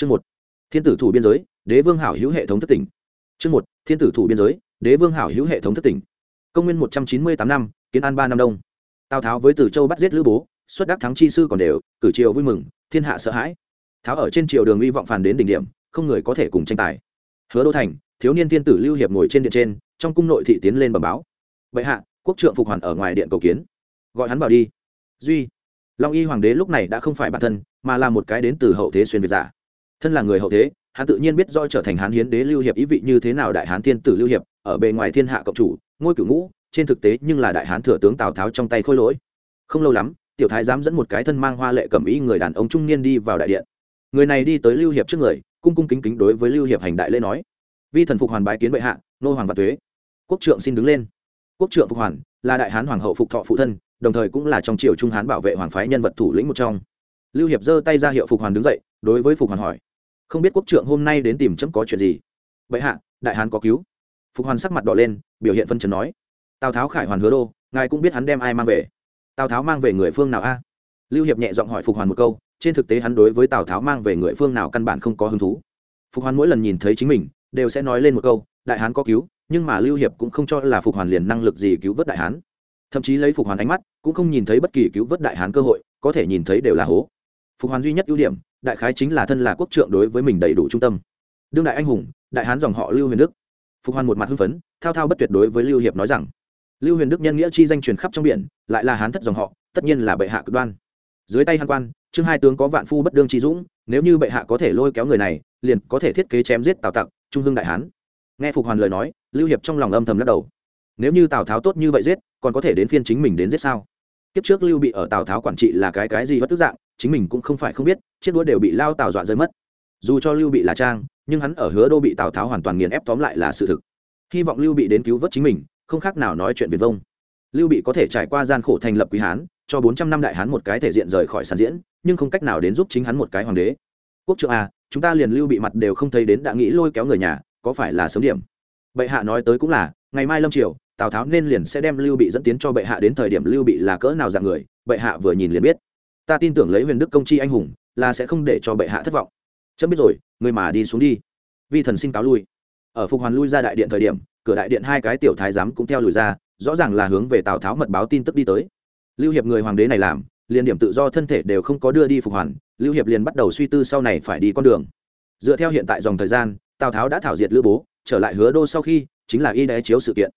chương một, thiên tử thủ biên giới, đế vương hảo hữu hệ thống thất tỉnh. Chương một, thiên tử thủ biên giới, đế vương hảo hữu hệ thống thất tỉnh. Công nguyên một trăm chín mươi tám năm, kiến an ba năm đông. Tào tháo với tử châu bắt giết lữ bố, xuất đắc thắng chi sư còn đều, cử triều vui mừng, thiên hạ sợ hãi. Tháo ở trên triều đường uy vọng phàn đến đỉnh điểm, không người có thể cùng tranh tài. Hứa đô thành, thiếu niên thiên tử lưu hiệp ngồi trên điện trên, trong cung nội thị tiến lên bẩm báo. Bệ hạ, quốc trượng phục hoàn ở ngoài điện cầu kiến. Gọi hắn vào đi. Duy, long y hoàng đế lúc này đã không phải bản thân, mà là một cái đến từ hậu thế xuyên việt giả thân là người hậu thế, hắn tự nhiên biết do trở thành hán hiến đế lưu hiệp ý vị như thế nào đại hán thiên tử lưu hiệp, ở bề ngoài thiên hạ cộng chủ, ngôi cửu ngũ, trên thực tế nhưng là đại hán thừa tướng tào tháo trong tay khôi lỗi. Không lâu lắm, tiểu thái dám dẫn một cái thân mang hoa lệ cẩm ý người đàn ông trung niên đi vào đại điện. Người này đi tới lưu hiệp trước người, cung cung kính kính đối với lưu hiệp hành đại lễ nói, vi thần phục hoàn bái kiến bệ hạ, nô hoàng và tuế. Quốc trượng xin đứng lên. Quốc trượng phục hoàn là đại hán hoàng hậu phục thọ phụ thân, đồng thời cũng là trong triều trung hán bảo vệ hoàng phái nhân vật thủ lĩnh một trong. Lưu hiệp giơ tay ra hiệu phục hoàn đứng dậy, đối với phục hoàn hỏi không biết quốc trượng hôm nay đến tìm chấm có chuyện gì. Vậy hạ, đại hán có cứu. Phục hoàn sắc mặt đỏ lên, biểu hiện phân trần nói. Tào tháo khải hoàn hứa đô, ngài cũng biết hắn đem ai mang về. Tào tháo mang về người phương nào a? Lưu hiệp nhẹ giọng hỏi phục hoàn một câu, trên thực tế hắn đối với tào tháo mang về người phương nào căn bản không có hứng thú. Phục hoàn mỗi lần nhìn thấy chính mình, đều sẽ nói lên một câu, đại hán có cứu, nhưng mà lưu hiệp cũng không cho là phục hoàn liền năng lực gì cứu vớt đại hán. Thậm chí lấy phục hoàn ánh mắt, cũng không nhìn thấy bất kỳ cứu vớt đại hán cơ hội, có thể nhìn thấy đều là hố phục hoàn duy nhất ưu điểm, đại khái chính là thân là quốc trượng đối với mình đầy đủ trung tâm. Đương đại anh hùng, đại hán dòng họ lưu huyền đức. Phục hoàn một mặt hưng phấn, thao thao bất tuyệt đối với lưu hiệp nói rằng, lưu huyền đức nhân nghĩa chi danh truyền khắp trong biển, lại là hán thất dòng họ, tất nhiên là bệ hạ cực đoan. Dưới tay hàn quan, trương hai tướng có vạn phu bất đương chi dũng, nếu như bệ hạ có thể lôi kéo người này, liền có thể thiết kế chém giết tào tặc, trung hưng đại hán. Nghe phục hoàn lời nói, lưu hiệp trong lòng âm thầm lắc đầu. Nếu như tào tháo tốt như vậy giết, còn có thể đến phiên chính mình đến giết sao? Kiếp trước lưu bị ở tào tháo quản trị là cái cái gì bất tức dạng chính mình cũng không phải không biết, chiếc đũa đều bị lao tào dọa rơi mất. Dù cho lưu bị là trang, nhưng hắn ở hứa đô bị tào tháo hoàn toàn nghiền ép tóm lại là sự thực. Hy vọng lưu bị đến cứu vớt chính mình, không khác nào nói chuyện viền vông. Lưu bị có thể trải qua gian khổ thành lập quý hán, cho bốn trăm năm đại hán một cái thể diện rời khỏi sàn diễn, nhưng không cách nào đến giúp chính hắn một cái hoàng đế. Quốc trượng à chúng ta liền lưu bị mặt đều không thấy đến đã nghĩ lôi kéo người nhà, có phải là sớm điểm? Bệ hạ nói tới cũng là, ngày mai lâm triều, tào tháo nên liền sẽ đem lưu bị dẫn tiến cho bệ hạ đến thời điểm lưu bị là cỡ nào dạng người, bệ hạ vừa nhìn liền biết ta tin tưởng lấy huyền đức công chi anh hùng, là sẽ không để cho bệ hạ thất vọng. Chấm biết rồi, người mà đi xuống đi. Vi thần xin cáo lui. Ở phục hoàn lui ra đại điện thời điểm, cửa đại điện hai cái tiểu thái giám cũng theo lùi ra, rõ ràng là hướng về tào tháo mật báo tin tức đi tới. Lưu hiệp người hoàng đế này làm, liền điểm tự do thân thể đều không có đưa đi phục hoàn, lưu hiệp liền bắt đầu suy tư sau này phải đi con đường. Dựa theo hiện tại dòng thời gian, tào tháo đã thảo diệt lữ bố, trở lại hứa đô sau khi, chính là y đé chiếu sự kiện.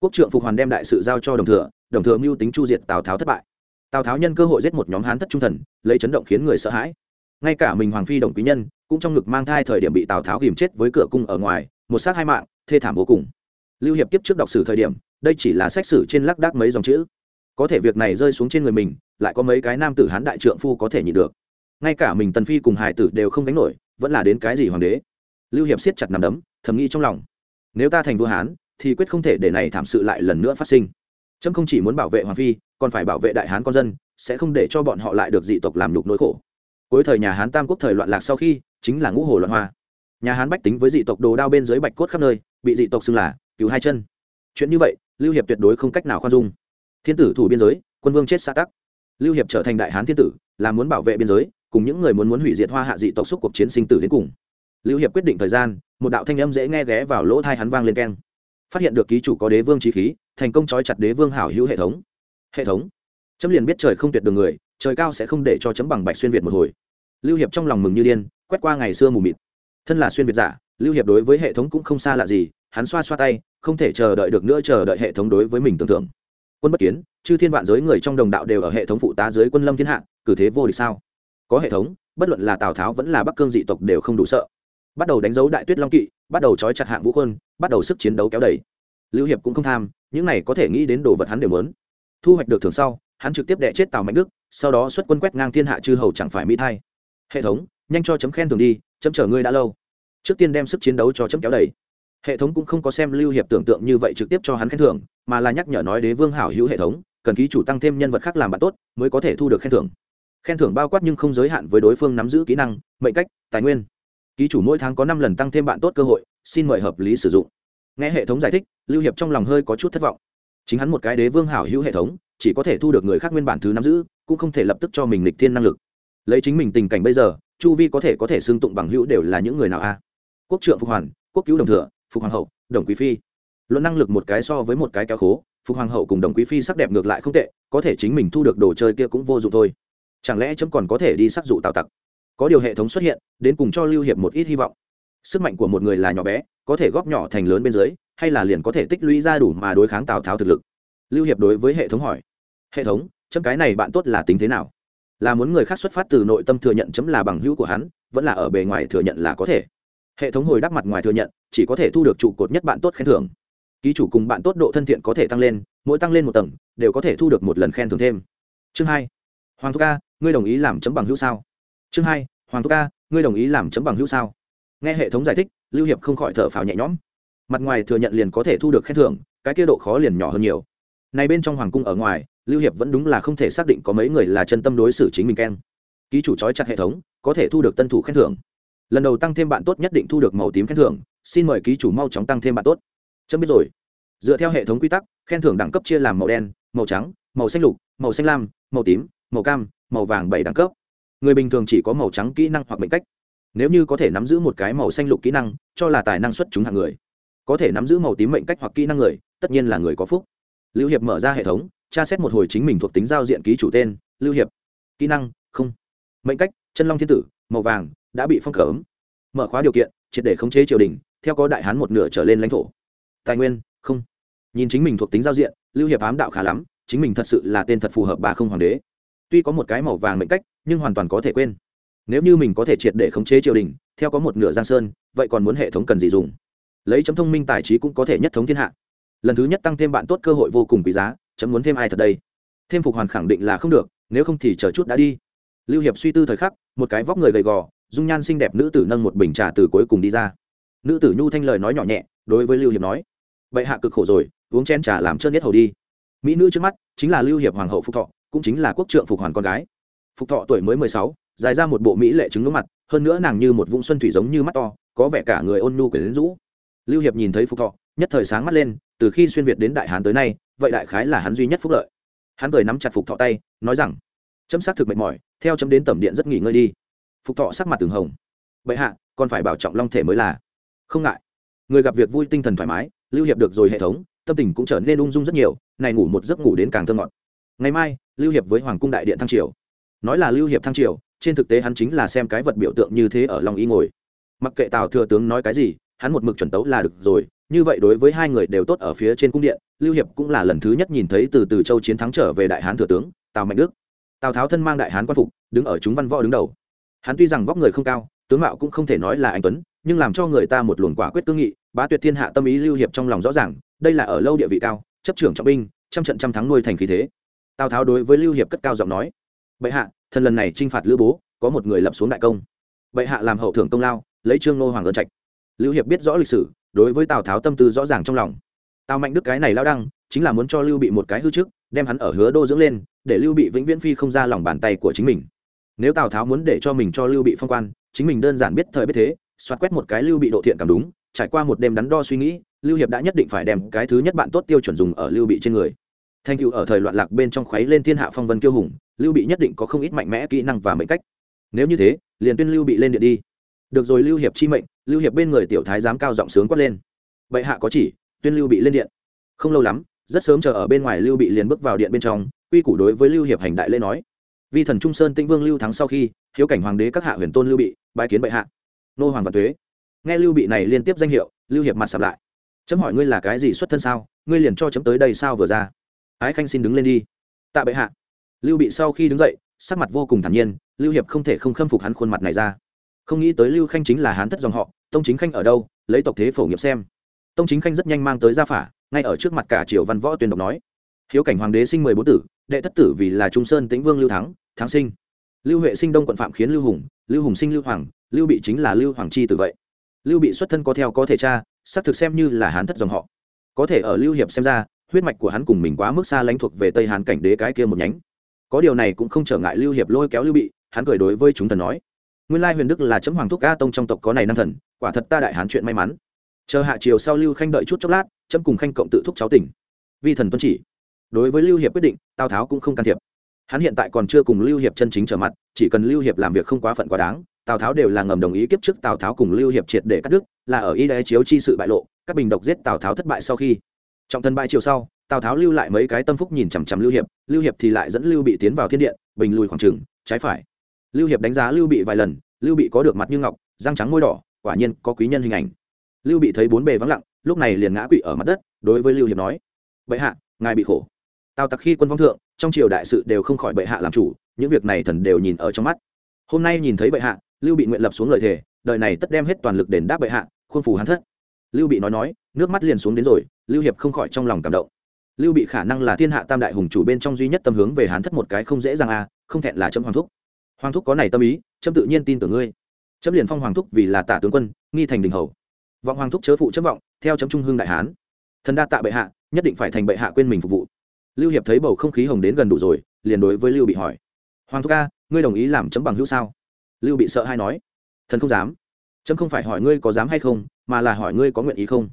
Quốc trượng phục hoàn đem đại sự giao cho đồng thừa đồng thừa mưu tính chu diệt tào tháo thất bại tào tháo nhân cơ hội giết một nhóm hán thất trung thần lấy chấn động khiến người sợ hãi ngay cả mình hoàng phi đồng quý nhân cũng trong ngực mang thai thời điểm bị tào tháo ghìm chết với cửa cung ở ngoài một sát hai mạng thê thảm vô cùng lưu hiệp kiếp trước đọc sử thời điểm đây chỉ là sách sử trên lác đác mấy dòng chữ có thể việc này rơi xuống trên người mình lại có mấy cái nam tử hán đại trượng phu có thể nhịn được ngay cả mình tần phi cùng hải tử đều không đánh nổi vẫn là đến cái gì hoàng đế lưu hiệp siết chặt nằm đấm thầm nghĩ trong lòng nếu ta thành vua hán thì quyết không thể để này thảm sự lại lần nữa phát sinh trâm không chỉ muốn bảo vệ hoàng phi, còn phải bảo vệ đại hán con dân, sẽ không để cho bọn họ lại được dị tộc làm nhục nỗi khổ. Cuối thời nhà hán tam quốc thời loạn lạc sau khi, chính là ngũ hồ loạn hoa. Nhà hán bách tính với dị tộc đồ đao bên dưới bạch cốt khắp nơi, bị dị tộc xưng là cứu hai chân. Chuyện như vậy, lưu hiệp tuyệt đối không cách nào khoan dung. Thiên tử thủ biên giới, quân vương chết xa tắc. Lưu hiệp trở thành đại hán thiên tử, là muốn bảo vệ biên giới, cùng những người muốn muốn hủy diệt hoa hạ dị tộc xúc cuộc chiến sinh tử đến cùng. Lưu hiệp quyết định thời gian, một đạo thanh âm dễ nghe ghé vào lỗ thai hắn vang lên keng. Phát hiện được ký chủ có đế vương trí khí thành công trói chặt đế vương hảo hữu hệ thống. Hệ thống. Chấm liền biết trời không tuyệt đường người, trời cao sẽ không để cho chấm bằng bạch xuyên việt một hồi. Lưu hiệp trong lòng mừng như điên, quét qua ngày xưa mù mịt. Thân là xuyên việt giả, lưu hiệp đối với hệ thống cũng không xa lạ gì, hắn xoa xoa tay, không thể chờ đợi được nữa chờ đợi hệ thống đối với mình tưởng tượng. Quân bất kiến, chư thiên vạn giới người trong đồng đạo đều ở hệ thống phụ tá dưới quân lâm thiên hạ, cử thế vô địch sao? Có hệ thống, bất luận là tào tháo vẫn là bắc cương dị tộc đều không đủ sợ. Bắt đầu đánh dấu đại tuyết long kỵ, bắt đầu trói chặt hạng vũ quân, bắt đầu sức chiến đấu kéo đẩy lưu hiệp cũng không tham, những này có thể nghĩ đến đồ vật hắn đều muốn. Thu hoạch được thưởng sau, hắn trực tiếp đệ chết tào mạnh đức, sau đó xuất quân quét ngang thiên hạ chư hầu chẳng phải mỹ thay. Hệ thống, nhanh cho chấm khen thường đi, chấm chờ ngươi đã lâu. Trước tiên đem sức chiến đấu cho chấm kéo đẩy hệ thống cũng không có xem lưu hiệp tưởng tượng như vậy trực tiếp cho hắn khen thưởng, mà là nhắc nhở nói đế vương hảo hữu hệ thống, cần ký chủ tăng thêm nhân vật khác làm bạn tốt, mới có thể thu được khen thưởng. Khen thưởng bao quát nhưng không giới hạn với đối phương nắm giữ kỹ năng, mệnh cách, tài nguyên. Ký chủ mỗi tháng có năm lần tăng thêm bạn tốt cơ hội, xin mời hợp lý sử dụng nghe hệ thống giải thích, lưu hiệp trong lòng hơi có chút thất vọng. Chính hắn một cái đế vương hảo hữu hệ thống, chỉ có thể thu được người khác nguyên bản thứ nắm giữ, cũng không thể lập tức cho mình lịch thiên năng lực. Lấy chính mình tình cảnh bây giờ, chu vi có thể có thể xưng tụng bằng hữu đều là những người nào a? Quốc trượng phục hoàn, quốc cứu đồng thừa, phục hoàng hậu, đồng quý phi. Luận năng lực một cái so với một cái kéo khố, phục hoàng hậu cùng đồng quý phi sắc đẹp ngược lại không tệ, có thể chính mình thu được đồ chơi kia cũng vô dụng thôi. Chẳng lẽ chấm còn có thể đi sắc dụ tạo tặc? Có điều hệ thống xuất hiện, đến cùng cho lưu hiệp một ít hy vọng sức mạnh của một người là nhỏ bé, có thể góp nhỏ thành lớn bên dưới, hay là liền có thể tích lũy ra đủ mà đối kháng tào tháo thực lực. Lưu hiệp đối với hệ thống hỏi. Hệ thống, chấm cái này bạn tốt là tính thế nào? Là muốn người khác xuất phát từ nội tâm thừa nhận chấm là bằng hữu của hắn, vẫn là ở bề ngoài thừa nhận là có thể? Hệ thống hồi đáp mặt ngoài thừa nhận, chỉ có thể thu được trụ cột nhất bạn tốt khen thưởng. Ký chủ cùng bạn tốt độ thân thiện có thể tăng lên, mỗi tăng lên một tầng, đều có thể thu được một lần khen thưởng thêm. Chương hai. Hoàng thúc ca ngươi đồng ý làm chấm bằng hữu sao? Chương hai. Hoàng thúc ca ngươi đồng ý làm chấm bằng hữu sao? Nghe hệ thống giải thích, lưu hiệp không khỏi thở phào nhẹ nhõm. Mặt ngoài thừa nhận liền có thể thu được khen thưởng, cái kia độ khó liền nhỏ hơn nhiều. Này bên trong hoàng cung ở ngoài, lưu hiệp vẫn đúng là không thể xác định có mấy người là chân tâm đối xử chính mình khen. Ký chủ trói chặt hệ thống, có thể thu được tân thủ khen thưởng. Lần đầu tăng thêm bạn tốt nhất định thu được màu tím khen thưởng, xin mời ký chủ mau chóng tăng thêm bạn tốt. Chấm biết rồi. Dựa theo hệ thống quy tắc, khen thưởng đẳng cấp chia làm màu đen, màu trắng, màu xanh lục, màu xanh lam, màu tím, màu cam, màu vàng bảy đẳng cấp. Người bình thường chỉ có màu trắng kỹ năng hoặc mệnh cách nếu như có thể nắm giữ một cái màu xanh lục kỹ năng, cho là tài năng xuất chúng hạng người. Có thể nắm giữ màu tím mệnh cách hoặc kỹ năng người, tất nhiên là người có phúc. Lưu hiệp mở ra hệ thống, tra xét một hồi chính mình thuộc tính giao diện ký chủ tên, lưu hiệp. Kỹ năng, không. Mệnh cách, chân long thiên tử, màu vàng, đã bị phong cấm. Mở khóa điều kiện, triệt để khống chế triều đình, theo có đại hán một nửa trở lên lãnh thổ. Tài nguyên, không. Nhìn chính mình thuộc tính giao diện, lưu hiệp ám đạo khá lắm, chính mình thật sự là tên thật phù hợp bà không hoàng đế. Tuy có một cái màu vàng mệnh cách, nhưng hoàn toàn có thể quên nếu như mình có thể triệt để khống chế triều đình, theo có một nửa giang sơn, vậy còn muốn hệ thống cần gì dùng? Lấy chấm thông minh tài trí cũng có thể nhất thống thiên hạ. Lần thứ nhất tăng thêm bạn tốt cơ hội vô cùng quý giá, chấm muốn thêm ai thật đây? Thêm phục hoàn khẳng định là không được, nếu không thì chờ chút đã đi. Lưu hiệp suy tư thời khắc, một cái vóc người gầy gò, dung nhan xinh đẹp nữ tử nâng một bình trà từ cuối cùng đi ra. Nữ tử nhu thanh lời nói nhỏ nhẹ, đối với lưu hiệp nói vậy hạ cực khổ rồi, uống chén trà làm trơn nhất hầu đi. Mỹ nữ trước mắt chính là lưu hiệp hoàng hậu phúc thọ, cũng chính là quốc trượng phục hoàn con gái. Phục thọ tuổi mới mười sáu dài ra một bộ mỹ lệ trứng ngưỡng mặt, hơn nữa nàng như một vũng xuân thủy giống như mắt to, có vẻ cả người ôn nhu quyển rũ. Lưu hiệp nhìn thấy phục thọ, nhất thời sáng mắt lên, từ khi xuyên việt đến đại hán tới nay, vậy đại khái là hắn duy nhất phúc lợi. Hắn cười nắm chặt phục thọ tay, nói rằng, chấm xác thực mệt mỏi, theo chấm đến tầm điện rất nghỉ ngơi đi. Phục thọ sắc mặt từng hồng. Bệ hạ, còn phải bảo trọng long thể mới là. Không ngại. Người gặp việc vui tinh thần thoải mái, lưu hiệp được rồi hệ thống, tâm tình cũng trở nên ung dung rất nhiều, này ngủ một giấc ngủ đến càng thơ ngọt. Ngày mai, lưu hiệp với hoàng cung đại điện thăng triều. Nói là lưu hiệp thăng triều trên thực tế hắn chính là xem cái vật biểu tượng như thế ở lòng y ngồi. Mặc kệ tào thừa tướng nói cái gì, hắn một mực chuẩn tấu là được rồi, như vậy đối với hai người đều tốt ở phía trên cung điện, lưu hiệp cũng là lần thứ nhất nhìn thấy từ từ châu chiến thắng trở về đại hán thừa tướng, tào mạnh đức. Tào tháo thân mang đại hán quan phục, đứng ở chúng văn võ đứng đầu. Hắn tuy rằng vóc người không cao, tướng mạo cũng không thể nói là anh tuấn, nhưng làm cho người ta một luồng quả quyết cương nghị, bá tuyệt thiên hạ tâm ý lưu hiệp trong lòng rõ ràng, đây là ở lâu địa vị cao, chấp trưởng trọng binh, trăm trận trăm thắng nuôi thành khí thế. Tào tháo đối với lưu hiệp cất cao giọng nói, bệ hạ thần lần này t r i n h phạt lữ bố, có một người lập xuống đại công. Bệ hạ làm hậu thưởng công lao, lấy trương nô hoàng ơn trạch. Lưu hiệp biết rõ lịch sử, đối với tào tháo tâm tư rõ ràng trong lòng. Tào mạnh đức cái này lao đăng, chính là muốn cho lưu bị một cái hư trước, đem hắn ở hứa đô dưỡng lên, để lưu bị vĩnh viễn phi không ra lòng bàn tay của chính mình. Nếu tào tháo muốn để cho mình cho lưu bị phong quan, chính mình đơn giản biết thời biết thế xoát quét một cái lưu bị độ thiện cảm đúng, trải qua một đêm đắn đo suy nghĩ, lưu hiệp đã nhất định phải đem cái thứ nhất bạn tốt tiêu chuẩn dùng ở lưu bị trên người. Thành cựu ở thời loạn lạc bên trong khuấy lên thiên hạ phong vân kiêu hùng lưu bị nhất định có không ít mạnh mẽ kỹ năng và mệnh cách. Nếu như thế, liền tuyên lưu bị lên điện đi. Được rồi, lưu hiệp chi mệnh, lưu hiệp bên người tiểu thái giám cao giọng sướng quát lên. Vậy hạ có chỉ, tuyên lưu bị lên điện. Không lâu lắm, rất sớm chờ ở bên ngoài lưu bị liền bước vào điện bên trong, quy củ đối với lưu hiệp hành đại lễ nói. Vi thần trung sơn tĩnh vương lưu thắng sau khi, hiếu cảnh hoàng đế các hạ huyền tôn lưu bị, bái kiến bệ hạ. Nô hoàng và thuế nghe lưu bị này liên tiếp danh hiệu, lưu hiệp mặt sập lại. Chấm hỏi ngươi là cái gì xuất thân sao? Ngươi liền cho chấm tới đây sao vừa ra? Ái khanh xin đứng lên đi. Tạ bệ hạ lưu bị sau khi đứng dậy, sắc mặt vô cùng thản nhiên, lưu hiệp không thể không khâm phục hắn khuôn mặt này ra. Không nghĩ tới lưu khanh chính là hán thất dòng họ, tông chính khanh ở đâu, lấy tộc thế phổ nghiệp xem. Tông chính khanh rất nhanh mang tới gia phả, ngay ở trước mặt cả triều văn võ tuyên độc nói. Hiếu cảnh hoàng đế sinh mười bốn tử, đệ thất tử vì là trung sơn tĩnh vương lưu thắng thắng sinh. Lưu huệ sinh đông quận phạm khiến lưu hùng lưu hùng sinh lưu hoàng, lưu bị chính là lưu hoàng chi từ vậy. Lưu bị xuất thân có theo có thể cha xác thực xem như là hán thất dòng họ. Có thể ở lưu hiệp xem ra, huyết mạch của hắn cùng mình quá mức xa lãnh thuộc về tây hán cảnh đế cái kia một nhánh có điều này cũng không trở ngại lưu hiệp lôi kéo lưu bị, hắn cười đối với chúng thần nói. Nguyên lai huyền đức là chấm hoàng thúc ca tông trong tộc có này năng thần, quả thật ta đại hán chuyện may mắn. Chờ hạ chiều sau lưu khanh đợi chút chốc lát, chấm cùng khanh cộng tự thúc cháu tỉnh. Vi thần tuân chỉ. Đối với lưu hiệp quyết định, tào tháo cũng không can thiệp. Hắn hiện tại còn chưa cùng lưu hiệp chân chính trở mặt, chỉ cần lưu hiệp làm việc không quá phận quá đáng, tào tháo đều là ngầm đồng ý kiếp trước tào tháo cùng lưu hiệp triệt để cắt đứt, là ở y đế chiếu chi sự bại lộ, các bình độc giết tào tháo thất bại sau khi. Trọng thân bại chiều sau tào tháo lưu lại mấy cái tâm phúc nhìn chằm chằm lưu hiệp lưu hiệp thì lại dẫn lưu bị tiến vào thiên điện, bình lùi khoảng trừng trái phải. Lưu hiệp đánh giá lưu bị vài lần, lưu bị có được mặt như ngọc, răng trắng môi đỏ, quả nhiên có quý nhân hình ảnh. Lưu bị thấy bốn bề vắng lặng, lúc này liền ngã quỵ ở mặt đất, đối với lưu hiệp nói, bệ hạ, ngài bị khổ. Tào tặc khi quân vong thượng, trong triều đại sự đều không khỏi bệ hạ làm chủ, những việc này thần đều nhìn ở trong mắt. Hôm nay nhìn thấy bệ hạ, lưu bị nguyện lập xuống lời thề, đời này tất đem hết toàn lực đền đáp bệ hạ, khuôn phù hắn thất. Lưu bị nói nói, nước mắt liền xuống đến rồi, lưu hiệp không khỏi trong lòng cảm động lưu bị khả năng là thiên hạ tam đại hùng chủ bên trong duy nhất tâm hướng về hán thất một cái không dễ dàng à? không thẹn là trâm hoàng thúc. Hoàng thúc có này tâm ý, trâm tự nhiên tin tưởng ngươi. Trâm liền phong hoàng thúc vì là tạ tướng quân, nghi thành đình hầu. Vọng hoàng thúc chớ phụ chấp vọng, theo chấm trung hương đại hán. Thần đa tạ bệ hạ, nhất định phải thành bệ hạ quên mình phục vụ. Lưu hiệp thấy bầu không khí hồng đến gần đủ rồi, liền đối với lưu bị hỏi. Hoàng thúc ca, ngươi đồng ý làm chấm bằng hữu sao? Lưu bị sợ hay nói. Thần không dám. Chấm không phải hỏi ngươi có dám hay không, mà là hỏi ngươi có nguyện ý không.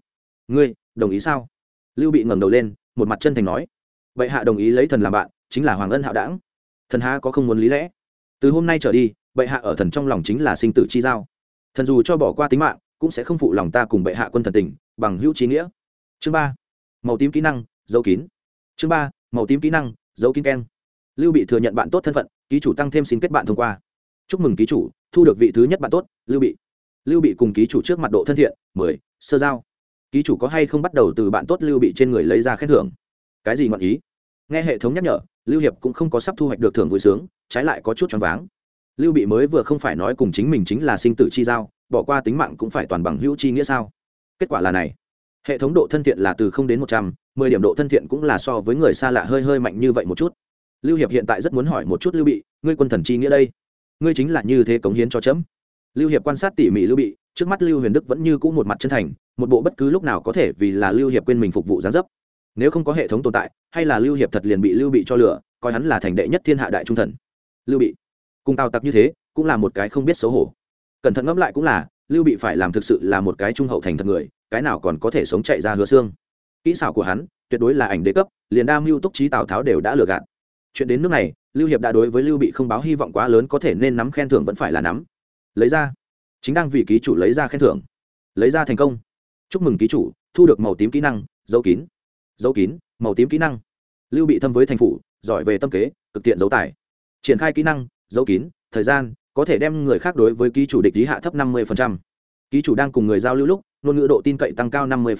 Ngươi, đồng ý sao? Lưu bị ngẩng đầu lên một mặt chân thành nói, vậy hạ đồng ý lấy thần làm bạn, chính là hoàng ân hạo đảng. Thần há có không muốn lý lẽ? Từ hôm nay trở đi, bệ hạ ở thần trong lòng chính là sinh tử chi giao. Thần dù cho bỏ qua tính mạng, cũng sẽ không phụ lòng ta cùng bệ hạ quân thần tình, bằng hữu trí nghĩa. Chương ba, màu tím kỹ năng dấu kín. Chương ba, màu tím kỹ năng dấu kín keng. Lưu bị thừa nhận bạn tốt thân phận, ký chủ tăng thêm xin kết bạn thông qua. Chúc mừng ký chủ, thu được vị thứ nhất bạn tốt, lưu bị. Lưu bị cùng ký chủ trước mặt độ thân thiện, mười, sơ giao ký chủ có hay không bắt đầu từ bạn tốt lưu bị trên người lấy ra khen thưởng? Cái gì ngọn ý? Nghe hệ thống nhắc nhở, lưu hiệp cũng không có sắp thu hoạch được thưởng vui sướng, trái lại có chút choáng váng. Lưu bị mới vừa không phải nói cùng chính mình chính là sinh tử chi giao, bỏ qua tính mạng cũng phải toàn bằng hữu chi nghĩa sao? Kết quả là này. Hệ thống độ thân thiện là từ không đến một trăm, mười điểm độ thân thiện cũng là so với người xa lạ hơi hơi mạnh như vậy một chút. Lưu hiệp hiện tại rất muốn hỏi một chút lưu bị, ngươi quân thần chi nghĩa đây? Ngươi chính là như thế cống hiến cho chấm lưu hiệp quan sát tỉ mỉ lưu bị, trước mắt lưu huyền đức vẫn như cũ một mặt chân thành, một bộ bất cứ lúc nào có thể vì là lưu hiệp quên mình phục vụ gián dấp. Nếu không có hệ thống tồn tại, hay là lưu hiệp thật liền bị lưu bị cho lửa coi hắn là thành đệ nhất thiên hạ đại trung thần. Lưu bị, cùng tào tặc như thế, cũng là một cái không biết xấu hổ. Cẩn thận ngẫm lại cũng là, lưu bị phải làm thực sự là một cái trung hậu thành thật người, cái nào còn có thể sống chạy ra hứa xương. Kỹ xảo của hắn, tuyệt đối là ảnh đế cấp, liền đa mưu túc trí tào tháo đều đã lừa gạt. Chuyện đến nước này, lưu hiệp đã đối với lưu bị không báo hy vọng quá lớn, có thể nên nắm khen thưởng vẫn phải là nắm lấy ra. Chính đang vì ký chủ lấy ra khen thưởng. Lấy ra thành công. Chúc mừng ký chủ, thu được màu tím kỹ năng, dấu kín. Dấu kín, màu tím kỹ năng. Lưu bị thâm với thành phủ, giỏi về tâm kế, cực tiện dấu tài. Triển khai kỹ năng, dấu kín, thời gian, có thể đem người khác đối với ký chủ địch lý hạ thấp năm mươi ký chủ đang cùng người giao lưu lúc, ngôn ngữ độ tin cậy tăng cao năm mươi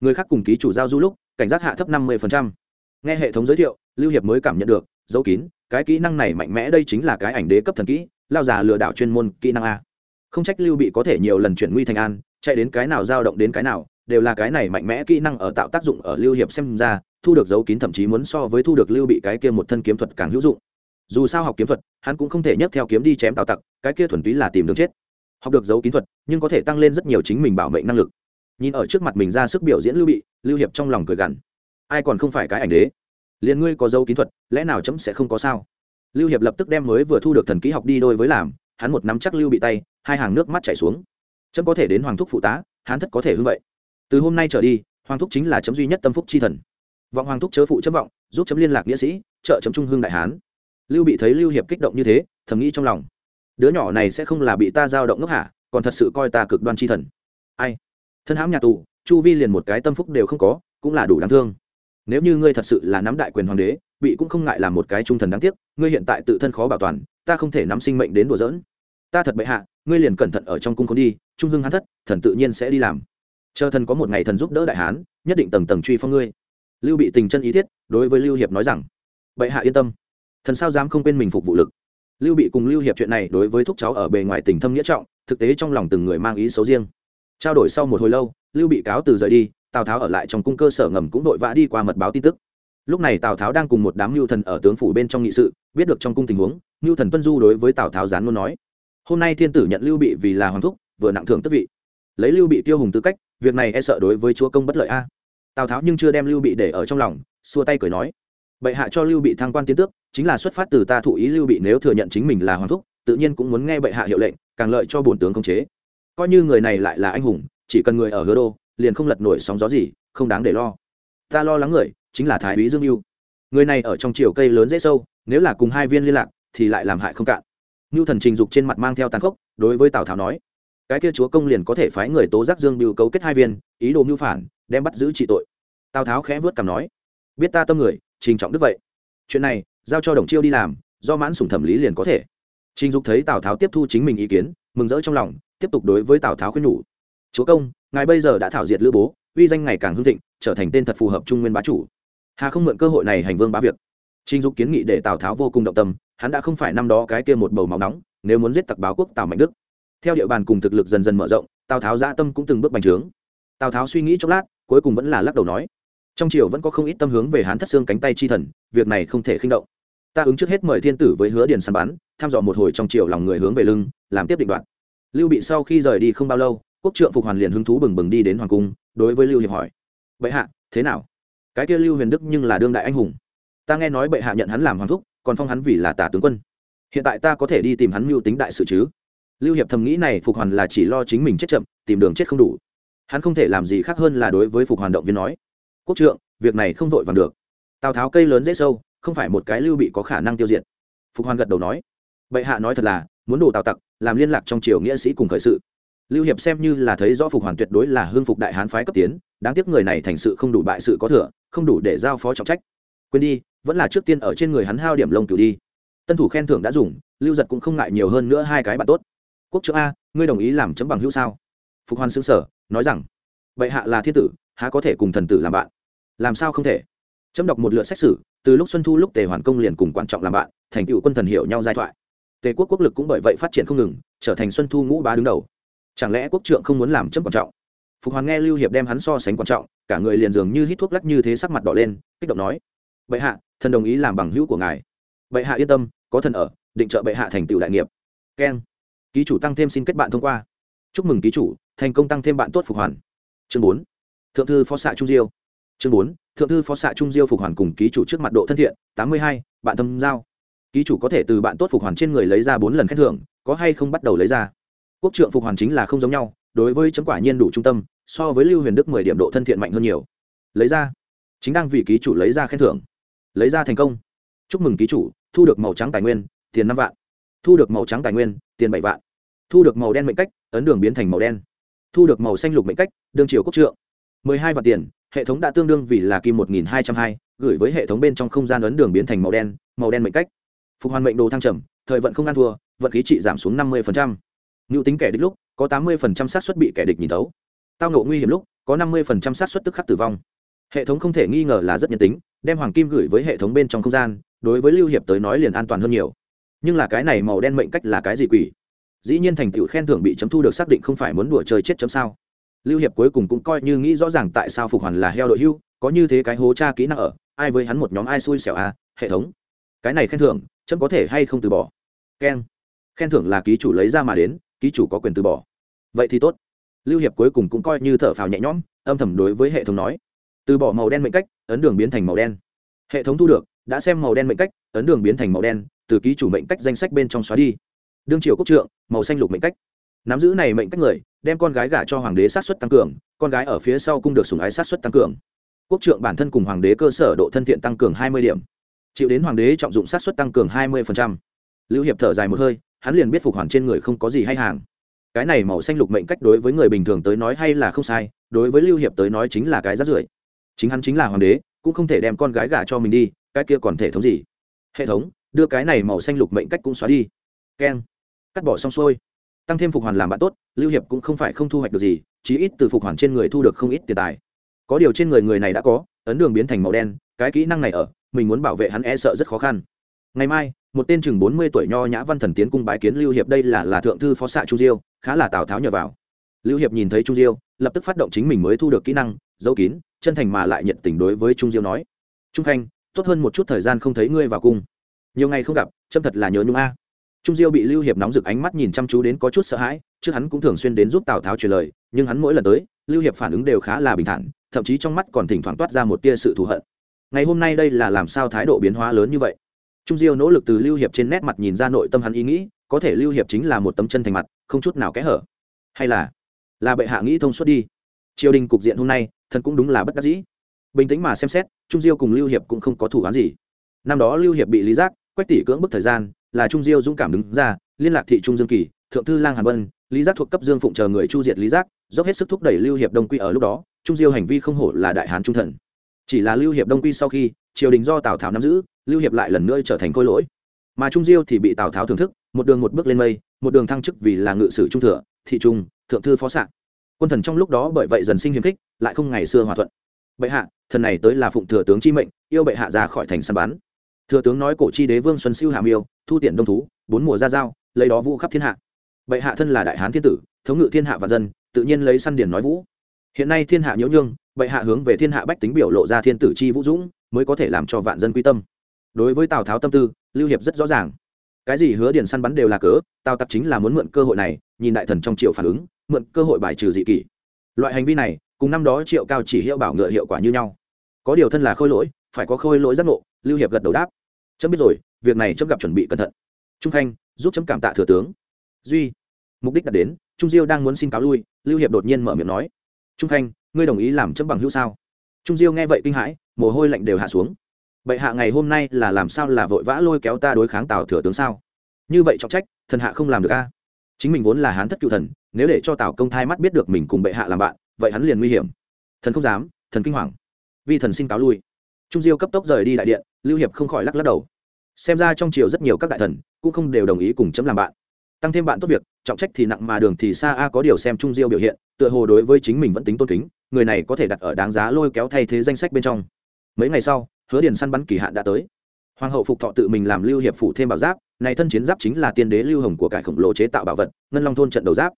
người khác cùng ký chủ giao du lúc, cảnh giác hạ thấp năm mươi nghe hệ thống giới thiệu, lưu hiệp mới cảm nhận được, dấu kín, cái kỹ năng này mạnh mẽ, đây chính là cái ảnh đế cấp thần kỹ lao già lừa đảo chuyên môn kỹ năng a. Không trách lưu bị có thể nhiều lần chuyển nguy thành an, chạy đến cái nào dao động đến cái nào, đều là cái này mạnh mẽ kỹ năng ở tạo tác dụng ở lưu hiệp xem ra, thu được dấu kín thậm chí muốn so với thu được lưu bị cái kia một thân kiếm thuật càng hữu dụng. Dù sao học kiếm thuật, hắn cũng không thể nhấc theo kiếm đi chém tạo tặc, cái kia thuần túy là tìm đường chết. Học được dấu kín thuật, nhưng có thể tăng lên rất nhiều chính mình bảo mệnh năng lực. Nhìn ở trước mặt mình ra sức biểu diễn lưu bị, lưu hiệp trong lòng cười gằn. Ai còn không phải cái ảnh đế? Liền ngươi có dấu kín thuật, lẽ nào chấm sẽ không có sao? Lưu hiệp lập tức đem mới vừa thu được thần ký học đi đôi với làm, hắn một nắm chắc lưu bị tay, hai hàng nước mắt chảy xuống. Chấm có thể đến hoàng thúc phụ tá, hắn thất có thể hưng vậy. Từ hôm nay trở đi, hoàng thúc chính là chấm duy nhất tâm phúc chi thần. Vọng hoàng thúc chớ phụ chấm vọng, giúp chấm liên lạc nghĩa sĩ, trợ chấm trung hương đại hán. Lưu bị thấy lưu hiệp kích động như thế, thầm nghĩ trong lòng. Đứa nhỏ này sẽ không là bị ta giao động ngốc hả, còn thật sự coi ta cực đoan chi thần. Ai? Thân hãm nhà tù, chu vi liền một cái tâm phúc đều không có, cũng là đủ đáng thương. Nếu như ngươi thật sự là nắm đại quyền hoàng đế bị cũng không ngại làm một cái trung thần đáng tiếc, ngươi hiện tại tự thân khó bảo toàn, ta không thể nắm sinh mệnh đến đùa giỡn. Ta thật bệ hạ, ngươi liền cẩn thận ở trong cung khốn đi, trung hưng hán thất, thần tự nhiên sẽ đi làm. Chờ thần có một ngày thần giúp đỡ đại hán, nhất định tầng tầng truy phong ngươi. Lưu bị tình chân ý thiết, đối với lưu hiệp nói rằng, bệ hạ yên tâm, thần sao dám không quên mình phục vụ lực? Lưu bị cùng lưu hiệp chuyện này đối với thúc cháu ở bề ngoài tình thâm nghĩa trọng, thực tế trong lòng từng người mang ý xấu riêng. Trao đổi sau một hồi lâu, lưu bị cáo từ rời đi, tào tháo ở lại trong cung cơ sở ngầm cũng vội vã đi qua mật báo tin tức lúc này tào tháo đang cùng một đám mưu thần ở tướng phủ bên trong nghị sự, biết được trong cung tình huống mưu thần tuân du đối với tào tháo gián luôn nói, hôm nay thiên tử nhận lưu bị vì là hoàng thúc, vừa nặng thưởng tức vị. Lấy lưu bị tiêu hùng tư cách, việc này e sợ đối với chúa công bất lợi a. Tào tháo nhưng chưa đem lưu bị để ở trong lòng, xua tay cười nói, bệ hạ cho lưu bị thăng quan tiến tước, chính là xuất phát từ ta thụ ý lưu bị nếu thừa nhận chính mình là hoàng thúc, tự nhiên cũng muốn nghe bệ hạ hiệu lệnh, càng lợi cho bổn tướng công chế. Coi như người này lại là anh hùng, chỉ cần người ở hứa đô, liền không lật nổi sóng gió gì, không đáng để lo. Ta lo lắng người chính là thái úy dương mưu người này ở trong chiều cây lớn dễ sâu nếu là cùng hai viên liên lạc thì lại làm hại không cạn. Nưu thần trình dục trên mặt mang theo tàn khốc, đối với tào tháo nói cái kia chúa công liền có thể phái người tố giác dương biểu cấu kết hai viên ý đồ mưu phản đem bắt giữ trị tội. Tào tháo khẽ vớt cảm nói biết ta tâm người trình trọng đức vậy. Chuyện này giao cho đồng chiêu đi làm do mãn sủng thẩm lý liền có thể. Trình dục thấy tào tháo tiếp thu chính mình ý kiến mừng rỡ trong lòng tiếp tục đối với tào tháo khuyên nhủ chúa công ngài bây giờ đã thảo diệt lữ bố uy danh ngày càng hưng thịnh trở thành tên thật phù hợp trung nguyên bá chủ hà không mượn cơ hội này hành vương bá việc trình dục kiến nghị để tào tháo vô cùng động tâm hắn đã không phải năm đó cái kia một bầu máu nóng nếu muốn giết tặc báo quốc tào mạnh đức theo địa bàn cùng thực lực dần dần mở rộng tào tháo dã tâm cũng từng bước bành trướng tào tháo suy nghĩ chốc lát cuối cùng vẫn là lắc đầu nói trong triều vẫn có không ít tâm hướng về hán thất xương cánh tay chi thần việc này không thể khinh động ta ứng trước hết mời thiên tử với hứa điền săn bắn thăm dò một hồi trong triều lòng người hướng về lưng làm tiếp định đoạn lưu bị sau khi rời đi không bao lâu quốc trượng phục hoàn liền hứng thú bừng bừng đi đến hoàng cung đối với lưu hiệp hỏi vậy hạ thế nào cái kia lưu huyền đức nhưng là đương đại anh hùng ta nghe nói bệ hạ nhận hắn làm hoàng thúc còn phong hắn vì là tả tướng quân hiện tại ta có thể đi tìm hắn mưu tính đại sự chứ lưu hiệp thầm nghĩ này phục hoàn là chỉ lo chính mình chết chậm tìm đường chết không đủ hắn không thể làm gì khác hơn là đối với phục hoàn động viên nói quốc trượng việc này không vội vàng được tào tháo cây lớn dễ sâu không phải một cái lưu bị có khả năng tiêu diệt phục hoàn gật đầu nói bệ hạ nói thật là muốn đổ tào tặc làm liên lạc trong triều nghĩa sĩ cùng khởi sự lưu hiệp xem như là thấy rõ phục hoàn tuyệt đối là hương phục đại hán phái cấp tiến đáng tiếc người này thành sự không đủ bại sự có thừa không đủ để giao phó trọng trách. Quên đi, vẫn là trước tiên ở trên người hắn hao điểm lông cửu đi. Tân thủ khen thưởng đã dùng, lưu giật cũng không ngại nhiều hơn nữa hai cái bạn tốt. Quốc trưởng a, ngươi đồng ý làm chấm bằng hữu sao? Phục hoàn xứng sở nói rằng, bệ hạ là thiên tử, há có thể cùng thần tử làm bạn? Làm sao không thể? Chấm đọc một lượt xét xử từ lúc xuân thu lúc tề hoàn công liền cùng quan trọng làm bạn, thành cựu quân thần hiểu nhau giai thoại. Tề quốc quốc lực cũng bởi vậy phát triển không ngừng, trở thành xuân thu ngũ bá đứng đầu. Chẳng lẽ quốc trượng không muốn làm chấm quan trọng? Phục hoàn nghe lưu hiệp đem hắn so sánh quan trọng, cả người liền dường như hít thuốc lắc như thế sắc mặt đỏ lên, kích động nói, bệ hạ, thần đồng ý làm bằng hữu của ngài. Bệ hạ yên tâm, có thần ở, định trợ bệ hạ thành tựu đại nghiệp. Keng. Ký chủ tăng thêm xin kết bạn thông qua. Chúc mừng ký chủ, thành công tăng thêm bạn tốt phục hoàn. Chương bốn. Thượng thư phó xạ trung diêu. Chương bốn. Thượng thư phó xạ trung diêu phục hoàn cùng ký chủ trước mặt độ thân thiện, tám mươi hai, bạn thâm giao. Ký chủ có thể từ bạn tốt phục hoàn trên người lấy ra bốn lần khen thưởng, có hay không bắt đầu lấy ra? Quốc trượng phục hoàn chính là không giống nhau, đối với chấm quả nhiên đủ trung tâm so với lưu huyền đức mười điểm độ thân thiện mạnh hơn nhiều. Lấy ra. Chính đang vì ký chủ lấy ra khen thưởng. Lấy ra thành công. Chúc mừng ký chủ, thu được màu trắng tài nguyên, tiền năm vạn. Thu được màu trắng tài nguyên, tiền bảy vạn. Thu được màu đen mệnh cách, ấn đường biến thành màu đen. Thu được màu xanh lục mệnh cách, đương triều quốc trượng. Mười hai vạn tiền, hệ thống đã tương đương vì là kim một nghìn hai trăm hai, gửi với hệ thống bên trong không gian ấn đường biến thành màu đen màu đen mệnh cách. Phục hoàn mệnh đồ thăng trầm, thời vận không ăn thua, vận khí trị giảm xuống năm mươi ngưu tính kẻ địch lúc, có tám mươi xác suất bị kẻ địch nhìn tấu tao ngộ nguy hiểm lúc, có năm mươi xác suất tức khắc tử vong. Hệ thống không thể nghi ngờ là rất nhân tính, đem hoàng kim gửi với hệ thống bên trong không gian, đối với lưu hiệp tới nói liền an toàn hơn nhiều. Nhưng là cái này màu đen mệnh cách là cái gì quỷ? Dĩ nhiên thành tựu khen thưởng bị chấm thu được xác định không phải muốn đùa chơi chết chấm sao? Lưu hiệp cuối cùng cũng coi như nghĩ rõ ràng tại sao phục hoàn là heo đội hưu, có như thế cái hố cha kỹ năng ở, ai với hắn một nhóm ai xui xẻo à hệ thống. Cái này khen thưởng, chấm có thể hay không từ bỏ? Keng. Khen thưởng là ký chủ lấy ra mà đến, ký chủ có quyền từ bỏ. Vậy thì tốt lưu hiệp cuối cùng cũng coi như thở phào nhẹ nhõm, âm thầm đối với hệ thống nói. Từ bỏ màu đen mệnh cách, ấn đường biến thành màu đen. Hệ thống thu được, đã xem màu đen mệnh cách, ấn đường biến thành màu đen, từ ký chủ mệnh cách danh sách bên trong xóa đi. Đương triều quốc trượng, màu xanh lục mệnh cách. Nắm giữ này mệnh cách người, đem con gái gả cho hoàng đế sát xuất tăng cường, con gái ở phía sau cung được sùng ái sát xuất tăng cường. Quốc trượng bản thân cùng hoàng đế cơ sở độ thân thiện tăng cường hai mươi điểm. Chịu đến hoàng đế trọng dụng sát xuất tăng cường hai mươi lưu hiệp thở dài một hơi, hắn liền biết phục hoàn trên người không có gì hay hàng cái này màu xanh lục mệnh cách đối với người bình thường tới nói hay là không sai, đối với lưu hiệp tới nói chính là cái rát rưởi. Chính hắn chính là hoàng đế, cũng không thể đem con gái gả cho mình đi, cái kia còn thể thống gì? Hệ thống, đưa cái này màu xanh lục mệnh cách cũng xóa đi. Keng. Cắt bỏ xong xuôi. Tăng thêm phục hoàn làm bạn tốt, lưu hiệp cũng không phải không thu hoạch được gì, chí ít từ phục hoàn trên người thu được không ít tiền tài. Có điều trên người người này đã có, ấn đường biến thành màu đen, cái kỹ năng này ở, mình muốn bảo vệ hắn e sợ rất khó khăn. Ngày mai một tên chừng bốn mươi tuổi nho nhã văn thần tiến cung bái kiến lưu hiệp, đây là là thượng thư phó xạ chu diêu, khá là tào tháo nhờ vào. Lưu hiệp nhìn thấy trung diêu, lập tức phát động chính mình mới thu được kỹ năng, giấu kín, chân thành mà lại nhiệt tình đối với trung diêu nói. Trung khanh, tốt hơn một chút thời gian không thấy ngươi vào cung. Nhiều ngày không gặp, châm thật là nhớ nhung a. Trung diêu bị lưu hiệp nóng rực ánh mắt nhìn chăm chú đến có chút sợ hãi trước hắn cũng thường xuyên đến giúp tào tháo truyền lời, nhưng hắn mỗi lần tới, lưu hiệp phản ứng đều khá là bình thản, thậm chí trong mắt còn thỉnh thoảng toát ra một tia sự thù hận. Ngày hôm nay đây là làm sao thái độ biến hóa lớn như vậy? Trung diêu nỗ lực từ lưu hiệp trên nét mặt nhìn ra nội tâm hắn ý nghĩ, có thể lưu hiệp chính là một tấm chân thành mặt, không chút nào kẽ hở. Hay là là bệ hạ nghĩ thông suốt đi. Triều đình cục diện hôm nay, thần cũng đúng là bất đắc dĩ. Bình tĩnh mà xem xét, trung diêu cùng lưu hiệp cũng không có thủ án gì. Năm đó lưu hiệp bị lý giác, quách tỷ cưỡng bức thời gian, là trung diêu dũng cảm đứng ra, liên lạc thị trung dương kỳ, thượng thư lang hàn vân, lý giác thuộc cấp dương phụng chờ người chu diệt lý giác, dốc hết sức thúc đẩy lưu hiệp đông quy ở lúc đó, trung diêu hành vi không hổ là đại hán trung thần. Chỉ là lưu hiệp đông quy sau khi triều đình do tào tháo nắm giữ lưu hiệp lại lần nữa trở thành khôi lỗi mà trung diêu thì bị tào tháo thưởng thức một đường một bước lên mây một đường thăng chức vì là ngự sử trung thừa thị trung thượng thư phó s quân thần trong lúc đó bởi vậy dần sinh hiếm khích lại không ngày xưa hòa thuận bệ hạ thần này tới là phụng thừa tướng chi mệnh yêu bệ hạ ra khỏi thành săn bắn thừa tướng nói cổ chi đế vương xuân siêu hàm yêu thu tiện đông thú bốn mùa ra giao lấy đó vũ khắp thiên hạ bệ hạ thân là đại hán thiên tử thống ngự thiên hạ và dân tự nhiên lấy săn điển nói vũ hiện nay thiên hạ nhiễu nhương bệ hạ hướng về thiên hạ bách tính biểu lộ ra thiên tử chi vũ dũng mới có thể làm cho vạn dân quy tâm. Đối với tào tháo tâm tư, lưu hiệp rất rõ ràng. Cái gì hứa điền săn bắn đều là cớ, tào tặc chính là muốn mượn cơ hội này, nhìn đại thần trong triệu phản ứng, mượn cơ hội bài trừ dị kỷ. Loại hành vi này, cùng năm đó triệu cao chỉ hiệu bảo ngựa hiệu quả như nhau. Có điều thân là khôi lỗi, phải có khôi lỗi giác ngộ, lưu hiệp gật đầu đáp. Chấm biết rồi, việc này chấm gặp chuẩn bị cẩn thận. Trung thanh giúp chấm cảm tạ thừa tướng. Duy, mục đích đã đến, trung diêu đang muốn xin cáo lui, lưu hiệp đột nhiên mở miệng nói. Trung thanh ngươi đồng ý làm chấm bằng hữu sao? Trung diêu nghe vậy kinh hãi, mồ hôi lạnh đều hạ xuống. Bệ hạ ngày hôm nay là làm sao là vội vã lôi kéo ta đối kháng tào thừa tướng sao? Như vậy trọng trách, thần hạ không làm được a. Chính mình vốn là hán thất cựu thần, nếu để cho tào công thai mắt biết được mình cùng bệ hạ làm bạn, vậy hắn liền nguy hiểm. Thần không dám, thần kinh hoàng. Vì thần xin cáo lui. Trung diêu cấp tốc rời đi đại điện, lưu hiệp không khỏi lắc lắc đầu. Xem ra trong triều rất nhiều các đại thần, cũng không đều đồng ý cùng chấm làm bạn. Tăng thêm bạn tốt việc, trọng trách thì nặng mà đường thì xa a, có điều xem trung diêu biểu hiện, tựa hồ đối với chính mình vẫn tính tôn kính người này có thể đặt ở đáng giá lôi kéo thay thế danh sách bên trong. Mấy ngày sau, hứa điền săn bắn kỳ hạn đã tới. Hoàng hậu phục thọ tự mình làm lưu hiệp phủ thêm bảo giáp, này thân chiến giáp chính là tiên đế lưu hồng của cải khổng lồ chế tạo bảo vật, ngân long thôn trận đầu giáp.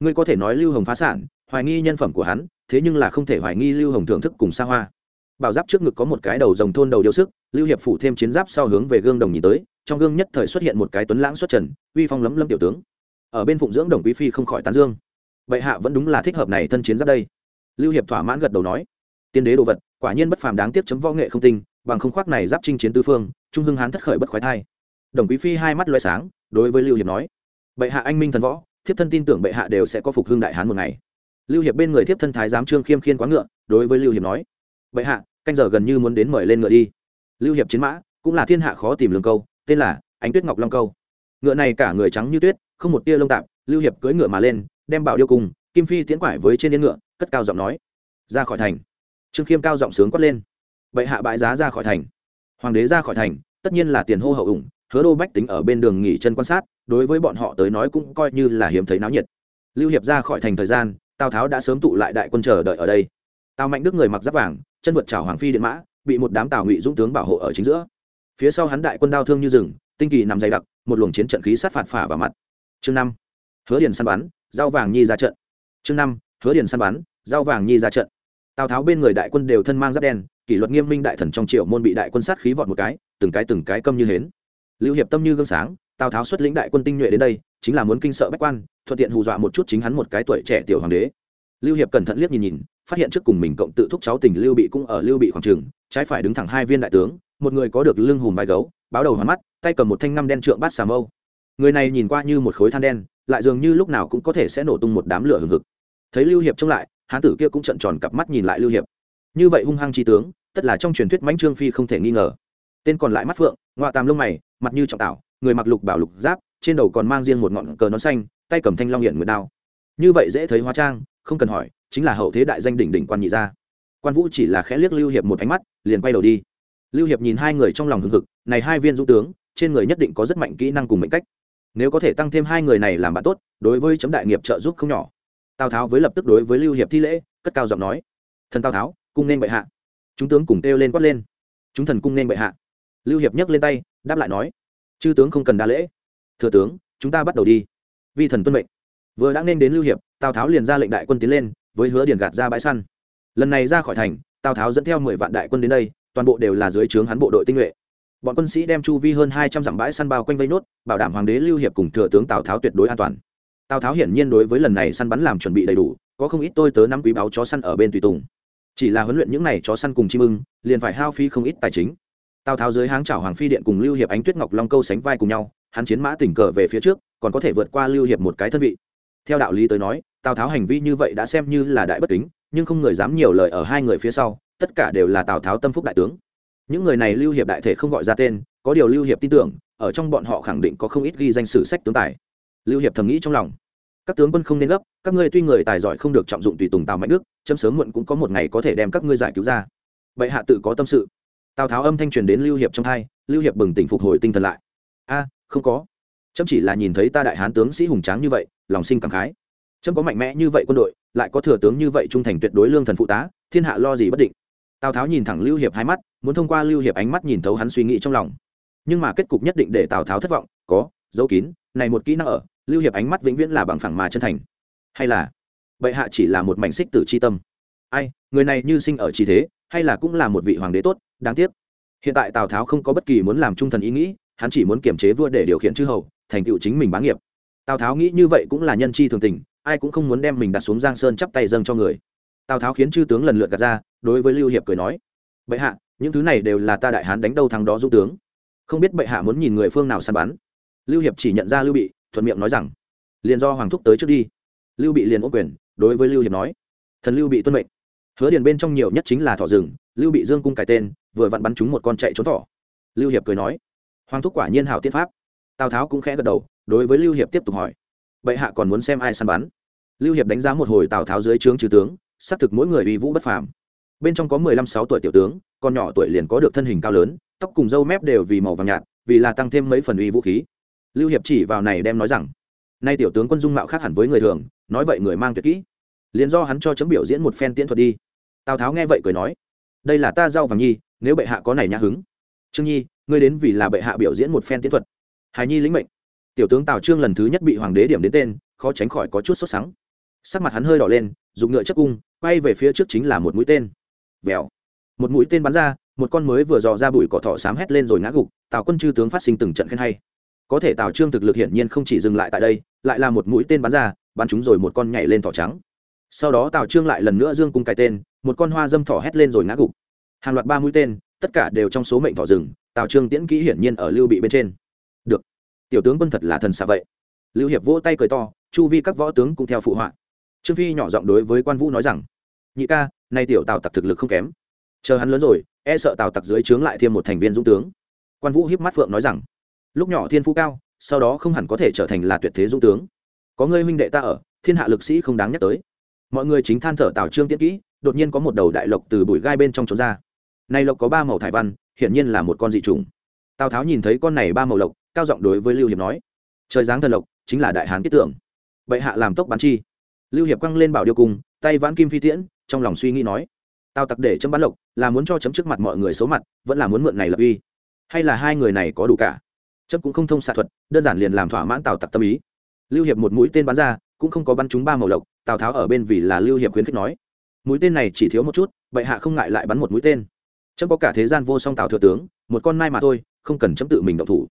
Ngươi có thể nói lưu hồng phá sản, hoài nghi nhân phẩm của hắn, thế nhưng là không thể hoài nghi lưu hồng thưởng thức cùng xa hoa. Bảo giáp trước ngực có một cái đầu rồng thôn đầu điêu sức, lưu hiệp phủ thêm chiến giáp sau hướng về gương đồng nhìn tới, trong gương nhất thời xuất hiện một cái tuấn lãng xuất trần, uy phong lấm lâm tiểu tướng. Ở bên phụng dưỡng đồng quý phi không khỏi tán dương. Bệ hạ vẫn đúng là thích hợp này thân chiến giáp đây lưu hiệp thỏa mãn gật đầu nói, tiên đế đồ vật, quả nhiên bất phàm đáng tiếc chấm võ nghệ không tinh, bằng không khoác này giáp chinh chiến tư phương, trung hưng hán thất khởi bất khoái thai. Đồng quý phi hai mắt loay sáng, đối với lưu hiệp nói, bệ hạ anh minh thần võ, thiếp thân tin tưởng bệ hạ đều sẽ có phục hưng đại hán một ngày. Lưu hiệp bên người thiếp thân thái giám trương khiêm khiên quá ngựa, đối với lưu hiệp nói, bệ hạ, canh giờ gần như muốn đến mời lên ngựa đi. Lưu hiệp chiến mã, cũng là thiên hạ khó tìm lương câu, tên là ánh tuyết ngọc long câu. Ngựa này cả người trắng như tuyết, không một tia lông tạp, lưu hiệp cưỡi ngựa mà lên, đem bảo điêu cùng, kim phi tiến quải với trên yên ngựa cất cao giọng nói, ra khỏi thành. Trương khiêm cao giọng sướng quát lên, bệ hạ bãi giá ra khỏi thành. Hoàng đế ra khỏi thành, tất nhiên là tiền hô hậu ủng, hứa đô bách tính ở bên đường nghỉ chân quan sát, đối với bọn họ tới nói cũng coi như là hiếm thấy náo nhiệt. Lưu hiệp ra khỏi thành thời gian, tào tháo đã sớm tụ lại đại quân chờ đợi ở đây. Tào mạnh đức người mặc giáp vàng, chân vượt trào hoàng phi điện mã, bị một đám tào ngụy dũng tướng bảo hộ ở chính giữa. Phía sau hắn đại quân đao thương như rừng, tinh kỳ nằm dày đặc, một luồng chiến trận khí sát phạt phả vào mặt. Chương năm, hứa điền săn bắn rau vàng nhi ra trận. Chương năm, hứa điền săn bắn giao vàng nhi ra trận. Tào tháo bên người đại quân đều thân mang giáp đen, kỷ luật nghiêm minh đại thần trong triệu môn bị đại quân sát khí vọt một cái, từng cái từng cái câm như hến. Lưu hiệp tâm như gương sáng, tào tháo xuất lĩnh đại quân tinh nhuệ đến đây, chính là muốn kinh sợ bách quan, thuận tiện hù dọa một chút chính hắn một cái tuổi trẻ tiểu hoàng đế. Lưu hiệp cẩn thận liếc nhìn nhìn, phát hiện trước cùng mình cộng tự thúc cháu tình lưu bị cũng ở lưu bị khoảng trường, trái phải đứng thẳng hai viên đại tướng, một người có được lưng hùm vai gấu, báo đầu hoàn mắt, tay cầm một thanh năm đen trượng bát xà mâu. Người này nhìn qua như một khối than đen, lại dường như lúc nào cũng có thể sẽ nổ tung một đám lửa hừng hực. Thấy lưu hiệp trông lại hán tử kia cũng trận tròn cặp mắt nhìn lại lưu hiệp. Như vậy hung hăng chi tướng, tất là trong truyền thuyết mãnh trương phi không thể nghi ngờ. Tên còn lại mắt phượng ngoại tàm lông mày, mặt như trọng tảo, người mặc lục bảo lục giáp, trên đầu còn mang riêng một ngọn cờ nón xanh, tay cầm thanh long hiện nguyệt đao. Như vậy dễ thấy hóa trang, không cần hỏi, chính là hậu thế đại danh đỉnh đỉnh quan nhị gia. Quan vũ chỉ là khẽ liếc lưu hiệp một ánh mắt, liền quay đầu đi. Lưu hiệp nhìn hai người trong lòng hưng hực, này hai viên dũng tướng, trên người nhất định có rất mạnh kỹ năng cùng mệnh cách. Nếu có thể tăng thêm hai người này làm bạn tốt, đối với chấm đại nghiệp trợ giúp không nhỏ tào tháo với lập tức đối với lưu hiệp thi lễ cất cao giọng nói thần tào tháo cung nên bệ hạ chúng tướng cùng kêu lên quát lên chúng thần cung nên bệ hạ lưu hiệp nhấc lên tay đáp lại nói chư tướng không cần đa lễ thừa tướng chúng ta bắt đầu đi vi thần tuân mệnh vừa đã nên đến lưu hiệp tào tháo liền ra lệnh đại quân tiến lên với hứa điền gạt ra bãi săn lần này ra khỏi thành tào tháo dẫn theo mười vạn đại quân đến đây toàn bộ đều là dưới trướng hắn bộ đội tinh nhuệ bọn quân sĩ đem chu vi hơn hai trăm dặm bãi săn bao quanh vây nốt bảo đảm hoàng đế lưu hiệp cùng thừa tướng tào tháo tuyệt đối an toàn tào tháo hiển nhiên đối với lần này săn bắn làm chuẩn bị đầy đủ, có không ít tôi tớ năm quý báo chó săn ở bên tùy tùng. Chỉ là huấn luyện những này chó săn cùng chim ưng, liền phải hao phí không ít tài chính. Tào tháo dưới háng chảo hoàng phi điện cùng lưu hiệp ánh tuyết ngọc long câu sánh vai cùng nhau, hắn chiến mã tỉnh cờ về phía trước, còn có thể vượt qua lưu hiệp một cái thân vị. Theo đạo lý tới nói, tào tháo hành vi như vậy đã xem như là đại bất kính, nhưng không người dám nhiều lời ở hai người phía sau, tất cả đều là tào tháo tâm phúc đại tướng. Những người này lưu hiệp đại thể không gọi ra tên, có điều lưu hiệp tin tưởng, ở trong bọn họ khẳng định có không ít ghi danh sử sách tướng tài lưu hiệp thầm nghĩ trong lòng. Các tướng quân không nên gấp, các ngươi tuy người tài giỏi không được trọng dụng tùy tùng tào mạnh đức, chấm sớm muộn cũng có một ngày có thể đem các ngươi giải cứu ra. Bệ hạ tự có tâm sự. Tào tháo âm thanh truyền đến lưu hiệp trong hai, lưu hiệp bừng tỉnh phục hồi tinh thần lại. A, không có. Chấm chỉ là nhìn thấy ta đại hán tướng sĩ hùng tráng như vậy, lòng sinh cảm khái. Chấm có mạnh mẽ như vậy quân đội, lại có thừa tướng như vậy trung thành tuyệt đối lương thần phụ tá, thiên hạ lo gì bất định. Tào tháo nhìn thẳng lưu hiệp hai mắt, muốn thông qua lưu hiệp ánh mắt nhìn thấu hắn suy nghĩ trong lòng. Nhưng mà kết cục nhất định để tào tháo thất vọng, có dấu kín, này một kỹ năng ở lưu hiệp ánh mắt vĩnh viễn là bằng phẳng mà chân thành. Hay là, bệ hạ chỉ là một mảnh xích tử c h i tâm? Ai, người này như sinh ở trí thế, hay là cũng là một vị hoàng đế tốt, đáng tiếc. Hiện tại tào tháo không có bất kỳ muốn làm trung thần ý nghĩ, hắn chỉ muốn kiềm chế vua để điều khiển chư hầu, thành tựu chính mình bá nghiệp. Tào tháo nghĩ như vậy cũng là nhân chi thường tình, ai cũng không muốn đem mình đặt xuống giang sơn chắp tay dâng cho người. Tào tháo khiến chư tướng lần lượt gạt ra, đối với lưu hiệp cười nói, bệ hạ, những thứ này đều là ta đại hán đánh đâu thằng đó dũng tướng. Không biết bệ hạ muốn nhìn người phương nào săn bắn. Lưu hiệp chỉ nhận ra lưu bị thuận miệng nói rằng, liền do hoàng thúc tới trước đi. Lưu bị liền ô quyền, đối với lưu hiệp nói, thần lưu bị tuân mệnh. Hứa điền bên trong nhiều nhất chính là thỏ rừng, lưu bị dương cung cải tên, vừa vặn bắn trúng một con chạy trốn thỏ. Lưu hiệp cười nói, hoàng thúc quả nhiên hảo tiết pháp. Tào tháo cũng khẽ gật đầu, đối với lưu hiệp tiếp tục hỏi, bệ hạ còn muốn xem ai săn bắn? Lưu hiệp đánh giá một hồi tào tháo dưới trướng trừ tướng, xác thực mỗi người uy vũ bất phàm. Bên trong có mười lăm sáu tuổi tiểu tướng, còn nhỏ tuổi liền có được thân hình cao lớn, tóc cùng râu mép đều vì màu vàng nhạt, vì là tăng thêm mấy phần uy vũ khí lưu hiệp chỉ vào này đem nói rằng, nay tiểu tướng quân dung mạo khác hẳn với người thường, nói vậy người mang tuyệt kỹ. Liền do hắn cho chấm biểu diễn một phen tiễn thuật đi. Tào tháo nghe vậy cười nói, đây là ta giao vàng nhi, nếu bệ hạ có này nhã hứng. Trương nhi, ngươi đến vì là bệ hạ biểu diễn một phen tiễn thuật. Hài nhi lĩnh mệnh. Tiểu tướng tào trương lần thứ nhất bị hoàng đế điểm đến tên, khó tránh khỏi có chút sốt sắng. Sắc mặt hắn hơi đỏ lên, dùng ngựa chất cung, quay về phía trước chính là một mũi tên. Vèo. Một mũi tên bắn ra, một con mới vừa dò ra bụi cỏ thọ sám hét lên rồi ngã gục, tào quân chư tướng phát sinh từng trận khen hay có thể tào trương thực lực hiển nhiên không chỉ dừng lại tại đây, lại là một mũi tên bắn ra, bắn chúng rồi một con nhảy lên thỏ trắng. Sau đó tào trương lại lần nữa dương cung cái tên, một con hoa dâm thỏ hét lên rồi ngã gục. Hàng loạt ba mũi tên, tất cả đều trong số mệnh thỏ rừng, tào trương tiễn kỹ hiển nhiên ở lưu bị bên trên. Được. Tiểu tướng quân thật là thần xạ vậy. Lưu hiệp vỗ tay cười to, chu vi các võ tướng cũng theo phụ họa. Trương phi nhỏ giọng đối với quan vũ nói rằng, nhị ca, nay tiểu tào tặc thực lực không kém. Chờ hắn lớn rồi e sợ tào tặc dưới trướng lại thêm một thành viên dũng tướng. Quan vũ hiếp mắt phượng nói rằng lúc nhỏ thiên phú cao, sau đó không hẳn có thể trở thành là tuyệt thế dũng tướng. Có ngươi huynh đệ ta ở, thiên hạ lực sĩ không đáng nhắc tới. Mọi người chính than thở tào trương tiễn kỹ, đột nhiên có một đầu đại lộc từ bụi gai bên trong trốn ra. Nay lộc có ba màu thải văn, hiển nhiên là một con dị trùng tào tháo nhìn thấy con này ba màu lộc, cao giọng đối với lưu hiệp nói, trời giáng thần lộc, chính là đại hán kết tưởng. Bệ hạ làm tốc bắn chi. Lưu hiệp quăng lên bảo điêu cung tay vãn kim phi tiễn, trong lòng suy nghĩ nói, tào tặc để chấm bắn lộc, là muốn cho chấm trước mặt mọi người xấu mặt, vẫn là muốn mượn này lập uy. Hay là hai người này có đủ cả? Chấm cũng không thông xạ thuật, đơn giản liền làm thỏa mãn tào tặc tâm ý. Lưu hiệp một mũi tên bắn ra, cũng không có bắn trúng ba màu lộc, tào tháo ở bên vì là lưu hiệp khuyến khích nói. Mũi tên này chỉ thiếu một chút, bệ hạ không ngại lại bắn một mũi tên. Chấm có cả thế gian vô song tào thừa tướng, một con mai mà thôi, không cần chấm tự mình động thủ.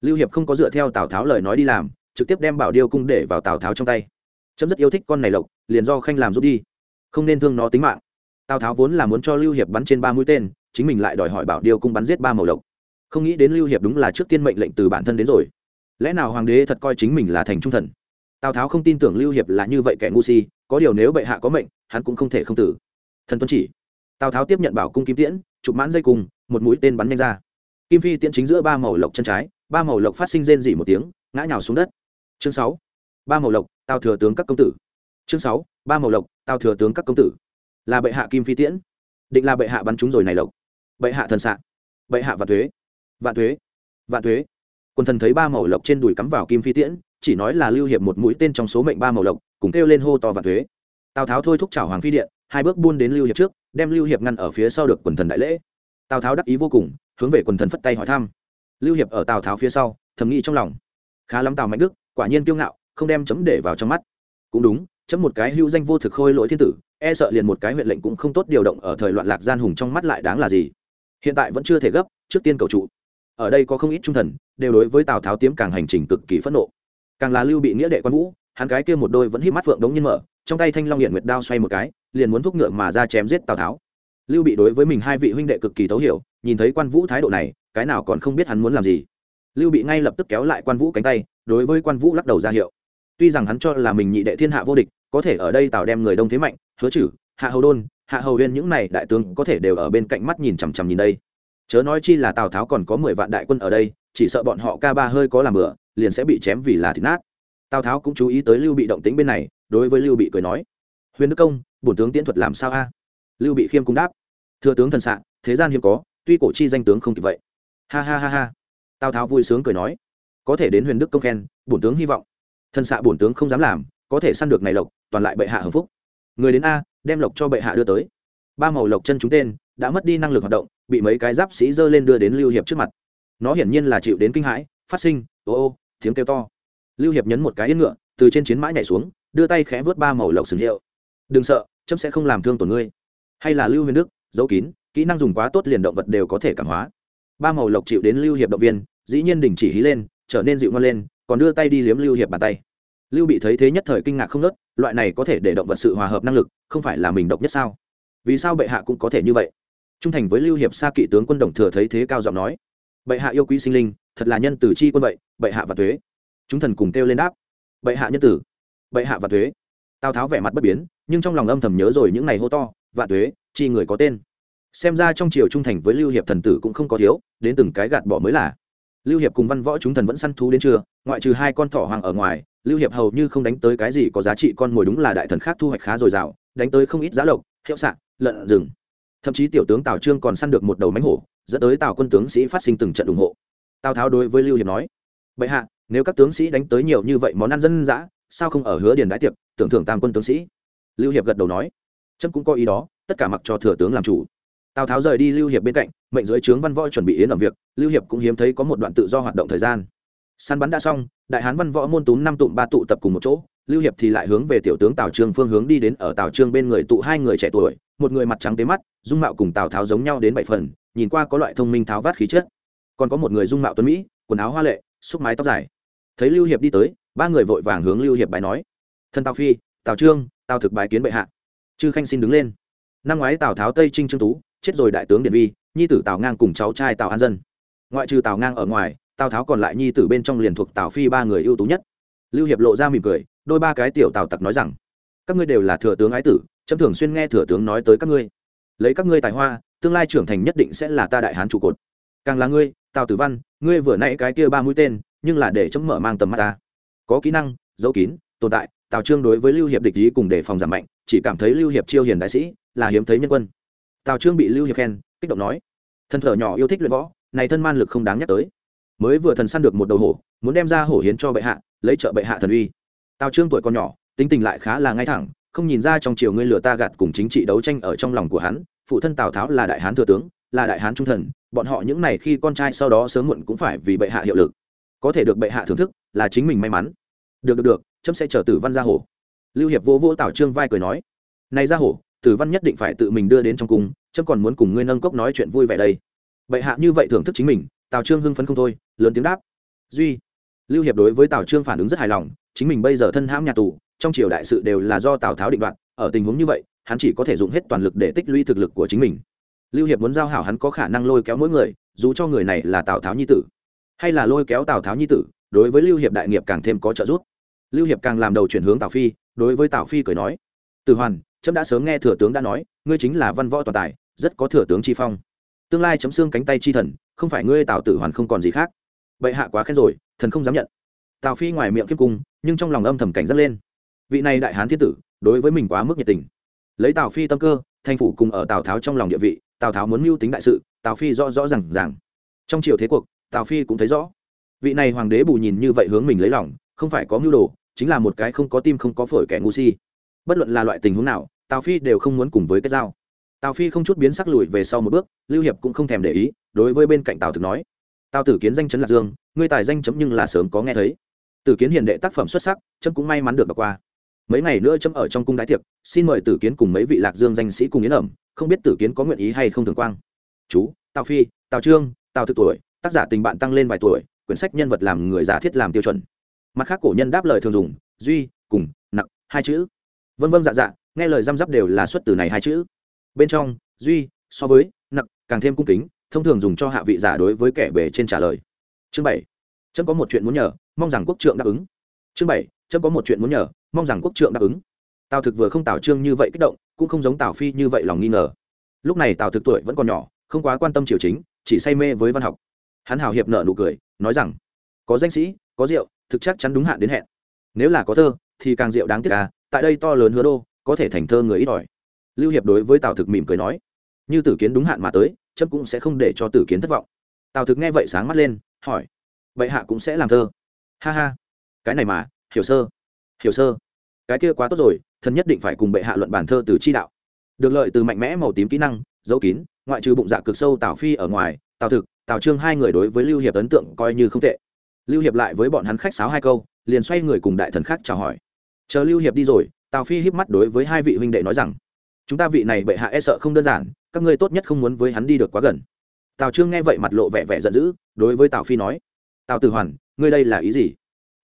Lưu hiệp không có dựa theo tào tháo lời nói đi làm, trực tiếp đem bảo điêu cung để vào tào tháo trong tay. Chấm rất yêu thích con này lộc, liền do khanh làm rút đi. Không nên thương nó tính mạng. Tào tháo vốn là muốn cho lưu hiệp bắn trên ba mũi tên, chính mình lại đòi hỏi bảo điêu cung bắn giết ba màu lộc không nghĩ đến lưu hiệp đúng là trước tiên mệnh lệnh từ bản thân đến rồi. Lẽ nào hoàng đế thật coi chính mình là thành trung thần? Tào tháo không tin tưởng lưu hiệp là như vậy kẻ ngu si, có điều nếu bệ hạ có mệnh, hắn cũng không thể không tử. Thần tuân chỉ. Tào tháo tiếp nhận bảo cung kim tiễn, chụp mãn dây cùng một mũi tên bắn nhanh ra. Kim phi tiễn chính giữa ba màu lộc chân trái, ba màu lộc phát sinh rên dỉ một tiếng, ngã nhào xuống đất. Chương sáu. Ba màu lộc, tào thừa tướng các công tử. Chương sáu. Ba màu lộc, tào thừa tướng các công tử. Là bệ hạ kim phi tiễn. Định là bệ hạ bắn chúng rồi này lộc. Bệ hạ thần xạ. Bệ hạ và thuế vạn thuế vạn thuế. Quần thần thấy ba màu lộc trên đùi cắm vào kim phi tiễn, chỉ nói là lưu hiệp một mũi tên trong số mệnh ba màu lộc, cùng kêu lên hô to vạn thuế. Tào tháo thôi thúc chảo hoàng phi điện, hai bước buôn đến lưu hiệp trước, đem lưu hiệp ngăn ở phía sau được quần thần đại lễ. Tào tháo đắc ý vô cùng, hướng về quần thần phất tay hỏi thăm. Lưu hiệp ở tào tháo phía sau, thầm nghĩ trong lòng. Khá lắm tào mạnh đức, quả nhiên kiêu ngạo, không đem chấm để vào trong mắt. Cũng đúng, chấm một cái hữu danh vô thực khôi lỗi thiên tử e sợ liền một cái huyện lệnh cũng không tốt điều động ở thời loạn lạc gian hùng trong mắt lại đáng là gì. Hiện tại vẫn chưa thể gấp, trước tiên cầu trụ ở đây có không ít trung thần, đều đối với tào tháo tiếm càng hành trình cực kỳ phẫn nộ. Càng là lưu bị nghĩa đệ quan vũ, hắn cái kia một đôi vẫn hít mắt phượng đống nhiên mở, trong tay thanh long hiện nguyệt đao xoay một cái, liền muốn thúc ngựa mà ra chém giết tào tháo. Lưu bị đối với mình hai vị huynh đệ cực kỳ thấu hiểu, nhìn thấy quan vũ thái độ này, cái nào còn không biết hắn muốn làm gì. Lưu bị ngay lập tức kéo lại quan vũ cánh tay, đối với quan vũ lắc đầu ra hiệu. Tuy rằng hắn cho là mình nhị đệ thiên hạ vô địch, có thể ở đây tào đem người đông thế mạnh, hứa chử hạ hầu đôn, hạ hầu huyên những này đại tướng có thể đều ở bên cạnh mắt nhìn chằm chằm nhìn đây chớ nói chi là tào tháo còn có mười vạn đại quân ở đây, chỉ sợ bọn họ ca ba hơi có làm bừa, liền sẽ bị chém vì là thịt nát. Tào tháo cũng chú ý tới lưu bị động tính bên này, đối với lưu bị cười nói, huyền đức công, bổn tướng tiễn thuật làm sao a? Lưu bị khiêm cung đáp thưa tướng thần s thế gian hiếm có, tuy cổ chi danh tướng không kịp vậy. Ha ha ha ha. Tào tháo vui sướng cười nói, có thể đến huyền đức công khen, bổn tướng hy vọng. Thần xạ bổn tướng không dám làm, có thể săn được này lộc, toàn lại bệ hạ hưng phúc. Người đến a, đem lộc cho bệ hạ đưa tới. Ba màu lộc chân chúng tên, đã mất đi năng lực hoạt động bị mấy cái giáp sĩ giơ lên đưa đến lưu hiệp trước mặt. Nó hiển nhiên là chịu đến kinh hãi, phát sinh, ô ô, tiếng kêu to. Lưu hiệp nhấn một cái yên ngựa, từ trên chiến mã nhảy xuống, đưa tay khẽ vớt ba màu lộc sừng hiệu. Đừng sợ, chấm sẽ không làm thương tổn ngươi. Hay là lưu huyền đức, giấu kín, kỹ năng dùng quá tốt liền động vật đều có thể cảm hóa. Ba màu lộc chịu đến lưu hiệp động viên, dĩ nhiên đình chỉ hí lên, trở nên dịu ngon lên, còn đưa tay đi liếm lưu hiệp bàn tay. Lưu bị thấy thế nhất thời kinh ngạc không nớt, loại này có thể để động vật sự hòa hợp năng lực, không phải là mình độc nhất sao? Vì sao bệ hạ cũng có thể như vậy? Trung thành với lưu hiệp xa kỵ tướng quân đồng thừa thấy thế cao giọng nói. Bệ hạ yêu quý sinh linh, thật là nhân tử chi quân vậy, bệ hạ và thuế. Chúng thần cùng kêu lên đáp. Bệ hạ nhân tử, bệ hạ và thuế. Tào tháo vẻ mặt bất biến, nhưng trong lòng âm thầm nhớ rồi những ngày hô to, vạn thuế, chi người có tên. Xem ra trong triều trung thành với lưu hiệp thần tử cũng không có thiếu, đến từng cái gạt bỏ mới là. Lưu hiệp cùng văn võ chúng thần vẫn săn thú đến trưa, ngoại trừ hai con thỏ hoàng ở ngoài, lưu hiệp hầu như không đánh tới cái gì có giá trị con mồi đúng là đại thần khác thu hoạch khá dồi dào, đánh tới không ít giá lộc, hiệu sạn, lợn rừng thậm chí tiểu tướng tào trương còn săn được một đầu mánh hổ, dẫn tới tào quân tướng sĩ phát sinh từng trận ủng hộ. Tào tháo đối với lưu hiệp nói, bệ hạ, nếu các tướng sĩ đánh tới nhiều như vậy món ăn dân dã, sao không ở hứa điền đái tiệc, tưởng thưởng tam quân tướng sĩ? Lưu hiệp gật đầu nói trâm cũng có ý đó, tất cả mặc cho thừa tướng làm chủ. Tào tháo rời đi lưu hiệp bên cạnh, mệnh dưới trướng văn võ chuẩn bị yến làm việc, lưu hiệp cũng hiếm thấy có một đoạn tự do hoạt động thời gian. Săn bắn đã xong, đại hán văn võ môn túm năm tụm ba tụ tập cùng một chỗ, lưu hiệp thì lại hướng về tiểu tướng tào trương phương hướng đi đến ở tào trương bên người tụ hai người trẻ tuổi một người mặt trắng tế mắt, dung mạo cùng tào tháo giống nhau đến bảy phần, nhìn qua có loại thông minh tháo vát khí chất. Còn có một người dung mạo tuấn mỹ, quần áo hoa lệ, xúc mái tóc dài. Thấy lưu hiệp đi tới, ba người vội vàng hướng lưu hiệp bài nói thân tào phi, tào trương, tào thực bài kiến bệ hạ. Chư khanh xin đứng lên. Năm ngoái tào tháo tây trinh trương tú, chết rồi đại tướng điện vi, nhi tử tào ngang cùng cháu trai tào an dân. Ngoại trừ tào ngang ở ngoài, tào tháo còn lại nhi tử bên trong liền thuộc tào phi ba người ưu tú nhất. Lưu hiệp lộ ra mỉm cười, đôi ba cái tiểu tào tặc nói rằng, các ngươi đều là thừa tướng ái tử trâm thường xuyên nghe thừa tướng nói tới các ngươi. Lấy các ngươi tài hoa, tương lai trưởng thành nhất định sẽ là ta đại hán trụ cột. Càng là ngươi, tào tử văn, ngươi vừa nãy cái kia ba mũi tên, nhưng là để chấm mở mang tầm mắt ta. Có kỹ năng, giấu kín, tồn tại, tào trương đối với lưu hiệp địch ý cùng đề phòng giảm mạnh, chỉ cảm thấy lưu hiệp chiêu hiền đại sĩ, là hiếm thấy nhân quân. Tào trương bị lưu hiệp khen, kích động nói, thân thở nhỏ yêu thích luyện võ, này thân man lực không đáng nhắc tới. Mới vừa thần săn được một đầu hổ, muốn đem ra hổ hiến cho bệ hạ, lấy trợ bệ hạ thần uy. Tào trương tuổi còn nhỏ, tính tình lại khá là ngay thẳng không nhìn ra trong triều ngươi lừa ta gạt cùng chính trị đấu tranh ở trong lòng của hắn, phụ thân tào tháo là đại hán thừa tướng, là đại hán trung thần, bọn họ những này khi con trai sau đó sớm muộn cũng phải vì bệ hạ hiệu lực. Có thể được bệ hạ thưởng thức, là chính mình may mắn. Được được được trâm sẽ chờ tử văn ra hổ. Lưu hiệp vô vô tào trương vai cười nói, này ra hổ, tử văn nhất định phải tự mình đưa đến trong cung trâm còn muốn cùng ngươi nâng cốc nói chuyện vui vẻ đây. Bệ hạ như vậy thưởng thức chính mình, tào trương hưng phấn không thôi, lớn tiếng đáp, duy. Lưu hiệp đối với tào trương phản ứng rất hài lòng, chính mình bây giờ thân hãm nhà tù trong triều đại sự đều là do tào tháo định đoạt, ở tình huống như vậy, hắn chỉ có thể dùng hết toàn lực để tích lũy thực lực của chính mình. Lưu hiệp muốn giao hảo hắn có khả năng lôi kéo mỗi người, dù cho người này là tào tháo nhi tử, hay là lôi kéo tào tháo nhi tử, đối với lưu hiệp đại nghiệp càng thêm có trợ giúp. Lưu hiệp càng làm đầu chuyển hướng tào phi, đối với tào phi cười nói, từ hoàn trẫm đã sớm nghe thừa tướng đã nói, ngươi chính là văn võ toàn tài, rất có thừa tướng chi phong. Tương lai chấm xương cánh tay chi thần, không phải ngươi tào tử hoàn không còn gì khác. Bệ hạ quá khen rồi, thần không dám nhận. Tào phi ngoài miệng kiếp cung, nhưng trong lòng âm thầm cảnh giác lên vị này đại hán thiên tử, đối với mình quá mức nhiệt tình. Lấy tào phi tâm cơ, thành phủ cùng ở tào tháo trong lòng địa vị, tào tháo muốn mưu tính đại sự, tào phi rõ rõ r à n g rằng trong triều thế cuộc, tào phi cũng thấy rõ. Vị này hoàng đế bù nhìn như vậy hướng mình lấy lòng, không phải có mưu đồ, chính là một cái không có tim không có phổi kẻ ngu si. Bất luận là loại tình huống nào, tào phi đều không muốn cùng với cái dao tào phi không chút biến sắc lùi về sau một bước, lưu hiệp cũng không thèm để ý, đối với bên cạnh tào thực nói, tào tử kiến danh chấn lạc dương, ngươi tài danh chấm nhưng là sớm có nghe thấy. Tử kiến hiền đệ tác phẩm xuất sắc, chấm cũng may mắn được đọc qua mấy ngày nữa chấm ở trong cung đái tiệc, xin mời tử kiến cùng mấy vị lạc dương danh sĩ cùng yến ẩm, không biết tử kiến có nguyện ý hay không thường quang. Chú, tào phi, tào trương, tào thực tuổi, tác giả tình bạn tăng lên vài tuổi, quyển sách nhân vật làm người giả thiết làm tiêu chuẩn. Mặt khác cổ nhân đáp lời thường dùng, duy, cùng nặng hai chữ. Vân vân dạ dạ nghe lời răm rắp đều là xuất từ này hai chữ. Bên trong, duy, so với nặng càng thêm cung kính, thông thường dùng cho hạ vị giả đối với kẻ bề trên trả lời. Chương bảy. Trâm có một chuyện muốn nhờ, mong rằng quốc trượng đáp ứng chương bảy trâm có một chuyện muốn nhờ, mong rằng quốc trượng đáp ứng. Tào thực vừa không tào trương như vậy kích động, cũng không giống tào phi như vậy lòng nghi ngờ. Lúc này tào thực tuổi vẫn còn nhỏ, không quá quan tâm triều chính, chỉ say mê với văn học. Hắn hào hiệp nợ nụ cười, nói rằng, có danh sĩ, có rượu, thực chắc chắn đúng hạn đến hẹn. Nếu là có thơ, thì càng rượu đáng tiếc à tại đây to lớn hứa đô, có thể thành thơ người ít ỏi. Lưu hiệp đối với tào thực mỉm cười nói, như tử kiến đúng hạn mà tới trâm cũng sẽ không để cho tử kiến thất vọng. Tào thực nghe vậy sáng mắt lên, hỏi, vậy hạ cũng sẽ làm thơ? Ha ha cái này mà, hiểu sơ. Hiểu sơ. Cái kia quá tốt rồi, thần nhất định phải cùng bệ hạ luận bản thơ từ chi đạo. Được lợi từ mạnh mẽ màu tím kỹ năng, dấu kín, ngoại trừ bụng dạ cực sâu tào phi ở ngoài tào thực tào trương hai người đối với lưu hiệp ấn tượng coi như không tệ. Lưu hiệp lại với bọn hắn khách sáo hai câu, liền xoay người cùng đại thần khác chào hỏi. Chờ lưu hiệp đi rồi tào phi híp mắt đối với hai vị huynh đệ nói rằng, chúng ta vị này bệ hạ e sợ không đơn giản, các ngươi tốt nhất không muốn với hắn đi được quá gần. Tào trương nghe vậy mặt lộ vẻ vẻ giận dữ, đối với tào phi nói, tào tử hoàn, ngươi đây là ý gì?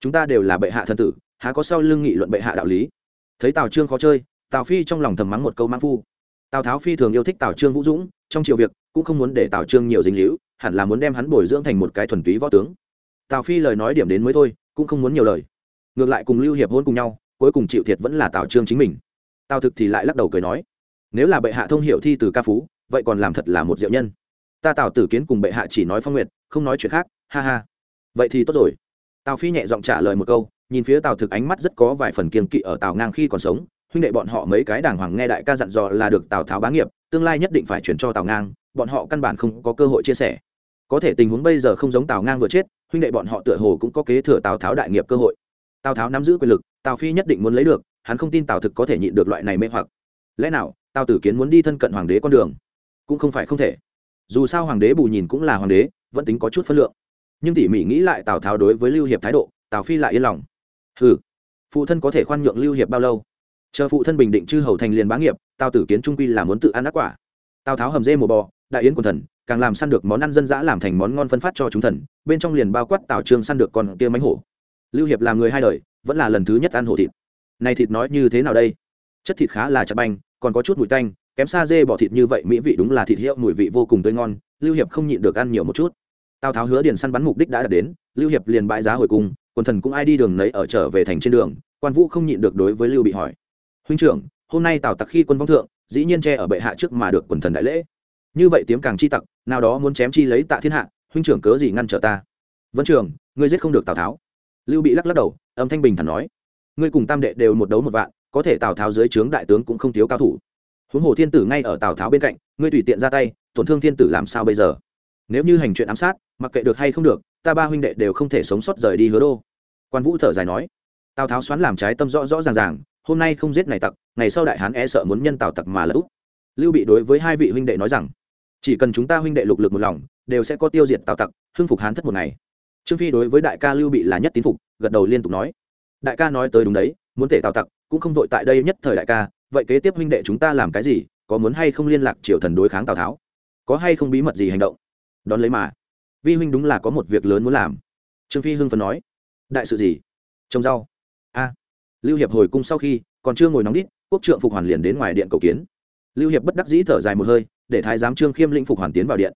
Chúng ta đều là bệ hạ thân tử há có sau lưng nghị luận bệ hạ đạo lý. Thấy tào trương khó chơi tào phi trong lòng thầm mắng một câu mang phu. Tào tháo phi thường yêu thích tào trương vũ dũng trong triều việc cũng không muốn để tào trương nhiều dính hữu hẳn là muốn đem hắn bồi dưỡng thành một cái thuần túy võ tướng. Tào phi lời nói điểm đến mới thôi cũng không muốn nhiều lời. Ngược lại cùng lưu hiệp hôn cùng nhau cuối cùng chịu thiệt vẫn là tào trương chính mình. Tào thực thì lại lắc đầu cười nói nếu là bệ hạ thông hiểu thi từ ca phú vậy còn làm thật là một diệu nhân. Ta tào tử kiến cùng bệ hạ chỉ nói phong nguyện, không nói chuyện khác ha ha. Vậy thì tốt rồi tào phi nhẹ giọng trả lời một câu, nhìn phía tào thực ánh mắt rất có vài phần kiên kỵ ở tào ngang khi còn sống, huynh đệ bọn họ mấy cái đàng hoàng nghe đại ca dặn dò là được tào tháo bá nghiệp, tương lai nhất định phải chuyển cho tào ngang, bọn họ căn bản không có cơ hội chia sẻ. Có thể tình huống bây giờ không giống tào ngang vừa chết, huynh đệ bọn họ tựa hồ cũng có kế thừa tào tháo đại nghiệp cơ hội. Tào tháo nắm giữ quyền lực, tào phi nhất định muốn lấy được, hắn không tin tào thực có thể nhịn được loại này mê hoặc. Lẽ nào, tào tử kiến muốn đi thân cận hoàng đế con đường? Cũng không phải không thể. Dù sao hoàng đế bù nhìn cũng là hoàng đế, vẫn tính có chút phân lượng nhưng tỉ mỉ nghĩ lại tào tháo đối với lưu hiệp thái độ tào phi lại yên lòng ừ phụ thân có thể khoan nhượng lưu hiệp bao lâu chờ phụ thân bình định chư hầu thành liền bá nghiệp tào tử kiến trung quy là muốn tự ăn ác quả tào tháo hầm dê mùa bò đại yến quần thần càng làm săn được món ăn dân dã làm thành món ngon phân phát cho chúng thần bên trong liền bao quát tào trương săn được con kia mánh hổ lưu hiệp làm người hai đời vẫn là lần thứ nhất ăn hổ thịt này thịt nói như thế nào đây chất thịt khá là chặt banh còn có chút mùi tanh kém xa dê bỏ thịt như vậy mỹ vị đúng là thịt hiệu mùi vị vô cùng tươi ngon lưu hiệp không nhịn được ăn nhiều một chút tào tháo hứa điền săn bắn mục đích đã đạt đến, lưu hiệp liền bãi giá hồi cung, quần thần cũng ai đi đường nấy ở trở về thành trên đường, quan vũ không nhịn được đối với lưu bị hỏi. Huynh trưởng, hôm nay tào tặc khi quân vong thượng, dĩ nhiên che ở bệ hạ trước mà được quần thần đại lễ. Như vậy tiếm càng chi tặc, nào đó muốn chém chi lấy tạ thiên hạ, huynh trưởng cớ gì ngăn trở ta? Vân trưởng, ngươi giết không được tào tháo. Lưu bị lắc lắc đầu, âm thanh bình thản nói. Ngươi cùng tam đệ đều một đấu một vạn, có thể tào tháo dưới trướng đại tướng cũng không thiếu cao thủ. Huống hồ thiên tử ngay ở tào tháo bên cạnh, ngươi tùy tiện ra tay, tổn thương thiên tử làm sao bây giờ? Nếu như hành chuyện ám sát mặc kệ được hay không được, ta ba huynh đệ đều không thể sống sót rời đi hứa đô. Quan vũ thở dài nói, tào tháo xoắn làm trái tâm rõ rõ ràng ràng, hôm nay không giết này tặc, ngày sau đại hán e sợ muốn nhân tào tặc mà lỡ úp lưu bị đối với hai vị huynh đệ nói rằng, chỉ cần chúng ta huynh đệ lục lực một lòng, đều sẽ có tiêu diệt tào tặc, hưng phục hán thất một ngày. Trương phi đối với đại ca lưu bị là nhất tín phục, gật đầu liên tục nói, đại ca nói tới đúng đấy, muốn tể tào tặc, cũng không vội tại đây nhất thời đại ca, vậy kế tiếp huynh đệ chúng ta làm cái gì, có muốn hay không liên lạc triều thần đối kháng tào tháo? Có hay không bí mật gì hành động? Đón lấy mà vi huynh đúng là có một việc lớn muốn làm. Trương phi hưng phấn nói. Đại sự gì? Trồng rau. A. Lưu hiệp hồi cung sau khi, còn chưa ngồi nóng đít, quốc trượng phục hoàn liền đến ngoài điện cầu kiến. Lưu hiệp bất đắc dĩ thở dài một hơi, để thái giám trương khiêm lĩnh phục hoàn tiến vào điện.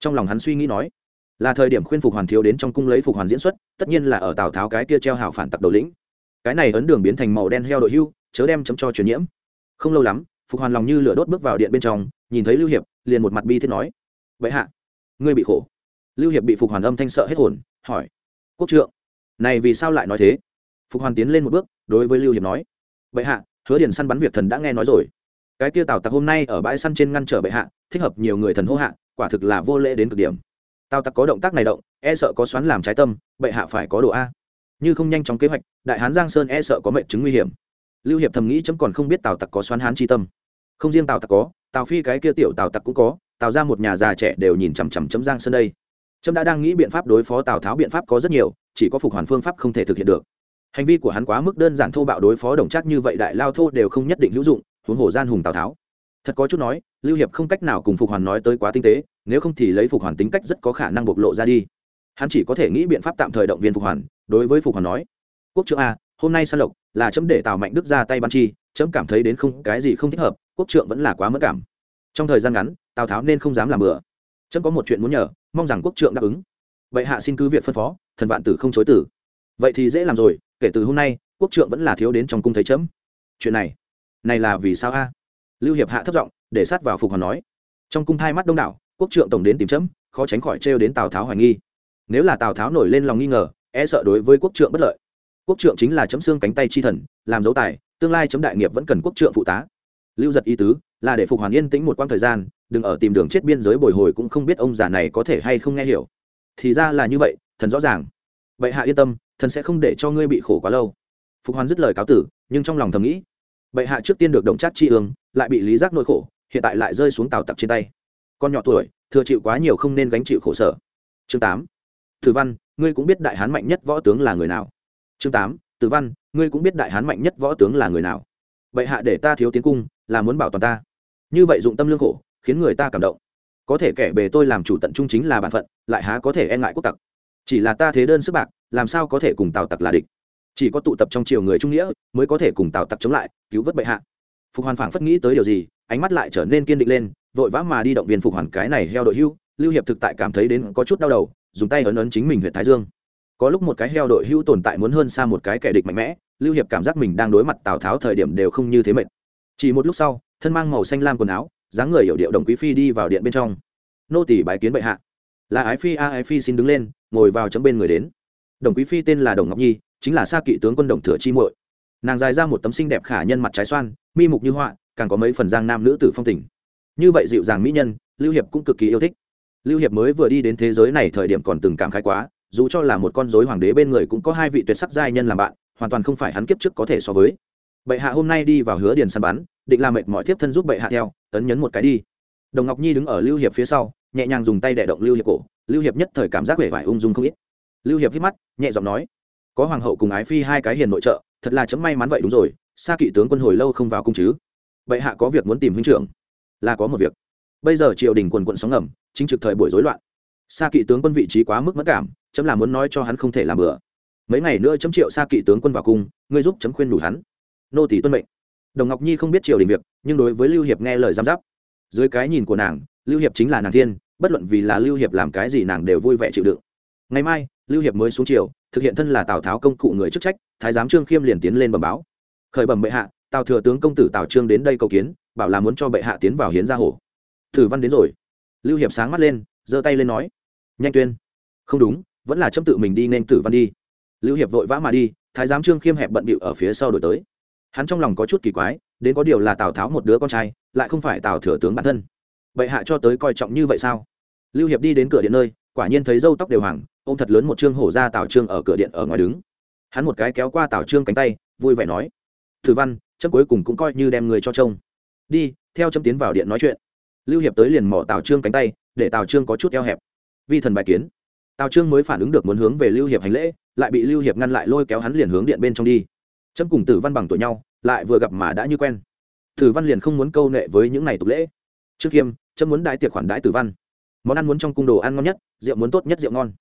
Trong lòng hắn suy nghĩ nói, là thời điểm khuyên phục hoàn thiếu đến trong cung lấy phục hoàn diễn xuất, tất nhiên là ở tào tháo cái kia treo hảo phản tặc đầu lĩnh. Cái này ấn đường biến thành màu đen heo đội hưu, chớ đem chấm cho truyền nhiễm. Không lâu lắm, phục hoàn lòng như lửa đốt bước vào điện bên trong, nhìn thấy lưu hiệp, liền một mặt bi thiết nói. Vậy hạ, ngươi bị khổ lưu hiệp bị phục hoàn âm thanh sợ hết hồn, hỏi, quốc trượng, này vì sao lại nói thế? Phục hoàn tiến lên một bước, đối với lưu hiệp nói, Bệ hạ, hứa điền săn bắn việc thần đã nghe nói rồi. Cái kia tào tặc hôm nay ở bãi săn trên ngăn trở bệ hạ, thích hợp nhiều người thần hô hạ, quả thực là vô lễ đến cực điểm. Tào tặc có động tác này động e sợ có xoắn làm trái tâm, bệ hạ phải có độ a. Như không nhanh chóng kế hoạch, đại hán giang sơn e sợ có mệnh chứng nguy hiểm. Lưu hiệp thầm nghĩ chấm còn không biết tào tặc có xoắn hán chi tâm. Không riêng tào tặc có, tào phi cái kia tiểu tào tặc cũng có, tào ra một nhà già trẻ đều nhìn chằm chằm chấm giang sơn đây trâm đã đang nghĩ biện pháp đối phó tào tháo biện pháp có rất nhiều, chỉ có phục hoàn phương pháp không thể thực hiện được. Hành vi của hắn quá mức đơn giản thô bạo đối phó đồng chắc như vậy đại lao thô đều không nhất định hữu dụng, huống hồ gian hùng tào tháo. Thật có chút nói, lưu hiệp không cách nào cùng phục hoàn nói tới quá tinh tế, nếu không thì lấy phục hoàn tính cách rất có khả năng bộc lộ ra đi. Hắn chỉ có thể nghĩ biện pháp tạm thời động viên phục hoàn, đối với phục hoàn nói, quốc trưởng a, hôm nay san lộc là chấm để tào mạnh đức ra tay ban chi, chấm cảm thấy đến không, cái gì không thích hợp, quốc trưởng vẫn là quá mất cảm. Trong thời gian ngắn, tào tháo nên không dám làm bừa chấm có một chuyện muốn nhờ, mong rằng quốc trưởng đáp ứng. Vậy hạ xin cứ việc phân phó, thần vạn tử không chối tử vậy thì dễ làm rồi, kể từ hôm nay, quốc trưởng vẫn là thiếu đến trong cung thấy chấm. Chuyện này này là vì sao a? Lưu hiệp hạ thấp giọng, để sát vào phục hoàn nói. Trong cung thai mắt đông đảo, quốc trưởng tổng đến tìm chấm, khó tránh khỏi trêu đến tào tháo hoài nghi. Nếu là tào tháo nổi lên lòng nghi ngờ e sợ đối với quốc trưởng bất lợi. Quốc trượng chính là chấm xương cánh tay chi thần, làm dấu tài, tương lai chấm đại nghiệp vẫn cần quốc trượng phụ tá. Lưu giật ý tứ, là để phục hoàn yên tĩnh một quãng thời gian đừng ở tìm đường chết biên giới bồi hồi cũng không biết ông già này có thể hay không nghe hiểu. Thì ra là như vậy, thần rõ ràng. Vậy hạ yên tâm, thần sẽ không để cho ngươi bị khổ quá lâu. Phục hoàn dứt lời cáo tử, nhưng trong lòng thầm nghĩ, bệ hạ trước tiên được đồng trác tri ương, lại bị lý giác nỗi khổ, hiện tại lại rơi xuống tàu tặc trên tay. Con nhỏ tuổi, thừa chịu quá nhiều không nên gánh chịu khổ sở. Chương tám, tử văn, ngươi cũng biết đại hán mạnh nhất võ tướng là người nào. Chương tám, tử văn, ngươi cũng biết đại hán mạnh nhất võ tướng là người nào. Bệ hạ để ta thiếu tiến cung, là muốn bảo toàn ta. Như vậy dụng tâm lương khổ khiến người ta cảm động. Có thể kẻ bề tôi làm chủ tận trung chính là bản phận, lại há có thể e ngại quốc tặc. Chỉ là ta thế đơn sức bạc, làm sao có thể cùng tào tặc là địch? Chỉ có tụ tập trong triều người trung nghĩa mới có thể cùng tào tặc chống lại, cứu vớt bệ hạ. Phục hoàn phảng phất nghĩ tới điều gì, ánh mắt lại trở nên kiên định lên, vội vã mà đi động viên phục hoàn cái này heo đội hưu, lưu hiệp thực tại cảm thấy đến có chút đau đầu, dùng tay ấn ấn chính mình huyện thái dương. Có lúc một cái heo đội hưu tồn tại muốn hơn xa một cái kẻ địch mạnh mẽ, lưu hiệp cảm giác mình đang đối mặt tào tháo thời điểm đều không như thế mệt. Chỉ một lúc sau, thân mang màu xanh lam quần áo dáng người hiểu điệu đồng quý phi đi vào điện bên trong. Nô tỷ bái kiến bệ hạ. Là ái phi, a ái phi xin đứng lên, ngồi vào chấm bên người đến. Đồng quý phi tên là đồng ngọc nhi, chính là sa kỵ tướng quân đồng thừa chi muội. Nàng dài ra một tấm xinh đẹp khả nhân mặt trái xoan, mi mục như họa, càng có mấy phần giang nam nữ tử phong tình. Như vậy dịu dàng mỹ nhân, lưu hiệp cũng cực kỳ yêu thích. Lưu hiệp mới vừa đi đến thế giới này thời điểm còn từng cảm khái quá, dù cho là một con dối hoàng đế bên người cũng có hai vị tuyệt sắc giai nhân làm bạn, hoàn toàn không phải hắn kiếp trước có thể so với bệ hạ hôm nay đi vào hứa điền săn bắn, định làm mệt mọi tiếp thân giúp bệ hạ theo, ấn nhấn một cái đi. Đồng ngọc nhi đứng ở lưu hiệp phía sau, nhẹ nhàng dùng tay đè động lưu hiệp cổ. Lưu hiệp nhất thời cảm giác vẻ vải ung dung không ít. Lưu hiệp hít mắt, nhẹ giọng nói, có hoàng hậu cùng ái phi hai cái hiền nội trợ, thật là chấm may mắn vậy đúng rồi xa kỵ tướng quân hồi lâu không vào cung chứ. Bệ hạ có việc muốn tìm huynh trưởng. Là có một việc. Bây giờ triều đình quần quận sóng ngầm, chính trực thời buổi rối loạn. Xa kỵ tướng quân vị trí quá mức mất cảm, chấm là muốn nói cho hắn không thể làm bừa. Mấy ngày nữa chấm triệu xa kỵ tướng quân vào cung, ngươi giúp chấm khuyên đủ hắn nô tỷ tuân mệnh. Đồng ngọc nhi không biết triều đình việc, nhưng đối với lưu hiệp nghe lời giám giáp. Dưới cái nhìn của nàng, lưu hiệp chính là nàng thiên, bất luận vì là lưu hiệp làm cái gì nàng đều vui vẻ chịu đựng. Ngày mai, lưu hiệp mới xuống triều, thực hiện thân là tào tháo công cụ người chức trách, thái giám trương khiêm liền tiến lên bẩm báo. Khởi bẩm bệ hạ, tào thừa tướng công tử tào trương đến đây cầu kiến, bảo là muốn cho bệ hạ tiến vào hiến gia hồ thử văn đến rồi. Lưu hiệp sáng mắt lên, giơ tay lên nói. Nhanh tuyên. Không đúng, vẫn là chấm tự mình đi nên tử văn đi. Lưu hiệp vội vã mà đi, thái giám trương khiêm hẹp bận bịu ở phía sau đổi tới hắn trong lòng có chút kỳ quái, đến có điều là tào tháo một đứa con trai, lại không phải tào thừa tướng bản thân. Bệ hạ cho tới coi trọng như vậy sao? Lưu hiệp đi đến cửa điện nơi, quả nhiên thấy râu tóc đều hoàng ô m thật lớn một trương hổ ra tào trương ở cửa điện ở ngoài đứng. Hắn một cái kéo qua tào trương cánh tay, vui vẻ nói, thử văn, chấm cuối cùng cũng coi như đem người cho trông. Đi, theo chấm tiến vào điện nói chuyện. Lưu hiệp tới liền mỏ tào trương cánh tay, để tào trương có chút eo hẹp. Vi thần bài kiến. Tào trương mới phản ứng được muốn hướng về lưu hiệp hành lễ, lại bị lưu hiệp ngăn lại lôi kéo hắn liền hướng điện bên trong đi chấm cùng tử văn bằng tuổi nhau, lại vừa gặp mà đã như quen. Tử văn liền không muốn câu nệ với những ngày tục lễ. Trước khiêm chấm muốn đại tiệc khoản đãi tử văn. Món ăn muốn trong cung đồ ăn ngon nhất, rượu muốn tốt nhất rượu ngon.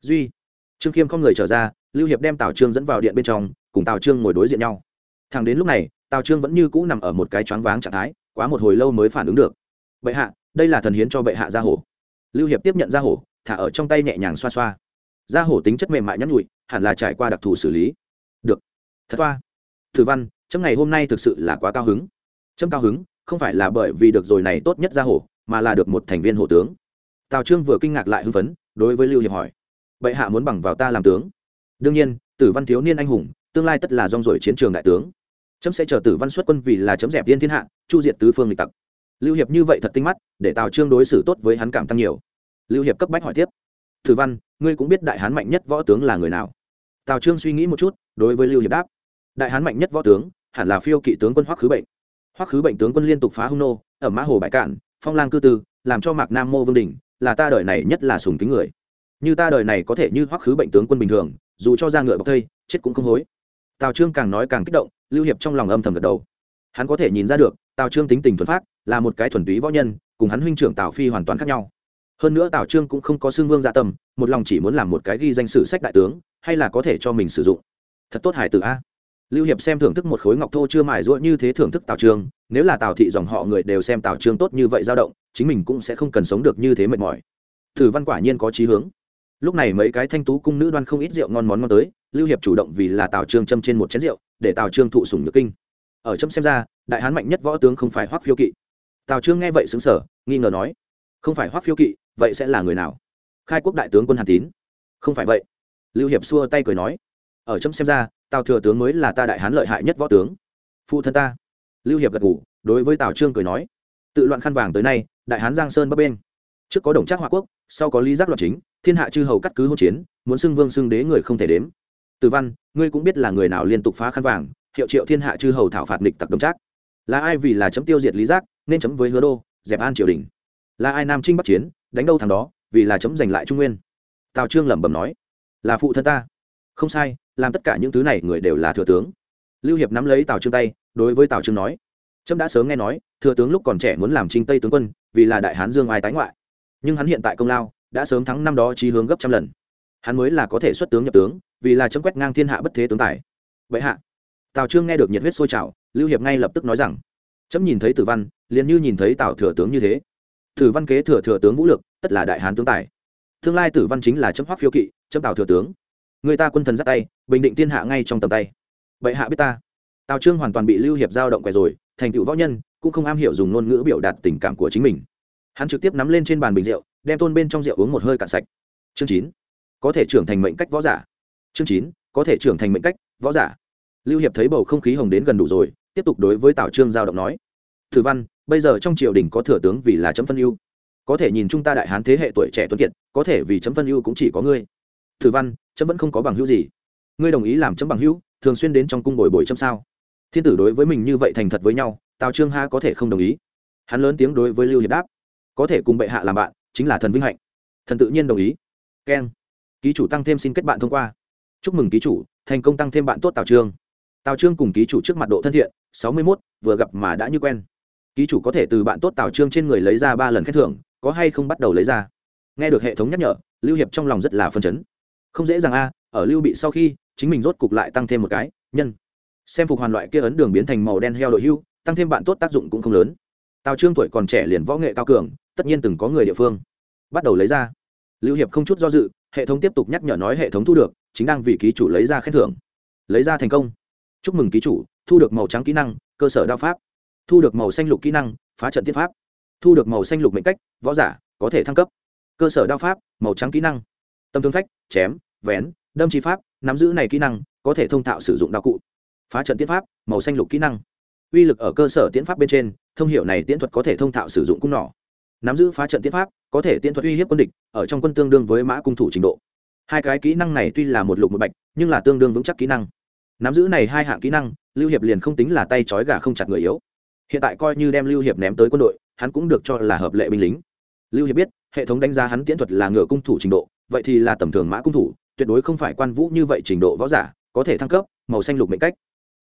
Duy. Trương khiêm không người trở ra, lưu hiệp đem tào trương dẫn vào điện bên trong, cùng tào trương ngồi đối diện nhau. Thằng đến lúc này, tào trương vẫn như cũ nằm ở một cái choáng váng trạng thái, quá một hồi lâu mới phản ứng được. Bệ hạ, đây là thần hiến cho bệ hạ ra hổ. Lưu hiệp tiếp nhận ra hổ, thả ở trong tay nhẹ nhàng xoa xoa. Ra hổ tính chất mềm mại nhắn nhụi hẳn là trải qua đặc thù xử lý. Được thật toa thử văn, chấm ngày hôm nay thực sự là quá cao hứng. Chấm cao hứng, không phải là bởi vì được rồi này tốt nhất ra hổ, mà là được một thành viên hổ tướng. Tào trương vừa kinh ngạc lại hưng phấn, đối với lưu hiệp hỏi. Bệ hạ muốn bằng vào ta làm tướng? Đương nhiên, tử văn thiếu niên anh hùng, tương lai tất là rong rổi chiến trường đại tướng. Chấm sẽ chờ tử văn xuất quân vì là chấm dẹp viên thiên hạ, chu diệt tứ phương lịch tặc. Lưu hiệp như vậy thật tinh mắt, để tào trương đối xử tốt với hắn cảm tăng nhiều. Lưu hiệp cấp bách hỏi tiếp. Thử văn, ngươi cũng biết đại hán mạnh nhất võ tướng là người nào? Tào trương suy nghĩ một chút, đối với lưu hiệp đáp đại hán mạnh nhất võ tướng, hẳn là phiêu kỵ tướng quân hoắc khứ bệnh. Hoắc khứ bệnh tướng quân liên tục phá hung nô, ở mã hồ bãi cạn, phong lang cư tư, làm cho mạc nam mô vương đình, là ta đời này nhất là sùng kính người. Như ta đời này có thể như hoắc khứ bệnh tướng quân bình thường, dù cho ra ngựa bọc thây, chết cũng không hối. Tào trương càng nói càng kích động, lưu hiệp trong lòng âm thầm gật đầu. Hắn có thể nhìn ra được, tào trương tính tình thuần phát là một cái thuần túy võ nhân, cùng hắn huynh trưởng tào phi hoàn toàn khác nhau. Hơn nữa tào trương cũng không có xương vương dạ tâm, một lòng chỉ muốn làm một cái ghi danh sử sách đại tướng, hay là có thể cho mình sử dụng. Thật tốt hải tử a lưu hiệp xem thưởng thức một khối ngọc thô chưa mài ruộng như thế thưởng thức tào trương, nếu là tào thị dòng họ người đều xem tào trương tốt như vậy dao động, chính mình cũng sẽ không cần sống được như thế mệt mỏi. Thử văn quả nhiên có chí hướng. Lúc này mấy cái thanh tú cung nữ đoan không ít rượu ngon món ngon tới, lưu hiệp chủ động vì là tào trương châm trên một chén rượu, để tào trương thụ sủng nhược kinh. Ở châm xem ra, đại hán mạnh nhất võ tướng không phải hoắc phiêu kỵ. Tào trương nghe vậy xứng sở, nghi ngờ nói, không phải hoắc phiêu kỵ, vậy sẽ là người nào? Khai quốc đại tướng quân hàn tín. Không phải vậy. Lưu hiệp xua tay cười nói, ở châm xem ra tào thừa tướng mới là ta đại hán lợi hại nhất võ tướng. Phụ thân ta. Lưu hiệp gật ngủ đối với tào trương cười nói, tự loạn khăn vàng tới nay, đại hán giang sơn bấp bên trước có đồng trác hoa quốc, sau có lý giác loạn chính, thiên hạ chư hầu cắt cứ hôn chiến, muốn xưng vương xưng đế người không thể đếm. Từ văn, ngươi cũng biết là người nào liên tục phá khăn vàng, hiệu triệu thiên hạ chư hầu thảo phạt địch tặc đồng trác. Là ai vì là chấm tiêu diệt lý giác, nên chấm với hứa đô, dẹp an triều đình. Là ai nam trinh bắc chiến, đánh đâu thằng đó, vì là chấm giành lại trung nguyên. Tào trương lẩm bẩm nói, là phụ thân ta. Không sai làm tất cả những thứ này người đều là thừa tướng. Lưu hiệp nắm lấy tào trương tay, đối với tào trương nói, trâm đã sớm nghe nói, thừa tướng lúc còn trẻ muốn làm trinh tây tướng quân, vì là đại hán dương ai tái ngoại. Nhưng hắn hiện tại công lao, đã sớm thắng năm đó trí hướng gấp trăm lần. Hắn mới là có thể xuất tướng nhập tướng, vì là chấm quét ngang thiên hạ bất thế tướng tài. Vậy hạ. Tào trương nghe được nhiệt huyết sôi trào, lưu hiệp ngay lập tức nói rằng, chấm nhìn thấy tử văn, liền như nhìn thấy tào thừa tướng như thế. Tử văn kế thừa thừa tướng vũ lực, tất là đại hán tướng tài. Tương lai tử văn chính là chấm hoắc phiêu kỵ, chấm tào thừa tướng người ta quân thần dắt tay, bình định thiên hạ ngay trong tầm tay. Bệ hạ biết ta. Tào trương hoàn toàn bị lưu hiệp giao động quẻ rồi, thành tựu võ nhân, cũng không am hiểu dùng ngôn ngữ biểu đạt tình cảm của chính mình. Hắn trực tiếp nắm lên trên bàn bình rượu, đem tôn bên trong rượu uống một hơi cạn sạch. Chương chín. Có thể trưởng thành mệnh cách võ giả. Chương chín. Có thể trưởng thành mệnh cách võ giả. Lưu hiệp thấy bầu không khí hồng đến gần đủ rồi, tiếp tục đối với tào trương giao động nói. Thử văn, bây giờ trong triều đình có thừa tướng vì là chấm phân ưu. Có thể nhìn chúng ta đại hán thế hệ tuổi trẻ tuấn kiệt, có thể vì chấm phân ưu cũng chỉ có ngươi. Thử văn chấm vẫn không có bằng hữu gì. Ngươi đồng ý làm chấm bằng hữu, thường xuyên đến trong cung bồi bồi chấm sao? Thiên tử đối với mình như vậy thành thật với nhau, tào trương ha có thể không đồng ý. Hắn lớn tiếng đối với lưu hiệp đáp, có thể cùng bệ hạ làm bạn, chính là thần vinh hạnh. Thần tự nhiên đồng ý. Keng. Ký chủ tăng thêm xin kết bạn thông qua. Chúc mừng ký chủ, thành công tăng thêm bạn tốt tào trương. Tào trương cùng ký chủ trước mặt độ thân thiện, sáu mươi mốt, vừa gặp mà đã như quen. Ký chủ có thể từ bạn tốt tào trương trên người lấy ra ba lần khen thưởng, có hay không bắt đầu lấy ra? Nghe được hệ thống nhắc nhở, lưu hiệp trong lòng rất là phân chấn không dễ dàng a, ở lưu bị sau khi, chính mình rốt cục lại tăng thêm một cái, nhân. Xem phục hoàn loại kia ấn đường biến thành màu đen heo đội hưu, tăng thêm bạn tốt tác dụng cũng không lớn. Tào trương tuổi còn trẻ liền võ nghệ cao cường, tất nhiên từng có người địa phương. Bắt đầu lấy ra. Lưu hiệp không chút do dự, hệ thống tiếp tục nhắc nhở nói hệ thống thu được, chính đang vì ký chủ lấy ra khen thưởng. Lấy ra thành công. Chúc mừng ký chủ, thu được màu trắng kỹ năng, cơ sở đao pháp. Thu được màu xanh lục kỹ năng, phá trận tiết pháp. Thu được màu xanh lục mệnh cách, võ giả, có thể thăng cấp. Cơ sở đao pháp, màu trắng kỹ năng tâm thương phách, chém, vén, đâm chi pháp, nắm giữ này kỹ năng, có thể thông thạo sử dụng đạo cụ. Phá trận tiến pháp, màu xanh lục kỹ năng. Uy lực ở cơ sở tiến pháp bên trên, thông hiệu này tiến thuật có thể thông thạo sử dụng cung nỏ. Nắm giữ phá trận tiến pháp, có thể tiến thuật uy hiếp quân địch, ở trong quân tương đương với mã cung thủ trình độ. Hai cái kỹ năng này tuy là một lục một bạch, nhưng là tương đương vững chắc kỹ năng. Nắm giữ này hai hạng kỹ năng, lưu hiệp liền không tính là tay trói gà không chặt người yếu. Hiện tại coi như đem lưu hiệp ném tới quân đội, hắn cũng được cho là hợp lệ binh lính. Lưu hiệp biết, hệ thống đánh giá hắn tiễn thuật là ngựa cung thủ trình độ vậy thì là tầm thường mã cung thủ, tuyệt đối không phải quan vũ như vậy trình độ võ giả, có thể thăng cấp, màu xanh lục mệnh cách.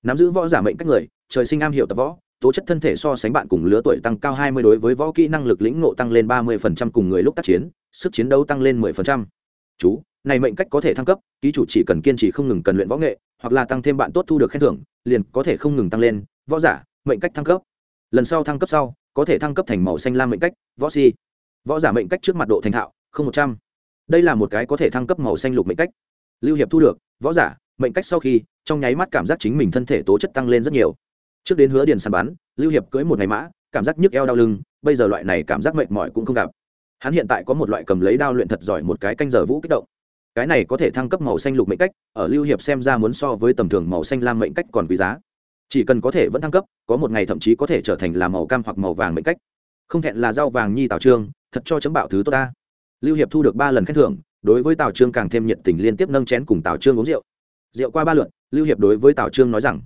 Nắm giữ võ giả mệnh cách người, trời sinh am hiểu tập võ, tố chất thân thể so sánh bạn cùng lứa tuổi tăng cao 20 đối với võ kỹ năng lực lĩnh ngộ tăng lên 30% cùng người lúc tác chiến, sức chiến đấu tăng lên 10%. chú, này mệnh cách có thể thăng cấp, ký chủ chỉ cần kiên trì không ngừng cần luyện võ nghệ, hoặc là tăng thêm bạn tốt thu được khen thưởng, liền có thể không ngừng tăng lên, võ giả, mệnh cách thăng cấp. Lần sau thăng cấp sau, có thể thăng cấp thành màu xanh lam mệnh cách, võ si. Võ giả mệnh cách trước mặt độ thành thạo, không một trăm đây là một cái có thể thăng cấp màu xanh lục mệnh cách. Lưu hiệp thu được, võ giả, mệnh cách sau khi, trong nháy mắt cảm giác chính mình thân thể tố chất tăng lên rất nhiều. Trước đến hứa điền săn bắn, lưu hiệp cưới một ngày mã, cảm giác nhức eo đau lưng, bây giờ loại này cảm giác mệt mỏi cũng không gặp. Hắn hiện tại có một loại cầm lấy đao luyện thật giỏi một cái canh giờ vũ kích động. Cái này có thể thăng cấp màu xanh lục mệnh cách, ở lưu hiệp xem ra muốn so với tầm thường màu xanh lam mệnh cách còn quý giá. Chỉ cần có thể vẫn thăng cấp, có một ngày thậm chí có thể trở thành là màu cam hoặc màu vàng mệnh cách. Không thẹn là rau vàng nhi tào trương, thật cho chấm bạo thứ tốt ta lưu hiệp thu được ba lần khen thưởng, đối với tào trương càng thêm nhiệt tình liên tiếp nâng chén cùng tào trương uống rượu. Rượu qua ba lượt, lưu hiệp đối với tào trương nói rằng,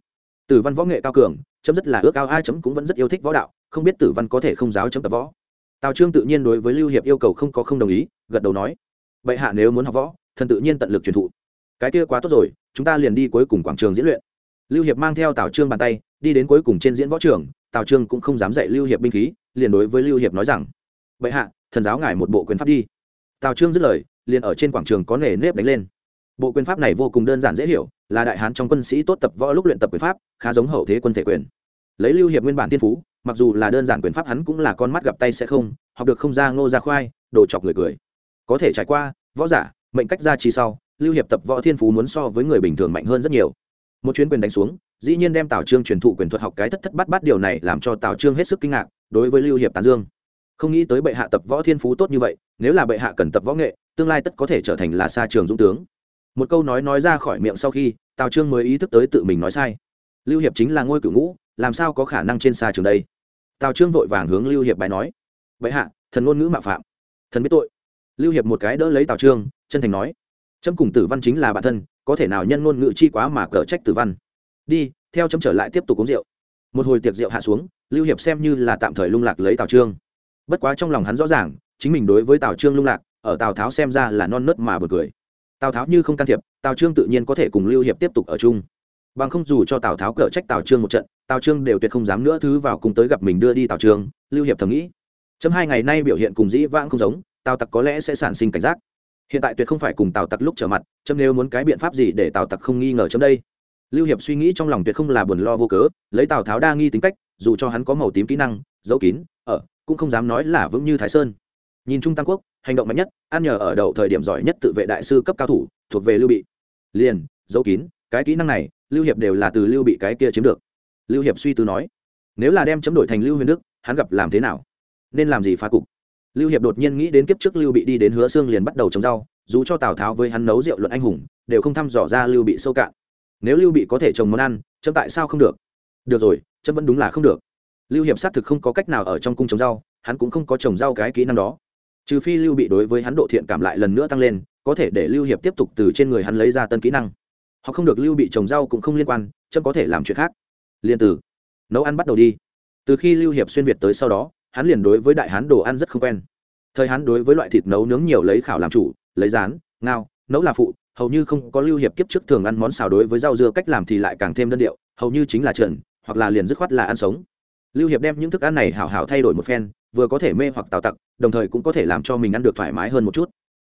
tử văn võ nghệ cao cường, chấm rất là ước ao, ai chấm cũng vẫn rất yêu thích võ đạo, không biết tử văn có thể không giáo chấm tập võ. Tào trương tự nhiên đối với lưu hiệp yêu cầu không có không đồng ý, gật đầu nói, bệ hạ nếu muốn học võ, thần tự nhiên tận lực truyền thụ. Cái kia quá tốt rồi, chúng ta liền đi cuối cùng quảng trường diễn luyện. Lưu hiệp mang theo tào trương bàn tay, đi đến cuối cùng trên diễn võ trường, tào trương cũng không dám dạy lưu hiệp binh khí, liền đối với lưu hiệp nói rằng, bệ hạ, thần giáo ngài một bộ quyền pháp đi tào trương dứt lời, liền ở trên quảng trường có nề nếp đánh lên. Bộ quyền pháp này vô cùng đơn giản dễ hiểu, là đại hán trong quân sĩ tốt tập võ lúc luyện tập quyền pháp, khá giống hậu thế quân thể quyền. Lấy lưu hiệp nguyên bản tiên phú, mặc dù là đơn giản quyền pháp hắn cũng là con mắt gặp tay sẽ không, học được không ra ngô ra khoai, đồ chọc người cười. Có thể trải qua, võ giả, mệnh cách ra chi sau, lưu hiệp tập võ thiên phú muốn so với người bình thường mạnh hơn rất nhiều. Một chuyến quyền đánh xuống, dĩ nhiên đem tào trương truyền thụ quyền thuật học cái thất thất bát bát, điều này làm cho tào trương hết sức kinh ngạc đối với lưu hiệp tán dương không nghĩ tới bệ hạ tập võ thiên phú tốt như vậy, nếu là bệ hạ cần tập võ nghệ, tương lai tất có thể trở thành là xa trường dũng tướng. Một câu nói nói ra khỏi miệng sau khi, tào trương mới ý thức tới tự mình nói sai. Lưu hiệp chính là ngôi cửu ngũ, làm sao có khả năng trên xa trường đây? Tào trương vội vàng hướng lưu hiệp bài nói. Bệ hạ, thần ngôn ngữ mạo phạm. Thần biết tội. Lưu hiệp một cái đỡ lấy tào trương, chân thành nói. Trâm cùng tử văn chính là bản thân, có thể nào nhân ngôn ngữ chi quá mà cờ trách tử văn? Đi, theo chấm trở lại tiếp tục uống rượu. Một hồi tiệc rượu hạ xuống, lưu hiệp xem như là tạm thời lung lạc lấy tào trương bất quá trong lòng hắn rõ ràng, chính mình đối với tào trương lung lạc, ở tào tháo xem ra là non nớt mà bật cười. Tào tháo như không can thiệp, tào trương tự nhiên có thể cùng lưu hiệp tiếp tục ở chung. Bằng không dù cho tào tháo cở trách tào trương một trận, tào trương đều tuyệt không dám nữa thứ vào cùng tới gặp mình đưa đi tào trương, lưu hiệp thầm nghĩ. Chấm hai ngày nay biểu hiện cùng dĩ vãng không giống, tào tặc có lẽ sẽ sản sinh cảnh giác. Hiện tại tuyệt không phải cùng tào tặc lúc trở mặt, chấm nếu muốn cái biện pháp gì để tào tặc không nghi ngờ chấm đây? Lưu hiệp suy nghĩ trong lòng tuyệt không là buồn lo vô cớ, lấy tào tháo đa nghi tính cách, dù cho hắn có màu tím kỹ năng giấu kín, ở cũng không dám nói là vững như thái sơn. Nhìn trung tam quốc, hành động mạnh nhất, ăn nhờ ở đầu thời điểm giỏi nhất tự vệ đại sư cấp cao thủ, thuộc về lưu bị. Liền, giấu kín, cái kỹ năng này, lưu hiệp đều là từ lưu bị cái kia chiếm được. Lưu hiệp suy tư nói, nếu là đem chấm đổi thành lưu huyền đức, hắn gặp làm thế nào? Nên làm gì phá cục? Lưu hiệp đột nhiên nghĩ đến kiếp trước lưu bị đi đến hứa xương liền bắt đầu trồng rau, dù cho tào tháo với hắn nấu rượu luận anh hùng, đều không thăm dò ra lưu bị sâu cạn. Nếu lưu bị có thể trồng món ăn, chấm tại sao không được? Được rồi, chấm vẫn đúng là không được lưu hiệp xác thực không có cách nào ở trong cung trồng rau, hắn cũng không có trồng rau cái kỹ năng đó. Trừ phi lưu bị đối với hắn độ thiện cảm lại lần nữa tăng lên, có thể để lưu hiệp tiếp tục từ trên người hắn lấy ra tân kỹ năng. Họ không được lưu bị trồng rau cũng không liên quan, chấm có thể làm chuyện khác. Liên từ nấu ăn bắt đầu đi. Từ khi lưu hiệp xuyên việt tới sau đó, hắn liền đối với đại hán đồ ăn rất không quen. Thời hắn đối với loại thịt nấu nướng nhiều lấy khảo làm chủ, lấy rán, ngao, nấu là phụ, hầu như không có lưu hiệp kiếp trước thường ăn món xào đối với rau dưa cách làm thì lại càng thêm đơn điệu, hầu như chính là trần, hoặc là liền dứt khoát là ăn sống lưu hiệp đem những thức ăn này hảo hảo thay đổi một phen, vừa có thể mê hoặc tào tặc, đồng thời cũng có thể làm cho mình ăn được thoải mái hơn một chút.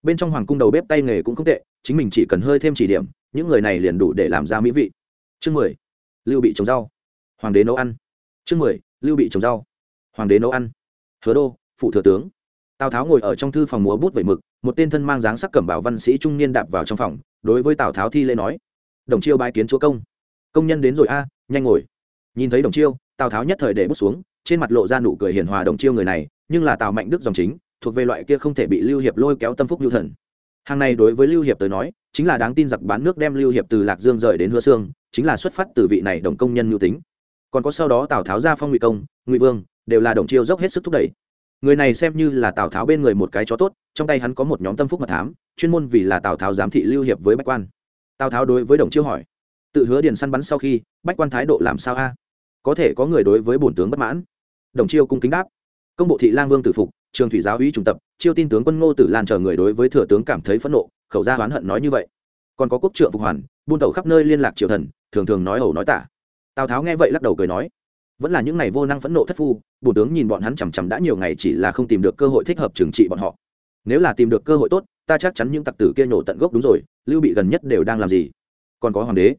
Bên trong hoàng cung đầu bếp tay nghề cũng không tệ, chính mình chỉ cần hơi thêm chỉ điểm, những người này liền đủ để làm ra mỹ vị. Chương mười, lưu bị trồng rau. Hoàng đế nấu ăn. Chương mười, lưu bị trồng rau. Hoàng đế nấu ăn. Hứa đô, phụ thừa tướng. Tào tháo ngồi ở trong thư phòng múa bút vẩy mực, một tên thân mang dáng sắc cẩm bảo văn sĩ trung niên đạp vào trong phòng, đối với tào tháo thi lễ nói, đồng chiêu bái kiến chúa công. Công nhân đến rồi a, nhanh ngồi. Nhìn thấy đồng chiêu tào tháo nhất thời để bước xuống, trên mặt lộ ra nụ cười hiền hòa đồng chiêu người này, nhưng là tào mạnh đức dòng chính, thuộc về loại kia không thể bị lưu hiệp lôi kéo tâm phúc lưu thần. Hàng này đối với lưu hiệp tới nói, chính là đáng tin giặc bán nước đem lưu hiệp từ lạc dương rời đến hứa sương, chính là xuất phát từ vị này đồng công nhân nhu tính. Còn có sau đó tào tháo ra phong ngụy công, ngụy vương, đều là đồng chiêu dốc hết sức thúc đẩy. Người này xem như là tào tháo bên người một cái chó tốt, trong tay hắn có một nhóm tâm phúc mật thám, chuyên môn vì là tào tháo giám thị lưu hiệp với bách quan. Tào tháo đối với đồng chiêu hỏi, tự hứa điền săn bắn sau khi, bách quan thái độ làm sao a? Có thể có người đối với bổn tướng bất mãn. Đồng chiêu cung kính đáp. Công bộ thị lang vương tử phục, trường thủy giáo uy trung tập, chiêu tin tướng quân ngô tử lan chờ người đối với thừa tướng cảm thấy phẫn nộ, khẩu gia oán hận nói như vậy. Còn có quốc trượng phục hoàn, buôn tàu khắp nơi liên lạc triều thần, thường thường nói ẩu nói tả. Tào tháo nghe vậy lắc đầu cười nói, vẫn là những ngày vô năng phẫn nộ thất phu, bổn tướng nhìn bọn hắn chằm chằm đã nhiều ngày chỉ là không tìm được cơ hội thích hợp trừng trị bọn họ. Nếu là tìm được cơ hội tốt, ta chắc chắn những tặc tử kia nhổ tận gốc đúng rồi, lưu bị gần nhất đều đang làm gì? Còn có hoàng đế.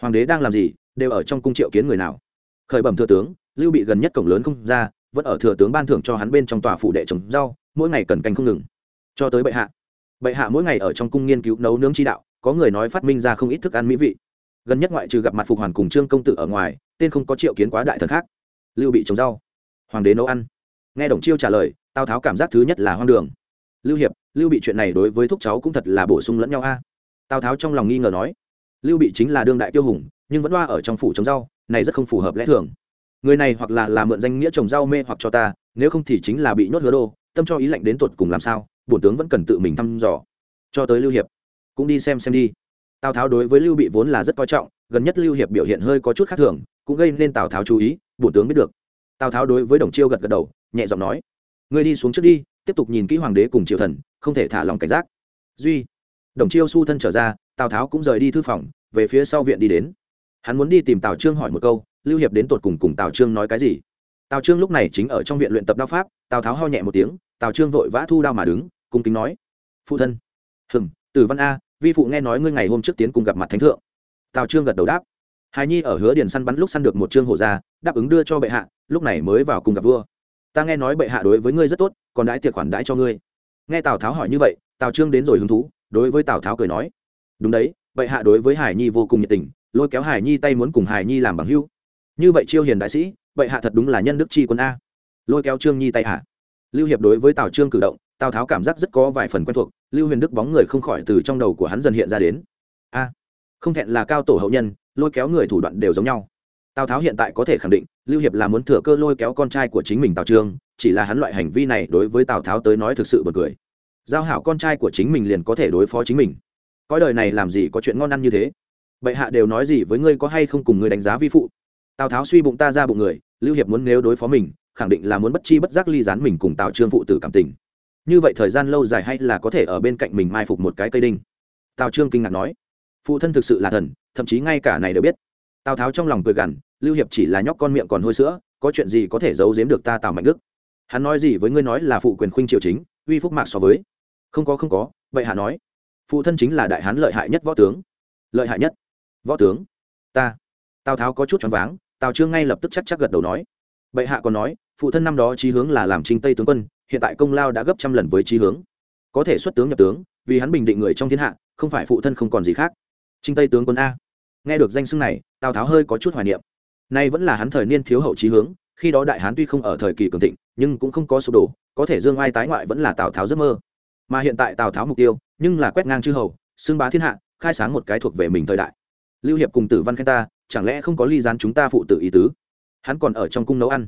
Hoàng đế đang làm gì, đều ở trong cung triệu kiến người nào? Khởi bẩm thừa tướng, lưu bị gần nhất cổng lớn không ra, vẫn ở thừa tướng ban thưởng cho hắn bên trong tòa phủ đệ trồng rau, mỗi ngày cần canh không ngừng. Cho tới bệ hạ. Bệ hạ mỗi ngày ở trong cung nghiên cứu nấu nướng chi đạo, có người nói phát minh ra không ít thức ăn mỹ vị. Gần nhất ngoại trừ gặp mặt phục hoàn cùng trương công tử ở ngoài, tên không có triệu kiến quá đại thần khác. Lưu bị trồng rau. Hoàng đế nấu ăn. Nghe đồng chiêu trả lời tào tháo cảm giác thứ nhất là hoang đường. Lưu hiệp, lưu bị chuyện này đối với thúc cháu cũng thật là bổ sung lẫn nhau a. Tào tháo trong lòng nghi ngờ nói. Lưu bị chính là đương đại tiêu hùng, nhưng vẫn loa ở trong phủ trồng rau này rất không phù hợp lẽ thường. Người này hoặc là làm mượn danh nghĩa trồng rau mê hoặc cho ta, nếu không thì chính là bị nhốt hứa đô, tâm cho ý lệnh đến tuột cùng làm sao, bổn tướng vẫn cần tự mình thăm dò. Cho tới lưu hiệp, cũng đi xem xem đi. Tào tháo đối với lưu bị vốn là rất coi trọng, gần nhất lưu hiệp biểu hiện hơi có chút khác thường, cũng gây nên tào tháo chú ý, bổn tướng biết được. Tào tháo đối với đồng chiêu gật gật đầu, nhẹ giọng nói, ngươi đi xuống trước đi, tiếp tục nhìn kỹ hoàng đế cùng triều thần, không thể thả lòng cảnh giác. Duy, đồng chiêu su thân trở ra, tào tháo cũng rời đi thư phòng, về phía sau viện đi đến hắn muốn đi tìm tào trương hỏi một câu, lưu hiệp đến tột cùng cùng tào trương nói cái gì? Tào trương lúc này chính ở trong viện luyện tập đao pháp, tào tháo ho nhẹ một tiếng, tào trương vội vã thu đao mà đứng, cung kính nói, phụ thân. Hừng tử văn a, vi phụ nghe nói ngươi ngày hôm trước tiến cùng gặp mặt thánh thượng. Tào trương gật đầu đáp. Hài nhi ở hứa điền săn bắn lúc săn được một trương hổ ra, đáp ứng đưa cho bệ hạ, lúc này mới vào cùng gặp vua. Ta nghe nói bệ hạ đối với ngươi rất tốt, còn đãi tiệc khoản đãi cho ngươi. Nghe tào tháo hỏi như vậy, tào trương đến rồi hứng thú, đối với tào tháo cười nói, đúng đấy, bệ hạ đối với hải nhi vô cùng nhiệt tình lôi kéo hải nhi tay muốn cùng hải nhi làm bằng hưu như vậy chiêu hiền đại sĩ vậy hạ thật đúng là nhân đức chi quân a. Lôi kéo trương nhi tay hạ lưu hiệp đối với tào trương cử động, tào tháo cảm giác rất có vài phần quen thuộc, lưu huyền đức bóng người không khỏi từ trong đầu của hắn dần hiện ra đến. A, không thẹn là cao tổ hậu nhân, lôi kéo người thủ đoạn đều giống nhau. Tào tháo hiện tại có thể khẳng định, lưu hiệp là muốn thừa cơ lôi kéo con trai của chính mình tào trương, chỉ là hắn loại hành vi này đối với tào tháo tới nói thực sự bật cười. Giao hảo con trai của chính mình liền có thể đối phó chính mình. Coi đời này làm gì có chuyện ngon ăn như thế? Bệ hạ đều nói gì với ngươi có hay không cùng ngươi đánh giá vi phụ? Tào tháo suy bụng ta ra bụng người, lưu hiệp muốn nếu đối phó mình, khẳng định là muốn bất chi bất giác ly dán mình cùng tào trương phụ tử cảm tình. Như vậy thời gian lâu dài hay là có thể ở bên cạnh mình mai phục một cái cây đinh? Tào trương kinh ngạc nói. Phụ thân thực sự là thần, thậm chí ngay cả này đều biết. Tào tháo trong lòng cười gằn, lưu hiệp chỉ là nhóc con miệng còn hôi sữa, có chuyện gì có thể giấu giếm được ta tào mạnh đức? Hắn nói gì với ngươi nói là phụ quyền khuynh triều chính, uy phúc mạc so với. Không có không có vậy hạ nói. Phụ thân chính là đại hán lợi hại nhất võ tướng. Lợi hại nhất võ tướng, ta. Tào tháo có chút choáng váng, tào trương ngay lập tức chắc chắc gật đầu nói. Bệ hạ còn nói, phụ thân năm đó trí hướng là làm trinh tây tướng quân, hiện tại công lao đã gấp trăm lần với trí hướng. Có thể xuất tướng nhập tướng, vì hắn bình định người trong thiên hạ, không phải phụ thân không còn gì khác. Trinh tây tướng quân a. Nghe được danh xưng này, tào tháo hơi có chút hoài niệm. Nay vẫn là hắn thời niên thiếu hậu trí hướng, khi đó đại hán tuy không ở thời kỳ cường thịnh, nhưng cũng không có sụp đổ, có thể dương ai tái ngoại vẫn là tào tháo giấc mơ. Mà hiện tại tào tháo mục tiêu, nhưng là quét ngang chư hầu, xưng bá thiên hạ, khai sáng một cái thuộc về mình thời đại lưu hiệp cùng tử văn khen ta, chẳng lẽ không có ly gián chúng ta phụ tử ý tứ? Hắn còn ở trong cung nấu ăn.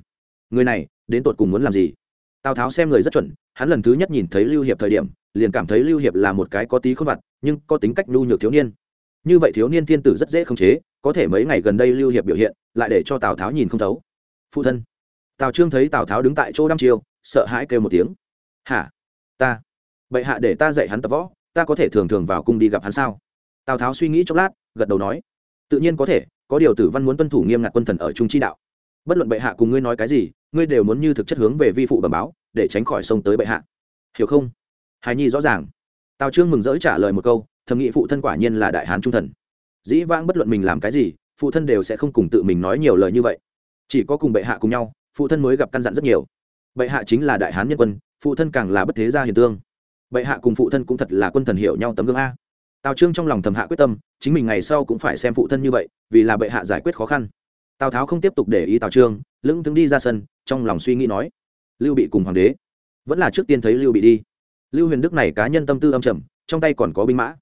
Người này, đến tột cùng muốn làm gì? Tào tháo xem người rất chuẩn, hắn lần thứ nhất nhìn thấy lưu hiệp thời điểm, liền cảm thấy lưu hiệp là một cái có tí khôn vặt, nhưng có tính cách nhu nhược thiếu niên. Như vậy thiếu niên thiên tử rất dễ khống chế, có thể mấy ngày gần đây lưu hiệp biểu hiện, lại để cho tào tháo nhìn không thấu. Phụ thân. Tào trương thấy tào tháo đứng tại chỗ đăm chiêu, sợ hãi kêu một tiếng. Hả? Ta? Bệ hạ để ta dạy hắn tập võ, ta có thể thường thường vào cung đi gặp hắn sao? Tào tháo suy nghĩ chốc lát gật đầu nói, tự nhiên có thể, có điều tử văn muốn tuân thủ nghiêm ngặt quân thần ở trung chi đạo. Bất luận bệ hạ cùng ngươi nói cái gì, ngươi đều muốn như thực chất hướng về vi phụ bẩm báo, để tránh khỏi sông tới bệ hạ. Hiểu không? Hài nhi rõ ràng. Tào trương mừng rỡ trả lời một câu, thầm nghĩ phụ thân quả nhiên là đại hán trung thần. Dĩ vãng bất luận mình làm cái gì, phụ thân đều sẽ không cùng tự mình nói nhiều lời như vậy. Chỉ có cùng bệ hạ cùng nhau, phụ thân mới gặp căn dặn rất nhiều. Bệ hạ chính là đại hán nhân quân, phụ thân càng là bất thế gia hiền tương. Bệ hạ cùng phụ thân cũng thật là quân thần hiểu nhau tấm gương a tào trương trong lòng thầm hạ quyết tâm, chính mình ngày sau cũng phải xem phụ thân như vậy, vì là bệ hạ giải quyết khó khăn. Tào tháo không tiếp tục để ý tào trương, lững thững đi ra sân, trong lòng suy nghĩ nói, lưu bị cùng hoàng đế, vẫn là trước tiên thấy lưu bị đi. Lưu huyền đức này cá nhân tâm tư âm trầm, trong tay còn có binh mã.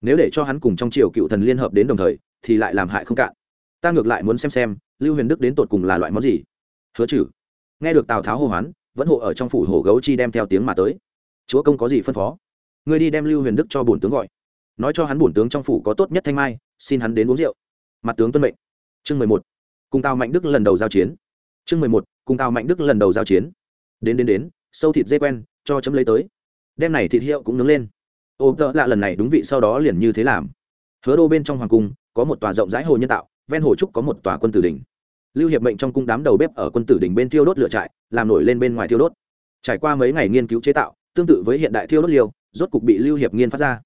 Nếu để cho hắn cùng trong triều cựu thần liên hợp đến đồng thời, thì lại làm hại không cạn. Ta ngược lại muốn xem xem, lưu huyền đức đến tột cùng là loại món gì? Hứa chử nghe được tào tháo hô hoán, vẫn hộ ở trong phủ hổ gấu chi đem theo tiếng mà tới. Chúa công có gì phân phó? Ngươi đi đem lưu huyền đức cho bổn tướng gọi nói cho hắn bổn tướng trong phủ có tốt nhất thanh mai xin hắn đến uống rượu. Mặt tướng tuân mệnh. Chương mười một. Cùng tào mạnh đức lần đầu giao chiến. Chương mười một. Cùng tào mạnh đức lần đầu giao chiến. Đến đến đến sâu thịt dê quen cho chấm lấy tới. Đem này thịt hiệu cũng nướng lên. Ô tợ lạ lần này đúng vị sau đó liền như thế làm. Hứa đô bên trong hoàng cung có một tòa rộng rãi hồ nhân tạo ven hồ trúc có một tòa quân tử đình lưu hiệp mệnh trong cung đám đầu bếp ở quân tử đình bên thiêu đốt lửa trại làm nổi lên bên ngoài thiêu đốt. Trải qua mấy ngày nghiên cứu chế tạo tương tự với hiện đại thiêu đốt liều, rốt cục bị lưu hiệp nghiên phát ra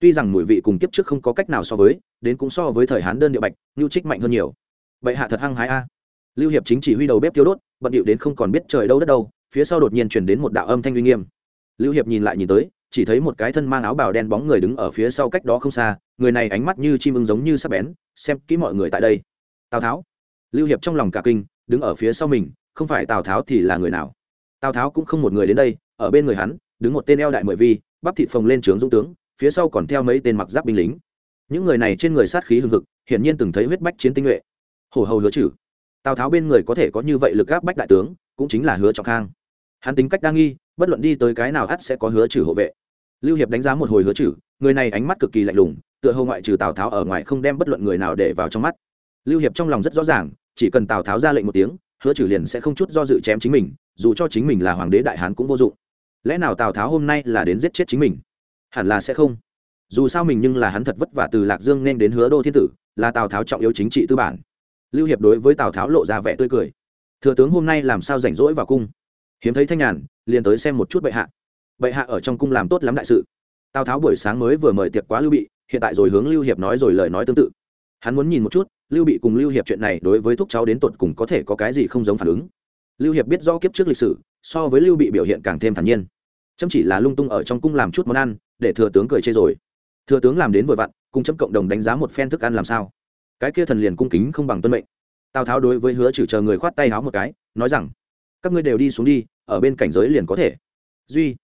tuy rằng mùi vị cùng kiếp trước không có cách nào so với, đến cũng so với thời hán đơn địa bạch nhu trích mạnh hơn nhiều. Vậy hạ thật hăng hái a. À. Lưu hiệp chính chỉ huy đầu bếp tiêu đốt, bận điệu đến không còn biết trời đâu đất đâu, phía sau đột nhiên chuyển đến một đạo âm thanh uy nghiêm. Lưu hiệp nhìn lại nhìn tới, chỉ thấy một cái thân mang áo bào đen bóng người đứng ở phía sau cách đó không xa, người này ánh mắt như chim ưng giống như sắp bén, xem kỹ mọi người tại đây. Tào tháo. Lưu hiệp trong lòng cả kinh, đứng ở phía sau mình, không phải tào tháo thì là người nào? Tào tháo cũng không một người đến đây, ở bên người hắn, đứng một tên eo đại mười vi, bắp thịt phồng lên trướng dũng tướng phía sau còn theo mấy tên mặc giáp binh lính. Những người này trên người sát khí hừng hực, hiển nhiên từng thấy huyết bách chiến tinh nhuệ. Hổ hầu hứa chử tào tháo bên người có thể có như vậy lực gáp bách đại tướng, cũng chính là hứa trọng khang. Hắn tính cách đa nghi, bất luận đi tới cái nào ắt sẽ có hứa trừ hộ vệ. Lưu hiệp đánh giá một hồi hứa trừ, người này ánh mắt cực kỳ lạnh lùng, tựa hồ ngoại trừ tào tháo ở ngoài không đem bất luận người nào để vào trong mắt. Lưu hiệp trong lòng rất rõ ràng, chỉ cần tào tháo ra lệnh một tiếng, hứa trừ liền sẽ không chút do dự chém chính mình, dù cho chính mình là hoàng đế đại hán cũng vô dụng. Lẽ nào tào tháo hôm nay là đến giết chết chính mình? Hẳn là sẽ không. Dù sao mình nhưng là hắn thật vất vả từ lạc dương nên đến hứa đô thiên tử, là tào tháo trọng yếu chính trị tư bản. Lưu hiệp đối với tào tháo lộ ra vẻ tươi cười. Thừa tướng hôm nay làm sao rảnh rỗi vào cung? Hiếm thấy thanh nhàn, liền tới xem một chút bệ hạ. Bệ hạ ở trong cung làm tốt lắm đại sự. Tào tháo buổi sáng mới vừa mời tiệc quá lưu bị, hiện tại rồi hướng lưu hiệp nói rồi lời nói tương tự. Hắn muốn nhìn một chút, lưu bị cùng lưu hiệp chuyện này đối với thúc cháu đến tột cùng có thể có cái gì không giống phản ứng. Lưu hiệp biết do kiếp trước lịch sử, so với lưu bị biểu hiện càng thêm thản nhiên. Chấm chỉ là lung tung ở trong cung làm chút món ăn để thừa tướng cười chê rồi. Thừa tướng làm đến vội vặn, cùng chấm cộng đồng đánh giá một phen thức ăn làm sao. Cái kia thần liền cung kính không bằng tuân mệnh. Tào tháo đối với hứa trừ chờ người khoát tay háo một cái, nói rằng, các ngươi đều đi xuống đi, ở bên cảnh giới liền có thể. Duy,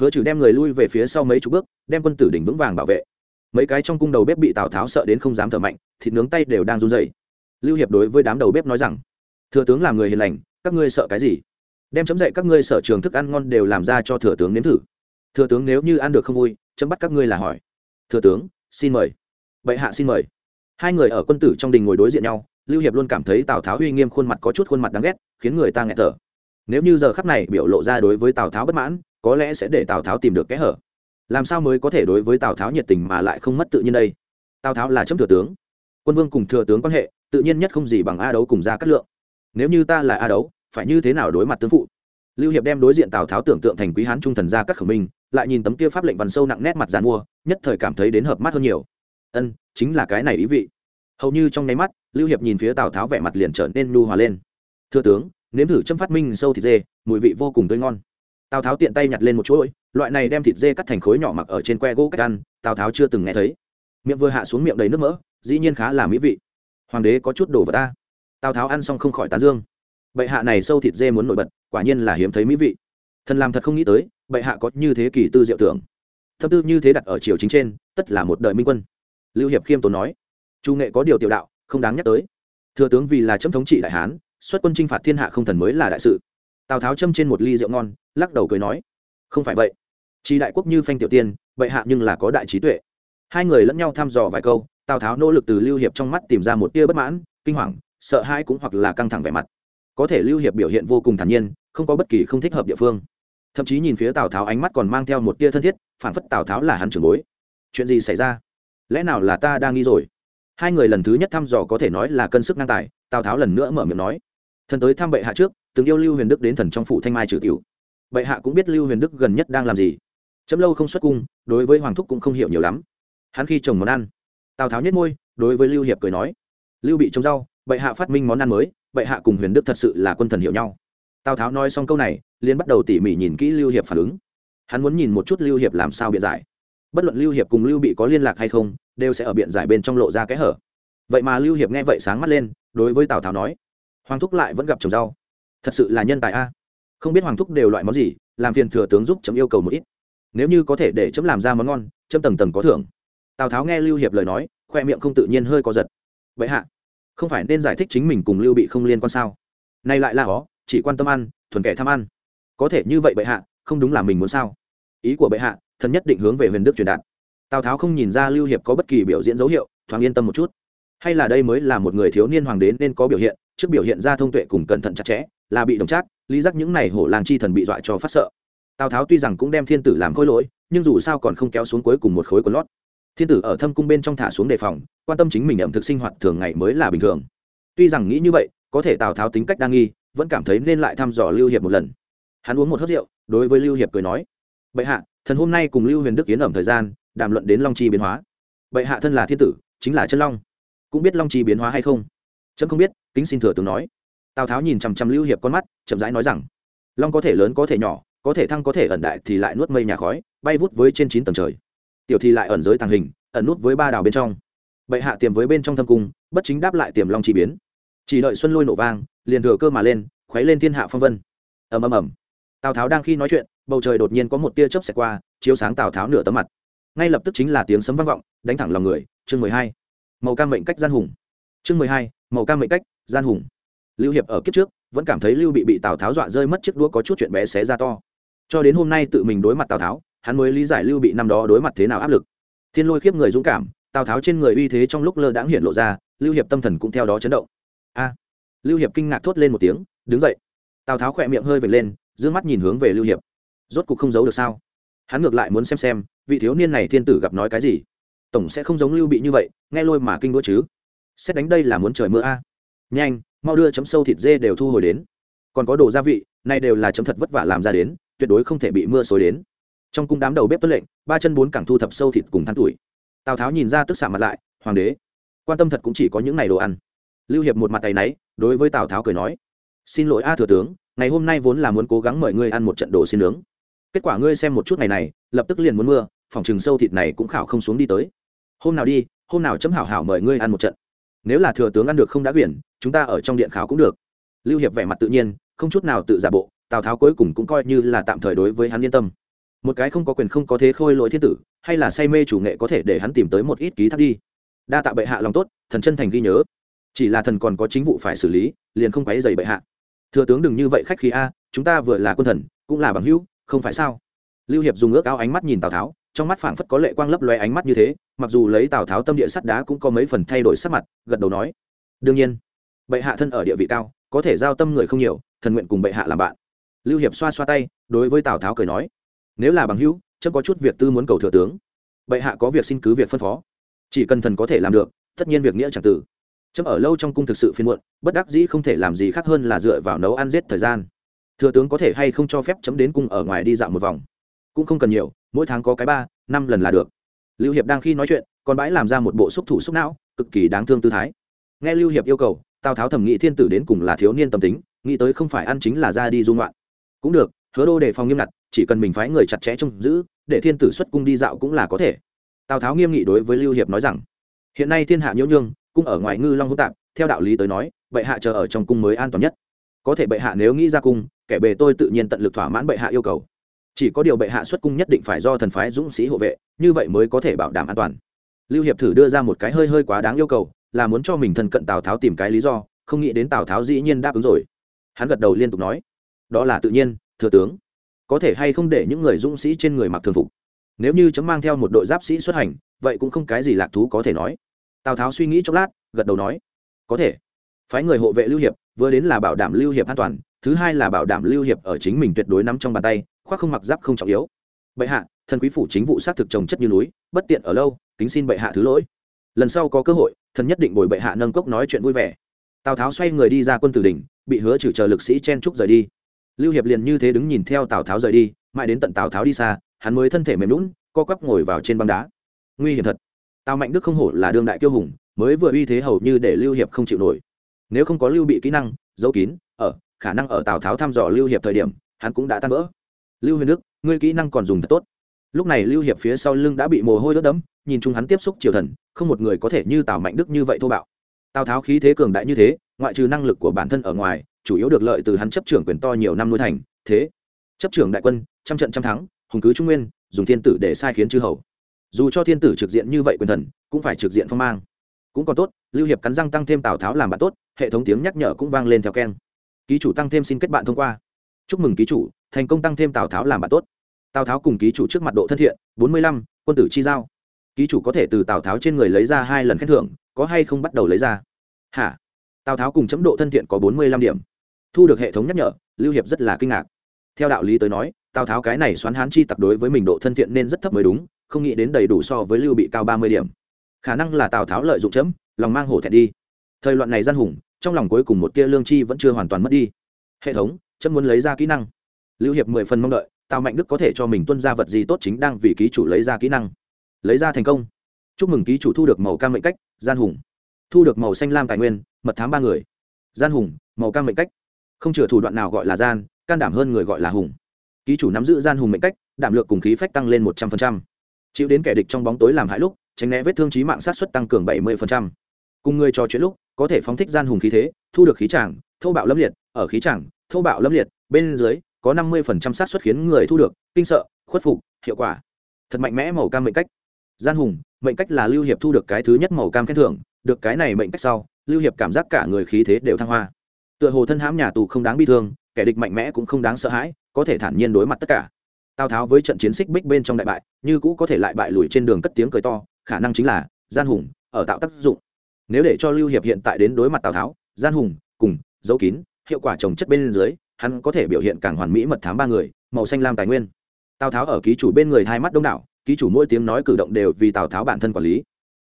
hứa trừ đem người lui về phía sau mấy chục bước, đem quân tử đỉnh vững vàng bảo vệ. Mấy cái trong cung đầu bếp bị tào tháo sợ đến không dám thở mạnh, thịt nướng tay đều đang run dậy lưu hiệp đối với đám đầu bếp nói rằng, thừa tướng là người hiền lành, các ngươi sợ cái gì? Đem chấm dậy các ngươi sở trường thức ăn ngon đều làm ra cho thừa tướng nếm thử thừa tướng nếu như ăn được không vui, chấm bắt các ngươi là hỏi. Thừa tướng, xin mời. Bệ hạ xin mời. Hai người ở quân tử trong đình ngồi đối diện nhau, lưu hiệp luôn cảm thấy tào tháo uy nghiêm khuôn mặt có chút khuôn mặt đáng ghét, khiến người ta nghẹt thở. Nếu như giờ khắc này biểu lộ ra đối với tào tháo bất mãn, có lẽ sẽ để tào tháo tìm được kẽ hở. Làm sao mới có thể đối với tào tháo nhiệt tình mà lại không mất tự nhiên đây? Tào tháo là chấm thừa tướng. Quân vương cùng thừa tướng quan hệ, tự nhiên nhất không gì bằng a đấu cùng ra cắt lượng. Nếu như ta là a đấu, phải như thế nào đối mặt tướng phụ? Lưu hiệp đem đối diện tào tháo tưởng tượng thành quý hán trung thần gia các khẩu minh, lại nhìn tấm kia pháp lệnh văn sâu nặng nét mặt dàn mua, nhất thời cảm thấy đến hợp mắt hơn nhiều. Ân, chính là cái này ý vị. Hầu như trong nháy mắt, lưu hiệp nhìn phía tào tháo vẻ mặt liền trở nên nu hòa lên. Thưa tướng, nếm thử châm phát minh sâu thịt dê, mùi vị vô cùng tươi ngon. Tào tháo tiện tay nhặt lên một chuỗi, loại này đem thịt dê cắt thành khối nhỏ mặc ở trên que gỗ cách ăn, tào tháo chưa từng nghe thấy. Miệng vừa hạ xuống miệng đầy nước mỡ, dĩ nhiên khá là mỹ vị. Hoàng đế có chút đồ vào ta. Tào tháo ăn xong không khỏi tán dương. Bệ hạ này sâu thịt dê muốn nổi bật quả nhiên là hiếm thấy mỹ vị. Thần làm thật không nghĩ tới, bệ hạ có như thế kỳ tư diệu tưởng. Thâm tư như thế đặt ở triều chính trên, tất là một đời minh quân. Lưu hiệp khiêm tốn nói, chu nghệ có điều tiểu đạo, không đáng nhắc tới. Thừa tướng vì là chấm thống trị đại hán, xuất quân chinh phạt thiên hạ không thần mới là đại sự. Tào tháo châm trên một ly rượu ngon, lắc đầu cười nói, không phải vậy. Chỉ đại quốc như phanh tiểu tiên, bệ hạ nhưng là có đại trí tuệ. Hai người lẫn nhau thăm dò vài câu, tào tháo nỗ lực từ lưu hiệp trong mắt tìm ra một tia bất mãn, kinh hoàng, sợ hãi cũng hoặc là căng thẳng vẻ mặt có thể lưu hiệp biểu hiện vô cùng thản nhiên, không có bất kỳ không thích hợp địa phương. Thậm chí nhìn phía tào tháo ánh mắt còn mang theo một tia thân thiết, phản phất tào tháo là hắn trưởng bối. Chuyện gì xảy ra? Lẽ nào là ta đang nghi rồi? Hai người lần thứ nhất thăm dò có thể nói là cân sức ngang tài, tào tháo lần nữa mở miệng nói. Thần tới thăm bệ hạ trước, từng yêu lưu huyền đức đến thần trong phủ thanh mai trừ tiểu. Bệ hạ cũng biết lưu huyền đức gần nhất đang làm gì. Chấm lâu không xuất cung, đối với hoàng thúc cũng không hiểu nhiều lắm. Hắn khi trồng món ăn. Tào tháo nhất môi, đối với lưu hiệp cười nói. Lưu bị trồng rau, bệ hạ phát minh món ăn mới bệ hạ cùng huyền đức thật sự là quân thần hiểu nhau. Tào tháo nói xong câu này liên bắt đầu tỉ mỉ nhìn kỹ lưu hiệp phản ứng. Hắn muốn nhìn một chút lưu hiệp làm sao biện giải. Bất luận lưu hiệp cùng lưu bị có liên lạc hay không, đều sẽ ở biện giải bên trong lộ ra kẽ hở. Vậy mà lưu hiệp nghe vậy sáng mắt lên, đối với tào tháo nói, hoàng thúc lại vẫn gặp trồng rau. Thật sự là nhân tài a. Không biết hoàng thúc đều loại món gì, làm phiền thừa tướng giúp chấm yêu cầu một ít. Nếu như có thể để chấm làm ra món ngon, chấm tầng tầng có thưởng. Tào tháo nghe lưu hiệp lời nói, khoe miệng không tự nhiên hơi có giật. Vậy hạ không phải nên giải thích chính mình cùng lưu bị không liên quan sao? Nay lại là ó, chỉ quan tâm ăn, thuần kẻ tham ăn. Có thể như vậy bệ hạ, không đúng là mình muốn sao? Ý của bệ hạ, thần nhất định hướng về huyền đức truyền đạt. Tào tháo không nhìn ra lưu hiệp có bất kỳ biểu diễn dấu hiệu, thoáng yên tâm một chút. Hay là đây mới là một người thiếu niên hoàng đế nên có biểu hiện, trước biểu hiện ra thông tuệ cùng cẩn thận chặt chẽ, là bị đồng trác, lý giác những này hổ làng chi thần bị dọa cho phát sợ. Tào tháo tuy rằng cũng đem thiên tử làm khôi lỗi, nhưng dù sao còn không kéo xuống cuối cùng một khối của lót thiên tử ở thâm cung bên trong thả xuống đề phòng, quan tâm chính mình ẩm thực sinh hoạt thường ngày mới là bình thường. Tuy rằng nghĩ như vậy, có thể tào tháo tính cách đa nghi, vẫn cảm thấy nên lại thăm dò lưu hiệp một lần. Hắn uống một hớt rượu, đối với lưu hiệp cười nói, bệ hạ, thần hôm nay cùng lưu huyền đức kiến ẩm thời gian, đàm luận đến long chi biến hóa. Bệ hạ thân là thiên tử, chính là chân long. Cũng biết long chi biến hóa hay không? Trâm không biết, kính xin thừa tướng nói. Tào tháo nhìn chằm chằm lưu hiệp con mắt, chậm rãi nói rằng, long có thể lớn có thể nhỏ, có thể thăng có thể ẩn đại thì lại nuốt mây nhà khói, bay vút với trên chín tầng trời tiểu thì lại ẩn giới tàng hình, ẩn nút với ba đào bên trong. Bệ hạ tiềm với bên trong thâm cung, bất chính đáp lại tiềm long chỉ biến. Chỉ đợi xuân lôi nổ vang, liền thừa cơ mà lên, khuấy lên thiên hạ phong vân. Ầm ầm ầm. Tào tháo đang khi nói chuyện, bầu trời đột nhiên có một tia chớp xẹt qua, chiếu sáng tào tháo nửa tấm mặt. Ngay lập tức chính là tiếng sấm vang vọng, đánh thẳng lòng người, chương mười hai. Màu cam mệnh cách gian hùng. Chương mười hai, màu cam mệnh cách gian hùng. Lưu hiệp ở kiếp trước, vẫn cảm thấy lưu bị bị tào tháo dọa rơi mất chiếc đũa có chút chuyện bé xé ra to. Cho đến hôm nay tự mình đối mặt tào tháo hắn mới lý giải lưu bị năm đó đối mặt thế nào áp lực. Thiên lôi khiếp người dũng cảm, tào tháo trên người uy thế trong lúc lơ đãng hiện lộ ra, lưu hiệp tâm thần cũng theo đó chấn động. A! Lưu hiệp kinh ngạc thốt lên một tiếng, đứng dậy. Tào tháo khỏe miệng hơi vệt lên d mắt nhìn hướng về lưu hiệp. Rốt cục không giấu được sao? Hắn ngược lại muốn xem xem, vị thiếu niên này thiên tử gặp nói cái gì? Tổng sẽ không giống lưu bị như vậy, nghe lôi mà kinh đũa chứ. Xét đánh đây là muốn trời mưa a. Nhanh, mau đưa chấm sâu thịt dê đều thu hồi đến. Còn có đồ gia vị, này đều là chấm thật vất vả làm ra đến, tuyệt đối không thể bị mưa xối đến trong cung đám đầu bếp tuân lệnh, ba chân bốn cẳng thu thập sâu thịt cùng than tuổi. Tào tháo nhìn ra tức xạ mặt lại, hoàng đế, quan tâm thật cũng chỉ có những ngày đồ ăn. Lưu hiệp một mặt tay náy, đối với tào tháo cười nói, xin lỗi a thừa tướng, ngày hôm nay vốn là muốn cố gắng mời ngươi ăn một trận đồ xin nướng. Kết quả ngươi xem một chút ngày này, lập tức liền muốn mưa, phòng trừng sâu thịt này cũng khảo không xuống đi tới. Hôm nào đi, hôm nào chấm hảo hảo mời ngươi ăn một trận. Nếu là thừa tướng ăn được không đã quyển, chúng ta ở trong điện khảo cũng được. Lưu hiệp vẻ mặt tự nhiên, không chút nào tự giả bộ, tào tháo cuối cùng cũng coi như là tạm thời đối với hắn yên tâm một cái không có quyền không có thế khôi lỗi thiên tử, hay là say mê chủ nghệ có thể để hắn tìm tới một ít ký thác đi. Đa tạ bệ hạ lòng tốt, thần chân thành ghi nhớ. Chỉ là thần còn có chính vụ phải xử lý, liền không quấy dày bệ hạ. Thừa tướng đừng như vậy khách khí a, chúng ta vừa là quân thần, cũng là bằng hữu, không phải sao? Lưu hiệp dùng ước áo ánh mắt nhìn tào tháo, trong mắt phảng phất có lệ quang lấp loe ánh mắt như thế, mặc dù lấy tào tháo tâm địa sắt đá cũng có mấy phần thay đổi sắc mặt, gật đầu nói, đương nhiên, bệ hạ thân ở địa vị cao, có thể giao tâm người không nhiều, thần nguyện cùng bệ hạ làm bạn. Lưu hiệp xoa xoa tay, đối với tào tháo cười nói nếu là bằng hữu, chấm có chút việc tư muốn cầu thừa tướng. Bệ hạ có việc xin cứ việc phân phó. Chỉ cần thần có thể làm được, tất nhiên việc nghĩa chẳng tử. Chấm ở lâu trong cung thực sự phiên muộn, bất đắc dĩ không thể làm gì khác hơn là dựa vào nấu ăn giết thời gian. Thừa tướng có thể hay không cho phép chấm đến cung ở ngoài đi dạo một vòng? Cũng không cần nhiều, mỗi tháng có cái ba, năm lần là được. Lưu hiệp đang khi nói chuyện, còn bãi làm ra một bộ xúc thủ xúc não, cực kỳ đáng thương tư thái. Nghe lưu hiệp yêu cầu, tào tháo thẩm nghĩ thiên tử đến cùng là thiếu niên tâm tính, nghĩ tới không phải ăn chính là ra đi dung loạn. Cũng được hứa đô đề phòng nghiêm ngặt, chỉ cần mình phái người chặt chẽ trông giữ, để thiên tử xuất cung đi dạo cũng là có thể. Tào tháo nghiêm nghị đối với lưu hiệp nói rằng, hiện nay thiên hạ nhiễu nhương, cung ở ngoài ngư long hỗn tạp, theo đạo lý tới nói, bệ hạ chờ ở trong cung mới an toàn nhất. Có thể bệ hạ nếu nghĩ ra cung, kẻ bề tôi tự nhiên tận lực thỏa mãn bệ hạ yêu cầu. Chỉ có điều bệ hạ xuất cung nhất định phải do thần phái dũng sĩ hộ vệ, như vậy mới có thể bảo đảm an toàn. Lưu hiệp thử đưa ra một cái hơi hơi quá đáng yêu cầu, là muốn cho mình thân cận tào tháo tìm cái lý do, không nghĩ đến tào tháo dĩ nhiên đáp ứng rồi. Hắn gật đầu liên tục nói, đó là tự nhiên thừa tướng, có thể hay không để những người dũng sĩ trên người mặc thường phục? Nếu như chấm mang theo một đội giáp sĩ xuất hành, vậy cũng không cái gì lạc thú có thể nói. Tào tháo suy nghĩ chốc lát, gật đầu nói, có thể. Phái người hộ vệ lưu hiệp, vừa đến là bảo đảm lưu hiệp an toàn, thứ hai là bảo đảm lưu hiệp ở chính mình tuyệt đối nắm trong bàn tay, khoác không mặc giáp không trọng yếu. Bệ hạ, thần quý phủ chính vụ xác thực trồng chất như núi, bất tiện ở lâu, kính xin bệ hạ thứ lỗi. Lần sau có cơ hội, thần nhất định bồi bệ hạ nâng cốc nói chuyện vui vẻ. Tào tháo xoay người đi ra quân tử đình bị hứa trừ chờ lực sĩ chen trúc rời đi lưu hiệp liền như thế đứng nhìn theo tào tháo rời đi, mãi đến tận tào tháo đi xa, hắn mới thân thể mềm lún co quắp ngồi vào trên băng đá. Nguy hiểm thật. Tào mạnh đức không hổ là đương đại kiêu hùng, mới vừa uy thế hầu như để lưu hiệp không chịu nổi. Nếu không có lưu bị kỹ năng, giấu kín, ở, khả năng ở tào tháo thăm dò lưu hiệp thời điểm, hắn cũng đã tan vỡ. Lưu huyền đức, ngươi kỹ năng còn dùng thật tốt. Lúc này lưu hiệp phía sau lưng đã bị mồ hôi đốt đẫm, nhìn chung hắn tiếp xúc triều thần, không một người có thể như tào mạnh đức như vậy thô bạo. Tào tháo khí thế cường đại như thế, ngoại trừ năng lực của bản thân ở ngoài chủ yếu được lợi từ hắn chấp trưởng quyền to nhiều năm nuôi thành, thế. Chấp trưởng đại quân, trăm trận trăm thắng, hùng cứ trung nguyên, dùng thiên tử để sai khiến chư hầu. Dù cho thiên tử trực diện như vậy quyền thần, cũng phải trực diện phong mang. Cũng còn tốt, lưu hiệp cắn răng tăng thêm tào tháo làm bạn tốt, hệ thống tiếng nhắc nhở cũng vang lên theo keng. Ký chủ tăng thêm xin kết bạn thông qua. Chúc mừng ký chủ, thành công tăng thêm tào tháo làm bạn tốt. Tào tháo cùng ký chủ trước mặt độ thân thiện, bốn mươi lăm, quân tử chi giao. Ký chủ có thể từ tào tháo trên người lấy ra hai lần khen thưởng, có hay không bắt đầu lấy ra? Hả? Tào tháo cùng chấm độ thân thiện có bốn mươi lăm điểm thu được hệ thống nhắc nhở, lưu hiệp rất là kinh ngạc. Theo đạo lý tới nói, tào tháo cái này xoắn hán chi tặc đối với mình độ thân thiện nên rất thấp mới đúng, không nghĩ đến đầy đủ so với lưu bị cao ba mươi điểm. Khả năng là tào tháo lợi dụng chấm, lòng mang hổ thẹn đi. Thời loạn này gian hùng, trong lòng cuối cùng một tia lương chi vẫn chưa hoàn toàn mất đi. Hệ thống, chấm muốn lấy ra kỹ năng. Lưu hiệp mười phần mong đợi, tào mạnh đức có thể cho mình tuân ra vật gì tốt chính đang vì ký chủ lấy ra kỹ năng. Lấy ra thành công. Chúc mừng ký chủ thu được màu cam mệnh cách, gian hùng. Thu được màu xanh lam tài nguyên, mật thám ba người. Gian hùng, màu cam mệnh cách không chừa thủ đoạn nào gọi là gian, can đảm hơn người gọi là hùng. Ký chủ nắm giữ gian hùng mệnh cách, đảm lược cùng khí phách tăng lên một trăm linh chịu đến kẻ địch trong bóng tối làm hại lúc, tránh né vết thương trí mạng sát xuất tăng cường bảy mươi cùng người trò chuyện lúc, có thể phóng thích gian hùng khí thế, thu được khí tràng thâu bạo lâm liệt, ở khí tràng thâu bạo lâm liệt, bên dưới, có năm mươi sát xuất khiến người thu được, kinh sợ, khuất phục, hiệu quả. Thật mạnh mẽ màu cam mệnh cách. Gian hùng, mệnh cách là lưu hiệp thu được cái thứ nhất màu cam khen thưởng, được cái này mệnh cách sau, lưu hiệp cảm giác cả người khí thế đều thăng hoa tựa hồ thân hãm nhà tù không đáng bi thương, kẻ địch mạnh mẽ cũng không đáng sợ hãi, có thể thản nhiên đối mặt tất cả. Tào tháo với trận chiến xích bích bên trong đại bại, như cũ có thể lại bại lùi trên đường cất tiếng cười to, khả năng chính là gian hùng ở tạo tác dụng. Nếu để cho lưu hiệp hiện tại đến đối mặt tào tháo, gian hùng cùng dấu kín, hiệu quả trồng chất bên dưới, hắn có thể biểu hiện càng hoàn mỹ mật thám ba người, màu xanh lam tài nguyên. Tào tháo ở ký chủ bên người hai mắt đông đảo, ký chủ mỗi tiếng nói cử động đều vì tào tháo bản thân quản lý.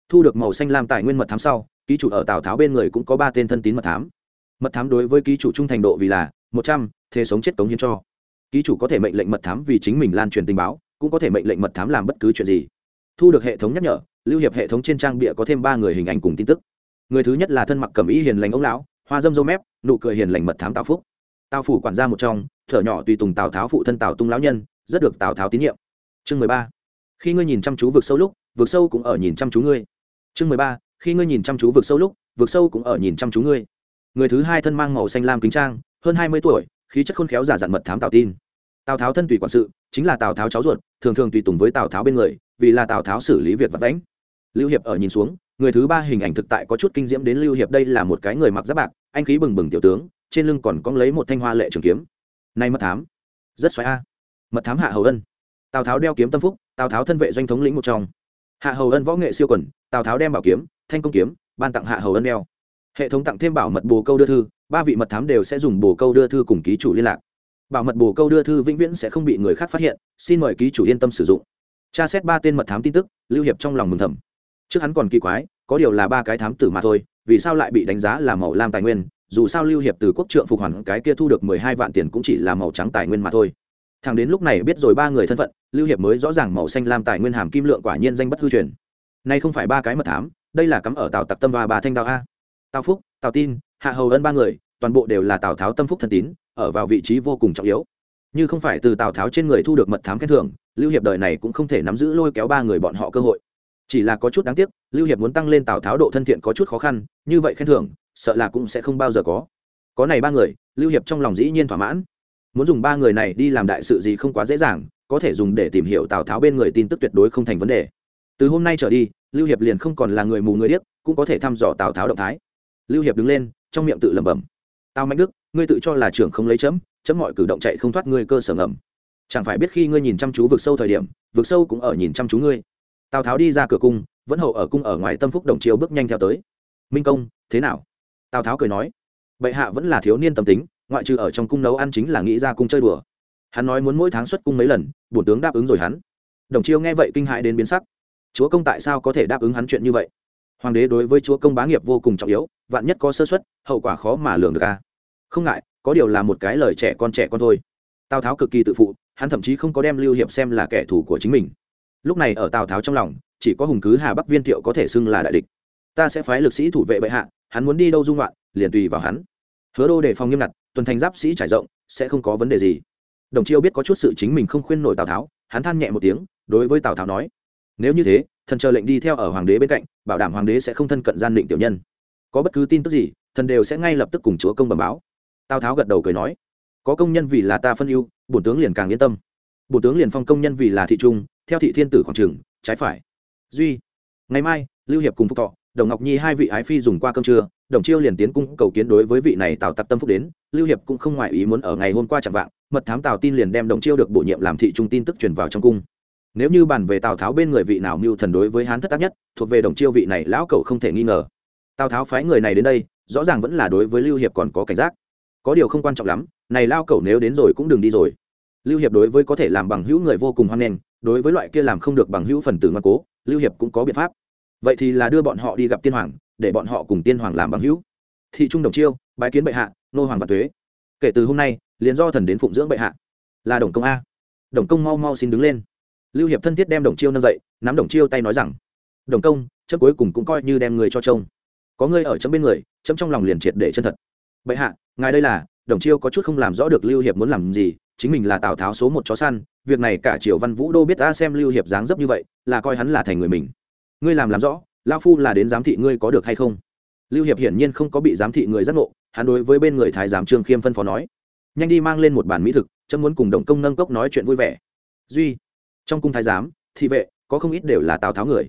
Thu được màu xanh lam tài nguyên mật thám sau, ký chủ ở tào tháo bên người cũng có ba tên thân tín mật thám mật thám đối với ký chủ trung thành độ vì là một trăm, thế sống chết cống hiến cho. Ký chủ có thể mệnh lệnh mật thám vì chính mình lan truyền tình báo, cũng có thể mệnh lệnh mật thám làm bất cứ chuyện gì. Thu được hệ thống nhắc nhở, lưu hiệp hệ thống trên trang bịa có thêm ba người hình ảnh cùng tin tức. Người thứ nhất là thân mặc cẩm ý hiền lành ông lão, hoa dâm dâu mép, nụ cười hiền lành mật thám tào phúc. Tào phủ quản gia một trong, thở nhỏ tùy tùng tào tháo phụ thân tào tung lão nhân, rất được tào tháo tín nhiệm. Chương mười ba. Khi ngươi nhìn chăm chú vực sâu lúc, vực sâu cũng ở nhìn chăm chú ngươi. Chương mười ba. Khi ngươi nhìn chăm chú vực sâu lúc, vực sâu cũng ở nhìn chăm chú ngươi người thứ hai thân mang màu xanh lam kính trang, hơn hai mươi tuổi, khí chất khôn khéo giả dặn mật thám tào tin. Tào tháo thân tùy quản sự, chính là tào tháo cháu ruột, thường thường tùy tùng với tào tháo bên người, vì là tào tháo xử lý việc vật đánh lưu hiệp ở nhìn xuống, người thứ ba hình ảnh thực tại có chút kinh diễm đến lưu hiệp đây là một cái người mặc giáp bạc, anh khí bừng bừng tiểu tướng, trên lưng còn cong lấy một thanh hoa lệ trường kiếm. Nay mật thám, rất xoáy a. Mật thám hạ hầu ân. Tào tháo đeo kiếm tâm phúc, tào tháo thân vệ doanh thống lĩnh một trong. Hạ hầu ân võ nghệ siêu quần, tào tháo đem bảo kiếm, thanh công kiếm, ban tặng hạ hầu ân đeo hệ thống tặng thêm bảo mật bồ câu đưa thư, ba vị mật thám đều sẽ dùng bồ câu đưa thư cùng ký chủ liên lạc. Bảo mật bồ câu đưa thư vĩnh viễn sẽ không bị người khác phát hiện, xin mời ký chủ yên tâm sử dụng. Tra xét ba tên mật thám tin tức, lưu hiệp trong lòng mừng thầm. Trước hắn còn kỳ quái, có điều là ba cái thám tử mà thôi, vì sao lại bị đánh giá là màu lam tài nguyên, dù sao lưu hiệp từ quốc trượng phục hoàn cái kia thu được mười hai vạn tiền cũng chỉ là màu trắng tài nguyên mà thôi. Thằng đến lúc này biết rồi ba người thân phận, lưu hiệp mới rõ ràng màu xanh lam tài nguyên hàm kim lượng quả nhiên danh bất hư truyền. Nay không phải ba cái mật thám, đây là cắm ở tàu tặc tâm và bà thanh đạo a tào phúc, tào tin, hạ hầu ân ba người, toàn bộ đều là tào tháo tâm phúc thân tín, ở vào vị trí vô cùng trọng yếu. Như không phải từ tào tháo trên người thu được mật thám khen thưởng, lưu hiệp đời này cũng không thể nắm giữ lôi kéo ba người bọn họ cơ hội. Chỉ là có chút đáng tiếc, lưu hiệp muốn tăng lên tào tháo độ thân thiện có chút khó khăn, như vậy khen thưởng, sợ là cũng sẽ không bao giờ có. Có này ba người, lưu hiệp trong lòng dĩ nhiên thỏa mãn. Muốn dùng ba người này đi làm đại sự gì không quá dễ dàng, có thể dùng để tìm hiểu tào tháo bên người tin tức tuyệt đối không thành vấn đề. Từ hôm nay trở đi, lưu hiệp liền không còn là người mù người điếc, cũng có thể thăm dò tào tháo động thái lưu hiệp đứng lên, trong miệng tự lẩm bẩm. "Tao mạnh đức, ngươi tự cho là trưởng không lấy chấm chấm mọi cử động chạy không thoát ngươi cơ sở ngầm. Chẳng phải biết khi ngươi nhìn chăm chú vực sâu thời điểm, vực sâu cũng ở nhìn chăm chú ngươi. Tào tháo đi ra cửa cung, vẫn hậu ở cung ở ngoài tâm phúc đồng chiếu bước nhanh theo tới. Minh công, thế nào? Tào tháo cười nói. Bệ hạ vẫn là thiếu niên tâm tính, ngoại trừ ở trong cung nấu ăn chính là nghĩ ra cung chơi đùa. Hắn nói muốn mỗi tháng xuất cung mấy lần, bổn tướng đáp ứng rồi hắn. Đồng chiêu nghe vậy kinh hãi đến biến sắc. Chúa công tại sao có thể đáp ứng hắn chuyện như vậy? Hoàng đế đối với chúa công bá nghiệp vô cùng trọng yếu, vạn nhất có sơ xuất hậu quả khó mà lường được ca không ngại, có điều là một cái lời trẻ con trẻ con thôi. Tào tháo cực kỳ tự phụ, hắn thậm chí không có đem lưu hiệp xem là kẻ thù của chính mình. Lúc này ở tào tháo trong lòng, chỉ có hùng cứ hà bắc viên thiệu có thể xưng là đại địch. Ta sẽ phái lực sĩ thủ vệ bệ hạ, hắn muốn đi đâu dung loạn, liền tùy vào hắn. Hứa đô đề phòng nghiêm ngặt, tuần thành giáp sĩ trải rộng, sẽ không có vấn đề gì. Đồng chiêu biết có chút sự chính mình không khuyên nổi tào tháo, hắn than nhẹ một tiếng, đối với tào tháo nói nếu như thế, thần chờ lệnh đi theo ở hoàng đế bên cạnh, bảo đảm hoàng đế sẽ không thân cận gian định tiểu nhân. Có bất cứ tin tức gì, thần đều sẽ ngay lập tức cùng chúa công bẩm báo. Tào tháo gật đầu cười nói. Có công nhân vì là ta phân ưu, bổn tướng liền càng yên tâm. Bổn tướng liền phong công nhân vì là thị trung, theo thị thiên tử khoảng trường, trái phải. Duy, ngày mai, lưu hiệp cùng phúc thọ, đồng ngọc nhi hai vị ái phi dùng qua cơm trưa, đồng chiêu liền tiến cung cầu kiến đối với vị này tào tặc tâm phúc đến, lưu hiệp cũng không ngoại ý muốn ở ngày hôm qua chẳng vạng, mật thám tào tin liền đem đồng chiêu được bổ nhiệm làm thị trung tin tức truyền vào trong cung nếu như bàn về tào tháo bên người vị nào mưu thần đối với hán thất tác nhất, thuộc về đồng chiêu vị này lão cẩu không thể nghi ngờ. Tào tháo phái người này đến đây, rõ ràng vẫn là đối với lưu hiệp còn có cảnh giác. Có điều không quan trọng lắm, này lao cẩu nếu đến rồi cũng đừng đi rồi. Lưu hiệp đối với có thể làm bằng hữu người vô cùng hoan nghênh, đối với loại kia làm không được bằng hữu phần tử ngoan cố, lưu hiệp cũng có biện pháp. Vậy thì là đưa bọn họ đi gặp tiên hoàng, để bọn họ cùng tiên hoàng làm bằng hữu. Thị trung đồng chiêu, bái kiến bệ hạ, nô hoàng và thuế kể từ hôm nay, liền do thần đến phụng dưỡng bệ hạ. Là đồng công a. Đồng công mau mau xin đứng lên lưu hiệp thân thiết đem đồng chiêu nâng dậy, nắm đồng chiêu tay nói rằng, đồng công, chấm cuối cùng cũng coi như đem người cho trông. Có ngươi ở chấm bên người, chấm trong lòng liền triệt để chân thật. Bệ hạ, ngài đây là, đồng chiêu có chút không làm rõ được lưu hiệp muốn làm gì, chính mình là tào tháo số một chó săn, việc này cả triều văn vũ đô biết ta xem lưu hiệp dáng dấp như vậy, là coi hắn là thành người mình. Ngươi làm làm rõ lao phu là đến giám thị ngươi có được hay không? Lưu hiệp hiển nhiên không có bị giám thị người giác ngộ, hắn đối với bên người thái giám trương khiêm phân phó nói, nhanh đi mang lên một bản mỹ thực, chấm muốn cùng đồng công nâng cốc nói chuyện vui vẻ. Duy trong cung thái giám, thị vệ, có không ít đều là tào tháo người.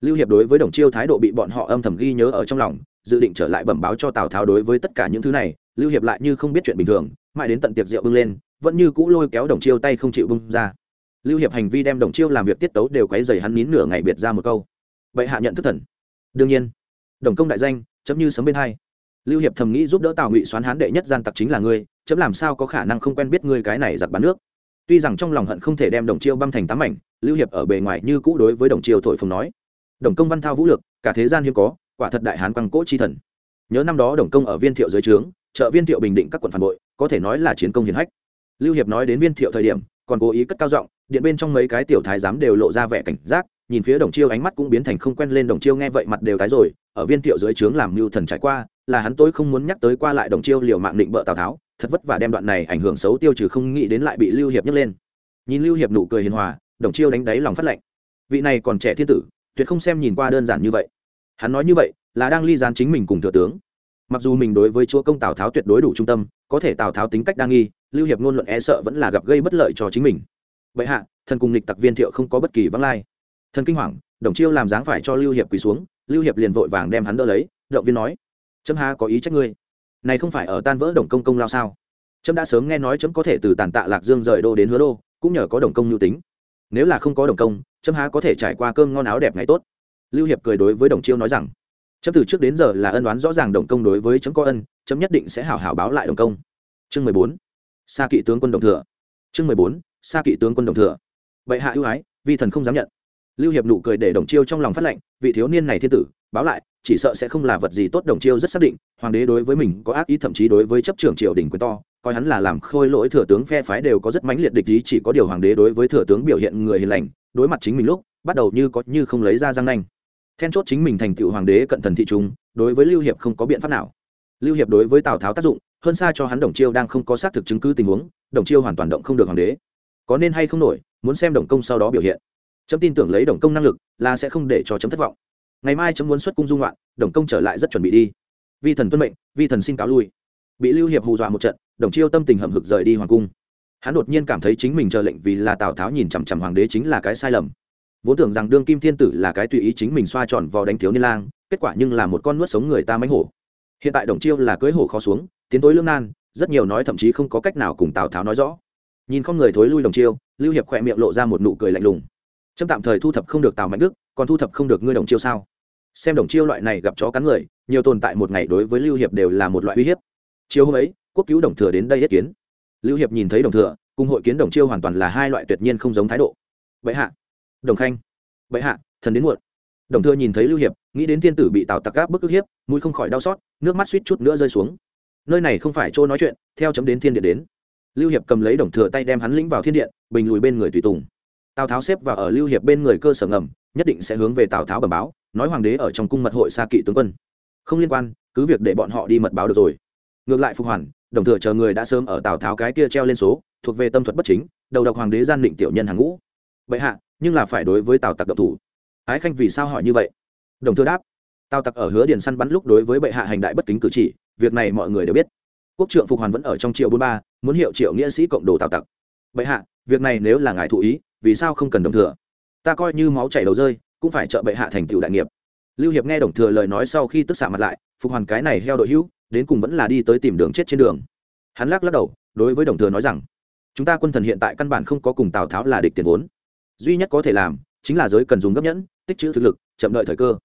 Lưu hiệp đối với đồng chiêu thái độ bị bọn họ âm thầm ghi nhớ ở trong lòng, dự định trở lại bẩm báo cho tào tháo đối với tất cả những thứ này. Lưu hiệp lại như không biết chuyện bình thường, mãi đến tận tiệc rượu bưng lên, vẫn như cũ lôi kéo đồng chiêu tay không chịu bưng ra. Lưu hiệp hành vi đem đồng chiêu làm việc tiết tấu đều quấy dày hắn nín nửa ngày biệt ra một câu. Vậy hạ nhận thức thần. Đương nhiên, đồng công đại danh, chấm như sấm bên hai. Lưu hiệp thầm nghĩ giúp đỡ tào ngụy xoán hán đệ nhất gian tặc chính là ngươi, chấm làm sao có khả năng không quen biết ngươi cái này giặc bán nước? Tuy rằng trong lòng hận không thể đem đồng chiêu băm thành tám mảnh, lưu hiệp ở bề ngoài như cũ đối với đồng chiêu thổi phồng nói. Đồng công văn thao vũ lực, cả thế gian hiếm có, quả thật đại hán quang cỗ chi thần. Nhớ năm đó đồng công ở viên thiệu dưới trướng, trợ viên thiệu bình định các quận phản bội, có thể nói là chiến công hiển hách. Lưu hiệp nói đến viên thiệu thời điểm, còn cố ý cất cao giọng, điện bên trong mấy cái tiểu thái giám đều lộ ra vẻ cảnh giác, nhìn phía đồng chiêu ánh mắt cũng biến thành không quen lên đồng chiêu nghe vậy mặt đều tái rồi, ở viên thiệu dưới trướng làm mưu thần trải qua, là hắn tối không muốn nhắc tới qua lại đồng chiêu liều mạng định bợ tào tháo thật vất vả đem đoạn này ảnh hưởng xấu tiêu trừ không nghĩ đến lại bị lưu hiệp nhấc lên. Nhìn lưu hiệp nụ cười hiền hòa, đồng chiêu đánh đáy lòng phát lệnh. Vị này còn trẻ thiên tử, tuyệt không xem nhìn qua đơn giản như vậy. Hắn nói như vậy, là đang ly gián chính mình cùng thừa tướng. Mặc dù mình đối với chúa công tào tháo tuyệt đối đủ trung tâm, có thể tào tháo tính cách đa nghi, lưu hiệp ngôn luận e sợ vẫn là gặp gây bất lợi cho chính mình. Vậy hạ, thần cùng nghịch tặc viên thiệu không có bất kỳ vắng lai. Thần kinh hoàng, đồng chiêu làm dáng phải cho lưu hiệp quỳ xuống, lưu hiệp liền vội vàng đem hắn đỡ lấy, động viên nói, chấm ha có ý trách ngươi này không phải ở tan vỡ đồng công công lao sao? Trâm đã sớm nghe nói Trâm có thể từ tàn tạ lạc dương rời đô đến hứa đô, cũng nhờ có đồng công nhu tính. Nếu là không có đồng công Trâm há có thể trải qua cơm ngon áo đẹp ngày tốt. Lưu hiệp cười đối với đồng chiêu nói rằng Trâm từ trước đến giờ là ân đoán rõ ràng đồng công đối với Trâm có ân Trâm nhất định sẽ hảo hảo báo lại đồng công. Chương mười bốn xa kỵ tướng quân đồng thừa. Chương mười bốn xa kỵ tướng quân đồng thừa. Vậy hạ ưu ái, vi thần không dám nhận. Lưu hiệp nụ cười để đồng chiêu trong lòng phát lệnh, vị thiếu niên này thiên tử báo lại, chỉ sợ sẽ không là vật gì tốt đồng chiêu rất xác định, hoàng đế đối với mình có ác ý, thậm chí đối với chấp trưởng triều đình quyền to, coi hắn là làm khôi lỗi thừa tướng phe phái đều có rất mãnh liệt địch ý, chỉ có điều hoàng đế đối với thừa tướng biểu hiện người hiền lành, đối mặt chính mình lúc, bắt đầu như có như không lấy ra răng nanh. Then chốt chính mình thành tựu hoàng đế cận thần thị trung, đối với lưu hiệp không có biện pháp nào. Lưu hiệp đối với tào tháo tác dụng, hơn xa cho hắn đồng chiêu đang không có xác thực chứng cứ tình huống, đồng chiêu hoàn toàn động không được hoàng đế. Có nên hay không nổi, muốn xem đồng công sau đó biểu hiện. Chấm tin tưởng lấy đồng công năng lực là sẽ không để cho chấm thất vọng ngày mai chấm muốn xuất cung dung loạn đồng công trở lại rất chuẩn bị đi. Vi thần tuân mệnh, vi thần xin cáo lui. Bị lưu hiệp hù dọa một trận, đồng chiêu tâm tình hậm hực rời đi hoàng cung. Hắn đột nhiên cảm thấy chính mình chờ lệnh vì là tào tháo nhìn chằm chằm hoàng đế chính là cái sai lầm. Vốn tưởng rằng đương kim thiên tử là cái tùy ý chính mình xoa tròn vào đánh thiếu niên lang, kết quả nhưng là một con nuốt sống người ta mánh hổ. Hiện tại đồng chiêu là cưới hổ khó xuống, tiến tối lương nan, rất nhiều nói thậm chí không có cách nào cùng tào tháo nói rõ. Nhìn con người thối lui đồng chiêu, lưu hiệp khỏe miệng lộ ra một nụ cười lạnh lùng. Trâm tạm thời thu thập không được tào mạnh đức, còn thu thập không được ngươi đồng chiêu sao? Xem đồng chiêu loại này gặp chó cắn người, nhiều tồn tại một ngày đối với lưu hiệp đều là một loại uy hiếp. Chiều hôm ấy, quốc cứu đồng thừa đến đây yết kiến. Lưu hiệp nhìn thấy đồng thừa, cùng hội kiến đồng chiêu hoàn toàn là hai loại tuyệt nhiên không giống thái độ. Bệ hạ. Đồng khanh. Bệ hạ, thần đến muộn. Đồng thừa nhìn thấy lưu hiệp, nghĩ đến thiên tử bị tào tặc gáp bức ức hiếp, mũi không khỏi đau xót, nước mắt suýt chút nữa rơi xuống. Nơi này không phải chỗ nói chuyện, theo chấm đến thiên điện đến. Lưu hiệp cầm lấy đồng thừa tay đem hắn lĩnh vào thiên điện, bình lùi bên người tùy tùng. Tào tháo xếp vào ở lưu hiệp bên người cơ sở ngầm, nhất định sẽ hướng về tào tháo bẩm báo nói hoàng đế ở trong cung mật hội xa kỵ tướng quân. Không liên quan, cứ việc để bọn họ đi mật báo được rồi. Ngược lại phục hoàn, đồng thừa chờ người đã sớm ở tào tháo cái kia treo lên số, thuộc về tâm thuật bất chính, đầu độc hoàng đế gian định tiểu nhân hàng ngũ. Vậy hạ, nhưng là phải đối với tào tặc độc thủ. Ái khanh vì sao hỏi như vậy? Đồng thừa đáp, tào tặc ở hứa điền săn bắn lúc đối với bệ hạ hành đại bất kính cử chỉ, việc này mọi người đều biết. Quốc trượng phục hoàn vẫn ở trong triệu bốn ba, muốn hiệu triệu nghĩa sĩ cộng đồ tào tặc. Bệ hạ, việc này nếu là ngài thụ ý, vì sao không cần đồng thừa? Ta coi như máu chảy đầu rơi cũng phải trợ bệ hạ thành tựu đại nghiệp. Lưu hiệp nghe đồng thừa lời nói sau khi tức xạ mặt lại, phục hoàn cái này heo đội hữu, đến cùng vẫn là đi tới tìm đường chết trên đường. Hắn lắc lắc đầu, đối với đồng thừa nói rằng, chúng ta quân thần hiện tại căn bản không có cùng tào tháo là địch tiền vốn. Duy nhất có thể làm, chính là giới cần dùng gấp nhẫn, tích chữ thực lực, chậm đợi thời cơ.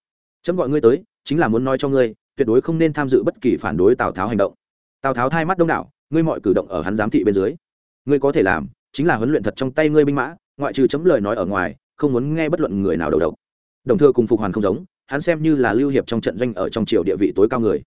Chấm gọi ngươi tới, chính là muốn nói cho ngươi, tuyệt đối không nên tham dự bất kỳ phản đối tào tháo hành động. Tào tháo thay mắt đông đảo, ngươi mọi cử động ở hắn giám thị bên dưới. Ngươi có thể làm, chính là huấn luyện thật trong tay ngươi binh mã, ngoại trừ chấm lời nói ở ngoài không muốn nghe bất luận người nào đầu độc. Đồng thừa cùng phục hoàn không giống, hắn xem như là lưu hiệp trong trận doanh ở trong triều địa vị tối cao người.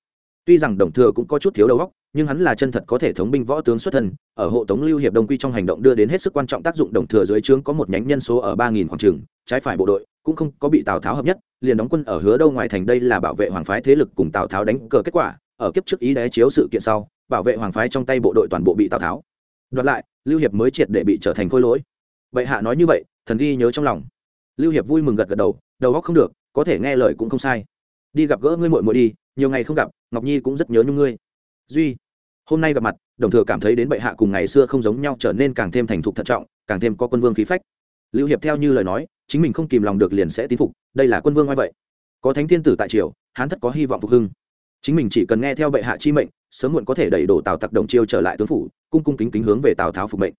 Tuy rằng đồng thừa cũng có chút thiếu đầu óc, nhưng hắn là chân thật có thể thống binh võ tướng xuất thân, ở hộ tống lưu hiệp đông quy trong hành động đưa đến hết sức quan trọng tác dụng đồng thừa dưới trướng có một nhánh nhân số ở ba nghìn khoảng trường, trái phải bộ đội cũng không có bị tào tháo hợp nhất, liền đóng quân ở hứa đâu ngoài thành đây là bảo vệ hoàng phái thế lực cùng tào tháo đánh cờ kết quả, ở kiếp trước ý đế chiếu sự kiện sau, bảo vệ hoàng phái trong tay bộ đội toàn bộ bị tào tháo. Đoạt lại, lưu hiệp mới triệt để bị trở thành khôi lỗi. Bệ hạ nói như vậy thần ghi nhớ trong lòng. Lưu hiệp vui mừng gật gật đầu đầu óc không được, có thể nghe lời cũng không sai. Đi gặp gỡ ngươi muội muội đi, nhiều ngày không gặp, ngọc nhi cũng rất nhớ nhung ngươi. Duy, hôm nay gặp mặt, đồng thừa cảm thấy đến bệ hạ cùng ngày xưa không giống nhau trở nên càng thêm thành thục thận trọng, càng thêm có quân vương khí phách. Lưu hiệp theo như lời nói, chính mình không kìm lòng được liền sẽ tín phục, đây là quân vương ai vậy. Có thánh thiên tử tại triều, hán thất có hy vọng phục hưng. Chính mình chỉ cần nghe theo bệ hạ chi mệnh, sớm muộn có thể đẩy đổ tào tặc đồng chiêu trở lại tướng phủ, cung cung kính kính hướng về tào tháo phục mệnh.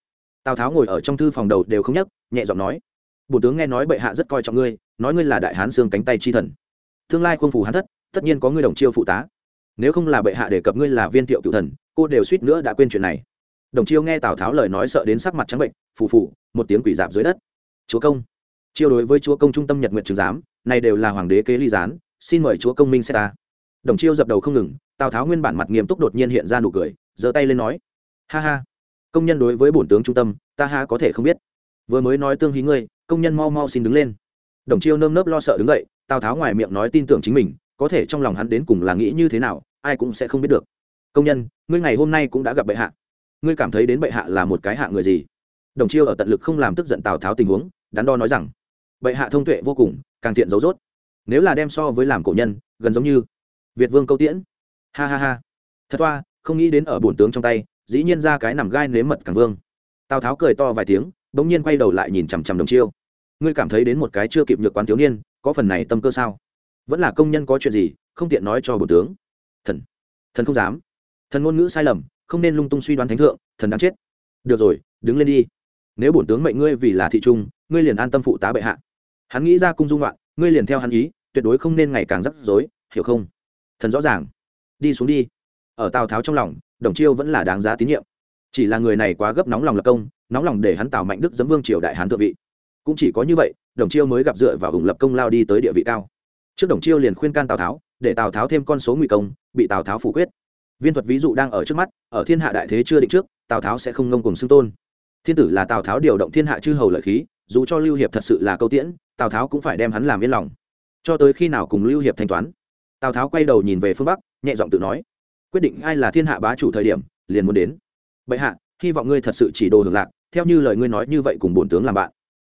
Tào tháo ngồi ở trong thư phòng đầu đều không nhắc nhẹ giọng nói bổ tướng nghe nói bệ hạ rất coi trọng ngươi, nói ngươi là đại hán xương cánh tay chi thần. Tương lai khuôn phủ hán thất, tất nhiên có ngươi đồng chiêu phụ tá. Nếu không là bệ hạ đề cập ngươi là viên thiệu cựu thần, cô đều suýt nữa đã quên chuyện này. Đồng chiêu nghe tào tháo lời nói sợ đến sắc mặt trắng bệnh, phù phù, một tiếng quỷ dạp dưới đất. Chúa công, chiêu đối với chúa công trung tâm nhật nguyện trường giám, này đều là hoàng đế kế ly gián, xin mời chúa công minh xét ta. Đồng chiêu dập đầu không ngừng, tào tháo nguyên bản mặt nghiêm túc đột nhiên hiện ra nụ cười, giơ tay lên nói, ha ha, công nhân đối với bổn tướng trung tâm, ta ha có thể không biết vừa mới nói tương hí ngươi, công nhân mau mau xin đứng lên. Đồng chiêu nơm nớp lo sợ đứng dậy, tào tháo ngoài miệng nói tin tưởng chính mình, có thể trong lòng hắn đến cùng là nghĩ như thế nào, ai cũng sẽ không biết được. Công nhân, ngươi ngày hôm nay cũng đã gặp bệ hạ. Ngươi cảm thấy đến bệ hạ là một cái hạ người gì? Đồng chiêu ở tận lực không làm tức giận tào tháo tình huống, đắn đo nói rằng, bệ hạ thông tuệ vô cùng, càng tiện dấu dốt. Nếu là đem so với làm cổ nhân, gần giống như việt vương câu tiễn. Ha ha ha. Thật toa không nghĩ đến ở bổn tướng trong tay, dĩ nhiên ra cái nằm gai nếm mật càng vương. Tào tháo cười to vài tiếng bỗng nhiên quay đầu lại nhìn chằm chằm đồng chiêu. Ngươi cảm thấy đến một cái chưa kịp nhược quán thiếu niên, có phần này tâm cơ sao? Vẫn là công nhân có chuyện gì, không tiện nói cho bổ tướng. Thần thần không dám. Thần ngôn ngữ sai lầm, không nên lung tung suy đoán thánh thượng, thần đáng chết. Được rồi, đứng lên đi. Nếu bổn tướng mệnh ngươi vì là thị trung, ngươi liền an tâm phụ tá bệ hạ. Hắn nghĩ ra cung dung loạn, ngươi liền theo hắn ý, tuyệt đối không nên ngày càng rắc rối, hiểu không? Thần rõ ràng. Đi xuống đi. Ở tào tháo trong lòng, đồng chiêu vẫn là đáng giá tín nhiệm. Chỉ là người này quá gấp nóng lòng lập công nóng lòng để hắn tào mạnh đức dấm vương triều đại hán thượng vị. Cũng chỉ có như vậy, đồng chiêu mới gặp dựa vào hùng lập công lao đi tới địa vị cao. Trước đồng chiêu liền khuyên can tào tháo, để tào tháo thêm con số nguy công, bị tào tháo phủ quyết. Viên thuật ví dụ đang ở trước mắt, ở thiên hạ đại thế chưa định trước, tào tháo sẽ không ngông cùng xưng tôn. Thiên tử là tào tháo điều động thiên hạ chư hầu lợi khí, dù cho lưu hiệp thật sự là câu tiễn, tào tháo cũng phải đem hắn làm yên lòng. Cho tới khi nào cùng lưu hiệp thanh toán? Tào tháo quay đầu nhìn về phương bắc, nhẹ giọng tự nói, quyết định ai là thiên hạ bá chủ thời điểm, liền muốn đến. Bệ hạ, hy vọng ngươi thật sự chỉ đồ hưởng lạc theo như lời ngươi nói như vậy cùng bổn tướng làm bạn.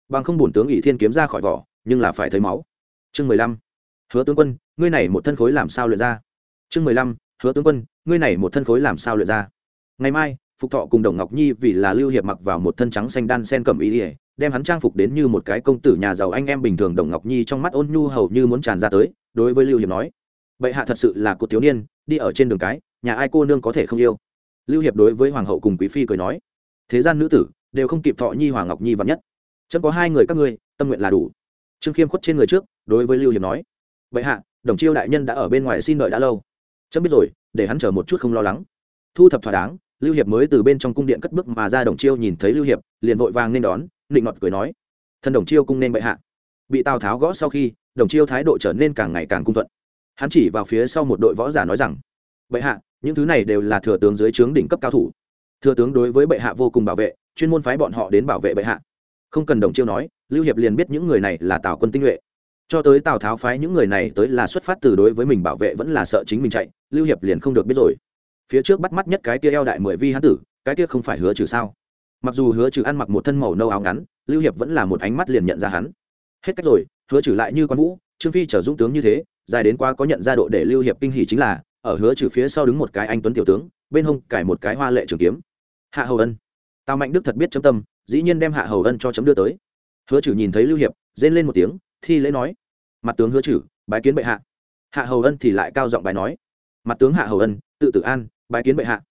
Bằng không bổn tướng ỷ thiên kiếm ra khỏi vỏ, nhưng là phải thấy máu. Chương mười lăm. Hứa tướng quân, ngươi này một thân khối làm sao luyện ra? Chương mười lăm. Hứa tướng quân, ngươi này một thân khối làm sao luyện ra? Ngày mai, phục thọ cùng đồng ngọc nhi vì là lưu hiệp mặc vào một thân trắng xanh đan sen cẩm ý ỉa đem hắn trang phục đến như một cái công tử nhà giàu anh em bình thường đồng ngọc nhi trong mắt ôn nhu hầu như muốn tràn ra tới, đối với lưu hiệp nói, bệ hạ thật sự là cột thiếu niên, đi ở trên đường cái, nhà ai cô nương có thể không yêu? Lưu hiệp đối với hoàng hậu cùng quý phi cười nói, thế gian nữ tử đều không kịp thọ nhi hoàng ngọc nhi vắn nhất. Chấm có hai người các ngươi, tâm nguyện là đủ. Trương khiêm khuất trên người trước, đối với lưu hiệp nói, vậy hạ, đồng chiêu đại nhân đã ở bên ngoài xin đợi đã lâu. Chấm biết rồi, để hắn chờ một chút không lo lắng. Thu thập thỏa đáng, lưu hiệp mới từ bên trong cung điện cất bước mà ra đồng chiêu nhìn thấy lưu hiệp, liền vội vàng nên đón định ngọt cười nói, thân đồng chiêu cung nên bệ hạ. Bị tào tháo gõ sau khi, đồng chiêu thái độ trở nên càng ngày càng cung thuận. Hắn chỉ vào phía sau một đội võ giả nói rằng, bệ hạ, những thứ này đều là thừa tướng dưới trướng đỉnh cấp cao thủ thừa tướng đối với bệ hạ vô cùng bảo vệ, chuyên môn phái bọn họ đến bảo vệ bệ hạ. Không cần đồng chiêu nói, lưu hiệp liền biết những người này là tào quân tinh nhuệ. Cho tới tào tháo phái những người này tới là xuất phát từ đối với mình bảo vệ vẫn là sợ chính mình chạy, lưu hiệp liền không được biết rồi. Phía trước bắt mắt nhất cái kia eo đại mười vi hán tử, cái kia không phải hứa trừ sao? Mặc dù hứa trừ ăn mặc một thân màu nâu áo ngắn, lưu hiệp vẫn là một ánh mắt liền nhận ra hắn. Hết cách rồi, hứa trừ lại như quan vũ, trương phi trở dũng tướng như thế, dài đến qua có nhận ra độ để lưu hiệp kinh hỉ chính là, ở hứa trừ phía sau đứng một cái anh tuấn tiểu tướng, bên hông cải một cái hoa lệ trường kiếm hạ hầu ân. Tào mạnh đức thật biết chấm tâm dĩ nhiên đem hạ hầu ân cho chấm đưa tới. Hứa chử nhìn thấy lưu hiệp rên lên một tiếng thi lễ nói mặt tướng hứa chử, bái kiến bệ hạ. Hạ hầu ân thì lại cao giọng bài nói mặt tướng hạ hầu ân tự tử an bái kiến bệ hạ.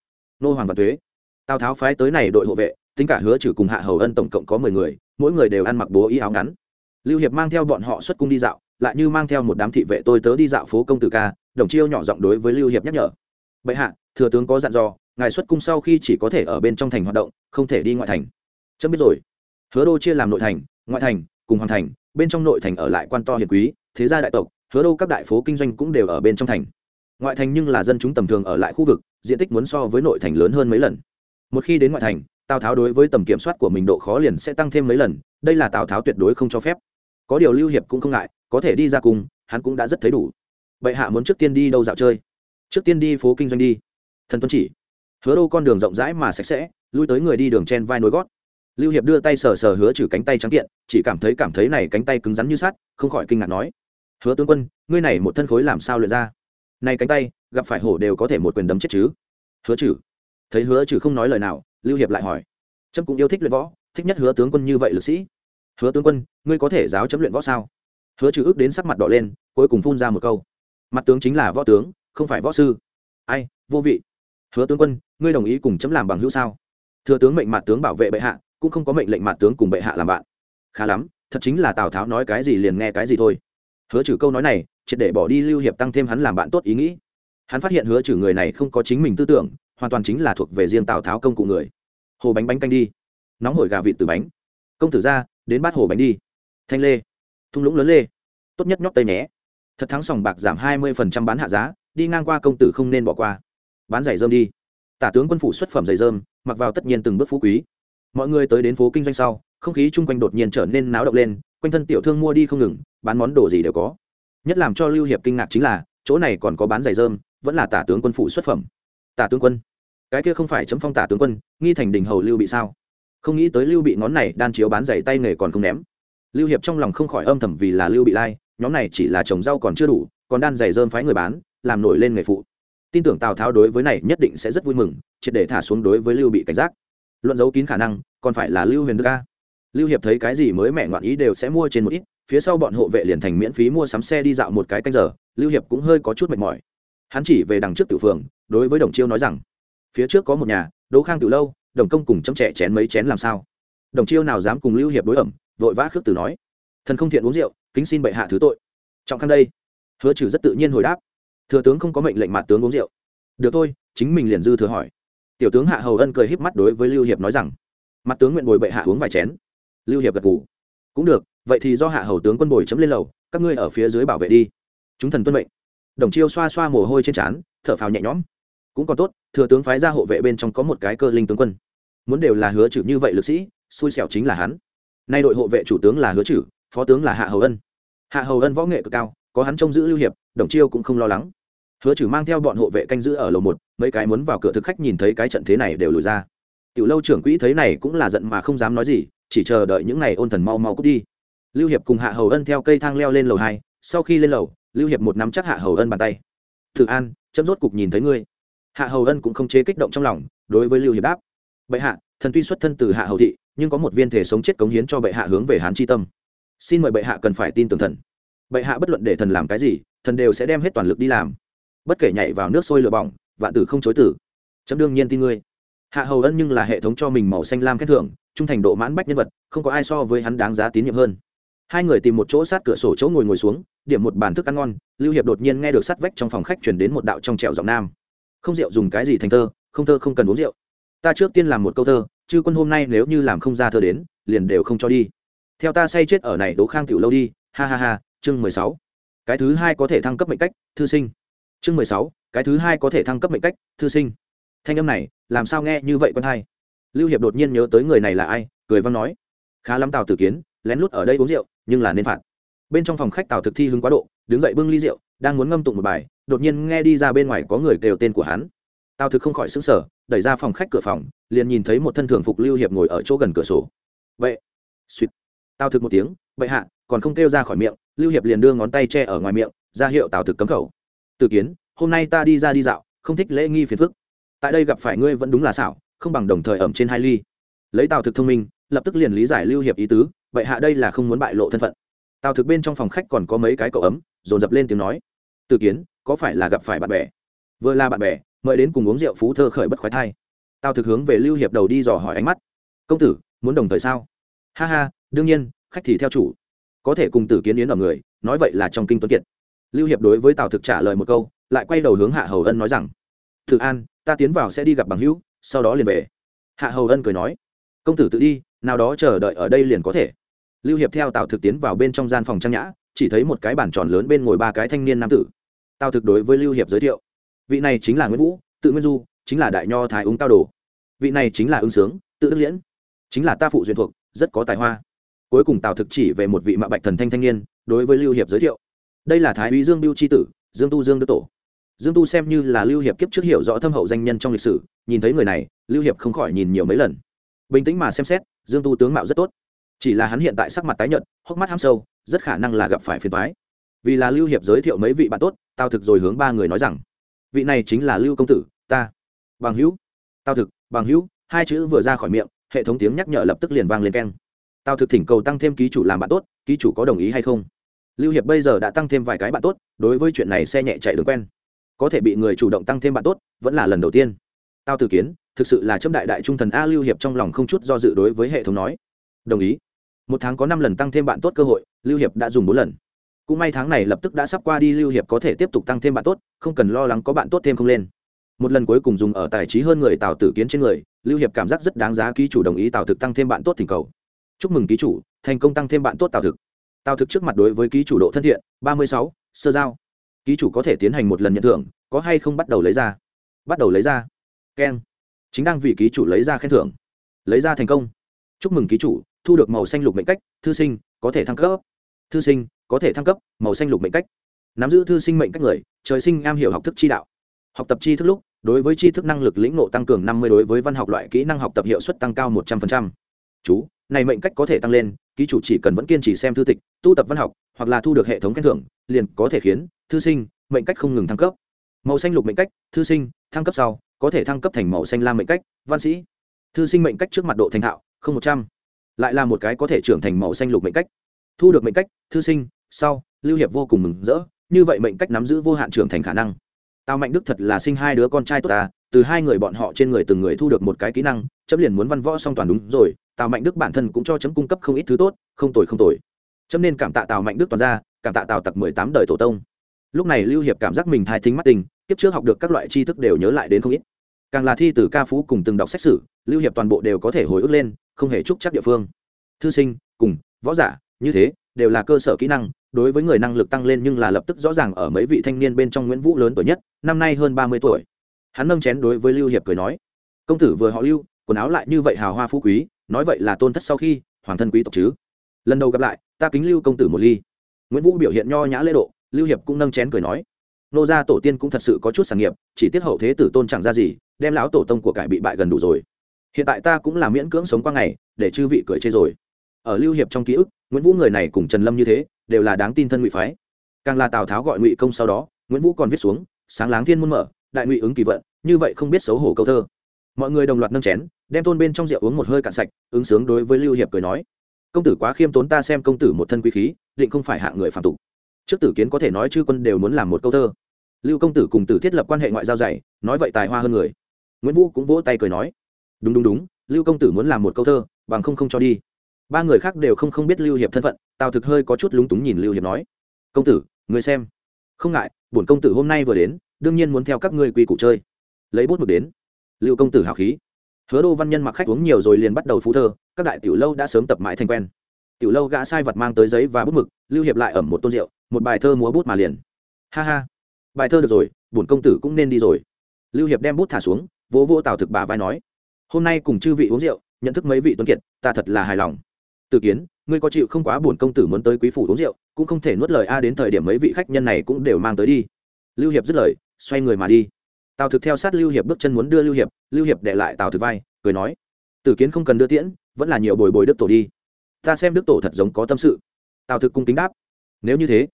Nô hoàng và thuế tào tháo phái tới này đội hộ vệ tính cả hứa trừ cùng hạ hầu ân tổng cộng có mười người mỗi người đều ăn mặc bố y áo ngắn. Lưu hiệp mang theo bọn họ xuất cung đi dạo lại như mang theo một đám thị vệ tôi tớ đi dạo phố công tử ca đồng chiêu nhỏ giọng đối với lưu hiệp nhắc nhở bệ hạ thừa tướng có dặn dò ngài xuất cung sau khi chỉ có thể ở bên trong thành hoạt động, không thể đi ngoại thành. Chấm biết rồi. Hứa đô chia làm nội thành, ngoại thành, cùng hoàn thành, bên trong nội thành ở lại quan to hiền quý, thế gia đại tộc, hứa đô các đại phố kinh doanh cũng đều ở bên trong thành. Ngoại thành nhưng là dân chúng tầm thường ở lại khu vực, diện tích muốn so với nội thành lớn hơn mấy lần. Một khi đến ngoại thành, tào tháo đối với tầm kiểm soát của mình độ khó liền sẽ tăng thêm mấy lần, đây là tào tháo tuyệt đối không cho phép. Có điều lưu hiệp cũng không ngại, có thể đi ra cùng, hắn cũng đã rất thấy đủ. Bệ hạ muốn trước tiên đi đâu dạo chơi? Trước tiên đi phố kinh doanh đi. Thần tuân chỉ hứa đô con đường rộng rãi mà sạch sẽ, lui tới người đi đường chen vai nối gót. Lưu hiệp đưa tay sờ sờ hứa trừ cánh tay trắng kiện, chỉ cảm thấy cảm thấy này cánh tay cứng rắn như sắt, không khỏi kinh ngạc nói. Hứa tướng quân, ngươi này một thân khối làm sao luyện ra? Này cánh tay, gặp phải hổ đều có thể một quyền đấm chết chứ? Hứa trừ thấy hứa trừ không nói lời nào, lưu hiệp lại hỏi. Trâm cũng yêu thích luyện võ, thích nhất hứa tướng quân như vậy lực sĩ. Hứa tướng quân, ngươi có thể giáo chấm luyện võ sao? Hứa trừ ước đến sắc mặt đỏ lên, cuối cùng phun ra một câu. Mặt tướng chính là võ tướng, không phải võ sư. Ai, vô vị hứa tướng quân, ngươi đồng ý cùng chấm làm bằng hữu sao? Thừa tướng mệnh mặt tướng bảo vệ bệ hạ, cũng không có mệnh lệnh mặt tướng cùng bệ hạ làm bạn. Khá lắm, thật chính là tào tháo nói cái gì liền nghe cái gì thôi. Hứa trừ câu nói này, triệt để bỏ đi lưu hiệp tăng thêm hắn làm bạn tốt ý nghĩ. Hắn phát hiện hứa trừ người này không có chính mình tư tưởng, hoàn toàn chính là thuộc về riêng tào tháo công cụ người. Hồ bánh bánh canh đi. Nóng hổi gà vịt từ bánh. Công tử ra, đến bát hồ bánh đi. Thanh lê. Thung lũng lớn lê. Tốt nhất nhóc tây nhé. Thật thắng sòng bạc giảm hai mươi bán hạ giá, đi ngang qua công tử không nên bỏ qua bán giày dơm đi. Tả tướng quân phủ xuất phẩm giày dơm, mặc vào tất nhiên từng bước phú quý. Mọi người tới đến phố kinh doanh sau, không khí chung quanh đột nhiên trở nên náo động lên, quanh thân tiểu thương mua đi không ngừng, bán món đồ gì đều có. Nhất làm cho lưu hiệp kinh ngạc chính là, chỗ này còn có bán giày dơm, vẫn là tả tướng quân phủ xuất phẩm. Tả tướng quân, cái kia không phải chấm phong tả tướng quân, nghi thành đình hầu lưu bị sao? Không nghĩ tới lưu bị ngón này đan chiếu bán giày tay nghề còn không ném. Lưu hiệp trong lòng không khỏi âm thầm vì là lưu bị lai, nhóm này chỉ là trồng rau còn chưa đủ, còn đan giày dơm phái người bán, làm nổi lên nghề phụ tin tưởng tào tháo đối với này nhất định sẽ rất vui mừng triệt để thả xuống đối với lưu bị cảnh giác luận giấu kín khả năng còn phải là lưu huyền đức ca lưu hiệp thấy cái gì mới mẹ ngoạn ý đều sẽ mua trên một ít phía sau bọn hộ vệ liền thành miễn phí mua sắm xe đi dạo một cái canh giờ lưu hiệp cũng hơi có chút mệt mỏi hắn chỉ về đằng trước tiểu phường đối với đồng chiêu nói rằng phía trước có một nhà đỗ khang từ lâu đồng công cùng chấm trẻ chén mấy chén làm sao đồng chiêu nào dám cùng lưu hiệp đối ẩm vội vã khước từ nói thần không thiện uống rượu kính xin bệ hạ thứ tội trọng khang đây hứa trừ rất tự nhiên hồi đáp thừa tướng không có mệnh lệnh mặt tướng uống rượu. Được thôi, chính mình liền dư thừa hỏi. Tiểu tướng hạ hầu ân cười híp mắt đối với lưu hiệp nói rằng, mặt tướng nguyện bồi bệ hạ uống vài chén. Lưu hiệp gật gù. cũng được, vậy thì do hạ hầu tướng quân bồi chấm lên lầu, các ngươi ở phía dưới bảo vệ đi. Chúng thần tuân mệnh. Đồng chiêu xoa xoa mồ hôi trên trán, thở phào nhẹ nhõm. Cũng còn tốt, thừa tướng phái ra hộ vệ bên trong có một cái cơ linh tướng quân. Muốn đều là hứa trừ như vậy lực sĩ, xui xẻo chính là hắn. Nay đội hộ vệ chủ tướng là hứa trừ phó tướng là hạ hầu ân. Hạ hầu ân võ nghệ cực cao, có hắn trông giữ lưu hiệp, đồng chiêu cũng không lo lắng hứa trừ mang theo bọn hộ vệ canh giữ ở lầu một, mấy cái muốn vào cửa thực khách nhìn thấy cái trận thế này đều lùi ra. Tiểu lâu trưởng quỹ thấy này cũng là giận mà không dám nói gì, chỉ chờ đợi những ngày ôn thần mau mau cút đi. Lưu hiệp cùng hạ hầu ân theo cây thang leo lên lầu hai, sau khi lên lầu, lưu hiệp một nắm chắc hạ hầu ân bàn tay. Thử an, chấm rốt cục nhìn thấy ngươi. Hạ hầu ân cũng không chế kích động trong lòng, đối với lưu hiệp đáp. Bệ hạ, thần tuy xuất thân từ hạ hầu thị, nhưng có một viên thể sống chết cống hiến cho bệ hạ hướng về hán tri tâm. Xin mời bệ hạ cần phải tin tưởng thần. Bệ hạ bất luận để thần làm cái gì, thần đều sẽ đem hết toàn lực đi làm bất kể nhảy vào nước sôi lửa bỏng, vạn tử không chối tử. Chấm đương nhiên tin ngươi. Hạ hầu ân nhưng là hệ thống cho mình màu xanh lam khen thưởng, trung thành độ mãn bách nhân vật, không có ai so với hắn đáng giá tín nhiệm hơn. Hai người tìm một chỗ sát cửa sổ chỗ ngồi ngồi xuống, điểm một bàn thức ăn ngon, lưu hiệp đột nhiên nghe được sát vách trong phòng khách chuyển đến một đạo trong trẹo giọng nam. Không rượu dùng cái gì thành thơ, không thơ không cần uống rượu. Ta trước tiên làm một câu thơ chứ quân hôm nay nếu như làm không ra thơ đến, liền đều không cho đi. Theo ta say chết ở này đố khang tiểu lâu đi, ha ha ha, chương mười sáu. Cái thứ hai có thể thăng cấp mệnh cách, thư sinh chương mười sáu, cái thứ hai có thể thăng cấp mệnh cách, thư sinh. Thanh âm này, làm sao nghe như vậy quân hai lưu hiệp đột nhiên nhớ tới người này là ai, cười văn nói. Khá lắm tào tử kiến, lén lút ở đây uống rượu, nhưng là nên phạt. Bên trong phòng khách tào thực thi hứng quá độ, đứng dậy bưng ly rượu, đang muốn ngâm tụng một bài, đột nhiên nghe đi ra bên ngoài có người kêu tên của hắn. Tào thực không khỏi xứng sở đẩy ra phòng khách cửa phòng, liền nhìn thấy một thân thường phục lưu hiệp ngồi ở chỗ gần cửa sổ. Vậy suýt. Tào thực một tiếng vậy hạ, còn không kêu ra khỏi miệng. Lưu hiệp liền đưa ngón tay che ở ngoài miệng, ra hiệu tào thực cấm khẩu từ kiến, hôm nay ta đi ra đi dạo, không thích lễ nghi phiền phức. Tại đây gặp phải ngươi vẫn đúng là xảo, không bằng đồng thời ẩm trên hai ly. Lấy tào thực thông minh, lập tức liền lý giải lưu hiệp ý tứ, vậy hạ đây là không muốn bại lộ thân phận. Tào thực bên trong phòng khách còn có mấy cái cậu ấm, dồn dập lên tiếng nói. Từ kiến, có phải là gặp phải bạn bè? Vừa là bạn bè, mời đến cùng uống rượu phú thơ khởi bất khoái thai. Tào thực hướng về lưu hiệp đầu đi dò hỏi ánh mắt. Công tử, muốn đồng thời sao? Ha ha, đương nhiên, khách thì theo chủ. Có thể cùng tử kiến yến ở người, nói vậy là trong kinh tuấn kiệt lưu hiệp đối với tào thực trả lời một câu, lại quay đầu hướng hạ hầu ân nói rằng thử an, ta tiến vào sẽ đi gặp bằng hữu, sau đó liền về. Hạ hầu ân cười nói, công tử tự đi, nào đó chờ đợi ở đây liền có thể. Lưu hiệp theo tào thực tiến vào bên trong gian phòng trang nhã, chỉ thấy một cái bàn tròn lớn bên ngồi ba cái thanh niên nam tử. Tào thực đối với lưu hiệp giới thiệu, vị này chính là nguyễn vũ, tự nguyên du, chính là đại nho thái ung cao đồ. Vị này chính là ứng sướng, tự đức liễn, chính là ta phụ duyên thuộc, rất có tài hoa. Cuối cùng tào thực chỉ về một vị mạ bạch thần thanh thanh niên, đối với lưu hiệp giới thiệu đây là thái úy dương biêu c tử, dương tu dương đức tổ. Dương tu xem như là lưu hiệp kiếp trước hiểu rõ thâm hậu danh nhân trong lịch sử, nhìn thấy người này, lưu hiệp không khỏi nhìn nhiều mấy lần. Bình tĩnh mà xem xét, dương tu tướng mạo rất tốt. Chỉ là hắn hiện tại sắc mặt tái nhợt, hốc mắt ham sâu, rất khả năng là gặp phải phiền toái. Vì là lưu hiệp giới thiệu mấy vị bạn tốt tao thực rồi hướng ba người nói rằng, vị này chính là lưu công tử, ta. Bằng hữu. Tao thực, bằng hữu. Hai chữ vừa ra khỏi miệng, hệ thống tiếng nhắc nhở lập tức liền vang lên keng. Tao thực thỉnh cầu tăng thêm ký chủ làm bạn tốt, ký chủ có đồng ý hay không? Lưu hiệp bây giờ đã tăng thêm vài cái bạn tốt, đối với chuyện này xe nhẹ chạy đường quen. Có thể bị người chủ động tăng thêm bạn tốt, vẫn là lần đầu tiên. Tao từ kiến, thực sự là châm đại đại trung thần a lưu hiệp trong lòng không chút do dự đối với hệ thống nói. Đồng ý. Một tháng có năm lần tăng thêm bạn tốt cơ hội, lưu hiệp đã dùng bốn lần. Cũng may tháng này lập tức đã sắp qua đi, lưu hiệp có thể tiếp tục tăng thêm bạn tốt, không cần lo lắng có bạn tốt thêm không lên. Một lần cuối cùng dùng ở tài trí hơn người tào tử kiến trên người, lưu hiệp cảm giác rất đáng giá ký chủ đồng ý tào thực tăng thêm bạn tốt thỉnh cầu. Chúc mừng ký chủ, thành công tăng thêm bạn tốt tào thực tào thực trước mặt đối với ký chủ độ thân thiện, ba mươi sáu, sơ giao. Ký chủ có thể tiến hành một lần nhận thưởng, có hay không bắt đầu lấy ra? Bắt đầu lấy ra. Keng. Chính đang vì ký chủ lấy ra khen thưởng. Lấy ra thành công. Chúc mừng ký chủ, thu được màu xanh lục mệnh cách, thư sinh, có thể thăng cấp. Thư sinh, có thể thăng cấp, màu xanh lục mệnh cách. Nắm giữ thư sinh mệnh cách người, trời sinh am hiểu học thức chi đạo. Học tập chi thức lúc, đối với chi thức năng lực lĩnh nộ tăng cường năm mươi, đối với văn học loại kỹ năng học tập hiệu suất tăng cao một trăm linh chú, này mệnh cách có thể tăng lên ký chủ chỉ cần vẫn kiên trì xem thư tịch, tu tập văn học, hoặc là thu được hệ thống khen thưởng, liền có thể khiến thư sinh mệnh cách không ngừng thăng cấp. Màu xanh lục mệnh cách, thư sinh, thăng cấp sau, có thể thăng cấp thành màu xanh lam mệnh cách, văn sĩ. Thư sinh mệnh cách trước mặt độ thành thạo, không một trăm. Lại là một cái có thể trưởng thành màu xanh lục mệnh cách. Thu được mệnh cách, thư sinh, sau, lưu hiệp vô cùng mừng rỡ, như vậy mệnh cách nắm giữ vô hạn trưởng thành khả năng. Tào mạnh đức thật là sinh hai đứa con trai tốt ta, từ hai người bọn họ trên người từng người thu được một cái kỹ năng, chấm liền muốn văn võ song toàn đúng rồi tào mạnh đức bản thân cũng cho chấm cung cấp không ít thứ tốt không tồi không tồi. Chấm nên cảm tạ tào mạnh đức toàn ra cảm tạ tào tặc mười tám đời tổ tông. Lúc này lưu hiệp cảm giác mình thai thính mắt tình kiếp trước học được các loại tri thức đều nhớ lại đến không ít. Càng là thi từ ca phú cùng từng đọc sách sử, lưu hiệp toàn bộ đều có thể hồi ức lên không hề trúc chắc địa phương. Thư sinh cùng võ giả như thế đều là cơ sở kỹ năng đối với người năng lực tăng lên nhưng là lập tức rõ ràng ở mấy vị thanh niên bên trong nguyễn vũ lớn tuổi nhất năm nay hơn ba mươi tuổi. Hắn nâng chén đối với lưu hiệp cười nói công tử vừa họ lưu quần áo lại như vậy hào hoa phú quý, nói vậy là tôn thất sau khi, hoàng thân quý tộc chứ. Lần đầu gặp lại, ta kính lưu công tử một ly. Nguyễn vũ biểu hiện nho nhã lễ độ, lưu hiệp cũng nâng chén cười nói. Nô gia tổ tiên cũng thật sự có chút sản nghiệp, chỉ tiết hậu thế tử tôn chẳng ra gì, đem lão tổ tông của cải bị bại gần đủ rồi. Hiện tại ta cũng là miễn cưỡng sống qua ngày, để chư vị cười chê rồi. Ở lưu hiệp trong ký ức, nguyễn vũ người này cùng trần lâm như thế, đều là đáng tin thân ngụy phái. Càng là tào tháo gọi ngụy công sau đó, nguyễn vũ còn viết xuống, sáng láng thiên muôn mở, đại ngụy ứng kỳ vận, như vậy không biết xấu hổ câu thơ mọi người đồng loạt nâng chén đem tôn bên trong rượu uống một hơi cạn sạch ứng sướng đối với lưu hiệp cười nói công tử quá khiêm tốn ta xem công tử một thân quý khí định không phải hạ người phạm tục. Trước tử kiến có thể nói chư quân đều muốn làm một câu thơ. Lưu công tử cùng tử thiết lập quan hệ ngoại giao dày, nói vậy tài hoa hơn người. Nguyễn vũ cũng vỗ tay cười nói đúng đúng đúng lưu công tử muốn làm một câu thơ bằng không không cho đi. Ba người khác đều không không biết lưu hiệp thân phận tào thực hơi có chút lúng túng nhìn lưu hiệp nói công tử người xem. Không ngại bổn công tử hôm nay vừa đến đương nhiên muốn theo các ngươi quy củ chơi. Lấy bút mực đến lưu công tử hào khí. Hứa đô văn nhân mặc khách uống nhiều rồi liền bắt đầu phú thơ, các đại tiểu lâu đã sớm tập mãi thành quen. Tiểu lâu gã sai vật mang tới giấy và bút mực, lưu hiệp lại ẩm một tôn rượu, một bài thơ múa bút mà liền. Ha ha. Bài thơ được rồi, bổn công tử cũng nên đi rồi. Lưu hiệp đem bút thả xuống, vỗ vỗ tào thực bà vai nói, hôm nay cùng chư vị uống rượu, nhận thức mấy vị tuấn kiệt, ta thật là hài lòng. Từ kiến, ngươi có chịu không quá buồn công tử muốn tới quý phủ uống rượu, cũng không thể nuốt lời a đến thời điểm mấy vị khách nhân này cũng đều mang tới đi. Lưu hiệp dứt lời, xoay người mà đi tào thực theo sát lưu hiệp bước chân muốn đưa lưu hiệp lưu hiệp để lại tào thực vai, cười nói, tử kiến không cần đưa tiễn, vẫn là nhiều bồi bồi đức tổ đi. Ta xem đức tổ thật giống có tâm sự. Tào thực cung kính đáp, nếu như thế,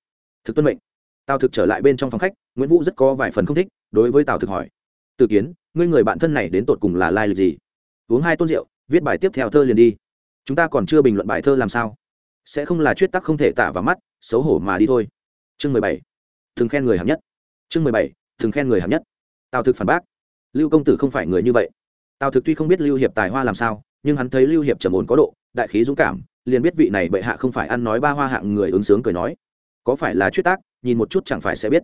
thực tuân mệnh. Tào thực trở lại bên trong phòng khách, nguyễn vũ rất có vài phần không thích, đối với tào thực hỏi, tử kiến, ngươi người bạn thân này đến tột cùng là lai lịch gì? Uống hai tôn rượu, viết bài tiếp theo thơ liền đi. Chúng ta còn chưa bình luận bài thơ làm sao? Sẽ không là chuyết tắc không thể tả vào mắt, xấu hổ mà đi thôi. Chương mười bảy, thường khen người hạng nhất. Chương mười bảy, thường khen người hạng nhất tào thực phản bác, lưu công tử không phải người như vậy. Tào thực tuy không biết lưu hiệp tài hoa làm sao, nhưng hắn thấy lưu hiệp trầm ổn có độ, đại khí dũng cảm, liền biết vị này bệ hạ không phải ăn nói ba hoa hạng người ứng sướng cười nói. Có phải là chuyết tác, nhìn một chút chẳng phải sẽ biết.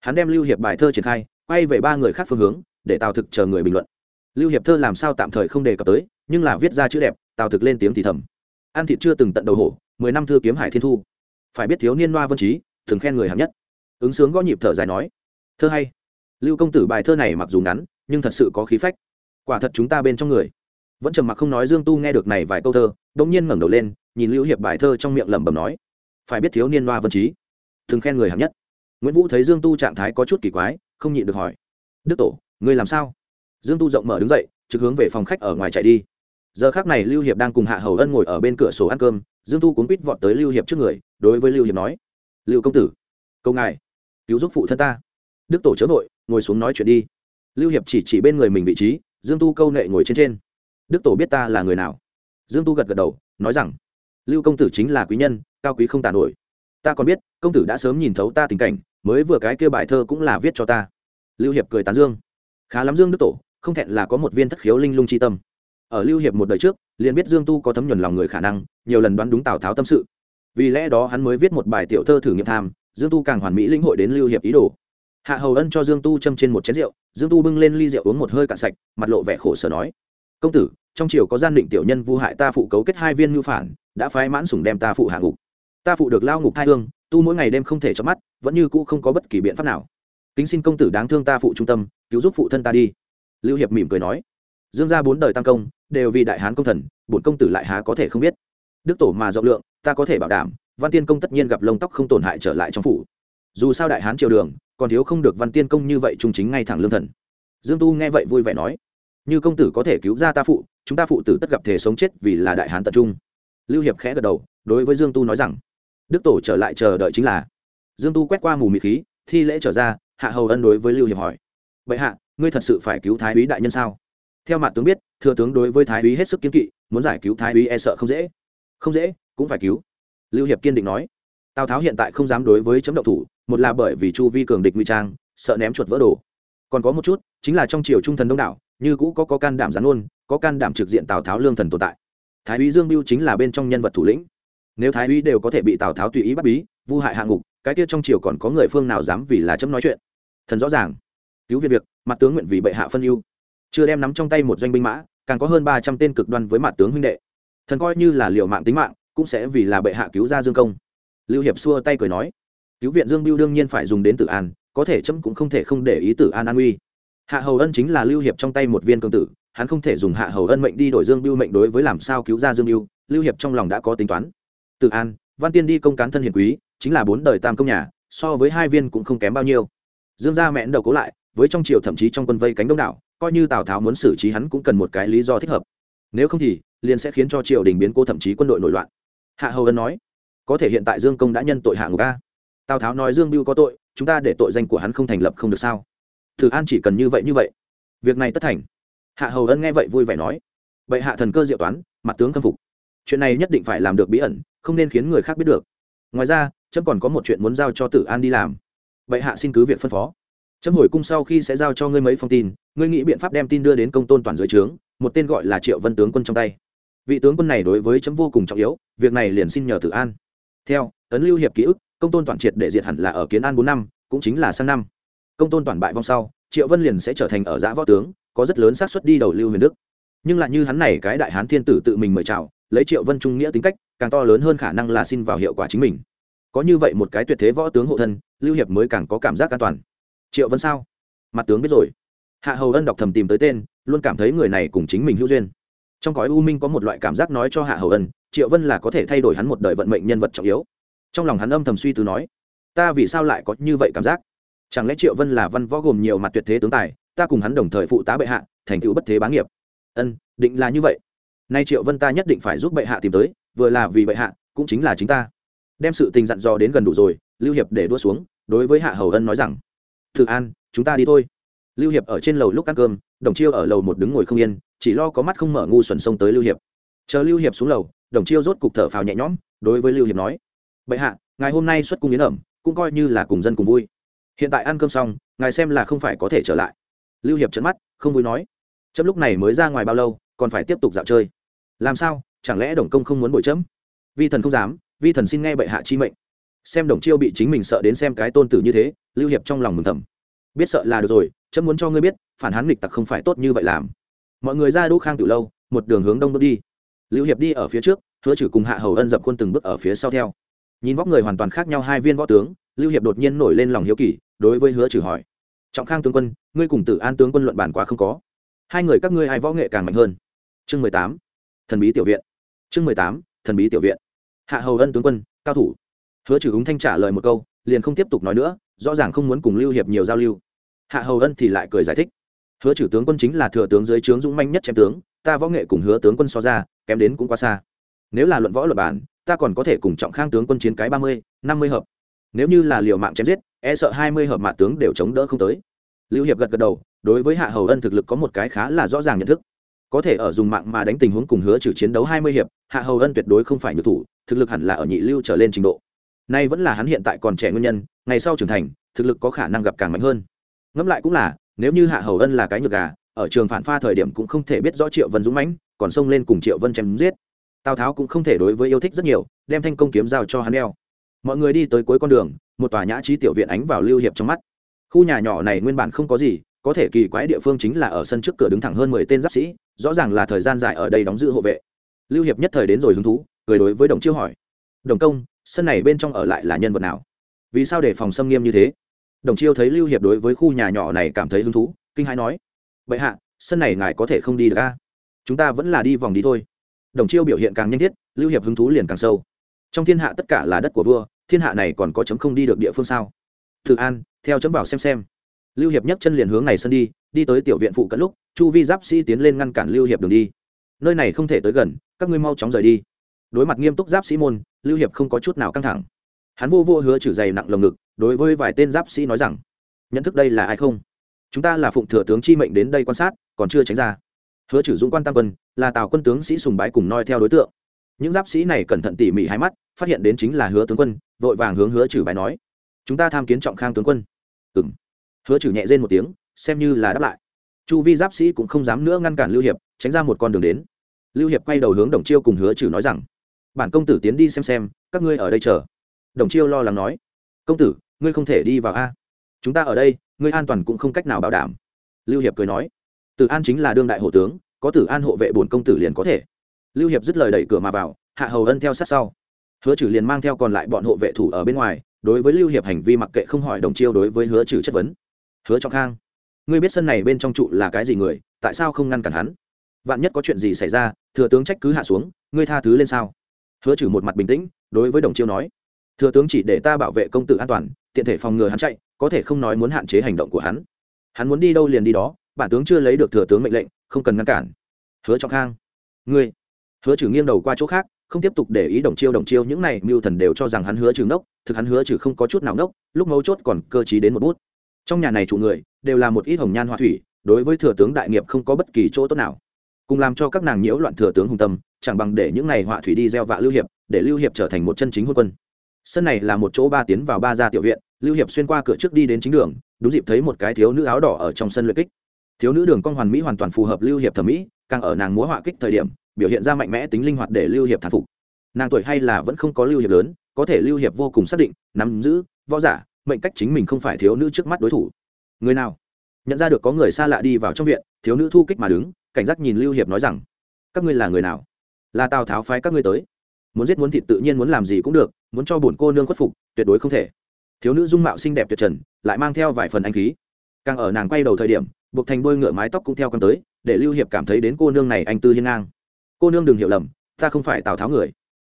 Hắn đem lưu hiệp bài thơ triển khai, quay về ba người khác phương hướng, để tào thực chờ người bình luận. Lưu hiệp thơ làm sao tạm thời không đề cập tới, nhưng là viết ra chữ đẹp, tào thực lên tiếng thì thầm. Ăn thịt chưa từng tận đầu hổ, mười năm thư kiếm hải thiên thu. Phải biết thiếu niên loa vân trí, thường khen người hạng nhất. Ứng sướng gõ nhịp thở dài nói, thơ hay lưu công tử bài thơ này mặc dù ngắn, nhưng thật sự có khí phách. Quả thật chúng ta bên trong người. Vẫn trầm mặc không nói dương tu nghe được này vài câu thơ đ ỗ n g nhiên ngẩng đầu lên, nhìn lưu hiệp bài thơ trong miệng lẩm bẩm nói, phải biết thiếu niên loa vân trí, thường khen người hạng nhất. Nguyễn vũ thấy dương tu trạng thái có chút kỳ quái, không nhịn được hỏi, đức tổ, ngươi làm sao? Dương tu rộng mở đứng dậy, trực hướng về phòng khách ở ngoài chạy đi. Giờ khác này lưu hiệp đang cùng hạ hầu ân ngồi ở bên cửa sổ ăn cơm, dương tu cuốn quýt vọt tới lưu hiệp trước người, đối với lưu hiệp nói, lưu công tử câu ngài cứu giúp phụ thân ta đức tổ chớ vội, ngồi xuống nói chuyện đi. Lưu hiệp chỉ chỉ bên người mình vị trí, dương tu câu nệ ngồi trên trên. Đức tổ biết ta là người nào? Dương tu gật gật đầu, nói rằng, lưu công tử chính là quý nhân, cao quý không tàn nổi. Ta còn biết, công tử đã sớm nhìn thấu ta tình cảnh, mới vừa cái kia bài thơ cũng là viết cho ta. Lưu hiệp cười tán dương. Khá lắm dương đức tổ, không thẹn là có một viên thất khiếu linh lung chi tâm. Ở lưu hiệp một đời trước, liền biết dương tu có thấm nhuần lòng người khả năng, nhiều lần đoán đúng tào tháo tâm sự. Vì lẽ đó hắn mới viết một bài tiểu thơ thử nghiệm tham, dương tu càng hoàn mỹ linh hội đến lưu hiệp ý đồ hạ hầu ân cho dương tu châm trên một chén rượu, dương tu bưng lên ly rượu uống một hơi cạn sạch, mặt lộ vẻ khổ sở nói, công tử, trong triều có gian định tiểu nhân vu hại ta phụ cấu kết hai viên ngưu phản, đã phái mãn sủng đem ta phụ hạ ngục. Ta phụ được lao ngục hai hương, tu mỗi ngày đêm không thể chớp mắt, vẫn như cũ không có bất kỳ biện pháp nào. Kính xin công tử đáng thương ta phụ trung tâm, cứu giúp phụ thân ta đi. Lưu hiệp mỉm cười nói, dương gia bốn đời tăng công, đều vì đại hán công thần, bổn công tử lại há có thể không biết. Đức tổ mà rộng lượng, ta có thể bảo đảm, văn tiên công tất nhiên gặp lông tóc không tổn hại trở lại trong phủ. Dù sao đại hán triều đường còn thiếu không được văn tiên công như vậy trung chính ngay thẳng lương thần. Dương tu nghe vậy vui vẻ nói, như công tử có thể cứu ra ta phụ, chúng ta phụ tử tất gặp thể sống chết vì là đại hán tập trung. Lưu hiệp khẽ gật đầu, đối với dương tu nói rằng, đức tổ trở lại chờ đợi chính là. Dương tu quét qua mù mịt khí, thi lễ trở ra, hạ hầu ân đối với lưu hiệp hỏi, bệ hạ, ngươi thật sự phải cứu thái úy đại nhân sao? Theo mặt tướng biết, thừa tướng đối với thái úy hết sức kiến kỵ, muốn giải cứu thái úy e sợ không dễ. Không dễ, cũng phải cứu. Lưu hiệp kiên định nói, tào tháo hiện tại không dám đối với chấm động thủ một là bởi vì chu vi cường địch nguy trang sợ ném chuột vỡ đồ. Còn có một chút chính là trong triều trung thần đông đảo như cũ có, có can đảm gián ôn có can đảm trực diện tào tháo lương thần tồn tại. Thái úy dương biêu chính là bên trong nhân vật thủ lĩnh. Nếu thái úy đều có thể bị tào tháo tùy ý bắt bí vu hại hạ ngục cái tiết trong triều còn có người phương nào dám vì là chấm nói chuyện? Thần rõ ràng. Cứu việc việc mặt tướng nguyện vì bệ hạ phân ưu. Chưa đem nắm trong tay một doanh binh mã càng có hơn ba trăm tên cực đoan với mặt tướng huynh đệ. Thần coi như là liều mạng tính mạng cũng sẽ vì là bệ hạ cứu ra dương công. Lưu hiệp xua tay cười nói cứu viện dương biêu đương nhiên phải dùng đến tử an, có thể chấm cũng không thể không để ý tử an an uy hạ hầu ân chính là lưu hiệp trong tay một viên cương tử, hắn không thể dùng hạ hầu ân mệnh đi đổi dương biêu mệnh đối với làm sao cứu ra dương biêu lưu hiệp trong lòng đã có tính toán. Tử an, văn tiên đi công cán thân hiền quý, chính là bốn đời tam công nhà, so với hai viên cũng không kém bao nhiêu. Dương gia mẹn đầu cố lại, với trong triều thậm chí trong quân vây cánh đông đảo, coi như tào tháo muốn xử trí hắn cũng cần một cái lý do thích hợp. Nếu không thì, liền sẽ khiến cho triều đình biến cố thậm chí quân đội nổi loạn. Hạ hầu ân nói, có thể hiện tại dương công đã nhân tội hạ ngục a tào tháo nói dương biêu có tội chúng ta để tội danh của hắn không thành lập không được sao thử an chỉ cần như vậy như vậy việc này tất thành hạ hầu ân nghe vậy vui vẻ nói vậy hạ thần cơ diệu toán mặt tướng khâm phục chuyện này nhất định phải làm được bí ẩn không nên khiến người khác biết được ngoài ra trâm còn có một chuyện muốn giao cho tử an đi làm vậy hạ xin cứ việc phân phó trâm hồi cung sau khi sẽ giao cho ngươi mấy phong tin ngươi nghĩ biện pháp đem tin đưa đến công tôn toàn dưới trướng một tên gọi là triệu vân tướng quân trong tay vị tướng quân này đối với trâm vô cùng trọng yếu việc này liền xin nhờ tử an theo ấn lưu hiệp ký ức công tôn toàn triệt để diệt hẳn là ở kiến an bốn năm, cũng chính là sang năm. Công tôn toàn bại vong sau, triệu vân liền sẽ trở thành ở giã võ tướng, có rất lớn xác suất đi đầu lưu huyền đức. Nhưng lại như hắn này cái đại hán thiên tử tự mình mời chào, lấy triệu vân trung nghĩa tính cách, càng to lớn hơn khả năng là xin vào hiệu quả chính mình. Có như vậy một cái tuyệt thế võ tướng hộ thân, lưu hiệp mới càng có cảm giác an toàn. Triệu vân sao? Mặt tướng biết rồi. Hạ hầu ân đọc thầm tìm tới tên, luôn cảm thấy người này cùng chính mình hữu duyên. Trong cõi u minh có một loại cảm giác nói cho hạ hầu ân, triệu vân là có thể thay đổi hắn một đời vận mệnh nhân vật trọng yếu trong lòng hắn âm thầm suy tư nói, ta vì sao lại có như vậy cảm giác? Chẳng lẽ triệu vân là văn võ gồm nhiều mặt tuyệt thế tướng tài, ta cùng hắn đồng thời phụ tá bệ hạ, thành tựu bất thế bá nghiệp? Ân, định là như vậy. Nay triệu vân ta nhất định phải giúp bệ hạ tìm tới, vừa là vì bệ hạ, cũng chính là chính ta. Đem sự tình dặn dò đến gần đủ rồi, lưu hiệp để đua xuống, đối với hạ hầu ân nói rằng, thử an, chúng ta đi thôi. Lưu hiệp ở trên lầu lúc ăn cơm, đồng chiêu ở lầu một đứng ngồi không yên, chỉ lo có mắt không mở ngu xuẩn sông tới lưu hiệp. Chờ lưu hiệp xuống lầu, đồng chiêu rốt cục thở phào nhẹ nhõm, đối với lưu hiệp nói bệ hạ, ngài hôm nay xuất cung yến ẩm, cũng coi như là cùng dân cùng vui. Hiện tại ăn cơm xong, ngài xem là không phải có thể trở lại. Lưu hiệp trận mắt, không vui nói. Chấm lúc này mới ra ngoài bao lâu, còn phải tiếp tục dạo chơi. Làm sao, chẳng lẽ đồng công không muốn bồi chấm? Vi thần không dám, vi thần xin nghe bệ hạ chi mệnh. Xem đồng chiêu bị chính mình sợ đến xem cái tôn tử như thế, lưu hiệp trong lòng mừng thầm. Biết sợ là được rồi, chấm muốn cho ngươi biết, phản hán nghịch tặc không phải tốt như vậy làm. Mọi người ra đỗ khang từ lâu, một đường hướng đông bước đi. Lưu hiệp đi ở phía trước, hứa trừ cùng hạ hầu ân dập quân từng bước ở phía sau theo nhìn vóc người hoàn toàn khác nhau hai viên võ tướng, lưu hiệp đột nhiên nổi lên lòng hiếu kỳ, đối với hứa trừ hỏi, trọng khang tướng quân, ngươi cùng tử an tướng quân luận bản quá không có. Hai người các ngươi ai võ nghệ càng mạnh hơn? Chương mười tám, thần bí tiểu viện. Chương mười tám, thần bí tiểu viện. Hạ hầu ân tướng quân, cao thủ. Hứa trừ ứng thanh trả lời một câu, liền không tiếp tục nói nữa, rõ ràng không muốn cùng lưu hiệp nhiều giao lưu. Hạ hầu ân thì lại cười giải thích, hứa trừ tướng quân chính là thừa tướng dưới trướng dũng manh nhất chém tướng, ta võ nghệ cùng hứa tướng quân so ra, kém đến cũng quá xa. Nếu là luận võ luật bản ta còn có thể cùng trọng khang tướng quân chiến cái ba mươi, năm mươi hợp. Nếu như là liều mạng chém giết e sợ hai mươi hợp mạ tướng đều chống đỡ không tới. Lưu hiệp gật gật đầu, đối với hạ hầu ân thực lực có một cái khá là rõ ràng nhận thức. Có thể ở dùng mạng mà đánh tình huống cùng hứa trừ chiến đấu hai mươi hiệp, hạ hầu ân tuyệt đối không phải nhược thủ, thực lực hẳn là ở nhị lưu trở lên trình độ. Nay vẫn là hắn hiện tại còn trẻ nguyên nhân, ngày sau trưởng thành, thực lực có khả năng gặp càng mạnh hơn. Ngẫm lại cũng là, nếu như hạ hầu ân là cái nhược gà, ở trường phản pha thời điểm cũng không thể biết rõ triệu vân dũng mãnh, còn xông lên cùng triệu vân chém giết tào tháo cũng không thể đối với yêu thích rất nhiều, đem thanh công kiếm giao cho hắn đeo. Mọi người đi tới cuối con đường, một tòa nhã trí tiểu viện ánh vào lưu hiệp trong mắt. Khu nhà nhỏ này nguyên bản không có gì, có thể kỳ quái địa phương chính là ở sân trước cửa đứng thẳng hơn mười tên giáp sĩ, rõ ràng là thời gian dài ở đây đóng giữ hộ vệ. Lưu hiệp nhất thời đến rồi hứng thú, cười đối với đồng chiêu hỏi, đồng công, sân này bên trong ở lại là nhân vật nào? Vì sao để phòng xâm nghiêm như thế? Đồng chiêu thấy lưu hiệp đối với khu nhà nhỏ này cảm thấy hứng thú, kinh hãi nói vậy hạ, sân này ngài có thể không đi được a? Chúng ta vẫn là đi vòng đi thôi đồng chiêu biểu hiện càng nhanh thiết, lưu hiệp hứng thú liền càng sâu. Trong thiên hạ tất cả là đất của vua, thiên hạ này còn có chấm không đi được địa phương sao? Thử an, theo chấm vào xem xem. Lưu hiệp nhấc chân liền hướng này sân đi đi tới tiểu viện phụ cận lúc, chu vi giáp sĩ tiến lên ngăn cản lưu hiệp đường đi. Nơi này không thể tới gần, các ngươi mau chóng rời đi. Đối mặt nghiêm túc giáp sĩ môn, lưu hiệp không có chút nào căng thẳng. Hắn vô vô hứa trừ dày nặng lồng ngực, đối với vài tên giáp sĩ nói rằng, nhận thức đây là ai không? Chúng ta là phụng thừa tướng chi mệnh đến đây quan sát, còn chưa tránh ra. Hứa trừ dũng quan tam quân là tào quân tướng sĩ sùng bái cùng noi theo đối tượng. Những giáp sĩ này cẩn thận tỉ mỉ hai mắt, phát hiện đến chính là hứa tướng quân, vội vàng hướng hứa trừ bài nói, chúng ta tham kiến trọng khang tướng quân. Ừ m hứa trừ nhẹ rên một tiếng, xem như là đáp lại. Chu vi giáp sĩ cũng không dám nữa ngăn cản lưu hiệp, tránh ra một con đường đến. Lưu hiệp quay đầu hướng đồng chiêu cùng hứa trừ nói rằng, bản công tử tiến đi xem xem, các ngươi ở đây chờ. Đồng chiêu lo lắng nói, công tử, ngươi không thể đi vào a. Chúng ta ở đây, ngươi an toàn cũng không cách nào bảo đảm. Lưu hiệp cười nói, từ an chính là đương đại hộ tướng có tử an hộ vệ bổn công tử liền có thể. Lưu hiệp dứt lời đẩy cửa mà vào, hạ hầu ân theo sát sau. Hứa trừ liền mang theo còn lại bọn hộ vệ thủ ở bên ngoài, đối với lưu hiệp hành vi mặc kệ không hỏi đồng chiêu đối với hứa trừ chất vấn. Hứa trọng khang, ngươi biết sân này bên trong trụ là cái gì người, tại sao không ngăn cản hắn? Vạn nhất có chuyện gì xảy ra, thừa tướng trách cứ hạ xuống, ngươi tha thứ lên sao? Hứa trừ một mặt bình tĩnh, đối với đồng chiêu nói. Thừa tướng chỉ để ta bảo vệ công tử an toàn, tiện thể phòng ngừa hắn chạy, có thể không nói muốn hạn chế hành động của hắn. Hắn muốn đi đâu liền đi đó, bản tướng chưa lấy được thừa tướng mệnh lệnh không cần ngăn cản. Hứa trọng khang, ngươi, hứa trừ nghiêng đầu qua chỗ khác, không tiếp tục để ý đồng chiêu. Đồng chiêu những này mưu thần đều cho rằng hắn hứa trừ ngốc, thực hắn hứa trừ không có chút nào ngốc, lúc mấu chốt còn cơ t đến một bút. Trong nhà này chủ người, đều là một ít hồng nhan họa thủy, đối với thừa tướng đại nghiệp không có bất kỳ chỗ tốt nào. Cùng làm cho các nàng nhiễu loạn thừa tướng hùng tâm, chẳng bằng để những này họa thủy đi gieo vạ lưu hiệp, để lưu hiệp trở thành một chân chính hôn quân. Sân này là một chỗ ba tiến vào ba gia tiểu viện, lưu hiệp xuyên qua cửa trước đi đến chính đường, đúng dịp thấy một cái thiếu nữ áo đỏ ở trong sân luyện kích thiếu nữ đường cong hoàn mỹ hoàn toàn phù hợp lưu hiệp thẩm mỹ, càng ở nàng múa họa kích thời điểm, biểu hiện ra mạnh mẽ tính linh hoạt để lưu hiệp thán phục. Nàng tuổi hay là vẫn không có lưu hiệp lớn, có thể lưu hiệp vô cùng xác định, nắm giữ, võ giả, mệnh cách chính mình không phải thiếu nữ trước mắt đối thủ. Người nào? Nhận ra được có người xa lạ đi vào trong viện, thiếu nữ thu kích mà đứng, cảnh giác nhìn lưu hiệp nói rằng, các ngươi là người nào? Là tào tháo phái các ngươi tới. Muốn giết muốn thịt tự nhiên muốn làm gì cũng được, muốn cho bổn cô nương khuất phục, tuyệt đối không thể. Thiếu nữ dung mạo xinh đẹp tuyệt trần, lại mang theo vài phần anh khí càng ở nàng quay đầu thời điểm, buộc thành đôi ngựa mái tóc cũng theo con tới, để lưu hiệp cảm thấy đến cô nương này anh tư hiên ngang. Cô nương đừng hiểu lầm, ta không phải tào tháo người.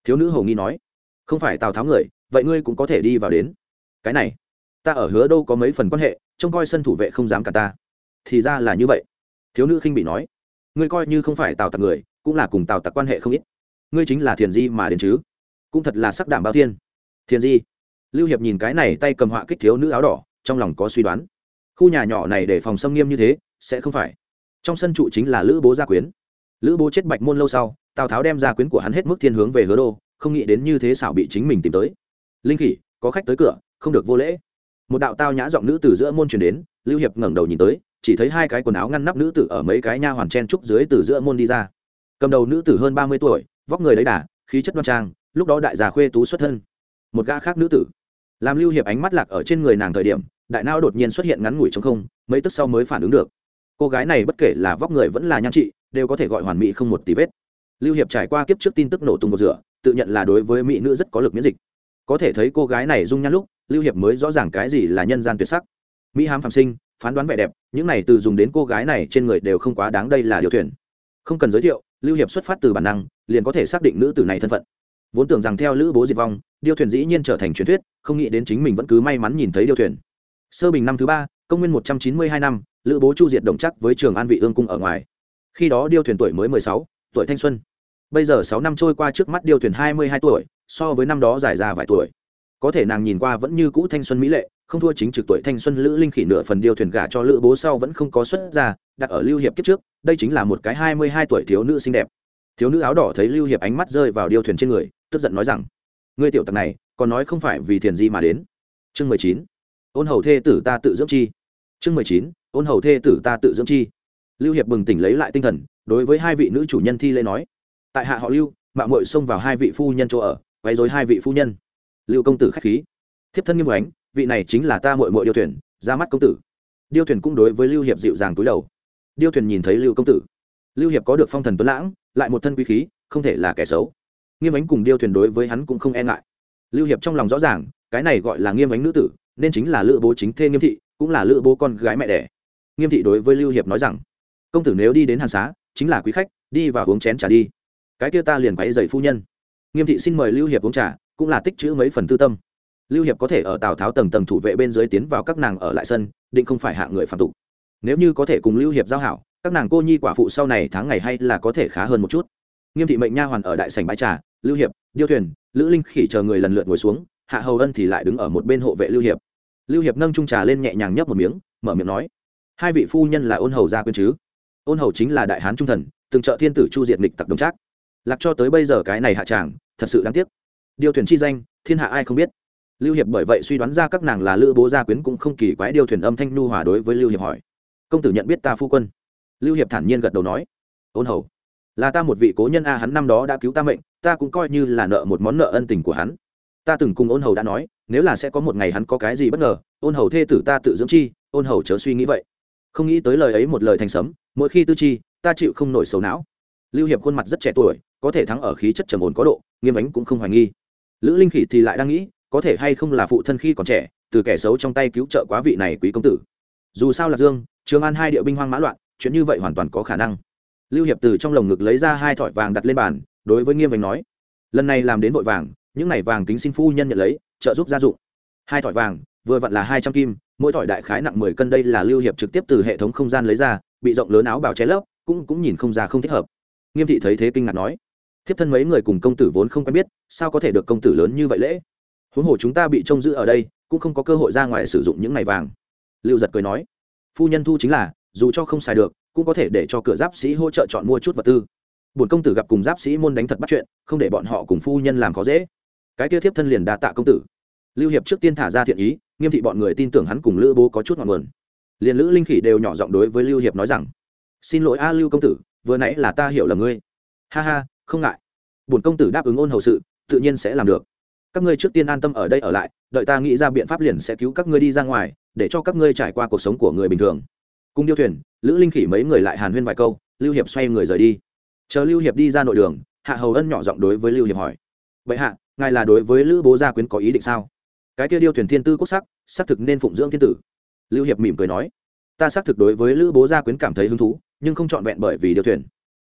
Thiếu nữ hầu nghi nói, không phải tào tháo người, vậy ngươi cũng có thể đi vào đến. Cái này, ta ở hứa đâu có mấy phần quan hệ, trông coi sân thủ vệ không dám cả ta. Thì ra là như vậy. Thiếu nữ khinh bị nói, ngươi coi như không phải tào tặc người, cũng là cùng tào tặc quan hệ không ít. Ngươi chính là thiền di mà đến chứ? Cũng thật là sắc đảm bao thiên. Thiền di, lưu hiệp nhìn cái này tay cầm họa kích thiếu nữ áo đỏ, trong lòng có suy đoán khu nhà nhỏ này để phòng xâm nghiêm như thế, sẽ không phải. Trong sân trụ chính là lữ bố gia quyến. Lữ bố chết bạch môn lâu sau, tào tháo đem gia quyến của hắn hết mức thiên hướng về hứa đô, không nghĩ đến như thế xảo bị chính mình tìm tới. Linh khỉ, có khách tới cửa, không được vô lễ. Một đạo tao nhã giọng nữ từ giữa môn truyền đến, lưu hiệp ngẩng đầu nhìn tới, chỉ thấy hai cái quần áo ngăn nắp nữ tử ở mấy cái nha hoàn chen trúc dưới từ giữa môn đi ra. Cầm đầu nữ tử hơn ba mươi tuổi, vóc người lấy đà, khí chất đoan trang, lúc đó đại già khuê tú xuất thân. Một gã khác nữ tử. Làm lưu hiệp ánh mắt lạc ở trên người nàng thời điểm đại não đột nhiên xuất hiện ngắn ngủi trong không, mấy tức sau mới phản ứng được. Cô gái này bất kể là vóc người vẫn là nhan trị, đều có thể gọi hoàn mỹ không một tí vết. Lưu hiệp trải qua kiếp trước tin tức nổ tung một rửa, tự nhận là đối với mỹ nữ rất có lực miễn dịch. Có thể thấy cô gái này dung nhan lúc, lưu hiệp mới rõ ràng cái gì là nhân gian tuyệt sắc. Mỹ hám phạm sinh, phán đoán vẻ đẹp, những này từ dùng đến cô gái này trên người đều không quá đáng đây là điều thuyền. Không cần giới thiệu, lưu hiệp xuất phát từ bản năng, liền có thể xác định nữ tử này thân phận. Vốn tưởng rằng theo lữ bố diệt vong, điêu thuyền dĩ nhiên trở thành truyền thuyết, không nghĩ đến chính mình vẫn cứ may mắn nhìn thấy điêu thuyền sơ bình năm thứ ba, công nguyên một trăm chín mươi hai năm, lữ bố chu diệt đồng chắc với trường an vị ương cung ở ngoài. Khi đó điêu thuyền tuổi mới mười sáu, tuổi thanh xuân. Bây giờ sáu năm trôi qua trước mắt điêu thuyền hai mươi hai tuổi, so với năm đó dài ra vài tuổi. Có thể nàng nhìn qua vẫn như cũ thanh xuân mỹ lệ, không thua chính trực tuổi thanh xuân lữ linh khỉ nửa phần điêu thuyền gả cho lữ bố sau vẫn không có xuất ra, đặt ở lưu hiệp kiếp trước, đây chính là một cái hai mươi hai tuổi thiếu nữ xinh đẹp. Thiếu nữ áo đỏ thấy lưu hiệp ánh mắt rơi vào điêu thuyền trên người, tức giận nói rằng, ngươi tiểu tặc này, còn nói không phải vì thiền di mà đến. Chương mười chín ôn hầu thê tử ta tự dưỡng chi. Chương mười chín, ôn hầu thê tử ta tự dưỡng chi. Lưu hiệp bừng tỉnh lấy lại tinh thần, đối với hai vị nữ chủ nhân thi lễ nói. Tại hạ họ lưu mạng mội xông vào hai vị phu nhân chỗ ở, quấy dối hai vị phu nhân. Lưu công tử k h á c h khí. Thiếp thân nghiêm ánh, vị này chính là ta mội mội điêu thuyền, ra mắt công tử. Điêu thuyền cũng đối với lưu hiệp dịu dàng túi đầu. Điêu thuyền nhìn thấy lưu công tử. Lưu hiệp có được phong thần tuấn lãng, lại một thân quý khí, không thể là kẻ xấu. Nghiêm ánh cùng điêu thuyền đối với hắn cũng không e ngại. Lưu hiệp trong lòng rõ ràng, cái này gọi là nghiêm ánh nữ tử nên chính là lữ bố chính thê nghiêm thị, cũng là lữ bố con gái mẹ đẻ. Nghiêm thị đối với lưu hiệp nói rằng, công tử nếu đi đến hàn xá, chính là quý khách, đi và uống chén trà đi. Cái kia ta liền quấy dày phu nhân. Nghiêm thị xin mời lưu hiệp uống trà, cũng là tích chữ mấy phần tư tâm. Lưu hiệp có thể ở tào tháo tầng tầng thủ vệ bên dưới tiến vào các nàng ở lại sân, định không phải hạ người phạm tục nếu như có thể cùng lưu hiệp giao hảo, các nàng cô nhi quả phụ sau này tháng ngày hay là có thể khá hơn một chút. Nghiêm thị mệnh nha hoàn ở đại sảnh bãi trà, lưu hiệp, điêu thuyền, lữ linh khỉ chờ người lần lượt ngồi xuống, hạ hầu ân thì lại đứng ở một bên hộ vệ lưu hiệp lưu hiệp nâng trung trà lên nhẹ nhàng nhấp một miếng, mở miệng nói, hai vị phu nhân là ôn hầu gia quyến chứ? Ôn hầu chính là đại hán trung thần, từng trợ thiên tử chu diệt nghịch tặc đồng trác. Lạc cho tới bây giờ cái này hạ tràng, thật sự đáng tiếc. Điều thuyền chi danh, thiên hạ ai không biết? Lưu hiệp bởi vậy suy đoán ra các nàng là lữ bố gia quyến cũng không kỳ quái điều thuyền âm thanh nu hòa đối với lưu hiệp hỏi, công tử nhận biết ta phu quân? Lưu hiệp thản nhiên gật đầu nói, ôn hầu, là ta một vị cố nhân a, hắn năm đó đã cứu ta mệnh, ta cũng coi như là nợ một món nợ ân tình của hắn. Ta từng cùng ôn hầu đã nói nếu là sẽ có một ngày hắn có cái gì bất ngờ, ôn hầu thê tử ta tự dưỡng chi, ôn hầu chớ suy nghĩ vậy. Không nghĩ tới lời ấy một lời thành sấm, mỗi khi tư chi, ta chịu không nổi xấu não. Lưu hiệp khuôn mặt rất trẻ tuổi, có thể thắng ở khí chất trầm ổn có độ, nghiêm ánh cũng không hoài nghi. Lữ linh khỉ thì lại đang nghĩ, có thể hay không là phụ thân khi còn trẻ, từ kẻ xấu trong tay cứu trợ quá vị này quý công tử. Dù sao là dương, trường an hai địa binh hoang mã loạn, chuyện như vậy hoàn toàn có khả năng. Lưu hiệp từ trong lồng ngực lấy ra hai thỏi vàng đặt lên bàn, đối với nghiêm ánh nói, lần này làm đến vội vàng, những này vàng kính xin phu nhân nhận lấy trợ giúp gia dụng. Hai thỏi vàng, vừa vặn là hai trăm kim, mỗi thỏi đại khái nặng mười cân đây là lưu hiệp trực tiếp từ hệ thống không gian lấy ra, bị rộng lớn áo bào che lấp, cũng cũng nhìn không ra không thích hợp. Nghiêm thị thấy thế kinh ngạc nói, thiếp thân mấy người cùng công tử vốn không quen biết, sao có thể được công tử lớn như vậy lễ? Huống hồ chúng ta bị trông giữ ở đây, cũng không có cơ hội ra ngoài sử dụng những ngày vàng. Lưu giật cười nói, phu nhân thu chính là, dù cho không xài được, cũng có thể để cho cửa giáp sĩ hỗ trợ chọn mua chút vật tư. Bổn công tử gặp cùng giáp sĩ môn đánh thật bắt chuyện, không để bọn họ cùng phu nhân làm khó dễ cái kia thiếp thân liền đa tạ công tử. Lưu hiệp trước tiên thả ra thiện ý, nghiêm thị bọn người tin tưởng hắn cùng lữ bố có chút ngọn nguồn. Liền lữ linh khỉ đều nhỏ giọng đối với lưu hiệp nói rằng, xin lỗi a lưu công tử, vừa nãy là ta hiểu là ngươi. Ha ha, không ngại. Bổn công tử đáp ứng ôn hầu sự, tự nhiên sẽ làm được. Các ngươi trước tiên an tâm ở đây ở lại, đợi ta nghĩ ra biện pháp liền sẽ cứu các ngươi đi ra ngoài, để cho các ngươi trải qua cuộc sống của người bình thường. Cung điêu thuyền, lữ linh khỉ mấy người lại hàn huyên vài câu, lưu hiệp xoay người rời đi. Chờ lưu hiệp đi ra nội đường, hạ hầu ân nhỏ giọng đối với lưu hiệp hỏi vậy hạ ngài là đối với lữ bố gia quyến có ý định sao? Cái kia điêu thuyền thiên tư quốc sắc, xác thực nên phụng dưỡng thiên tử. Lưu hiệp mỉm cười nói, ta xác thực đối với lữ bố gia quyến cảm thấy hứng thú, nhưng không trọn vẹn bởi vì điêu thuyền.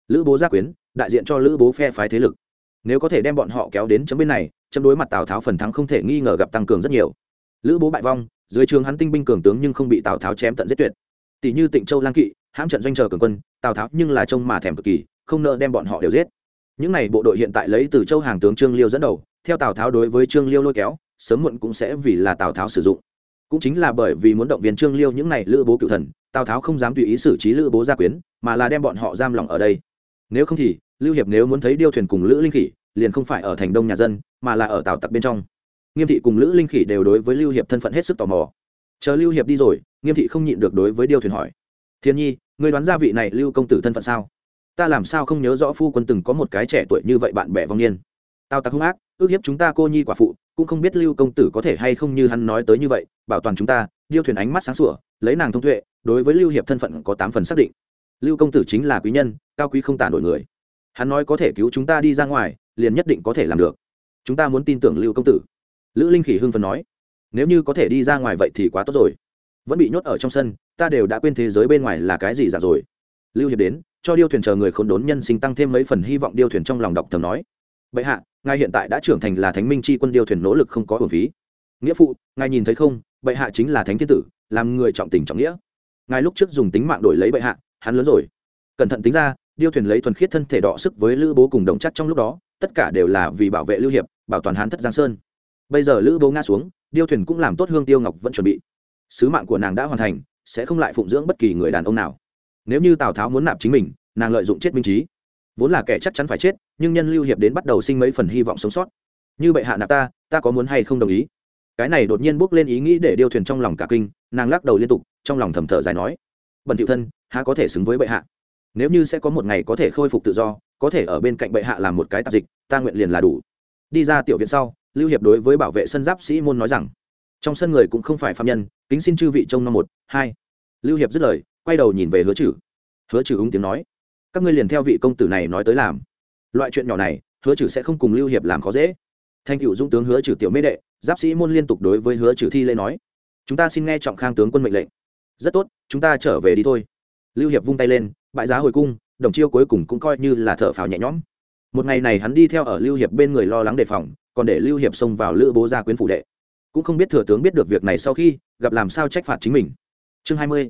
Lữ bố gia quyến, đại diện cho lữ bố phe phái thế lực. Nếu có thể đem bọn họ kéo đến chấm bên này, chấm đối mặt tào tháo phần thắng không thể nghi ngờ gặp tăng cường rất nhiều. Lữ bố bại vong, dưới trường hắn tinh binh cường tướng nhưng không bị tào tháo chém tận giết tuyệt. Tỷ như tịnh châu lang kỵ, hãm trận doanh chờ cường quân, tào tháo nhưng là trông mà thèm cực kỳ, không nợ đem bọn họ đều giết những này bộ đội hiện tại lấy từ châu hàng tướng trương liêu dẫn đầu, theo tào tháo đối với trương liêu lôi kéo, sớm muộn cũng sẽ vì là tào tháo sử dụng. Cũng chính là bởi vì muốn động viên trương liêu những này lữ bố cựu thần, tào tháo không dám tùy ý xử trí lữ bố gia quyến, mà là đem bọn họ giam lỏng ở đây. Nếu không thì, lưu hiệp nếu muốn thấy điêu thuyền cùng lữ linh khỉ, liền không phải ở thành đông nhà dân, mà là ở tào tặc bên trong. Nghiêm thị cùng lữ linh khỉ đều đối với lưu hiệp thân phận hết sức tò mò. Chờ lưu hiệp đi rồi, nghiêm thị không nhịn được đối với điêu thuyền hỏi. Thiên nhi người đoán gia vị này lưu công tử thân phận sao? Ta làm sao không nhớ rõ phu quân từng có một cái trẻ tuổi như vậy bạn bè vong niên? Tào tặc hung ác, ước hiếp chúng ta cô nhi quả phụ, cũng không biết lưu công tử có thể hay không như hắn nói tới như vậy, bảo toàn chúng ta, điêu thuyền ánh mắt sáng sủa, lấy nàng thông tuệ, đối với lưu hiệp thân phận có tám phần xác định. Lưu công tử chính là quý nhân, cao quý không tàn đổi người. Hắn nói có thể cứu chúng ta đi ra ngoài, liền nhất định có thể làm được. Chúng ta muốn tin tưởng lưu công tử. Lữ linh khỉ hưng phần nói, nếu như có thể đi ra ngoài vậy thì quá tốt rồi. Vẫn bị nhốt ở trong sân, ta đều đã quên thế giới bên ngoài là cái gì giả rồi. Lưu hiệp đến cho điêu thuyền chờ người khốn đốn nhân sinh tăng thêm mấy phần hy vọng điêu thuyền trong lòng đọc thầm nói. Bệ hạ, ngài hiện tại đã trưởng thành là thánh minh c h i quân điêu thuyền nỗ lực không có hồn phí. Nghĩa phụ, ngài nhìn thấy không, bệ hạ chính là thánh thiên tử, làm người trọng tình trọng nghĩa. Ngài lúc trước dùng tính mạng đổi lấy bệ hạ, hắn lớn rồi. Cẩn thận tính ra, điêu thuyền lấy thuần khiết thân thể đọ sức với lữ bố cùng đồng chắc trong lúc đó, tất cả đều là vì bảo vệ lưu hiệp, bảo toàn hán thất giang sơn. Bây giờ lữ bố ngã xuống, điêu thuyền cũng làm tốt hương tiêu ngọc vẫn chuẩn bị. Sứ mạng của nàng đã hoàn thành, sẽ không lại phụng dưỡng bất kỳ người đàn ông nào nếu như tào tháo muốn nạp chính mình, nàng lợi dụng chết minh trí. Vốn là kẻ chắc chắn phải chết, nhưng nhân lưu hiệp đến bắt đầu sinh mấy phần hy vọng sống sót. Như bệ hạ nạp ta ta có muốn hay không đồng ý? Cái này đột nhiên bước lên ý nghĩ để điêu thuyền trong lòng cả kinh, nàng lắc đầu liên tục, trong lòng thầm thở dài nói, bần thiệu thân, há có thể xứng với bệ hạ? Nếu như sẽ có một ngày có thể khôi phục tự do, có thể ở bên cạnh bệ hạ làm một cái tạp dịch, ta nguyện liền là đủ. Đi ra tiểu viện sau, lưu hiệp đối với bảo vệ sân giáp sĩ môn nói rằng, trong sân người cũng không phải phạm nhân, kính xin chư vị trông năm một, hai. Lưu hiệp dứt lời quay đầu nhìn về hứa chử hứa chử ứng tiếng nói, các ngươi liền theo vị công tử này nói tới làm. Loại chuyện nhỏ này, hứa chử sẽ không cùng lưu hiệp làm khó dễ. Thanh cựu dung tướng hứa trừ tiểu mê đệ, giáp sĩ môn liên tục đối với hứa trừ thi lễ nói, chúng ta xin nghe trọng khang tướng quân mệnh lệnh. Rất tốt, chúng ta trở về đi thôi. Lưu hiệp vung tay lên, bại giá hồi cung, đồng chiêu cuối cùng cũng coi như là thở phào nhẹ nhõm. Một ngày này hắn đi theo ở lưu hiệp bên người lo lắng đề phòng, còn để lưu hiệp xông vào lữ bố gia quyến phủ đệ. Cũng không biết thừa tướng biết được việc này sau khi, gặp làm sao trách phạt chính mình. Chương hai mươi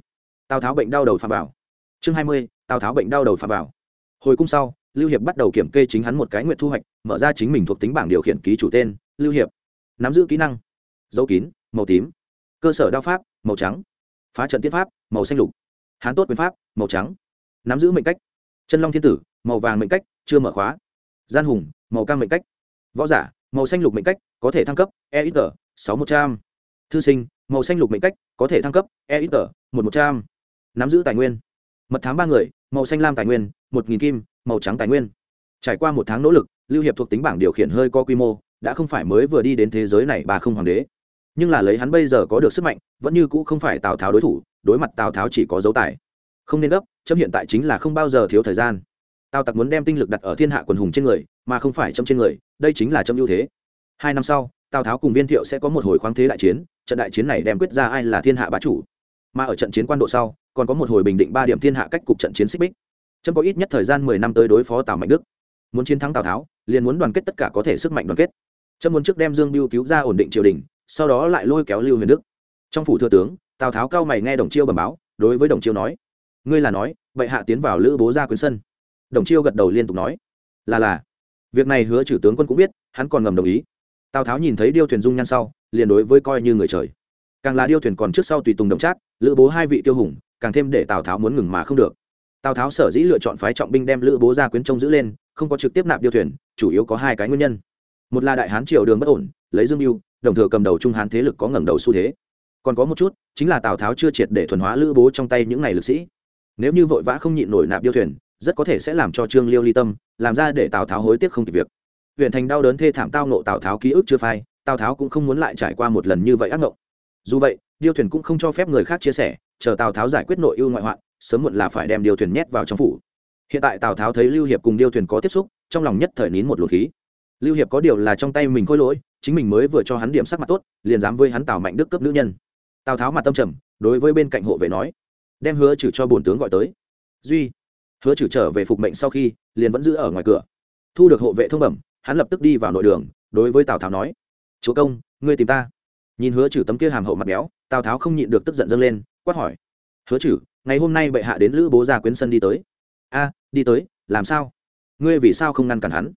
tào tháo bệnh đau đầu phạm vào. Chương hai mươi, tào tháo bệnh đau đầu phạm vào. Hồi cung sau, lưu hiệp bắt đầu kiểm kê chính hắn một cái nguyện thu hoạch, mở ra chính mình thuộc tính bảng điều khiển ký chủ tên, lưu hiệp. Nắm giữ kỹ năng. Dấu kín, màu tím. Cơ sở đao pháp, màu trắng. Phá trận tiết pháp, màu xanh lục. Hán tốt quyền pháp, màu trắng. Nắm giữ mệnh cách. Chân long thiên tử, màu vàng mệnh cách, chưa mở khóa. Gian hùng, màu cam mệnh cách. Võ giả, màu xanh lục mệnh cách, có thể thăng cấp e ít tờ sáu một trăm. Thư sinh, màu xanh lục mệnh cách, có thể thăng cấp e ít tờ một một trăm nắm giữ tài nguyên. Mật thám ba người, màu xanh lam tài nguyên, một nghìn kim, màu trắng tài nguyên. Trải qua một tháng nỗ lực, lưu hiệp thuộc tính bảng điều khiển hơi có quy mô, đã không phải mới vừa đi đến thế giới này bà không hoàng đế. Nhưng là lấy hắn bây giờ có được sức mạnh, vẫn như cũ không phải tào tháo đối thủ, đối mặt tào tháo chỉ có dấu tài. Không nên gấp, chấm hiện tại chính là không bao giờ thiếu thời gian. Tào tặc muốn đem tinh lực đặt ở thiên hạ quần hùng trên người, mà không phải chấm trên người, đây chính là chấm ưu thế. Hai năm sau, tào tháo cùng viên thiệu sẽ có một hồi khoáng thế đại chiến, trận đại chiến này đem quyết ra ai là thiên hạ bá chủ mà ở trận chiến quan độ sau, còn có một hồi bình định ba điểm thiên hạ cách cục trận chiến xích bích. Trâm có ít nhất thời gian mười năm tới đối phó tào mạnh đức. Muốn chiến thắng tào tháo, liền muốn đoàn kết tất cả có thể sức mạnh đoàn kết. Trâm muốn trước đem dương biêu cứu ra ổn định triều đình, sau đó lại lôi kéo lưu huyền đức. Trong phủ thừa tướng, tào tháo cao mày nghe đồng chiêu bẩm báo, đối với đồng chiêu nói, ngươi là nói, vậy hạ tiến vào lữ bố ra quyến sân. Đồng chiêu gật đầu liên tục nói, là là. Việc này hứa trừ tướng quân cũng biết, hắn còn ngầm đồng ý. Tào tháo nhìn thấy điêu thuyền dung nhan sau, liền đối với coi như người trời càng là điêu thuyền còn trước sau tùy tùng đồng trác, lữ bố hai vị tiêu hùng, càng thêm để tào tháo muốn ngừng mà không được. Tào tháo sở dĩ lựa chọn phái trọng binh đem lữ bố ra quyến trông giữ lên, không có trực tiếp nạp điêu thuyền, chủ yếu có hai cái nguyên nhân. Một là đại hán triều đường bất ổn, lấy dương mưu đồng thừa cầm đầu trung hán thế lực có ngẩng đầu xu thế. Còn có một chút, chính là tào tháo chưa triệt để thuần hóa lữ bố trong tay những ngày lực sĩ. Nếu như vội vã không nhịn nổi nạp điêu thuyền, rất có thể sẽ làm cho trương liêu ly tâm, làm ra để tào tháo hối tiếc không kịp việc. Huyện thành đau đớn thê thảm tao nộ tào tháo ký ức chưa phai, tào tháo cũng không muốn lại trải qua một lần như vậy ác ngộng dù vậy, điêu thuyền cũng không cho phép người khác chia sẻ, chờ tào tháo giải quyết nội ưu ngoại hoạn, sớm muộn là phải đem điêu thuyền nhét vào trong phủ. Hiện tại tào tháo thấy lưu hiệp cùng điêu thuyền có tiếp xúc, trong lòng nhất thời nín một luồng khí. Lưu hiệp có điều là trong tay mình khôi lỗi, chính mình mới vừa cho hắn điểm sắc mặt tốt, liền dám với hắn tào mạnh đức cấp nữ nhân. Tào tháo mặt tâm trầm, đối với bên cạnh hộ vệ nói, đem hứa trừ cho bổn tướng gọi tới. Duy. Hứa trừ trở về phục mệnh sau khi, liền vẫn giữ ở ngoài cửa. Thu được hộ vệ thông bẩm, hắn lập tức đi vào nội đường, đối với tào tháo nói, chúa công, ngươi tìm ta nhìn hứa trừ tấm kia hàm hậu mặt béo, tào tháo không nhịn được tức giận dâng lên, quát hỏi. Hứa trừ, ngày hôm nay bệ hạ đến lữ bố ra quyến sân đi tới. A, đi tới, làm sao? Ngươi vì sao không ngăn cản hắn?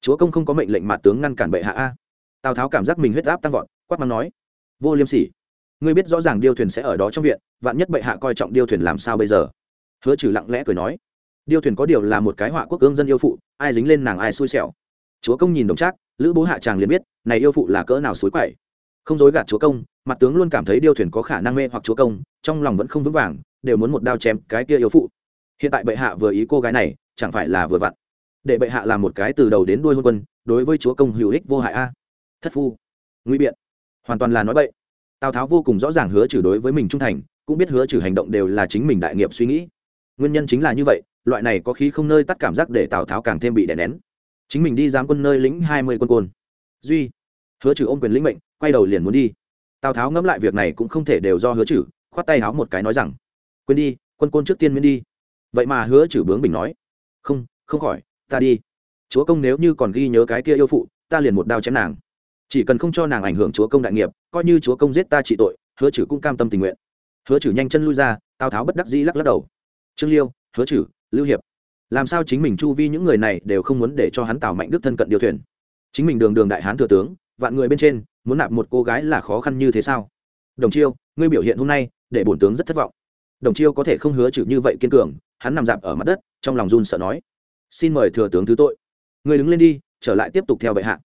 Chúa công không có mệnh lệnh mạt tướng ngăn cản bệ hạ a. Tào tháo cảm giác mình huyết áp tăng vọt, quát mắng nói. Vô liêm sỉ. Ngươi biết rõ ràng điêu thuyền sẽ ở đó trong viện, vạn nhất bệ hạ coi trọng điêu thuyền làm sao bây giờ? Hứa trừ lặng lẽ cười nói. Điêu thuyền có điều là một cái họa quốc ương dân yêu phụ, ai dính lên nàng ai xui xẻo. Chúa công nhìn đồng trác, lữ bố hạ chàng liền biết, này yêu phụ là cỡ nào suối quậy không dối gạt chúa công mặt tướng luôn cảm thấy điêu thuyền có khả năng mê hoặc chúa công, trong lòng vẫn không vững vàng, đều muốn một đao chém cái kia yếu phụ. Hiện tại bệ hạ vừa ý cô gái này, chẳng phải là vừa vặn. Để bệ hạ làm một cái từ đầu đến đuôi hôn quân, đối với chúa công hữu ích vô hại a. Thất phu. Nguy biện. Hoàn toàn là nói bậy. Tào tháo vô cùng rõ ràng hứa trừ đối với mình trung thành, cũng biết hứa trừ hành động đều là chính mình đại nghiệp suy nghĩ. Nguyên nhân chính là như vậy, loại này có khí không nơi tắt cảm giác để tào tháo càng thêm bị đè nén. Chính mình đi giám quân nơi lĩnh hai mươi quân côn. Duy. Hứa trừ ôm quyền lĩnh mệnh quay đầu liền muốn đi. Tào tháo ngẫm lại việc này cũng không thể đều do hứa chử, khoát tay háo một cái nói rằng quên đi quân côn trước tiên miễn đi. Vậy mà hứa chử bướng bình nói không không khỏi ta đi. Chúa công nếu như còn ghi nhớ cái kia yêu phụ ta liền một đao chém nàng. Chỉ cần không cho nàng ảnh hưởng chúa công đại nghiệp coi như chúa công giết ta trị tội hứa chử cũng cam tâm tình nguyện. Hứa chử nhanh chân lui ra tào tháo bất đắc dĩ lắc lắc đầu. Trương liêu hứa chử, lưu hiệp làm sao chính mình chu vi những người này đều không muốn để cho hắn tào mạnh đức thân cận điều thuyền? Chính mình đường đường đại hán thừa tướng vạn người bên trên, muốn nạp một cô gái là khó khăn như thế sao? Đồng chiêu, ngươi biểu hiện hôm nay để bổn tướng rất thất vọng. Đồng chiêu có thể không hứa chữ như vậy kiên cường, hắn nằm dạp ở mặt đất, trong lòng run sợ nói. Xin mời thừa tướng thứ tội. Người đứng lên đi, trở lại tiếp tục theo bệ hạ.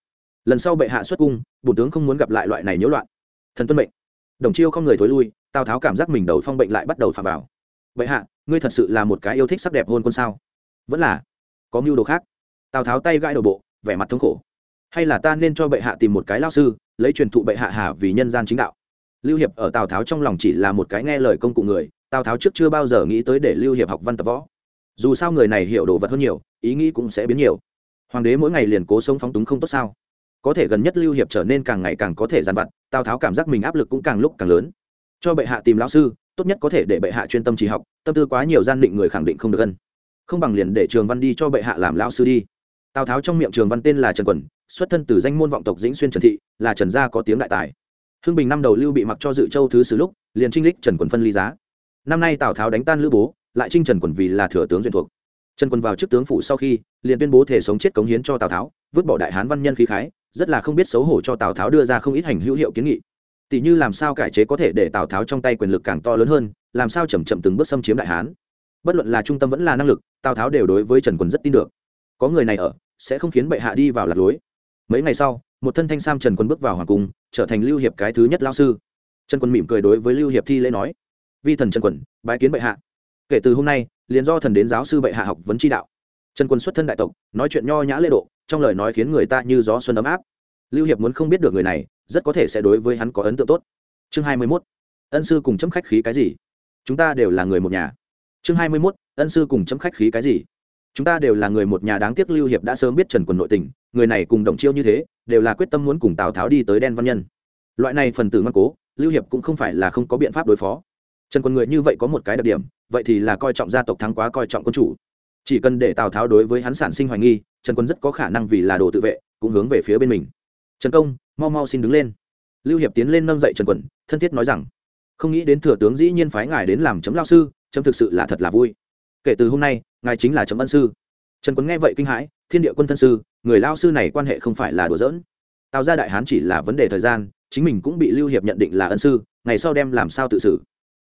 Lần sau bệ hạ xuất cung, bổn tướng không muốn gặp lại loại này nhiễu loạn. Thần tuân mệnh. Đồng chiêu không người thối lui, tào tháo cảm giác mình đầu phong bệnh lại bắt đầu phà vào. Bệ hạ, ngươi thật sự là một cái yêu thích sắc đẹp hôn quân sao? Vẫn là có mưu đồ khác. Tào tháo tay gãi đầu bộ, vẻ mặt thống khổ hay là ta nên cho bệ hạ tìm một cái lao sư, lấy truyền thụ bệ hạ hà vì nhân gian chính đạo. Lưu hiệp ở tào tháo trong lòng chỉ là một cái nghe lời công cụ người, tào tháo trước chưa bao giờ nghĩ tới để lưu hiệp học văn tập võ. Dù sao người này hiểu đồ vật hơn nhiều, ý nghĩ cũng sẽ biến nhiều. Hoàng đế mỗi ngày liền cố sống phóng túng không tốt sao? Có thể gần nhất lưu hiệp trở nên càng ngày càng có thể dàn vặt, tào tháo cảm giác mình áp lực cũng càng lúc càng lớn. Cho bệ hạ tìm lão sư, tốt nhất có thể để bệ hạ chuyên tâm trí học, tâm tư quá nhiều gian định người khẳng định không được gân không bằng liền để trường văn đi cho bệ hạ làm lão sư đi. Tào tháo trong miệng trường văn tên là trần quần xuất thân từ danh môn vọng tộc dĩnh xuyên trần thị, là trần gia có tiếng đại tài. Hưng bình năm đầu lưu bị mặc cho dự châu thứ sử lúc, liền trinh lích trần quần phân ly giá. Năm nay tào tháo đánh tan lữ bố, lại trinh trần quần vì là thừa tướng duyên thuộc. Trần quần vào chức tướng phụ sau khi, liền tuyên bố thể sống chết cống hiến cho tào tháo, vứt bỏ đại hán văn nhân khí khái, rất là không biết xấu hổ cho tào tháo đưa ra không ít hành hữu hiệu kiến nghị. Tỷ như làm sao cải chế có thể để tào tháo trong tay quyền lực càng to lớn hơn, làm sao chầm chậm từng bước xâm chiếm đại hán. Bất luận là trung tâm vẫn là năng lực, tào tháo đều đối với trần quần rất tin được. Có người này ở, sẽ không khiến bệ hạ đi vào lạc lối mấy ngày sau, một thân thanh sam trần quân bước vào hoàng cung, trở thành lưu hiệp cái thứ nhất lao sư. Trần quân mỉm cười đối với lưu hiệp thi lễ nói, vi thần trần quần bái kiến bệ hạ. Kể từ hôm nay, liền do thần đến giáo sư bệ hạ học vấn tri đạo. Trần quân xuất thân đại tộc, nói chuyện nho nhã lễ độ, trong lời nói khiến người ta như gió xuân ấm áp. Lưu hiệp muốn không biết được người này, rất có thể sẽ đối với hắn có ấn tượng tốt. Chương hai mươi mốt, ân sư cùng chấm khách khí cái gì? Chúng ta đều là người một nhà. Chương hai mươi mốt, ân sư cùng chấm khách khí cái gì? Chúng ta đều là người một nhà đáng tiếc lưu hiệp đã sớm biết trần quân nội tình, người này cùng đồng chiêu như thế, đều là quyết tâm muốn cùng tào tháo đi tới đen văn nhân. Loại này phần tử ngoan cố, lưu hiệp cũng không phải là không có biện pháp đối phó. Trần quân người như vậy có một cái đặc điểm, vậy thì là coi trọng gia tộc thắng quá coi trọng quân chủ. Chỉ cần để tào tháo đối với hắn sản sinh hoài nghi, trần quân rất có khả năng vì là đồ tự vệ, cũng hướng về phía bên mình. Trần công, mau mau xin đứng lên. Lưu hiệp tiến lên nâng dậy trần quân thân thiết nói rằng, không nghĩ đến thừa tướng dĩ nhiên phái ngài đến làm chấm lao sư, chấm thực sự là thật là vui. Kể từ hôm nay ngài chính là chấm ân sư. Trần quấn nghe vậy kinh hãi, thiên địa quân thân sư, người lao sư này quan hệ không phải là đùa giỡn. Tào ra đại hán chỉ là vấn đề thời gian, chính mình cũng bị lưu hiệp nhận định là ân sư, ngày sau đem làm sao tự xử.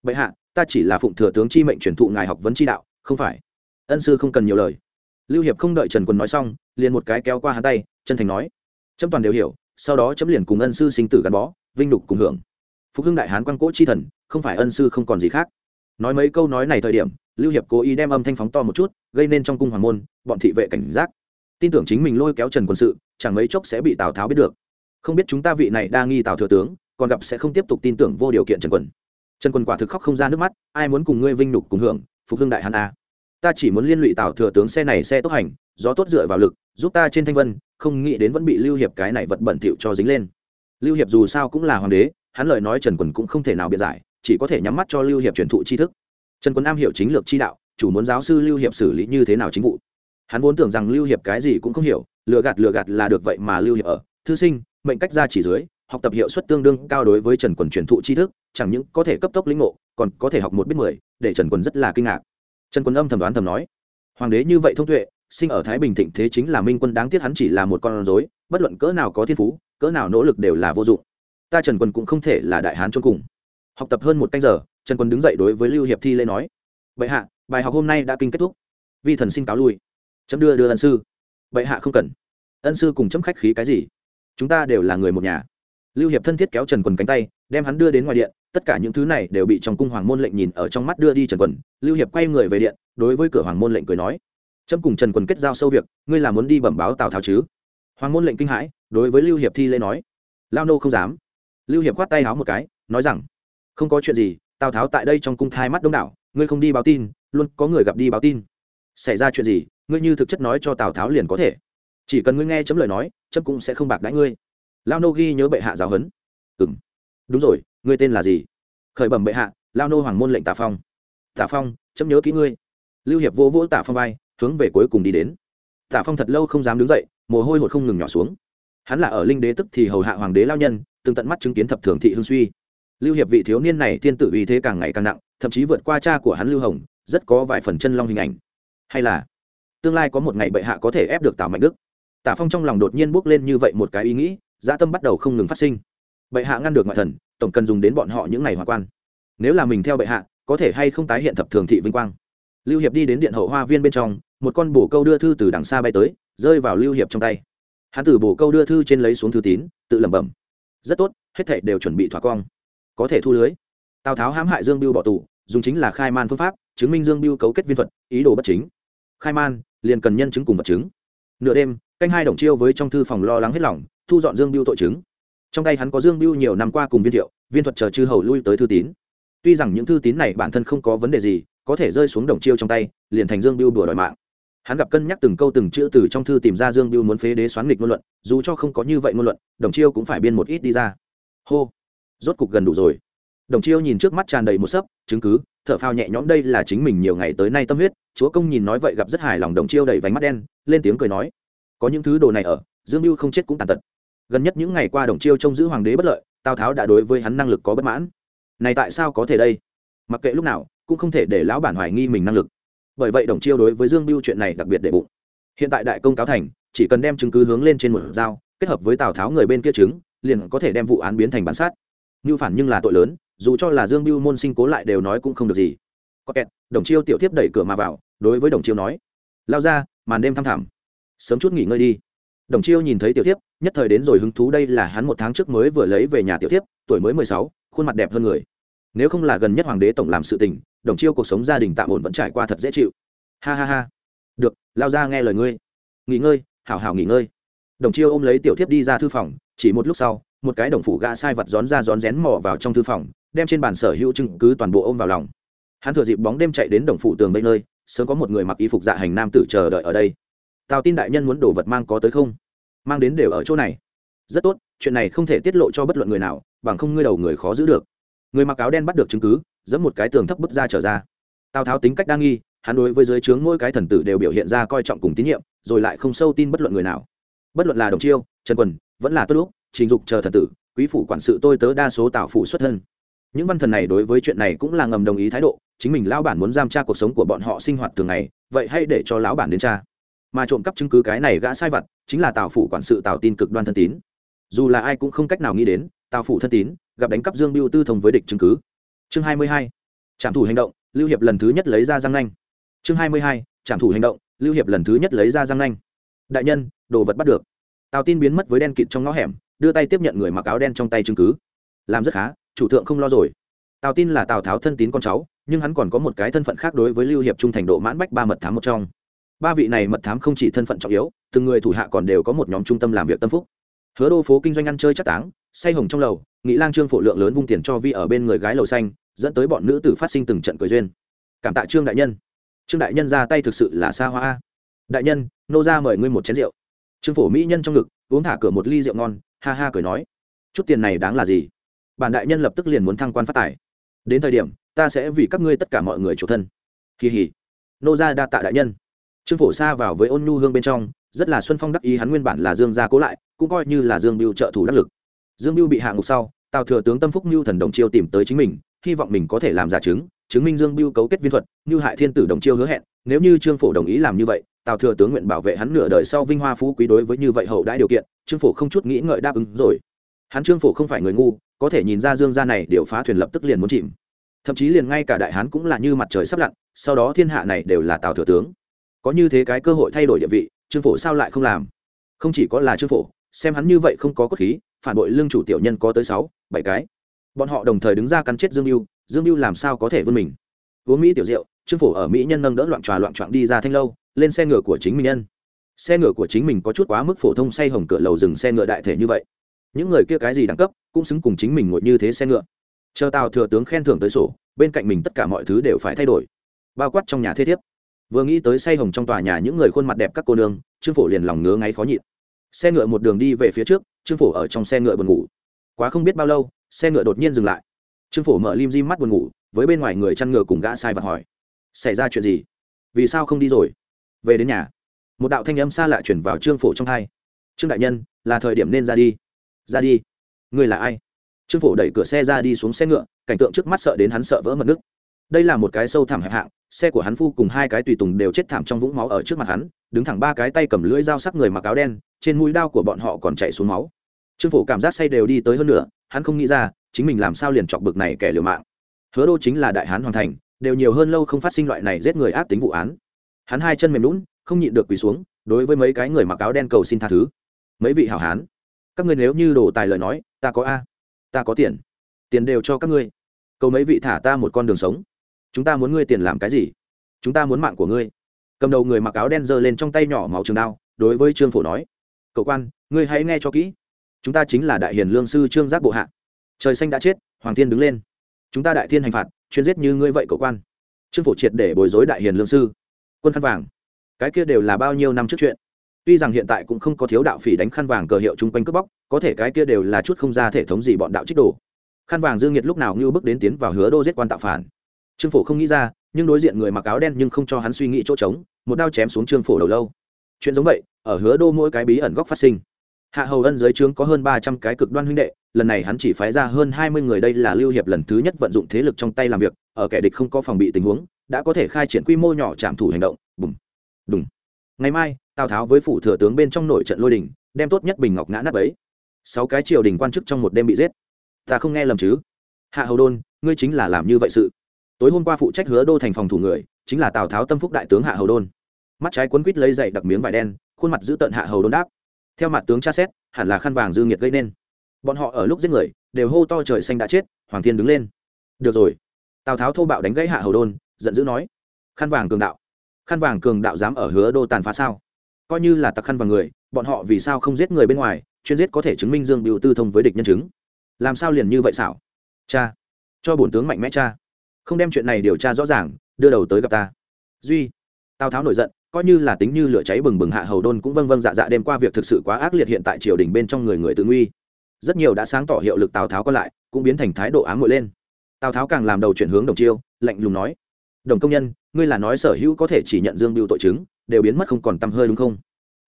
Bệ hạ, ta chỉ là phụng thừa tướng chi mệnh truyền thụ ngài học vấn chi đạo, không phải. Ân sư không cần nhiều lời. Lưu hiệp không đợi trần quân nói xong, liền một cái kéo qua hắn tay, chân thành nói. Chấm toàn đều hiểu, sau đó chấm liền cùng ân sư sinh tử gắn bó, vinh đục cùng hưởng. Phục hưng đại hán quan cỗ chi thần, không phải ân sư không còn gì khác nói mấy câu nói này thời điểm, lưu hiệp cố ý đem âm thanh phóng to một chút, gây nên trong cung hoàng môn, bọn thị vệ cảnh giác. Tin tưởng chính mình lôi kéo trần quân sự, chẳng mấy chốc sẽ bị tào tháo biết được. Không biết chúng ta vị này đa nghi tào thừa tướng, còn gặp sẽ không tiếp tục tin tưởng vô điều kiện trần quân. Trần quân quả thực khóc không ra nước mắt, ai muốn cùng ngươi vinh nhục cùng hưởng, phục hưng đại hàn a. Ta chỉ muốn liên lụy tào thừa tướng xe này xe tốc hành, gió tốt dựa vào lực, giúp ta trên thanh vân, không nghĩ đến vẫn bị lưu hiệp cái này vật bẩn thỉu cho dính lên. Lưu hiệp dù sao cũng là hoàng đế, hắn lời nói trần quần cũng không thể nào biện giải chỉ có thể nhắm mắt cho lưu hiệp truyền thụ tri thức. Trần quân am hiểu chính lược chi đạo, chủ muốn giáo sư lưu hiệp xử lý như thế nào chính vụ. Hắn vốn tưởng rằng lưu hiệp cái gì cũng không hiểu, lừa gạt lừa gạt là được vậy mà lưu hiệp ở. Thư sinh, mệnh cách ra chỉ dưới, học tập hiệu suất tương đương cao đối với trần quần truyền thụ tri thức, chẳng những có thể cấp tốc lĩnh ngộ, còn có thể học một biết mười, để trần quần rất là kinh ngạc. Trần quân âm thầm đoán thầm nói, hoàng đế như vậy thông tuệ, sinh ở thái bình thịnh thế chính là minh quân đáng tiếc hắn chỉ là một con rối, bất luận cỡ nào có thiên phú, cỡ nào nỗ lực đều là vô dụng. Ta trần quân cũng không thể là đại hán cho cùng học tập hơn một canh giờ, trần quân đứng dậy đối với lưu hiệp thi lễ nói, bệ hạ, bài học hôm nay đã kinh kết thúc. Vi thần xin cáo lui. Chấm đưa đưa ân sư. Bệ hạ không cần. Ân sư cùng chấm khách khí cái gì? Chúng ta đều là người một nhà. Lưu hiệp thân thiết kéo trần quần cánh tay, đem hắn đưa đến ngoài điện. Tất cả những thứ này đều bị trong cung hoàng môn lệnh nhìn ở trong mắt đưa đi trần quần lưu hiệp quay người về điện, đối với cửa hoàng môn lệnh cười nói trâm cùng trần quần kết giao sâu việc, ngươi là muốn đi bẩm báo tào tháo chứ? Hoàng môn lệnh kinh hãi, đối với lưu hiệp thi lễ nói, lao nô không dám. Lưu hiệp khoát tay háo một cái, nói rằng không có chuyện gì, tào tháo tại đây trong cung thai mắt đông đảo, ngươi không đi báo tin, luôn có người gặp đi báo tin. Xảy ra chuyện gì, ngươi như thực chất nói cho tào tháo liền có thể. Chỉ cần ngươi nghe chấm lời nói, chấm cũng sẽ không bạc đãi ngươi. Lao nô ghi nhớ bệ hạ giáo huấn. Ừ m đúng rồi, ngươi tên là gì? Khởi bẩm bệ hạ lao nô hoàng môn lệnh tà phong. Tà phong, chấm nhớ kỹ ngươi. Lưu hiệp vô vỗ tà phong vai, hướng về cuối cùng đi đến. Tà phong thật lâu không dám đứng dậy, mồ hôi hột không ngừng nhỏ xuống. Hắn là ở linh đế tức thì hầu hạ hoàng đế lao nhân, từng tận mắt chứng kiến thập thường thị hương suy lưu hiệp vị thiếu niên này thiên tử uy thế càng ngày càng nặng, thậm chí vượt qua cha của hắn lưu hồng, rất có vài phần chân long hình ảnh. Hay là, tương lai có một ngày bệ hạ có thể ép được tào mạnh đức. Tả phong trong lòng đột nhiên bước lên như vậy một cái ý nghĩ, dã tâm bắt đầu không ngừng phát sinh. Bệ hạ ngăn được ngoại thần, tổng cần dùng đến bọn họ những ngày hòa quan. Nếu là mình theo bệ hạ, có thể hay không tái hiện thập thường thị vinh quang. Lưu hiệp đi đến điện hậu hoa viên bên trong, một con bổ câu đưa thư từ đằng xa bay tới, rơi vào lưu hiệp trong tay. Hắn từ bổ câu đưa thư trên lấy xuống thư tín, tự lẩm bẩm. Rất tốt, hết thảy đều chuẩn bị thỏa cong có thể thu lưới. Tào tháo hãm hại dương biêu bỏ tù, dùng chính là khai man phương pháp, chứng minh dương biêu cấu kết viên thuật, ý đồ bất chính. Khai man, liền cần nhân chứng cùng vật chứng. Nửa đêm, canh hai đồng chiêu với trong thư phòng lo lắng hết lòng, thu dọn dương biêu tội chứng. Trong tay hắn có dương biêu nhiều năm qua cùng viên thiệu, viên thuật chờ chư hầu lui tới thư tín. Tuy rằng những thư tín này bản thân không có vấn đề gì, có thể rơi xuống đồng chiêu trong tay, liền thành dương biêu đùa đòi mạng. Hắn gặp cân nhắc từng câu từng chữ từ trong thư tìm ra dương biêu muốn phế đế xoán nghịch ngôn luận, dù cho không có như vậy ngôn luận, đồng chiêu cũng phải biên một ít đi ra. Hô rốt cục gần đủ rồi. Đồng chiêu nhìn trước mắt tràn đầy một sấp, chứng cứ, thở phao nhẹ nhõm đây là chính mình nhiều ngày tới nay tâm huyết, chúa công nhìn nói vậy gặp rất hài lòng đồng chiêu đầy vánh mắt đen, lên tiếng cười nói, có những thứ đồ này ở, dương mưu không chết cũng tàn tật. Gần nhất những ngày qua đồng chiêu trông giữ hoàng đế bất lợi, tào tháo đã đối với hắn năng lực có bất mãn. Này tại sao có thể đây? Mặc kệ lúc nào, cũng không thể để lão bản hoài nghi mình năng lực. Bởi vậy đồng chiêu đối với dương mưu chuyện này đặc biệt để bụng. Hiện tại đại công cáo thành, chỉ cần đem chứng cứ hướng lên trên một dao kết hợp với tào tháo người bên kia chứng, liền có thể đem vụ án biến thành bản sát như phản nhưng là tội lớn, dù cho là dương mưu môn sinh cố lại đều nói cũng không được gì. Có kẹt, đồng chiêu tiểu tiếp đẩy cửa mà vào, đối với đồng chiêu nói, lao ra, màn đêm thăm thẳm. Sớm chút nghỉ ngơi đi. Đồng chiêu nhìn thấy tiểu tiếp nhất thời đến rồi hứng thú đây là hắn một tháng trước mới vừa lấy về nhà tiểu tiếp tuổi mới mười sáu, khuôn mặt đẹp hơn người. Nếu không là gần nhất hoàng đế tổng làm sự tình, đồng chiêu cuộc sống gia đình tạm ổn vẫn trải qua thật dễ chịu. Ha ha ha. Được, lao ra nghe lời ngươi. Nghỉ ngơi, hảo hảo nghỉ ngơi. Đồng chiêu ôm lấy tiểu thiếp đi ra thư phòng, chỉ một lúc sau một cái đồng phủ gã sai vật rón ra rón rén mò vào trong thư phòng, đem trên bàn sở hữu chứng cứ toàn bộ ôm vào lòng. Hắn thừa dịp bóng đêm chạy đến đồng phủ tường bên nơi, sớm có một người mặc y phục dạ hành nam tử chờ đợi ở đây. Tào tin đại nhân muốn đồ vật mang có tới không? Mang đến đều ở chỗ này. Rất tốt, chuyện này không thể tiết lộ cho bất luận người nào, bằng không ngươi đầu người khó giữ được. Người mặc áo đen bắt được chứng cứ dẫn một cái tường thấp bức ra trở ra. Tào tháo tính cách đa nghi, hắn đối với dưới trướng mỗi cái thần tử đều biểu hiện ra coi trọng cùng tín nhiệm, rồi lại không sâu tin bất luận người nào. Bất luận là đồng chiêu, trần quần, vẫn là tốt lúc trình dục chờ thần tử, quý phủ quản sự tôi tớ đa số tào phủ xuất thân. Những văn thần này đối với chuyện này cũng là ngầm đồng ý thái độ, chính mình lão bản muốn giam tra cuộc sống của bọn họ sinh hoạt thường ngày, vậy hay để cho lão bản đến tra. Mà trộm cắp chứng cứ cái này gã sai vặt, chính là tào phủ quản sự tào tin cực đoan thân tín. Dù là ai cũng không cách nào nghĩ đến tào phủ thân tín, gặp đánh cắp dương biêu tư thông với địch chứng cứ. Chương hai mươi hai. Trạm thủ hành động, lưu hiệp lần thứ nhất lấy ra răng nanh. Chương hai mươi hai. Trạm thủ hành động, lưu hiệp lần thứ nhất lấy ra răng nanh. Đại nhân, đồ vật bắt được. Tào tin biến mất với đen kịt trong ngõ hẻm đưa tay tiếp nhận người mặc áo đen trong tay chứng cứ. Làm rất khá, chủ thượng không lo rồi. Tào tin là tào tháo thân tín con cháu, nhưng hắn còn có một cái thân phận khác đối với lưu hiệp trung thành độ mãn bách ba mật thám một trong. Ba vị này mật thám không chỉ thân phận trọng yếu, từng người thủ hạ còn đều có một nhóm trung tâm làm việc tâm phúc. Hứa đô phố kinh doanh ăn chơi chắc táng, say hồng trong lầu, nghị lang trương phổ lượng lớn vung tiền cho vi ở bên người gái lầu xanh, dẫn tới bọn nữ tử phát sinh từng trận cười duyên. Cảm tạ trương đại nhân. Trương đại nhân ra tay thực sự là xa hoa đại nhân, nô ra mời ngươi một chén rượu. Trương phổ mỹ nhân trong ngực, uống thả cửa một ly rượu ngon ha ha cười nói, chút tiền này đáng là gì? Bản đại nhân lập tức liền muốn thăng quan phát tài. Đến thời điểm, ta sẽ vì các ngươi tất cả mọi người chủ thân. Kỳ hỉ. Nô gia đa tạ đại nhân. Trương phổ xa vào với ôn nhu hương bên trong, rất là xuân phong đắc ý, hắn nguyên bản là dương gia cố lại, cũng coi như là dương biêu trợ thủ đắc lực. Dương biêu bị hạ ngục sau, tào thừa tướng tâm phúc mưu thần đồng chiêu tìm tới chính mình, hy vọng mình có thể làm giả chứng chứng minh dương biêu cấu kết viên thuật như hại thiên tử đồng chiêu hứa hẹn, nếu như trương phổ đồng ý làm như vậy tào thừa tướng nguyện bảo vệ hắn nửa đời sau vinh hoa phú quý đối với như vậy hậu đãi điều kiện, trương phổ không chút nghĩ ngợi đáp ứng rồi. Hắn trương phổ không phải người ngu, có thể nhìn ra dương gia này đều phá thuyền lập tức liền muốn chìm. Thậm chí liền ngay cả đại hán cũng là như mặt trời sắp lặn, sau đó thiên hạ này đều là tào thừa tướng. Có như thế cái cơ hội thay đổi địa vị, trương phổ sao lại không làm? Không chỉ có là trương phổ, xem hắn như vậy không có cốt khí, phản bội lương chủ tiểu nhân có tới sáu, bảy cái. Bọn họ đồng thời đứng ra cắn chết dương mưu dương mưu làm sao có thể vươn mình? Uống mỹ tiểu rượu, trương phổ ở mỹ nhân nâng đỡ loạn tròa loạn trọng đi ra thanh lâu lên xe ngựa của chính mình nhân. Xe ngựa của chính mình có chút quá mức phổ thông say hồng cửa lầu dừng xe ngựa đại thể như vậy. Những người kia cái gì đẳng cấp, cũng xứng cùng chính mình ngồi như thế xe ngựa. Chờ tào thừa tướng khen thưởng tới sổ, bên cạnh mình tất cả mọi thứ đều phải thay đổi. Bao quát trong nhà thế thiếp. Vừa nghĩ tới say hồng trong tòa nhà những người khuôn mặt đẹp các cô nương, trương phổ liền lòng ngứa ngáy khó nhịn. Xe ngựa một đường đi về phía trước, trương phổ ở trong xe ngựa buồn ngủ. Quá không biết bao lâu, xe ngựa đột nhiên dừng lại. Trương phổ mở lim di mắt buồn ngủ, với bên ngoài người chăn ngựa cùng gã sai vật hỏi, xảy ra chuyện gì? Vì sao không đi rồi? Về đến nhà. Một đạo thanh âm xa lạ chuyển vào trương phổ trong hai. Trương đại nhân, là thời điểm nên ra đi. Ra đi? Người là ai? Trương phổ đẩy cửa xe ra đi xuống xe ngựa, cảnh tượng trước mắt sợ đến hắn sợ vỡ mật nước. Đây là một cái sâu thẳm hẹp hạng, xe của hắn phu cùng hai cái tùy tùng đều chết thảm trong vũng máu ở trước mặt hắn, đứng thẳng ba cái tay cầm lưỡi dao sắc người mặc áo đen, trên mũi đao của bọn họ còn chạy xuống máu. Trương phổ cảm giác say đều đi tới hơn nữa hắn không nghĩ ra, chính mình làm sao liền chọc bực này kẻ liều mạng. Hứa đô chính là đại hán hoàn thành, đều nhiều hơn lâu không phát sinh loại này giết người ác tính vụ án hắn hai chân mềm lún không nhịn được quỳ xuống, đối với mấy cái người mặc áo đen cầu xin tha thứ. Mấy vị hảo hán, các ngươi nếu như đổ tài lời nói, ta có a, ta có tiền. Tiền đều cho các ngươi. Cầu mấy vị thả ta một con đường sống. Chúng ta muốn ngươi tiền làm cái gì? Chúng ta muốn mạng của ngươi. Cầm đầu người mặc áo đen giơ lên trong tay nhỏ máu trường đao, đối với trương phổ nói. Cậu quan, ngươi hãy nghe cho kỹ. Chúng ta chính là đại hiền lương sư trương giác bộ hạ. Trời xanh đã chết, hoàng thiên đứng lên. Chúng ta đại thiên hành phạt, chuyên giết như ngươi vậy cậu quan. Trương phổ triệt để bồi dối đại hiền lương sư quân khăn vàng. Cái kia đều là bao nhiêu năm trước chuyện. Tuy rằng hiện tại cũng không có thiếu đạo phỉ đánh khăn vàng cờ hiệu chung quanh cướp bóc, có thể cái kia đều là chút không ra thể thống gì bọn đạo trích đồ. Khăn vàng dương nhiệt lúc nào như bước đến tiến vào hứa đô giết quan tạo phản. Trương phổ không nghĩ ra, nhưng đối diện người mặc áo đen nhưng không cho hắn suy nghĩ chỗ trống, một đao chém xuống trương phổ đầu lâu. Chuyện giống vậy, ở hứa đô mỗi cái bí ẩn góc phát sinh. Hạ hầu ân dưới trướng có hơn ba trăm cái cực đoan huynh đệ lần này hắn chỉ phái ra hơn hai mươi người đây là lưu hiệp lần thứ nhất vận dụng thế lực trong tay làm việc, ở kẻ địch không có phòng bị tình huống, đã có thể khai triển quy mô nhỏ trạm thủ hành động. Bùm đúng ngày mai, tào tháo với phủ thừa tướng bên trong nội trận lôi đình, đem tốt nhất bình ngọc ngã nắp ấy sáu cái triều đình quan chức trong một đêm bị giết. Ta không nghe lầm chứ? Hạ hầu đôn, ngươi chính là làm như vậy sự. Tối hôm qua phụ trách hứa đô thành phòng thủ người, chính là tào tháo tâm phúc đại tướng hạ hầu đôn. Mắt trái quấn quít lấy dậy đặc miếng vải đen, khuôn mặt giữ tận hạ hầu đôn đáp. Theo mặt tướng tra xét, hẳn là khăn vàng dư nghiệt gây nên bọn họ ở lúc giết người, đều hô to trời xanh đã chết, hoàng thiên đứng lên. Được rồi. Tào tháo thô bạo đánh gãy hạ hầu đôn, giận dữ nói. Khăn vàng cường đạo. Khăn vàng cường đạo dám ở hứa đô tàn phá sao? Coi như là tặc khăn vàng người, bọn họ vì sao không giết người bên ngoài, chuyên giết có thể chứng minh dương biểu tư thông với địch nhân chứng? Làm sao liền như vậy xảo? Cha, cho bổn tướng mạnh mẽ cha. Không đem chuyện này điều tra rõ ràng, đưa đầu tới gặp ta. Duy. Tào tháo nổi giận, coi như là tính như lửa cháy bừng bừng hạ hầu đôn cũng vâng vâng dạ dạ đêm qua việc thực sự quá ác liệt hiện tại triều đình bên trong người người tự nguy rất nhiều đã sáng tỏ hiệu lực tào tháo còn lại cũng biến thành thái độ ám muội lên. Tào tháo càng làm đầu chuyển hướng đồng chiêu, lạnh lùng nói, đồng công nhân, ngươi là nói sở hữu có thể chỉ nhận dương biêu tội chứng, đều biến mất không còn tăm hơi đúng không?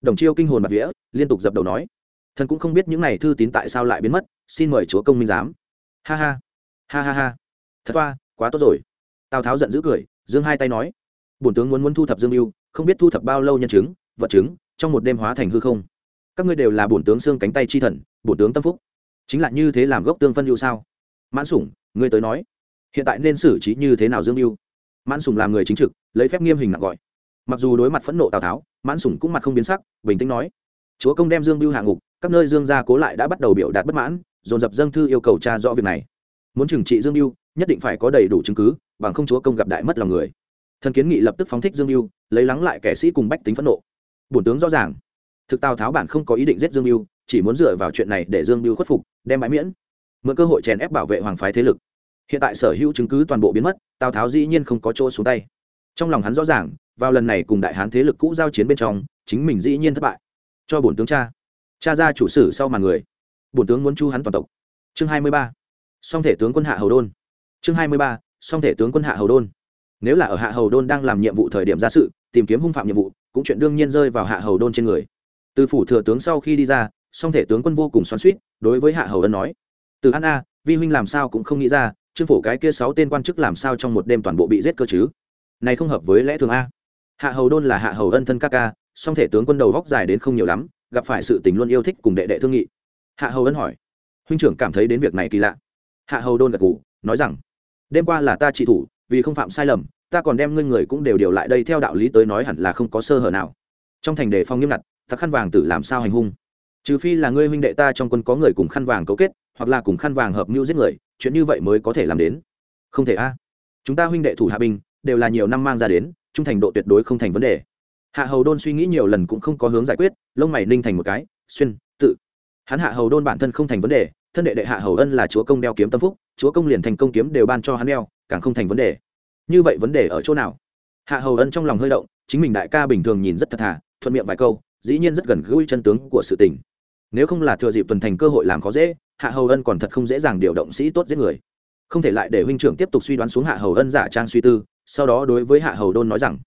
Đồng chiêu kinh hồn mặt vía, liên tục dập đầu nói, thần cũng không biết những này thư tín tại sao lại biến mất, xin mời chúa công minh giám. Ha ha ha ha ha. Thật toa, quá tốt rồi. Tào tháo giận dữ cười dương hai tay nói, bổn tướng muốn muốn thu thập dương biêu không biết thu thập bao lâu nhân chứng, vật chứng, trong một đêm hóa thành hư không. Các ngươi đều là bổn tướng xương cánh tay chi thần, bổn tướng tâm phúc chính là như thế làm gốc tương phân hữu sao? Mãn sủng, ngươi tới nói, hiện tại nên xử trí như thế nào dương mưu mãn sủng làm người chính trực, lấy phép nghiêm hình nặng gọi. Mặc dù đối mặt phẫn nộ tào tháo, mãn sủng cũng mặt không biến sắc, bình tĩnh nói, chúa công đem dương mưu hạ ngục, các nơi dương gia cố lại đã bắt đầu biểu đạt bất mãn, dồn dập dâng thư yêu cầu tra rõ việc này. Muốn trừng trị dương mưu nhất định phải có đầy đủ chứng cứ, bằng không chúa công gặp đại mất lòng người. Thần kiến nghị lập tức phóng thích dương mưu lấy lắng lại kẻ sĩ cùng bách tính phẫn nộ. Bổn tướng rõ ràng, thực tào tháo bản không có ý định giết dương mưu chỉ muốn dựa vào chuyện này để dương mưu khuất phục đem bãi miễn, mượn cơ hội chèn ép bảo vệ hoàng phái thế lực. Hiện tại sở hữu chứng cứ toàn bộ biến mất, tào tháo dĩ nhiên không có chỗ xuống tay. Trong lòng hắn rõ ràng, vào lần này cùng đại hán thế lực cũ giao chiến bên trong, chính mình dĩ nhiên thất bại. Cho bổn tướng cha. Cha ra chủ sử sau màn người. Bổn tướng muốn chu hắn toàn tộc. Chương hai mươi ba. Song thể tướng quân hạ hầu đôn. Chương hai mươi ba. Song thể tướng quân hạ hầu đôn. Nếu là ở hạ hầu đôn đang làm nhiệm vụ thời điểm ra sự, tìm kiếm hung phạm nhiệm vụ, cũng chuyện đương nhiên rơi vào hạ hầu đôn trên người. Từ phủ thừa tướng sau khi đi ra song thể tướng quân vô cùng xoắn suýt đối với hạ hầu ân nói, từ an a, vi huynh làm sao cũng không nghĩ ra, trương phổ cái kia sáu tên quan chức làm sao trong một đêm toàn bộ bị giết cơ chứ? Này không hợp với lẽ thường a. Hạ hầu đôn là hạ hầu ân thân ca ca, song thể tướng quân đầu góc dài đến không nhiều lắm, gặp phải sự tình luôn yêu thích cùng đệ đệ thương nghị. Hạ hầu ân hỏi, huynh trưởng cảm thấy đến việc này kỳ lạ? Hạ hầu đôn gật gù, nói rằng, đêm qua là ta trị thủ, vì không phạm sai lầm, ta còn đem ngươi người cũng đều điều lại đây theo đạo lý tới nói hẳn là không có sơ hở nào. Trong thành đề phong nghiêm ngặt tặc khăn vàng tử làm sao hành hung? Trừ phi là ngươi huynh đệ ta trong quân có người cùng khăn vàng cấu kết, hoặc là cùng khăn vàng hợp mưu giết người, chuyện như vậy mới có thể làm đến. Không thể a. Chúng ta huynh đệ thủ hạ binh, đều là nhiều năm mang ra đến, trung thành độ tuyệt đối không thành vấn đề. Hạ hầu đôn suy nghĩ nhiều lần cũng không có hướng giải quyết, lông mày ninh thành một cái, xuyên, tự. Hắn hạ hầu đôn bản thân không thành vấn đề, thân đệ đệ hạ hầu ân là chúa công đeo kiếm tâm phúc, chúa công liền thành công kiếm đều ban cho hắn đeo, càng không thành vấn đề. Như vậy vấn đề ở chỗ nào? Hạ hầu ân trong lòng hơi động, chính mình đại ca bình thường nhìn rất thật thà, thuận miệng vài câu, dĩ nhiên rất gần gũi chân tướng của sự tình nếu không là thừa dịp tuần thành cơ hội làm khó dễ, hạ hầu ân còn thật không dễ dàng điều động sĩ tốt giết người. Không thể lại để huynh trưởng tiếp tục suy đoán xuống hạ hầu ân giả trang suy tư, sau đó đối với hạ hầu đôn nói rằng,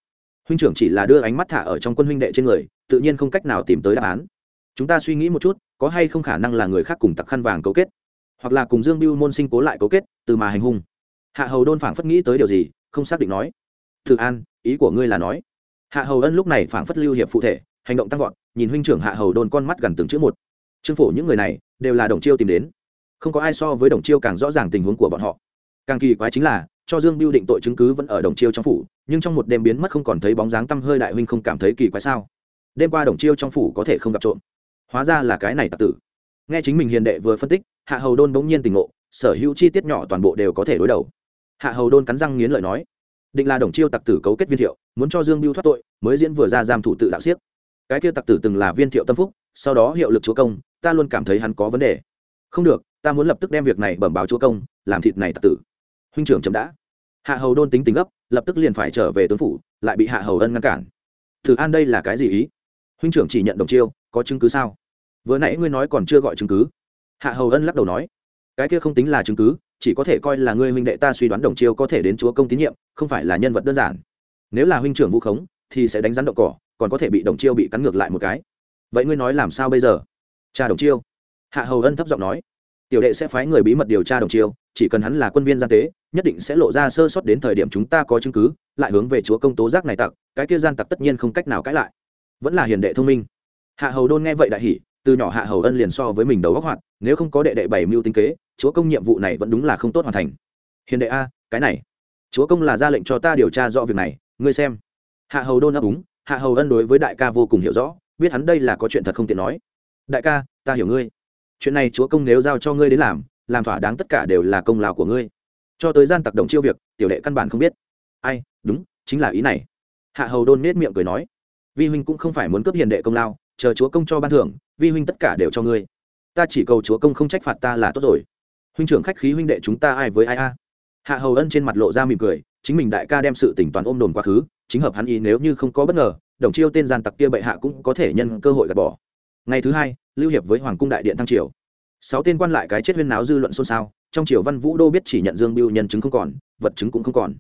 huynh trưởng chỉ là đưa ánh mắt thả ở trong quân huynh đệ trên người, tự nhiên không cách nào tìm tới đáp án. Chúng ta suy nghĩ một chút, có hay không khả năng là người khác cùng tặc khăn vàng cấu kết, hoặc là cùng dương biêu môn sinh cố lại cấu kết, từ mà hành hung. Hạ hầu đôn phảng phất nghĩ tới điều gì, không xác định nói, thử an, ý của ngươi là nói. Hạ hầu ân lúc này phảng phất lưu hiệp phụ thể, hành động tăng vọt, nhìn huynh trưởng hạ hầu đôn con mắt gần từng chữ một trương phổ những người này đều là đồng chiêu tìm đến. Không có ai so với đồng chiêu càng rõ ràng tình huống của bọn họ. Càng kỳ quái chính là, cho dương biêu định tội chứng cứ vẫn ở đồng chiêu trong phủ, nhưng trong một đêm biến mất không còn thấy bóng dáng tăm hơi đại huynh không cảm thấy kỳ quái sao? Đêm qua đồng chiêu trong phủ có thể không gặp trộm. Hóa ra là cái này tặc tử. Nghe chính mình hiền đệ vừa phân tích, hạ hầu đôn bỗng nhiên tỉnh ngộ, sở hữu chi tiết nhỏ toàn bộ đều có thể đối đầu. Hạ hầu đôn cắn răng nghiến lợi nói, định là đồng chiêu tặc tử cấu kết viên thiệu, muốn cho dương biêu thoát tội, mới diễn vừa ra giam thủ tự đạo siếc. Cái kia tặc tử từng là viên thiệu tâm phúc sau đó hiệu lực chúa công, ta luôn cảm thấy hắn có vấn đề. Không được, ta muốn lập tức đem việc này bẩm báo chúa công, làm thịt này tặc tử. Huynh trưởng chậm đã. Hạ hầu đôn tính tính gấp, lập tức liền phải trở về tướng phủ, lại bị hạ hầu ân ngăn cản. Thử an đây là cái gì ý? Huynh trưởng chỉ nhận đồng chiêu, có chứng cứ sao? Vừa nãy ngươi nói còn chưa gọi chứng cứ. Hạ hầu ân lắc đầu nói, cái kia không tính là chứng cứ, chỉ có thể coi là ngươi huynh đệ ta suy đoán đồng chiêu có thể đến chúa công tín nhiệm, không phải là nhân vật đơn giản. Nếu là huynh trưởng vu khống, thì sẽ đánh rắn đậu cỏ, còn có thể bị đồng chiêu bị cắn ngược lại một cái vậy ngươi nói làm sao bây giờ? Cha đồng chiêu. Hạ hầu ân thấp giọng nói. Tiểu đệ sẽ phái người bí mật điều tra đồng chiêu, chỉ cần hắn là quân viên gian tế, nhất định sẽ lộ ra sơ sót đến thời điểm chúng ta có chứng cứ, lại hướng về chúa công tố giác này tặc, cái kia gian tặc tất nhiên không cách nào cãi lại. Vẫn là hiền đệ thông minh. Hạ hầu đôn nghe vậy đại hỉ, từ nhỏ hạ hầu ân liền so với mình đầu góc hoạt, nếu không có đệ đệ bảy mưu tinh kế, chúa công nhiệm vụ này vẫn đúng là không tốt hoàn thành. Hiền đệ a, cái này. Chúa công là ra lệnh cho ta điều tra rõ việc này, ngươi xem. Hạ hầu đôn ấp úng hạ hầu ân đối với đại ca vô cùng hiểu rõ biết hắn đây là có chuyện thật không tiện nói. Đại ca, ta hiểu ngươi. Chuyện này chúa công nếu giao cho ngươi đến làm làm thỏa đáng tất cả đều là công lao của ngươi. Cho tới gian tặc đồng chiêu việc, tiểu đệ căn bản không biết. Ai, đúng, chính là ý này. Hạ hầu đôn nết miệng cười nói. Vi huynh cũng không phải muốn cướp hiền đệ công lao, chờ chúa công cho ban thưởng, vi huynh tất cả đều cho ngươi. Ta chỉ cầu chúa công không trách phạt ta là tốt rồi. Huynh trưởng khách khí huynh đệ chúng ta ai với ai a? Hạ hầu ân trên mặt lộ ra mỉm cười chính mình đại ca đem sự tỉnh toàn ôm đồn quá khứ, chính hợp hắn ý nếu như không có bất ngờ, đồng chiêu tên gian tặc kia bệ hạ cũng có thể nhân cơ hội gạt bỏ. Ngày thứ hai, lưu hiệp với hoàng cung đại điện thăng triều. Sáu tên quan lại cái chết huyên náo dư luận xôn xao, trong triều văn vũ đô biết chỉ nhận dương biêu nhân chứng không còn, vật chứng cũng không còn.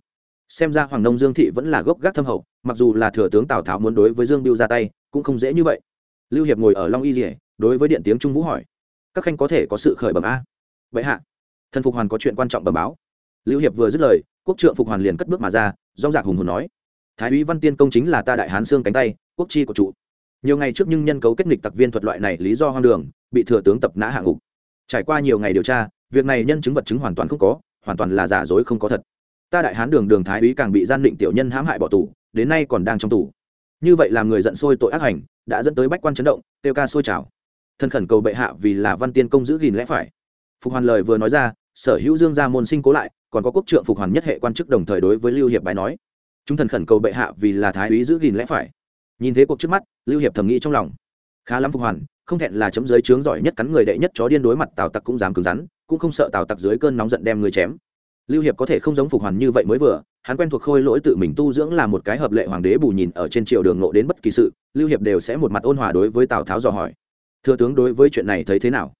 Xem ra hoàng nông dương thị vẫn là gốc gác thâm hậu, mặc dù là thừa tướng tào tháo muốn đối với dương biêu ra tay, cũng không dễ như vậy. Lưu hiệp ngồi ở long y dỉa đối với điện tiếng trung vũ hỏi, các khanh có thể có sự khởi bẩm a? Vậy hạ, thần phục hoàn có chuyện quan trọng bẩm báo. Lưu hiệp vừa dứt lời quốc trượng phục hoàn liền cất bước mà ra do giặc hùng hồn nói, thái úy văn tiên công chính là ta đại hán xương cánh tay, quốc chi của trụ nhiều ngày trước nhưng nhân cấu kết nghịch tặc viên thuật loại này lý do hoang đường, bị thừa tướng tập nã hạ ngục. Trải qua nhiều ngày điều tra, việc này nhân chứng vật chứng hoàn toàn không có, hoàn toàn là giả dối không có thật. Ta đại hán đường đường thái úy càng bị gian định tiểu nhân hãm hại bỏ tù, đến nay còn đang trong tù. Như vậy làm người giận sôi tội ác hành, đã dẫn tới bách quan chấn động tiêu ca sôi trào. Thân khẩn cầu bệ hạ vì là văn tiên công giữ gìn lẽ phải. Phục hoàn lời vừa nói ra sở hữu dương gia môn sinh cố lại, còn có quốc trượng phục hoàn nhất hệ quan chức đồng thời đối với lưu hiệp bài nói. Chúng thần khẩn cầu bệ hạ vì là thái úy giữ gìn lẽ phải. Nhìn thế cuộc trước mắt, lưu hiệp thầm nghĩ trong lòng. Khá lắm phục hoàn, không thẹn là chấm giới trướng giỏi nhất cắn người đệ nhất chó điên đối mặt tào tặc cũng dám cứng rắn, cũng không sợ tào tặc dưới cơn nóng giận đem người chém. Lưu hiệp có thể không giống phục hoàn như vậy mới vừa, hắn quen thuộc khôi lỗi tự mình tu dưỡng là một cái hợp lệ hoàng đế bù nhìn ở trên triều đường nộ đến bất kỳ sự, lưu hiệp đều sẽ một mặt ôn hòa đối với tào tháo dò hỏi. Thừa tướng đối với chuyện này thấy thế nào?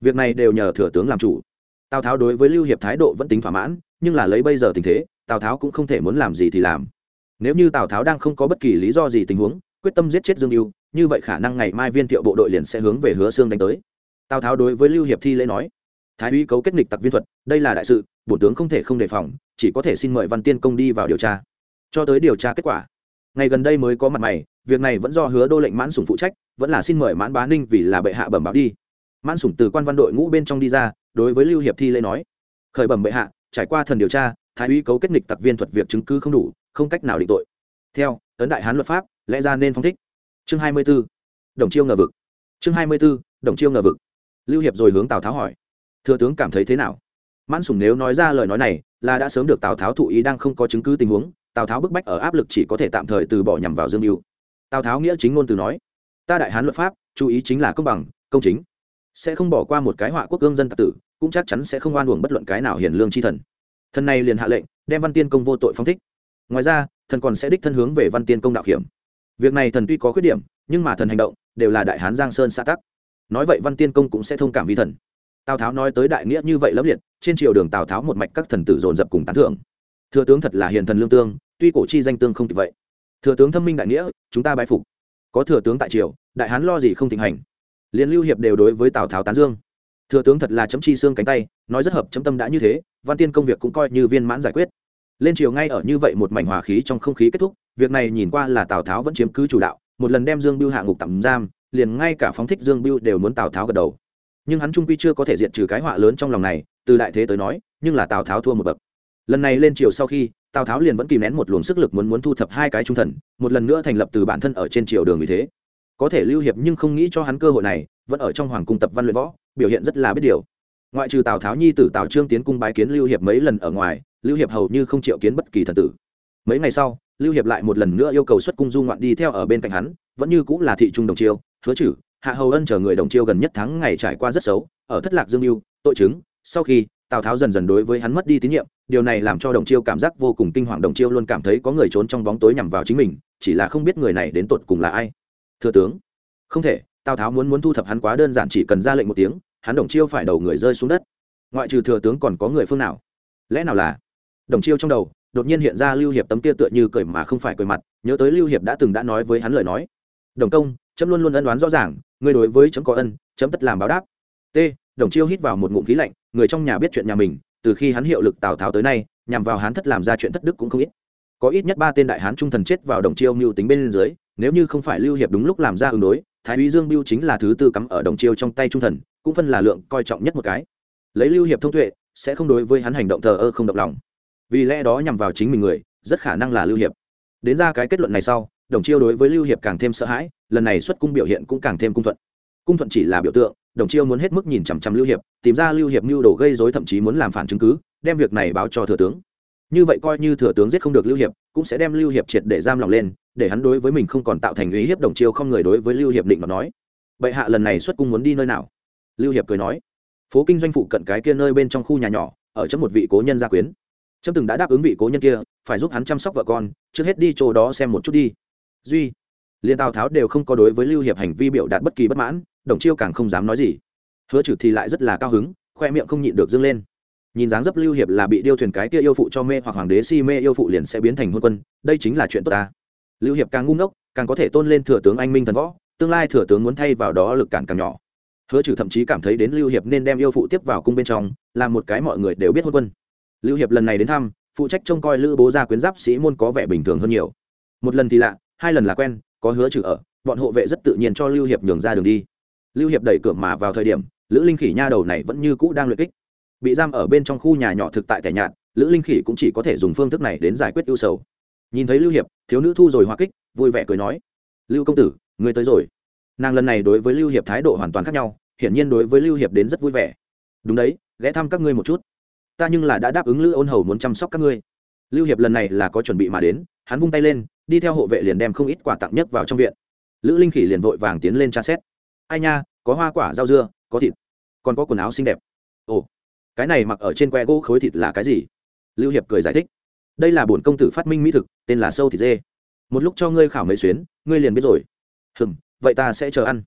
Việc này đều nhờ thừa tướng làm chủ tào tháo đối với lưu hiệp thái độ vẫn tính thỏa mãn, nhưng là lấy bây giờ tình thế, tào tháo cũng không thể muốn làm gì thì làm. Nếu như tào tháo đang không có bất kỳ lý do gì tình huống, quyết tâm giết chết dương mưu như vậy khả năng ngày mai viên thiệu bộ đội liền sẽ hướng về hứa xương đánh tới. Tào tháo đối với lưu hiệp thi lễ nói, thái úy cấu kết nghịch tặc viên thuật, đây là đại sự, bổn tướng không thể không đề phòng, chỉ có thể xin mời văn tiên công đi vào điều tra. Cho tới điều tra kết quả. Ngày gần đây mới có mặt mày, việc này vẫn do hứa đô lệnh mãn sủng phụ trách, vẫn là xin mời mãn bá ninh vì là bệ hạ bẩm báo đi. Mãn sủng từ quan văn đội ngũ bên trong đi ra đối với lưu hiệp thi lễ nói, khởi bẩm bệ hạ, trải qua thần điều tra, thái úy cấu kết nghịch tặc viên thuật việc chứng cứ không đủ, không cách nào định tội. Theo, ấn đại hán luật pháp, lẽ ra nên phong thích. Chương hai mươi b ố đồng chiêu ngờ vực. Chương hai mươi b ố đồng chiêu ngờ vực. Lưu hiệp rồi hướng tào tháo hỏi, thừa tướng cảm thấy thế nào? Mãn Sùng nếu nói ra lời nói này, là đã sớm được tào tháo thụ ý đang không có chứng cứ tình huống, tào tháo bức bách ở áp lực chỉ có thể tạm thời từ bỏ nhằm vào dương mưu tào tháo nghĩa chính ngôn từ nói, ta đại hán luật pháp, chú ý chính là công bằng, công chính sẽ không bỏ qua một cái họa quốc cương dân tạc tử, cũng chắc chắn sẽ không oan uổng bất luận cái nào hiền lương chi thần. Thần này liền hạ lệnh, đem văn tiên công vô tội phong thích. Ngoài ra, thần còn sẽ đích thân hướng về văn tiên công đạo hiểm. Việc này thần tuy có khuyết điểm, nhưng mà thần hành động đều là đại hán giang sơn xã tắc. Nói vậy văn tiên công cũng sẽ thông cảm vi thần. Tào tháo nói tới đại nghĩa như vậy lẫm liệt, trên triều đường tào tháo một mạch các thần tử dồn dập cùng tán thưởng. Thừa tướng thật là hiền thần lương tương, tuy cổ chi danh tương không kịp vậy. Thừa tướng thâm minh đại nghĩa, chúng ta bái phục. Có thừa tướng tại triều, đại hán lo gì không thịnh hành? Liên lưu hiệp đều đối với tào tháo tán dương. Thừa tướng thật là chấm chi xương cánh tay, nói rất hợp chấm tâm đã như thế, văn tiên công việc cũng coi như viên mãn giải quyết. Lên triều ngay ở như vậy một mảnh hòa khí trong không khí kết thúc, việc này nhìn qua là tào tháo vẫn chiếm cứ chủ đạo, một lần đem dương biêu hạ ngục tạm giam, liền ngay cả phóng thích dương biêu đều muốn tào tháo gật đầu. Nhưng hắn trung quy chưa có thể diệt trừ cái họa lớn trong lòng này, từ đại thế tới nói, nhưng là tào tháo thua một bậc. Lần này lên triều sau khi, tào tháo liền vẫn kìm nén một luồng sức lực muốn muốn thu thập hai cái trung thần, một lần nữa thành lập từ bản thân ở trên triều đường như thế có thể lưu hiệp nhưng không nghĩ cho hắn cơ hội này, vẫn ở trong hoàng cung tập văn luyện võ, biểu hiện rất là biết điều. Ngoại trừ tào tháo nhi tử tào trương tiến cung bái kiến lưu hiệp mấy lần ở ngoài, lưu hiệp hầu như không chịu kiến bất kỳ thần tử. Mấy ngày sau, lưu hiệp lại một lần nữa yêu cầu xuất cung du ngoạn đi theo ở bên cạnh hắn, vẫn như cũng là thị trung đồng chiêu, hứa chử, hạ hầu ân chờ người đồng chiêu gần nhất tháng ngày trải qua rất xấu, ở thất lạc dương mưu, tội chứng, sau khi, tào tháo dần dần đối với hắn mất đi tín nhiệm, điều này làm cho đồng chiêu cảm giác vô cùng kinh hoàng, đồng chiêu luôn cảm thấy có người trốn trong bóng tối nhằm vào chính mình, chỉ là không biết người này đến tột cùng là ai thừa tướng. Không thể, tào tháo muốn muốn thu thập hắn quá đơn giản chỉ cần ra lệnh một tiếng, hắn đồng chiêu phải đầu người rơi xuống đất. Ngoại trừ thừa tướng còn có người phương nào? Lẽ nào là? Đồng chiêu trong đầu, đột nhiên hiện ra lưu hiệp tấm kia tựa như cười mà không phải cười mặt, nhớ tới lưu hiệp đã từng đã nói với hắn lời nói. Đồng công, chấm luôn luôn ân đoán rõ ràng người đối với chấm có ân, chấm tất làm báo đáp. T, đồng chiêu hít vào một ngụm khí lạnh, người trong nhà biết chuyện nhà mình, từ khi hắn hiệu lực tào tháo tới nay, nhằm vào hắn thất làm ra chuyện thất đức cũng không ít. Có ít nhất ba tên đại hán trung thần chết vào đồng chiêu mưu tính bên dưới nếu như không phải lưu hiệp đúng lúc làm ra ứng đối, thái úy dương biêu chính là thứ tư cắm ở đồng chiêu trong tay trung thần, cũng phân là lượng coi trọng nhất một cái. Lấy lưu hiệp thông tuệ, sẽ không đối với hắn hành động thờ ơ không động lòng. Vì lẽ đó nhằm vào chính mình người, rất khả năng là lưu hiệp. Đến ra cái kết luận này sau, đồng chiêu đối với lưu hiệp càng thêm sợ hãi, lần này xuất cung biểu hiện cũng càng thêm cung thuận. Cung thuận chỉ là biểu tượng, đồng chiêu muốn hết mức nhìn chằm chằm lưu hiệp, tìm ra lưu hiệp mưu đồ gây dối thậm chí muốn làm phản chứng cứ, đem việc này báo cho thừa tướng. Như vậy coi như thừa tướng giết không được lưu hiệp, cũng sẽ đem lưu hiệp triệt để giam lòng lên để hắn đối với mình không còn tạo thành ý hiếp đồng chiêu không người đối với lưu hiệp định mà nói. Bệ hạ lần này xuất cung muốn đi nơi nào? Lưu hiệp cười nói. Phố kinh doanh phụ cận cái kia nơi bên trong khu nhà nhỏ, ở chấm một vị cố nhân gia quyến. Trâm từng đã đáp ứng vị cố nhân kia, phải giúp hắn chăm sóc vợ con, trước hết đi chỗ đó xem một chút đi. Duy, liên tào tháo đều không có đối với lưu hiệp hành vi biểu đạt bất kỳ bất mãn, đồng chiêu càng không dám nói gì. Hứa trừ thì lại rất là cao hứng, khoe miệng không nhịn được dâng lên. Nhìn dáng dấp lưu hiệp là bị điêu thuyền cái kia yêu phụ cho mê hoặc hoàng đế si mê yêu phụ liền sẽ biến thành hôn quân, đây chính là chuyện tốt ta lưu hiệp càng ngu ngốc, càng có thể tôn lên thừa tướng anh minh thần võ, tương lai thừa tướng muốn thay vào đó lực cản càng nhỏ. Hứa trừ thậm chí cảm thấy đến lưu hiệp nên đem yêu phụ tiếp vào cung bên trong, làm một cái mọi người đều biết hôn quân. Lưu hiệp lần này đến thăm, phụ trách trông coi lữ bố gia quyến giáp sĩ môn có vẻ bình thường hơn nhiều. Một lần thì lạ, hai lần là quen, có hứa trừ ở, bọn hộ vệ rất tự nhiên cho lưu hiệp nhường ra đường đi. Lưu hiệp đẩy cửa mà vào thời điểm, lữ linh khỉ nha đầu này vẫn như cũ đang luyện kích. Bị giam ở bên trong khu nhà nhỏ thực tại tẻ nhạt, lữ linh khỉ cũng chỉ có thể dùng phương thức này đến giải quyết ưu sầu nhìn thấy lưu hiệp, thiếu nữ thu rồi hoa kích, vui vẻ cười nói, lưu công tử người tới rồi. Nàng lần này đối với lưu hiệp thái độ hoàn toàn khác nhau, hiển nhiên đối với lưu hiệp đến rất vui vẻ. Đúng đấy, ghé thăm các ngươi một chút. Ta nhưng là đã đáp ứng lữ ôn hầu muốn chăm sóc các ngươi. Lưu hiệp lần này là có chuẩn bị mà đến, hắn vung tay lên, đi theo hộ vệ liền đem không ít quà tặng nhất vào trong viện. Lữ linh khỉ liền vội vàng tiến lên tra xét. Ai nha, có hoa quả, rau dưa, có thịt, còn có quần áo xinh đẹp. Ồ, cái này mặc ở trên que gỗ khối thịt là cái gì? Lưu hiệp cười giải thích đây là bổn công tử phát minh mỹ thực, tên là sâu thịt dê. Một lúc cho ngươi khảo mấy xuyến, ngươi liền biết rồi. Hừm, vậy ta sẽ chờ ăn.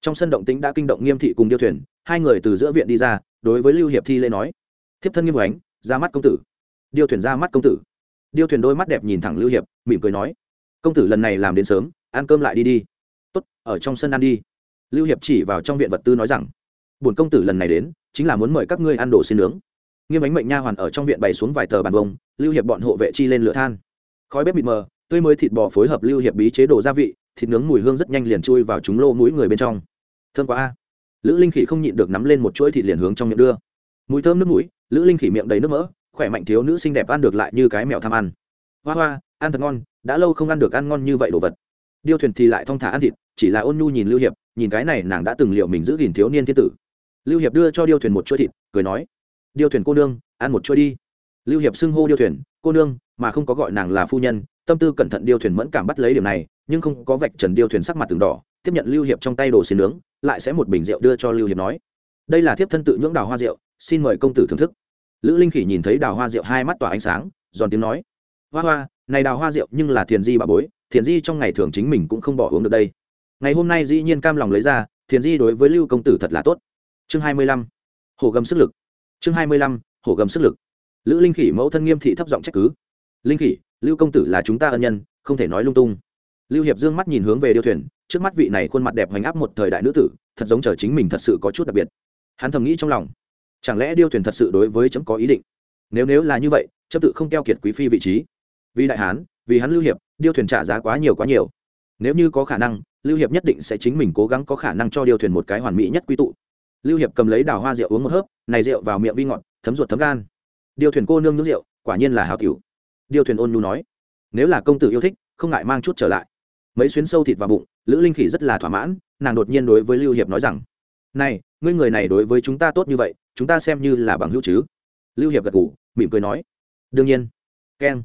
Trong sân động tính đã kinh động nghiêm thị cùng điêu thuyền, hai người từ giữa viện đi ra, đối với lưu hiệp thi lễ nói. Thiếp thân nghiêm ánh, ra mắt công tử. Điêu thuyền ra mắt công tử. Điêu thuyền đôi mắt đẹp nhìn thẳng lưu hiệp, mỉm cười nói. Công tử lần này làm đến sớm, ăn cơm lại đi đi. Tốt, ở trong sân ăn đi. Lưu hiệp chỉ vào trong viện vật tư nói rằng. Bổn công tử lần này đến, chính là muốn mời các ngươi ăn đồ xin nướng nghiêm ánh mệnh nha hoàn ở trong viện bày xuống vài tờ bàn bông lưu hiệp bọn hộ vệ chi lên lửa than. Khói bếp mịt mờ, tươi mới thịt bò phối hợp lưu hiệp bí chế đồ gia vị, thịt nướng mùi hương rất nhanh liền chui vào chúng lô mũi người bên trong. Thơm quá a. Lữ linh khỉ không nhịn được nắm lên một chuỗi thịt liền hướng trong miệng đưa. Mùi thơm nước mũi, lữ linh khỉ miệng đầy nước mỡ, khỏe mạnh thiếu nữ xinh đẹp ăn được lại như cái mèo tham ăn. Hoa hoa, ăn thật ngon, đã lâu không ăn được ăn ngon như vậy đồ vật. Điêu thuyền thì lại thong thả ăn thịt, chỉ là ôn nhu nhìn lưu hiệp, nhìn cái này nàng đã từng liệu mình giữ gìn thiếu niên thiên tử. Lưu hiệp đưa cho điêu thuyền một chuỗi thịt, cười nói điêu thuyền cô nương, ăn một chuỗi đi. Lưu hiệp xưng hô điêu thuyền, cô nương, mà không có gọi nàng là phu nhân, tâm tư cẩn thận điêu thuyền mẫn cảm bắt lấy điểm này, nhưng không có vạch trần điêu thuyền sắc mặt từng đỏ, tiếp nhận lưu hiệp trong tay đồ xin nướng, lại sẽ một bình rượu đưa cho lưu hiệp nói. Đây là thiếp thân tự nhưỡng đào hoa rượu, xin mời công tử thưởng thức. Lữ linh khỉ nhìn thấy đào hoa rượu hai mắt tỏa ánh sáng, giòn tiếng nói. Hoa hoa, này đào hoa rượu nhưng là thiền di bà bối, thiền di trong ngày thường chính mình cũng không bỏ uống được đây. Ngày hôm nay dĩ nhiên cam lòng lấy ra, thiền di đối với lưu công tử thật là tốt. Chương hai mươi lăm. Hổ gầm sức lực chương hai mươi lăm, hổ gầm sức lực. Lữ linh khỉ mẫu thân nghiêm thị thấp giọng trách cứ. Linh khỉ, lưu công tử là chúng ta ân nhân, không thể nói lung tung. Lưu hiệp dương mắt nhìn hướng về điêu thuyền, trước mắt vị này khuôn mặt đẹp hoành áp một thời đại nữ tử, thật giống chờ chính mình thật sự có chút đặc biệt. Hắn thầm nghĩ trong lòng, chẳng lẽ điêu thuyền thật sự đối với chấm có ý định? Nếu nếu là như vậy, chấm tự không keo kiệt quý phi vị trí. Vì đại hán, vì hắn lưu hiệp, điêu thuyền trả giá quá nhiều quá nhiều. Nếu như có khả năng, lưu hiệp nhất định sẽ chính mình cố gắng có khả năng cho điêu thuyền một cái hoàn mỹ nhất quy tụ lưu hiệp cầm lấy đào hoa rượu uống một hớp này rượu vào miệng vi ngọt thấm ruột thấm gan. Điêu thuyền cô nương nước rượu quả nhiên là hào tiểu. điêu thuyền ôn nhu nói nếu là công tử yêu thích không ngại mang chút trở lại. Mấy xuyến sâu thịt vào bụng lữ linh khỉ rất là thỏa mãn nàng đột nhiên đối với lưu hiệp nói rằng này ngươi người này đối với chúng ta tốt như vậy chúng ta xem như là bằng hữu chứ? Lưu hiệp gật gù, mỉm cười nói đương nhiên. Keng.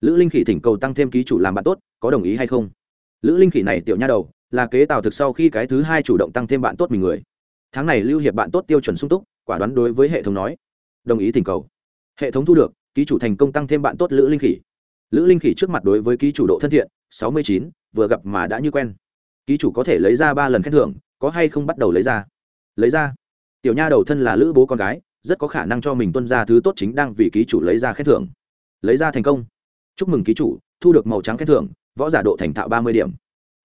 Lữ linh khỉ thỉnh cầu tăng thêm ký chủ làm bạn tốt có đồng ý hay không? Lữ linh khỉ này tiểu nha đầu là kế tào thực sau khi cái thứ hai chủ động tăng thêm bạn tốt mình người tháng này lưu hiệp bạn tốt tiêu chuẩn sung túc, quả đoán đối với hệ thống nói. Đồng ý thỉnh cầu. Hệ thống thu được, ký chủ thành công tăng thêm bạn tốt lữ linh khỉ. Lữ linh khỉ trước mặt đối với ký chủ độ thân thiện, sáu mươi chín, vừa gặp mà đã như quen. Ký chủ có thể lấy ra ba lần khen thưởng, có hay không bắt đầu lấy ra? Lấy ra. Tiểu nha đầu thân là lữ bố con gái, rất có khả năng cho mình tuân ra thứ tốt chính đang vì ký chủ lấy ra khen thưởng. Lấy ra thành công. Chúc mừng ký chủ, thu được màu trắng khen thưởng, võ giả độ thành thạo ba mươi điểm.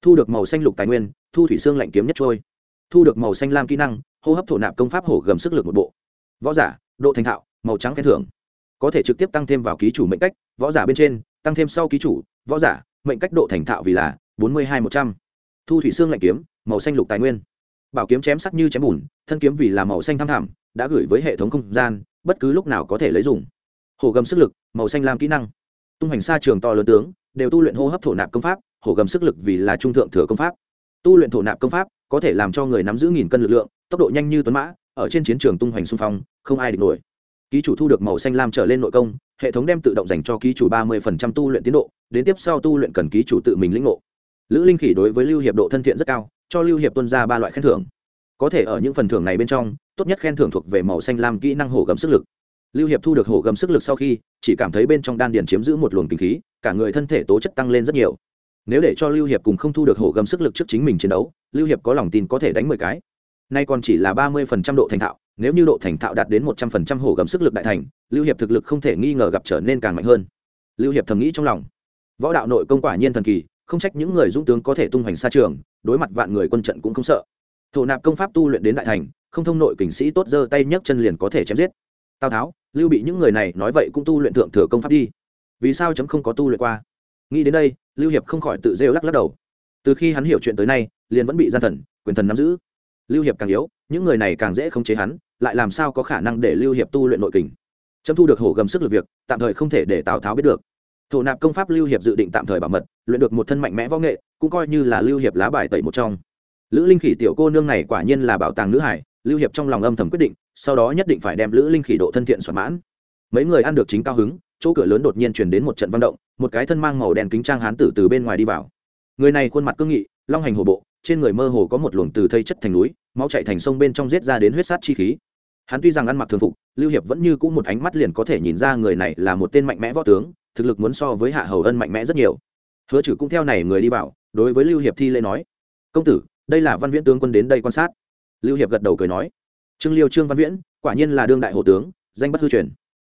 Thu được màu xanh lục tài nguyên, thu thủy xương lạnh kiếm nhất trôi thu được màu xanh lam kỹ năng, hô hấp thổ nạp công pháp hổ gầm sức lực một bộ. Võ giả, độ thành thạo, màu trắng khen thưởng. Có thể trực tiếp tăng thêm vào ký chủ mệnh cách, võ giả bên trên, tăng thêm sau ký chủ, võ giả, mệnh cách độ thành thạo vì là bốn mươi hai một trăm. Thu thủy xương lạnh kiếm, màu xanh lục tài nguyên. Bảo kiếm chém sắc như chém bùn, thân kiếm vì là màu xanh tham thảm, đã gửi với hệ thống không gian, bất cứ lúc nào có thể lấy dùng. Hổ gầm sức lực, màu xanh lam kỹ năng. Tung hành xa trường to lớn tướng, đều tu luyện hô hấp thổ nạp công pháp, hổ gầm sức lực vì là trung thượng thừa công pháp tu luyện thổ nạp công pháp, có thể làm cho người nắm giữ nghìn cân lực lượng, tốc độ nhanh như tuấn mã, ở trên chiến trường tung hoành xung phong, không ai địch nổi. Ký chủ thu được màu xanh lam trở lên nội công, hệ thống đem tự động dành cho ký chủ ba mươi tu luyện tiến độ, đến tiếp sau tu luyện cần ký chủ tự mình lĩnh ngộ. Lữ linh khỉ đối với lưu hiệp độ thân thiện rất cao, cho lưu hiệp tuân ra ba loại khen thưởng. Có thể ở những phần thưởng này bên trong, tốt nhất khen thưởng thuộc về màu xanh lam kỹ năng hổ gầm sức lực. Lưu hiệp thu được hổ gầm sức lực sau khi, chỉ cảm thấy bên trong đan điền chiếm giữ một luồng kinh khí, cả người thân thể tố chất tăng lên rất nhiều nếu để cho lưu hiệp cùng không thu được hổ gầm sức lực trước chính mình chiến đấu, lưu hiệp có lòng tin có thể đánh mười cái. Nay còn chỉ là ba mươi phần trăm độ thành thạo, nếu như độ thành thạo đạt đến một trăm phần trăm hổ gầm sức lực đại thành, lưu hiệp thực lực không thể nghi ngờ gặp trở nên càng mạnh hơn. Lưu hiệp thầm nghĩ trong lòng. Võ đạo nội công quả nhiên thần kỳ, không trách những người dũng tướng có thể tung hoành xa trường, đối mặt vạn người quân trận cũng không sợ. Thổ nạp công pháp tu luyện đến đại thành, không thông nội kình sĩ tốt giơ tay nhấc chân liền có thể chém giết. Tào tháo, lưu bị những người này nói vậy cũng tu luyện thượng thừa công pháp đi. Vì sao chấm không có tu luyện qua? Nghĩ đến đây, lưu hiệp không khỏi tự rêu lắc lắc đầu. Từ khi hắn hiểu chuyện tới nay, liền vẫn bị gian thần, quyền thần nắm giữ. Lưu hiệp càng yếu, những người này càng dễ khống chế hắn, lại làm sao có khả năng để lưu hiệp tu luyện nội kình? Chấm thu được hổ gầm sức lực việc, tạm thời không thể để tào tháo biết được. Thổ nạp công pháp lưu hiệp dự định tạm thời bảo mật, luyện được một thân mạnh mẽ võ nghệ, cũng coi như là lưu hiệp lá bài tẩy một trong. Lữ linh khỉ tiểu cô nương này quả nhiên là bảo tàng nữ hải, lưu hiệp trong lòng âm thầm quyết định, sau đó nhất định phải đem lữ linh khỉ độ thân thiện soạn mãn. Mấy người ăn được chính cao hứng, chỗ cửa lớn đột nhiên chuyển đến một trận văn động một cái thân mang màu đen kính trang hán tử từ bên ngoài đi vào. Người này khuôn mặt cương nghị, long hành hồ bộ, trên người mơ hồ có một luồng từ thây chất thành núi, máu chạy thành sông bên trong giết ra đến huyết sát chi khí. Hắn tuy rằng ăn mặc thường phục, lưu hiệp vẫn như cũ một ánh mắt liền có thể nhìn ra người này là một tên mạnh mẽ võ tướng, thực lực muốn so với hạ hầu ân mạnh mẽ rất nhiều. Hứa trừ cũng theo này người đi vào, đối với lưu hiệp thi lễ nói, công tử, đây là văn viễn tướng quân đến đây quan sát. Lưu hiệp gật đầu cười nói, trương liêu trương văn viễn, quả nhiên là đương đại hộ tướng, danh bất hư truyền.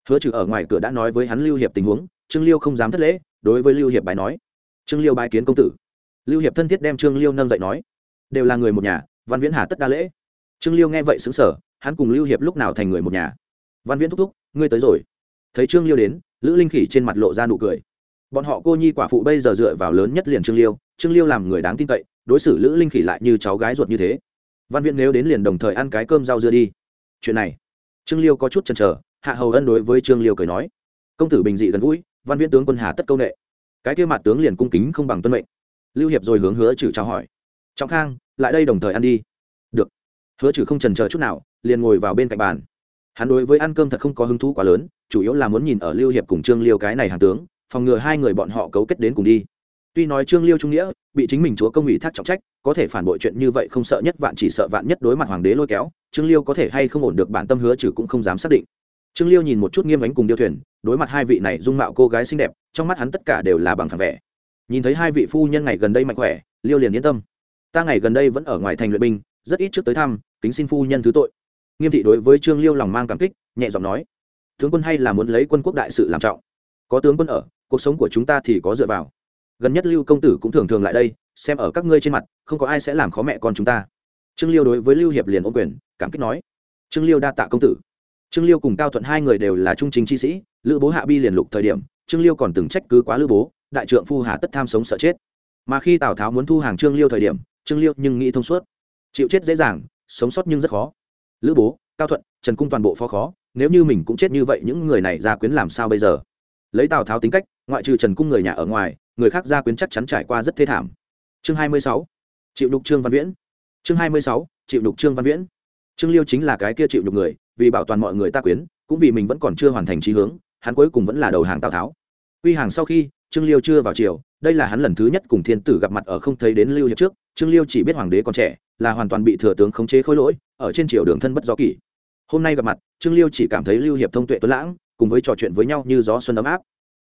Hứa trừ ở ngoài cửa đã nói với hắn lưu hiệp tình huống trương liêu không dám thất lễ, đối với lưu hiệp bài nói. Trương liêu bài kiến công tử. Lưu hiệp thân thiết đem trương liêu nâng dậy nói. Đều là người một nhà, văn viễn hà tất đa lễ. Trương liêu nghe vậy xứng sở hắn cùng lưu hiệp lúc nào thành người một nhà? Văn viễn thúc thúc, ngươi tới rồi. Thấy trương liêu đến, lữ linh khỉ trên mặt lộ ra nụ cười. Bọn họ cô nhi quả phụ bây giờ dựa vào lớn nhất liền trương liêu trương liêu làm người đáng tin cậy, đối xử lữ linh khỉ lại như cháu gái ruột như thế. Văn viễn nếu đến liền đồng thời ăn cái cơm rau dưa đi. Chuyện này, trương liêu có chút chần chờ, hạ hầu ân đối với trương liêu cười nói. Công tử bình dị gần gũi văn viễn tướng quân hà tất câu nệ. Cái kia mặt tướng liền cung kính không bằng tuân mệnh. Lưu hiệp rồi hướng hứa trừ chào hỏi. Trọng khang, lại đây đồng thời ăn đi. Được. Hứa trừ không trần chờ chút nào, liền ngồi vào bên cạnh bàn. Hắn đối với ăn cơm thật không có hứng thú quá lớn, chủ yếu là muốn nhìn ở lưu hiệp cùng trương liêu cái này hàng tướng, phòng ngừa hai người bọn họ cấu kết đến cùng đi. Tuy nói trương liêu trung nghĩa, bị chính mình chúa công ủy thác trọng trách, có thể phản bội chuyện như vậy không sợ nhất vạn chỉ sợ vạn nhất đối mặt hoàng đế lôi kéo, trương liêu có thể hay không ổn được bản tâm hứa trừ cũng không dám xác định trương liêu nhìn một chút nghiêm ánh cùng điêu thuyền, đối mặt hai vị này dung mạo cô gái xinh đẹp, trong mắt hắn tất cả đều là bằng phản vẻ. Nhìn thấy hai vị phu nhân ngày gần đây mạnh khỏe, liêu liền yên tâm. Ta ngày gần đây vẫn ở ngoài thành luyện binh, rất ít trước tới thăm, kính xin phu nhân thứ tội. Nghiêm thị đối với trương liêu lòng mang cảm kích, nhẹ giọng nói, tướng quân hay là muốn lấy quân quốc đại sự làm trọng. Có tướng quân ở, cuộc sống của chúng ta thì có dựa vào. Gần nhất lưu công tử cũng thường thường lại đây, xem ở các ngươi trên mặt, không có ai sẽ làm khó mẹ con chúng ta. Trương liêu đối với lưu hiệp liền ô quyền, cảm kích nói, trương liêu đa tạ công tử trương liêu cùng cao thuận hai người đều là trung chính chi sĩ, lữ bố hạ bi liền lục thời điểm, trương liêu còn từng trách cứ quá lữ bố, đại trượng phu hà tất tham sống sợ chết. Mà khi tào tháo muốn thu hàng trương liêu thời điểm, trương liêu nhưng nghĩ thông suốt. Chịu chết dễ dàng, sống sót nhưng rất khó. Lữ bố, cao thuận, trần cung toàn bộ phó khó, nếu như mình cũng chết như vậy, những người này ra quyến làm sao bây giờ? Lấy tào tháo tính cách, ngoại trừ trần cung người nhà ở ngoài, người khác ra quyến chắc chắn trải qua rất thê thảm. Chương hai mươi sáu, chịu đục trương văn viễn. Chương hai mươi sáu, chịu đục trương văn viễn. Trương liêu chính là cái kia chịu đục người vì bảo toàn mọi người ta quyến, cũng vì mình vẫn còn chưa hoàn thành trí hướng, hắn cuối cùng vẫn là đầu hàng tào tháo. Quy hàng sau khi, trương liêu chưa vào chiều đây là hắn lần thứ nhất cùng thiên tử gặp mặt ở không thấy đến lưu hiệp trước, trương liêu chỉ biết hoàng đế còn trẻ, là hoàn toàn bị thừa tướng khống chế khối lỗi, ở trên triều đường thân bất do kỷ. Hôm nay gặp mặt, trương liêu chỉ cảm thấy lưu hiệp thông tuệ tuấn lãng, cùng với trò chuyện với nhau như gió xuân ấm áp.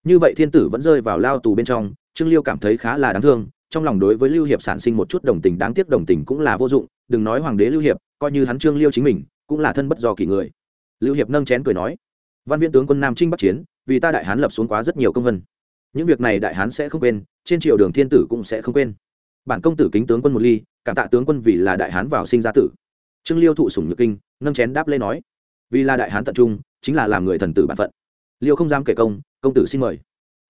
Như vậy thiên tử vẫn rơi vào lao tù bên trong, trương liêu cảm thấy khá là đáng thương, trong lòng đối với lưu hiệp sản sinh một chút đồng tình, đáng tiếc đồng tình cũng là vô dụng, đừng nói hoàng đế lưu hiệp, coi như hắn trương liêu chính mình cũng là thân bất do kỷ người. Lưu hiệp nâng chén cười nói, văn viên tướng quân nam trinh bắc chiến, vì ta đại hán lập xuống quá rất nhiều công vân. Những việc này đại hán sẽ không quên, trên triều đường thiên tử cũng sẽ không quên. Bản công tử kính tướng quân một ly, cảm tạ tướng quân vì là đại hán vào sinh ra tử. Trương liêu thụ sủng nhược kinh, nâng chén đáp lê nói, vì là đại hán tận trung, chính là làm người thần tử bản phận. Liêu không dám kể công công tử xin mời.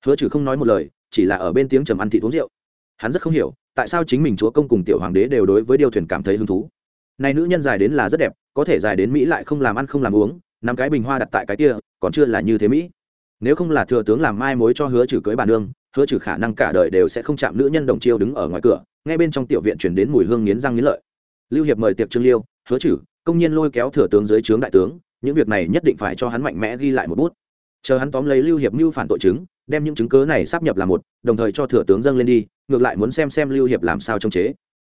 Hứa trừ không nói một lời, chỉ là ở bên tiếng trầm ăn thị uống rượu. Hắn rất không hiểu, tại sao chính mình chúa công cùng tiểu hoàng đế đều đối với điều thuyền cảm thấy hứng thú. Này nữ nhân dài đến là rất đẹp có thể dài đến mỹ lại không làm ăn không làm uống năm cái bình hoa đặt tại cái kia, còn chưa là như thế mỹ. Nếu không là thừa tướng làm mai mối cho hứa trừ cưới bà nương, hứa trừ khả năng cả đời đều sẽ không chạm nữ nhân đồng chiêu đứng ở ngoài cửa, ngay bên trong tiểu viện chuyển đến mùi hương nghiến răng nghiến lợi. Lưu hiệp mời tiệc trương liêu, hứa trừ, công nhiên lôi kéo thừa tướng dưới trướng đại tướng, những việc này nhất định phải cho hắn mạnh mẽ ghi lại một bút. Chờ hắn tóm lấy lưu hiệp mưu phản tội chứng, đem những chứng cớ này sắp nhập là một, đồng thời cho thừa tướng dâng lên đi, ngược lại muốn xem xem lưu hiệp làm sao chống chế.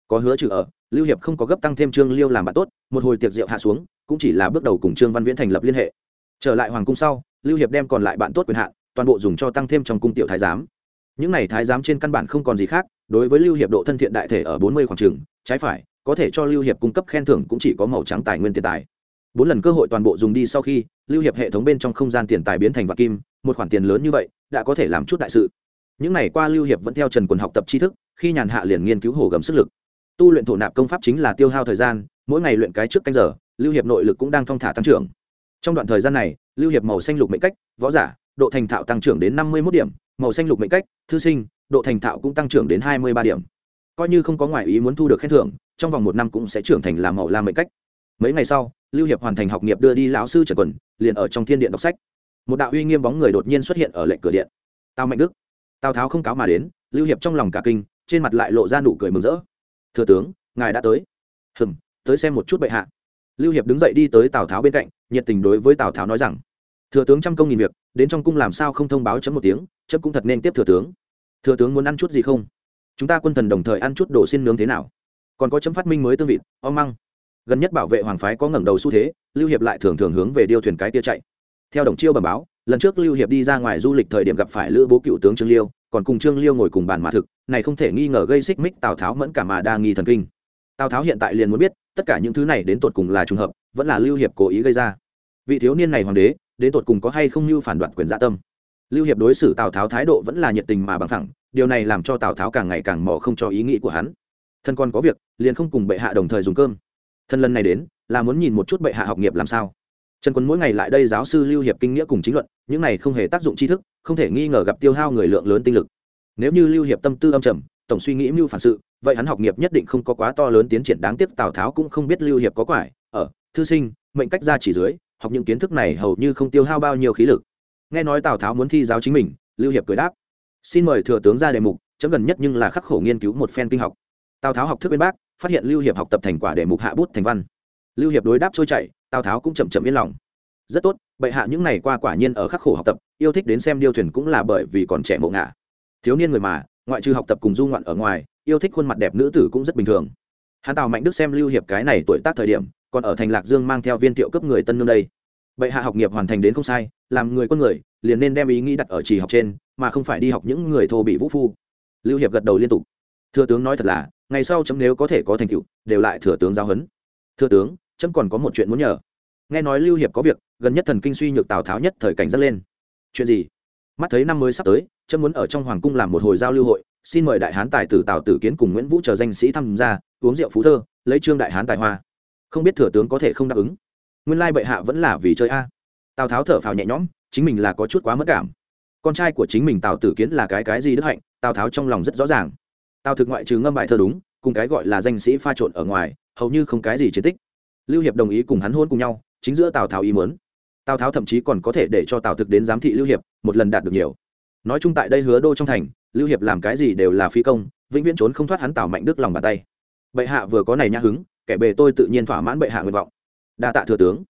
Có hứa trừ ở, lưu hiệp không có gấp tăng thêm trương liêu làm bạn tốt một hồi tiệc rượu hạ xuống, cũng chỉ là bước đầu cùng trương văn viễn thành lập liên hệ. Trở lại hoàng cung sau, lưu hiệp đem còn lại bạn tốt quyền hạn, toàn bộ dùng cho tăng thêm trong cung tiểu thái giám. Những này thái giám trên căn bản không còn gì khác, đối với lưu hiệp độ thân thiện đại thể ở bốn mươi khoảng trường, trái phải, có thể cho lưu hiệp cung cấp khen thưởng cũng chỉ có màu trắng tài nguyên tiền tài. Bốn lần cơ hội toàn bộ dùng đi sau khi, lưu hiệp hệ thống bên trong không gian tiền tài biến thành vạn kim, một khoản tiền lớn như vậy, đã có thể làm chút đại sự. Những ngày qua lưu hiệp vẫn theo trần quần học tập tri thức, khi nhàn hạ liền nghiên cứu hồ gầm sức lực. Tu luyện thổ nạp công pháp chính là tiêu hao thời gian mỗi ngày luyện cái trước canh giờ, lưu hiệp nội lực cũng đang thong thả tăng trưởng. Trong đoạn thời gian này, lưu hiệp màu xanh lục mệnh cách, võ giả, độ thành thạo tăng trưởng đến năm mươi một điểm, màu xanh lục mệnh cách, thư sinh, độ thành thạo cũng tăng trưởng đến hai mươi ba điểm. Coi như không có ngoại ý muốn thu được khen thưởng, trong vòng một năm cũng sẽ trưởng thành làm màu lam mệnh cách. Mấy ngày sau, lưu hiệp hoàn thành học nghiệp đưa đi lão sư trần quần, liền ở trong thiên điện đọc sách. Một đạo uy nghiêm bóng người đột nhiên xuất hiện ở lệnh cửa điện. Tào mạnh đức. Tào tháo không cáo mà đến, lưu hiệp trong lòng cả kinh, trên mặt lại lộ ra nụ cười mừng rỡ. Thừa tướng, ngài đã tới. Hừm tới xem một chút bệ hạ. Lưu hiệp đứng dậy đi tới tào tháo bên cạnh, nhiệt tình đối với tào tháo nói rằng, thừa tướng trăm công nghìn việc, đến trong cung làm sao không thông báo chấm một tiếng, chấm cũng thật nên tiếp thừa tướng. Thừa tướng muốn ăn chút gì không? Chúng ta quân thần đồng thời ăn chút đồ xin nướng thế nào? Còn có chấm phát minh mới tương vị om măng. Gần nhất bảo vệ hoàng phái có ngẩng đầu xu thế, lưu hiệp lại thường thường hướng về điêu thuyền cái tia chạy. Theo đồng chiêu bẩm báo, lần trước lưu hiệp đi ra ngoài du lịch thời điểm gặp phải lữ bố cựu tướng trương liêu, còn cùng trương liêu ngồi cùng bàn mà thực, này không thể nghi ngờ gây xích mích tào tháo mẫn cả mà đa nghi thần kinh. Tào tháo hiện tại liền muốn biết tất cả những thứ này đến tột cùng là trùng hợp, vẫn là lưu hiệp cố ý gây ra. Vị thiếu niên này hoàng đế, đến tột cùng có hay không như phản đoạt quyền gia dạ tâm? Lưu hiệp đối xử tào tháo thái độ vẫn là nhiệt tình mà bằng thẳng điều này làm cho tào tháo càng ngày càng mò không cho ý nghĩ của hắn. Thân còn có việc, liền không cùng bệ hạ đồng thời dùng cơm. Thân lần này đến, là muốn nhìn một chút bệ hạ học nghiệp làm sao. Trần quân mỗi ngày lại đây giáo sư lưu hiệp kinh nghĩa cùng chính luận, những này không hề tác dụng tri thức, không thể nghi ngờ gặp tiêu hao người lượng lớn tinh lực. Nếu như lưu hiệp tâm tư âm trầm tổng suy nghĩ mưu phản sự, vậy hắn học nghiệp nhất định không có quá to lớn tiến triển đáng tiếc, tào tháo cũng không biết lưu hiệp có quải. Ở thư sinh, mệnh cách ra chỉ dưới, học những kiến thức này hầu như không tiêu hao bao nhiêu khí lực. Nghe nói tào tháo muốn thi giáo chính mình, lưu hiệp cười đáp. Xin mời thừa tướng ra đề mục, chấm gần nhất nhưng là khắc khổ nghiên cứu một phen kinh học. Tào tháo học thức bên bác, phát hiện lưu hiệp học tập thành quả đề mục hạ bút thành văn. Lưu hiệp đối đáp trôi chảy, tào tháo cũng chậm chậm yên lòng. Rất tốt, bệ hạ những ngày qua quả nhiên ở khắc khổ học tập, yêu thích đến xem điêu thuyền cũng là bởi vì còn trẻ mộ ngạ. Thiếu niên người mà ngoại trừ học tập cùng du ngoạn ở ngoài, yêu thích khuôn mặt đẹp nữ tử cũng rất bình thường. Hắn tào mạnh đức xem lưu hiệp cái này tuổi tác thời điểm, còn ở thành lạc dương mang theo viên thiệu cấp người tân nương đây. Bệ hạ học nghiệp hoàn thành đến không sai, làm người con người, liền nên đem ý nghĩ đặt ở trì học trên, mà không phải đi học những người thô bị vũ phu. Lưu hiệp gật đầu liên tục. Thừa tướng nói thật là, ngày sau chấm nếu có thể có thành tựu, đều lại thừa tướng giao hấn. thừa tướng, chấm còn có một chuyện muốn nhờ. Nghe nói lưu hiệp có việc, gần nhất thần kinh suy nhược tào tháo nhất thời cảnh dắt lên. Chuyện gì? Mắt thấy năm mới sắp tới trâm muốn ở trong hoàng cung làm một hồi giao lưu hội, xin mời đại hán tài tử tào tử kiến cùng nguyễn vũ chờ danh sĩ tham gia, uống rượu phú thơ, lấy trương đại hán tài hoa. Không biết thừa tướng có thể không đáp ứng. Nguyên lai bệ hạ vẫn là vì chơi a. Tào tháo thở phào nhẹ nhõm, chính mình là có chút quá mất cảm. Con trai của chính mình tào tử kiến là cái cái gì đức hạnh, tào tháo trong lòng rất rõ ràng. Tào thực ngoại trừ ngâm bài thơ đúng, cùng cái gọi là danh sĩ pha trộn ở ngoài, hầu như không cái gì chiến tích. Lưu hiệp đồng ý cùng hắn hôn cùng nhau, chính giữa tào tháo ý muốn tào tháo thậm chí còn có thể để cho tào thực đến giám thị lưu hiệp, một lần đạt được nhiều. Nói chung tại đây hứa đô trong thành, lưu hiệp làm cái gì đều là phi công, vĩnh viễn trốn không thoát hắn tào mạnh đức lòng bàn tay. Bệ hạ vừa có này nhã hứng, kẻ bề tôi tự nhiên thỏa mãn bệ hạ nguyện vọng. Đa tạ thừa tướng.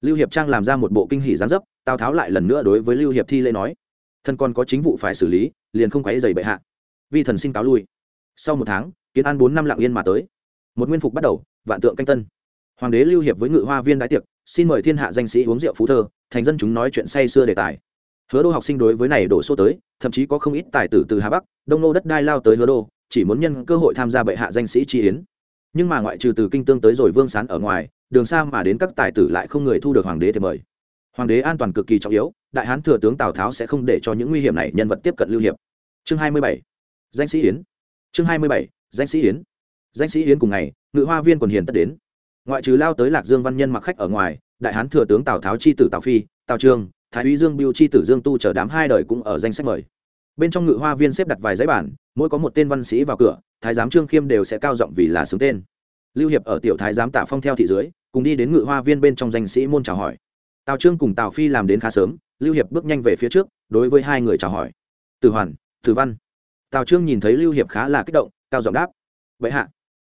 Lưu hiệp trang làm ra một bộ kinh hỷ gián dấp, tào tháo lại lần nữa đối với lưu hiệp thi lễ nói thân còn có chính vụ phải xử lý, liền không quấy dày bệ hạ. Vi thần xin cáo lui. Sau một tháng, kiến an bốn năm lạng yên mà tới. Một nguyên phục bắt đầu, vạn tượng canh tân. Hoàng đế lưu hiệp với ngự hoa viên đái tiệc xin mời thiên hạ danh sĩ uống rượu phú thơ, thành dân chúng nói chuyện say xưa đề tài. Hứa đô học sinh đối với này đổ số tới, thậm chí có không ít tài tử từ hà bắc, đông nô đất đai lao tới hứa đô, chỉ muốn nhân cơ hội tham gia bệ hạ danh sĩ tri yến. Nhưng mà ngoại trừ từ kinh tương tới rồi vương sán ở ngoài, đường xa mà đến các tài tử lại không người thu được hoàng đế thì mời. Hoàng đế an toàn cực kỳ trọng yếu, đại hán thừa tướng tào tháo sẽ không để cho những nguy hiểm này nhân vật tiếp cận lưu hiệp. Chương hai mươi bảy. Danh sĩ yến. Chương hai mươi bảy. Danh sĩ yến. Danh sĩ yến cùng ngày, ngự hoa viên còn hiền tất đến ngoại trừ lao tới lạc dương văn nhân mặc khách ở ngoài, đại hán thừa tướng tào tháo chi tử tào phi, tào trương thái úy dương biêu chi tử dương tu chờ đám hai đời cũng ở danh sách mời. Bên trong ngự hoa viên xếp đặt vài giấy bản, mỗi có một tên văn sĩ vào cửa, thái giám trương khiêm đều sẽ cao giọng vì là xướng tên. Lưu hiệp ở tiểu thái giám tạ phong theo thị dưới, cùng đi đến ngự hoa viên bên trong danh sĩ môn chào hỏi. Tào trương cùng tào phi làm đến khá sớm, lưu hiệp bước nhanh về phía trước, đối với hai người chào hỏi. Từ hoàn, Từ văn. Tào trương nhìn thấy lưu hiệp khá là kích động, cao giọng đáp. Vậy hạ.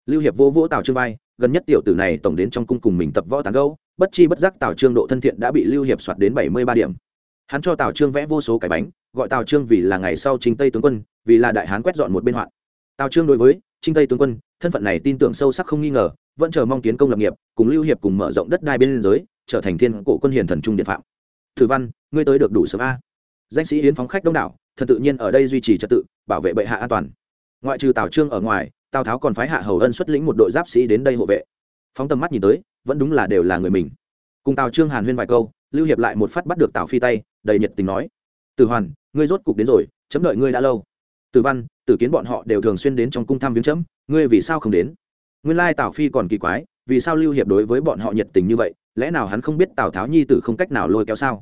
Lưu hiệp vô vỗ tào trương vai gần nhất tiểu tử này tổng đến trong cung cùng mình tập võ tán gấu bất chi bất giác tào trương độ thân thiện đã bị lưu hiệp soạt đến bảy mươi ba điểm. Hắn cho tào trương vẽ vô số cái bánh, gọi tào trương vì là ngày sau chính tây tướng quân, vì là đại hán quét dọn một bên hoạn. Tào trương đối với trinh tây tướng quân, thân phận này tin tưởng sâu sắc không nghi ngờ, vẫn chờ mong kiến công lập nghiệp, cùng lưu hiệp cùng mở rộng đất đai bên giới, trở thành thiên cổ quân hiền thần trung điện phạm. Thử văn, ngươi tới được đủ sớm a. Danh sĩ yến phóng khách đông đảo thần tự nhiên ở đây duy trì trật tự, bảo vệ bệ hạ an toàn. Ngoại trừ tào trương ở ngoài tào tháo còn phái hạ hầu ân xuất lĩnh một đội giáp sĩ đến đây hộ vệ phóng tầm mắt nhìn tới vẫn đúng là đều là người mình cùng tào trương hàn huyên vài câu lưu hiệp lại một phát bắt được tào phi tay đầy nhiệt tình nói tử hoàn ngươi rốt cục đến rồi chấm đợi ngươi đã lâu tử văn tử kiến bọn họ đều thường xuyên đến trong cung thăm viếng chấm ngươi vì sao không đến nguyên lai tào phi còn kỳ quái vì sao lưu hiệp đối với bọn họ nhiệt tình như vậy lẽ nào hắn không biết tào tháo nhi tử không cách nào lôi kéo sao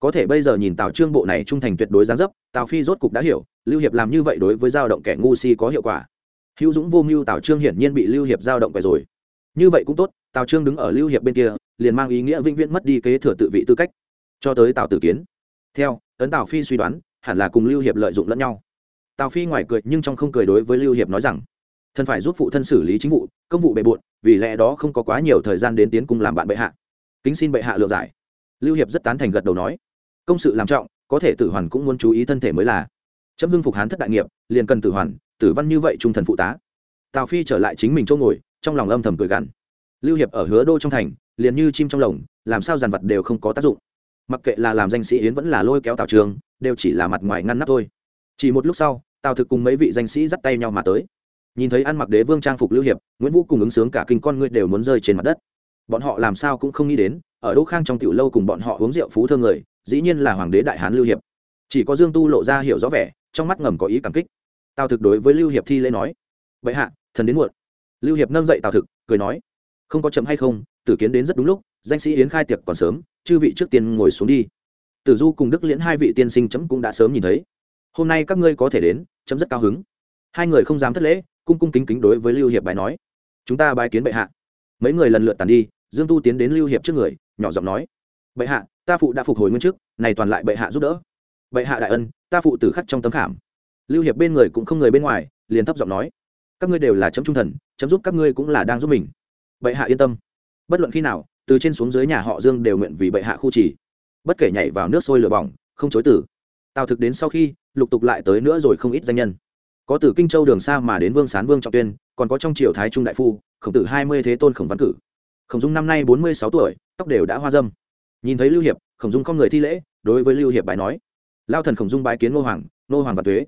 có thể bây giờ nhìn tào trương bộ này trung thành tuyệt đối gián dấp tào phi rốt cục đã hiểu lưu hiệp làm như vậy đối với dao động kẻ ngu si có hiệu quả hữu dũng vô mưu tào trương hiển nhiên bị lưu hiệp giao động về rồi. Như vậy cũng tốt, tào trương đứng ở lưu hiệp bên kia, liền mang ý nghĩa vĩnh viễn mất đi kế thừa tự vị tư cách. Cho tới tào tử kiến. Theo ấn tào phi suy đoán, hẳn là cùng lưu hiệp lợi dụng lẫn nhau. Tào phi ngoài cười nhưng trong không cười đối với lưu hiệp nói rằng, thân phải giúp phụ thân xử lý chính vụ, công vụ bề bộn, vì lẽ đó không có quá nhiều thời gian đến tiến cùng làm bạn bệ hạ. Kính xin bệ hạ lựa giải. Lưu hiệp rất tán thành gật đầu nói, công sự làm trọng, có thể tử hoàn cũng muốn chú ý thân thể mới là. Chấm hưng phục hán thất đại nghiệp, liền cần tử hoàn tử văn như vậy trung thần phụ tá. Tào phi trở lại chính mình chỗ ngồi, trong lòng âm thầm cười gằn. Lưu hiệp ở hứa đô trong thành, liền như chim trong lồng, làm sao dàn vật đều không có tác dụng. Mặc kệ là làm danh sĩ yến vẫn là lôi kéo tào trường, đều chỉ là mặt ngoài ngăn nắp thôi. Chỉ một lúc sau, tào thực cùng mấy vị danh sĩ dắt tay nhau mà tới. Nhìn thấy ăn mặc đế vương trang phục lưu hiệp, nguyễn vũ cùng ứng sướng cả kinh con người đều muốn rơi trên mặt đất. Bọn họ làm sao cũng không nghĩ đến, ở đỗ khang trong tiểu lâu cùng bọn họ uống rượu phú thơ người, dĩ nhiên là hoàng đế đại hán lưu hiệp. Chỉ có dương tu lộ ra hiểu rõ vẻ, trong mắt ngầm có ý cảm kích tào thực đối với lưu hiệp thi lễ nói vậy hạ, thần đến muộn. Lưu hiệp nâng dậy tào thực, cười nói, không có chậm hay không, tử kiến đến rất đúng lúc, danh sĩ yến khai tiệc còn sớm, chư vị trước tiên ngồi xuống đi. Tử du cùng đức liễn hai vị tiên sinh chấm cũng đã sớm nhìn thấy. Hôm nay các ngươi có thể đến, chấm rất cao hứng. Hai người không dám thất lễ, cung cung kính kính đối với lưu hiệp bài nói, chúng ta bài kiến bệ hạ. Mấy người lần lượt tàn đi, dương tu tiến đến lưu hiệp trước người, nhỏ giọng nói, bệ hạ, ta phụ đã phục hồi nguyên chức, này toàn lại bệ hạ giúp đỡ. Bệ hạ đại ân, ta phụ tử khắc trong tấm khảm lưu hiệp bên người cũng không người bên ngoài, liền thấp giọng nói, các ngươi đều là chấm trung thần, chấm giúp các ngươi cũng là đang giúp mình. Bệ hạ yên tâm. Bất luận khi nào, từ trên xuống dưới nhà họ dương đều nguyện vì bệ hạ khu trì. Bất kể nhảy vào nước sôi lửa bỏng, không chối tử tào thực đến sau khi, lục tục lại tới nữa rồi không ít danh nhân. Có từ kinh châu đường xa mà đến vương sán vương trọng tuyên, còn có trong triều thái trung đại phu, khổng tử hai mươi thế tôn khổng văn cử. Khổng dung năm nay bốn mươi sáu tuổi, tóc đều đã hoa dâm. Nhìn thấy lưu hiệp, khổng dung không người thi lễ, đối với lưu hiệp bài nói, lao thần khổng dung bái kiến ngô hoàng ngô hoàng và tuế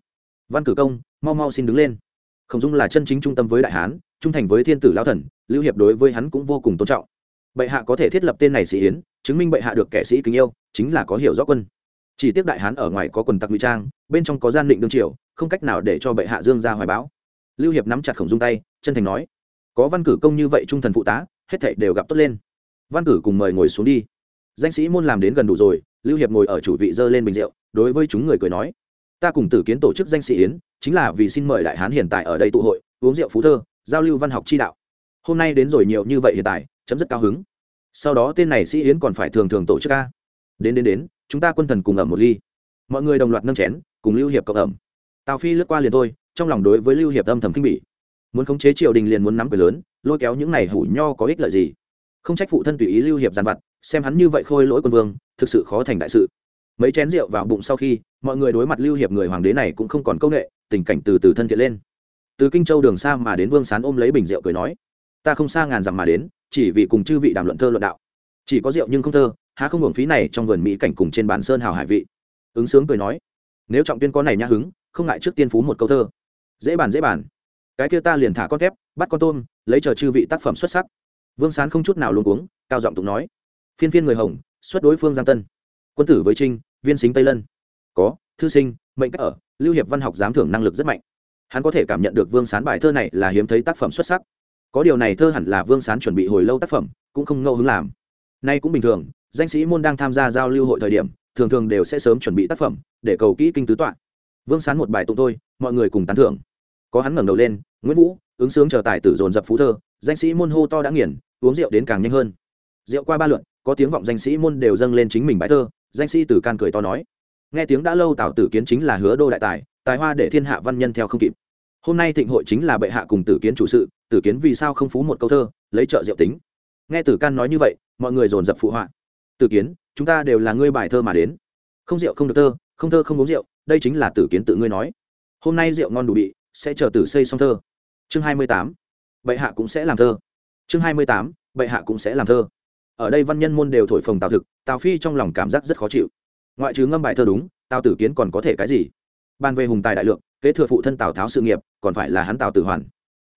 văn cử công, mau mau xin đứng lên. Khổng dung là chân chính trung tâm với đại hán, trung thành với thiên tử lao thần, lưu hiệp đối với hắn cũng vô cùng tôn trọng. Bệ hạ có thể thiết lập tên này sĩ yến, chứng minh bệ hạ được kẻ sĩ kính yêu, chính là có hiểu rõ quân. Chỉ tiếc đại hán ở ngoài có quần tặc ngụy trang, bên trong có gian định đương triều, không cách nào để cho bệ hạ dương ra hoài báo lưu hiệp nắm chặt khổng dung tay, chân thành nói, có văn cử công như vậy trung thần phụ tá, hết thảy đều gặp tốt lên. Văn cử cùng mời ngồi xuống đi. Danh sĩ môn làm đến gần đủ rồi, lưu hiệp ngồi ở chủ vị dơ lên bình rượu, đối với chúng người cười nói ta cùng tử kiến tổ chức danh sĩ yến, chính là vì xin mời đại hán hiện tại ở đây tụ hội, uống rượu phú thơ, giao lưu văn học chi đạo. Hôm nay đến rồi nhiều như vậy hiện tại chấm rất cao hứng. Sau đó tên này sĩ yến còn phải thường thường tổ chức ca. Đến đến đến, chúng ta quân thần cùng ẩm một ly. Mọi người đồng loạt nâng chén, cùng lưu hiệp cộng ẩm. Tào phi lướt qua liền thôi, trong lòng đối với lưu hiệp âm thầm kinh bỉ. Muốn khống chế triều đình liền muốn nắm quyền lớn, lôi kéo những này hủ nho có ích lợi gì. Không trách phụ thân tùy ý lưu hiệp giàn vặt, xem hắn như vậy khôi lỗi quân vương, thực sự khó thành đại sự mấy chén rượu vào bụng sau khi, mọi người đối mặt lưu hiệp người hoàng đế này cũng không còn công nghệ tình cảnh từ từ thân thiện lên. Từ kinh châu đường xa mà đến vương sán ôm lấy bình rượu cười nói, ta không xa ngàn dặm mà đến, chỉ vì cùng chư vị đàm luận thơ luận đạo. Chỉ có rượu nhưng không thơ, há không hưởng phí này trong vườn mỹ cảnh cùng trên bàn sơn hào hải vị. Ứng sướng cười nói, nếu trọng tuyên có này nhã hứng, không ngại trước tiên phú một câu thơ. Dễ bàn dễ bàn. Cái kia ta liền thả con thép, bắt con tôm, lấy chờ chư vị tác phẩm xuất sắc. Vương sán không chút nào luôn uống cao giọng tụng nói, phiên phiên người hồng, xuất đối phương giang tân. Quân tử với trinh viên xính tây lân. Có, thư sinh, mệnh cách ở, lưu hiệp văn học giám thưởng năng lực rất mạnh. Hắn có thể cảm nhận được vương sán bài thơ này là hiếm thấy tác phẩm xuất sắc. Có điều này thơ hẳn là vương sán chuẩn bị hồi lâu tác phẩm, cũng không ngẫu hứng làm. Nay cũng bình thường, danh sĩ môn đang tham gia giao lưu hội thời điểm, thường thường đều sẽ sớm chuẩn bị tác phẩm, để cầu kỹ kinh tứ tọa. Vương sán một bài tụng thôi, mọi người cùng tán thưởng. Có hắn ngẩng đầu lên, nguyễn vũ, ứng sướng chờ tài tử dồn dập phú thơ, danh sĩ môn hô to đã nghiền, uống rượu đến càng nhanh hơn. Rượu qua ba lượn có tiếng vọng danh sĩ môn đều dâng lên chính mình bài thơ danh sĩ tử can cười to nói. Nghe tiếng đã lâu tào tử kiến chính là hứa đô đại tài tài hoa để thiên hạ văn nhân theo không kịp. Hôm nay thịnh hội chính là bệ hạ cùng tử kiến chủ sự, tử kiến vì sao không phú một câu thơ, lấy trợ diệu tính. Nghe tử can nói như vậy, mọi người dồn dập phụ họa. Tử kiến, chúng ta đều là ngươi bài thơ mà đến. Không rượu không được thơ, không thơ không uống rượu, đây chính là tử kiến tự ngươi nói. Hôm nay rượu ngon đủ bị, sẽ chờ tử xây xong thơ. Chương hai mươi tám, bệ hạ cũng sẽ làm thơ. Chương hai mươi tám, bệ hạ cũng sẽ làm thơ ở đây văn nhân môn đều thổi phồng tào thực, tào phi trong lòng cảm giác rất khó chịu. Ngoại trừ ngâm bài thơ đúng, tào tử kiến còn có thể cái gì? Ban về hùng tài đại lượng, kế thừa phụ thân tào tháo sự nghiệp, còn phải là hắn tào tử hoàn.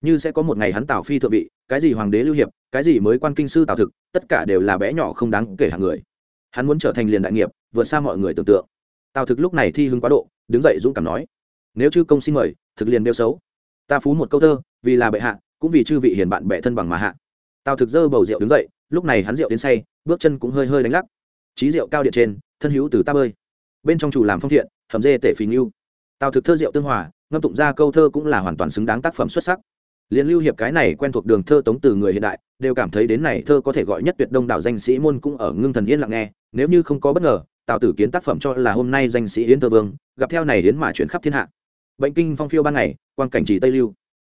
Như sẽ có một ngày hắn tào phi thượng vị, cái gì hoàng đế lưu hiệp, cái gì mới quan kinh sư tào thực, tất cả đều là bé nhỏ không đáng kể hạng người. Hắn muốn trở thành liền đại nghiệp, vượt xa mọi người tưởng tượng. Tào thực lúc này thi hưng quá độ, đứng dậy dũng cảm nói, nếu chư công xin mời, thực liền đeo xấu. Ta phú một câu thơ, vì là bệ hạ, cũng vì chư vị hiền bạn bệ thân bằng mà hạ. Tào thực dơ bầu rượu đứng dậy lúc này hắn rượu đến say, bước chân cũng hơi hơi đánh lắc. Trí rượu cao điện trên, thân hữu từ ta bơi. Bên trong chủ làm phong thiện, hầm dê tể phí nghiêu tào thực thơ rượu tương hòa, ngâm tụng ra câu thơ cũng là hoàn toàn xứng đáng tác phẩm xuất sắc. Liền lưu hiệp cái này quen thuộc đường thơ tống từ người hiện đại, đều cảm thấy đến này thơ có thể gọi nhất tuyệt đông đảo danh sĩ môn cũng ở ngưng thần yên lặng nghe, nếu như không có bất ngờ, tào tử kiến tác phẩm cho là hôm nay danh sĩ yến thơ vương, gặp theo này đến mà chuyển khắp thiên hạ. Bệnh kinh phong phiêu ban ngày quan cảnh trì tây lưu.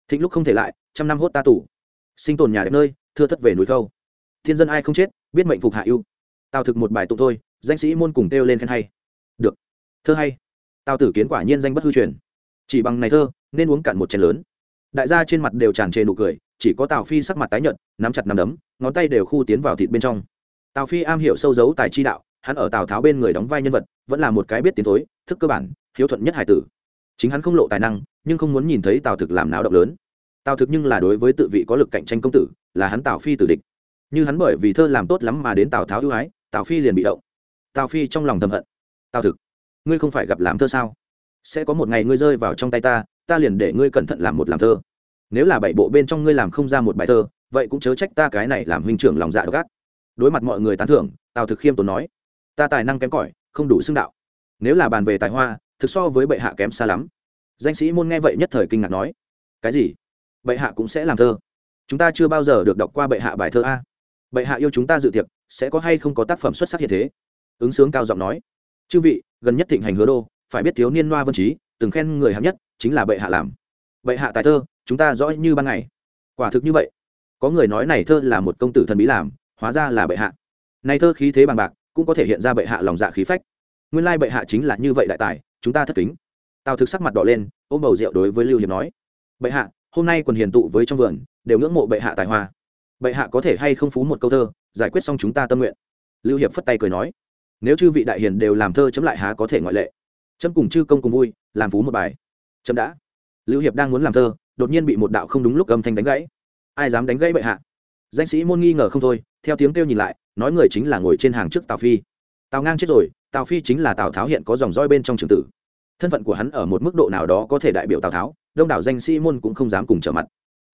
Thịnh lúc không thể lại, trăm năm hốt ta tủ sinh tồn nhà đẹp nơi, thưa thất về núi khâu thiên dân ai không chết, biết mệnh phục hạ ưu. Tào thực một bài tụng thôi, danh sĩ môn cùng kêu lên khen hay. Được. Thơ hay. Tào tử kiến quả nhiên danh bất hư truyền. Chỉ bằng này thơ, nên uống cạn một chén lớn. Đại gia trên mặt đều tràn trề nụ cười, chỉ có tào phi sắc mặt tái nhợt, nắm chặt nắm đấm, ngón tay đều khu tiến vào thịt bên trong. Tào phi am hiểu sâu dấu tài chi đạo, hắn ở tào tháo bên người đóng vai nhân vật, vẫn là một cái biết tiến thối, thức cơ bản, hiếu thuận nhất hải tử. Chính hắn không lộ tài năng, nhưng không muốn nhìn thấy tào thực làm náo động lớn. Tào thực nhưng là đối với tự vị có lực cạnh tranh công tử, là hắn tào phi tử địch như hắn bởi vì thơ làm tốt lắm mà đến tào tháo ưu ái, tào phi liền bị động. Tào phi trong lòng thầm hận. Tào thực, ngươi không phải gặp làm thơ sao? Sẽ có một ngày ngươi rơi vào trong tay ta ta liền để ngươi cẩn thận làm một làm thơ. Nếu là bảy bộ bên trong ngươi làm không ra một bài thơ, vậy cũng chớ trách ta cái này làm huynh trưởng lòng dạ độc ác. Đối mặt mọi người tán thưởng, tào thực khiêm tốn nói, ta tài năng kém cỏi, không đủ xưng đạo. Nếu là bàn về tài hoa, thực so với bệ hạ kém xa lắm. Danh sĩ môn nghe vậy nhất thời kinh ngạc nói, cái gì? Bệ hạ cũng sẽ làm thơ. Chúng ta chưa bao giờ được đọc qua bệ hạ bài thơ a bệ hạ yêu chúng ta dự tiệc, sẽ có hay không có tác phẩm xuất sắc hiện thế? Ứng sướng cao giọng nói. Chư vị, gần nhất thịnh hành hứa đô, phải biết thiếu niên noa vân trí từng khen người hạng nhất, chính là bệ hạ làm. Bệ hạ tài thơ, chúng ta rõ như ban ngày. Quả thực như vậy. Có người nói này thơ là một công tử thần bí làm, hóa ra là bệ hạ. Này thơ khí thế bằng bạc, cũng có thể hiện ra bệ hạ lòng dạ khí phách. Nguyên lai bệ hạ chính là như vậy đại tài, chúng ta thất kính. Tào thực sắc mặt đỏ lên, ôm bầu rượu đối với lưu hiệp nói. Bệ hạ, hôm nay quần hiền tụ với trong vườn, đều ngưỡng mộ bệ hạ tài hoa bệ hạ có thể hay không phú một câu thơ, giải quyết xong chúng ta tâm nguyện. Lưu hiệp phất tay cười nói, nếu chư vị đại hiền đều làm thơ chấm lại há có thể ngoại lệ. Chấm cùng chư công cùng vui, làm phú một bài. Chấm đã. Lưu hiệp đang muốn làm thơ, đột nhiên bị một đạo không đúng lúc âm thanh đánh gãy. Ai dám đánh gãy bệ hạ? Danh sĩ môn nghi ngờ không thôi, theo tiếng kêu nhìn lại, nói người chính là ngồi trên hàng trước tào phi. Tào ngang chết rồi, tào phi chính là tào tháo hiện có dòng roi bên trong trường tử. Thân phận của hắn ở một mức độ nào đó có thể đại biểu tào tháo, đông đảo danh sĩ môn cũng không dám cùng trở mặt.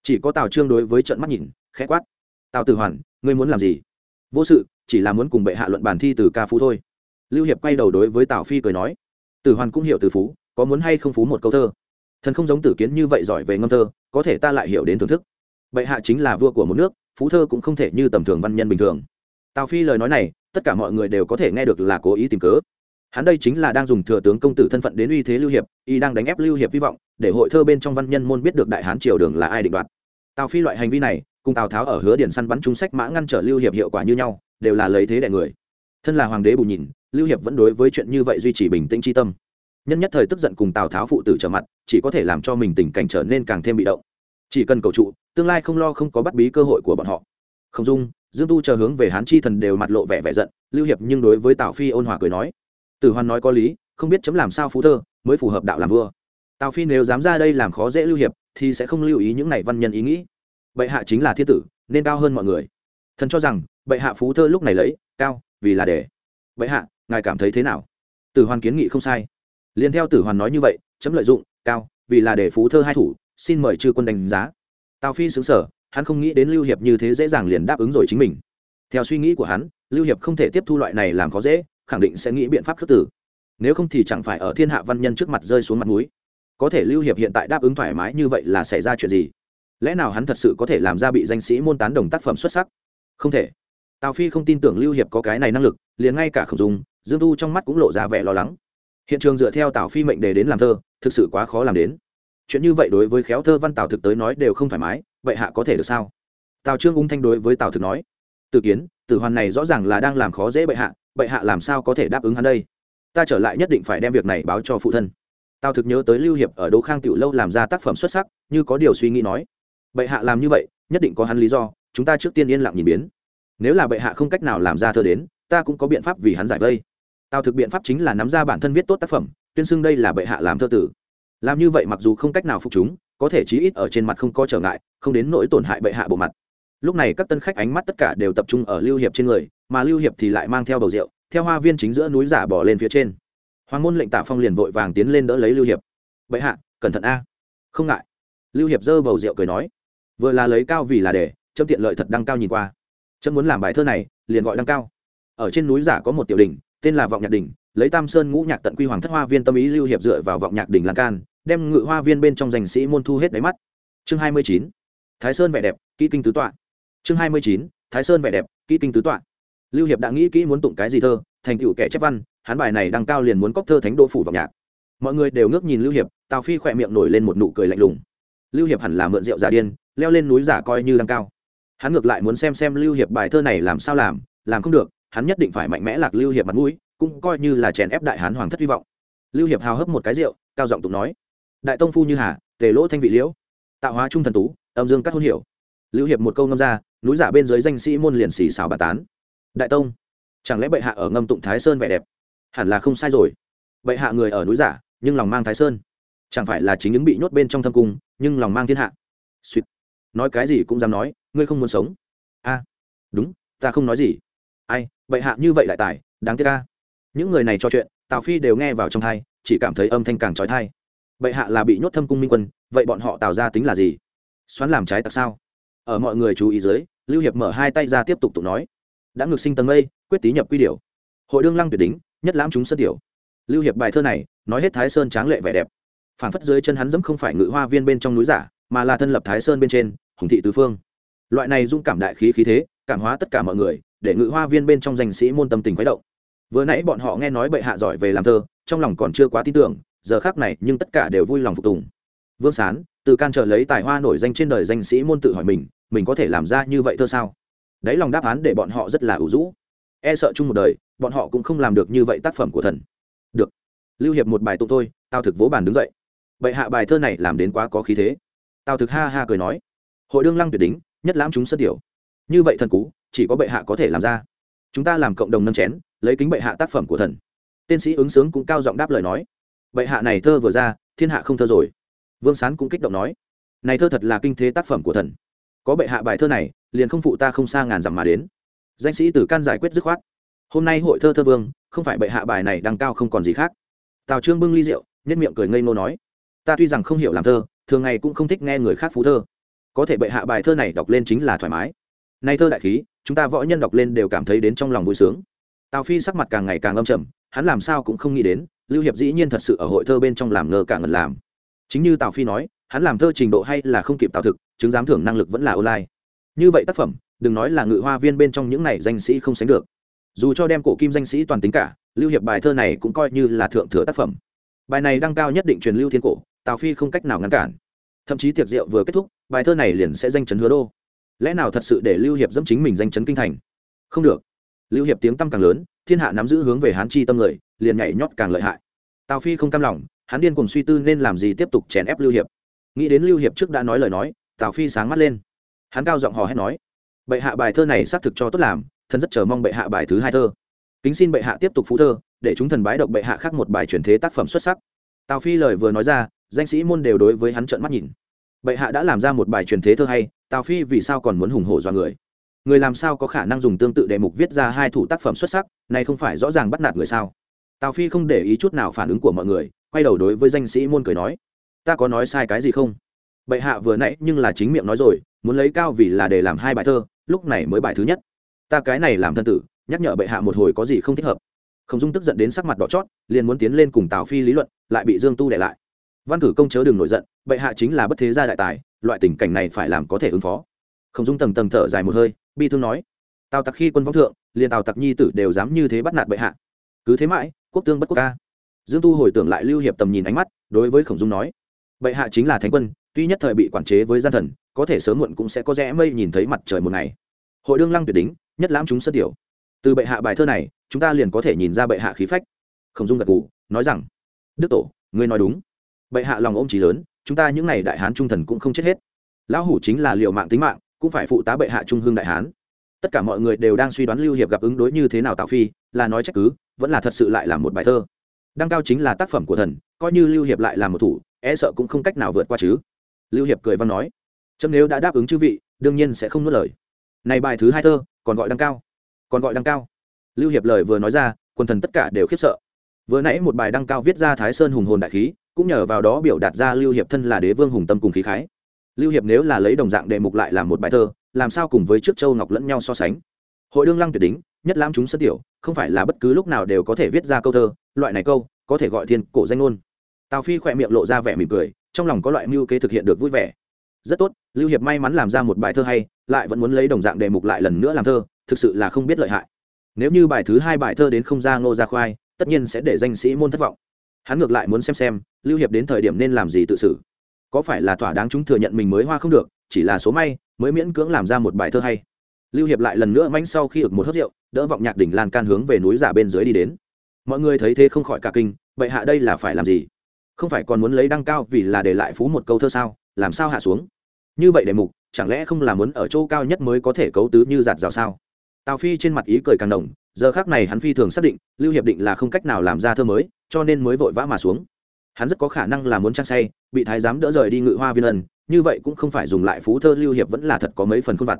Chỉ có tào trương đối với trận mắt nhìn, khẽ quát tào tử hoàn, ngươi muốn làm gì? Vô sự, chỉ là muốn cùng bệ hạ luận bàn thi từ ca phú thôi. Lưu hiệp quay đầu đối với tào phi cười nói, tử hoàn cũng hiểu từ phú, có muốn hay không phú một câu thơ. Thần không giống tử kiến như vậy giỏi về ngâm thơ, có thể ta lại hiểu đến thưởng thức. Bệ hạ chính là vua của một nước, phú thơ cũng không thể như tầm thường văn nhân bình thường. Tào phi lời nói này, tất cả mọi người đều có thể nghe được là cố ý tìm cớ. Hắn đây chính là đang dùng thừa tướng công tử thân phận đến uy thế lưu hiệp, y đang đánh ép lưu hiệp hy vọng, để hội thơ bên trong văn nhân môn biết được đại hán triều đường là ai định đoạt. Tào phi loại hành vi này cùng tào tháo ở hứa điển săn bắn trúng sách mã ngăn trở lưu hiệp hiệu quả như nhau, đều là lấy thế đại người. Thân là hoàng đế bù nhìn, lưu hiệp vẫn đối với chuyện như vậy duy trì bình tĩnh tri tâm. Nhân nhất thời tức giận cùng tào tháo phụ tử trở mặt, chỉ có thể làm cho mình tình cảnh trở nên càng thêm bị động. Chỉ cần cầu trụ, tương lai không lo không có bắt bí cơ hội của bọn họ. Không dung, dương tu chờ hướng về hán chi thần đều mặt lộ vẻ vẻ giận, lưu hiệp nhưng đối với tào phi ôn hòa cười nói, tử hoàn nói có lý, không biết chấm làm sao phú thơ, mới phù hợp đạo làm vua. Tào phi nếu dám ra đây làm khó dễ lưu hiệp, thì sẽ không lưu ý những này văn nhân ý nghĩ bệ hạ chính là thiên tử, nên cao hơn mọi người. Thần cho rằng, bệ hạ phú thơ lúc này lấy, cao, vì là để. Bệ hạ, ngài cảm thấy thế nào? Tử hoàn kiến nghị không sai. Liền theo tử hoàn nói như vậy, chấm lợi dụng, cao, vì là để phú thơ hai thủ, xin mời chư quân đánh giá. Tào phi xứng sở hắn không nghĩ đến lưu hiệp như thế dễ dàng liền đáp ứng rồi chính mình. Theo suy nghĩ của hắn, lưu hiệp không thể tiếp thu loại này làm khó dễ, khẳng định sẽ nghĩ biện pháp khước tử. Nếu không thì chẳng phải ở thiên hạ văn nhân trước mặt rơi xuống mặt núi có thể lưu hiệp hiện tại đáp ứng thoải mái như vậy là xảy ra chuyện gì? Lẽ nào hắn thật sự có thể làm ra bị danh sĩ môn tán đồng tác phẩm xuất sắc? Không thể. Tào phi không tin tưởng lưu hiệp có cái này năng lực, liền ngay cả khổng dung, dương tu trong mắt cũng lộ ra vẻ lo lắng. Hiện trường dựa theo tào phi mệnh đề đến làm thơ, thực sự quá khó làm đến. Chuyện như vậy đối với khéo thơ văn tào thực tới nói đều không thoải mái, vậy hạ có thể được sao? Tào trương ung thanh đối với tào thực nói, từ kiến, tử hoàn này rõ ràng là đang làm khó dễ bệ hạ bệ hạ làm sao có thể đáp ứng hắn đây? Ta trở lại nhất định phải đem việc này báo cho phụ thân. Tào thực nhớ tới lưu hiệp ở đỗ khang tiểu lâu làm ra tác phẩm xuất sắc, như có điều suy nghĩ nói bệ hạ làm như vậy, nhất định có hắn lý do, chúng ta trước tiên yên lặng nhìn biến. Nếu là bệ hạ không cách nào làm ra thơ đến, ta cũng có biện pháp vì hắn giải vây. Tào thực biện pháp chính là nắm ra bản thân viết tốt tác phẩm, tuyên xưng đây là bệ hạ làm thơ tử. Làm như vậy mặc dù không cách nào phục chúng, có thể chí ít ở trên mặt không có trở ngại, không đến nỗi tổn hại bệ hạ bộ mặt. Lúc này các tân khách ánh mắt tất cả đều tập trung ở lưu hiệp trên người, mà lưu hiệp thì lại mang theo bầu rượu, theo hoa viên chính giữa núi giả bỏ lên phía trên. Hoàng môn lệnh tạ phong liền vội vàng tiến lên đỡ lấy lưu hiệp. Bệ hạ, cẩn thận a. Không ngại. Lưu hiệp giơ bầu rượu cười nói vừa là lấy cao vì là để, trâm tiện lợi thật đăng cao nhìn qua. Trâm muốn làm bài thơ này, liền gọi đăng cao. Ở trên núi giả có một tiểu đình tên là vọng nhạc đình lấy tam sơn ngũ nhạc tận quy hoàng thất hoa viên tâm ý lưu hiệp dựa vào vọng nhạc đình lan can, đem ngự hoa viên bên trong danh sĩ môn thu hết đáy mắt. Chương hai mươi chín, thái sơn vẻ đẹp, kỹ kinh tứ tọa. Chương hai mươi chín, thái sơn vẻ đẹp, kỹ kinh tứ tọa. Lưu hiệp đã nghĩ kỹ muốn tụng cái gì thơ, thành tựu kẻ chép văn, hắn bài này đăng cao liền muốn cóc thơ thánh đô phủ vọng nhạc. Mọi người đều ngước nhìn lưu hiệp, tào phi khỏe miệng nổi lên một nụ cười lạnh lùng lưu hiệp hẳn là mượn rượu giả điên, leo lên núi giả coi như đang cao. Hắn ngược lại muốn xem xem lưu hiệp bài thơ này làm sao làm làm không được, hắn nhất định phải mạnh mẽ lạc lưu hiệp mặt mũi, cũng coi như là chèn ép đại hán hoàng thất hy vọng. Lưu hiệp hào hấp một cái rượu, cao giọng tụng nói, đại tông phu như hà, tề lỗ thanh vị liễu, tạo hóa trung thần tú, âm dương cắt hôn hiểu. Lưu hiệp một câu ngâm ra, núi giả bên dưới danh sĩ môn liền xì xào bà tán. Đại tông, chẳng lẽ bệ hạ ở ngâm tụng thái sơn vẻ đẹp? Hẳn là không sai rồi. Bệ hạ người ở núi giả, nhưng lòng mang thái sơn chẳng phải là chính những bị nhốt bên trong thâm cung, nhưng lòng mang thiên hạ. Suýt nói cái gì cũng dám nói, ngươi không muốn sống. A. Đúng, ta không nói gì. Ai vậy hạ như vậy lại tài, đáng tiếc ca những người này cho chuyện, tào phi đều nghe vào trong thai chỉ cảm thấy âm thanh càng trói thai vậy hạ là bị nhốt thâm cung minh quân, vậy bọn họ tạo ra tính là gì? Xoắn làm trái tặc sao? Ở mọi người chú ý dưới, lưu hiệp mở hai tay ra tiếp tục tụ nói. Đã ngược sinh tầng mây, quyết tý nhập quy điều hội đương lăng tuyệt đính nhất lãm chúng sân tiểu. Lưu hiệp bài thơ này, nói hết thái sơn tráng lệ vẻ đẹp phản phất dưới chân hắn dẫm không phải ngự hoa viên bên trong núi giả, mà là thân lập thái sơn bên trên, hùng thị tứ phương. Loại này dung cảm đại khí khí thế, cảm hóa tất cả mọi người, để ngự hoa viên bên trong danh sĩ môn tâm tình khuấy động. Vừa nãy bọn họ nghe nói bệ hạ giỏi về làm thơ, trong lòng còn chưa quá tin tưởng, giờ khác này nhưng tất cả đều vui lòng phục tùng. Vương sán, từ can trở lấy tài hoa nổi danh trên đời danh sĩ môn tự hỏi mình mình có thể làm ra như vậy thơ sao? Đấy lòng đáp án để bọn họ rất là ủ rũ. E sợ chung một đời, bọn họ cũng không làm được như vậy tác phẩm của thần. Được. Lưu hiệp một bài tụng thôi, tao thực vỗ bàn đứng dậy bệ hạ bài thơ này làm đến quá có khí thế. Tào thực ha ha cười nói, hội đương lăng tuyệt đính nhất lãm chúng sân tiểu. Như vậy thần cú, chỉ có bệ hạ có thể làm ra. Chúng ta làm cộng đồng nâng chén, lấy kính bệ hạ tác phẩm của thần. Tên sĩ ứng sướng cũng cao giọng đáp lời nói, bệ hạ này thơ vừa ra, thiên hạ không thơ rồi. Vương sán cũng kích động nói, này thơ thật là kinh thế tác phẩm của thần. Có bệ hạ bài thơ này, liền không phụ ta không xa ngàn dặm mà đến. Danh sĩ tử can giải quyết dứt khoát, hôm nay hội thơ thơ vương, không phải bệ hạ bài này đăng cao không còn gì khác. Tào trương bưng ly rượu nhất miệng cười ngây ngô nói ta tuy rằng không hiểu làm thơ, thường ngày cũng không thích nghe người khác phú thơ. Có thể bệ hạ bài thơ này đọc lên chính là thoải mái. Nay thơ đại khí, chúng ta võ nhân đọc lên đều cảm thấy đến trong lòng vui sướng. Tào phi sắc mặt càng ngày càng âm trầm, hắn làm sao cũng không nghĩ đến, lưu hiệp dĩ nhiên thật sự ở hội thơ bên trong làm ngờ cả ngần làm. Chính như tào phi nói, hắn làm thơ trình độ hay là không kịp tào thực, chứng giám thưởng năng lực vẫn là online. Như vậy tác phẩm, đừng nói là ngự hoa viên bên trong những này danh sĩ không sánh được. Dù cho đem cổ kim danh sĩ toàn tính cả, lưu hiệp bài thơ này cũng coi như là thượng thừa tác phẩm. Bài này đăng cao nhất định truyền lưu thiên cổ tào phi không cách nào ngăn cản. Thậm chí tiệc rượu vừa kết thúc, bài thơ này liền sẽ danh chấn hứa đô. Lẽ nào thật sự để lưu hiệp dẫm chính mình danh chấn kinh thành? Không được. Lưu hiệp tiếng tăm càng lớn, thiên hạ nắm giữ hướng về hán chi tâm người, liền nhảy nhót càng lợi hại. Tào phi không cam lòng, hắn điên cùng suy tư nên làm gì tiếp tục chèn ép lưu hiệp. Nghĩ đến lưu hiệp trước đã nói lời nói, tào phi sáng mắt lên. Hắn cao giọng hò hét nói, bệ hạ bài thơ này xác thực cho tốt làm, thần rất chờ mong bệ hạ bài thứ hai thơ. Kính xin bệ hạ tiếp tục phú thơ, để chúng thần bái độc bệ hạ khác một bài truyền thế tác phẩm xuất sắc. Tào phi lời vừa nói ra danh sĩ môn đều đối với hắn trợn mắt nhìn. Bệ hạ đã làm ra một bài truyền thế thơ hay, tào phi vì sao còn muốn hùng hổ do người? Người làm sao có khả năng dùng tương tự đề mục viết ra hai thủ tác phẩm xuất sắc này không phải rõ ràng bắt nạt người sao? Tào phi không để ý chút nào phản ứng của mọi người, quay đầu đối với danh sĩ môn cười nói, ta có nói sai cái gì không? Bệ hạ vừa nãy nhưng là chính miệng nói rồi, muốn lấy cao vì là để làm hai bài thơ, lúc này mới bài thứ nhất. Ta cái này làm thân tử, nhắc nhở bệ hạ một hồi có gì không thích hợp. Không dung tức giận đến sắc mặt đỏ chót, liền muốn tiến lên cùng tào phi lý luận, lại bị dương tu để lại văn cử công chớ đừng nổi giận, bệ hạ chính là bất thế gia đại tài, loại tình cảnh này phải làm có thể ứng phó. Không dung tầng tầng thở dài một hơi, bi thương nói, tào tặc khi quân vong thượng, liền tào tặc nhi tử đều dám như thế bắt nạt bệ hạ. Cứ thế mãi, quốc tương bất quốc ca. Dương tu hồi tưởng lại lưu hiệp tầm nhìn ánh mắt, đối với khổng dung nói, bệ hạ chính là thánh quân, tuy nhất thời bị quản chế với gian thần, có thể sớm muộn cũng sẽ có rẽ mây nhìn thấy mặt trời một ngày. Hội đương lăng tuyệt đính, nhất lãm chúng sân tiểu. Từ bệ hạ bài thơ này, chúng ta liền có thể nhìn ra bệ hạ khí phách. Khổng dung gật gù, nói rằng, đức tổ, ngươi nói đúng bệ hạ lòng ôm trí lớn, chúng ta những n à y đại hán trung thần cũng không chết hết. Lão hủ chính là liệu mạng tính mạng, cũng phải phụ tá bệ hạ trung hương đại hán. Tất cả mọi người đều đang suy đoán lưu hiệp gặp ứng đối như thế nào tạo phi, là nói trách cứ, vẫn là thật sự lại là một bài thơ. Đăng cao chính là tác phẩm của thần, coi như lưu hiệp lại là một thủ e sợ cũng không cách nào vượt qua chứ. Lưu hiệp cười văn nói, chấm nếu đã đáp ứng chư vị, đương nhiên sẽ không nuốt lời. Này bài thứ hai thơ, còn gọi đăng cao, còn gọi đăng cao. Lưu hiệp lời vừa nói ra, quần thần tất cả đều khiếp sợ. Vừa nãy một bài đăng cao viết ra thái sơn hùng hồn đại khí cũng nhờ vào đó biểu đạt ra lưu hiệp thân là đế vương hùng tâm cùng khí khái. Lưu hiệp nếu là lấy đồng dạng đề mục lại làm một bài thơ, làm sao cùng với trước châu ngọc lẫn nhau so sánh? Hội đương lăng tuyệt đính nhất lãm chúng sân tiểu, không phải là bất cứ lúc nào đều có thể viết ra câu thơ, loại này câu, có thể gọi thiên cổ danh ngôn. Tào phi khỏe miệng lộ ra vẻ mỉm cười, trong lòng có loại mưu kế thực hiện được vui vẻ. Rất tốt, lưu hiệp may mắn làm ra một bài thơ hay, lại vẫn muốn lấy đồng dạng đề mục lại lần nữa làm thơ, thực sự là không biết lợi hại. Nếu như bài thứ hai bài thơ đến không ra ngô ra khoai, tất nhiên sẽ để danh sĩ môn thất vọng hắn ngược lại muốn xem xem, lưu hiệp đến thời điểm nên làm gì tự xử. Có phải là thỏa đáng chúng thừa nhận mình mới hoa không được, chỉ là số may, mới miễn cưỡng làm ra một bài thơ hay. Lưu hiệp lại lần nữa manh sau khi ực một hớt rượu, đỡ vọng nhạc đỉnh lan can hướng về núi giả bên dưới đi đến. Mọi người thấy thế không khỏi cả kinh, vậy hạ đây là phải làm gì? Không phải còn muốn lấy đăng cao vì là để lại phú một câu thơ sao, làm sao hạ xuống? Như vậy đề mục, chẳng lẽ không là muốn ở chỗ cao nhất mới có thể cấu tứ như giạt rào sao? Tào phi trên mặt ý cười càng đồng giờ khác này hắn phi thường xác định, lưu hiệp định là không cách nào làm ra thơ mới, cho nên mới vội vã mà xuống. Hắn rất có khả năng là muốn trang say, bị thái giám đỡ rời đi ngự hoa viên ân, như vậy cũng không phải dùng lại phú thơ lưu hiệp vẫn là thật có mấy phần khuôn vặt.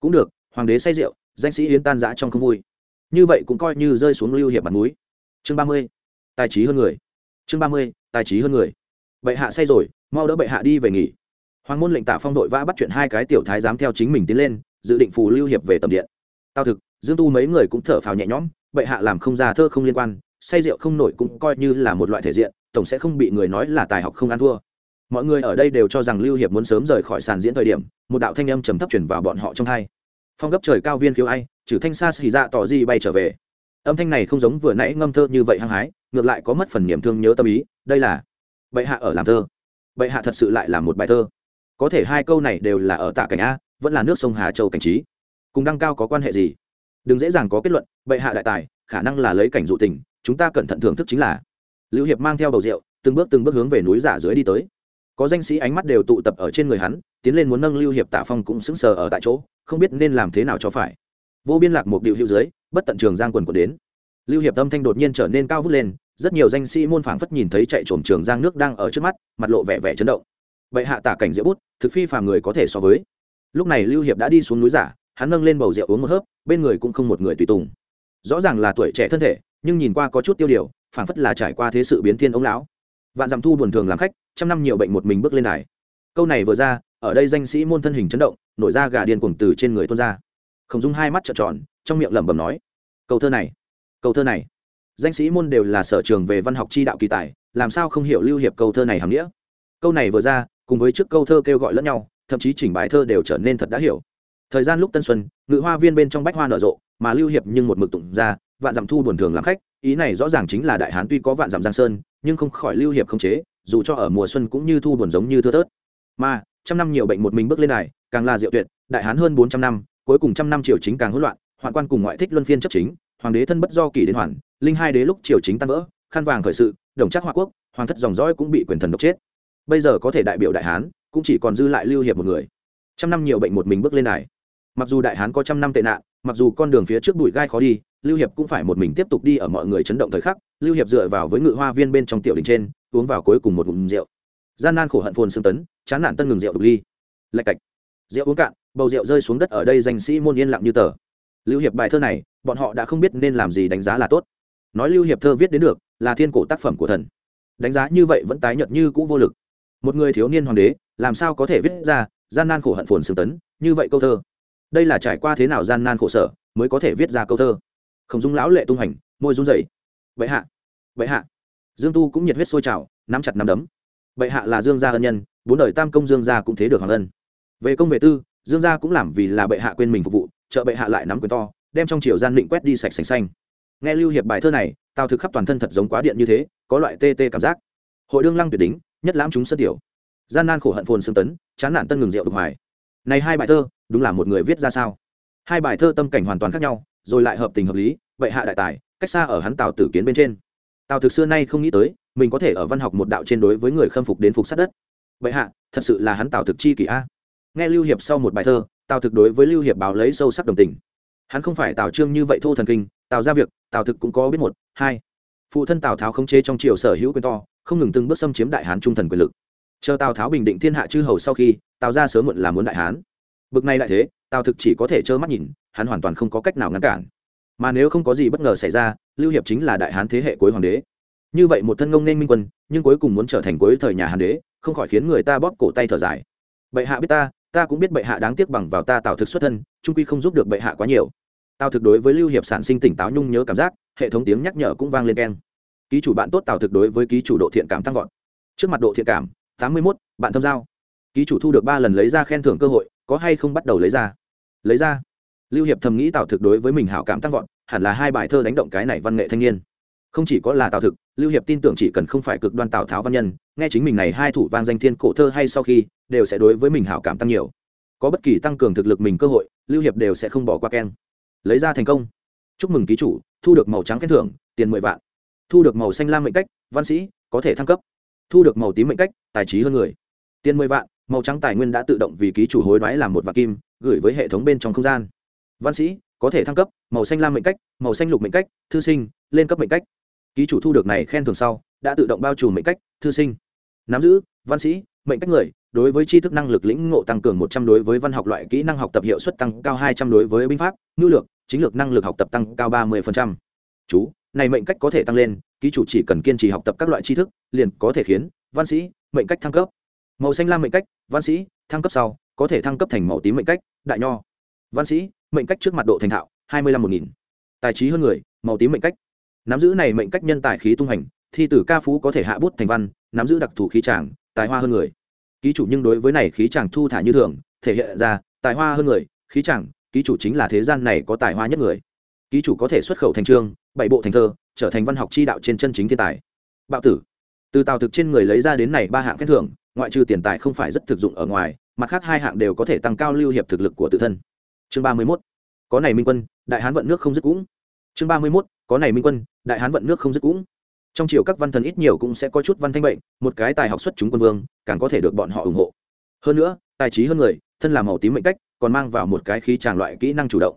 Cũng được, hoàng đế say rượu, danh sĩ yến tan giã trong không vui. Như vậy cũng coi như rơi xuống lưu hiệp mặt núi chương ba mươi, tài trí hơn người. Chương ba mươi, tài trí hơn người. Bệ hạ say rồi, mau đỡ bệ hạ đi về nghỉ. Hoàng môn lệnh tả phong đội vã bắt chuyện hai cái tiểu thái giám theo chính mình tiến lên, dự định phù lưu hiệp về tầm điện. Tao thực dương tu mấy người cũng thở phào nhẹ nhõm, bệ hạ làm không ra thơ không liên quan, say rượu không nổi cũng coi như là một loại thể diện, tổng sẽ không bị người nói là tài học không ăn thua. Mọi người ở đây đều cho rằng lưu hiệp muốn sớm rời khỏi sàn diễn thời điểm, một đạo thanh âm trầm thấp chuyển vào bọn họ trong hai. Phong gấp trời cao viên khiếu ai, trừ thanh xa xì dạ tỏ di bay trở về. Âm thanh này không giống vừa nãy ngâm thơ như vậy hăng hái, ngược lại có mất phần niềm thương nhớ tâm ý, đây là bệ hạ ở làm thơ. Bệ hạ thật sự lại là một bài thơ. Có thể hai câu này đều là ở tạ cảnh a, vẫn là nước sông hà châu cảnh trí. Cùng đăng cao có quan hệ gì? Đừng dễ dàng có kết luận, bệ hạ đại tài, khả năng là lấy cảnh dụ tình, chúng ta cẩn thận thưởng thức chính là. Lưu hiệp mang theo bầu rượu, từng bước từng bước hướng về núi giả dưới đi tới. Có danh sĩ ánh mắt đều tụ tập ở trên người hắn, tiến lên muốn nâng lưu hiệp tạ phong cũng sững sờ ở tại chỗ, không biết nên làm thế nào cho phải. Vô biên lạc một điệu hữu dưới, bất tận trường giang quần của đến. Lưu hiệp âm thanh đột nhiên trở nên cao vút lên, rất nhiều danh sĩ môn phảng phất nhìn thấy chạy trồm trường giang nước đang ở trước mắt, mặt lộ vẻ vẻ chấn động. Vậy hạ tả cảnh diễu bút, thực phi phàm người có thể so với. Lúc này lưu hiệp đã đi xuống núi giả hắn nâng lên bầu rượu uống một hớp, bên người cũng không một người tùy tùng. Rõ ràng là tuổi trẻ thân thể, nhưng nhìn qua có chút tiêu điều, phảng phất là trải qua thế sự biến thiên ống lão. Vạn dặm thu buồn thường làm khách, trăm năm nhiều bệnh một mình bước lên đài. Câu này vừa ra, ở đây danh sĩ môn thân hình chấn động, nổi ra gà điên cuồng từ trên người tuôn ra. Khổng dung hai mắt trợn tròn, trong miệng lẩm bẩm nói, câu thơ này, câu thơ này. Danh sĩ môn đều là sở trường về văn học chi đạo kỳ tài, làm sao không hiểu lưu hiệp câu thơ này hàm nghĩa? Câu này vừa ra, cùng với trước câu thơ kêu gọi lẫn nhau, thậm chí chỉnh bài thơ đều trở nên thật đã hiểu thời gian lúc tân xuân, ngự hoa viên bên trong bách hoa nở rộ, mà lưu hiệp nhưng một mực tụng ra, vạn dặm thu buồn thường làm khách, ý này rõ ràng chính là đại hán tuy có vạn dặm giang sơn, nhưng không khỏi lưu hiệp không chế, dù cho ở mùa xuân cũng như thu buồn giống như thưa thớt. Mà, trăm năm nhiều bệnh một mình bước lên này càng là diệu tuyệt, đại hán hơn bốn trăm năm, cuối cùng trăm năm triều chính càng hỗn loạn, hoạn quan cùng ngoại thích luân phiên chấp chính, hoàng đế thân bất do kỷ đến hoàn, linh hai đế lúc triều chính tan vỡ, khăn vàng khởi sự, đồng chắc hoa quốc, hoàng thất dòng dõi cũng bị quyền thần độc chết. Bây giờ có thể đại biểu đại hán, cũng chỉ còn dư lại lưu hiệp một người. Trăm năm nhiều bệnh một mình bước lên này mặc dù đại hán có trăm năm tệ nạn, mặc dù con đường phía trước bụi gai khó đi, lưu hiệp cũng phải một mình tiếp tục đi ở mọi người chấn động thời khắc, lưu hiệp dựa vào với ngự hoa viên bên trong tiểu đình trên, uống vào cuối cùng một ngụm rượu. Gian nan khổ hận phồn xương tấn, chán nản tân ngừng rượu đục ly. Lạch cạch. Rượu uống cạn, bầu rượu rơi xuống đất ở đây danh sĩ môn yên lặng như tờ. Lưu hiệp bài thơ này, bọn họ đã không biết nên làm gì đánh giá là tốt. Nói lưu hiệp thơ viết đến được, là thiên cổ tác phẩm của thần. Đánh giá như vậy vẫn tái nhợt như cũ vô lực. Một người thiếu niên hoàng đế, làm sao có thể viết ra gian nan khổ hận phồn xương tấn, như vậy câu thơ? Đây là trải qua thế nào gian nan khổ sở mới có thể viết ra câu thơ? Không dung lão lệ tung hành môi run rẩy. Vậy hạ vậy hạ. Dương tu cũng nhiệt huyết sôi trào, nắm chặt nắm đấm. Vậy hạ là dương gia ân nhân, bốn đời tam công dương gia cũng thế được hoàng ân. Về công về tư, dương gia cũng làm vì là bệ hạ quên mình phục vụ, trợ bệ hạ lại nắm quyền to, đem trong triều gian định quét đi sạch sành xanh. Nghe lưu hiệp bài thơ này, tào thực khắp toàn thân thật giống quá điện như thế, có loại tê tê cảm giác. Hội đương lăng tuyệt đính nhất lãm chúng sân tiểu. Gian nan khổ hận phồn xương tấn, chán nản tân ngừng rượu đục hoài. Này hai bài thơ đúng là một người viết ra sao? Hai bài thơ tâm cảnh hoàn toàn khác nhau, rồi lại hợp tình hợp lý, vậy hạ đại tài, cách xa ở hắn tào tử kiến bên trên. Tào thực xưa nay không nghĩ tới, mình có thể ở văn học một đạo trên đối với người khâm phục đến phục sát đất. Vậy hạ, thật sự là hắn tào thực chi kỷ a. Nghe lưu hiệp sau một bài thơ, tào thực đối với lưu hiệp báo lấy sâu sắc đồng tình. Hắn không phải tào trương như vậy thô thần kinh, tào ra việc, tào thực cũng có biết một, hai. Phụ thân tào tháo khống chế trong triều sở hữu quyền to, không ngừng từng bước xâm chiếm đại hán trung thần quyền lực. Chờ tào tháo bình định thiên hạ chư hầu sau khi, tào ra sớm muộn là muốn đại hán bực này đại thế, tào thực chỉ có thể trơ mắt nhìn, hắn hoàn toàn không có cách nào ngăn cản. Mà nếu không có gì bất ngờ xảy ra, lưu hiệp chính là đại hán thế hệ cuối hoàng đế. Như vậy một thân ngông nên minh quân, nhưng cuối cùng muốn trở thành cuối thời nhà hán đế, không khỏi khiến người ta bóp cổ tay thở dài. Bệ hạ biết ta ta cũng biết bệ hạ đáng tiếc bằng vào ta tào thực xuất thân, trung quy không giúp được bệ hạ quá nhiều. Tào thực đối với lưu hiệp sản sinh tỉnh táo nhung nhớ cảm giác, hệ thống tiếng nhắc nhở cũng vang lên keng. Ký chủ bạn tốt tào thực đối với ký chủ độ thiện cảm tăng vọt. Trước mặt độ thiện cảm, tám mươi mốt, bạn thâm giao. Ký chủ thu được ba lần lấy ra khen thưởng cơ hội có hay không bắt đầu lấy ra? Lấy ra. Lưu hiệp thầm nghĩ tào thực đối với mình hảo cảm tăng vọt, hẳn là hai bài thơ đánh động cái này văn nghệ thanh niên. Không chỉ có là tào thực, lưu hiệp tin tưởng chỉ cần không phải cực đoan tào tháo văn nhân, nghe chính mình này hai thủ vang danh thiên cổ thơ hay sau khi, đều sẽ đối với mình hảo cảm tăng nhiều. Có bất kỳ tăng cường thực lực mình cơ hội, lưu hiệp đều sẽ không bỏ qua keng. Lấy ra thành công. Chúc mừng ký chủ, thu được màu trắng khen thưởng, tiền mười vạn. Thu được màu xanh lam mệnh cách, văn sĩ, có thể thăng cấp. Thu được màu tím mệnh cách, tài trí hơn người tiền mười vạn, màu trắng tài nguyên đã tự động vì ký chủ hối đoái làm một vạn kim, gửi với hệ thống bên trong không gian. Văn sĩ, có thể thăng cấp, màu xanh lam mệnh cách, màu xanh lục mệnh cách, thư sinh, lên cấp mệnh cách. Ký chủ thu được này khen thưởng sau, đã tự động bao trùm mệnh cách, thư sinh. Nắm giữ, văn sĩ, mệnh cách người, đối với tri thức năng lực lĩnh ngộ tăng cường một trăm đối với văn học loại kỹ năng học tập hiệu suất tăng cao hai trăm đối với binh pháp, ngữ lược, chính lược năng lực học tập tăng cao ba mươi chú, này mệnh cách có thể tăng lên, ký chủ chỉ cần kiên trì học tập các loại tri thức, liền có thể khiến văn sĩ, mệnh cách thăng cấp màu xanh lam mệnh cách, văn sĩ, thăng cấp sau, có thể thăng cấp thành màu tím mệnh cách, đại nho. Văn sĩ, mệnh cách trước mặt độ thành thạo, hai mươi năm một nghìn. Tài trí hơn người, màu tím mệnh cách. Nắm giữ này mệnh cách nhân tài khí tung hành, thi tử ca phú có thể hạ bút thành văn, nắm giữ đặc thù khí tràng tài hoa hơn người. Ký chủ nhưng đối với này khí tràng thu thả như thường, thể hiện ra, tài hoa hơn người, khí tràng ký chủ chính là thế gian này có tài hoa nhất người. Ký chủ có thể xuất khẩu thành trương, bảy bộ thành thơ, trở thành văn học chi đạo trên chân chính thiên tài. Bạo tử. Từ tào thực trên người lấy ra đến này ba hạng khen thưởng ngoại trừ tiền tài không phải rất thực dụng ở ngoài, mặt khác hai hạng đều có thể tăng cao lưu hiệp thực lực của tự thân. Chương ba mươi mốt, có này minh quân, đại hán vận nước không dứt cũng. Chương ba mươi mốt, có này minh quân, đại hán vận nước không dứt cũng. Trong triều các văn thần ít nhiều cũng sẽ có chút văn thanh bệnh, một cái tài học xuất chúng quân vương, càng có thể được bọn họ ủng hộ. Hơn nữa, tài trí hơn người, thân là màu tím mệnh cách, còn mang vào một cái khí chàng loại kỹ năng chủ động.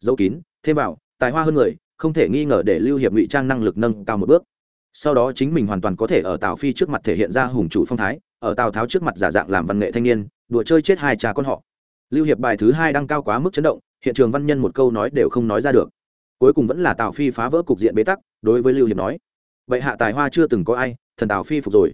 Dấu kín, thêm vào, tài hoa hơn người, không thể nghi ngờ để lưu hiệp ngụy trang năng lực nâng cao một bước. Sau đó chính mình hoàn toàn có thể ở tào phi trước mặt thể hiện ra hùng chủ phong thái ở tào tháo trước mặt giả dạng làm văn nghệ thanh niên, đùa chơi chết hai cha con họ. Lưu hiệp bài thứ hai đang cao quá mức chấn động, hiện trường văn nhân một câu nói đều không nói ra được. Cuối cùng vẫn là tào phi phá vỡ cục diện bế tắc, đối với lưu hiệp nói vậy hạ tài hoa chưa từng có ai, thần tào phi phục rồi.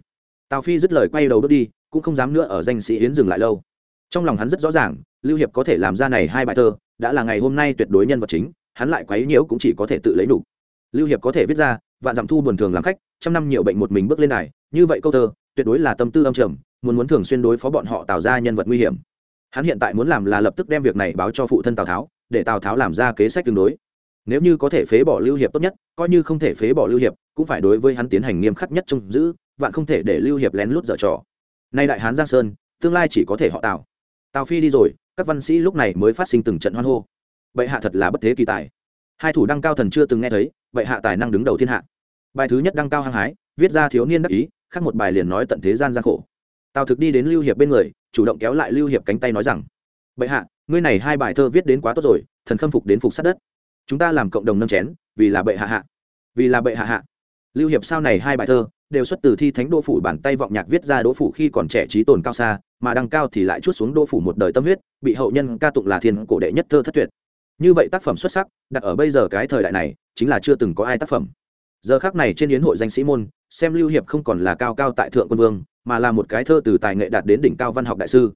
Tào phi dứt lời quay đầu bước đi, cũng không dám nữa ở danh sĩ yến dừng lại lâu. Trong lòng hắn rất rõ ràng, lưu hiệp có thể làm ra này hai bài thơ, đã là ngày hôm nay tuyệt đối nhân vật chính, hắn lại quấy nhiễu cũng chỉ có thể tự lấy đủ. Lưu hiệp có thể viết ra, vạn dặm thu buồn thường làm khách, trăm năm nhiều bệnh một mình bước lên này như vậy câu thơ tuyệt đối là tâm tư âm trầm, muốn muốn thường xuyên đối phó bọn họ tạo ra nhân vật nguy hiểm. Hắn hiện tại muốn làm là lập tức đem việc này báo cho phụ thân tào tháo, để tào tháo làm ra kế sách tương đối. Nếu như có thể phế bỏ lưu hiệp tốt nhất, coi như không thể phế bỏ lưu hiệp, cũng phải đối với hắn tiến hành nghiêm khắc nhất trông giữ, vạn không thể để lưu hiệp lén lút dở trò. Nay đại hán giang sơn, tương lai chỉ có thể họ tào. Tào phi đi rồi, các văn sĩ lúc này mới phát sinh từng trận hoan hô. Bệ hạ thật là bất thế kỳ tài. Hai thủ đăng cao thần chưa từng nghe thấy, bệ hạ tài năng đứng đầu thiên hạ. Bài thứ nhất đăng cao hăng hái, viết ra thiếu niên đắc ý khác một bài liền nói tận thế gian gian khổ. Tào thực đi đến lưu hiệp bên người, chủ động kéo lại lưu hiệp cánh tay nói rằng, bệ hạ, ngươi này hai bài thơ viết đến quá tốt rồi, thần khâm phục đến phục sát đất. Chúng ta làm cộng đồng nâng chén, vì là bệ hạ hạ, vì là bệ hạ hạ. Lưu hiệp sau này hai bài thơ đều xuất từ thi thánh đô phủ bản tay vọng nhạc viết ra đỗ phủ khi còn trẻ trí tồn cao xa, mà đăng cao thì lại chút xuống đô phủ một đời tâm huyết, bị hậu nhân ca tụng là thiên cổ đệ nhất thơ thất tuyệt. Như vậy tác phẩm xuất sắc, đặt ở bây giờ cái thời đại này, chính là chưa từng có ai tác phẩm. Giờ khác này trên yến hội danh sĩ môn xem lưu hiệp không còn là cao cao tại thượng quân vương, mà là một cái thơ từ tài nghệ đạt đến đỉnh cao văn học đại sư.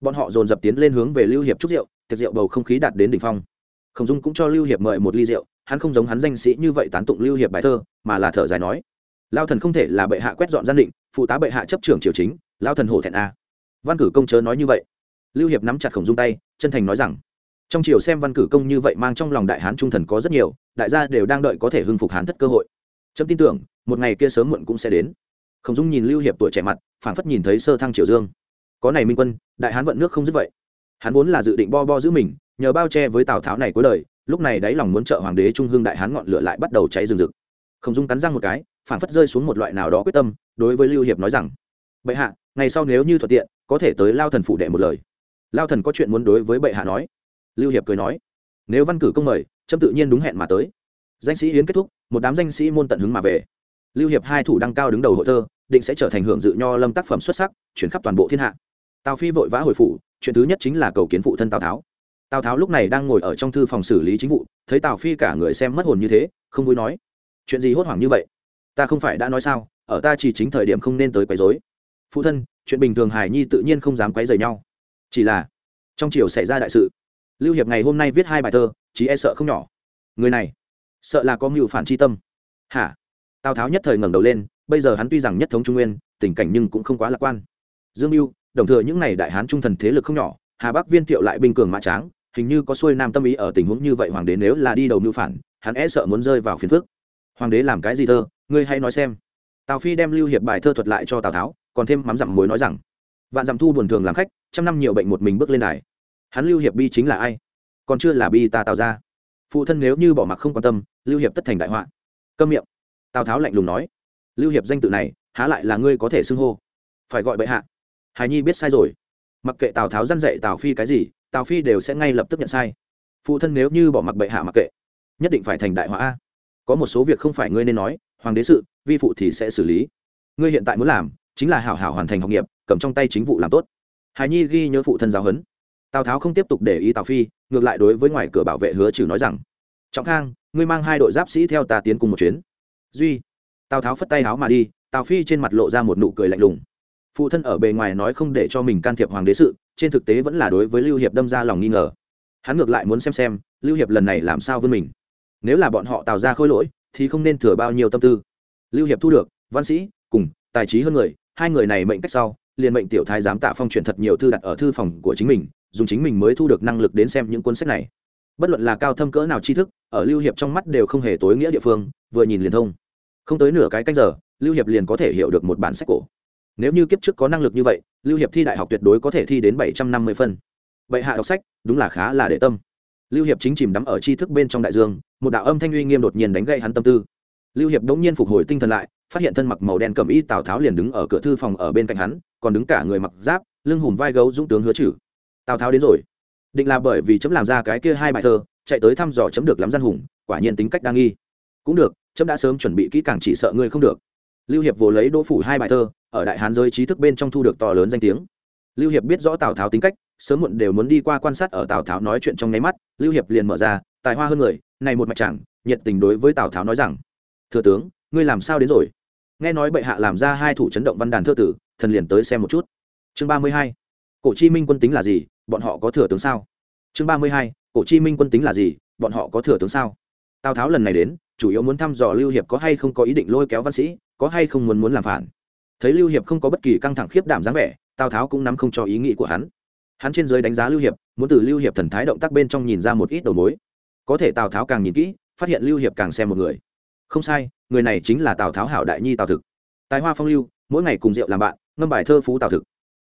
Bọn họ dồn dập tiến lên hướng về lưu hiệp chúc rượu, tiệc rượu bầu không khí đạt đến đỉnh phong. Khổng dung cũng cho lưu hiệp mời một ly rượu, hắn không giống hắn danh sĩ như vậy tán tụng lưu hiệp bài thơ, mà là thở dài nói lao thần không thể là bệ hạ quét dọn gian định, phụ tá bệ hạ chấp trưởng triều chính lao thần hổ thẹn a. Văn cử công chớ nói như vậy. Lưu hiệp nắm chặt khổng dung tay, chân thành nói rằng, trong triều xem văn cử công như vậy mang trong lòng đại hán trung thần có rất nhiều, đại gia đều đang đợi có thể hưng phục hán thất cơ hội trâm tin tưởng, một ngày kia sớm muộn cũng sẽ đến. Khổng dung nhìn lưu hiệp tuổi trẻ mặt, phảng phất nhìn thấy sơ thăng triều dương. Có này minh quân, đại hán vận nước không dứt vậy. Hắn vốn là dự định bo bo giữ mình, nhờ bao che với tào tháo này cuối đời, lúc này đáy lòng muốn trợ hoàng đế trung hương đại hán ngọn lửa lại bắt đầu cháy rừng rực. Khổng dung cắn răng một cái, phảng phất rơi xuống một loại nào đó quyết tâm, đối với lưu hiệp nói rằng, bệ hạ, ngày sau nếu như thuận tiện, có thể tới lao thần phủ đệ một lời. Lao thần có chuyện muốn đối với bệ hạ nói. Lưu hiệp cười nói, nếu văn cử công mời trâm tự nhiên đúng hẹn mà tới danh sĩ hiến kết thúc, một đám danh sĩ môn tận hứng mà về. Lưu hiệp hai thủ đăng cao đứng đầu hội thơ, định sẽ trở thành hưởng dự nho lâm tác phẩm xuất sắc, chuyển khắp toàn bộ thiên hạ. Tào phi vội vã hồi phủ, chuyện thứ nhất chính là cầu kiến phụ thân tào tháo. Tào tháo lúc này đang ngồi ở trong thư phòng xử lý chính vụ, thấy tào phi cả người xem mất hồn như thế, không vui nói, chuyện gì hốt hoảng như vậy? Ta không phải đã nói sao, ở ta chỉ chính thời điểm không nên tới quấy rối. Phụ thân, chuyện bình thường hải nhi tự nhiên không dám quấy rầy nhau. Chỉ là, trong chiều xảy ra đại sự. Lưu hiệp ngày hôm nay viết hai bài thơ, chí e sợ không nhỏ. Người này sợ là có mưu phản chi tâm. Hả? Tào tháo nhất thời ngẩng đầu lên, bây giờ hắn tuy rằng nhất thống trung nguyên, tình cảnh nhưng cũng không quá lạc quan. Dương mưu, đồng thừa những n à y đại hán trung thần thế lực không nhỏ, hà bắc viên thiệu lại binh cường mã tráng, hình như có xuôi nam tâm ý ở tình huống như vậy hoàng đế nếu là đi đầu mưu phản, hắn e sợ muốn rơi vào phiền phước hoàng đế làm cái gì thơ? Ngươi hay nói xem. Tào phi đem lưu hiệp bài thơ thuật lại cho tào tháo, còn thêm mắm dặm mối nói rằng, vạn dặm thu buồn thường làm khách, trăm năm nhiều bệnh một mình bước lên đài. Hắn lưu hiệp bi chính là ai? Còn chưa là bi ta tạo ra. Phụ thân nếu như bỏ mặc không quan tâm lưu hiệp tất thành đại họa. Câm miệng. Tào tháo lạnh lùng nói. Lưu hiệp danh tự này, há lại là ngươi có thể xưng hô. Phải gọi bệ hạ. Hài nhi biết sai rồi. Mặc kệ tào tháo dăn dạy tào phi cái gì, tào phi đều sẽ ngay lập tức nhận sai. Phụ thân nếu như bỏ mặc bệ hạ mặc kệ, nhất định phải thành đại họa a. Có một số việc không phải ngươi nên nói, hoàng đế sự, vi phụ thì sẽ xử lý. Ngươi hiện tại muốn làm, chính là hảo hảo hoàn thành học nghiệp, cầm trong tay chính vụ làm tốt. Hài nhi ghi nhớ phụ thân giáo huấn. Tào tháo không tiếp tục để ý tào phi, ngược lại đối với ngoài cửa bảo vệ hứa trừ nói rằng trọng khang, ngươi mang hai đội giáp sĩ theo ta tiến cùng một chuyến. Duy, tào tháo phất tay háo mà đi, tào phi trên mặt lộ ra một nụ cười lạnh lùng. Phụ thân ở bề ngoài nói không để cho mình can thiệp hoàng đế sự, trên thực tế vẫn là đối với lưu hiệp đâm ra lòng nghi ngờ. Hắn ngược lại muốn xem xem, lưu hiệp lần này làm sao vươn mình. Nếu là bọn họ tạo ra khôi lỗi, thì không nên thừa bao nhiêu tâm tư. Lưu hiệp thu được, văn sĩ, cùng, tài trí hơn người, hai người này mệnh cách sau, liền mệnh tiểu thái giám tạ phong chuyển thật nhiều thư đặt ở thư phòng của chính mình, dùng chính mình mới thu được năng lực đến xem những cuốn sách này bất luận là cao thâm cỡ nào tri thức, ở lưu hiệp trong mắt đều không hề tối nghĩa địa phương, vừa nhìn liền thông. Không tới nửa cái canh giờ, lưu hiệp liền có thể hiểu được một bản sách cổ. Nếu như kiếp trước có năng lực như vậy, lưu hiệp thi đại học tuyệt đối có thể thi đến bảy trăm năm mươi phân. Vậy hạ đọc sách, đúng là khá là để tâm. Lưu hiệp chính chìm đắm ở tri thức bên trong đại dương, một đạo âm thanh uy nghiêm đột nhiên đánh gậy hắn tâm tư. Lưu hiệp đống nhiên phục hồi tinh thần lại, phát hiện thân mặc màu đen cầm y tào tháo liền đứng ở cửa thư phòng ở bên cạnh hắn, còn đứng cả người mặc giáp, lưng hùm vai gấu dũng tướng hứa chử. Tào tháo đến rồi định là bởi vì chấm làm ra cái kia hai bài thơ, chạy tới thăm dò chấm được lắm gian hùng, quả nhiên tính cách đa nghi. Cũng được, chấm đã sớm chuẩn bị kỹ càng chỉ sợ ngươi không được. Lưu hiệp vồ lấy đỗ phủ hai bài thơ, ở đại hán giới trí thức bên trong thu được to lớn danh tiếng. Lưu hiệp biết rõ tào tháo tính cách, sớm muộn đều muốn đi qua quan sát ở tào tháo nói chuyện trong nháy mắt, lưu hiệp liền mở ra, tài hoa hơn người, này một mạch chẳng, nhiệt tình đối với tào tháo nói rằng, thừa tướng, ngươi làm sao đến rồi? Nghe nói bệ hạ làm ra hai thủ chấn động văn đàn thơ tử, thần liền tới xem một chút. Chương ba mươi hai, cổ chi minh quân tính là gì? Bọn họ có thừa tướng sao? Chương ba mươi hai, cổ chi minh quân tính là gì? Bọn họ có thừa tướng sao? Tào tháo lần này đến, chủ yếu muốn thăm dò lưu hiệp có hay không có ý định lôi kéo văn sĩ, có hay không muốn muốn làm phản. Thấy lưu hiệp không có bất kỳ căng thẳng khiếp đảm dáng vẻ, tào tháo cũng nắm không cho ý nghĩ của hắn. Hắn trên giới đánh giá lưu hiệp, muốn từ lưu hiệp thần thái động tác bên trong nhìn ra một ít đầu mối. Có thể tào tháo càng nhìn kỹ, phát hiện lưu hiệp càng xem một người. Không sai, người này chính là tào tháo hảo đại nhi tào thực. Tài hoa phong lưu, mỗi ngày cùng rượu làm bạn, ngâm bài thơ phú tào thực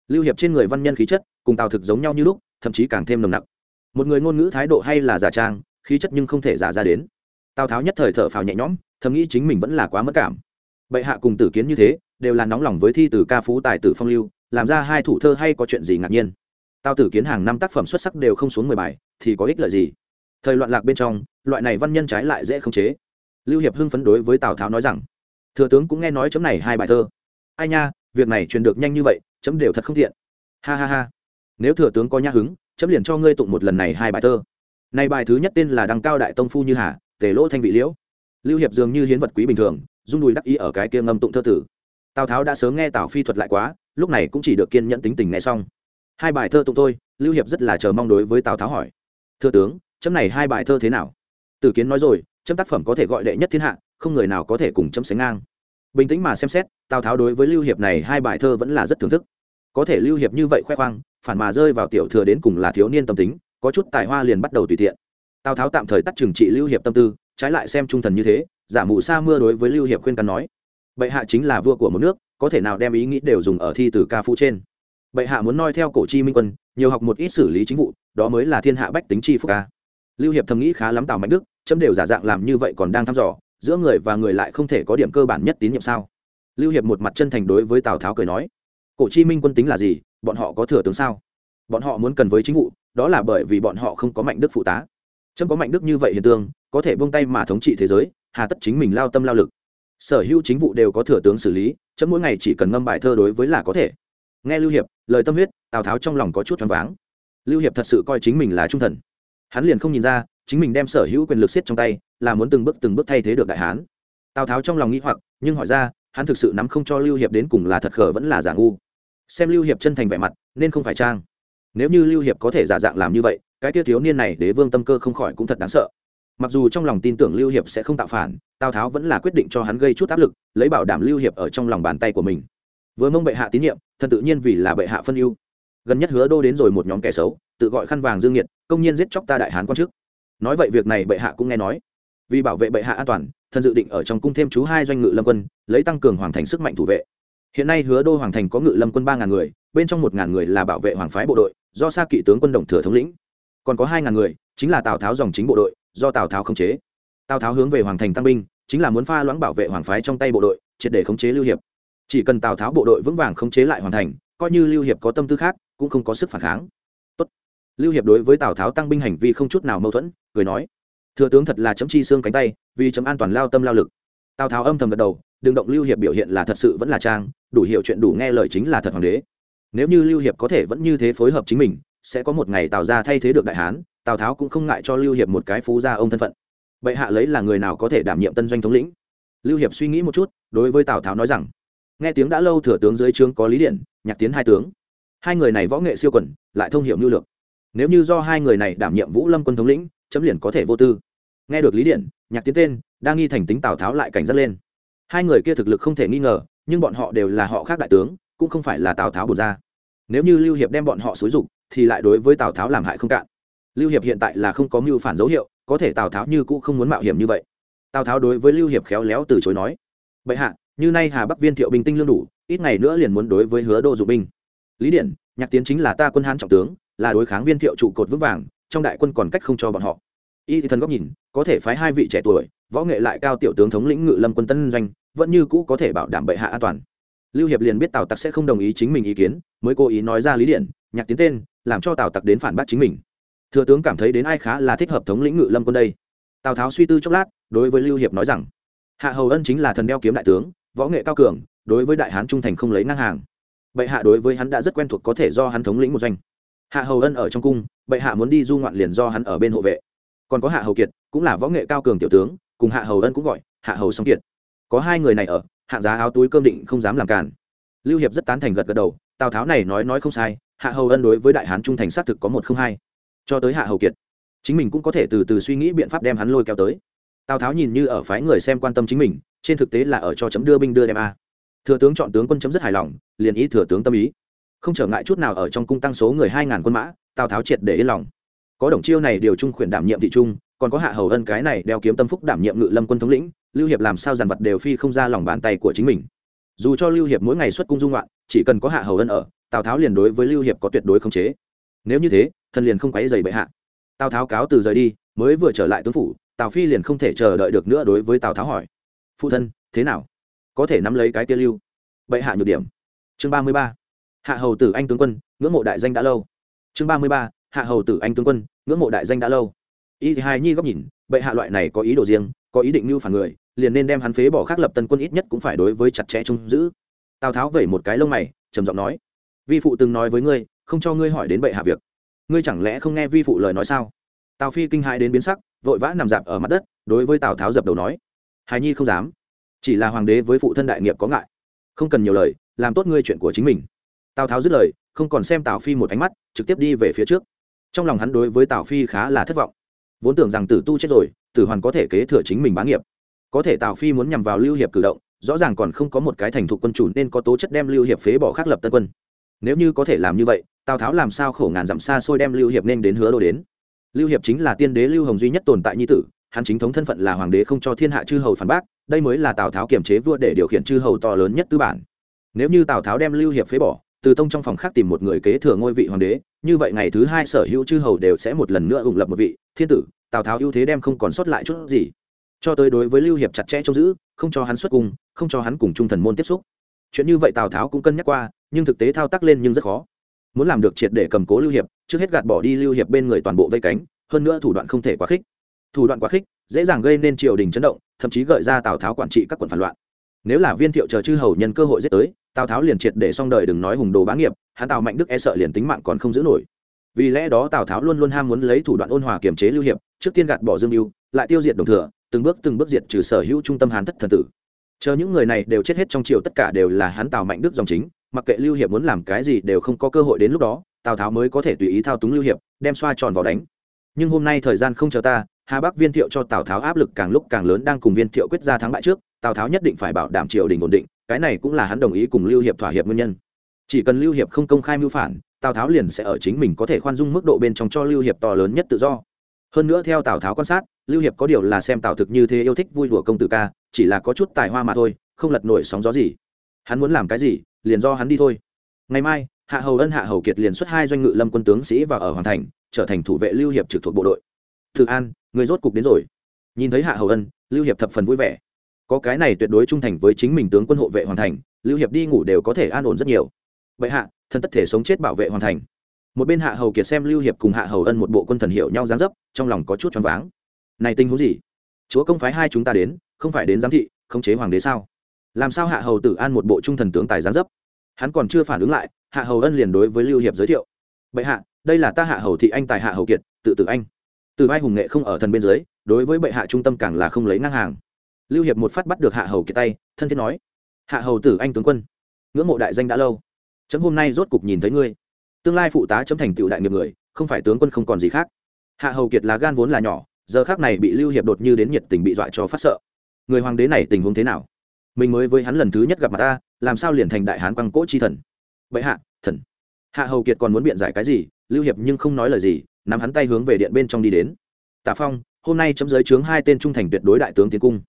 lưu hiệp trên người văn nhân khí chất, cùng tào thực giống nhau như lúc, thậm chí càng thêm nồng nặc. Một người ngôn ngữ thái độ hay là giả trang, khí chất nhưng không thể giả ra đến. Tào tháo nhất thời thở phào nhẹ nhõm, thầm nghĩ chính mình vẫn là quá mất cảm. Bệ hạ cùng tử kiến như thế, đều là nóng lòng với thi từ ca phú tài tử phong lưu, làm ra hai thủ thơ hay có chuyện gì ngạc nhiên. Tào tử kiến hàng năm tác phẩm xuất sắc đều không xuống mười bài, thì có ích lợi gì? Thời loạn lạc bên trong, loại này văn nhân trái lại dễ khống chế. Lưu hiệp hưng phấn đối với tào tháo nói rằng, thừa tướng cũng nghe nói chấm này hai bài thơ. Ai nha, việc này truyền được nhanh như vậy chấm đều thật không thiện ha ha ha. Nếu thừa tướng có nhã hứng, chấm liền cho ngươi tụng một lần này hai bài thơ. Này bài thứ nhất tên là đăng cao đại tông phu như hà, tề lỗ thanh vị liễu. Lưu hiệp dường như hiến vật quý bình thường dung đùi đắc ý ở cái kia ngâm tụng thơ tử. Tào tháo đã sớm nghe tào phi thuật lại quá, lúc này cũng chỉ được kiên nhẫn tính tình nghe xong. Hai bài thơ tụng tôi lưu hiệp rất là chờ mong đối với tào tháo hỏi. Thưa tướng, chấm này hai bài thơ thế nào? Tử kiến nói rồi, chấm tác phẩm có thể gọi đệ nhất thiên hạ, không người nào có thể cùng chấm sánh ngang bình tĩnh mà xem xét, tào tháo đối với lưu hiệp này hai bài thơ vẫn là rất thưởng thức. Có thể lưu hiệp như vậy khoe khoang, phản mà rơi vào tiểu thừa đến cùng là thiếu niên tâm tính, có chút tài hoa liền bắt đầu tùy tiện. Tào tháo tạm thời tắt trừng trị lưu hiệp tâm tư, trái lại xem trung thần như thế, giả mù sa mưa đối với lưu hiệp khuyên cắn nói, bệ hạ chính là vua của một nước, có thể nào đem ý nghĩ đều dùng ở thi từ ca phú trên? Bệ hạ muốn noi theo cổ chi minh quân, nhiều học một ít xử lý chính vụ, đó mới là thiên hạ bách tính chi phúc ca lưu hiệp thầm nghĩ khá lắm tào mạnh đức, chấm đều giả dạng làm như vậy còn đang thăm dò giữa người và người lại không thể có điểm cơ bản nhất tín nhiệm sao? Lưu hiệp một mặt chân thành đối với tào tháo cười nói, cổ chi minh quân tính là gì? Bọn họ có thừa tướng sao? Bọn họ muốn cần với chính vụ, đó là bởi vì bọn họ không có mạnh đức phụ tá. Chấm có mạnh đức như vậy hiện tương, có thể buông tay mà thống trị thế giới, hà tất chính mình lao tâm lao lực. Sở hữu chính vụ đều có thừa tướng xử lý, chấm mỗi ngày chỉ cần ngâm bài thơ đối với là có thể. Nghe lưu hiệp, lời tâm huyết, tào tháo trong lòng có chút choáng váng. Lưu hiệp thật sự coi chính mình là trung thần. Hắn liền không nhìn ra, chính mình đem sở hữu quyền lực siết trong tay là muốn từng bước từng bước thay thế được đại hán. Tào tháo trong lòng nghĩ hoặc, nhưng hỏi ra, hắn thực sự nắm không cho lưu hiệp đến cùng là thật khờ vẫn là giả ngu. Xem lưu hiệp chân thành vẻ mặt, nên không phải trang. Nếu như lưu hiệp có thể giả dạng làm như vậy, cái tiêu thiếu niên này đế vương tâm cơ không khỏi cũng thật đáng sợ. Mặc dù trong lòng tin tưởng lưu hiệp sẽ không tạo phản, tào tháo vẫn là quyết định cho hắn gây chút áp lực, lấy bảo đảm lưu hiệp ở trong lòng bàn tay của mình. Vừa mong bệ hạ tín nhiệm thần tự nhiên vì là bệ hạ phân ưu. Gần nhất hứa đô đến rồi một nhóm kẻ xấu, tự gọi khăn vàng dương nhiệt, công nhiên giết chóc ta đại hán quan chức. Nói vậy việc này bệ hạ cũng nghe nói vì bảo vệ bệ hạ an toàn, thần dự định ở trong cung thêm chú hai doanh ngự lâm quân, lấy tăng cường hoàng thành sức mạnh thủ vệ. Hiện nay hứa đô hoàng thành có ngự lâm quân ba ngàn người, bên trong một ngàn người là bảo vệ hoàng phái bộ đội, do xa kỵ tướng quân đồng thừa thống lĩnh. Còn có hai ngàn người, chính là tào tháo dòng chính bộ đội, do tào tháo khống chế. Tào tháo hướng về hoàng thành tăng binh, chính là muốn pha loãng bảo vệ hoàng phái trong tay bộ đội, triệt để khống chế lưu hiệp. Chỉ cần tào tháo bộ đội vững vàng khống chế lại hoàn thành, coi như lưu hiệp có tâm tư khác, cũng không có sức phản kháng. Tốt. lưu hiệp đối với tào tháo tăng binh hành vi không chút nào mâu thuẫn, cười nói thừa tướng thật là chấm chi xương cánh tay, vì chấm an toàn lao tâm lao lực. Tào tháo âm thầm gật đầu, đừng động lưu hiệp biểu hiện là thật sự vẫn là trang, đủ hiểu chuyện đủ nghe lời chính là thật hoàng đế. Nếu như lưu hiệp có thể vẫn như thế phối hợp chính mình, sẽ có một ngày tào ra thay thế được đại hán, tào tháo cũng không ngại cho lưu hiệp một cái phú gia ông thân phận. Bệ hạ lấy là người nào có thể đảm nhiệm tân doanh thống lĩnh? Lưu hiệp suy nghĩ một chút, đối với tào tháo nói rằng, nghe tiếng đã lâu thừa tướng dưới trướng có lý điện, nhạc tiến hai tướng. Hai người này võ nghệ siêu quẩn, lại thông hiểu nhu lược. Nếu như do hai người này đảm nhiệm vũ lâm quân thống lĩnh, chấm liền có thể vô tư nghe được lý điện, nhạc tiến tên đang nghi thành tính tào tháo lại cảnh giác lên. Hai người kia thực lực không thể nghi ngờ, nhưng bọn họ đều là họ khác đại tướng, cũng không phải là tào tháo bột ra nếu như lưu hiệp đem bọn họ xúi dục, thì lại đối với tào tháo làm hại không cạn. Lưu hiệp hiện tại là không có mưu phản dấu hiệu, có thể tào tháo như cũ không muốn mạo hiểm như vậy. Tào tháo đối với lưu hiệp khéo léo từ chối nói, bệ hạ, như nay hà bắc viên thiệu binh tinh lương đủ, ít ngày nữa liền muốn đối với hứa đô dụng binh. Lý điện, nhạc tiến chính là ta quân hán trọng tướng, là đối kháng viên thiệu trụ cột vững vàng, trong đại quân còn cách không cho bọn họ y thì thần góc nhìn, có thể phái hai vị trẻ tuổi, võ nghệ lại cao tiểu tướng thống lĩnh ngự lâm quân tân doanh, vẫn như cũ có thể bảo đảm bệ hạ an toàn. Lưu hiệp liền biết tào tặc sẽ không đồng ý chính mình ý kiến, mới cố ý nói ra lý điện, nhạc tiến tên, làm cho tào tặc đến phản bác chính mình. Thừa tướng cảm thấy đến ai khá là thích hợp thống lĩnh ngự lâm quân đây. Tào tháo suy tư chốc lát, đối với lưu hiệp nói rằng, hạ hầu ân chính là thần đeo kiếm đại tướng, võ nghệ cao cường, đối với đại hán trung thành không lấy ngang hàng. Bệ hạ đối với hắn đã rất quen thuộc có thể do hắn thống lĩnh một doanh. Hạ hầu ân ở trong cung, bệ hạ muốn đi du ngoạn liền do hắn ở bên hộ vệ còn có hạ hầu kiệt, cũng là võ nghệ cao cường tiểu tướng, cùng hạ hầu ân cũng gọi, hạ hầu song kiệt. Có hai người này ở hạng giá áo túi cơm định không dám làm cản lưu hiệp rất tán thành gật gật đầu, tào tháo này nói nói không sai, hạ hầu ân đối với đại hán trung thành xác thực có một không hai. Cho tới hạ hầu kiệt, chính mình cũng có thể từ từ suy nghĩ biện pháp đem hắn lôi kéo tới. Tào tháo nhìn như ở phái người xem quan tâm chính mình, trên thực tế là ở cho chấm đưa binh đưa đem a. Thừa tướng chọn tướng quân chấm rất hài lòng, liền ý thừa tướng tâm ý. Không trở ngại chút nào ở trong cung tăng số người hai ngàn quân mã, tào tháo triệt để yên lòng có đồng chiêu này điều trung khuyển đảm nhiệm thị trung, còn có hạ hầu ân cái này đeo kiếm tâm phúc đảm nhiệm ngự lâm quân thống lĩnh, lưu hiệp làm sao dàn vật đều phi không ra lòng bàn tay của chính mình. Dù cho lưu hiệp mỗi ngày xuất cung dung loạn chỉ cần có hạ hầu ân ở, tào tháo liền đối với lưu hiệp có tuyệt đối khống chế. Nếu như thế, thần liền không quấy dày bệ hạ. Tào tháo cáo từ rời đi, mới vừa trở lại tướng phủ, tào phi liền không thể chờ đợi được nữa đối với tào tháo hỏi. Phụ thân, thế nào? Có thể nắm lấy cái tia lưu? Bệ hạ nhược điểm. Chương ba mươi ba. Hạ hầu tử anh tướng quân, ngưỡng mộ đại danh đã lâu. Chương ba mươi ba hạ hầu tử anh tướng quân, ngưỡng mộ đại danh đã lâu. Y thì hai nhi góc nhìn, bệ hạ loại này có ý đồ riêng, có ý định mưu phản người, liền nên đem hắn phế bỏ khác lập tân quân ít nhất cũng phải đối với chặt chẽ trông giữ. Tào tháo vẩy một cái lông mày, trầm giọng nói, vi phụ từng nói với ngươi, không cho ngươi hỏi đến bệ hạ việc. Ngươi chẳng lẽ không nghe vi phụ lời nói sao? Tào phi kinh hãi đến biến sắc, vội vã nằm dạp ở mặt đất, đối với tào tháo dập đầu nói, hài nhi không dám. Chỉ là hoàng đế với phụ thân đại nghiệp có ngại. Không cần nhiều lời, làm tốt ngươi chuyện của chính mình. Tào tháo dứt lời, không còn xem tào phi một ánh mắt, trực tiếp đi về phía trước trong lòng hắn đối với tào phi khá là thất vọng. Vốn tưởng rằng tử tu chết rồi, tử hoàn có thể kế thừa chính mình bá nghiệp. Có thể tào phi muốn nhằm vào lưu hiệp cử động, rõ ràng còn không có một cái thành thục quân chủ nên có tố chất đem lưu hiệp phế bỏ khắc lập tân quân. Nếu như có thể làm như vậy, tào tháo làm sao khổ ngàn dặm xa xôi đem lưu hiệp nên đến hứa đô đến? Lưu hiệp chính là tiên đế lưu hồng duy nhất tồn tại nhi tử, hắn chính thống thân phận là hoàng đế không cho thiên hạ chư hầu phản bác, đây mới là tào tháo kiềm chế vua để điều khiển chư hầu to lớn nhất tư bản. Nếu như tào tháo đem lưu hiệp phế bỏ từ tông trong phòng khác tìm một người kế thừa ngôi vị hoàng đế, như vậy ngày thứ hai sở hữu chư hầu đều sẽ một lần nữa ủng lập một vị, thiên tử, tào tháo ưu thế đem không còn sót lại chút gì. Cho tới đối với lưu hiệp chặt chẽ trông giữ, không cho hắn xuất cung, không cho hắn cùng trung thần môn tiếp xúc. Chuyện như vậy tào tháo cũng cân nhắc qua, nhưng thực tế thao tác lên nhưng rất khó. Muốn làm được triệt để cầm cố lưu hiệp, trước hết gạt bỏ đi lưu hiệp bên người toàn bộ vây cánh, hơn nữa thủ đoạn không thể quá khích. Thủ đoạn quá khích, dễ dàng gây nên triều đình chấn động, thậm chí gợi ra tào tháo quản trị các quận phản loạn. Nếu là viên thiệu chờ chư hầu nhân cơ hội giết tới tào tháo liền triệt để xong đời đừng nói hùng đồ bá nghiệp, hắn tào mạnh đức e sợ liền tính mạng còn không giữ nổi. Vì lẽ đó tào tháo luôn luôn ham muốn lấy thủ đoạn ôn hòa kiềm chế lưu hiệp, trước tiên gạt bỏ dương mưu lại tiêu diệt đồng thừa, từng bước từng bước diệt trừ sở hữu trung tâm hán thất thần tử. Chờ những người này đều chết hết trong triều tất cả đều là hắn tào mạnh đức dòng chính, mặc kệ lưu hiệp muốn làm cái gì đều không có cơ hội đến lúc đó, tào tháo mới có thể tùy ý thao túng lưu hiệp, đem xoa tròn vào đánh. Nhưng hôm nay thời gian không chờ ta, hà bắc viên thiệu cho tào tháo áp lực càng lúc càng lớn đang cùng viên thiệu quyết ra thắng bại trước, tào tháo nhất định phải bảo đảm triều đình ổn định cái này cũng là hắn đồng ý cùng lưu hiệp thỏa hiệp nguyên nhân. Chỉ cần lưu hiệp không công khai mưu phản, tào tháo liền sẽ ở chính mình có thể khoan dung mức độ bên trong cho lưu hiệp to lớn nhất tự do. Hơn nữa theo tào tháo quan sát, lưu hiệp có điều là xem tào thực như thế yêu thích vui đùa công tử ca, chỉ là có chút tài hoa mà thôi, không lật nổi sóng gió gì. Hắn muốn làm cái gì, liền do hắn đi thôi. Ngày mai, hạ hầu ân hạ hầu kiệt liền xuất hai doanh ngự lâm quân tướng sĩ vào ở hoàng thành, trở thành thủ vệ lưu hiệp trực thuộc bộ đội. Thực an, người rốt cục đến rồi. Nhìn thấy hạ hầu ân, lưu hiệp thập phần vui vẻ có cái này tuyệt đối trung thành với chính mình tướng quân hộ vệ hoàn thành, lưu hiệp đi ngủ đều có thể an ổn rất nhiều. Vậy hạ thần tất thể sống chết bảo vệ hoàn thành. Một bên hạ hầu kiệt xem lưu hiệp cùng hạ hầu ân một bộ quân thần hiệu nhau dáng dấp, trong lòng có chút choáng váng. Này tình huống gì? Chúa công phái hai chúng ta đến, không phải đến giám thị, khống chế hoàng đế sao? Làm sao hạ hầu tử an một bộ trung thần tướng tài giáng dấp? Hắn còn chưa phản ứng lại, hạ hầu ân liền đối với lưu hiệp giới thiệu. Bệ hạ, đây là ta hạ hầu thị anh tài hạ hầu kiệt, tự tử anh. Từ vai hùng nghệ không ở thần bên dưới, đối với bệ hạ trung tâm càng là không lấy ngang hàng lưu hiệp một phát bắt được hạ hầu kiệt tay, thân thiết nói, hạ hầu tử anh tướng quân, ngưỡng mộ đại danh đã lâu, chấm hôm nay rốt cục nhìn thấy ngươi. Tương lai phụ tá chấm thành tựu đại nghiệp người, không phải tướng quân không còn gì khác. Hạ hầu kiệt là gan vốn là nhỏ, giờ khác này bị lưu hiệp đột như đến nhiệt tình bị dọa cho phát sợ. Người hoàng đế này tình huống thế nào? Mình mới với hắn lần thứ nhất gặp mặt ta, làm sao liền thành đại hán quăng cỗ chi thần? Vậy hạ, thần. Hạ hầu kiệt còn muốn biện giải cái gì? Lưu hiệp nhưng không nói lời gì, nắm hắn tay hướng về điện bên trong đi đến. Tả phong, hôm nay chấm giới chướng hai tên trung thành tuyệt đối đại tướng tiến cung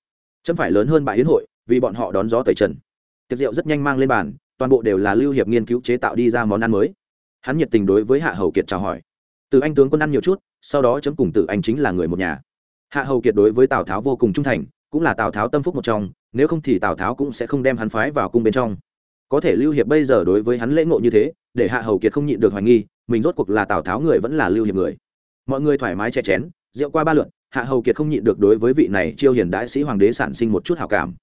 chấm phải lớn hơn bại hiến hội, vì bọn họ đón gió tẩy trần. Tiệc rượu rất nhanh mang lên bàn, toàn bộ đều là lưu hiệp nghiên cứu chế tạo đi ra món ăn mới. Hắn nhiệt tình đối với hạ hầu kiệt chào hỏi. Từ anh tướng quân ăn nhiều chút, sau đó chấm cùng tử anh chính là người một nhà. Hạ hầu kiệt đối với tào tháo vô cùng trung thành, cũng là tào tháo tâm phúc một trong, nếu không thì tào tháo cũng sẽ không đem hắn phái vào cung bên trong. Có thể lưu hiệp bây giờ đối với hắn lễ ngộ như thế, để hạ hầu kiệt không nhịn được hoài nghi, mình rốt cuộc là tào tháo người vẫn là lưu hiệp người. Mọi người thoải mái che chén, rượu qua ba lượn hạ hầu kiệt không nhịn được đối với vị này chiêu hiền đại sĩ hoàng đế sản sinh một chút hảo cảm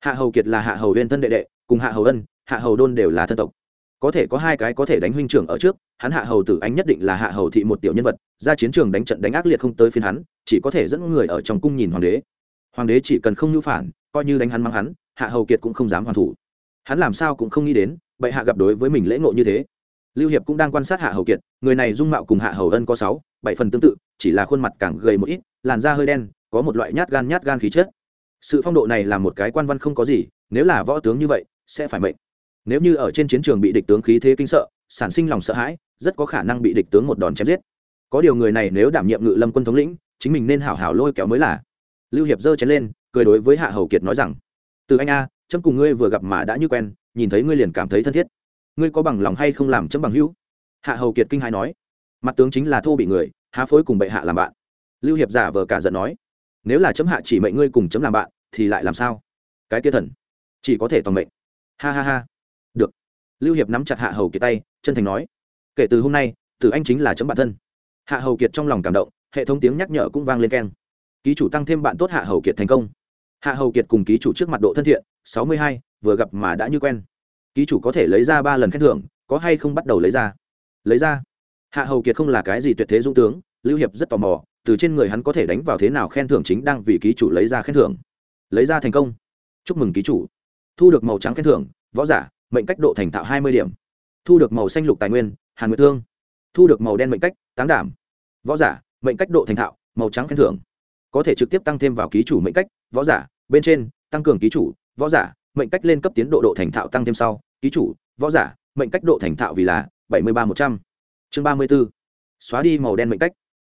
hạ hầu kiệt là hạ hầu huyên thân đệ đệ cùng hạ hầu ân hạ hầu đôn đều là thân tộc có thể có hai cái có thể đánh huynh trưởng ở trước hắn hạ hầu tử anh nhất định là hạ hầu thị một tiểu nhân vật ra chiến trường đánh trận đánh ác liệt không tới phiên hắn chỉ có thể dẫn người ở trong cung nhìn hoàng đế hoàng đế chỉ cần không nhu phản coi như đánh hắn mang hắn hạ hầu kiệt cũng không dám hoàn thủ hắn làm sao cũng không nghĩ đến bệ hạ gặp đối với mình lễ ngộ như thế lưu hiệp cũng đang quan sát hạ hầu kiệt người này dung mạo cùng hạ hầu ân có sáu bảy phần tương tự chỉ là khuôn mặt càng gầy một ít làn da hơi đen, có một loại nhát gan nhát gan khí chất. Sự phong độ này là một cái quan văn không có gì, nếu là võ tướng như vậy, sẽ phải mệnh. Nếu như ở trên chiến trường bị địch tướng khí thế kinh sợ, sản sinh lòng sợ hãi, rất có khả năng bị địch tướng một đòn chém giết. Có điều người này nếu đảm nhiệm ngự lâm quân thống lĩnh, chính mình nên hảo hảo lôi kéo mới là. Lưu hiệp giơ chén lên, cười đối với hạ hầu kiệt nói rằng, từ anh a trâm cùng ngươi vừa gặp mà đã như quen, nhìn thấy ngươi liền cảm thấy thân thiết. Ngươi có bằng lòng hay không làm chấm bằng hữu? Hạ hầu kiệt kinh hai nói, mặt tướng chính là thô bị người, há phối cùng bệ hạ làm bạn lưu hiệp giả vờ cả giận nói, nếu là chấm hạ chỉ mệnh ngươi cùng chấm làm bạn, thì lại làm sao? Cái kia thần, chỉ có thể toàn mệnh. Ha ha ha. Được. Lưu hiệp nắm chặt hạ hầu kiệt tay, chân thành nói, kể từ hôm nay, tử anh chính là chấm bạn thân. Hạ hầu kiệt trong lòng cảm động, hệ thống tiếng nhắc nhở cũng vang lên keng. Ký chủ tăng thêm bạn tốt hạ hầu kiệt thành công. Hạ hầu kiệt cùng ký chủ trước mặt độ thân thiện, sáu mươi hai, vừa gặp mà đã như quen. Ký chủ có thể lấy ra ba lần khen thưởng, có hay không bắt đầu lấy ra? Lấy ra. Hạ hầu kiệt không là cái gì tuyệt thế dung tướng, lưu hiệp rất tò mò từ trên người hắn có thể đánh vào thế nào khen thưởng chính đang vì ký chủ lấy ra khen thưởng. Lấy ra thành công. Chúc mừng ký chủ. Thu được màu trắng khen thưởng, võ giả, mệnh cách độ thành thạo hai mươi điểm. Thu được màu xanh lục tài nguyên, hàn nguyệt thương. Thu được màu đen mệnh cách, táng đảm. Võ giả, mệnh cách độ thành thạo, màu trắng khen thưởng. Có thể trực tiếp tăng thêm vào ký chủ mệnh cách, võ giả, bên trên, tăng cường ký chủ, võ giả, mệnh cách lên cấp tiến độ độ thành thạo tăng thêm sau, ký chủ, võ giả, mệnh cách độ thành thạo vì là bảy mươi ba một trăm. Chương ba mươi b ố xóa đi màu đen mệnh cách.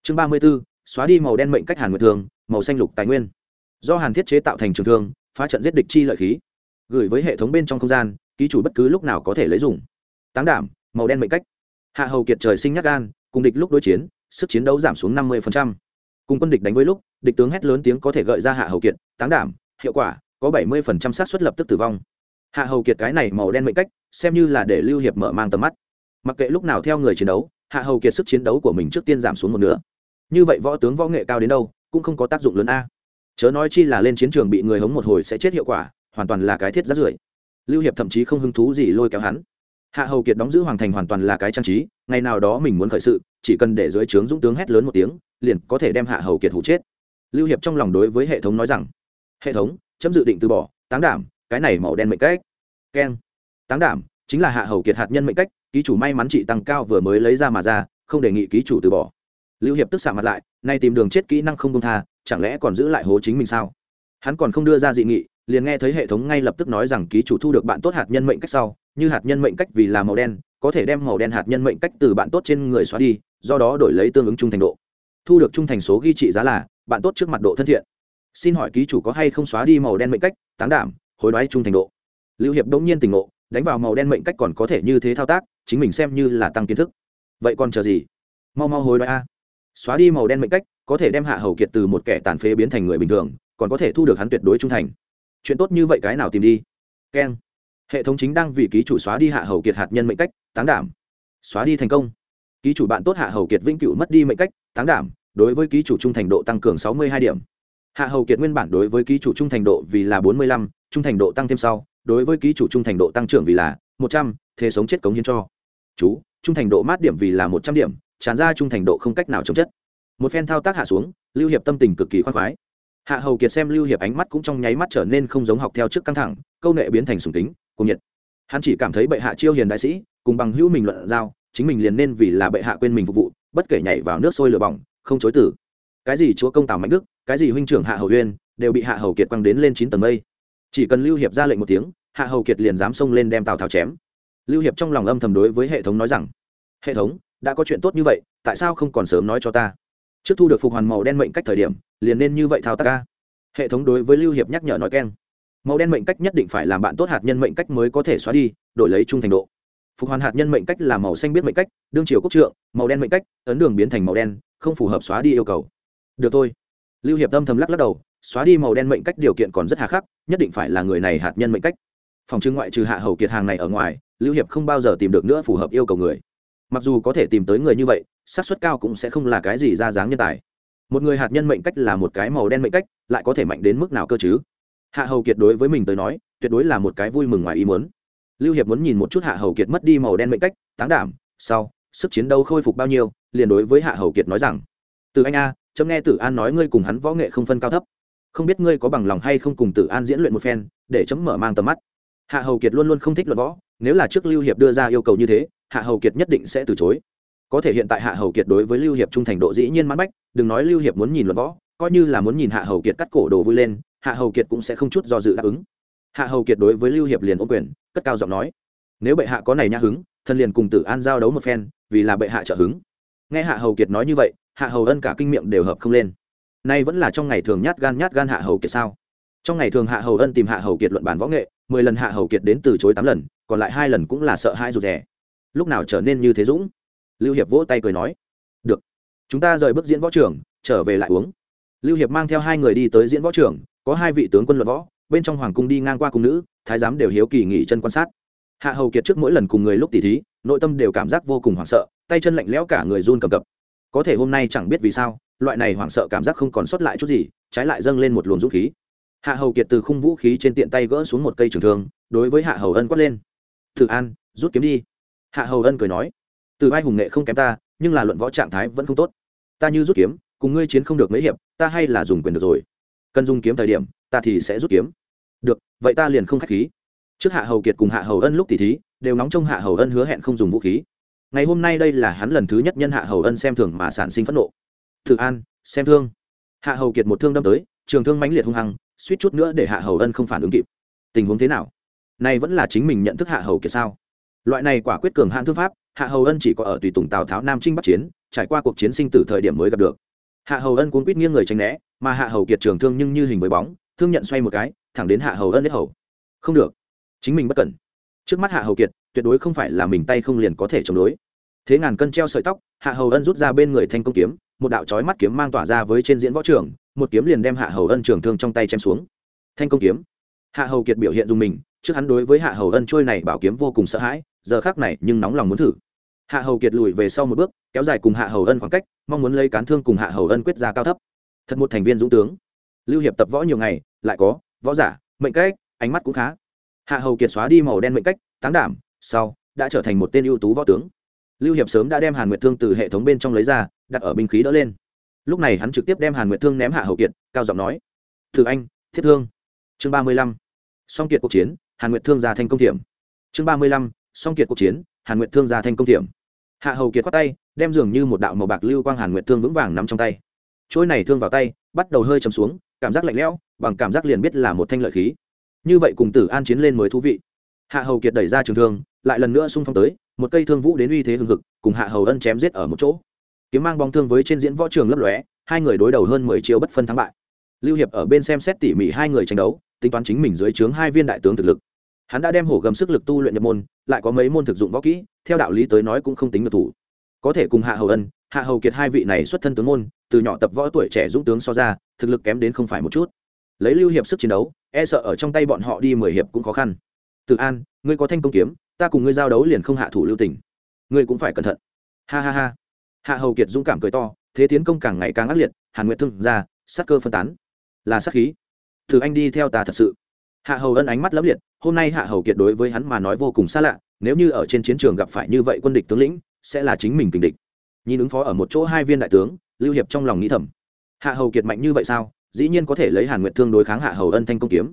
Chương ba mươi b ố xóa đi màu đen mệnh cách hàn nguyệt thường màu xanh lục tài nguyên. Do hàn thiết chế tạo thành trường thương, phá trận giết địch chi lợi khí. Gửi với hệ thống bên trong không gian, ký chủ bất cứ lúc nào có thể lấy dùng. Táng đảm, màu đen mệnh cách. Hạ hầu kiệt trời sinh nhắc gan, cùng địch lúc đối chiến, sức chiến đấu giảm xuống năm mươi cùng quân địch đánh với lúc, địch tướng hét lớn tiếng có thể gợi ra hạ hầu kiệt, táng đảm, hiệu quả, có bảy mươi xác suất lập tức tử vong. Hạ hầu kiệt cái này màu đen mệnh cách, xem như là để lưu hiệp mở mang tầm mắt. Mặc kệ lúc nào theo người chiến đấu, hạ hầu kiệt sức chiến đấu của mình trước tiên giảm xuống một nửa như vậy võ tướng võ nghệ cao đến đâu, cũng không có tác dụng lớn a. Chớ nói chi là lên chiến trường bị người hống một hồi sẽ chết hiệu quả, hoàn toàn là cái thiết rát rưởi. Lưu hiệp thậm chí không hứng thú gì lôi kéo hắn. Hạ hầu kiệt đóng giữ hoàng thành hoàn toàn là cái trang trí, ngày nào đó mình muốn khởi sự, chỉ cần để dưới trướng dũng tướng hét lớn một tiếng, liền có thể đem hạ hầu kiệt hụ chết. Lưu hiệp trong lòng đối với hệ thống nói rằng, hệ thống, chấm dự định từ bỏ, táng đảm, cái này màu đen mệnh cách. Keng. Táng đảm, chính là hạ hầu kiệt hạt nhân mệnh cách, ký chủ may mắn trị tăng cao vừa mới lấy ra mà ra, không đề nghị ký chủ từ bỏ lưu hiệp tức xạ mặt lại, nay tìm đường chết kỹ năng không công tha, chẳng lẽ còn giữ lại hố chính mình sao? Hắn còn không đưa ra dị nghị, liền nghe thấy hệ thống ngay lập tức nói rằng ký chủ thu được bạn tốt hạt nhân mệnh cách sau, như hạt nhân mệnh cách vì là màu đen, có thể đem màu đen hạt nhân mệnh cách từ bạn tốt trên người xóa đi, do đó đổi lấy tương ứng trung thành độ. Thu được trung thành số ghi trị giá là, bạn tốt trước mặt độ thân thiện. Xin hỏi ký chủ có hay không xóa đi màu đen mệnh cách, táng đảm, hối đoái trung thành độ? Lưu hiệp đống nhiên tỉnh ngộ, đánh vào màu đen mệnh cách còn có thể như thế thao tác, chính mình xem như là tăng kiến thức. Vậy còn chờ gì? Mau mau hối đoái a xóa đi màu đen mệnh cách, có thể đem hạ hầu kiệt từ một kẻ tàn phế biến thành người bình thường, còn có thể thu được hắn tuyệt đối trung thành. Chuyện tốt như vậy cái nào tìm đi? Keng. Hệ thống chính đang vì ký chủ xóa đi hạ hầu kiệt hạt nhân mệnh cách tán đảm. Xóa đi thành công. Ký chủ bạn tốt hạ hầu kiệt vĩnh cửu mất đi mệnh cách tán đảm, đối với ký chủ trung thành độ tăng cường sáu mươi hai điểm. Hạ hầu kiệt nguyên bản đối với ký chủ trung thành độ vì là bốn mươi lăm, trung thành độ tăng thêm sau, đối với ký chủ trung thành độ tăng trưởng vì là một trăm, thế sống chết cống hiến cho. Chú, trung thành độ mát điểm vì là một trăm điểm tràn ra trung thành độ không cách nào chống chất. Một phen thao tác hạ xuống, lưu hiệp tâm tình cực kỳ khoan khoái. Hạ hầu kiệt xem lưu hiệp ánh mắt cũng trong nháy mắt trở nên không giống học theo trước căng thẳng, câu nệ biến thành sùng tính cùng nhiệt. Hắn chỉ cảm thấy bệ hạ chiêu hiền đại sĩ, cùng bằng hữu mình luận giao, chính mình liền nên vì là bệ hạ quên mình phục vụ, bất kể nhảy vào nước sôi lửa bỏng, không chối tử cái gì chúa công tào mạnh đức, cái gì huynh trưởng hạ hầu huyên đều bị hạ hầu kiệt quăng đến lên chín tầng mây. Chỉ cần lưu hiệp ra lệnh một tiếng, hạ hầu kiệt liền dám xông lên đem tào tháo chém. Lưu hiệp trong lòng âm thầm đối với hệ thống nói rằng, hệ thống đã có chuyện tốt như vậy, tại sao không còn sớm nói cho ta? Trước thu được phục hoàn màu đen mệnh cách thời điểm, liền nên như vậy thao tác ca hệ thống đối với lưu hiệp nhắc nhở nói keng. Màu đen mệnh cách nhất định phải làm bạn tốt hạt nhân mệnh cách mới có thể xóa đi, đổi lấy trung thành độ. Phục hoàn hạt nhân mệnh cách là màu xanh biết mệnh cách, đương chiều quốc trượng, màu đen mệnh cách, ấn đường biến thành màu đen, không phù hợp xóa đi yêu cầu. Được thôi. Lưu hiệp âm thầm lắc lắc đầu, xóa đi màu đen mệnh cách điều kiện còn rất hà khắc, nhất định phải là người này hạt nhân mệnh cách. Phòng trưng ngoại trừ hạ hầu kiệt hàng này ở ngoài, lưu hiệp không bao giờ tìm được nữa phù hợp yêu cầu người mặc dù có thể tìm tới người như vậy, xác suất cao cũng sẽ không là cái gì ra dáng nhân tài. Một người hạt nhân mệnh cách là một cái màu đen mệnh cách, lại có thể mạnh đến mức nào cơ chứ? Hạ hầu kiệt đối với mình tới nói, tuyệt đối là một cái vui mừng ngoài ý muốn. Lưu hiệp muốn nhìn một chút hạ hầu kiệt mất đi màu đen mệnh cách, táng đảm, sau, sức chiến đấu khôi phục bao nhiêu, liền đối với hạ hầu kiệt nói rằng, từ anh a, chấm nghe tử an nói ngươi cùng hắn võ nghệ không phân cao thấp. Không biết ngươi có bằng lòng hay không cùng tử an diễn luyện một phen, để chấm mở mang tầm mắt. Hạ hầu kiệt luôn luôn không thích luận võ nếu là trước lưu hiệp đưa ra yêu cầu như thế, hạ hầu kiệt nhất định sẽ từ chối. Có thể hiện tại hạ hầu kiệt đối với lưu hiệp trung thành độ dĩ nhiên mãn bách, đừng nói lưu hiệp muốn nhìn luận võ, coi như là muốn nhìn hạ hầu kiệt cắt cổ đồ vui lên, hạ hầu kiệt cũng sẽ không chút do dự đáp ứng. Hạ hầu kiệt đối với lưu hiệp liền ô quyền, cất cao giọng nói, nếu bệ hạ có này nhã hứng thân liền cùng tử an giao đấu một phen, vì là bệ hạ trợ hứng. Nghe hạ hầu kiệt nói như vậy, hạ hầu ân cả kinh miệng đều hợp không lên. Nay vẫn là trong ngày thường nhát gan nhát gan hạ hầu kiệt sao? Trong ngày thường hạ hầu ân tìm hạ hầu kiệt luận bàn võ nghệ mười lần hạ hầu kiệt đến từ chối tám lần còn lại hai lần cũng là sợ hai rụt rè. Lúc nào trở nên như thế dũng? Lưu hiệp vỗ tay cười nói được chúng ta rời bước diễn võ trường, trở về lại uống. Lưu hiệp mang theo hai người đi tới diễn võ trường, có hai vị tướng quân luận võ bên trong hoàng cung đi ngang qua cung nữ thái giám đều hiếu kỳ nghỉ chân quan sát. Hạ hầu kiệt trước mỗi lần cùng người lúc tỉ thí nội tâm đều cảm giác vô cùng hoảng sợ tay chân lạnh lẽo cả người run cầm cập. Có thể hôm nay chẳng biết vì sao loại này hoảng sợ cảm giác không còn sót lại chút gì trái lại dâng lên một luồng dũng khí hạ hầu kiệt từ khung vũ khí trên tiện tay gỡ xuống một cây trường thương, đối với hạ hầu ân quát lên. Thử an, rút kiếm đi. Hạ hầu ân cười nói. Từ vai hùng nghệ không kém ta, nhưng là luận võ trạng thái vẫn không tốt. Ta như rút kiếm, cùng ngươi chiến không được mấy hiệp, ta hay là dùng quyền được rồi. Cần dùng kiếm thời điểm, ta thì sẽ rút kiếm. Được, vậy ta liền không k h á c h khí. Trước hạ hầu kiệt cùng hạ hầu ân lúc t thí, đều nóng trong hạ hầu ân hứa hẹn không dùng vũ khí. Ngày hôm nay đây là hắn lần thứ nhất nhân hạ hầu ân xem thường mà sản sinh phẫn nộ. Thử an, xem thương. Hạ hầu kiệt một thương đâm tới, trường thương mãnh liệt hung hăng suýt chút nữa để hạ hầu ân không phản ứng kịp. Tình huống thế nào? Nay vẫn là chính mình nhận thức hạ hầu kiệt sao? Loại này quả quyết cường hạn thương pháp, hạ hầu ân chỉ có ở tùy tùng tào tháo nam trinh bắc chiến, trải qua cuộc chiến sinh tử thời điểm mới gặp được. Hạ hầu ân cuốn quýt nghiêng người tránh né, mà hạ hầu kiệt trường thương nhưng như hình với bóng, thương nhận xoay một cái, thẳng đến hạ hầu ân hết hầu. Không được. Chính mình bất cẩn. Trước mắt hạ hầu kiệt, tuyệt đối không phải là mình tay không liền có thể chống đối. Thế ngàn cân treo sợi tóc, hạ hầu ân rút ra bên người thanh công kiếm, một đạo trói mắt kiếm mang tỏa ra với trên diễn võ trường một kiếm liền đem hạ hầu ân trường thương trong tay chém xuống. Thanh công kiếm. Hạ hầu kiệt biểu hiện dùng mình, trước hắn đối với hạ hầu ân trôi này bảo kiếm vô cùng sợ hãi, giờ khác này nhưng nóng lòng muốn thử. Hạ hầu kiệt lùi về sau một bước, kéo dài cùng hạ hầu ân khoảng cách, mong muốn lấy cán thương cùng hạ hầu ân quyết ra cao thấp. Thật một thành viên dũng tướng. Lưu hiệp tập võ nhiều ngày, lại có, võ giả, mệnh cách, ánh mắt cũng khá. Hạ hầu kiệt xóa đi màu đen mệnh cách, táng đảm, sau, đã trở thành một tên ưu tú võ tướng. Lưu hiệp sớm đã đem hàn nguyệt thương từ hệ thống bên trong lấy ra, đặt ở binh khí đỡ lên lúc này hắn trực tiếp đem hàn nguyệt thương ném hạ hầu kiệt, cao giọng nói, thử anh, thiết thương. Chương ba mươi lăm, song kiệt cuộc chiến, hàn nguyệt thương ra thành công thiểm chương ba mươi lăm, song kiệt cuộc chiến, hàn nguyệt thương ra thành công thiểm hạ hầu kiệt khoát tay, đem dường như một đạo màu bạc lưu quang hàn nguyệt thương vững vàng nắm trong tay. Trôi này thương vào tay, bắt đầu hơi chầm xuống, cảm giác lạnh lẽo, bằng cảm giác liền biết là một thanh lợi khí. Như vậy cùng tử an chiến lên mới thú vị. Hạ hầu kiệt đẩy ra trường thương, lại lần nữa xung phong tới, một cây thương vũ đến uy thế hừng hực, cùng hạ hầu ân chém giết ở một chỗ kiếm mang bóng thương với trên diễn võ trường lấp lóe, hai người đối đầu hơn mười chiêu bất phân thắng bại. Lưu hiệp ở bên xem xét tỉ mỉ hai người tranh đấu, tính toán chính mình dưới trướng hai viên đại tướng thực lực. Hắn đã đem hổ gầm sức lực tu luyện nhập môn, lại có mấy môn thực dụng võ kỹ, theo đạo lý tới nói cũng không tính được thủ. Có thể cùng hạ hầu ân, hạ hầu kiệt hai vị này xuất thân tướng môn, từ nhỏ tập võ tuổi trẻ dũng tướng so ra, thực lực kém đến không phải một chút. Lấy lưu hiệp sức chiến đấu e sợ ở trong tay bọn họ đi mười hiệp cũng khó khăn. Tự an, ngươi có thanh công kiếm, ta cùng ngươi giao đấu liền không hạ thủ lưu tình. Ngươi cũng phải cẩn thận. Ha ha ha hạ hầu kiệt dũng cảm cười to, thế tiến công càng ngày càng ác liệt, hàn nguyệt thương ra, sát cơ phân tán. Là sát khí. Thử anh đi theo ta thật sự. Hạ hầu ân ánh mắt lấp liệt, hôm nay hạ hầu kiệt đối với hắn mà nói vô cùng xa lạ, nếu như ở trên chiến trường gặp phải như vậy quân địch tướng lĩnh, sẽ là chính mình kình địch. Nhìn ứng phó ở một chỗ hai viên đại tướng, lưu hiệp trong lòng nghĩ thầm. Hạ hầu kiệt mạnh như vậy sao? Dĩ nhiên có thể lấy hàn nguyệt thương đối kháng hạ hầu ân thanh công kiếm.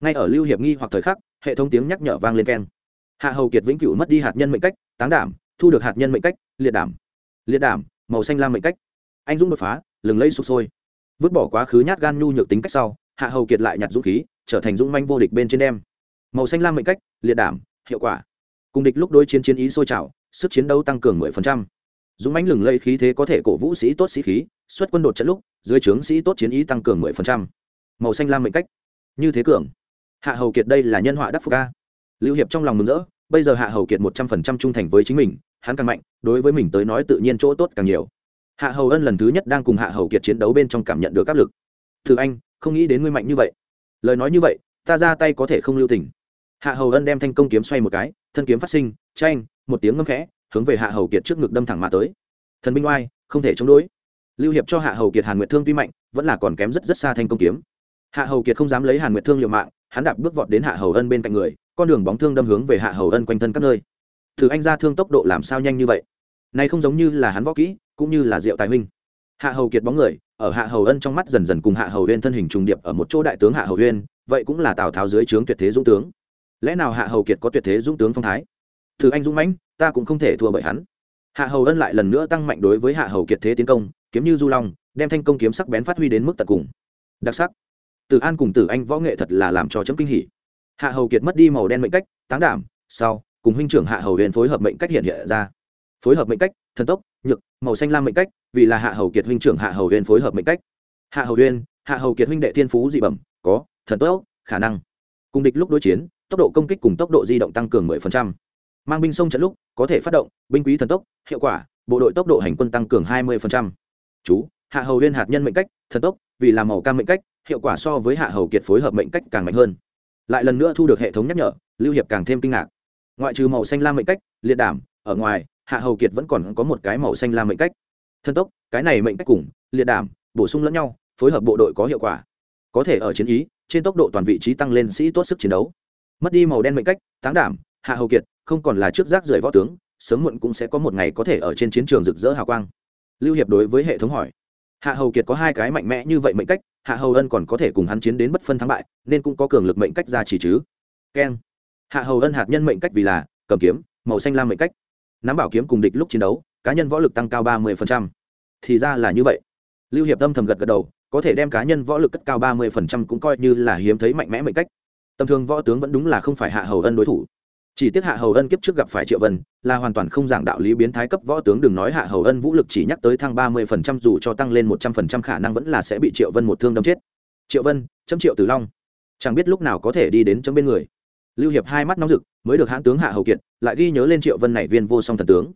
Ngay ở lưu hiệp nghi hoặc thời khắc, hệ thống tiếng nhắc nhở vang lên keng. Hạ hầu kiệt vĩnh cửu mất đi hạt nhân mệnh cách, táng đảm, thu được hạt nhân mệnh cách, liệt đảm liệt đảm, màu xanh lam mệnh cách. Anh dũng đột phá, lừng lây sụp sôi. Vứt bỏ quá khứ nhát gan nhu nhược tính cách sau, hạ hầu kiệt lại nhặt dũng khí, trở thành dũng manh vô địch bên trên đem. Màu xanh lam mệnh cách, liệt đảm, hiệu quả. Cùng địch lúc đối chiến chiến ý sôi trào, sức chiến đấu tăng cường mười phần trăm. Dũng mãnh lừng lây khí thế có thể cổ vũ sĩ tốt sĩ khí, xuất quân đột trận lúc, dưới trướng sĩ tốt chiến ý tăng cường mười phần trăm. Màu xanh lam mệnh cách. Như thế cường. Hạ hầu kiệt đây là nhân họa đắc phu ca. Lưu hiệp trong lòng mừng rỡ, bây giờ hạ hầu kiệt một trăm phần trăm trung thành với chính mình hắn càng mạnh, đối với mình tới nói tự nhiên chỗ tốt càng nhiều. Hạ hầu ân lần thứ nhất đang cùng hạ hầu kiệt chiến đấu bên trong cảm nhận được áp lực. Thử anh, không nghĩ đến ngươi mạnh như vậy. Lời nói như vậy, ta ra tay có thể không lưu tình. Hạ hầu ân đem thanh công kiếm xoay một cái, thân kiếm phát sinh tranh một tiếng ngâm khẽ, hướng về hạ hầu kiệt trước ngực đâm thẳng mà tới. Thần binh oai, không thể chống đối. Lưu hiệp cho hạ hầu kiệt hàn nguyệt thương tuy mạnh, vẫn là còn kém rất rất xa thanh công kiếm. Hạ hầu kiệt không dám lấy hàn nguyệt thương liều mạng, hắn đạp bước vọt đến hạ hầu ân bên cạnh người, con đường bóng thương đâm hướng về hạ hầu ân quanh thân các nơi thử anh ra thương tốc độ làm sao nhanh như vậy. Này không giống như là hắn võ kỹ, cũng như là diệu tài huynh. Hạ hầu kiệt bóng người, ở hạ hầu ân trong mắt dần dần cùng hạ hầu huyên thân hình trùng điệp ở một chỗ đại tướng hạ hầu huyên vậy cũng là tào tháo dưới trướng tuyệt thế dũng tướng. Lẽ nào hạ hầu kiệt có tuyệt thế dũng tướng phong thái? Thử anh dũng mãnh, ta cũng không thể thua bởi hắn. Hạ hầu ân lại lần nữa tăng mạnh đối với hạ hầu kiệt thế tiến công, kiếm như du long, đem thanh công kiếm sắc bén phát huy đến mức tận cùng. Đặc sắc. Từ an cùng tử anh võ nghệ thật là làm cho chấm kinh hỉ. Hạ hầu kiệt mất đi màu đen mệnh cách, táng đảm, sau cùng huynh trưởng hạ hầu huyền phối hợp mệnh cách hiện hiện ra. Phối hợp mệnh cách, thần tốc, nhược, màu xanh lam mệnh cách, vì là hạ hầu kiệt huynh trưởng hạ hầu huyền phối hợp mệnh cách. Hạ hầu huyền hạ hầu kiệt huynh đệ thiên phú dị bẩm, có, thần tốc, khả năng. Cùng địch lúc đối chiến, tốc độ công kích cùng tốc độ di động tăng cường 10%. mang binh sông trận lúc, có thể phát động, binh quý thần tốc, hiệu quả, bộ đội tốc độ hành quân tăng cường 20%. chú, hạ hầu huyền hạt nhân mệnh cách, thần tốc, vì là màu cam mệnh cách, hiệu quả so với hạ hầu kiệt phối hợp mệnh cách càng mạnh hơn. Lại lần nữa thu được hệ thống nhắc nhở, lưu hiệp càng thêm kinh ngạc ngoại trừ màu xanh lam mệnh cách, liệt đảm, ở ngoài, hạ hầu kiệt vẫn còn có một cái màu xanh lam mệnh cách. Thân tốc, cái này mệnh cách cùng, liệt đảm, bổ sung lẫn nhau, phối hợp bộ đội có hiệu quả. Có thể ở chiến ý, trên tốc độ toàn vị trí tăng lên sĩ tốt sức chiến đấu. Mất đi màu đen mệnh cách, táng đảm, hạ hầu kiệt, không còn là trước rác rưởi võ tướng, sớm muộn cũng sẽ có một ngày có thể ở trên chiến trường rực rỡ hào quang. Lưu hiệp đối với hệ thống hỏi. Hạ hầu kiệt có hai cái mạnh mẽ như vậy mệnh cách, hạ hầu ân còn có thể cùng hắn chiến đến bất phân thắng bại, nên cũng có cường lực mệnh cách ra chỉ chứ. Keng hạ hầu ân hạt nhân mệnh cách vì là, cầm kiếm, màu xanh lam mệnh cách. Nắm bảo kiếm cùng địch lúc chiến đấu, cá nhân võ lực tăng cao ba mươi thì ra là như vậy. Lưu hiệp âm thầm gật gật đầu, có thể đem cá nhân võ lực cất cao ba mươi cũng coi như là hiếm thấy mạnh mẽ mệnh cách. Tầm thường võ tướng vẫn đúng là không phải hạ hầu ân đối thủ. Chỉ tiếc hạ hầu ân kiếp trước gặp phải triệu vân, là hoàn toàn không giảng đạo lý biến thái cấp võ tướng đừng nói hạ hầu ân vũ lực chỉ nhắc tới thăng ba mươi phần trăm dù cho tăng lên một trăm phần trăm khả năng vẫn là sẽ bị triệu vân một thương đâm chết. Triệu vân, chấm triệu tử long. Chẳng biết lúc nào có thể đi đến chấm bên người lưu hiệp hai mắt nóng rực, mới được hãn tướng hạ hầu kiệt, lại ghi nhớ lên triệu vân này viên vô song thần tướng.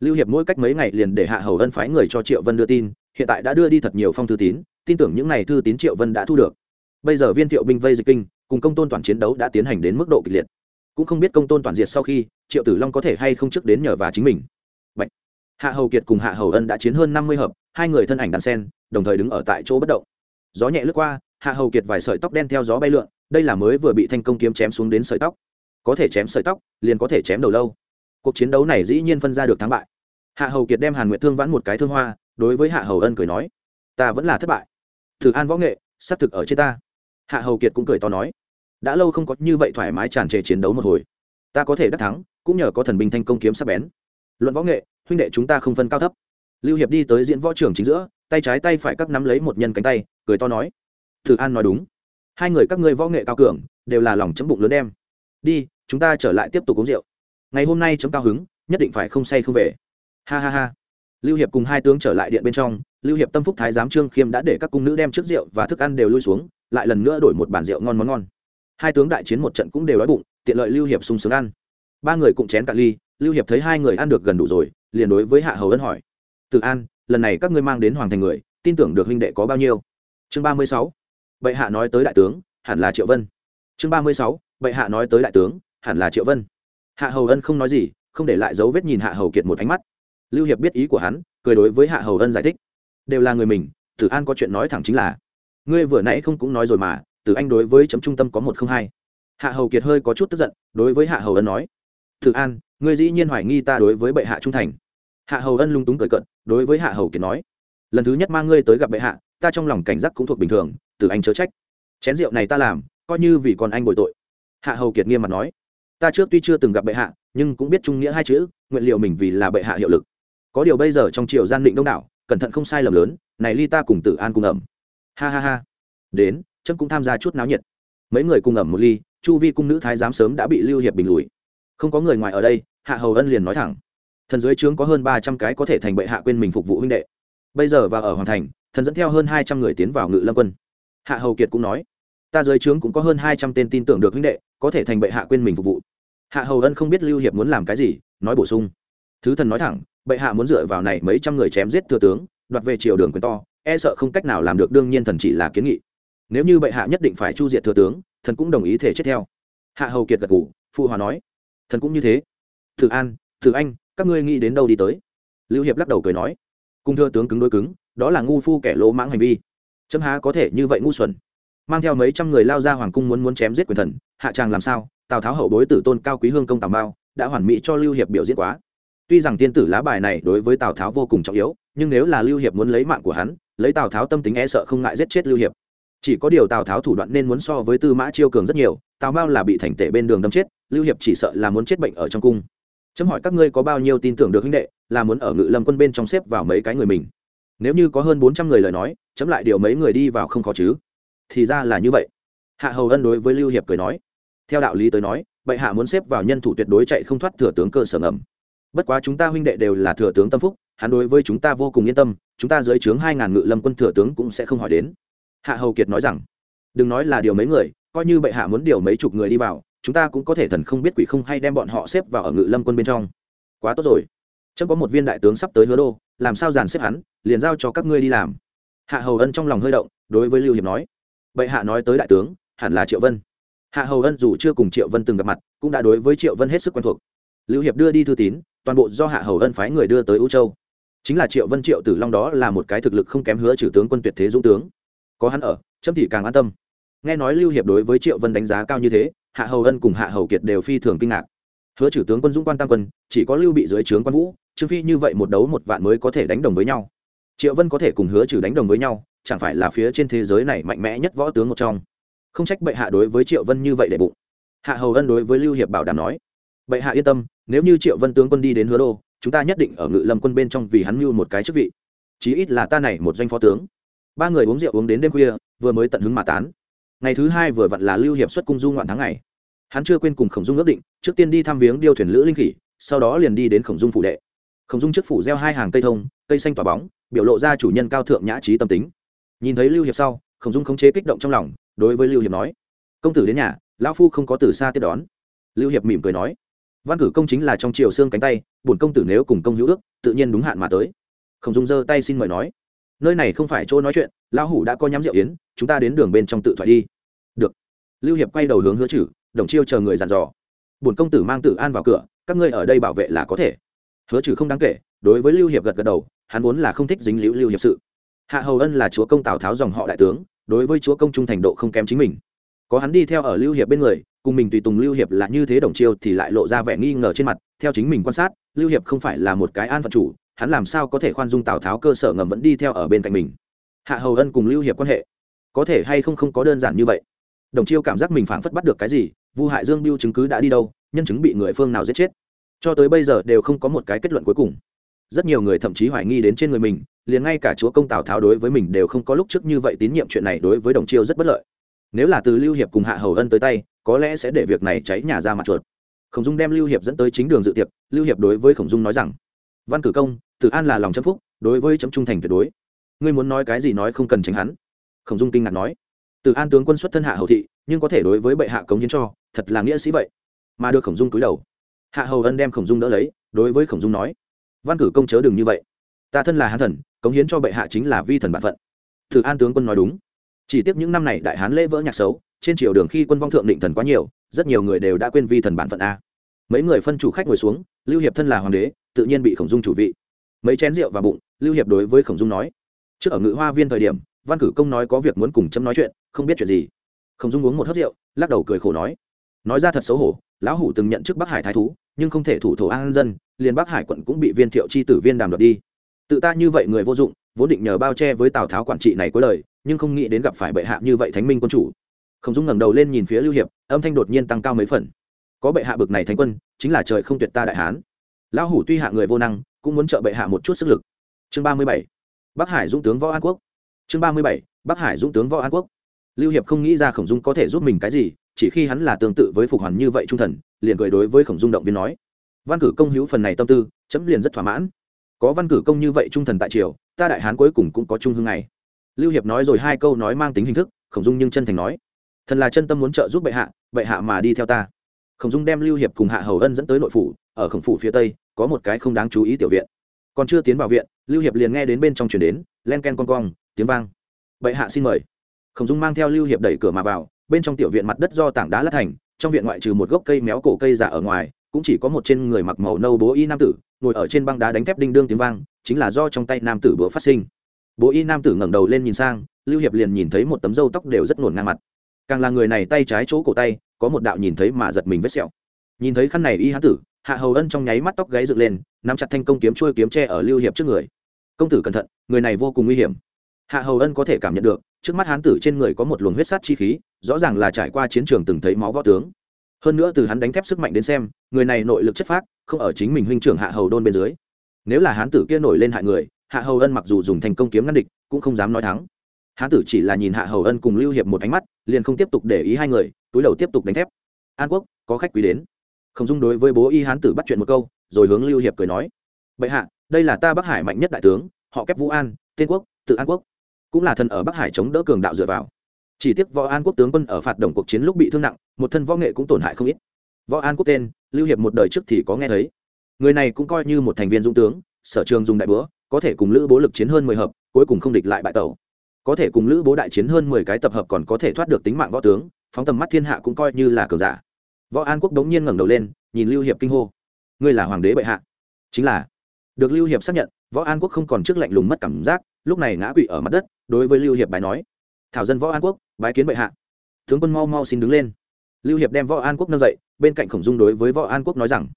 Lưu hiệp mỗi cách mấy ngày liền để hạ hầu ân phái người cho triệu vân đưa tin, hiện tại đã đưa đi thật nhiều phong thư tín, tin tưởng những n à y thư tín triệu vân đã thu được. Bây giờ viên thiệu binh vây dịch kinh, cùng công tôn toàn chiến đấu đã tiến hành đến mức độ kịch liệt. Cũng không biết công tôn toàn diệt sau khi, triệu tử long có thể hay không trước đến nhờ và chính mình. Bạch. hạ hầu kiệt cùng hạ hầu ân đã chiến hơn năm mươi hợp, hai người thân ảnh đàn sen, đồng thời đứng ở tại chỗ bất động. Gió nhẹ lướt qua, hạ hầu kiệt vài sợi tóc đen theo gió bay lượn đây là mới vừa bị thanh công kiếm chém xuống đến sợi tóc. Có thể chém sợi tóc, liền có thể chém đầu lâu. Cuộc chiến đấu này dĩ nhiên phân ra được thắng bại. Hạ hầu kiệt đem hàn nguyệt thương vãn một cái thương hoa, đối với hạ hầu ân cười nói, ta vẫn là thất bại. Thử an võ nghệ xác thực ở trên ta. Hạ hầu kiệt cũng cười to nói, đã lâu không có như vậy thoải mái tràn trề chiến đấu một hồi. Ta có thể đắc thắng, cũng nhờ có thần binh thanh công kiếm sắc bén. Luận võ nghệ, huynh đệ chúng ta không phân cao thấp. Lưu hiệp đi tới diễn võ trường chính giữa, tay trái tay phải các nắm lấy một nhân cánh tay, cười to nói, thử an nói đúng hai người các ngươi võ nghệ cao cường, đều là lòng chấm bụng lớn đem đi, chúng ta trở lại tiếp tục uống rượu. Ngày hôm nay chấm cao hứng, nhất định phải không say không về. Ha ha ha. Lưu hiệp cùng hai tướng trở lại điện bên trong, lưu hiệp tâm phúc thái giám trương khiêm đã để các cung nữ đem trước rượu và thức ăn đều lui xuống, lại lần nữa đổi một bàn rượu ngon món ngon. Hai tướng đại chiến một trận cũng đều đói bụng, tiện lợi lưu hiệp sung sướng ăn. Ba người cùng chén cạn ly, lưu hiệp thấy hai người ăn được gần đủ rồi, liền đối với hạ hầu ân hỏi. Từ an, lần này các ngươi mang đến hoàng thành người, tin tưởng được huynh đệ có bao nhiêu? Chương ba mươi sáu bệ hạ nói tới đại tướng, hẳn là triệu vân. Chương ba mươi sáu, bệ hạ nói tới đại tướng, hẳn là triệu vân. Hạ hầu ân không nói gì, không để lại dấu vết nhìn hạ hầu kiệt một ánh mắt. Lưu hiệp biết ý của hắn, cười đối với hạ hầu ân giải thích. Đều là người mình, tử an có chuyện nói thẳng chính là, ngươi vừa nãy không cũng nói rồi mà, tử anh đối với chấm trung tâm có một không hai. Hạ hầu kiệt hơi có chút tức giận, đối với hạ hầu ân nói, tử an, ngươi dĩ nhiên hoài nghi ta đối với bệ hạ trung thành. Hạ hầu ân lung túng cười cận đối với hạ hầu kiệt nói, lần thứ nhất mang ngươi tới gặp bệ hạ ta trong lòng cảnh giác cũng thuộc bình thường, từ anh chớ trách. Chén rượu này ta làm, coi như vì còn anh bồi tội. Hạ hầu kiệt nghiêm mặt nói. Ta trước tuy chưa từng gặp bệ hạ, nhưng cũng biết trung nghĩa hai chữ, nguyện liệu mình vì là bệ hạ hiệu lực. Có điều bây giờ trong triều gian định đông đảo, cẩn thận không sai lầm lớn, này ly ta cùng tử an cùng ẩm. Ha ha ha. Đến trâm cũng tham gia chút náo nhiệt. Mấy người cùng ẩm một ly, chu vi cung nữ thái giám sớm đã bị lưu hiệp bình lùi. Không có người ngoài ở đây, hạ hầu ân liền nói thẳng. Thần dưới trướng có hơn ba trăm cái có thể thành bệ hạ quên mình phục vụ huynh đệ. Bây giờ và ở hoàng thành thần dẫn theo hơn hai trăm người tiến vào ngự lâm quân. Hạ hầu kiệt cũng nói, ta dưới trướng cũng có hơn hai trăm tên tin tưởng được huynh đệ, có thể thành bệ hạ quên mình phục vụ. Hạ hầu ân không biết lưu hiệp muốn làm cái gì, nói bổ sung. Thứ thần nói thẳng, bệ hạ muốn dựa vào này mấy trăm người chém giết thừa tướng, đoạt về triều đường quyền to e sợ không cách nào làm được, đương nhiên thần chỉ là kiến nghị. Nếu như bệ hạ nhất định phải chu diệt thừa tướng, thần cũng đồng ý thể chết theo. Hạ hầu kiệt gật ngủ phụ hòa nói, thần cũng như thế. Thử an, thử anh, các ngươi nghĩ đến đâu đi tới? Lưu hiệp lắc đầu cười nói cung thừa tướng cứng đối cứng đó là ngu phu kẻ lỗ mãng hành vi. Chấm há có thể như vậy ngu xuẩn? Mang theo mấy trăm người lao ra hoàng cung muốn muốn chém giết quyền thần, hạ tràng làm sao? Tào tháo hậu bối tử tôn cao quý hương công tào mao, đã hoàn mỹ cho lưu hiệp biểu diễn quá. Tuy rằng tiên tử lá bài này đối với tào tháo vô cùng trọng yếu, nhưng nếu là lưu hiệp muốn lấy mạng của hắn, lấy tào tháo tâm tính e sợ không ngại giết chết lưu hiệp. Chỉ có điều tào tháo thủ đoạn nên muốn so với tư mã chiêu cường rất nhiều, tào mao là bị thành tể bên đường đâm chết, lưu hiệp chỉ sợ là muốn chết bệnh ở trong cung. Chấm hỏi các ngươi có bao nhiêu tin tưởng được huynh đệ, là muốn ở ngự lâm quân bên trong xếp vào mấy cái người mình? Nếu như có hơn bốn trăm người lời nói, chấm lại điều mấy người đi vào không khó chứ? Thì ra là như vậy. Hạ hầu ân đối với lưu hiệp cười nói, theo đạo lý tới nói, bệ hạ muốn xếp vào nhân thủ tuyệt đối chạy không thoát thừa tướng cơ sở ngầm. Bất quá chúng ta huynh đệ đều là thừa tướng tâm phúc, hắn đối với chúng ta vô cùng yên tâm, chúng ta dưới trướng hai ngàn ngự lâm quân thừa tướng cũng sẽ không hỏi đến. Hạ hầu kiệt nói rằng, đừng nói là điều mấy người, coi như bệ hạ muốn điều mấy chục người đi vào, chúng ta cũng có thể thần không biết quỷ không hay đem bọn họ xếp vào ở ngự lâm quân bên trong. Quá tốt rồi trâm có một viên đại tướng sắp tới hứa đô, làm sao dàn xếp hắn, liền giao cho các ngươi đi làm. Hạ hầu ân trong lòng hơi động, đối với lưu hiệp nói. Bệ hạ nói tới đại tướng, hẳn là triệu vân. Hạ hầu ân dù chưa cùng triệu vân từng gặp mặt, cũng đã đối với triệu vân hết sức quen thuộc. Lưu hiệp đưa đi thư tín, toàn bộ do hạ hầu ân phái người đưa tới ưu châu. Chính là triệu vân triệu tử long đó là một cái thực lực không kém hứa trừ tướng quân tuyệt thế dũng tướng. Có hắn ở, chấm thì càng an tâm. Nghe nói lưu hiệp đối với triệu vân đánh giá cao như thế, hạ hầu ân cùng hạ hầu kiệt đều phi thường kinh ngạc. Hứa trừ tướng quân dũng quan tam quân, chỉ có lưu bị dưới trướng quan vũ trương phi như vậy một đấu một vạn mới có thể đánh đồng với nhau. Triệu vân có thể cùng hứa trừ đánh đồng với nhau, chẳng phải là phía trên thế giới này mạnh mẽ nhất võ tướng một trong. Không trách bệ hạ đối với triệu vân như vậy để bụng. Hạ hầu ân đối với lưu hiệp bảo đảm nói, bệ hạ yên tâm, nếu như triệu vân tướng quân đi đến hứa đô, chúng ta nhất định ở ngự lâm quân bên trong vì hắn mưu một cái chức vị. Chí ít là ta này một doanh phó tướng. Ba người uống rượu uống đến đêm khuya, vừa mới tận hứng mà tán. Ngày thứ hai vừa vặn là lưu hiệp xuất cung du ngoạn tháng ngày. Hắn chưa quên cùng khổng dung ước định, trước tiên đi thăm viếng điêu thuyền lữ linh khỉ, sau đó liền đi đến khổng dung phủ đệ khổng dung trước phủ gieo hai hàng cây thông, cây xanh tỏa bóng, biểu lộ ra chủ nhân cao thượng nhã trí tâm tính. Nhìn thấy lưu hiệp sau, khổng dung khống chế kích động trong lòng, đối với lưu hiệp nói, công tử đến nhà, lão phu không có từ xa tiếp đón. Lưu hiệp mỉm cười nói, văn cử công chính là trong triều xương cánh tay, bổn công tử nếu cùng công hữu ước, tự nhiên đúng hạn mà tới. Khổng dung giơ tay xin mời nói, nơi này không phải chỗ nói chuyện, lão hủ đã có nhắm rượu yến, chúng ta đến đường bên trong tự thoại đi. Được. Lưu hiệp quay đầu hướng hứa chử, đồng chiêu chờ người dàn dò. Bổn công tử mang tử an vào cửa, các ngươi ở đây bảo vệ là có thể hứa trừ không đáng kể, đối với lưu hiệp gật gật đầu, hắn vốn là không thích dính liễu lưu hiệp sự. Hạ hầu ân là chúa công tào tháo dòng họ đại tướng, đối với chúa công trung thành độ không kém chính mình. Có hắn đi theo ở lưu hiệp bên người, cùng mình tùy tùng lưu hiệp là như thế đồng chiêu thì lại lộ ra vẻ nghi ngờ trên mặt, theo chính mình quan sát, lưu hiệp không phải là một cái an phận chủ, hắn làm sao có thể khoan dung tào tháo cơ sở ngầm vẫn đi theo ở bên cạnh mình. Hạ hầu ân cùng lưu hiệp quan hệ, có thể hay không không có đơn giản như vậy. Đồng chiêu cảm giác mình phảng phất bắt được cái gì, vu hại dương biêu chứng cứ đã đi đâu, nhân chứng bị người phương nào giết chết cho tới bây giờ đều không có một cái kết luận cuối cùng. Rất nhiều người thậm chí hoài nghi đến trên người mình, liền ngay cả chúa công tào tháo đối với mình đều không có lúc trước như vậy tín nhiệm chuyện này đối với đồng chiêu rất bất lợi. Nếu là từ lưu hiệp cùng hạ hầu ân tới tay, có lẽ sẽ để việc này cháy nhà ra mặt chuột. Khổng dung đem lưu hiệp dẫn tới chính đường dự tiệc, lưu hiệp đối với khổng dung nói rằng, văn cử công, tử an là lòng chấm phúc, đối với chấm trung thành tuyệt đối. Ngươi muốn nói cái gì nói không cần tránh hắn. Khổng dung kinh ngạc nói, tử an tướng quân xuất thân hạ hầu thị, nhưng có thể đối với bệ hạ cống hiến cho, thật là nghĩa sĩ vậy. Mà được khổng dung cúi đầu hạ hầu ân đem khổng dung đỡ lấy, đối với khổng dung nói, văn cử công chớ đừng như vậy. Ta thân là hán thần, cống hiến cho bệ hạ chính là vi thần bản phận. Thử an tướng quân nói đúng. Chỉ tiếc những năm này đại hán lễ vỡ nhạc xấu, trên triều đường khi quân vong thượng định thần quá nhiều, rất nhiều người đều đã quên vi thần bản phận a. Mấy người phân chủ khách ngồi xuống, lưu hiệp thân là hoàng đế, tự nhiên bị khổng dung chủ vị. Mấy chén rượu vào bụng, lưu hiệp đối với khổng dung nói, trước ở ngự hoa viên thời điểm, văn cử công nói có việc muốn cùng chấm nói chuyện, không biết chuyện gì. Khổng dung uống một hớt rượu, lắc đầu cười khổ nói nói ra thật xấu hổ, lão hủ từng nhận chức bắc hải thái thú, nhưng không thể thủ thổ an dân, liền bắc hải quận cũng bị viên thiệu chi tử viên đàm đoạt đi. Tự ta như vậy người vô dụng, vốn định nhờ bao che với tào tháo quản trị này cuối lời, nhưng không nghĩ đến gặp phải bệ hạ như vậy thánh minh quân chủ. Khổng dung ngẩng đầu lên nhìn phía lưu hiệp, âm thanh đột nhiên tăng cao mấy phần. Có bệ hạ bực này thánh quân, chính là trời không tuyệt ta đại hán. Lão hủ tuy hạ người vô năng, cũng muốn trợ bệ hạ một chút sức lực. Chương ba mươi bảy, bắc hải dũng tướng võ an quốc. Chương ba mươi bảy, bắc hải dũng tướng võ an quốc. Lưu hiệp không nghĩ ra khổng dung có thể giúp mình cái gì chỉ khi hắn là tương tự với phục hoàn như vậy trung thần, liền cười đối với khổng dung động viên nói, văn cử công hữu phần này tâm tư, chấm liền rất thỏa mãn. Có văn cử công như vậy trung thần tại triều, ta đại hán cuối cùng cũng có trung hương này. Lưu hiệp nói rồi hai câu nói mang tính hình thức, khổng dung nhưng chân thành nói, thần là chân tâm muốn trợ giúp bệ hạ bệ hạ mà đi theo ta. Khổng dung đem lưu hiệp cùng hạ hầu ân dẫn tới nội phủ, ở khổng phủ phía tây, có một cái không đáng chú ý tiểu viện. Còn chưa tiến vào viện, lưu hiệp liền nghe đến bên trong chuyển đến, len ken con cong, tiếng vang. Bệ hạ xin mời. Khổng dung mang theo lưu hiệp đẩy cửa mà vào bên trong tiểu viện mặt đất do tảng đá lát thành, trong viện ngoại trừ một gốc cây méo cổ cây giả ở ngoài, cũng chỉ có một trên người mặc màu nâu bố y nam tử, ngồi ở trên băng đá đánh thép đinh đương tiếng vang, chính là do trong tay nam tử bữa phát sinh. Bố y nam tử ngẩng đầu lên nhìn sang, lưu hiệp liền nhìn thấy một tấm râu tóc đều rất nổn ngang mặt. Càng là người này tay trái chỗ cổ tay, có một đạo nhìn thấy mà giật mình vết sẹo. Nhìn thấy khăn này y hán tử, hạ hầu ân trong nháy mắt tóc gáy dựng lên, nắm chặt thanh công kiếm trôi kiếm tre ở lưu hiệp trước người. Công tử cẩn thận, người này vô cùng nguy hiểm. Hạ hầu ân có thể cảm nhận được trước mắt hán tử trên người có một luồng huyết sát chi khí, rõ ràng là trải qua chiến trường từng thấy máu võ tướng. Hơn nữa từ hắn đánh thép sức mạnh đến xem, người này nội lực chất phác, không ở chính mình huynh trưởng hạ hầu đôn bên dưới. Nếu là hán tử kia nổi lên hại người, hạ hầu ân mặc dù dùng thành công kiếm ngăn địch, cũng không dám nói thắng. Hán tử chỉ là nhìn hạ hầu ân cùng lưu hiệp một ánh mắt, liền không tiếp tục để ý hai người, túi đầu tiếp tục đánh thép. An quốc, có khách quý đến. Không dung đối với bố y hán tử bắt chuyện một câu, rồi hướng lưu hiệp cười nói. Bệ hạ, đây là ta bắc hải mạnh nhất đại tướng, họ kép vũ an, tên quốc, tự an quốc cũng là thần ở bắc hải chống đỡ cường đạo dựa vào. Chỉ tiếc võ an quốc tướng quân ở phạt đồng cuộc chiến lúc bị thương nặng, một thân võ nghệ cũng tổn hại không ít. Võ an quốc tên, lưu hiệp một đời trước thì có nghe thấy. Người này cũng coi như một thành viên dũng tướng, sở trường dùng đại búa, có thể cùng lữ bố lực chiến hơn mười hợp, cuối cùng không địch lại bại tẩu. Có thể cùng lữ bố đại chiến hơn mười cái tập hợp còn có thể thoát được tính mạng võ tướng, phóng tầm mắt thiên hạ cũng coi như là cờ giả. Võ an quốc đống nhiên ngẩng đầu lên, nhìn lưu hiệp kinh hô. Ngươi là hoàng đế bệ hạ. Chính là. Được lưu hiệp xác nhận, võ an quốc không còn trước lạnh lùng mất cảm giác lúc này ngã quỵ ở mặt đất, đối với lưu hiệp bài nói, thảo dân võ an quốc, bái kiến bệ hạ. Tướng quân mau mau xin đứng lên. Lưu hiệp đem võ an quốc nâng dậy, bên cạnh khổng dung đối với võ an quốc nói rằng,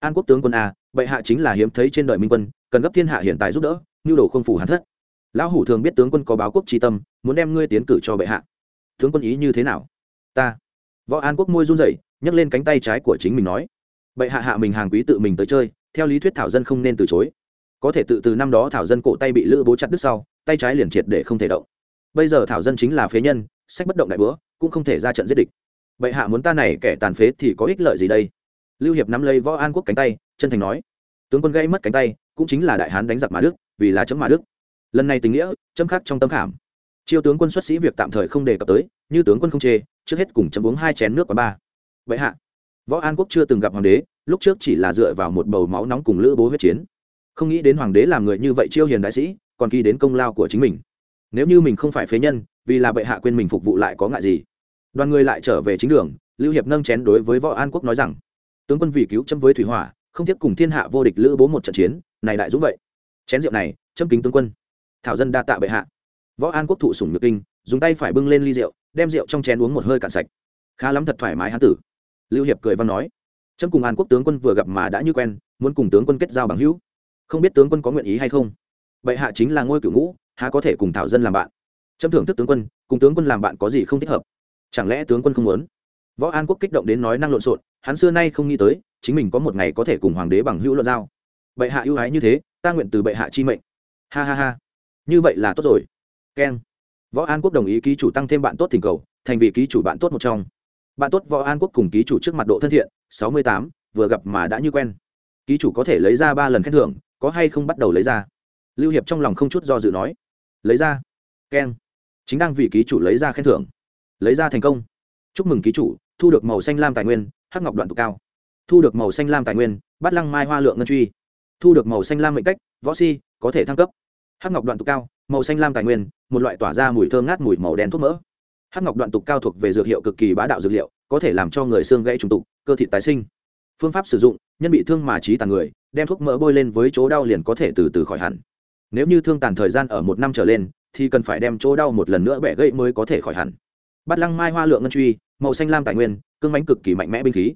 an quốc tướng quân a bệ hạ chính là hiếm thấy trên đời minh quân, cần gấp thiên hạ hiện tại giúp đỡ, nhu đồ không phủ hắn thất. Lão hủ thường biết tướng quân có báo quốc tri tâm, muốn đem ngươi tiến cử cho bệ hạ. Tướng quân ý như thế nào? Ta. Võ an quốc môi run rẩy, nhấc lên cánh tay trái của chính mình nói, bệ hạ hạ mình hàng quý tự mình tới chơi, theo lý thuyết thảo dân không nên từ chối có thể tự từ năm đó thảo dân cổ tay bị lữ bố chặt đứt sau, tay trái liền triệt để không thể động. Bây giờ thảo dân chính là phế nhân, sách bất động đại bữa cũng không thể ra trận giết địch. Bệ hạ muốn ta này kẻ tàn phế thì có ích lợi gì đây? Lưu hiệp nắm lấy võ an quốc cánh tay, chân thành nói. Tướng quân gây mất cánh tay, cũng chính là đại hán đánh giặc mà đức, vì là chấm mà đức. Lần này tình nghĩa, chấm khắc trong tâm khảm. Chiêu tướng quân xuất sĩ việc tạm thời không đề cập tới, như tướng quân không chê, trước hết cùng chấm uống hai chén nước quá ba vậy hạ, võ an quốc chưa từng gặp hoàng đế, lúc trước chỉ là dựa vào một bầu máu nóng cùng lữ bố huyết chiến không nghĩ đến hoàng đế làm người như vậy chiêu hiền đại sĩ, còn kỳ đến công lao của chính mình. Nếu như mình không phải phế nhân, vì là bệ hạ quên mình phục vụ lại có ngại gì? Đoàn người lại trở về chính đường, lưu hiệp nâng chén đối với võ an quốc nói rằng, tướng quân vì cứu châm với thủy hỏa, không tiếp cùng thiên hạ vô địch lữ bố một trận chiến, này đại dũng vậy. Chén rượu này châm kính tướng quân. Thảo dân đa tạ bệ hạ. Võ an quốc thụ sủng nhược kinh, dùng tay phải bưng lên ly rượu, đem rượu trong chén uống một hơi cạn sạch. Khá lắm thật thoải mái hán tử. Lưu hiệp cười văn nói trâm cùng an quốc tướng quân vừa gặp mà đã như quen, muốn cùng tướng quân kết giao bằng hữu không biết tướng quân có nguyện ý hay không? Bệ hạ chính là ngôi cửu ngũ, há có thể cùng thảo dân làm bạn? Trâm thưởng thức tướng quân, cùng tướng quân làm bạn có gì không thích hợp? Chẳng lẽ tướng quân không muốn? Võ an quốc kích động đến nói năng lộn xộn, hắn xưa nay không nghĩ tới, chính mình có một ngày có thể cùng hoàng đế bằng hữu luận giao. Bệ hạ ưu ái như thế, ta nguyện từ bệ hạ chi mệnh. Ha ha ha. Như vậy là tốt rồi. Keng. Võ an quốc đồng ý ký chủ tăng thêm bạn tốt thỉnh cầu, thành vị ký chủ bạn tốt một trong. Bạn tốt võ an quốc cùng ký chủ trước mặt độ thân thiện, sáu mươi tám, vừa gặp mà đã như quen. Ký chủ có thể lấy ra ba lần khen thưởng có hay không bắt đầu lấy ra? Lưu hiệp trong lòng không chút do dự nói. Lấy ra. Keng. Chính đang vì ký chủ lấy ra khen thưởng. Lấy ra thành công. Chúc mừng ký chủ, thu được màu xanh lam tài nguyên, hắc ngọc đoạn tụ cao. Thu được màu xanh lam tài nguyên, bát lăng mai hoa lượng ngân truy. Thu được màu xanh lam mệnh cách, võ si, có thể thăng cấp. Hắc ngọc đoạn tụ cao, màu xanh lam tài nguyên, một loại tỏa ra mùi thơm ngát mùi màu đen thuốc mỡ. Hắc ngọc đoạn tục cao thuộc về dược hiệu cực kỳ bá đạo dược liệu, có thể làm cho người xương gãy trùng tục cơ thịt tái sinh. Phương pháp sử dụng, nhân bị thương mà trí tàn người đem thuốc mỡ bôi lên với chỗ đau liền có thể từ từ khỏi hẳn. Nếu như thương tàn thời gian ở một năm trở lên, thì cần phải đem chỗ đau một lần nữa bẻ gãy mới có thể khỏi hẳn. Bát lăng mai hoa lượng ngân truy, màu xanh lam tài nguyên, cương bánh cực kỳ mạnh mẽ binh khí.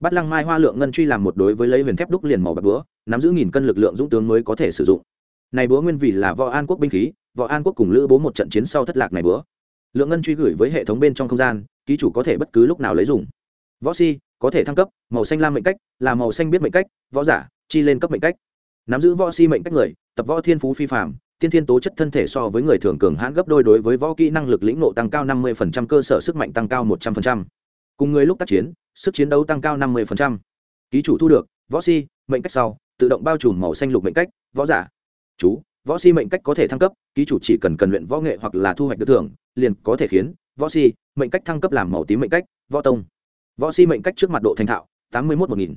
Bát lăng mai hoa lượng ngân truy làm một đối với lấy huyền thép đúc liền màu bạc búa, nắm giữ nghìn cân lực lượng dũng tướng mới có thể sử dụng. Này búa nguyên vị là võ an quốc binh khí, võ an quốc cùng lữ bố một trận chiến sau thất lạc này búa. Lượng ngân truy gửi với hệ thống bên trong không gian, ký chủ có thể bất cứ lúc nào lấy dùng. Võ si có thể thăng cấp, màu xanh lam mệnh cách, là màu xanh biết mệnh cách, võ giả chi lên cấp mệnh cách nắm giữ võ si mệnh cách người tập võ thiên phú phi phạm tiên thiên tố chất thân thể so với người thường cường hãn gấp đôi đối với võ kỹ năng lực lĩnh nộ tăng cao 50%, cơ sở sức mạnh tăng cao 100%. cùng người lúc tác chiến sức chiến đấu tăng cao 50%. ký chủ thu được võ si mệnh cách sau tự động bao trùm màu xanh lục mệnh cách võ giả chú võ si mệnh cách có thể thăng cấp ký chủ chỉ cần cần luyện võ nghệ hoặc là thu hoạch được thưởng liền có thể khiến võ si mệnh cách thăng cấp làm màu tím mệnh cách võ tông võ si mệnh cách trước mặt độ thành thạo tám mươi một một nghìn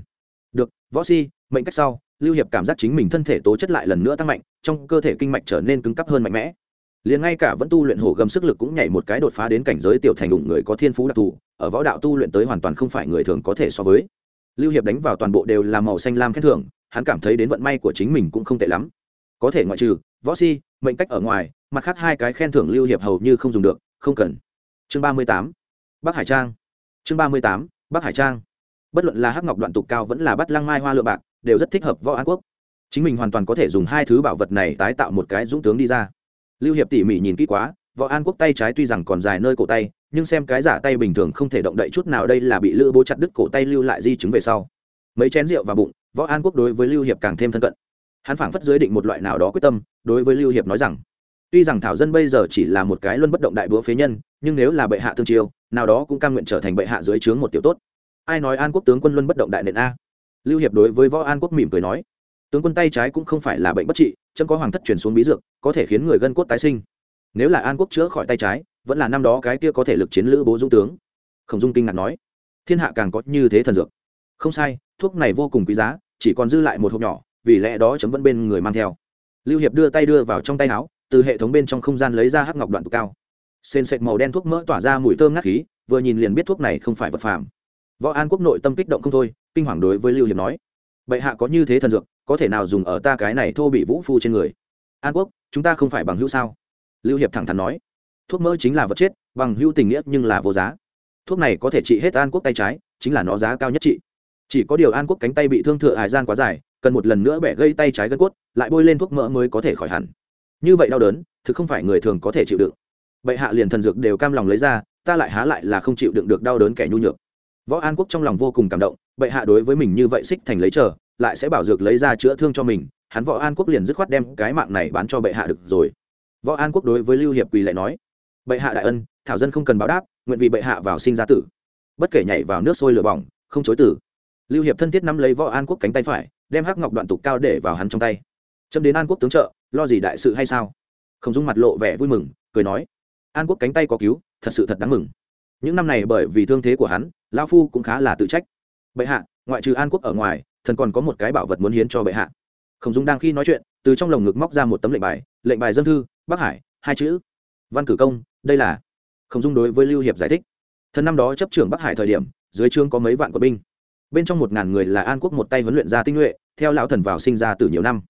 được võ si mệnh cách sau, lưu hiệp cảm giác chính mình thân thể tố chất lại lần nữa tăng mạnh, trong cơ thể kinh mạch trở nên cứng cắp hơn mạnh mẽ. Liền ngay cả vẫn tu luyện hổ gầm sức lực cũng nhảy một cái đột phá đến cảnh giới tiểu thành đụng người có thiên phú đặc thù, ở võ đạo tu luyện tới hoàn toàn không phải người thường có thể so với. Lưu hiệp đánh vào toàn bộ đều là màu xanh lam khen thưởng, hắn cảm thấy đến vận may của chính mình cũng không tệ lắm. Có thể ngoại trừ, võ si, mệnh cách ở ngoài, mặt khác hai cái khen thưởng lưu hiệp hầu như không dùng được, không cần. Chương ba mươi tám, bắc hải trang. Chương ba mươi tám, bắc hải trang. Bất luận là hắc ngọc đoạn tục cao vẫn là bắt lăng mai hoa lựa bạc đều rất thích hợp võ an quốc. Chính mình hoàn toàn có thể dùng hai thứ bảo vật này tái tạo một cái dũng tướng đi ra. Lưu hiệp tỉ mỉ nhìn kỹ quá, võ an quốc tay trái tuy rằng còn dài nơi cổ tay, nhưng xem cái giả tay bình thường không thể động đậy chút nào đây là bị lữ bố chặt đứt cổ tay lưu lại di chứng về sau. Mấy chén rượu và bụng, võ an quốc đối với lưu hiệp càng thêm thân cận. Hắn phảng phất giới định một loại nào đó quyết tâm, đối với lưu hiệp nói rằng, tuy rằng thảo dân bây giờ chỉ là một cái luân bất động đại búa phế nhân, nhưng nếu là bệ hạ thương chiêu, nào đó cũng cam nguyện trở thành bệ hạ dưới trướng một tiểu tốt. Ai nói an quốc tướng quân luân bất động đại nện a? Lưu hiệp đối với võ an quốc mỉm cười nói, tướng quân tay trái cũng không phải là bệnh bất trị chấm có hoàng thất chuyển xuống bí dược, có thể khiến người gân cốt tái sinh. Nếu là an quốc chữa khỏi tay trái, vẫn là năm đó cái kia có thể lực chiến lữ bố dũng tướng. Khổng dung kinh ngạc nói, thiên hạ càng có như thế thần dược. Không sai, thuốc này vô cùng quý giá, chỉ còn dư lại một hộp nhỏ, vì lẽ đó chấm vẫn bên người mang theo. Lưu hiệp đưa tay đưa vào trong tay áo, từ hệ thống bên trong không gian lấy ra hắc ngọc đoạn tụ cao. Sên sệt màu đen thuốc mỡ tỏa ra mùi thơm ngát khí, vừa nhìn liền biết thuốc này không phải vật phàm. Võ an quốc nội tâm kích động không thôi kinh hoàng đối với lưu hiệp nói. Bệ hạ có như thế thần dược, có thể nào dùng ở ta cái này thô bị vũ phu trên người? An quốc, chúng ta không phải bằng hữu sao? Lưu hiệp thẳng thắn nói. Thuốc mỡ chính là vật chết, bằng hữu tình nghĩa nhưng là vô giá. Thuốc này có thể trị hết an quốc tay trái, chính là nó giá cao nhất trị. Chỉ có điều an quốc cánh tay bị thương thừa hải gian quá dài, cần một lần nữa bẻ gây tay trái gân cốt, lại bôi lên thuốc mỡ mới có thể khỏi hẳn. Như vậy đau đớn, thực không phải người thường có thể chịu đựng. Bệ hạ liền thần dược đều cam lòng lấy ra, ta lại há lại là không chịu đựng được đau đớn kẻ nhu nhược võ an quốc trong lòng vô cùng cảm động, bệ hạ đối với mình như vậy xích thành lấy chờ, lại sẽ bảo dược lấy ra chữa thương cho mình, hắn võ an quốc liền dứt khoát đem cái mạng này bán cho bệ hạ được rồi. Võ an quốc đối với lưu hiệp quỳ lại nói, bệ hạ đại ân, thảo dân không cần báo đáp, nguyện vì bệ hạ vào sinh ra tử. Bất kể nhảy vào nước sôi lửa bỏng, không chối tử. Lưu hiệp thân thiết nắm lấy võ an quốc cánh tay phải, đem hắc ngọc đoạn tục cao để vào hắn trong tay. Chấm đến an quốc tướng trợ, lo gì đại sự hay sao? Không dung mặt lộ vẻ vui mừng, cười nói, an quốc cánh tay có cứu, thật sự thật đáng mừng những năm này bởi vì thương thế của hắn lao phu cũng khá là tự trách. Bệ hạ, ngoại trừ an quốc ở ngoài, thần còn có một cái bảo vật muốn hiến cho bệ hạ. Khổng dung đang khi nói chuyện, từ trong lồng ngực móc ra một tấm lệnh bài lệnh bài dân thư, bắc hải, hai chữ. Văn cử công, đây là. Khổng dung đối với lưu hiệp giải thích. Thần năm đó chấp trưởng bắc hải thời điểm, dưới trương có mấy vạn quân binh. Bên trong một ngàn người là an quốc một tay huấn luyện ra tinh nhuệ, theo lão thần vào sinh ra từ nhiều năm.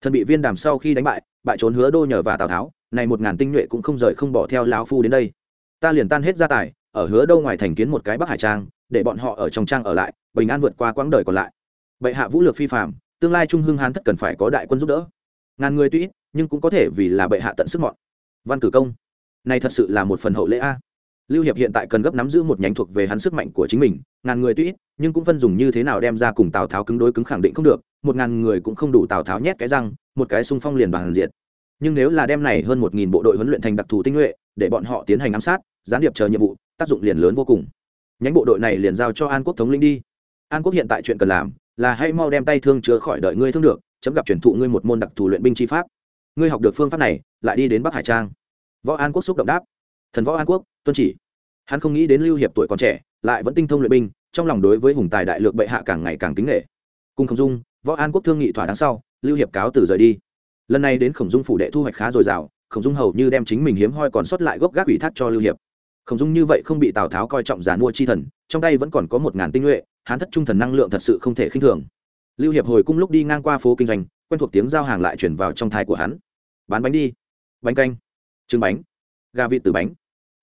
Thần bị viên đàm sau khi đánh bại bại trốn hứa đô nhờ và tào tháo, này một ngàn tinh nhuệ cũng không rời không bỏ theo lão phu đến đây. Ta liền tan hết gia tài ở hứa đâu ngoài thành kiến một cái bắc hải trang, để bọn họ ở trong trang ở lại, bình an vượt qua quãng đời còn lại. Bệ hạ vũ lược phi phạm tương lai trung hưng hán thất cần phải có đại quân giúp đỡ. Ngàn người tuy ít, nhưng cũng có thể vì là bệ hạ tận sức mọn. Văn cử công, này thật sự là một phần hậu lễ a. Lưu hiệp hiện tại cần gấp nắm giữ một nhánh thuộc về hắn sức mạnh của chính mình, ngàn người tuy ít, nhưng cũng phân dùng như thế nào đem ra cùng tào tháo cứng đối cứng khẳng định không được, một ngàn người cũng không đủ tào tháo nhét cái răng, một cái xung phong liền bằng diệt. Nhưng nếu là đem này hơn một nghìn bộ đội huấn luyện thành đặc thù tinh nhuệ, để bọn họ tiến hành ám sát, gián điệp chờ nhiệm vụ tác dụng liền lớn vô cùng. Nhánh bộ đội này liền giao cho an quốc thống lĩnh đi. An quốc hiện tại chuyện cần làm là hãy mau đem tay thương chữa khỏi đợi ngươi thương được, chấm gặp truyền thụ ngươi một môn đặc thù luyện binh chi pháp. Ngươi học được phương pháp này, lại đi đến bắc hải trang. Võ an quốc xúc động đáp. Thần võ an quốc, tuân chỉ. Hắn không nghĩ đến lưu hiệp tuổi còn trẻ, lại vẫn tinh thông luyện binh, trong lòng đối với hùng tài đại lược bệ hạ càng ngày càng kính nghệ cùng khổng dung, võ an quốc thương nghị thỏa đáng sau, lưu hiệp cáo từ rời đi. Lần này đến khổng dung phủ đệ thu hoạch khá dồi dào, khổng dung hầu như đem chính mình hiếm hoi còn sót lại gốc gác ủy thác cho lưu hiệp khổng dung như vậy không bị tào tháo coi trọng giàn mua chi thần, trong tay vẫn còn có một ngàn tinh nhuệ, hán thất trung thần năng lượng thật sự không thể khinh thường. Lưu hiệp hồi cung lúc đi ngang qua phố kinh doanh, quen thuộc tiếng giao hàng lại chuyển vào trong thai của hắn. Bán bánh đi. Bánh canh. Trứng bánh. Gà vịt từ bánh.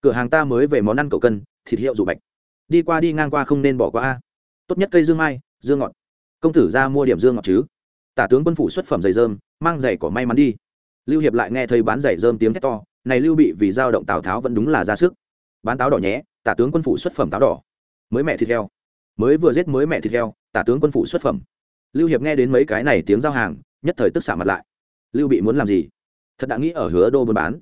Cửa hàng ta mới về món ăn cầu cân, thịt hiệu dù bạch. Đi qua đi ngang qua không nên bỏ qua a. Tốt nhất cây dương mai, dương ngọt. Công tử ra mua điểm dương ngọt chứ. Tả tướng quân phủ xuất phẩm giày dơm mang giày cỏ may mắn đi. Lưu hiệp lại nghe thấy bán giày dơm tiếng thét to, này lưu bị vì giao động tào tháo vẫn đúng là ra sức bán táo đỏ nhé, tả tướng quân phụ xuất phẩm táo đỏ. Mới mẹ thịt heo. Mới vừa giết mới mẹ thịt heo, tả tướng quân phụ xuất phẩm. Lưu hiệp nghe đến mấy cái này tiếng giao hàng, nhất thời tức xả mặt lại. Lưu bị muốn làm gì? Thật đã nghĩ ở hứa đô buôn bán.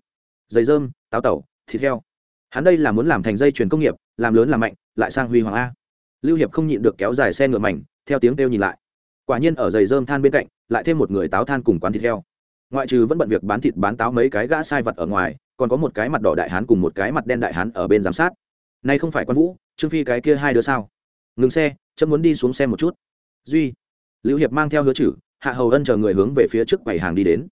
Giày dơm, táo tẩu, thịt heo. Hắn đây là muốn làm thành dây chuyền công nghiệp, làm lớn làm mạnh, lại sang huy hoàng a. Lưu hiệp không nhịn được kéo dài xe ngựa mảnh, theo tiếng kêu nhìn lại. Quả nhiên ở giày dơm than bên cạnh, lại thêm một người táo than cùng quán thịt heo. Ngoại trừ vẫn bận việc bán thịt bán táo mấy cái gã sai vật ở ngoài còn có một cái mặt đỏ đại hán cùng một cái mặt đen đại hán ở bên giám sát. Nay không phải quan vũ, trương phi cái kia hai đứa sao? Ngừng xe, chấm muốn đi xuống xe một chút. Duy, lưu hiệp mang theo hứa chử, hạ hầu ân chờ người hướng về phía trước quầy hàng đi đến.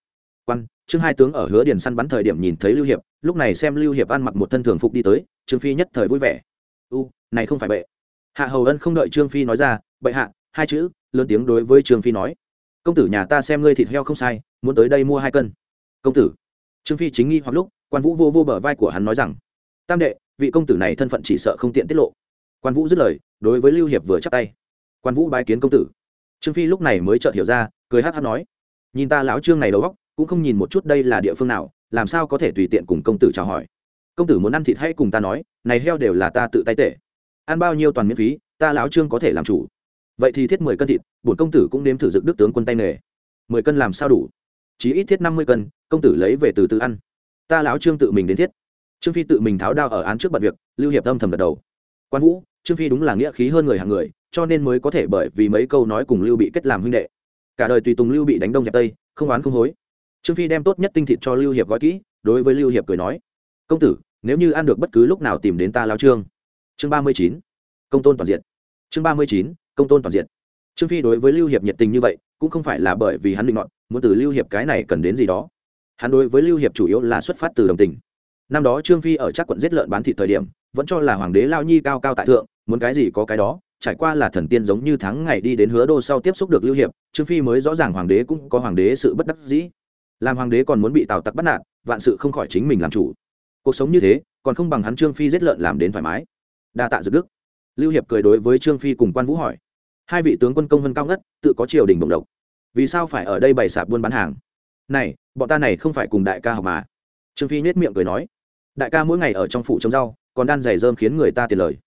Quan, trương hai tướng ở hứa điền săn bắn thời điểm nhìn thấy lưu hiệp, lúc này xem lưu hiệp ăn mặc một thân thường phục đi tới, trương phi nhất thời vui vẻ. U, này không phải bệ. Hạ hầu ân không đợi trương phi nói ra, bệ hạ, hai chữ, lớn tiếng đối với trương phi nói. Công tử nhà ta xem ngươi thịt heo không sai, muốn tới đây mua hai cân. Công tử. Trương phi chính nghi hoặc lúc quan vũ vô vô bờ vai của hắn nói rằng, tam đệ, vị công tử này thân phận chỉ sợ không tiện tiết lộ. Quan vũ dứt lời, đối với lưu hiệp vừa chắp tay. Quan vũ bái kiến công tử. Trương phi lúc này mới chợt hiểu ra, cười hát hát nói, nhìn ta lão trương này đầu góc cũng không nhìn một chút đây là địa phương nào, làm sao có thể tùy tiện cùng công tử chào hỏi? Công tử muốn ăn thịt hay cùng ta nói, này heo đều là ta tự tay tể. Ăn bao nhiêu toàn miễn phí, ta lão trương có thể làm chủ. Vậy thì thiết mười cân thịt, bổn công tử cũng nếm thử dựng đức tướng quân tay nghề. mười cân làm sao đủ? Chí ít thiết năm mươi cân, công tử lấy về từ từ ăn ta lão trương tự mình đến thiết trương phi tự mình tháo đao ở án trước bật việc lưu hiệp âm thầm gật đầu quan vũ trương phi đúng là nghĩa khí hơn người hàng người cho nên mới có thể bởi vì mấy câu nói cùng lưu bị kết làm huynh đệ cả đời tùy tùng lưu bị đánh đông dẹp tây không oán không hối trương phi đem tốt nhất tinh thịt cho lưu hiệp gói kỹ đối với lưu hiệp cười nói công tử nếu như ăn được bất cứ lúc nào tìm đến ta lao trương chương ba mươi chín công tôn toàn diện chương ba mươi chín công tôn toàn diện trương phi đối với lưu hiệp nhiệt tình như vậy cũng không phải là bởi vì hắn định ngọn muốn từ lưu hiệp cái này cần đến gì đó hắn đối với lưu hiệp chủ yếu là xuất phát từ đồng tình. Năm đó trương phi ở chắc quận giết lợn bán thịt thời điểm, vẫn cho là hoàng đế lao nhi cao cao tại thượng, muốn cái gì có cái đó, trải qua là thần tiên giống như tháng ngày đi đến hứa đô sau tiếp xúc được lưu hiệp, trương phi mới rõ ràng hoàng đế cũng có hoàng đế sự bất đắc dĩ. Làm hoàng đế còn muốn bị tào tặc bắt nạt, vạn sự không khỏi chính mình làm chủ. Cuộc sống như thế, còn không bằng hắn trương phi giết lợn làm đến thoải mái. Đa tạ dược đức. Lưu hiệp cười đối với trương phi cùng quan vũ hỏi. Hai vị tướng quân công vân cao ngất, tự có triều đình động độc. Vì sao phải ở đây bày sạp buôn bán hàng? Này, bọn ta này không phải cùng đại ca học mà. Trương phi nết miệng cười nói, đại ca mỗi ngày ở trong phủ trồng rau, còn đan giày dơm khiến người ta tiền lời.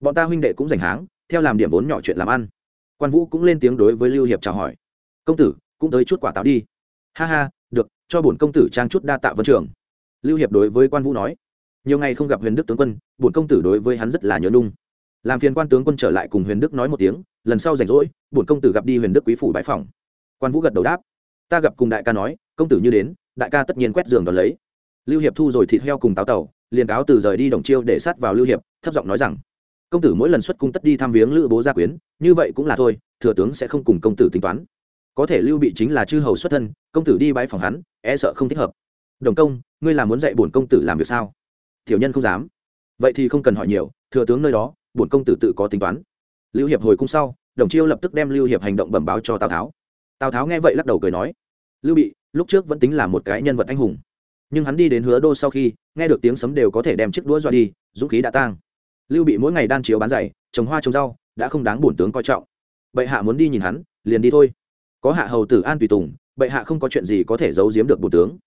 Bọn ta huynh đệ cũng rảnh háng, theo làm điểm vốn nhỏ chuyện làm ăn. Quan vũ cũng lên tiếng đối với lưu hiệp chào hỏi, công tử, cũng tới chút quả táo đi. Ha ha, được, cho bổn công tử trang chút đa tạ vân trường. Lưu hiệp đối với quan vũ nói, nhiều ngày không gặp huyền đức tướng quân, bổn công tử đối với hắn rất là nhớ nung làm phiền quan tướng quân trở lại cùng huyền đức nói một tiếng, lần sau rảnh rỗi, bổn công tử gặp đi huyền đức quý phủ bãi phòng. Quan vũ gật đầu đáp ta gặp cùng đại ca nói, công tử như đến, đại ca tất nhiên quét giường đón lấy. Lưu hiệp thu rồi thịt heo cùng táo tàu, liền cáo từ rời đi đồng chiêu để sát vào lưu hiệp, thấp giọng nói rằng, công tử mỗi lần xuất cung tất đi thăm viếng lữ bố gia quyến, như vậy cũng là thôi, thừa tướng sẽ không cùng công tử tính toán. Có thể lưu bị chính là chư hầu xuất thân, công tử đi bãi phòng hắn e sợ không thích hợp. Đồng công, ngươi là muốn dạy bổn công tử làm việc sao? Tiểu nhân không dám. Vậy thì không cần hỏi nhiều, thừa tướng nơi đó, bổn công tử tự có tính toán. Lưu hiệp hồi cung sau, đồng chiêu lập tức đem lưu hiệp hành động bẩm báo cho tào tháo tào tháo nghe vậy lắc đầu cười nói lưu bị lúc trước vẫn tính là một cái nhân vật anh hùng nhưng hắn đi đến hứa đô sau khi nghe được tiếng sấm đều có thể đem chiếc đũa dọa đi dũng khí đã tang lưu bị mỗi ngày đan chiếu bán giày trồng hoa trồng rau đã không đáng bổn tướng coi trọng bệ hạ muốn đi nhìn hắn liền đi thôi có hạ hầu tử an tùy tùng bệ hạ không có chuyện gì có thể giấu giếm được bổn tướng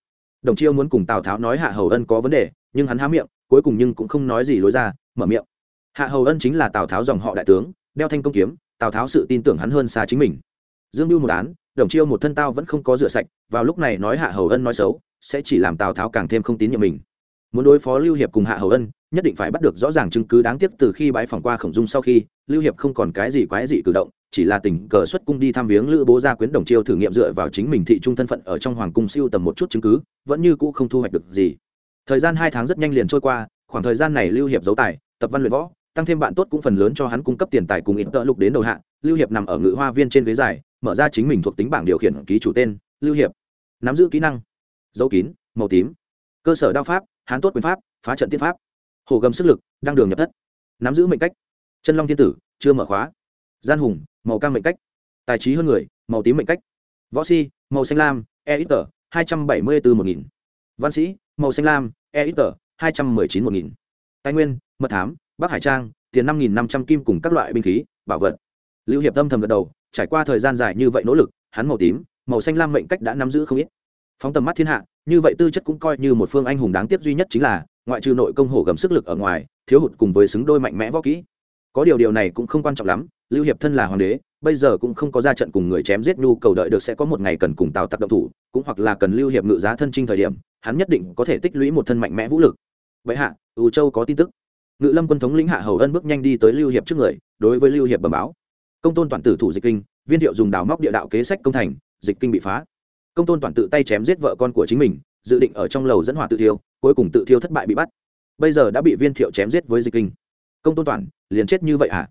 đồng chiêu muốn cùng tào tháo nói hạ hầu ân có vấn đề nhưng hắn há miệng cuối cùng nhưng cũng không nói gì lối ra mở miệng hạ hầu ân chính là tào tháo dòng họ đại tướng đeo thanh công kiếm tào tháo sự tin tưởng hắn hơn xa chính mình dương mưu một án đồng chiêu một thân tao vẫn không có rửa sạch, vào lúc này nói hạ hầu ân nói xấu, sẽ chỉ làm tào tháo càng thêm không tín nhiệm mình. Muốn đối phó lưu hiệp cùng hạ hầu ân, nhất định phải bắt được rõ ràng chứng cứ đáng tiếc từ khi bãi phòng qua khổng dung sau khi, lưu hiệp không còn cái gì quái gì cử động, chỉ là tình cờ xuất cung đi thăm viếng lữ bố gia quyến đồng chiêu thử nghiệm dựa vào chính mình thị trung thân phận ở trong hoàng cung siêu tầm một chút chứng cứ, vẫn như cũ không thu hoạch được gì. Thời gian hai tháng rất nhanh liền trôi qua, khoảng thời gian này lưu hiệp giấu tài, tập văn luyện võ, tăng thêm bạn tốt cũng phần lớn cho hắn cung cấp tiền tài cùng ít tợ lục đến đầu hạ. Lưu hiệp nằm ở ngự hoa viên trên ghế dài mở ra chính mình thuộc tính bảng điều khiển ký chủ tên, lưu hiệp, nắm giữ kỹ năng, dấu kín, màu tím, cơ sở đao pháp, hán tốt quyền pháp, phá trận tiên pháp, hồ gầm sức lực, đăng đường nhập thất, nắm giữ mệnh cách, chân long thiên tử, chưa mở khóa, gian hùng, màu cam mệnh cách, tài trí hơn người, màu tím mệnh cách, võ si, màu xanh lam e ít tờ, hai trăm bảy mươi bốn một nghìn, văn sĩ, màu xanh lam e ít tờ, hai trăm mười chín một nghìn, tài nguyên, mật thám, bắc hải trang, tiền năm nghìn năm trăm kim cùng các loại binh khí, bảo vật lưu hiệp âm thầm gật đầu, trải qua thời gian dài như vậy nỗ lực, hắn màu tím, màu xanh lam mệnh cách đã nắm giữ không ít. Phóng tầm mắt thiên hạ, như vậy tư chất cũng coi như một phương anh hùng đáng tiếc duy nhất chính là, ngoại trừ nội công hổ gầm sức lực ở ngoài, thiếu hụt cùng với xứng đôi mạnh mẽ võ kỹ. Có điều điều này cũng không quan trọng lắm, lưu hiệp thân là hoàng đế, bây giờ cũng không có ra trận cùng người chém giết nhu cầu đợi được sẽ có một ngày cần cùng tào tặc động thủ, cũng hoặc là cần lưu hiệp ngự giá thân trinh thời điểm, hắn nhất định có thể tích lũy một thân mạnh mẽ vũ lực. Vậy hạ ưu châu có tin tức. Ngự lâm quân thống lĩnh hạ hầu ân bước nhanh đi tới lưu hiệp trước người, đối với lưu hiệp bẩm báo công tôn toàn tử thủ dịch kinh, viên thiệu dùng đào móc địa đạo kế sách công thành, dịch kinh bị phá. Công tôn toàn tự tay chém giết vợ con của chính mình, dự định ở trong lầu dẫn hỏa tự thiêu, cuối cùng tự thiêu thất bại bị bắt. Bây giờ đã bị viên thiệu chém giết với dịch kinh. Công tôn toàn, liền chết như vậy hả?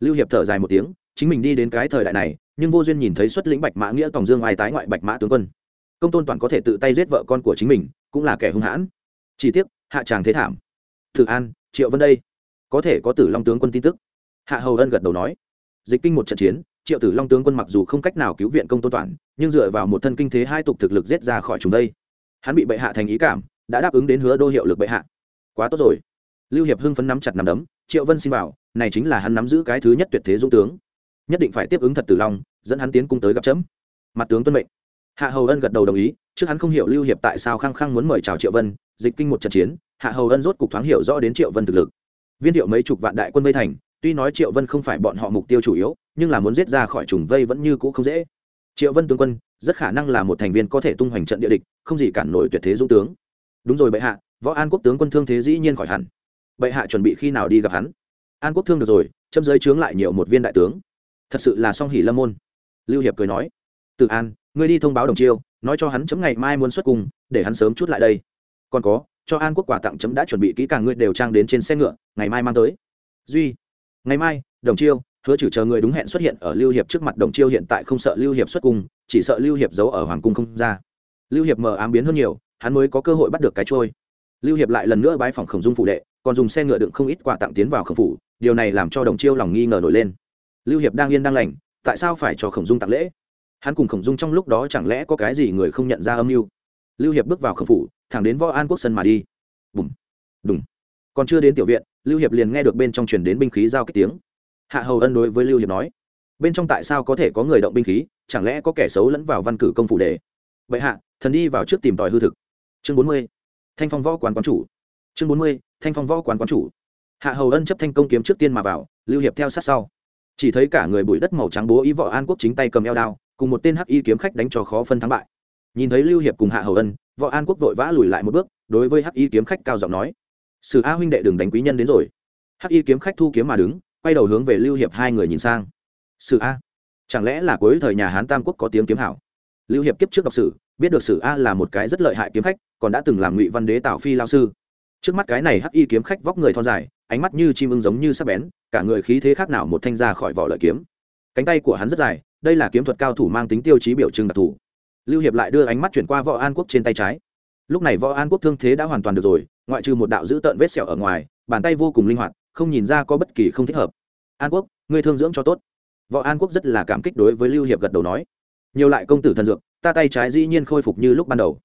Lưu hiệp thở dài một tiếng, chính mình đi đến cái thời đại này, nhưng vô duyên nhìn thấy xuất lĩnh bạch mã nghĩa tòng dương ai tái ngoại bạch mã tướng quân. Công tôn toàn có thể tự tay giết vợ con của chính mình, cũng là kẻ hung hãn. Chỉ tiếc, hạ tràng thế thảm. Thử an, triệu vân đây. Có thể có tử long tướng quân tin tức. Hạ hầu ân gật đầu nói dịch kinh một trận chiến, triệu tử long tướng quân mặc dù không cách nào cứu viện công tôn toàn, nhưng dựa vào một thân kinh thế hai tục thực lực giết ra khỏi chúng đây. Hắn bị bệ hạ thành ý cảm, đã đáp ứng đến hứa đô hiệu lực bệ hạ. Quá tốt rồi. Lưu hiệp hưng phấn nắm chặt nắm đấm, triệu vân xin bảo, này chính là hắn nắm giữ cái thứ nhất tuyệt thế dũng tướng. Nhất định phải tiếp ứng thật tử long, dẫn hắn tiến cung tới gặp chấm. Mặt tướng tuân mệnh. Hạ hầu ân gật đầu đồng ý, trước hắn không hiểu lưu hiệp tại sao khăng khăng muốn mời chào triệu vân, dịch kinh một trận chiến, hạ hầu ân rốt cục thoáng hiểu rõ đến triệu vân thực lực. Viên thiệu mấy chục vạn đại quân vây thành tuy nói triệu vân không phải bọn họ mục tiêu chủ yếu, nhưng là muốn giết ra khỏi trùng vây vẫn như cũ không dễ. Triệu vân tướng quân, rất khả năng là một thành viên có thể tung hoành trận địa địch, không gì cản nổi tuyệt thế dũng tướng. Đúng rồi bệ hạ, võ an quốc tướng quân thương thế dĩ nhiên khỏi hẳn. Bệ hạ chuẩn bị khi nào đi gặp hắn? An quốc thương được rồi châm giới chướng lại nhiều một viên đại tướng. Thật sự là song hỉ lâm môn. Lưu hiệp cười nói tự an, ngươi đi thông báo đồng chiêu, nói cho hắn chấm ngày mai muốn xuất cùng để hắn sớm chút lại đây. Còn có, cho an quốc quà tặng chấm đã chuẩn bị kỹ càng, ngươi đều trang đến trên xe ngựa, ngày mai mang tới. Duy ngày mai, đồng chiêu, hứa chử chờ người đúng hẹn xuất hiện ở lưu hiệp trước mặt, đồng chiêu hiện tại không sợ lưu hiệp xuất cung, chỉ sợ lưu hiệp giấu ở hoàng cung không ra. Lưu hiệp mờ ám biến hơn nhiều, hắn mới có cơ hội bắt được cái trôi. Lưu hiệp lại lần nữa bái phòng khổng dung phụ đệ, còn dùng xe ngựa đựng không ít quà tặng tiến vào khổng phủ, điều này làm cho đồng chiêu lòng nghi ngờ nổi lên. Lưu hiệp đang yên đang lành, tại sao phải cho khổng dung tặng lễ? Hắn cùng khổng dung trong lúc đó chẳng lẽ có cái gì người không nhận ra âm mưu? Lưu hiệp bước vào khổng phủ, thẳng đến võ an quốc sân mà đi. Bùm, đùng còn chưa đến tiểu viện, lưu hiệp liền nghe được bên trong truyền đến binh khí giao kích tiếng. Hạ hầu ân đối với lưu hiệp nói, bên trong tại sao có thể có người động binh khí? Chẳng lẽ có kẻ xấu lẫn vào văn cử công phủ đề vậy hạ, thần đi vào trước tìm tòi hư thực. Chương bốn mươi, thanh phong võ quán quán chủ. Chương bốn mươi, thanh phong võ quán quán chủ. Hạ hầu ân chấp thanh công kiếm trước tiên mà vào, lưu hiệp theo sát sau. Chỉ thấy cả người bụi đất màu trắng bố ý võ an quốc chính tay cầm eo đao, cùng một tên hắc y kiếm khách đánh cho khó phân thắng bại. Nhìn thấy lưu hiệp cùng hạ hầu ân, võ an quốc vội vã lùi lại một bước, đối với hắc y kiếm khách cao giọng nói sử a huynh đệ đừng đánh quý nhân đến rồi. Hắc y kiếm khách thu kiếm mà đứng, quay đầu hướng về lưu hiệp hai người nhìn sang. Sử a, chẳng lẽ là cuối thời nhà hán tam quốc có tiếng kiếm hảo? Lưu hiệp kiếp trước đọc sử, biết được sử a là một cái rất lợi hại kiếm khách, còn đã từng làm ngụy văn đế tạo phi lao sư. Trước mắt cái này hắc y kiếm khách vóc người thon dài, ánh mắt như chim ưng giống như sắc bén, cả người khí thế khác nào một thanh ra khỏi vỏ lợi kiếm. Cánh tay của hắn rất dài, đây là kiếm thuật cao thủ mang tính tiêu chí biểu trưng đặc thù. Lưu hiệp lại đưa ánh mắt chuyển qua võ an quốc trên tay trái. Lúc này võ an quốc thương thế đã hoàn toàn được rồi ngoại trừ một đạo giữ tợn vết sẹo ở ngoài, bàn tay vô cùng linh hoạt, không nhìn ra có bất kỳ không thích hợp. An quốc, ngươi thương dưỡng cho tốt. Võ an quốc rất là cảm kích đối với lưu hiệp gật đầu nói. Nhiều lại công tử thần dược, ta tay trái dĩ nhiên khôi phục như lúc ban đầu.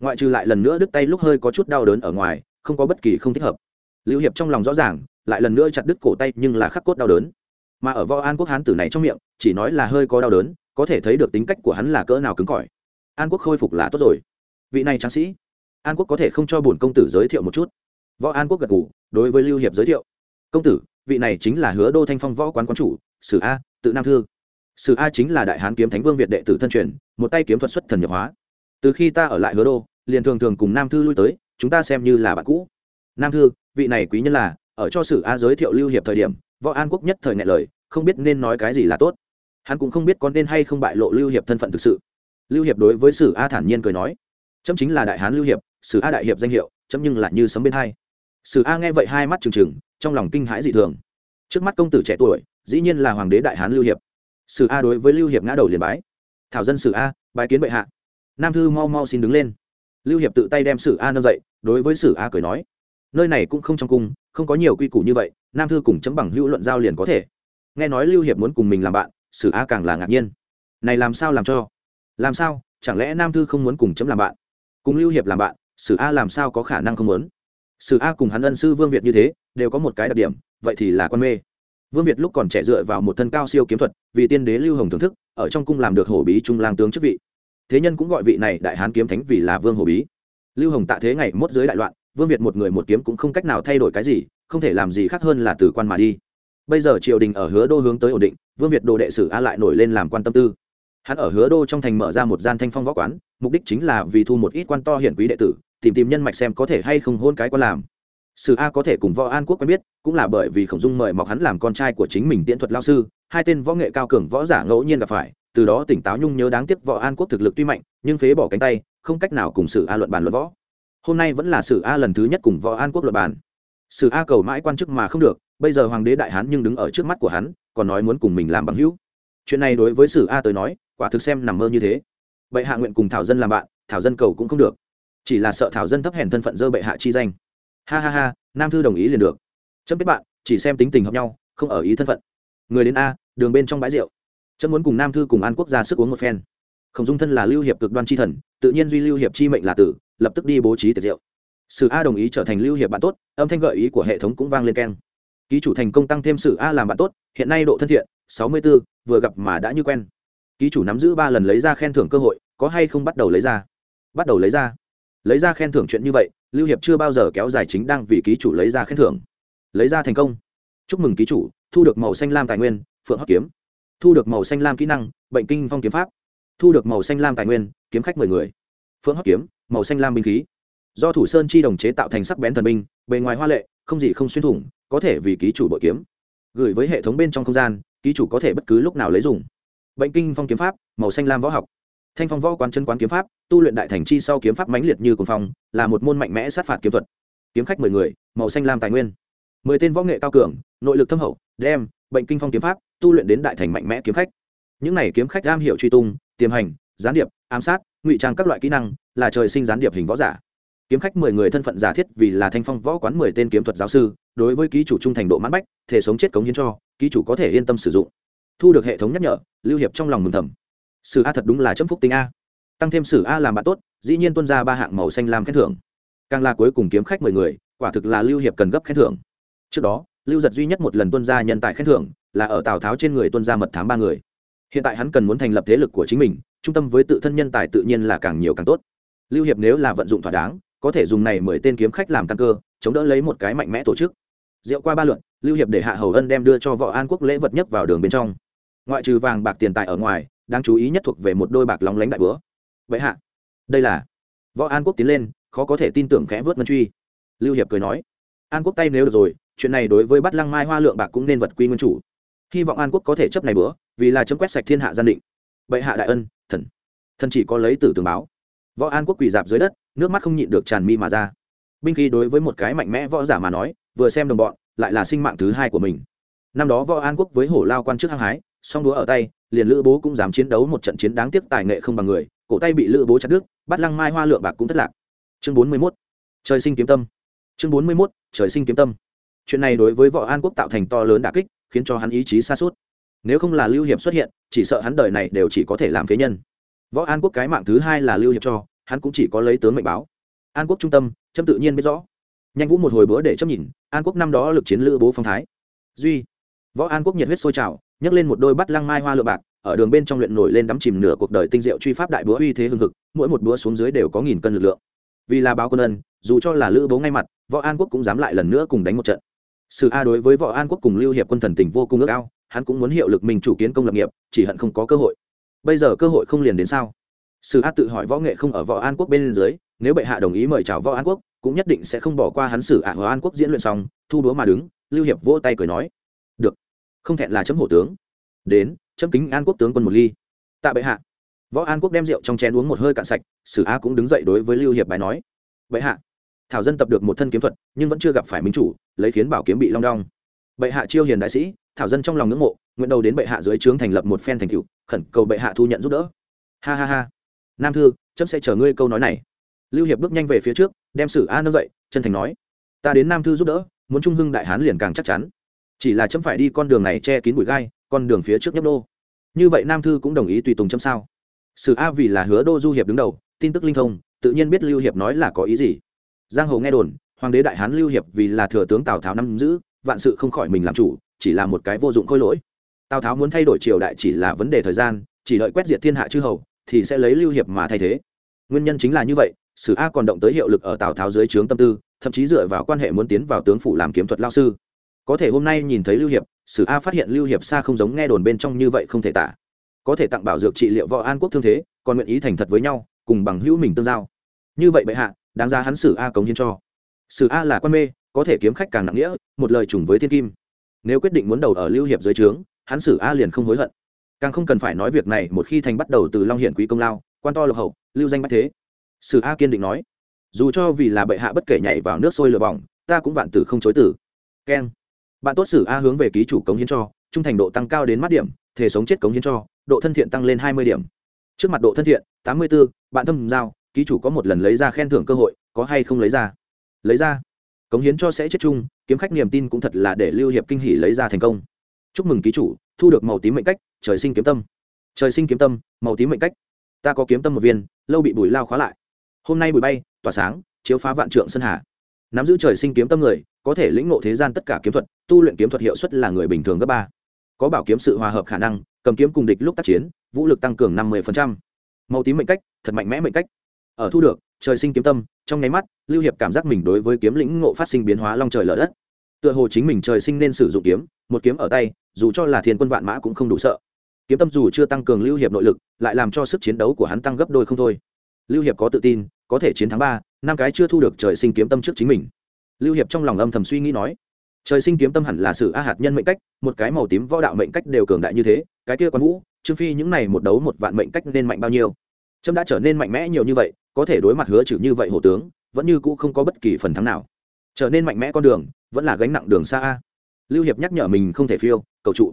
Ngoại trừ lại lần nữa đứt tay lúc hơi có chút đau đớn ở ngoài, không có bất kỳ không thích hợp. Lưu hiệp trong lòng rõ ràng, lại lần nữa chặt đứt cổ tay nhưng là khắc cốt đau đớn. Mà ở võ an quốc hán tử này trong miệng, chỉ nói là hơi có đau đớn, có thể thấy được tính cách của hắn là cỡ nào cứng cỏi. An quốc khôi phục là tốt rồi. Vị này tráng sĩ an quốc có thể không cho bổn công tử giới thiệu một chút. Võ an quốc gật ngủ đối với lưu hiệp giới thiệu. Công tử, vị này chính là hứa đô thanh phong võ quán quán chủ, sử a, tự nam thư. Sử a chính là đại hán kiếm thánh vương việt đệ tử thân truyền, một tay kiếm thuật xuất thần nhập hóa. Từ khi ta ở lại hứa đô, liền thường thường cùng nam thư lui tới, chúng ta xem như là bạn cũ. Nam thư, vị này quý nhân là, ở cho sử a giới thiệu lưu hiệp thời điểm, võ an quốc nhất thời ngại lời, không biết nên nói cái gì là tốt. Hắn cũng không biết có nên hay không bại lộ lưu hiệp thân phận thực sự. Lưu hiệp đối với sử a thản nhiên cười nói, chấm chính là đại hán lưu hiệp sử a đại hiệp danh hiệu, chấm nhưng lại như sấm bên hai. Sử a nghe vậy hai mắt trừng trừng, trong lòng kinh hãi dị thường. Trước mắt công tử trẻ tuổi, dĩ nhiên là hoàng đế đại hán lưu hiệp. Sử a đối với lưu hiệp ngã đầu liền bái. Thảo dân sử a, bái kiến bệ hạ. Nam thư mau mau xin đứng lên. Lưu hiệp tự tay đem sử a nâng dậy, đối với sử a cười nói. Nơi này cũng không trong cung, không có nhiều quy củ như vậy, nam thư cùng chấm bằng hữu luận giao liền có thể. Nghe nói lưu hiệp muốn cùng mình làm bạn, sử a càng là ngạc nhiên. Này làm sao làm cho? Làm sao? Chẳng lẽ nam thư không muốn cùng chấm làm bạn? Cùng lưu hiệp làm bạn sử a làm sao có khả năng không muốn? Sử a cùng hắn ân sư vương việt như thế, đều có một cái đặc điểm, vậy thì là quan mê. Vương việt lúc còn trẻ dựa vào một thân cao siêu kiếm thuật, vì tiên đế lưu hồng thưởng thức, ở trong cung làm được hổ bí trung lang tướng chức vị. Thế nhân cũng gọi vị này đại hán kiếm thánh vì là vương hổ bí. Lưu hồng tạ thế ngày mốt dưới đại loạn, vương việt một người một kiếm cũng không cách nào thay đổi cái gì, không thể làm gì khác hơn là từ quan mà đi. Bây giờ triều đình ở hứa đô hướng tới ổn định, vương việt đồ đệ sử a lại nổi lên làm quan tâm tư hắn ở hứa đô trong thành mở ra một gian thanh phong võ quán, mục đích chính là vì thu một ít quan to hiển quý đệ tử, tìm tìm nhân mạch xem có thể hay không hôn cái quan làm. Sử a có thể cùng võ an quốc quen biết, cũng là bởi vì khổng dung mời mọc hắn làm con trai của chính mình tiễn thuật lao sư, hai tên võ nghệ cao cường võ giả ngẫu nhiên gặp phải, từ đó tỉnh táo nhung nhớ đáng tiếc võ an quốc thực lực tuy mạnh, nhưng phế bỏ cánh tay, không cách nào cùng sử a luận bàn luận võ. Hôm nay vẫn là sử a lần thứ nhất cùng võ an quốc luận bàn. Sử a cầu mãi quan chức mà không được, bây giờ hoàng đế đại hán nhưng đứng ở trước mắt của hắn, còn nói muốn cùng mình làm bằng hữu. Chuyện này đối với sử a tới nói quả thực xem nằm mơ như thế. Bệ hạ nguyện cùng thảo dân làm bạn thảo dân cầu cũng không được. Chỉ là sợ thảo dân thấp hèn thân phận dơ bệ hạ chi danh. Ha ha ha nam thư đồng ý liền được. Chấm biết bạn chỉ xem tính tình hợp nhau không ở ý thân phận. Người đến a đường bên trong bãi rượu. Chấm muốn cùng nam thư cùng an quốc gia sức uống một phen. Không dung thân là lưu hiệp cực đoan chi thần tự nhiên duy lưu hiệp chi mệnh là tử lập tức đi bố trí tiệc rượu. Sử a đồng ý trở thành lưu hiệp bạn tốt âm thanh gợi ý của hệ thống cũng vang lên keng. Ký chủ thành công tăng thêm sử a làm bạn tốt hiện nay độ thân thiện sáu mươi 64, vừa gặp mà đã như quen ký chủ nắm giữ ba lần lấy ra khen thưởng cơ hội, có hay không bắt đầu lấy ra? Bắt đầu lấy ra. Lấy ra khen thưởng chuyện như vậy, lưu hiệp chưa bao giờ kéo dài chính đang vì ký chủ lấy ra khen thưởng. Lấy ra thành công. Chúc mừng ký chủ, thu được màu xanh lam tài nguyên, phượng hắc kiếm. Thu được màu xanh lam kỹ năng, bệnh kinh phong kiếm pháp. Thu được màu xanh lam tài nguyên, kiếm khách mười người. Phượng hắc kiếm, màu xanh lam binh khí. Do thủ sơn chi đồng chế tạo thành sắc bén thần binh, bề ngoài hoa lệ, không gì không xuyên thủng, có thể vì ký chủ bội kiếm. Gửi với hệ thống bên trong không gian, ký chủ có thể bất cứ lúc nào lấy dùng bệnh kinh phong kiếm pháp, màu xanh lam võ học. Thanh phong võ quán chân quán kiếm pháp, tu luyện đại thành chi sau kiếm pháp mãnh liệt như cồn phong, là một môn mạnh mẽ sát phạt kiếm thuật. Kiếm khách mười người, màu xanh lam tài nguyên. Mười tên võ nghệ cao cường, nội lực thâm hậu, đem bệnh kinh phong kiếm pháp, tu luyện đến đại thành mạnh mẽ kiếm khách. Những này kiếm khách am hiểu truy tung, tiềm hành, gián điệp, ám sát, ngụy trang các loại kỹ năng, là trời sinh gián điệp hình võ giả. Kiếm khách mười người thân phận giả thiết vì là thanh phong võ quán mười tên kiếm thuật giáo sư, đối với ký chủ trung thành độ mãn bách, thể sống chết cống hiến cho, ký chủ có thể yên tâm sử dụng thu được hệ thống nhắc nhở, lưu hiệp trong lòng mừng thầm. Sử a thật đúng là chấm phúc tính a. Tăng thêm sử a làm bạn tốt, dĩ nhiên tuân ra ba hạng màu xanh làm khen thưởng. Càng là cuối cùng kiếm khách mười người, quả thực là lưu hiệp cần gấp khen thưởng. Trước đó, lưu giật duy nhất một lần tuân ra nhân tài khen thưởng, là ở tào tháo trên người tuân ra mật thám ba người. Hiện tại hắn cần muốn thành lập thế lực của chính mình, trung tâm với tự thân nhân tài tự nhiên là càng nhiều càng tốt. Lưu hiệp nếu là vận dụng thỏa đáng, có thể dùng này mười tên kiếm khách làm căn cơ, chống đỡ lấy một cái mạnh mẽ tổ chức. Rượu qua ba lượn lưu hiệp để hạ hầu ân đem đưa cho võ an quốc lễ vật nhất vào đường bên trong ngoại trừ vàng bạc tiền tài ở ngoài, đáng chú ý nhất thuộc về một đôi bạc lóng lánh đại bữa. vậy hạ, đây là võ an quốc tiến lên, khó có thể tin tưởng khẽ vớt ngân truy. Lưu hiệp cười nói, an quốc tay nếu được rồi, chuyện này đối với bắt lăng mai hoa lượng bạc cũng nên vật quy nguyên chủ. Hy vọng an quốc có thể chấp này bữa vì là chấm quét sạch thiên hạ gian định. Bệ hạ đại ân, thần. Thần chỉ có lấy tử tường báo. Võ an quốc quỳ dạp dưới đất, nước mắt không nhịn được tràn mi mà ra. Binh khí đối với một cái mạnh mẽ võ giả mà nói, vừa xem đồng bọn, lại là sinh mạng thứ hai của mình. Năm đó võ an quốc với hổ lao quan chức hăng hái song đũa ở tay, liền lữ bố cũng dám chiến đấu một trận chiến đáng tiếc tài nghệ không bằng người, cổ tay bị lữ bố chặt đứt, bắt lăng mai hoa lượng bạc cũng thất lạc. Chương bốn mươi mốt, trời sinh kiếm tâm. Chương bốn mươi mốt, trời sinh kiếm tâm. Chuyện này đối với võ an quốc tạo thành to lớn đà kích, khiến cho hắn ý chí xa suốt nếu không là lưu hiệp xuất hiện, chỉ sợ hắn đời này đều chỉ có thể làm phế nhân. Võ an quốc cái mạng thứ hai là lưu hiệp cho, hắn cũng chỉ có lấy tướng mệnh báo. An quốc trung tâm trâm tự nhiên biết rõ. Nhanh vũ một hồi bữa để chấp nhìn, an quốc năm đó lực chiến lữ bố phong thái. Duy, võ an quốc nhiệt huyết sôi trào nhấc lên một đôi bắt lăng mai hoa lựa bạc, ở đường bên trong luyện nổi lên đắm chìm nửa cuộc đời tinh diệu truy pháp đại búa uy thế hưng hực, mỗi một búa xuống dưới đều có nghìn cân lực lượng. Vì là báo quân ân, dù cho là lữ bố ngay mặt, võ an quốc cũng dám lại lần nữa cùng đánh một trận. Sự a đối với võ an quốc cùng lưu hiệp quân thần tình vô cùng ước ao, hắn cũng muốn hiệu lực mình chủ kiến công lập nghiệp, chỉ hận không có cơ hội. Bây giờ cơ hội không liền đến sao? Sử a tự hỏi võ nghệ không ở võ an quốc bên dưới, nếu bệ hạ đồng ý mời chào võ an quốc, cũng nhất định sẽ không bỏ qua hắn sử ạ võ an quốc diễn luyện xong, thu đúa mà đứng, lưu hiệp vỗ tay cười nói không thẹn là chấm hổ tướng. Đến, chấm kính an quốc tướng quân một ly. Tạ bệ hạ. Võ an quốc đem rượu trong chén uống một hơi cạn sạch, sử a cũng đứng dậy đối với lưu hiệp bài nói. Bệ hạ, thảo dân tập được một thân kiếm thuật, nhưng vẫn chưa gặp phải minh chủ, lấy khiến bảo kiếm bị long đong. Bệ hạ chiêu hiền đại sĩ, thảo dân trong lòng ngưỡng mộ, nguyện đầu đến bệ hạ dưới trướng thành lập một phen thành cựu khẩn cầu bệ hạ thu nhận giúp đỡ. Ha ha ha. Nam thư, chấm sẽ chờ ngươi câu nói này. Lưu hiệp bước nhanh về phía trước, đem sử a nâng dậy, chân thành nói. Ta đến nam thư giúp đỡ, muốn trung hưng đại hán liền càng chắc chắn chỉ là chấm phải đi con đường này che kín bụi gai, con đường phía trước nhấp đô. Như vậy nam thư cũng đồng ý tùy tùng chấm sao? Sử a vì là hứa đô du hiệp đứng đầu, tin tức linh thông, tự nhiên biết lưu hiệp nói là có ý gì. Giang hồ nghe đồn, hoàng đế đại hán lưu hiệp vì là thừa tướng tào tháo năm giữ, vạn sự không khỏi mình làm chủ, chỉ là một cái vô dụng khôi lỗi. Tào tháo muốn thay đổi triều đại chỉ là vấn đề thời gian, chỉ đợi quét diệt thiên hạ chư hầu, thì sẽ lấy lưu hiệp mà thay thế. Nguyên nhân chính là như vậy, sử a còn động tới hiệu lực ở tào tháo dưới trướng tâm tư, thậm chí dựa vào quan hệ muốn tiến vào tướng phủ làm kiếm thuật lao sư có thể hôm nay nhìn thấy lưu hiệp, sử a phát hiện lưu hiệp xa không giống nghe đồn bên trong như vậy không thể tả. Có thể tặng bảo dược trị liệu võ an quốc thương thế, còn nguyện ý thành thật với nhau, cùng bằng hữu mình tương giao. Như vậy bệ hạ, đáng ra hắn sử a cống hiến cho. Sử a là quan mê, có thể kiếm khách càng nặng nghĩa, một lời trùng với thiên kim. Nếu quyết định muốn đầu ở lưu hiệp dưới trướng, hắn sử a liền không hối hận. Càng không cần phải nói việc này một khi thành bắt đầu từ long hiển quý công lao, quan to lộc hậu, lưu danh bách thế. Sử a kiên định nói, dù cho vì là bệ hạ bất kể nhảy vào nước sôi lửa bỏng, ta cũng vạn tử không chối tử keng bạn tốt sử a hướng về ký chủ cống hiến cho trung thành độ tăng cao đến mắt điểm thể sống chết cống hiến cho độ thân thiện tăng lên hai mươi điểm. Trước mặt độ thân thiện tám mươi 84, bạn thâm giao ký chủ có một lần lấy ra khen thưởng cơ hội có hay không lấy ra? Lấy ra. Cống hiến cho sẽ chết chung kiếm khách niềm tin cũng thật là để lưu hiệp kinh hỉ lấy ra thành công. Chúc mừng ký chủ thu được màu tím mệnh cách trời sinh kiếm tâm. Trời sinh kiếm tâm màu tím mệnh cách. Ta có kiếm tâm một viên lâu bị bùi lao khóa lại. Hôm nay bùi bay tỏa sáng chiếu phá vạn trượng sơn hà. Nắm giữ trời sinh kiếm tâm người có thể lĩnh ngộ thế gian tất cả kiếm thuật, tu luyện kiếm thuật hiệu suất là người bình thường gấp ba. Có bảo kiếm sự hòa hợp khả năng, cầm kiếm cùng địch lúc tác chiến, vũ lực tăng cường năm mươi màu tím mệnh cách, thật mạnh mẽ mệnh cách. Ở thu được, trời sinh kiếm tâm, trong nháy mắt, lưu hiệp cảm giác mình đối với kiếm lĩnh ngộ phát sinh biến hóa long trời lở đất. Tựa hồ chính mình trời sinh nên sử dụng kiếm, một kiếm ở tay, dù cho là thiên quân vạn mã cũng không đủ sợ. Kiếm tâm dù chưa tăng cường lưu hiệp nội lực, lại làm cho sức chiến đấu của hắn tăng gấp đôi không thôi. Lưu hiệp có tự tin, có thể chiến thắng ba, năm cái chưa thu được trời sinh kiếm tâm trước chính mình lưu hiệp trong lòng âm thầm suy nghĩ nói, trời sinh kiếm tâm hẳn là sự a hạt nhân mệnh cách, một cái màu tím võ đạo mệnh cách đều cường đại như thế, cái kia quan vũ, trương phi những này một đấu một vạn mệnh cách nên mạnh bao nhiêu? Trâm đã trở nên mạnh mẽ nhiều như vậy, có thể đối mặt hứa trừ như vậy hổ tướng, vẫn như cũ không có bất kỳ phần thắng nào. Trở nên mạnh mẽ con đường, vẫn là gánh nặng đường xa a. Lưu hiệp nhắc nhở mình không thể phiêu, cầu trụ.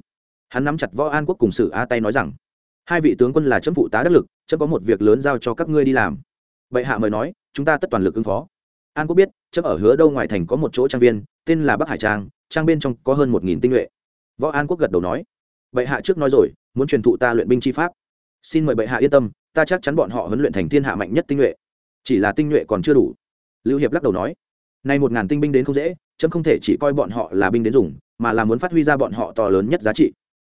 Hắn nắm chặt võ an quốc cùng sử a tay nói rằng, hai vị tướng quân là chấm phụ tá đắc lực chấm có một việc lớn giao cho các ngươi đi làm. Bệ hạ mời nói, chúng ta tất toàn lực ứng phó an quốc biết chấp ở hứa đâu ngoài thành có một chỗ trang viên, tên là bắc hải trang trang bên trong có hơn một nghìn tinh nhuệ. Võ an quốc gật đầu nói, bệ hạ trước nói rồi, muốn truyền thụ ta luyện binh chi pháp. Xin mời bệ hạ yên tâm, ta chắc chắn bọn họ huấn luyện thành thiên hạ mạnh nhất tinh nhuệ. Chỉ là tinh nhuệ còn chưa đủ. Lưu hiệp lắc đầu nói, nay một ngàn tinh binh đến không dễ, chấm không thể chỉ coi bọn họ là binh đến dùng, mà là muốn phát huy ra bọn họ to lớn nhất giá trị.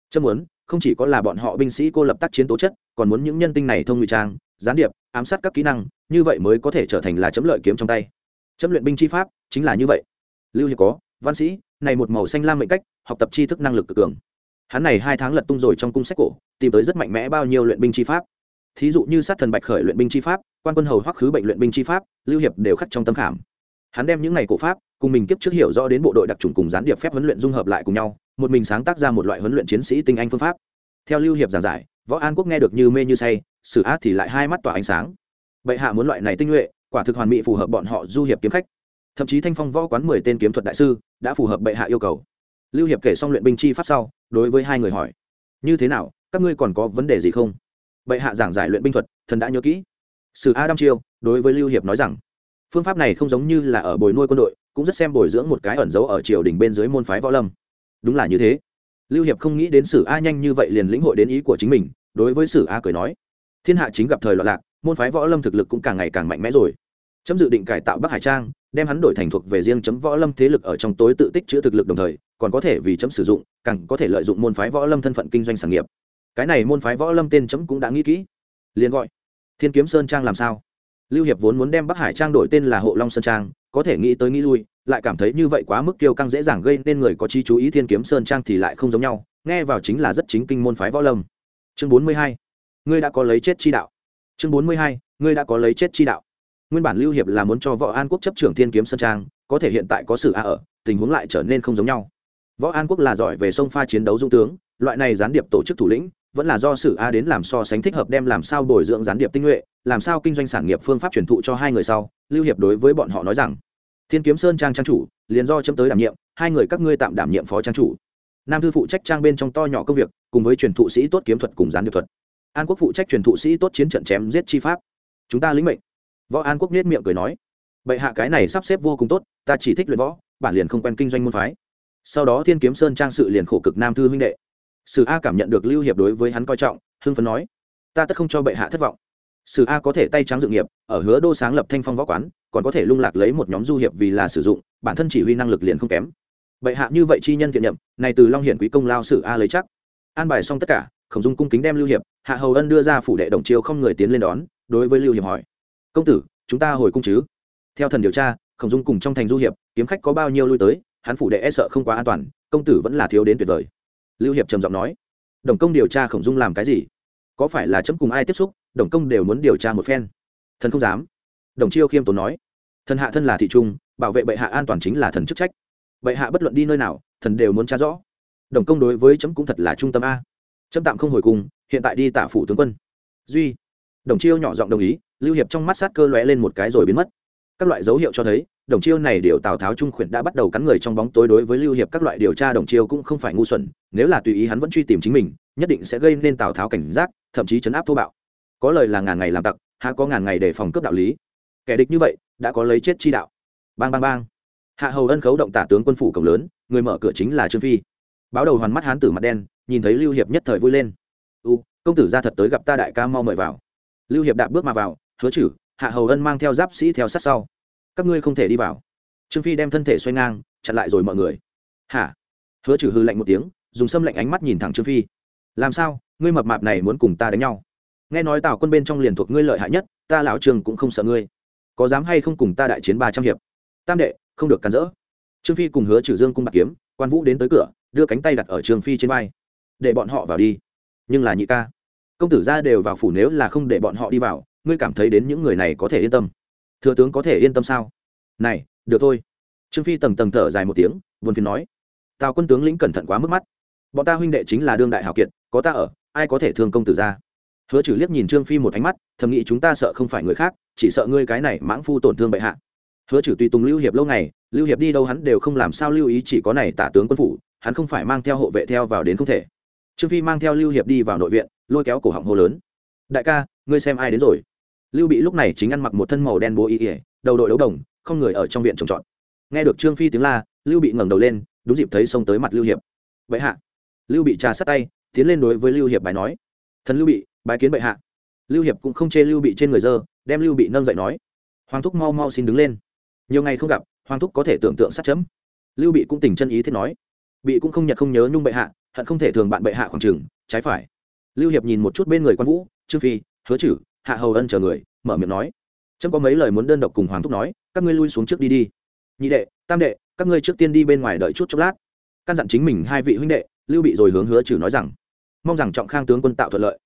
Chấm muốn, không chỉ có là bọn họ binh sĩ cô lập tác chiến tố chất, còn muốn những nhân tinh này thông ngụy trang, gián điệp, ám sát các kỹ năng, như vậy mới có thể trở thành là chấm lợi kiếm trong tay chấm luyện binh chi pháp chính là như vậy. Lưu hiệp có, văn sĩ, này một màu xanh lam mệnh cách, học tập tri thức năng lực cực cường. Hắn này hai tháng lật tung rồi trong cung sách cổ, tìm tới rất mạnh mẽ bao nhiêu luyện binh chi pháp. Thí dụ như sát thần bạch khởi luyện binh chi pháp, quan quân hầu hoắc khứ bệnh luyện binh chi pháp, lưu hiệp đều khắc trong tâm khảm. Hắn đem những này cổ pháp, cùng mình kiếp trước hiểu rõ đến bộ đội đặc trùng cùng gián điệp phép huấn luyện dung hợp lại cùng nhau, một mình sáng tác ra một loại huấn luyện chiến sĩ tinh anh phương pháp. Theo lưu hiệp giảng giải, võ an quốc nghe được như mê như say, sử á thì lại hai mắt tỏa ánh sáng. Bệ hạ muốn loại này tinh nhuệ quả thực hoàn mỹ phù hợp bọn họ du hiệp kiếm khách. Thậm chí thanh phong võ quán mười tên kiếm thuật đại sư đã phù hợp bệ hạ yêu cầu. Lưu hiệp kể xong luyện binh chi pháp sau, đối với hai người hỏi, như thế nào, các ngươi còn có vấn đề gì không? Bệ hạ giảng giải luyện binh thuật, thần đã nhớ kỹ. Sử a đăm chiêu đối với lưu hiệp nói rằng, phương pháp này không giống như là ở bồi nuôi quân đội, cũng rất xem bồi dưỡng một cái ẩn giấu ở triều đình bên dưới môn phái võ lâm. Đúng là như thế. Lưu hiệp không nghĩ đến sử a nhanh như vậy liền lĩnh hội đến ý của chính mình, đối với sử a cười nói, thiên hạ chính gặp thời loạn lạc môn phái võ lâm thực lực cũng càng ngày càng mạnh mẽ rồi. Chấm dự định cải tạo bắc hải trang, đem hắn đổi thành thuộc về riêng chấm võ lâm thế lực ở trong tối tự tích chữ thực lực đồng thời, còn có thể vì chấm sử dụng, càng có thể lợi dụng môn phái võ lâm thân phận kinh doanh sản nghiệp. Cái này môn phái võ lâm tên chấm cũng đã nghĩ kỹ. Liền gọi, thiên kiếm sơn trang làm sao? Lưu hiệp vốn muốn đem bắc hải trang đổi tên là hộ long sơn trang, có thể nghĩ tới nghĩ lui, lại cảm thấy như vậy quá mức kiêu căng dễ dàng gây nên người có chi chú ý thiên kiếm sơn trang thì lại không giống nhau, nghe vào chính là rất chính kinh môn phái võ lâm. Chương bốn mươi hai, ngươi đã có lấy chết chi đạo chương bốn mươi hai, ngươi đã có lấy chết chi đạo. Nguyên bản lưu hiệp là muốn cho võ an quốc chấp trưởng thiên kiếm sơn trang, có thể hiện tại có sự a ở, tình huống lại trở nên không giống nhau. Võ an quốc là giỏi về sông pha chiến đấu dung tướng, loại này gián điệp tổ chức thủ lĩnh, vẫn là do sự a đến làm so sánh thích hợp đem làm sao bồi dưỡng gián điệp tinh nhuệ, làm sao kinh doanh sản nghiệp phương pháp truyền thụ cho hai người sau, lưu hiệp đối với bọn họ nói rằng, thiên kiếm sơn trang trang chủ, liền do chấm tới đảm nhiệm, hai người các ngươi tạm đảm nhiệm phó trang chủ. Nam thư phụ trách trang bên trong to nhỏ công việc, cùng với truyền thụ sĩ tốt kiếm thuật cùng gián điệp thuật an quốc phụ trách truyền thụ sĩ tốt chiến trận chém giết chi pháp. Chúng ta lĩnh mệnh. Võ an quốc nết miệng cười nói. Bệ hạ cái này sắp xếp vô cùng tốt, ta chỉ thích luyện võ, bản liền không quen kinh doanh môn phái. Sau đó thiên kiếm sơn trang sự liền khổ cực nam thư huynh đệ. Sử a cảm nhận được lưu hiệp đối với hắn coi trọng, hưng phấn nói. Ta tất không cho bệ hạ thất vọng. Sử a có thể tay trắng dự nghiệp, ở hứa đô sáng lập thanh phong võ quán, còn có thể lung lạc lấy một nhóm du hiệp vì là sử dụng, bản thân chỉ huy năng lực liền không kém. Bệ hạ như vậy chi nhân thiện nhậm, này từ long hiển quý công lao sử a lấy chắc. An bài xong tất cả khổng dung cung kính đem lưu hiệp, hạ hầu ân đưa ra phủ đệ đồng chiêu không người tiến lên đón, đối với lưu hiệp hỏi, công tử, chúng ta hồi cung chứ? Theo thần điều tra, khổng dung cùng trong thành du hiệp, kiếm khách có bao nhiêu lui tới, hắn phủ đệ e sợ không quá an toàn, công tử vẫn là thiếu đến tuyệt vời. Lưu hiệp trầm giọng nói, đồng công điều tra khổng dung làm cái gì? Có phải là chấm cùng ai tiếp xúc, đồng công đều muốn điều tra một phen? Thần không dám. Đồng chiêu khiêm tốn nói, thần hạ thân là thị trung, bảo vệ bệ hạ an toàn chính là thần chức trách. Bệ hạ bất luận đi nơi nào, thần đều muốn tra rõ. Đồng công đối với chấm cũng thật là trung tâm a trâm tạm không hồi cùng, hiện tại đi tạ phủ tướng quân. Duy, đồng chiêu nhỏ giọng đồng ý, lưu hiệp trong mắt sát cơ lóe lên một cái rồi biến mất. Các loại dấu hiệu cho thấy, đồng chiêu này điều tào tháo trung khuyển đã bắt đầu cắn người trong bóng tối đối với lưu hiệp các loại điều tra đồng chiêu cũng không phải ngu xuẩn, nếu là tùy ý hắn vẫn truy tìm chính mình, nhất định sẽ gây nên tào tháo cảnh giác, thậm chí chấn áp thô bạo. Có lời là ngàn ngày làm tặc hạ có ngàn ngày để phòng cướp đạo lý. Kẻ địch như vậy, đã có lấy chết chi đạo. Bang bang bang. Hạ hầu ân khấu động tả tướng quân phủ cổng lớn, người mở cửa chính là trương phi báo đầu hoàn mắt hán tử mặt đen, nhìn thấy lưu hiệp nhất thời vui lên. U, công tử ra thật tới gặp ta đại ca mau mời vào. Lưu hiệp đạp bước mà vào, hứa chử, hạ hầu ân mang theo giáp sĩ theo sát sau. Các ngươi không thể đi vào. Trương phi đem thân thể xoay ngang, chặn lại rồi mọi người. Hả? Hứa Chử hư lạnh một tiếng, dùng xâm lạnh ánh mắt nhìn thẳng trương phi. Làm sao? Ngươi mập mạp này muốn cùng ta đánh nhau? Nghe nói tào quân bên trong liền thuộc ngươi lợi hại nhất, ta lão trường cũng không sợ ngươi. Có dám hay không cùng ta đại chiến ba trăm hiệp? Tam đệ, không được cắn rỡ. Trương phi cùng hứa trừ dương cung bạc kiếm, quan vũ đến tới cửa đưa cánh tay đặt ở trương phi trên vai. Để bọn họ vào đi. Nhưng là nhị ca. Công tử ra đều vào phủ nếu là không để bọn họ đi vào, ngươi cảm thấy đến những người này có thể yên tâm. Thừa tướng có thể yên tâm sao? Này, được thôi. Trương phi tầng tầng thở dài một tiếng, buồn phiền nói. Tào quân tướng lĩnh cẩn thận quá mức mắt. Bọn ta huynh đệ chính là đương đại hào kiệt, có ta ở, ai có thể thương công tử ra hứa trừ liếc nhìn trương phi một ánh mắt, thầm nghĩ chúng ta sợ không phải người khác, chỉ sợ ngươi cái này mãng phu tổn thương bệ hạ. Hứa trừ tùy tùng lưu hiệp lâu ngày, lưu hiệp đi đâu hắn đều không làm sao lưu ý chỉ có này tả tướng quân phủ hắn không phải mang theo hộ vệ theo vào đến không thể. Trương phi mang theo lưu hiệp đi vào nội viện, lôi kéo cổ họng hô lớn. Đại ca, ngươi xem ai đến rồi? Lưu bị lúc này chính ăn mặc một thân màu đen bố y ỉa đầu đội đấu đồng, không người ở trong viện trồng trọt. Nghe được trương phi tiếng la, lưu bị ngẩng đầu lên, đúng dịp thấy xông tới mặt lưu hiệp. Bệ hạ. Lưu bị trà sát tay, tiến lên đối với lưu hiệp bài nói. Thần lưu bị bài kiến bệ hạ. Lưu hiệp cũng không chê lưu bị trên người dơ, đem lưu bị nâng dậy nói. Hoàng thúc mau mau xin đứng lên. Nhiều ngày không gặp, hoàng thúc có thể tưởng tượng sát chấm. Lưu bị cũng tình chân ý thế nói bị cũng không nhật không nhớ nhung bệ hạ, hận không thể thường bạn bệ hạ khoảng trừng trái phải. Lưu hiệp nhìn một chút bên người quan vũ, trương phi, hứa chử, hạ hầu ân chờ người, mở miệng nói. Trâm có mấy lời muốn đơn độc cùng hoàng thúc nói, các ngươi lui xuống trước đi đi. Nhị đệ, tam đệ, các ngươi trước tiên đi bên ngoài đợi chút chốc lát. Căn dặn chính mình hai vị huynh đệ, lưu bị rồi hướng hứa chử nói rằng, mong rằng trọng khang tướng quân tạo thuận lợi.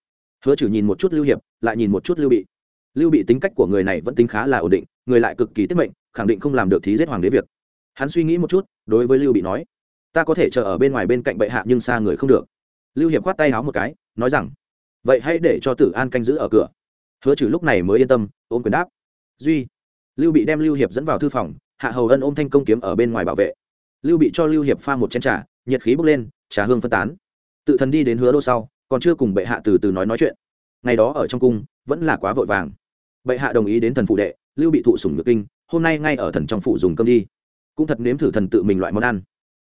Hứa chử nhìn một chút lưu hiệp, lại nhìn một chút lưu bị. Lưu bị tính cách của người này vẫn tính khá là ổn định, người lại cực kỳ tiết mệnh, khẳng định không làm được thí giết hoàng đế việc. Hắn suy nghĩ một chút, đối với lưu bị nói ta có thể chờ ở bên ngoài bên cạnh bệ hạ nhưng xa người không được. Lưu hiệp khoát tay háo một cái, nói rằng, vậy hãy để cho tử an canh giữ ở cửa. Hứa trừ lúc này mới yên tâm, ôm quyền đáp. Duy, lưu bị đem lưu hiệp dẫn vào thư phòng, hạ hầu ân ôm thanh công kiếm ở bên ngoài bảo vệ. Lưu bị cho lưu hiệp pha một chén trà, nhiệt khí bốc lên, trà hương phân tán. Tự thần đi đến hứa đô sau, còn chưa cùng bệ hạ từ từ nói nói chuyện. Ngày đó ở trong cung, vẫn là quá vội vàng. Bệ hạ đồng ý đến thần phụ đệ, lưu bị thụ sủng nhược kinh, hôm nay ngay ở thần trong phủ dùng cơm đi. Cũng thật nếm thử thần tự mình loại món ăn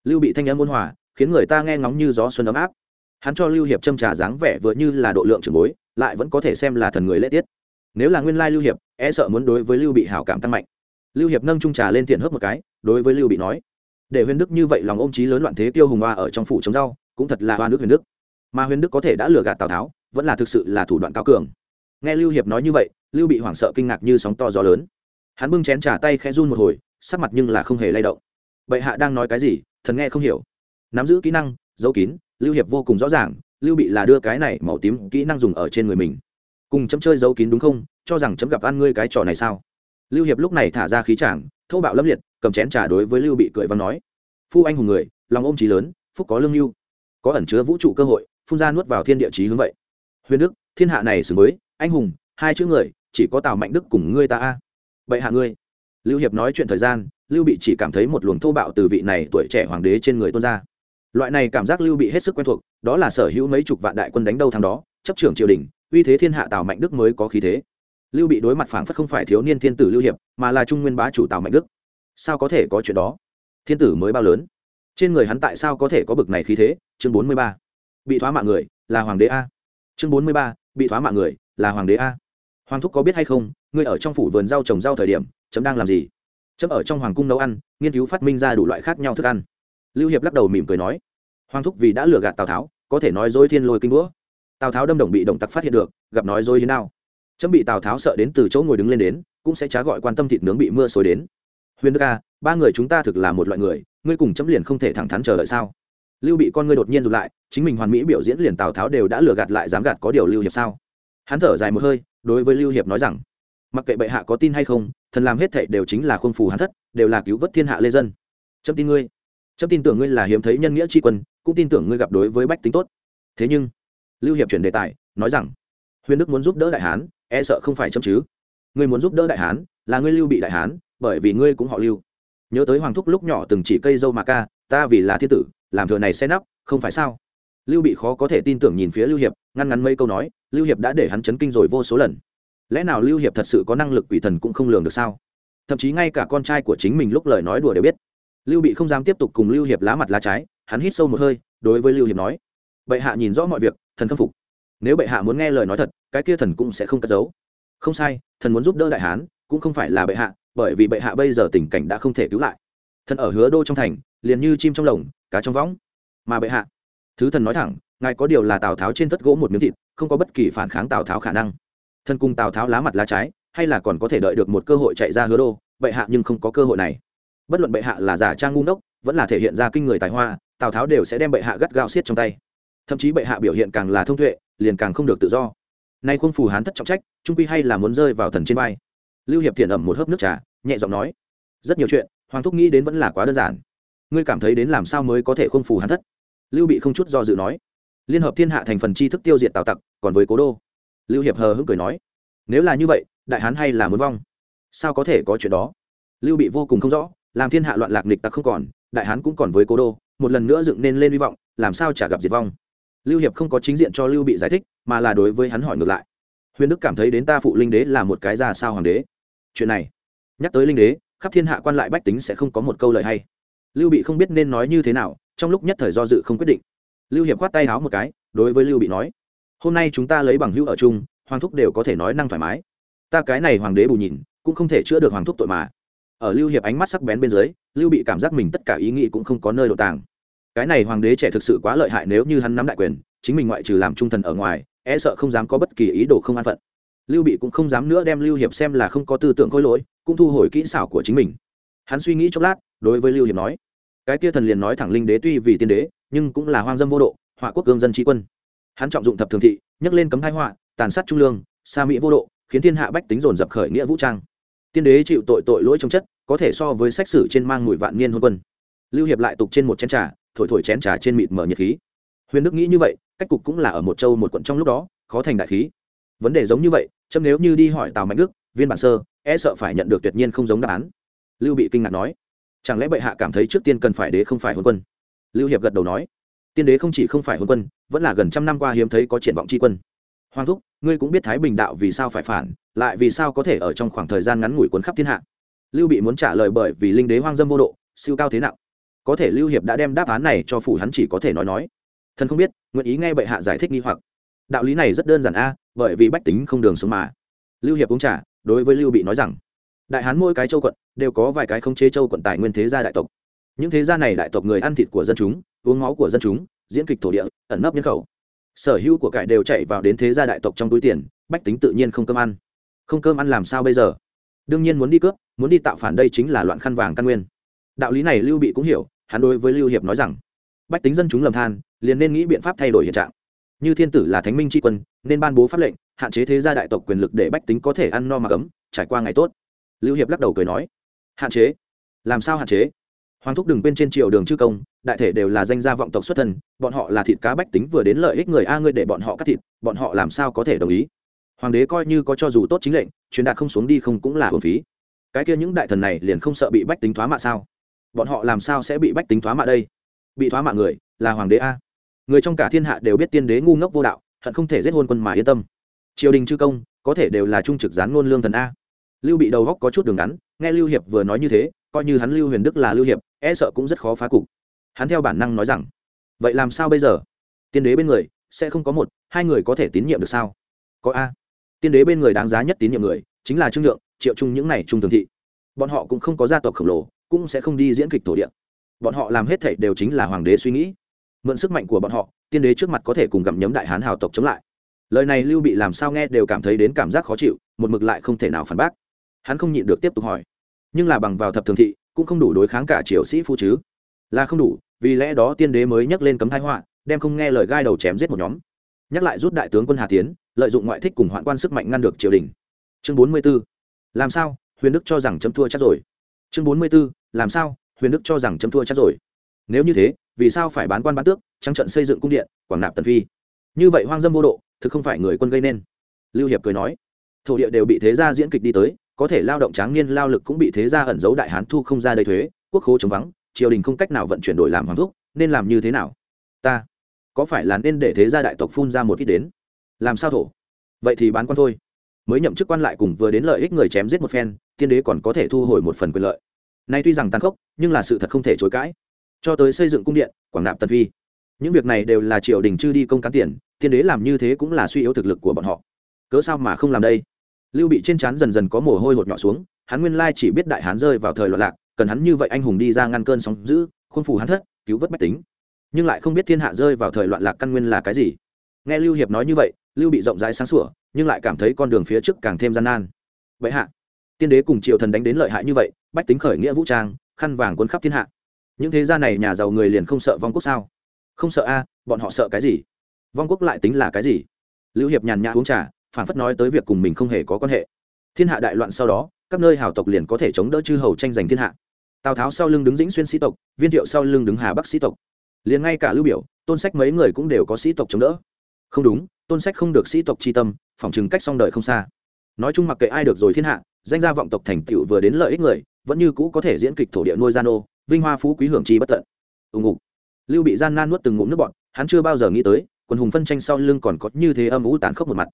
lưu bị thanh âm ôn hòa, khiến người ta nghe ngóng như gió xuân ấm áp. Hắn cho lưu hiệp châm trà dáng vẻ vừa như là độ lượng trưởng bối, lại vẫn có thể xem là thần người lễ tiết. Nếu là nguyên lai lưu hiệp e sợ muốn đối với lưu bị hảo cảm tăng mạnh. Lưu hiệp nâng trung trà lên tiện hớp một cái, đối với lưu bị nói, để huyền đức như vậy lòng ôm trí lớn loạn thế tiêu hùng hoa ở trong phủ chống rau, cũng thật là hoa nước huyền đức. Mà huyền đức có thể đã lừa gạt tào tháo, vẫn là thực sự là thủ đoạn cao cường. Nghe lưu hiệp nói như vậy, lưu bị hoảng sợ kinh ngạc như sóng to gió lớn. Hắn bưng chén trà tay khẽ run một hồi, sắc mặt nhưng là không hề lay động. Bệ hạ đang nói cái gì? Thần nghe không hiểu. Nắm giữ kỹ năng, giấu kín, lưu hiệp vô cùng rõ ràng, lưu bị là đưa cái này màu tím kỹ năng dùng ở trên người mình. Cùng chấm chơi giấu kín đúng không? Cho rằng chấm gặp ăn ngươi cái trò này sao? Lưu hiệp lúc này thả ra khí tràng thâu bạo lâm liệt, cầm chén trà đối với lưu bị cười và nói. Phu anh hùng người, lòng ôm trí lớn, phúc có lương mưu có ẩn chứa vũ trụ cơ hội, phun ra nuốt vào thiên địa chí hướng vậy. Huyền đức, thiên hạ này xử mới anh hùng, hai chữ người, chỉ có tào mạnh đức cùng ngươi ta a. Vậy hạ ngươi. Lưu hiệp nói chuyện thời gian lưu bị chỉ cảm thấy một luồng thô bạo từ vị này tuổi trẻ hoàng đế trên người tuôn ra. Loại này cảm giác lưu bị hết sức quen thuộc, đó là sở hữu mấy chục vạn đại quân đánh đâu thằng đó, chấp trưởng triều đình, uy thế thiên hạ tào mạnh đức mới có khí thế. Lưu bị đối mặt phảng phất không phải thiếu niên thiên tử lưu hiệp, mà là trung nguyên bá chủ tào mạnh đức. Sao có thể có chuyện đó? Thiên tử mới bao lớn? Trên người hắn tại sao có thể có bực này khí thế? Chương bốn mươi ba. Bị thoá mạng người, là hoàng đế a. Chương bốn mươi ba. Bị thoá mạng người, là hoàng đế a. Hoàng thúc có biết hay không, ngươi ở trong phủ vườn rau trồng rau thời điểm, chấm đang làm gì? Chấm ở trong hoàng cung nấu ăn, nghiên cứu phát minh ra đủ loại khác nhau thức ăn. Lưu hiệp lắc đầu mỉm cười nói, hoàng thúc vì đã lừa gạt tào tháo, có thể nói dối thiên lôi kinh đũa. Tào tháo đâm đồng bị động tặc phát hiện được, gặp nói dối thế nào chấm bị tào tháo sợ đến từ chỗ ngồi đứng lên đến, cũng sẽ trá gọi quan tâm thịt nướng bị mưa xối đến. Huyền đức ca ba người chúng ta thực là một loại người, ngươi cùng chấm liền không thể thẳng thắn chờ đợi sao? Lưu bị con ngươi đột nhiên rụt lại, chính mình hoàn mỹ biểu diễn liền tào tháo đều đã lừa gạt lại dám gạt có điều lưu hiệp sao? Hắn thở dài một hơi, đối với lưu hiệp nói rằng mặc kệ bệ hạ có tin hay không, thần làm hết thệ đều chính là khuôn phù hắn thất, đều là cứu vớt thiên hạ lê dân. Trâm tin ngươi. Trâm tin tưởng ngươi là hiếm thấy nhân nghĩa tri quân, cũng tin tưởng ngươi gặp đối với bách tính tốt. Thế nhưng, lưu hiệp chuyển đề tài, nói rằng, huyền đức muốn giúp đỡ đại hán e sợ không phải châm chứ. Ngươi muốn giúp đỡ đại hán, là ngươi lưu bị đại hán, bởi vì ngươi cũng họ lưu. Nhớ tới hoàng thúc lúc nhỏ từng chỉ cây dâu mà ca, ta vì là thiên tử, làm thừa này xe nắp, không phải sao? Lưu bị khó có thể tin tưởng nhìn phía lưu hiệp, ngăn ngắn mấy câu nói, lưu hiệp đã để hắn chấn kinh rồi vô số lần lẽ nào lưu hiệp thật sự có năng lực quỷ thần cũng không lường được sao? Thậm chí ngay cả con trai của chính mình lúc lời nói đùa đều biết. Lưu bị không dám tiếp tục cùng lưu hiệp lá mặt lá trái, hắn hít sâu một hơi, đối với lưu hiệp nói, bệ hạ nhìn rõ mọi việc, thần khâm phục. Nếu bệ hạ muốn nghe lời nói thật, cái kia thần cũng sẽ không cất giấu. Không sai, thần muốn giúp đỡ đại hán, cũng không phải là bệ hạ, bởi vì bệ hạ bây giờ tình cảnh đã không thể cứu lại. Thần ở hứa đô trong thành, liền như chim trong lồng, cá trong võng. Mà bệ hạ, thứ thần nói thẳng, ngài có điều là tào tháo trên tất gỗ một miếng thịt, không có bất kỳ phản kháng tào tháo khả năng thân cùng tào tháo lá mặt lá trái, hay là còn có thể đợi được một cơ hội chạy ra hứa đô, bệ hạ nhưng không có cơ hội này. Bất luận bệ hạ là giả trang ngu ngốc, vẫn là thể hiện ra kinh người tài hoa, tào tháo đều sẽ đem bệ hạ gắt gao xiết trong tay. Thậm chí bệ hạ biểu hiện càng là thông tuệ, liền càng không được tự do. Nay khuôn phù hán thất trọng trách, trung quy hay là muốn rơi vào thần trên vai. Lưu hiệp thiện ẩm một hớp nước trà, nhẹ giọng nói, rất nhiều chuyện, hoàng thúc nghĩ đến vẫn là quá đơn giản. Ngươi cảm thấy đến làm sao mới có thể khuôn phù hán thất? Lưu bị không chút do dự nói, liên hợp thiên hạ thành phần tri thức tiêu diệt tào tặc, còn với cố đô lưu hiệp hờ hững cười nói, nếu là như vậy, đại hán hay là muốn vong? Sao có thể có chuyện đó? Lưu bị vô cùng không rõ, làm thiên hạ loạn lạc nịch tặc không còn, đại hán cũng còn với cố đô, một lần nữa dựng nên lên hy vọng, làm sao chả gặp diệt vong? Lưu hiệp không có chính diện cho lưu bị giải thích, mà là đối với hắn hỏi ngược lại, huyền đức cảm thấy đến ta phụ linh đế là một cái ra sao hoàng đế? Chuyện này, nhắc tới linh đế, khắp thiên hạ quan lại bách tính sẽ không có một câu lời hay. Lưu bị không biết nên nói như thế nào, trong lúc nhất thời do dự không quyết định. Lưu hiệp khoát tay háo một cái, đối với lưu bị nói hôm nay chúng ta lấy bằng hữu ở chung, hoàng thúc đều có thể nói năng thoải mái. Ta cái này hoàng đế bù nhìn, cũng không thể chữa được hoàng thúc tội mà. Ở lưu hiệp ánh mắt sắc bén bên dưới, lưu bị cảm giác mình tất cả ý nghĩ cũng không có nơi độ tàng. Cái này hoàng đế trẻ thực sự quá lợi hại nếu như hắn nắm đại quyền, chính mình ngoại trừ làm trung thần ở ngoài e sợ không dám có bất kỳ ý đồ không an phận. Lưu bị cũng không dám nữa đem lưu hiệp xem là không có tư tưởng khôi lỗi, cũng thu hồi kỹ xảo của chính mình. Hắn suy nghĩ chốc lát, đối với lưu hiệp nói, cái kia thần liền nói thẳng linh đế tuy vì tiên đế, nhưng cũng là hoang dâm vô độ, họa quốc gương dân trí quân hắn trọng dụng thập thường thị nhắc lên cấm thái họa, tàn sát trung lương xa mỹ vô độ, khiến thiên hạ bách tính dồn dập khởi nghĩa vũ trang. Tiên đế chịu tội tội lỗi trong chất, có thể so với sách sử trên mang mùi vạn niên hôn quân. Lưu hiệp lại tục trên một chén trà, thổi thổi chén trà trên mịt mở nhiệt khí. Huyền đức nghĩ như vậy, cách cục cũng là ở một châu một quận trong lúc đó, khó thành đại khí. Vấn đề giống như vậy, chấm nếu như đi hỏi tào mạnh đức, viên bản sơ e sợ phải nhận được tuyệt nhiên không giống đáp án. Lưu bị kinh ngạc nói, chẳng lẽ bệ hạ cảm thấy trước tiên cần phải đế không phải hôn quân? Lưu hiệp gật đầu nói tiên đế không chỉ không phải hôn quân, vẫn là gần trăm năm qua hiếm thấy có triển vọng tri quân. Hoàng thúc, ngươi cũng biết thái bình đạo vì sao phải phản, lại vì sao có thể ở trong khoảng thời gian ngắn ngủi cuốn khắp thiên hạ. Lưu bị muốn trả lời bởi vì linh đế hoang dâm vô độ, siêu cao thế nặng. Có thể lưu hiệp đã đem đáp án này cho phủ hắn chỉ có thể nói nói. Thần không biết, nguyện ý nghe bệ hạ giải thích nghi hoặc. Đạo lý này rất đơn giản a, bởi vì bách tính không đường sống mà. Lưu hiệp uống trả đối với lưu bị nói rằng, đại hán mỗi cái châu quận, đều có vài cái không chế châu quận tài nguyên thế gia đại tộc. Những thế gia này đại tộc người ăn thịt của dân chúng uống máu của dân chúng, diễn kịch thổ địa, ẩn nấp nhân khẩu. Sở hữu của cải đều chạy vào đến thế gia đại tộc trong túi tiền, bách tính tự nhiên không cơm ăn. Không cơm ăn làm sao bây giờ? Đương nhiên muốn đi cướp, muốn đi tạo phản đây chính là loạn khăn vàng căn nguyên. Đạo lý này lưu bị cũng hiểu, hắn đối với lưu hiệp nói rằng, bách tính dân chúng lầm than, liền nên nghĩ biện pháp thay đổi hiện trạng. Như thiên tử là thánh minh tri quân, nên ban bố pháp lệnh, hạn chế thế gia đại tộc quyền lực để bách tính có thể ăn no mà cấm trải qua ngày tốt. Lưu hiệp lắc đầu cười nói, hạn chế? Làm sao hạn chế? Hoàng thúc đừng quên trên triều đường chư công đại thể đều là danh gia vọng tộc xuất thân, bọn họ là thịt cá bách tính vừa đến lợi ích người a ngươi để bọn họ cắt thịt, bọn họ làm sao có thể đồng ý? Hoàng đế coi như có cho dù tốt chính lệnh, truyền đạt không xuống đi không cũng là hồn phí. Cái kia những đại thần này liền không sợ bị bách tính thoá mạ sao? Bọn họ làm sao sẽ bị bách tính thoá mạ đây? Bị thoá mạ người, là hoàng đế a. Người trong cả thiên hạ đều biết tiên đế ngu ngốc vô đạo, hận không thể giết hôn quân mà yên tâm. Triều đình chư công, có thể đều là trung trực gián ngôn lương thần a. Lưu bị đầu góc có chút đường ngắn, nghe lưu hiệp vừa nói như thế, coi như hắn lưu huyền đức là lưu hiệp e sợ cũng rất khó phá cục hắn theo bản năng nói rằng, vậy làm sao bây giờ? Tiên đế bên người, sẽ không có một, hai người có thể tín nhiệm được sao? Có a. Tiên đế bên người đáng giá nhất tín nhiệm người, chính là trương nhượng, triệu trung những này trung thường thị. Bọn họ cũng không có gia tộc khổng lồ, cũng sẽ không đi diễn kịch thổ địa. Bọn họ làm hết thảy đều chính là hoàng đế suy nghĩ. Mượn sức mạnh của bọn họ, tiên đế trước mặt có thể cùng gặm nhấm đại hán hào tộc chống lại. Lời này lưu bị làm sao nghe đều cảm thấy đến cảm giác khó chịu, một mực lại không thể nào phản bác. Hắn không nhịn được tiếp tục hỏi. Nhưng là bằng vào thập thường thị, cũng không đủ đối kháng cả triều sĩ phu chứ là không đủ, vì lẽ đó tiên đế mới nhắc lên cấm thái họa, đem không nghe lời gai đầu chém giết một nhóm. Nhắc lại rút đại tướng quân hà tiến, lợi dụng ngoại thích cùng hoạn quan sức mạnh ngăn được triều đình. Chương bốn mươi b ố làm sao, huyền đức cho rằng chấm thua chắc rồi? Chương bốn mươi b ố làm sao, huyền đức cho rằng chấm thua chắc rồi? Nếu như thế, vì sao phải bán quan bán tước, trắng trận xây dựng cung điện, quảng nạp tần phi? Như vậy hoang dâm vô độ, thực không phải người quân gây nên. Lưu hiệp cười nói, thổ địa đều bị thế gia diễn kịch đi tới, có thể lao động tráng niên lao lực cũng bị thế gia ẩn giấu đại hán thu không ra đầy thuế, quốc khố chống vắng triều đình không cách nào vận chuyển đổi làm hoàng thúc, nên làm như thế nào? Ta, có phải là nên để thế gia đại tộc phun ra một ít đến? Làm sao thổ? Vậy thì bán quan thôi. Mới nhậm chức quan lại cùng vừa đến lợi ích người chém giết một phen, tiên đế còn có thể thu hồi một phần quyền lợi. Nay tuy rằng tàn khốc, nhưng là sự thật không thể chối cãi. Cho tới xây dựng cung điện, quảng nạp tần vi những việc này đều là triều đình chư đi công cán tiền, tiên đế làm như thế cũng là suy yếu thực lực của bọn họ. Cớ sao mà không làm đây? Lưu bị trên trán dần dần có mồ hôi hột nhỏ xuống, hắn nguyên lai chỉ biết đại hán rơi vào thời loạn lạc cần hắn như vậy anh hùng đi ra ngăn cơn sóng giữ khuôn phủ hắn thất, cứu vớt bách tính. Nhưng lại không biết thiên hạ rơi vào thời loạn lạc căn nguyên là cái gì. Nghe lưu hiệp nói như vậy, lưu bị rộng rãi sáng sủa, nhưng lại cảm thấy con đường phía trước càng thêm gian nan. Vậy hạ, tiên đế cùng triều thần đánh đến lợi hại như vậy, bách tính khởi nghĩa vũ trang, khăn vàng quân khắp thiên hạ. Những thế gia này nhà giàu người liền không sợ vong quốc sao? Không sợ a, bọn họ sợ cái gì? Vong quốc lại tính là cái gì? Lưu hiệp nhàn nhã uống trà phản phất nói tới việc cùng mình không hề có quan hệ. Thiên hạ đại loạn sau đó, các nơi hào tộc liền có thể chống đỡ chư hầu tranh giành thiên hạ tào tháo sau lưng đứng dĩnh xuyên sĩ tộc, viên thiệu sau lưng đứng hà bắc sĩ tộc. Liền ngay cả lưu biểu, tôn sách mấy người cũng đều có sĩ tộc chống đỡ. Không đúng, tôn sách không được sĩ tộc chi tâm, phòng chừng cách song đời không xa. Nói chung mặc kệ ai được rồi thiên hạ, danh gia vọng tộc thành tựu vừa đến lợi ích người, vẫn như cũ có thể diễn kịch thổ địa nuôi gian ô vinh hoa phú quý hưởng chi bất tận. Ù ngục. Lưu bị gian nan nuốt từng ngụm nước bọn hắn chưa bao giờ nghĩ tới quần hùng phân tranh sau lưng còn có như thế âm ủ tàn khốc một mặt.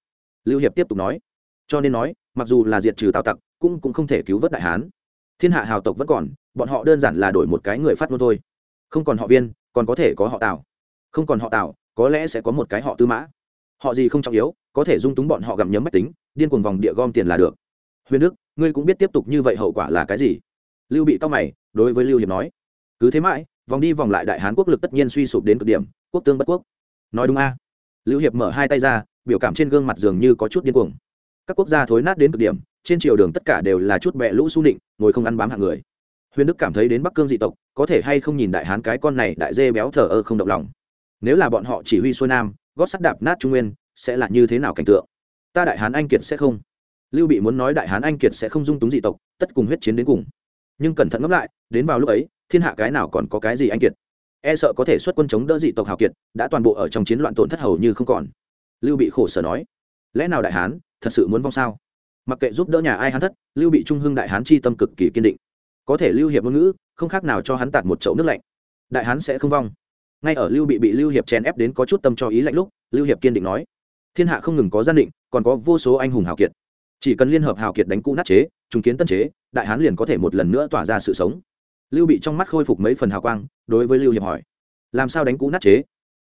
Lưu hiệp tiếp tục nói. Cho nên nói, mặc dù là diệt trừ tào tặc, cũng cũng không thể cứu vớt đại hán thiên hạ hào tộc vẫn còn, bọn họ đơn giản là đổi một cái người phát ngôn thôi. Không còn họ viên, còn có thể có họ tào. Không còn họ tào, có lẽ sẽ có một cái họ tư mã. Họ gì không trọng yếu, có thể dung túng bọn họ gặm nhấm mách tính, điên cuồng vòng địa gom tiền là được. Huyền đức, ngươi cũng biết tiếp tục như vậy hậu quả là cái gì? Lưu bị tóc mày, đối với lưu hiệp nói, cứ thế mãi, vòng đi vòng lại đại hán quốc lực tất nhiên suy sụp đến cực điểm, quốc tương bất quốc. Nói đúng a. Lưu hiệp mở hai tay ra, biểu cảm trên gương mặt dường như có chút điên cuồng. Các quốc gia thối nát đến cực điểm trên triều đường tất cả đều là chút bẹ lũ su nịnh, ngồi không ăn bám hạng người. Huyền đức cảm thấy đến bắc cương dị tộc, có thể hay không nhìn đại hán cái con này đại dê béo thờ ơ không động lòng. Nếu là bọn họ chỉ huy xuôi nam, gót sắt đạp nát trung nguyên, sẽ là như thế nào cảnh tượng? Ta đại hán anh kiệt sẽ không. Lưu bị muốn nói đại hán anh kiệt sẽ không dung túng dị tộc, tất cùng huyết chiến đến cùng. Nhưng cẩn thận ngẫm lại, đến vào lúc ấy, thiên hạ cái nào còn có cái gì anh kiệt? E sợ có thể xuất quân chống đỡ dị tộc hào kiệt, đã toàn bộ ở trong chiến loạn tổn thất hầu như không còn. Lưu bị khổ sở nói, lẽ nào đại hán thật sự muốn vong sao? Mặc kệ giúp đỡ nhà ai hán thất, lưu bị trung hưng đại hán chi tâm cực kỳ kiên định. Có thể lưu hiệp ngôn ngữ, không khác nào cho hắn tạt một chậu nước lạnh. Đại hán sẽ không vong. Ngay ở lưu bị bị lưu hiệp chèn ép đến có chút tâm cho ý lạnh lúc, lưu hiệp kiên định nói, thiên hạ không ngừng có gian định, còn có vô số anh hùng hào kiệt. Chỉ cần liên hợp hào kiệt đánh cũ nát chế, trùng kiến tân chế, đại hán liền có thể một lần nữa tỏa ra sự sống. Lưu bị trong mắt khôi phục mấy phần hào quang, đối với lưu hiệp hỏi, làm sao đánh cũ nát chế?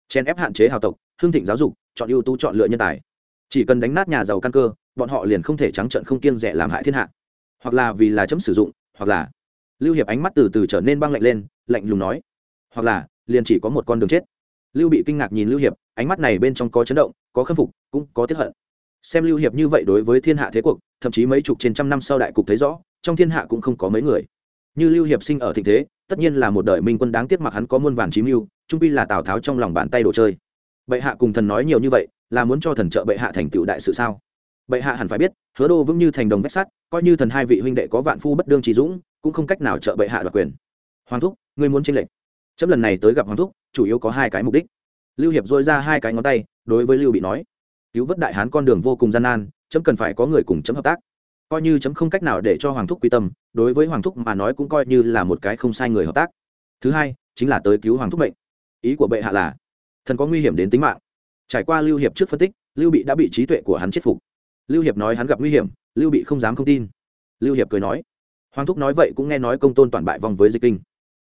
Chèn ép hạn chế hào tộc hương thịnh giáo dục, chọn ưu tú chọn lựa nhân tài chỉ cần đánh nát nhà giàu căn cơ, bọn họ liền không thể trắng trợn không kiêng rẻ làm hại thiên hạ. Hoặc là vì là chấm sử dụng, hoặc là lưu hiệp ánh mắt từ từ trở nên băng lạnh lên, lạnh lùng nói. Hoặc là, liền chỉ có một con đường chết. Lưu bị kinh ngạc nhìn lưu hiệp, ánh mắt này bên trong có chấn động, có khâm phục, cũng có tiếp hận. Xem lưu hiệp như vậy đối với thiên hạ thế cuộc, thậm chí mấy chục trên trăm năm sau đại cục thấy rõ, trong thiên hạ cũng không có mấy người. Như lưu hiệp sinh ở thịnh thế, tất nhiên là một đời minh quân đáng tiếc mặc hắn có muôn vàn chí mưu, trung pi là tào tháo trong lòng bàn tay đồ chơi. Bệ hạ cùng thần nói nhiều như vậy là muốn cho thần trợ bệ hạ thành tựu đại sự sao? Bệ hạ hẳn phải biết, hứa đô vững như thành đồng vách sắt, coi như thần hai vị huynh đệ có vạn phu bất đương trí dũng, cũng không cách nào trợ bệ hạ đoạt quyền. Hoàng thúc, ngươi muốn tranh lệch. Chấm lần này tới gặp hoàng thúc, chủ yếu có hai cái mục đích. Lưu hiệp dôi ra hai cái ngón tay, đối với lưu bị nói, cứu vớt đại hán con đường vô cùng gian nan, chấm cần phải có người cùng chấm hợp tác. Coi như chấm không cách nào để cho hoàng thúc quy tâm, đối với hoàng thúc mà nói cũng coi như là một cái không sai người hợp tác. Thứ hai, chính là tới cứu hoàng thúc mệnh. Ý của bệ hạ là, thần có nguy hiểm đến tính mạng trải qua lưu hiệp trước phân tích lưu bị đã bị trí tuệ của hắn chết phục. Lưu hiệp nói hắn gặp nguy hiểm lưu bị không dám không tin. Lưu hiệp cười nói hoàng thúc nói vậy cũng nghe nói công tôn toàn bại vong với dịch kinh.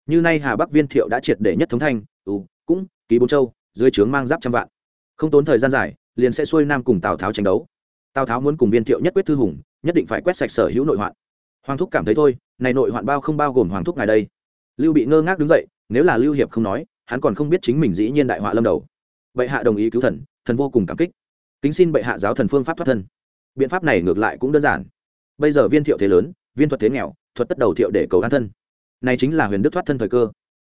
Như nay hà bắc viên thiệu đã triệt để nhất thống thanh ừ, cũng ký bốn châu dưới trướng mang giáp trăm vạn. Không tốn thời gian dài liền sẽ xuôi nam cùng tào tháo tranh đấu. Tào tháo muốn cùng viên thiệu nhất quyết thư hùng nhất định phải quét sạch sở hữu nội hoạn. Hoàng thúc cảm thấy thôi này nội hoạn bao không bao gồm hoàng thúc ngài đây. Lưu bị ngơ ngác đứng dậy nếu là lưu hiệp không nói hắn còn không biết chính mình dĩ nhiên đại họa lâm đầu bệ hạ đồng ý cứu thần thần vô cùng cảm kích. Kính xin bệ hạ giáo thần phương pháp thoát thân. Biện pháp này ngược lại cũng đơn giản. Bây giờ viên thiệu thế lớn, viên thuật thế nghèo, thuật tất đầu thiệu để cầu an thân. Này chính là huyền đức thoát thân thời cơ.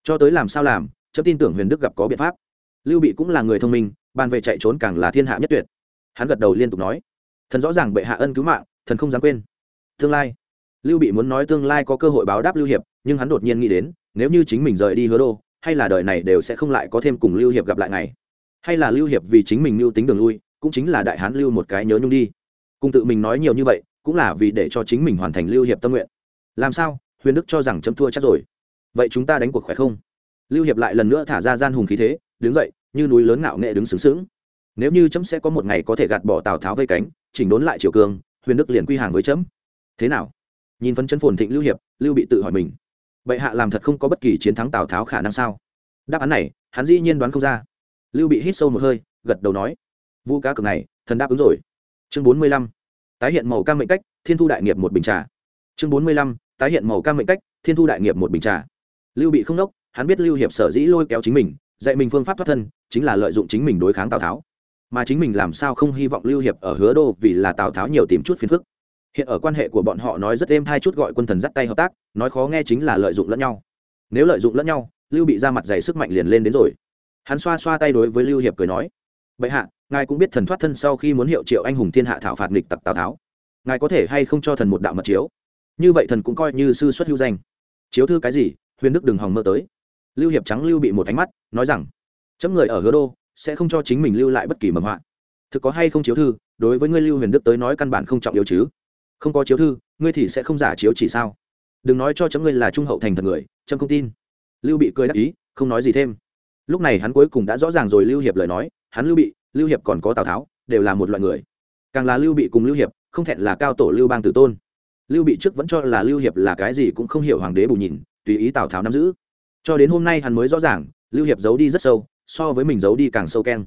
Cho tới làm sao làm, chấm tin tưởng huyền đức gặp có biện pháp. Lưu bị cũng là người thông minh, bàn về chạy trốn càng là thiên hạ nhất tuyệt. Hắn gật đầu liên tục nói, thần rõ ràng bệ hạ ân cứu mạng, thần không dám quên. Tương lai. Lưu bị muốn nói tương lai có cơ hội báo đáp lưu hiệp, nhưng hắn đột nhiên nghĩ đến, nếu như chính mình rời đi hứa đô, hay là đời này đều sẽ không lại có thêm cùng lưu hiệp gặp lại ngày hay là lưu hiệp vì chính mình lưu tính đường lui, cũng chính là đại hán lưu một cái nhớ nhung đi. Cùng tự mình nói nhiều như vậy, cũng là vì để cho chính mình hoàn thành lưu hiệp tâm nguyện. Làm sao? Huyền đức cho rằng chấm thua chắc rồi. Vậy chúng ta đánh cuộc khỏe không? Lưu hiệp lại lần nữa thả ra gian hùng khí thế, đứng dậy, như núi lớn ngạo nghệ đứng sướng sướng. Nếu như chấm sẽ có một ngày có thể gạt bỏ tào tháo vây cánh, chỉnh đốn lại triều cường, huyền đức liền quy hàng với chấm. Thế nào? Nhìn phấn chân phồn thịnh lưu hiệp, lưu bị tự hỏi mình. Bệ hạ làm thật không có bất kỳ chiến thắng tào tháo khả năng sao? Đáp án này, hắn dĩ nhiên đoán không ra lưu bị hít sâu một hơi, gật đầu nói vu cá cực này, thần đáp ứng rồi. Chương bốn mươi lăm, tái hiện màu cam mệnh cách, thiên thu đại nghiệp một bình trà. Chương bốn mươi lăm, tái hiện màu cam mệnh cách, thiên thu đại nghiệp một bình trà. Lưu bị không đốc, hắn biết lưu hiệp sở dĩ lôi kéo chính mình, dạy mình phương pháp thoát thân, chính là lợi dụng chính mình đối kháng tào tháo. Mà chính mình làm sao không hy vọng lưu hiệp ở hứa đô vì là tào tháo nhiều tìm chút phiền phức. Hiện ở quan hệ của bọn họ nói rất êm thai chút gọi quân thần dắt tay hợp tác, nói khó nghe chính là lợi dụng lẫn nhau. Nếu lợi dụng lẫn nhau, lưu bị ra mặt dày sức mạnh liền lên đến rồi hắn xoa xoa tay đối với lưu hiệp cười nói, bệ hạ, ngài cũng biết thần thoát thân sau khi muốn hiệu triệu anh hùng thiên hạ thảo phạt nghịch tặc tào tháo. Ngài có thể hay không cho thần một đạo mật chiếu? Như vậy thần cũng coi như sư xuất hữu danh. Chiếu thư cái gì, huyền đức đừng hòng mơ tới. Lưu hiệp trắng lưu bị một ánh mắt, nói rằng, chấm người ở hứa đô, sẽ không cho chính mình lưu lại bất kỳ mầm họa. Thực có hay không chiếu thư, đối với ngươi lưu huyền đức tới nói căn bản không trọng yếu chứ. Không có chiếu thư, ngươi thì sẽ không giả chiếu chỉ sao. Đừng nói cho chấm ngươi là trung hậu thành thật người, chấm không tin. Lưu bị cười đắc ý, không nói gì thêm lúc này hắn cuối cùng đã rõ ràng rồi lưu hiệp lời nói, hắn lưu bị, lưu hiệp còn có tào tháo, đều là một loại người. Càng là lưu bị cùng lưu hiệp, không thẹn là cao tổ lưu bang tử tôn. Lưu bị trước vẫn cho là lưu hiệp là cái gì cũng không hiểu hoàng đế bù nhìn, tùy ý tào tháo nắm giữ. Cho đến hôm nay hắn mới rõ ràng, lưu hiệp giấu đi rất sâu, so với mình giấu đi càng sâu keng.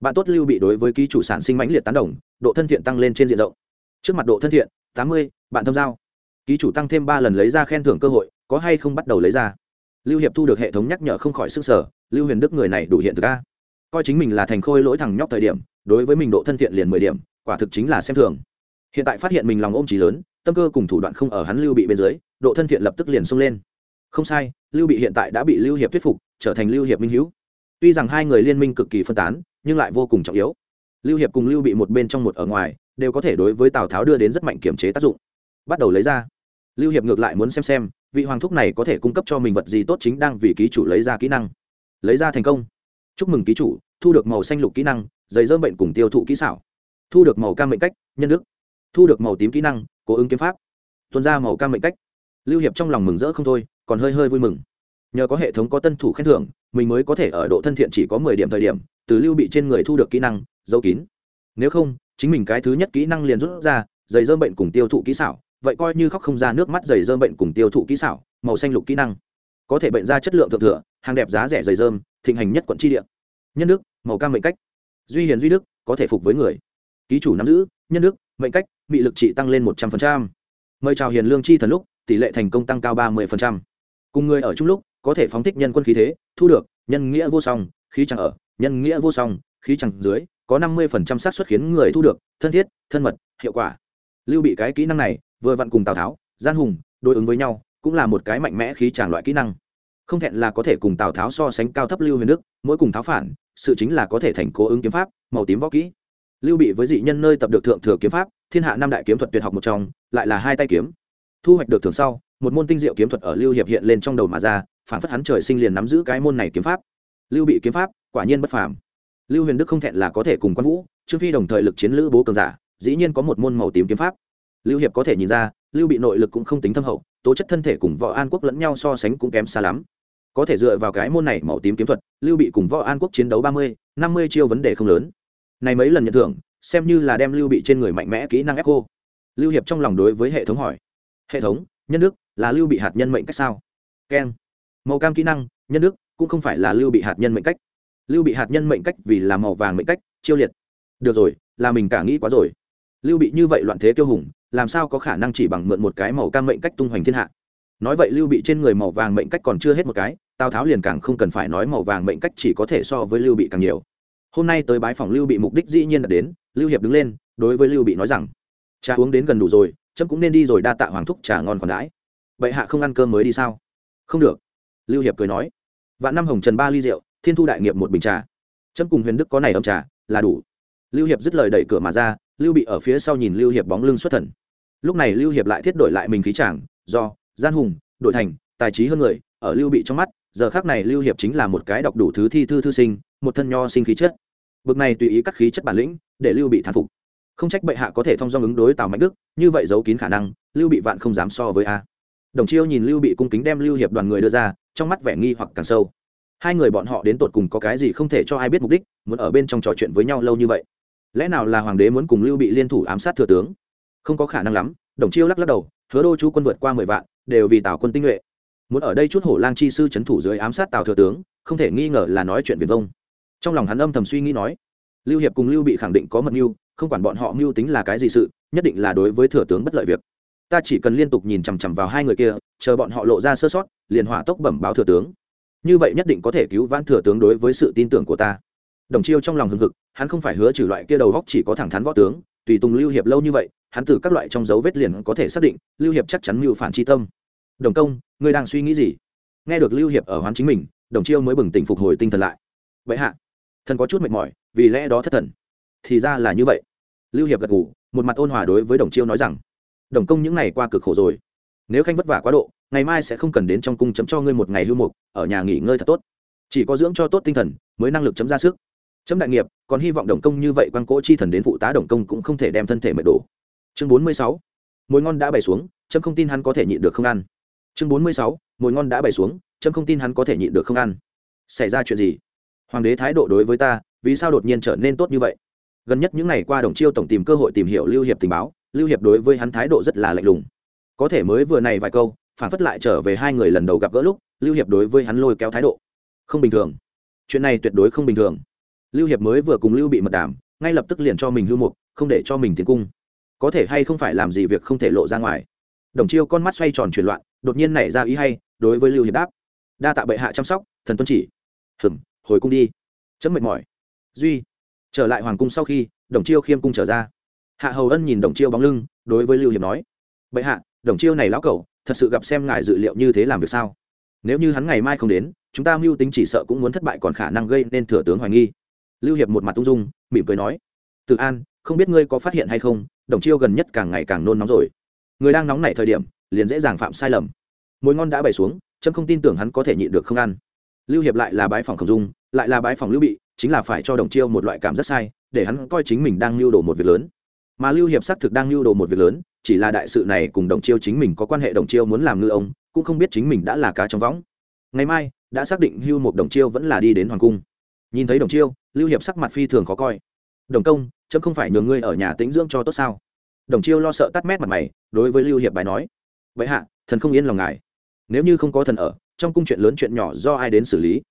Bạn tốt lưu bị đối với ký chủ sản sinh mãnh liệt tán đồng, độ thân thiện tăng lên trên diện rộng. Trước mặt độ thân thiện, tám mươi, bạn thâm giao. Ký chủ tăng thêm ba lần lấy ra khen thưởng cơ hội, có hay không bắt đầu lấy ra? Lưu hiệp thu được hệ thống nhắc nhở không khỏi sức sở lưu huyền đức người này đủ hiện thực a. Coi chính mình là thành khôi lỗi thằng nhóc thời điểm, đối với mình độ thân thiện liền mười điểm, quả thực chính là xem thường. Hiện tại phát hiện mình lòng ôm trí lớn, tâm cơ cùng thủ đoạn không ở hắn lưu bị bên dưới, độ thân thiện lập tức liền xông lên. Không sai, lưu bị hiện tại đã bị lưu hiệp thuyết phục, trở thành lưu hiệp minh hữu. Tuy rằng hai người liên minh cực kỳ phân tán, nhưng lại vô cùng trọng yếu. Lưu hiệp cùng lưu bị một bên trong một ở ngoài, đều có thể đối với tào tháo đưa đến rất mạnh kiểm chế tác dụng. Bắt đầu lấy ra. Lưu hiệp ngược lại muốn xem xem vị hoàng thúc này có thể cung cấp cho mình vật gì tốt chính đang vì ký chủ lấy ra kỹ năng. Lấy ra thành công. Chúc mừng ký chủ, thu được màu xanh lục kỹ năng, giấy dơm bệnh cùng tiêu thụ kỹ xảo. Thu được màu cam mệnh cách, nhân đức. Thu được màu tím kỹ năng, cố ứng kiếm pháp. Tuân ra màu cam mệnh cách. Lưu hiệp trong lòng mừng rỡ không thôi, còn hơi hơi vui mừng. Nhờ có hệ thống có tân thủ khen thưởng, mình mới có thể ở độ thân thiện chỉ có mười điểm thời điểm, từ lưu bị trên người thu được kỹ năng dấu kín. Nếu không, chính mình cái thứ nhất kỹ năng liền rút ra, giấy dơm bệnh cùng tiêu thụ kỹ xảo vậy coi như khóc không ra nước mắt giày dơm bệnh cùng tiêu thụ kỹ xảo, màu xanh lục kỹ năng. Có thể bệnh ra chất lượng thượng thừa, hàng đẹp giá rẻ giày dơm, thịnh hành nhất quận tri địa. Nhân đức, màu cam mệnh cách. Duy hiền duy đức, có thể phục với người. Ký chủ nắm giữ, nhân đức, mệnh cách bị lực trị tăng lên một trăm linh mời chào hiền lương chi thần lúc, tỷ lệ thành công tăng cao ba mươi cùng người ở chung lúc, có thể phóng thích nhân quân khí thế, thu được, nhân nghĩa vô song, khí chẳng ở, nhân nghĩa vô song, khí chẳng dưới, có năm mươi xác suất khiến người thu được, thân thiết, thân mật, hiệu quả. Lưu bị cái kỹ năng này vừa vặn cùng tào tháo gian hùng đối ứng với nhau cũng là một cái mạnh mẽ khí tràn loại kỹ năng không thẹn là có thể cùng tào tháo so sánh cao thấp lưu huyền đức mỗi cùng tháo phản sự chính là có thể thành cố ứng kiếm pháp màu tím võ kỹ lưu bị với dị nhân nơi tập được thượng thừa kiếm pháp thiên hạ năm đại kiếm thuật tuyệt học một trong lại là hai tay kiếm thu hoạch được thường sau một môn tinh diệu kiếm thuật ở lưu hiệp hiện lên trong đầu mà ra phản phất hắn trời sinh liền nắm giữ cái môn này kiếm pháp lưu bị kiếm pháp quả nhiên bất phàm lưu huyền đức không thẹn là có thể cùng quan vũ trương phi đồng thời lực chiến lữ bố cường giả dĩ nhiên có một môn màu tím kiếm pháp lưu hiệp có thể nhìn ra, lưu bị nội lực cũng không tính thâm hậu, tố chất thân thể cùng võ an quốc lẫn nhau so sánh cũng kém xa lắm. Có thể dựa vào cái môn này màu tím kiếm thuật, lưu bị cùng võ an quốc chiến đấu ba mươi, năm mươi chiêu vấn đề không lớn. Này mấy lần nhận thưởng, xem như là đem lưu bị trên người mạnh mẽ kỹ năng ép cô. Lưu hiệp trong lòng đối với hệ thống hỏi, hệ thống, nhân đức là lưu bị hạt nhân mệnh cách sao? Keng. Màu cam kỹ năng, nhân đức cũng không phải là lưu bị hạt nhân mệnh cách. Lưu bị hạt nhân mệnh cách vì là màu vàng mệnh cách, chiêu liệt. Được rồi, là mình cả nghĩ quá rồi. Lưu bị như vậy loạn thế kiêu hùng làm sao có khả năng chỉ bằng mượn một cái màu cam mệnh cách tung hoành thiên hạ? Nói vậy lưu bị trên người màu vàng mệnh cách còn chưa hết một cái, tào tháo liền càng không cần phải nói màu vàng mệnh cách chỉ có thể so với lưu bị càng nhiều. Hôm nay tới bái phòng lưu bị mục đích dĩ nhiên đã đến, lưu hiệp đứng lên, đối với lưu bị nói rằng cha uống đến gần đủ rồi trẫm cũng nên đi rồi đa tạ hoàng thúc trà ngon còn đãi. Vậy hạ không ăn cơm mới đi sao? Không được. Lưu hiệp cười nói, vạn năm hồng trần ba ly rượu, thiên thu đại nghiệp một bình trà. Trẫm cùng huyền đức có này ấm trà, là đủ. Lưu hiệp dứt lời đẩy cửa mà ra, lưu bị ở phía sau nhìn lưu hiệp bóng lưng xuất thần lúc này lưu hiệp lại thiết đổi lại mình khí chàng, do, gian hùng đội thành, tài trí hơn người, ở lưu bị trong mắt, giờ khác này lưu hiệp chính là một cái đọc đủ thứ thi thư thư sinh, một thân nho sinh khí chất. Bực này tùy ý cắt khí chất bản lĩnh, để lưu bị thán phục. Không trách bệ hạ có thể thông dong ứng đối tào mạnh đức, như vậy giấu kín khả năng, lưu bị vạn không dám so với a. Đồng chiêu nhìn lưu bị cung kính đem lưu hiệp đoàn người đưa ra, trong mắt vẻ nghi hoặc càng sâu. Hai người bọn họ đến tột cùng có cái gì không thể cho ai biết mục đích, muốn ở bên trong trò chuyện với nhau lâu như vậy. Lẽ nào là hoàng đế muốn cùng lưu bị liên thủ ám sát thừa tướng? Không có khả năng lắm, đồng chiêu lắc lắc đầu, hứa đô chú quân vượt qua mười vạn, đều vì tào quân tinh nhuệ. Muốn ở đây chút hổ lang chi sư c h ấ n thủ dưới ám sát tào thừa tướng, không thể nghi ngờ là nói chuyện viền vông. Trong lòng hắn âm thầm suy nghĩ nói, lưu hiệp cùng lưu bị khẳng định có mật mưu, không quản bọn họ mưu tính là cái gì sự, nhất định là đối với thừa tướng bất lợi việc. Ta chỉ cần liên tục nhìn chằm chằm vào hai người kia, chờ bọn họ lộ ra sơ sót, liền hỏa tốc bẩm báo thừa tướng. Như vậy nhất định có thể cứu vãn thừa tướng đối với sự tin tưởng của ta. Đồng chiêu trong lòng hừng hực, hắn không phải hứa trừ loại kia đầu góc chỉ có thẳng thắn võ tướng tùy tùng lưu hiệp lâu như vậy, hắn từ các loại trong dấu vết liền có thể xác định, lưu hiệp chắc chắn mưu phản tri tâm. Đồng công, ngươi đang suy nghĩ gì? Nghe được lưu hiệp ở hoán chính mình, đồng chiêu mới bừng tỉnh phục hồi tinh thần lại. Vậy hạ, thần có chút mệt mỏi, vì lẽ đó thất thần. Thì ra là như vậy. Lưu hiệp gật ngủ một mặt ôn hòa đối với đồng chiêu nói rằng, đồng công những ngày qua cực khổ rồi. Nếu khanh vất vả quá độ, ngày mai sẽ không cần đến trong cung chấm cho ngươi một ngày lưu mục, ở nhà nghỉ ngơi thật tốt. Chỉ có dưỡng cho tốt tinh thần, mới năng lực chấm ra sức chấm đại nghiệp, còn hy vọng đồng công như vậy quan cỗ chi thần đến phụ tá đồng công cũng không thể đem thân thể mệt đổ. Chương bốn mươi sáu. Mối ngon đã bày xuống, chấm không tin hắn có thể nhịn được không ăn. Chương bốn mươi sáu. Mối ngon đã bày xuống, chấm không tin hắn có thể nhịn được không ăn. Xảy ra chuyện gì? Hoàng đế thái độ đối với ta, vì sao đột nhiên trở nên tốt như vậy? Gần nhất những ngày qua đồng chiêu tổng tìm cơ hội tìm hiểu lưu hiệp tình báo, lưu hiệp đối với hắn thái độ rất là lạnh lùng. Có thể mới vừa này vài câu, phản phất lại trở về hai người lần đầu gặp gỡ lúc, lưu hiệp đối với hắn lôi kéo thái độ. Không bình thường. Chuyện này tuyệt đối không bình thường lưu hiệp mới vừa cùng lưu bị mật đàm, ngay lập tức liền cho mình hưu mục, không để cho mình tiến cung. Có thể hay không phải làm gì việc không thể lộ ra ngoài. Đồng chiêu con mắt xoay tròn chuyển loạn, đột nhiên nảy ra ý hay, đối với lưu hiệp đáp. Đa tạ bệ hạ chăm sóc, thần tuân chỉ. Hừng hồi cung đi. Chấm mệt mỏi. Duy, trở lại hoàng cung sau khi, đồng chiêu khiêm cung trở ra. Hạ hầu ân nhìn đồng chiêu bóng lưng, đối với lưu hiệp nói. Bệ hạ, đồng chiêu này lão cẩu, thật sự gặp xem ngài dự liệu như thế làm việc sao? Nếu như hắn ngày mai không đến, chúng ta mưu tính chỉ sợ cũng muốn thất bại còn khả năng gây nên thừa tướng hoài nghi lưu hiệp một mặt ung dung, mỉm cười nói tự an, không biết ngươi có phát hiện hay không, đồng chiêu gần nhất càng ngày càng nôn nóng rồi. Người đang nóng nảy thời điểm, liền dễ dàng phạm sai lầm. Mồi ngon đã bày xuống trâm không tin tưởng hắn có thể nhịn được không ăn. Lưu hiệp lại là bái phòng khổng dung, lại là bái phòng lưu bị, chính là phải cho đồng chiêu một loại cảm rất sai, để hắn coi chính mình đang lưu đồ một việc lớn. Mà lưu hiệp xác thực đang lưu đồ một việc lớn, chỉ là đại sự này cùng đồng chiêu chính mình có quan hệ, đồng chiêu muốn làm ngư ông, cũng không biết chính mình đã là cá trong võng. Ngày mai, đã xác định hưu một đồng chiêu vẫn là đi đến hoàng cung. Nhìn thấy đồng chiêu lưu hiệp sắc mặt phi thường khó coi. Đồng công, chấm không phải nhường ngươi ở nhà tĩnh dưỡng cho tốt sao? Đồng chiêu lo sợ tắt mét mặt mày, đối với lưu hiệp bài nói, vậy hạ, thần không yên lòng ngài. Nếu như không có thần ở, trong cung chuyện lớn chuyện nhỏ do ai đến xử lý?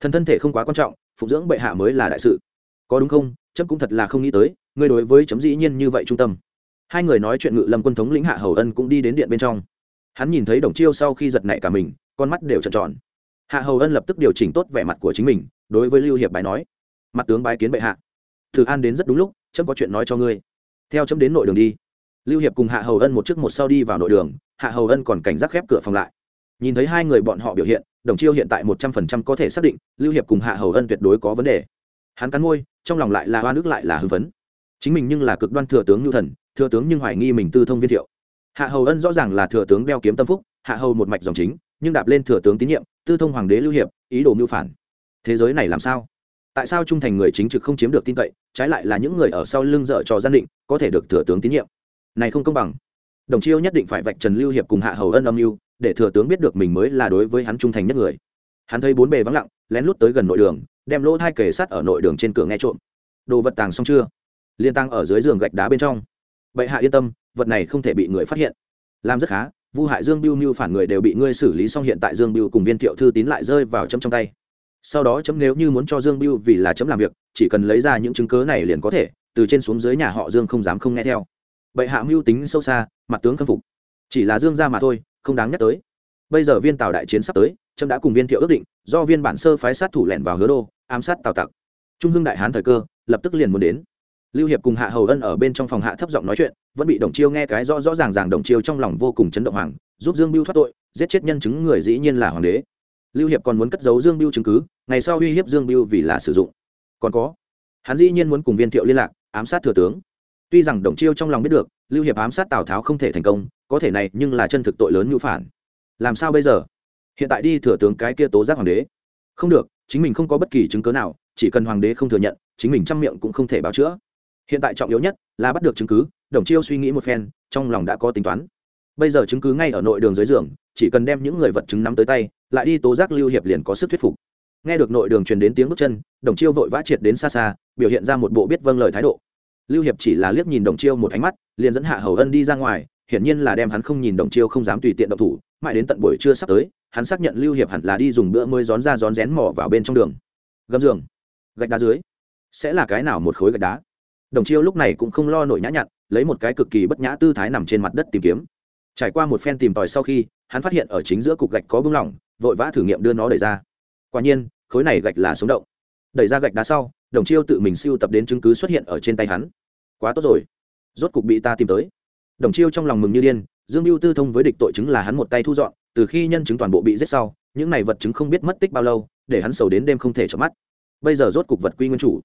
Thần thân thể không quá quan trọng phục dưỡng bệ hạ mới là đại sự. Có đúng không? Chấm cũng thật là không nghĩ tới, ngươi đối với chấm dĩ nhiên như vậy trung tâm. Hai người nói chuyện ngự lâm quân thống lĩnh hạ hầu ân cũng đi đến điện bên trong. Hắn nhìn thấy đồng chiêu sau khi giật nảy cả mình, con mắt đều trợn tròn. Hạ hầu ân lập tức điều chỉnh tốt vẻ mặt của chính mình, đối với lưu hiệp bài nói mặt tướng bái kiến bệ hạ. Thử an đến rất đúng lúc, chấm có chuyện nói cho ngươi. Theo chấm đến nội đường đi. Lưu hiệp cùng hạ hầu ân một trước một sau đi vào nội đường, hạ hầu ân còn cảnh giác khép cửa phòng lại. Nhìn thấy hai người bọn họ biểu hiện, đồng chiêu hiện tại một trăm phần trăm có thể xác định lưu hiệp cùng hạ hầu ân tuyệt đối có vấn đề. Hắn cắn ngôi trong lòng lại là hoa nước lại là hưng phấn. Chính mình nhưng là cực đoan thừa tướng nhu thần, thừa tướng nhưng hoài nghi mình tư thông viên thiệu. Hạ hầu ân rõ ràng là thừa tướng đeo kiếm tâm phúc, hạ hầu một mạch dòng chính, nhưng đạp lên thừa tướng tín nhiệm, tư thông hoàng đế lưu hiệp, ý đồ mưu phản. Thế giới này làm sao? Tại sao trung thành người chính trực không chiếm được tin cậy, trái lại là những người ở sau lưng dở trò gian định, có thể được thừa tướng tín nhiệm. Này không công bằng. Đồng chiêu nhất định phải vạch trần lưu hiệp cùng hạ hầu ân âm mưu, để thừa tướng biết được mình mới là đối với hắn trung thành nhất người. Hắn thấy bốn bề vắng lặng, lén lút tới gần nội đường, đem lỗ thai kề sắt ở nội đường trên cửa nghe trộm. Đồ vật tàng xong chưa? Liên tăng ở dưới giường gạch đá bên trong. Vậy hạ yên tâm, vật này không thể bị người phát hiện. Làm rất khá, vu hại dương biêu mưu phản người đều bị ngươi xử lý xong hiện tại dương biêu cùng viên thiệu thư tín lại rơi vào chấm trong tay sau đó chấm nếu như muốn cho dương biêu vì là chấm làm việc, chỉ cần lấy ra những chứng cớ này liền có thể, từ trên xuống dưới nhà họ dương không dám không nghe theo. Bệ hạ mưu tính sâu xa, mặt tướng khâm phục. Chỉ là dương ra mà thôi, không đáng nhắc tới. Bây giờ viên tào đại chiến sắp tới trâm đã cùng viên thiệu ước định, do viên bản sơ phái sát thủ lẻn vào hứa đô, ám sát tào tặc. Trung hưng đại hán thời cơ, lập tức liền muốn đến. Lưu hiệp cùng hạ hầu ân ở bên trong phòng hạ thấp giọng nói chuyện, vẫn bị đồng chiêu nghe cái rõ rõ ràng ràng đồng chiêu trong lòng vô cùng chấn động hoàng, giúp dương biêu thoát tội, giết chết nhân chứng người dĩ nhiên là hoàng đế lưu hiệp còn muốn cất giấu dương biêu chứng cứ, ngày sau uy hiếp dương biêu vì là sử dụng. Còn có, hắn dĩ nhiên muốn cùng viên thiệu liên lạc, ám sát thừa tướng. Tuy rằng đồng chiêu trong lòng biết được, lưu hiệp ám sát tào tháo không thể thành công, có thể này nhưng là chân thực tội lớn ngữ phản. Làm sao bây giờ? Hiện tại đi thừa tướng cái kia tố giác hoàng đế. Không được, chính mình không có bất kỳ chứng cớ nào, chỉ cần hoàng đế không thừa nhận, chính mình chăm miệng cũng không thể báo chữa. Hiện tại trọng yếu nhất là bắt được chứng cứ, đồng chiêu suy nghĩ một phen, trong lòng đã có tính toán. Bây giờ chứng cứ ngay ở nội đường dưới giường, chỉ cần đem những người vật chứng nắm tới tay lại đi tố giác lưu hiệp liền có sức thuyết phục. Nghe được nội đường truyền đến tiếng bước chân, đồng chiêu vội vã triệt đến xa xa, biểu hiện ra một bộ biết vâng lời thái độ. Lưu hiệp chỉ là liếc nhìn đồng chiêu một ánh mắt, liền dẫn hạ hầu ân đi ra ngoài, hiển nhiên là đem hắn không nhìn đồng chiêu không dám tùy tiện động thủ, mãi đến tận buổi trưa sắp tới, hắn xác nhận lưu hiệp hẳn là đi dùng bữa mới rón ra rón rén mỏ vào bên trong đường. Gầm giường, gạch đá dưới, sẽ là cái nào một khối gạch đá? Đồng chiêu lúc này cũng không lo nổi nhã nhặn, lấy một cái cực kỳ bất nhã tư thái nằm trên mặt đất tìm kiếm. Trải qua một phen tìm tòi sau khi, hắn phát hiện ở chính giữa cục gạch có bưng lỏng vội vã thử nghiệm đưa nó đẩy ra. Quả nhiên, khối này gạch là sống động. Đẩy ra gạch đá sau, đồng chiêu tự mình siêu tập đến chứng cứ xuất hiện ở trên tay hắn. Quá tốt rồi. Rốt cục bị ta tìm tới. Đồng chiêu trong lòng mừng như điên, dương mưu tư thông với địch tội chứng là hắn một tay thu dọn, từ khi nhân chứng toàn bộ bị giết sau, những này vật chứng không biết mất tích bao lâu, để hắn sầu đến đêm không thể chợp mắt. Bây giờ rốt cục vật quy nguyên chủ.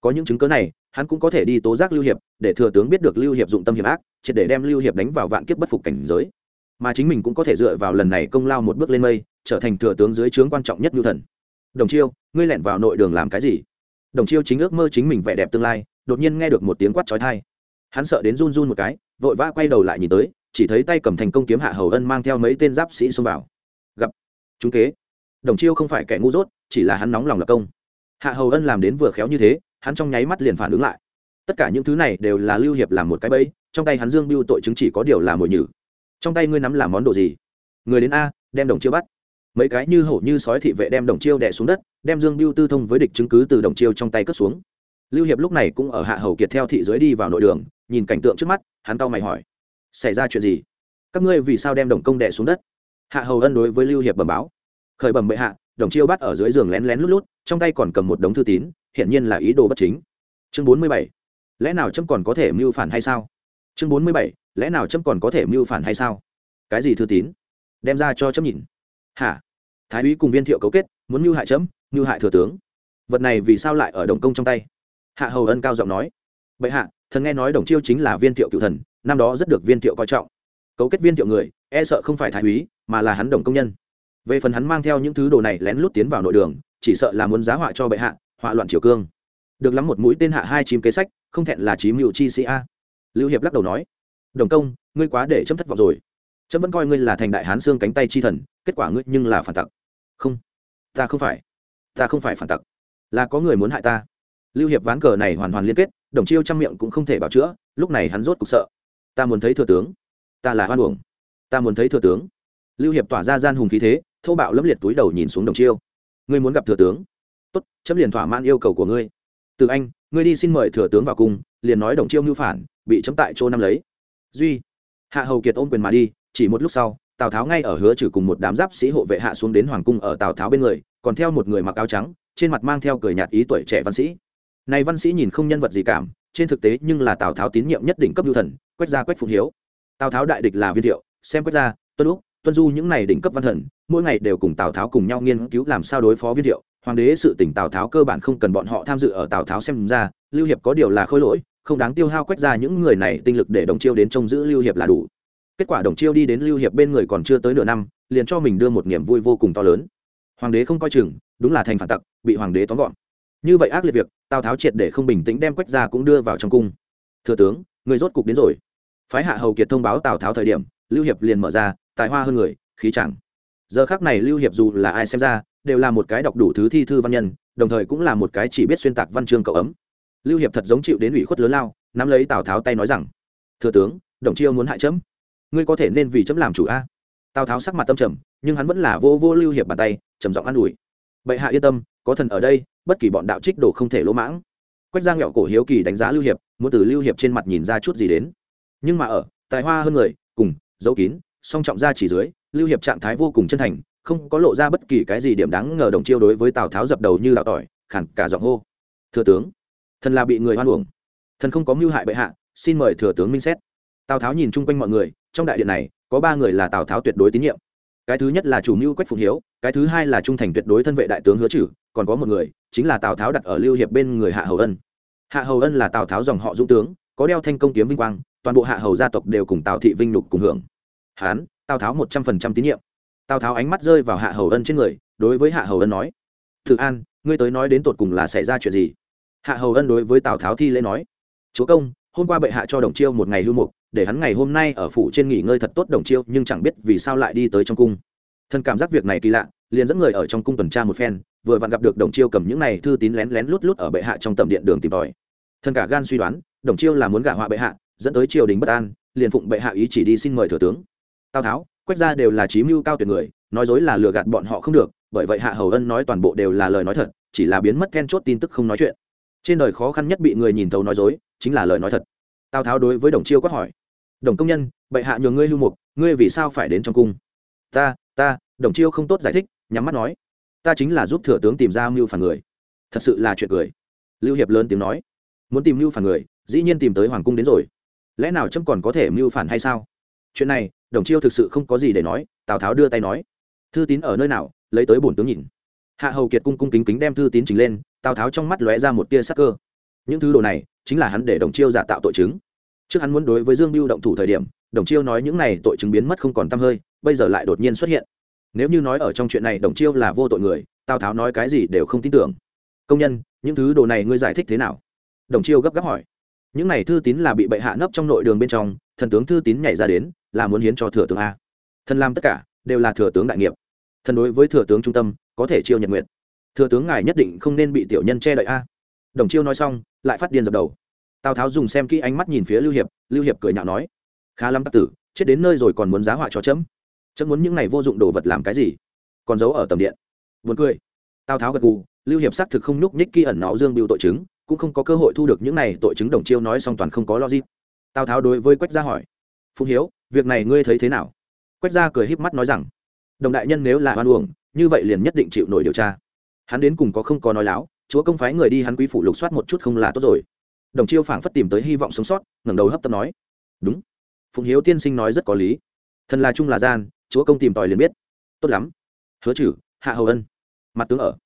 Có những chứng cớ này, hắn cũng có thể đi tố giác lưu hiệp, để thừa tướng biết được lưu hiệp dụng tâm hiểm ác, triệt để đem lưu hiệp đánh vào vạn kiếp bất phục cảnh giới. Mà chính mình cũng có thể dựa vào lần này công lao một bước lên mây trở thành thừa tướng dưới trướng quan trọng nhất nhu thần đồng chiêu, ngươi lẻn vào nội đường làm cái gì? Đồng chiêu chính ước mơ chính mình vẻ đẹp tương lai, đột nhiên nghe được một tiếng quát trói thai hắn sợ đến run run một cái, vội vã quay đầu lại nhìn tới, chỉ thấy tay cầm thành công kiếm hạ hầu ân mang theo mấy tên giáp sĩ xông vào. Gặp chúng kế. Đồng chiêu không phải kẻ ngu dốt, chỉ là hắn nóng lòng lập công. Hạ hầu ân làm đến vừa khéo như thế, hắn trong nháy mắt liền phản ứng lại. Tất cả những thứ này đều là lưu hiệp làm một cái bẫy, trong tay hắn dương biêu tội chứng chỉ có điều là mồi nhử. Trong tay ngươi nắm làm món đồ gì? Người đến a, đem đồng chiêu bắt mấy cái như hổ như sói thị vệ đem đồng chiêu đè xuống đất, đem dương biêu tư thông với địch chứng cứ từ đồng chiêu trong tay cất xuống. Lưu hiệp lúc này cũng ở hạ hầu kiệt theo thị giới đi vào nội đường, nhìn cảnh tượng trước mắt, hắn tao mày hỏi, xảy ra chuyện gì? Các ngươi vì sao đem đồng công đè xuống đất? Hạ hầu ân đối với lưu hiệp bẩm báo, khởi bẩm bệ hạ, đồng chiêu bắt ở dưới giường lén lén lút lút, trong tay còn cầm một đống thư tín, hiển nhiên là ý đồ bất chính. Chương bốn mươi bảy, lẽ nào trâm còn có thể mưu phản hay sao? Chương bốn mươi bảy, lẽ nào trâm còn có thể mưu phản hay sao? Cái gì thư tín? Đem ra cho trâm nhìn hả? Thái úy cùng viên thiệu cấu kết muốn mưu hại chấm, mưu hại thừa tướng. Vật này vì sao lại ở đồng công trong tay? Hạ hầu ân cao giọng nói. Bệ hạ thần nghe nói đồng chiêu chính là viên thiệu cựu thần năm đó rất được viên thiệu coi trọng. Cấu kết viên thiệu người e sợ không phải thái úy mà là hắn đồng công nhân. Về phần hắn mang theo những thứ đồ này lén lút tiến vào nội đường chỉ sợ là muốn giá họa cho bệ hạ họa loạn triều cương. Được lắm một mũi tên hạ hai chim kế sách không thẹn là chí mưu chi sĩ a. Lưu hiệp lắc đầu nói. Đồng công ngươi quá để chấm thất vọng rồi chấm vẫn coi ngươi là thành đại hán xương cánh tay chi thần, kết quả ngươi nhưng là phản tặc. Không, ta không phải. Ta không phải phản tặc. Là có người muốn hại ta. Lưu hiệp ván cờ này hoàn hoàn liên kết, đồng chiêu trăm miệng cũng không thể bảo chữa, lúc này hắn rốt cục sợ. Ta muốn thấy thừa tướng. Ta là hoan uổng. Ta muốn thấy thừa tướng. Lưu hiệp tỏa ra gian hùng khí thế thâu bạo lấp liệt túi đầu nhìn xuống đồng chiêu. Ngươi muốn gặp thừa tướng? Tốt, chấm liền thỏa mãn yêu cầu của ngươi. Từ anh, ngươi đi xin mời thừa tướng vào cung, liền nói đồng chiêu mưu phản, bị chấm tại chỗ năm lấy. Duy, hạ hầu kiệt ôm quyền mà đi chỉ một lúc sau, tào tháo ngay ở hứa trừ cùng một đám giáp sĩ hộ vệ hạ xuống đến hoàng cung ở tào tháo bên người, còn theo một người mặc áo trắng, trên mặt mang theo cười nhạt ý tuổi trẻ văn sĩ. Này văn sĩ nhìn không nhân vật gì cảm, trên thực tế nhưng là tào tháo tín nhiệm nhất định cấp lưu thần, quét ra quét phụng hiếu. Tào tháo đại địch là viên thiệu, xem quét ra, tuân úc, tuân du những này đỉnh cấp văn thần, mỗi ngày đều cùng tào tháo cùng nhau nghiên cứu làm sao đối phó viên thiệu. Hoàng đế sự tỉnh tào tháo cơ bản không cần bọn họ tham dự ở tào tháo xem ra, lưu hiệp có điều là khôi lỗi, không đáng tiêu hao quét ra những người này tinh lực để đồng chiêu đến trông giữ lưu hiệp là đủ kết quả đồng chiêu đi đến lưu hiệp bên người còn chưa tới nửa năm, liền cho mình đưa một niềm vui vô cùng to lớn. Hoàng đế không coi chừng, đúng là thành phản tặc, bị hoàng đế tóm gọn. Như vậy ác liệt việc, tào tháo triệt để không bình tĩnh đem quách ra cũng đưa vào trong cung. Thừa tướng, người rốt cục đến rồi. Phái hạ hầu kiệt thông báo tào tháo thời điểm, lưu hiệp liền mở ra, tài hoa hơn người, khí chẳng. Giờ khác này lưu hiệp dù là ai xem ra, đều là một cái đọc đủ thứ thi thư văn nhân, đồng thời cũng là một cái chỉ biết xuyên tạc văn chương cậu ấm. Lưu hiệp thật giống chịu đến ủy khuất lớn lao, nắm lấy tào tháo tay nói rằng, thừa tướng, đồng chiêu muốn hại chấm ngươi có thể nên vì chấm làm chủ a? Tào tháo sắc mặt tâm trầm, nhưng hắn vẫn là vô vô lưu hiệp bàn tay, trầm giọng an ủi. Bệ hạ yên tâm, có thần ở đây, bất kỳ bọn đạo trích đồ không thể lỗ mãng. Quách giang nghẹo cổ hiếu kỳ đánh giá lưu hiệp, muốn từ lưu hiệp trên mặt nhìn ra chút gì đến. Nhưng mà ở, tài hoa hơn người, cùng dấu kín, song trọng ra chỉ dưới, lưu hiệp trạng thái vô cùng chân thành, không có lộ ra bất kỳ cái gì điểm đáng ngờ đồng chiêu đối với tào tháo dập đầu như đạo tỏi, khẳng cả giọng hô. Thừa tướng, thần là bị người hoan uổng. Thần không có mưu hại bệ hạ, xin mời thừa tướng minh xét. Tào tháo nhìn chung quanh mọi người trong đại điện này, có ba người là tào tháo tuyệt đối tín nhiệm. Cái thứ nhất là chủ mưu quách phụng hiếu, cái thứ hai là trung thành tuyệt đối thân vệ đại tướng hứa trừ còn có một người, chính là tào tháo đặt ở lưu hiệp bên người hạ hầu ân. Hạ hầu ân là tào tháo dòng họ dũng tướng, có đeo thanh công kiếm vinh quang, toàn bộ hạ hầu gia tộc đều cùng tào thị vinh lục cùng hưởng. Hán, tào tháo một trăm phần trăm tín nhiệm. Tào tháo ánh mắt rơi vào hạ hầu ân trên người, đối với hạ hầu ân nói, thử an, ngươi tới nói đến tột cùng là xảy ra chuyện gì? Hạ hầu ân đối với tào tháo thi lễ nói, chúa công, hôm qua bệ hạ cho đồng chiêu một ngày lưu mục để hắn ngày hôm nay ở phủ trên nghỉ ngơi thật tốt đồng chiêu, nhưng chẳng biết vì sao lại đi tới trong cung. Thần cảm giác việc này kỳ lạ, liền dẫn người ở trong cung tuần tra một phen, vừa vặn gặp được đồng chiêu cầm những này thư tín lén lén lút lút ở bệ hạ trong tầm điện đường tìm tòi. Thần cả gan suy đoán, đồng chiêu là muốn gả họa bệ hạ, dẫn tới triều đình bất an, liền phụng bệ hạ ý chỉ đi xin mời thừa tướng. Tào tháo, quách ra đều là trí mưu cao tuyệt người, nói dối là lừa gạt bọn họ không được, bởi vậy hạ hầu ân nói toàn bộ đều là lời nói thật, chỉ là biến mất then chốt tin tức không nói chuyện. Trên đời khó khăn nhất bị người nhìn thấu nói dối, chính là lời nói thật. Tào tháo đối với đồng chiêu quát hỏi đồng công nhân, bệ hạ nhường ngươi lưu mục, ngươi vì sao phải đến trong cung? Ta ta, đồng chiêu không tốt giải thích, nhắm mắt nói. Ta chính là giúp thừa tướng tìm ra mưu phản người. Thật sự là chuyện cười. Lưu hiệp lớn tiếng nói. Muốn tìm mưu phản người, dĩ nhiên tìm tới hoàng cung đến rồi. Lẽ nào trâm còn có thể mưu phản hay sao? Chuyện này, đồng chiêu thực sự không có gì để nói, tào tháo đưa tay nói. Thư tín ở nơi nào, lấy tới bổn tướng nhìn. Hạ hầu kiệt cung cung kính kính đem thư tín trình lên, tào tháo trong mắt lóe ra một tia sắc cơ. Những thứ đồ này, chính là hắn để đồng chiêu giả tạo tội chứng trước hắn muốn đối với dương mưu động thủ thời điểm, đồng chiêu nói những này tội chứng biến mất không còn t hơi, bây giờ lại đột nhiên xuất hiện. Nếu như nói ở trong chuyện này đồng chiêu là vô tội người, tào tháo nói cái gì đều không tin tưởng. Công nhân, những thứ đồ này ngươi giải thích thế nào? Đồng chiêu gấp gáp hỏi. Những này thư tín là bị bệ hạ nấp trong nội đường bên trong, thần tướng thư tín nhảy ra đến, là muốn hiến cho thừa tướng a. Thần làm tất cả, đều là thừa tướng đại nghiệp. Thần đối với thừa tướng trung tâm, có thể chiêu nhật nguyện. Thừa tướng ngài nhất định không nên bị tiểu nhân che đậy a. Đồng chiêu nói xong, lại phát điên dập đầu tào tháo dùng xem kỹ ánh mắt nhìn phía lưu hiệp lưu hiệp cười nhạo nói, khá lắm tắc tử, chết đến nơi rồi còn muốn giá họa cho chấm. Chấm muốn những này vô dụng đồ vật làm cái gì? Còn giấu ở tầm điện. Vượt cười. Tào tháo gật gù, lưu hiệp xác thực không nhúc nhích khi ẩn nó dương biểu tội chứng, cũng không có cơ hội thu được những này tội chứng đồng chiêu nói xong toàn không có logic. Tào tháo đối với quách gia hỏi, phụng hiếu, việc này ngươi thấy thế nào? Quách gia cười híp mắt nói rằng, đồng đại nhân nếu là hoan uổng, như vậy liền nhất định chịu nổi điều tra. Hắn đến cùng có không có nói láo, chúa công phái người đi hắn quý phủ lục soát một chút không là tốt rồi đồng chiêu phảng phất tìm tới hy vọng sống sót, ngẩng đầu hấp tấp nói, đúng. Phụng hiếu tiên sinh nói rất có lý. Thần là trung là gian, chúa công tìm tòi liền biết. Tốt lắm. Hứa chử hạ hầu ân. Mặt tướng ở.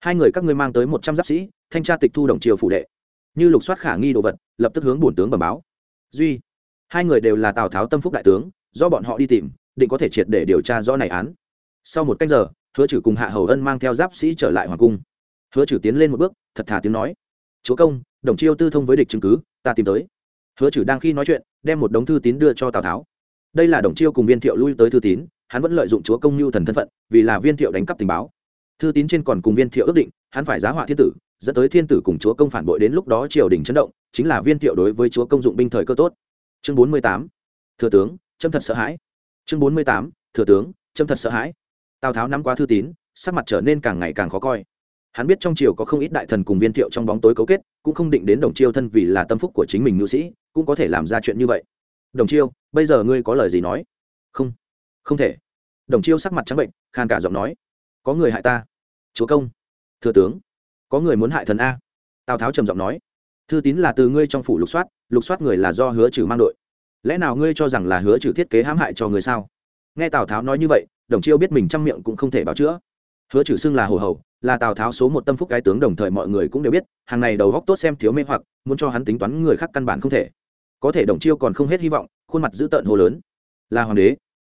Hai người các ngươi mang tới một trăm giáp sĩ, thanh tra tịch thu đồng triều phủ đệ. Như lục soát khả nghi đồ vật, lập tức hướng bổn tướng bẩm báo. Duy. Hai người đều là tào tháo tâm phúc đại tướng, do bọn họ đi tìm, định có thể triệt để điều tra rõ này án. Sau một cách giờ, hứa chử cùng hạ hầu ân mang theo giáp sĩ trở lại hoàng cung. Hứa chử tiến lên một bước, thật thà tiếng nói, chúa công đồng chiêu tư thông với địch chứng cứ, ta tìm tới. Hứa trừ đang khi nói chuyện, đem một đống thư tín đưa cho tào tháo. Đây là đồng chiêu cùng viên thiệu lui tới thư tín, hắn vẫn lợi dụng chúa công nhu thần thân phận, vì là viên thiệu đánh cắp tình báo. Thư tín trên còn cùng viên thiệu ước định, hắn phải giá họa thiên tử, dẫn tới thiên tử cùng chúa công phản bội đến lúc đó triều đình chấn động, chính là viên thiệu đối với chúa công dụng binh thời cơ tốt. Chương bốn mươi tám, thừa tướng, châm thật sợ hãi. Chương bốn mươi tám, thừa tướng, châm thật sợ hãi. Tào tháo nắm qua thư tín, sắc mặt trở nên càng ngày càng khó coi hắn biết trong triều có không ít đại thần cùng viên thiệu trong bóng tối cấu kết, cũng không định đến đồng chiêu thân vì là tâm phúc của chính mình nữ sĩ, cũng có thể làm ra chuyện như vậy. Đồng chiêu, bây giờ ngươi có lời gì nói? Không. Không thể. Đồng chiêu sắc mặt trắng bệnh khan cả giọng nói. Có người hại ta. Chúa công. Thừa tướng. Có người muốn hại thần a. Tào tháo trầm giọng nói. Thư tín là từ ngươi trong phủ lục soát lục soát người là do hứa trừ mang đội. Lẽ nào ngươi cho rằng là hứa trừ thiết kế hãm hại cho người sao? Nghe tào tháo nói như vậy, đồng chiêu biết mình chăm miệng cũng không thể báo chữa hứa trừ xưng là hồ hầu, là tào tháo số một tâm phúc cái tướng đồng thời mọi người cũng đều biết, hàng này đầu góc tốt xem thiếu mê hoặc, muốn cho hắn tính toán người khác căn bản không thể. Có thể đồng chiêu còn không hết hy vọng, khuôn mặt dữ tợn hồ lớn. Là hoàng đế,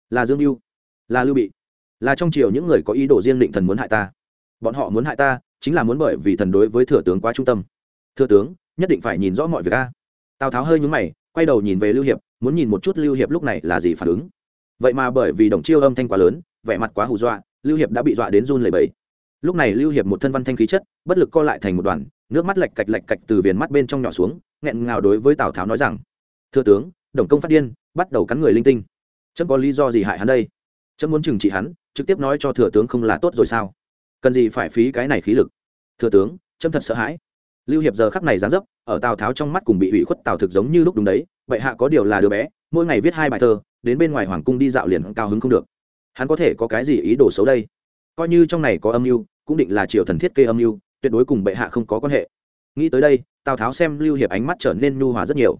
là dương mưu, là lưu bị, là trong triều những người có ý đồ riêng định thần muốn hại ta. Bọn họ muốn hại ta, chính là muốn bởi vì thần đối với thừa tướng quá trung tâm. Thừa tướng, nhất định phải nhìn rõ mọi việc a. Tào tháo hơi nhúng mày, quay đầu nhìn về lưu hiệp, muốn nhìn một chút lưu hiệp lúc này là gì phản ứng. Vậy mà bởi vì đồng chiêu âm thanh quá lớn, vẻ mặt quá hù dọa lưu hiệp đã bị dọa đến run lẩy bẩy. lúc này lưu hiệp một thân văn thanh khí chất, bất lực co lại thành một đoàn, nước mắt lạch cạch lạch cạch từ viền mắt bên trong nhỏ xuống, nghẹn ngào đối với tào tháo nói rằng, thưa tướng, đồng công phát điên, bắt đầu cắn người linh tinh. Chấm có lý do gì hại hắn đây? Chấm muốn trừng trị hắn, trực tiếp nói cho thừa tướng không là tốt rồi sao? Cần gì phải phí cái này khí lực? Thừa tướng, chấm thật sợ hãi. Lưu hiệp giờ khắc này dán dấp, ở tào tháo trong mắt cùng bị hủy khuất tào thực giống như lúc đúng đấy vậy hạ có điều là đứa bé, mỗi ngày viết hai bài thơ, đến bên ngoài hoàng cung đi dạo liền cao hứng không được hắn có thể có cái gì ý đồ xấu đây? Coi như trong này có âm mưu, cũng định là triều thần thiết kê âm mưu, tuyệt đối cùng bệ hạ không có quan hệ. Nghĩ tới đây, tào tháo xem lưu hiệp ánh mắt trở nên nhu hòa rất nhiều.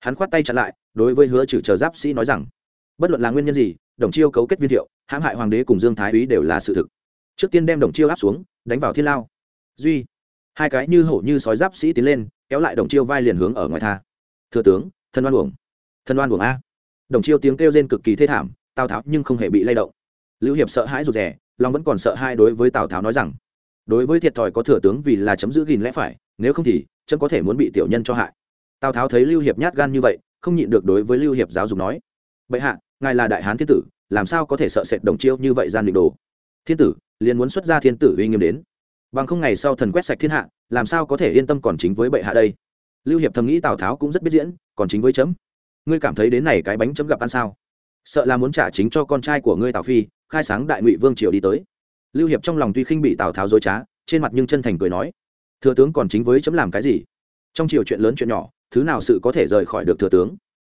Hắn khoát tay chặn lại, đối với hứa trừ chờ giáp sĩ nói rằng, bất luận là nguyên nhân gì, đồng chiêu cấu kết viên thiệu, hãm hại hoàng đế cùng dương thái úy đều là sự thực. Trước tiên đem đồng chiêu áp xuống, đánh vào thiên lao. Duy, hai cái như hổ như sói giáp sĩ tiến lên, kéo lại đồng chiêu vai liền hướng ở ngoài tha. Thừa tướng thân oan uổng. Thân oan uổng a. Đồng chiêu tiếng kêu rên cực kỳ thê thảm tào tháo nhưng không hề bị lay động lưu hiệp sợ hãi rụt rè long vẫn còn sợ hai đối với tào tháo nói rằng đối với thiệt thòi có thừa tướng vì là chấm giữ gìn lẽ phải nếu không thì chấm có thể muốn bị tiểu nhân cho hại tào tháo thấy lưu hiệp nhát gan như vậy không nhịn được đối với lưu hiệp giáo dục nói bệ hạ ngài là đại hán thiên tử làm sao có thể sợ sệt đồng chiêu như vậy gian định đồ thiên tử liền muốn xuất ra thiên tử uy nghiêm đến bằng không ngày sau thần quét sạch thiên hạ làm sao có thể yên tâm còn chính với bệ hạ đây lưu hiệp thầm nghĩ tào tháo cũng rất biết diễn còn chính với chấm ngươi cảm thấy đến này cái bánh chấm gặp ăn sao sợ là muốn trả chính cho con trai của ngươi tào phi, khai sáng đại ngụy vương triều đi tới. Lưu hiệp trong lòng tuy khinh bị tào tháo dối trá, trên mặt nhưng chân thành cười nói, thừa tướng còn chính với chấm làm cái gì? Trong triều chuyện lớn chuyện nhỏ, thứ nào sự có thể rời khỏi được thừa tướng?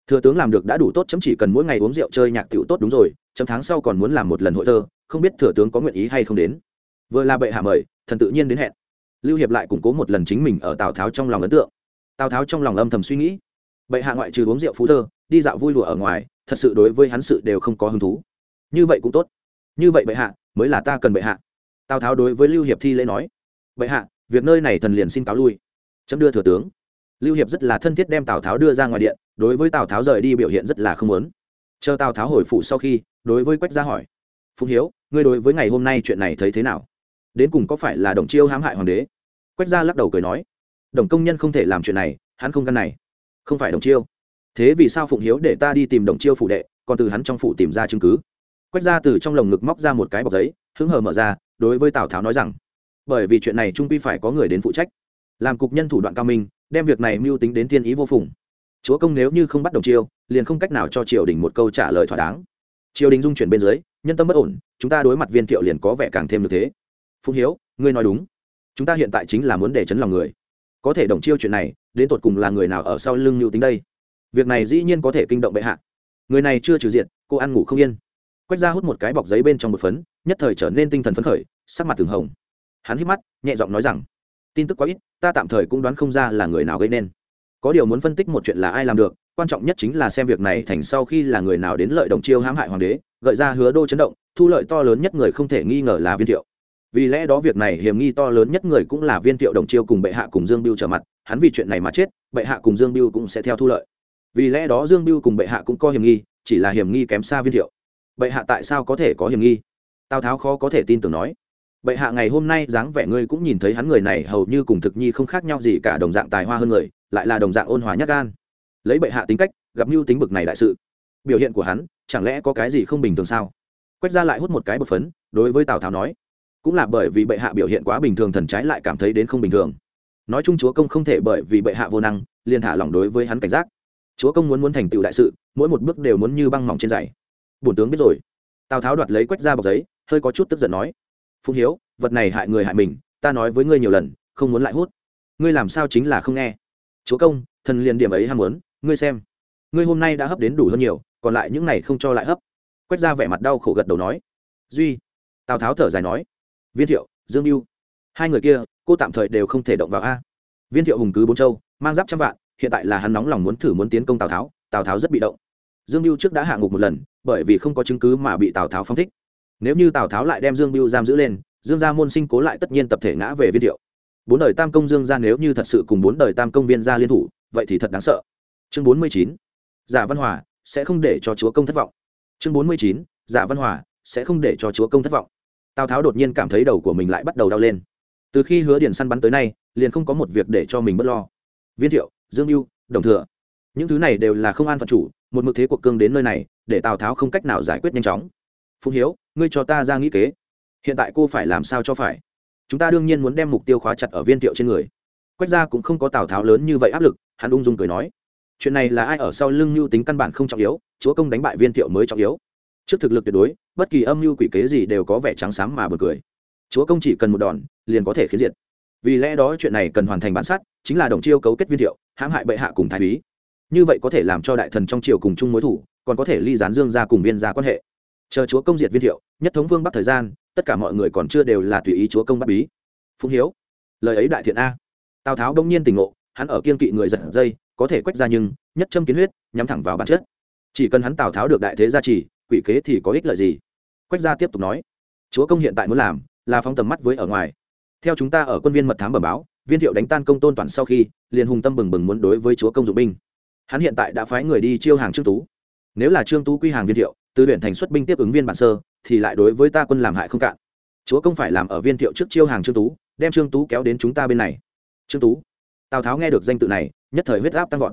Thừa tướng làm được đã đủ tốt chấm chỉ cần mỗi ngày uống rượu chơi nhạc tiểu tốt đúng rồi, chấm tháng sau còn muốn làm một lần hội thơ, không biết thừa tướng có nguyện ý hay không đến. Vừa là bệ hạ mời, thần tự nhiên đến hẹn. Lưu hiệp lại củng cố một lần chính mình ở tào tháo trong lòng ấn tượng. Tào tháo trong lòng âm thầm suy nghĩ, bệ hạ ngoại trừ uống rượu phú thơ, đi dạo vui lụa ở ngoài thật sự đối với hắn sự đều không có hứng thú. Như vậy cũng tốt. Như vậy bệ hạ, mới là ta cần bệ hạ. Tào tháo đối với lưu hiệp thi lễ nói, bệ hạ, việc nơi này thần liền xin cáo lui. Chấm đưa thừa tướng. Lưu hiệp rất là thân thiết đem tào tháo đưa ra ngoài điện, đối với tào tháo rời đi biểu hiện rất là không lớn chờ tào tháo hồi phủ sau khi, đối với quách gia hỏi, phụng hiếu, ngươi đối với ngày hôm nay chuyện này thấy thế nào? Đến cùng có phải là đồng chiêu hãm hại hoàng đế? Quách gia lắc đầu cười nói, đồng công nhân không thể làm chuyện này, hắn không căn này. Không phải đồng chiêu thế vì sao phụng hiếu để ta đi tìm đồng chiêu phủ đệ, còn từ hắn trong phủ tìm ra chứng cứ? Quách gia từ trong lồng ngực móc ra một cái bọc giấy, hứng hờ mở ra, đối với tào tháo nói rằng, bởi vì chuyện này trung quy phải có người đến phụ trách. Làm cục nhân thủ đoạn cao minh, đem việc này mưu tính đến thiên ý vô phùng. Chúa công nếu như không bắt đồng chiêu, liền không cách nào cho triều đình một câu trả lời thỏa đáng. Triều đình dung chuyển bên dưới, nhân tâm bất ổn, chúng ta đối mặt viên thiệu liền có vẻ càng thêm được thế. Phụng hiếu, ngươi nói đúng. Chúng ta hiện tại chính là muốn để chấn lòng người. Có thể đồng chiêu chuyện này, đến tột cùng là người nào ở sau lưng mưu tính đây? Việc này dĩ nhiên có thể kinh động bệ hạ. Người này chưa trừ diện cô ăn ngủ không yên. Quách ra hút một cái bọc giấy bên trong một phấn, nhất thời trở nên tinh thần phấn khởi, sắc mặt từng hồng. Hắn hít mắt, nhẹ giọng nói rằng, tin tức quá ít, ta tạm thời cũng đoán không ra là người nào gây nên. Có điều muốn phân tích một chuyện là ai làm được, quan trọng nhất chính là xem việc này thành sau khi là người nào đến lợi đồng chiêu hãm hại hoàng đế, gợi ra hứa đô chấn động, thu lợi to lớn nhất người không thể nghi ngờ là viên thiệu. Vì lẽ đó việc này hiểm nghi to lớn nhất người cũng là viên thiệu đồng chiêu cùng bệ hạ cùng dương biêu trở mặt, hắn vì chuyện này mà chết, bệ hạ cùng dương biêu cũng sẽ theo thu lợi vì lẽ đó dương biêu cùng bệ hạ cũng có hiểm nghi, chỉ là hiểm nghi kém xa viên thiệu. Bệ hạ tại sao có thể có hiểm nghi? Tào tháo khó có thể tin tưởng nói. Bệ hạ ngày hôm nay dáng vẻ ngươi cũng nhìn thấy hắn người này hầu như cùng thực nhi không khác nhau gì cả đồng dạng tài hoa hơn người, lại là đồng dạng ôn hòa nhất gan. Lấy bệ hạ tính cách, gặp mưu tính bực này đại sự. Biểu hiện của hắn, chẳng lẽ có cái gì không bình thường sao? Quét ra lại hút một cái bột phấn, đối với tào tháo nói. Cũng là bởi vì bệ hạ biểu hiện quá bình thường thần trái lại cảm thấy đến không bình thường. Nói chung chúa công không thể bởi vì bệ hạ vô năng, liền thả lỏng đối với hắn cảnh giác chúa công muốn muốn thành tựu đại sự, mỗi một bước đều muốn như băng mỏng trên giày. Bổn tướng biết rồi. Tào tháo đoạt lấy quách ra bọc giấy, hơi có chút tức giận nói, phụng hiếu, vật này hại người hại mình, ta nói với ngươi nhiều lần, không muốn lại hút. Ngươi làm sao chính là không nghe? Chúa công, thần liền điểm ấy ham muốn, ngươi xem. Ngươi hôm nay đã hấp đến đủ hơn nhiều, còn lại những này không cho lại hấp. Quét ra vẻ mặt đau khổ gật đầu nói, duy. Tào tháo thở dài nói, viên thiệu, dương mưu hai người kia, cô tạm thời đều không thể động vào a. Viên thiệu hùng cứ bốn châu, mang giáp trăm vạn hiện tại là hắn nóng lòng muốn thử muốn tiến công tào tháo tào tháo rất bị động. Dương mưu trước đã hạ ngục một lần, bởi vì không có chứng cứ mà bị tào tháo phong thích. Nếu như tào tháo lại đem dương mưu giam giữ lên, dương gia môn sinh cố lại tất nhiên tập thể ngã về viên thiệu. Bốn đời tam công dương gia nếu như thật sự cùng bốn đời tam công viên gia liên thủ, vậy thì thật đáng sợ. Chương bốn mươi chín giả văn hòa sẽ không để cho chúa công thất vọng. Chương bốn mươi chín giả văn hòa sẽ không để cho chúa công thất vọng. Tào tháo đột nhiên cảm thấy đầu của mình lại bắt đầu đau lên. Từ khi hứa điền săn bắn tới nay, liền không có một việc để cho mình b ấ t lo. Viên thiệu dương mưu, đồng thừa. Những thứ này đều là không an phận chủ, một mực thế cuộc cương đến nơi này, để tào tháo không cách nào giải quyết nhanh chóng. Phụng hiếu, ngươi cho ta ra nghĩ kế. Hiện tại cô phải làm sao cho phải? Chúng ta đương nhiên muốn đem mục tiêu khóa chặt ở viên thiệu trên người. Quách gia cũng không có tào tháo lớn như vậy áp lực, hắn ung dung cười nói. Chuyện này là ai ở sau lưng mưu tính căn bản không trọng yếu, chúa công đánh bại viên thiệu mới trọng yếu. Trước thực lực tuyệt đối, bất kỳ âm mưu quỷ kế gì đều có vẻ trắng xám mà bật cười. Chúa công chỉ cần một đòn, liền có thể khiến diệt. Vì lẽ đó chuyện này cần hoàn thành bản sát, chính là đồng chiêu cấu kết viên thiệu hãm hại bệ hạ cùng thái úy. Như vậy có thể làm cho đại thần trong triều cùng chung mối thủ, còn có thể ly gián dương ra cùng viên ra quan hệ. Chờ chúa công diệt viên thiệu, nhất thống vương bắc thời gian, tất cả mọi người còn chưa đều là tùy ý chúa công bắt bí. Phụng hiếu, lời ấy đại thiện a. Tào tháo đông nhiên tình ngộ, hắn ở kiên kỵ người giật dây, có thể quét ra nhưng, nhất châm kiến huyết, nhắm thẳng vào bản chất. Chỉ cần hắn tào tháo được đại thế gia trì, quỷ kế thì có ích lợi gì? Quách gia tiếp tục nói, chúa công hiện tại muốn làm, là phóng tầm mắt với ở ngoài. Theo chúng ta ở quân viên mật thám bẩm báo viên thiệu đánh tan công tôn toàn sau khi, liền hùng tâm bừng bừng muốn đối với chúa công dụng binh. Hắn hiện tại đã phái người đi chiêu hàng trương tú. Nếu là trương tú quy hàng viên thiệu, từ huyện thành xuất binh tiếp ứng viên bản sơ, thì lại đối với ta quân làm hại không cạn. Chúa công phải làm ở viên thiệu trước chiêu hàng trương tú, đem trương tú kéo đến chúng ta bên này. Trương tú. Tào tháo nghe được danh tự này, nhất thời huyết áp tăng vọt.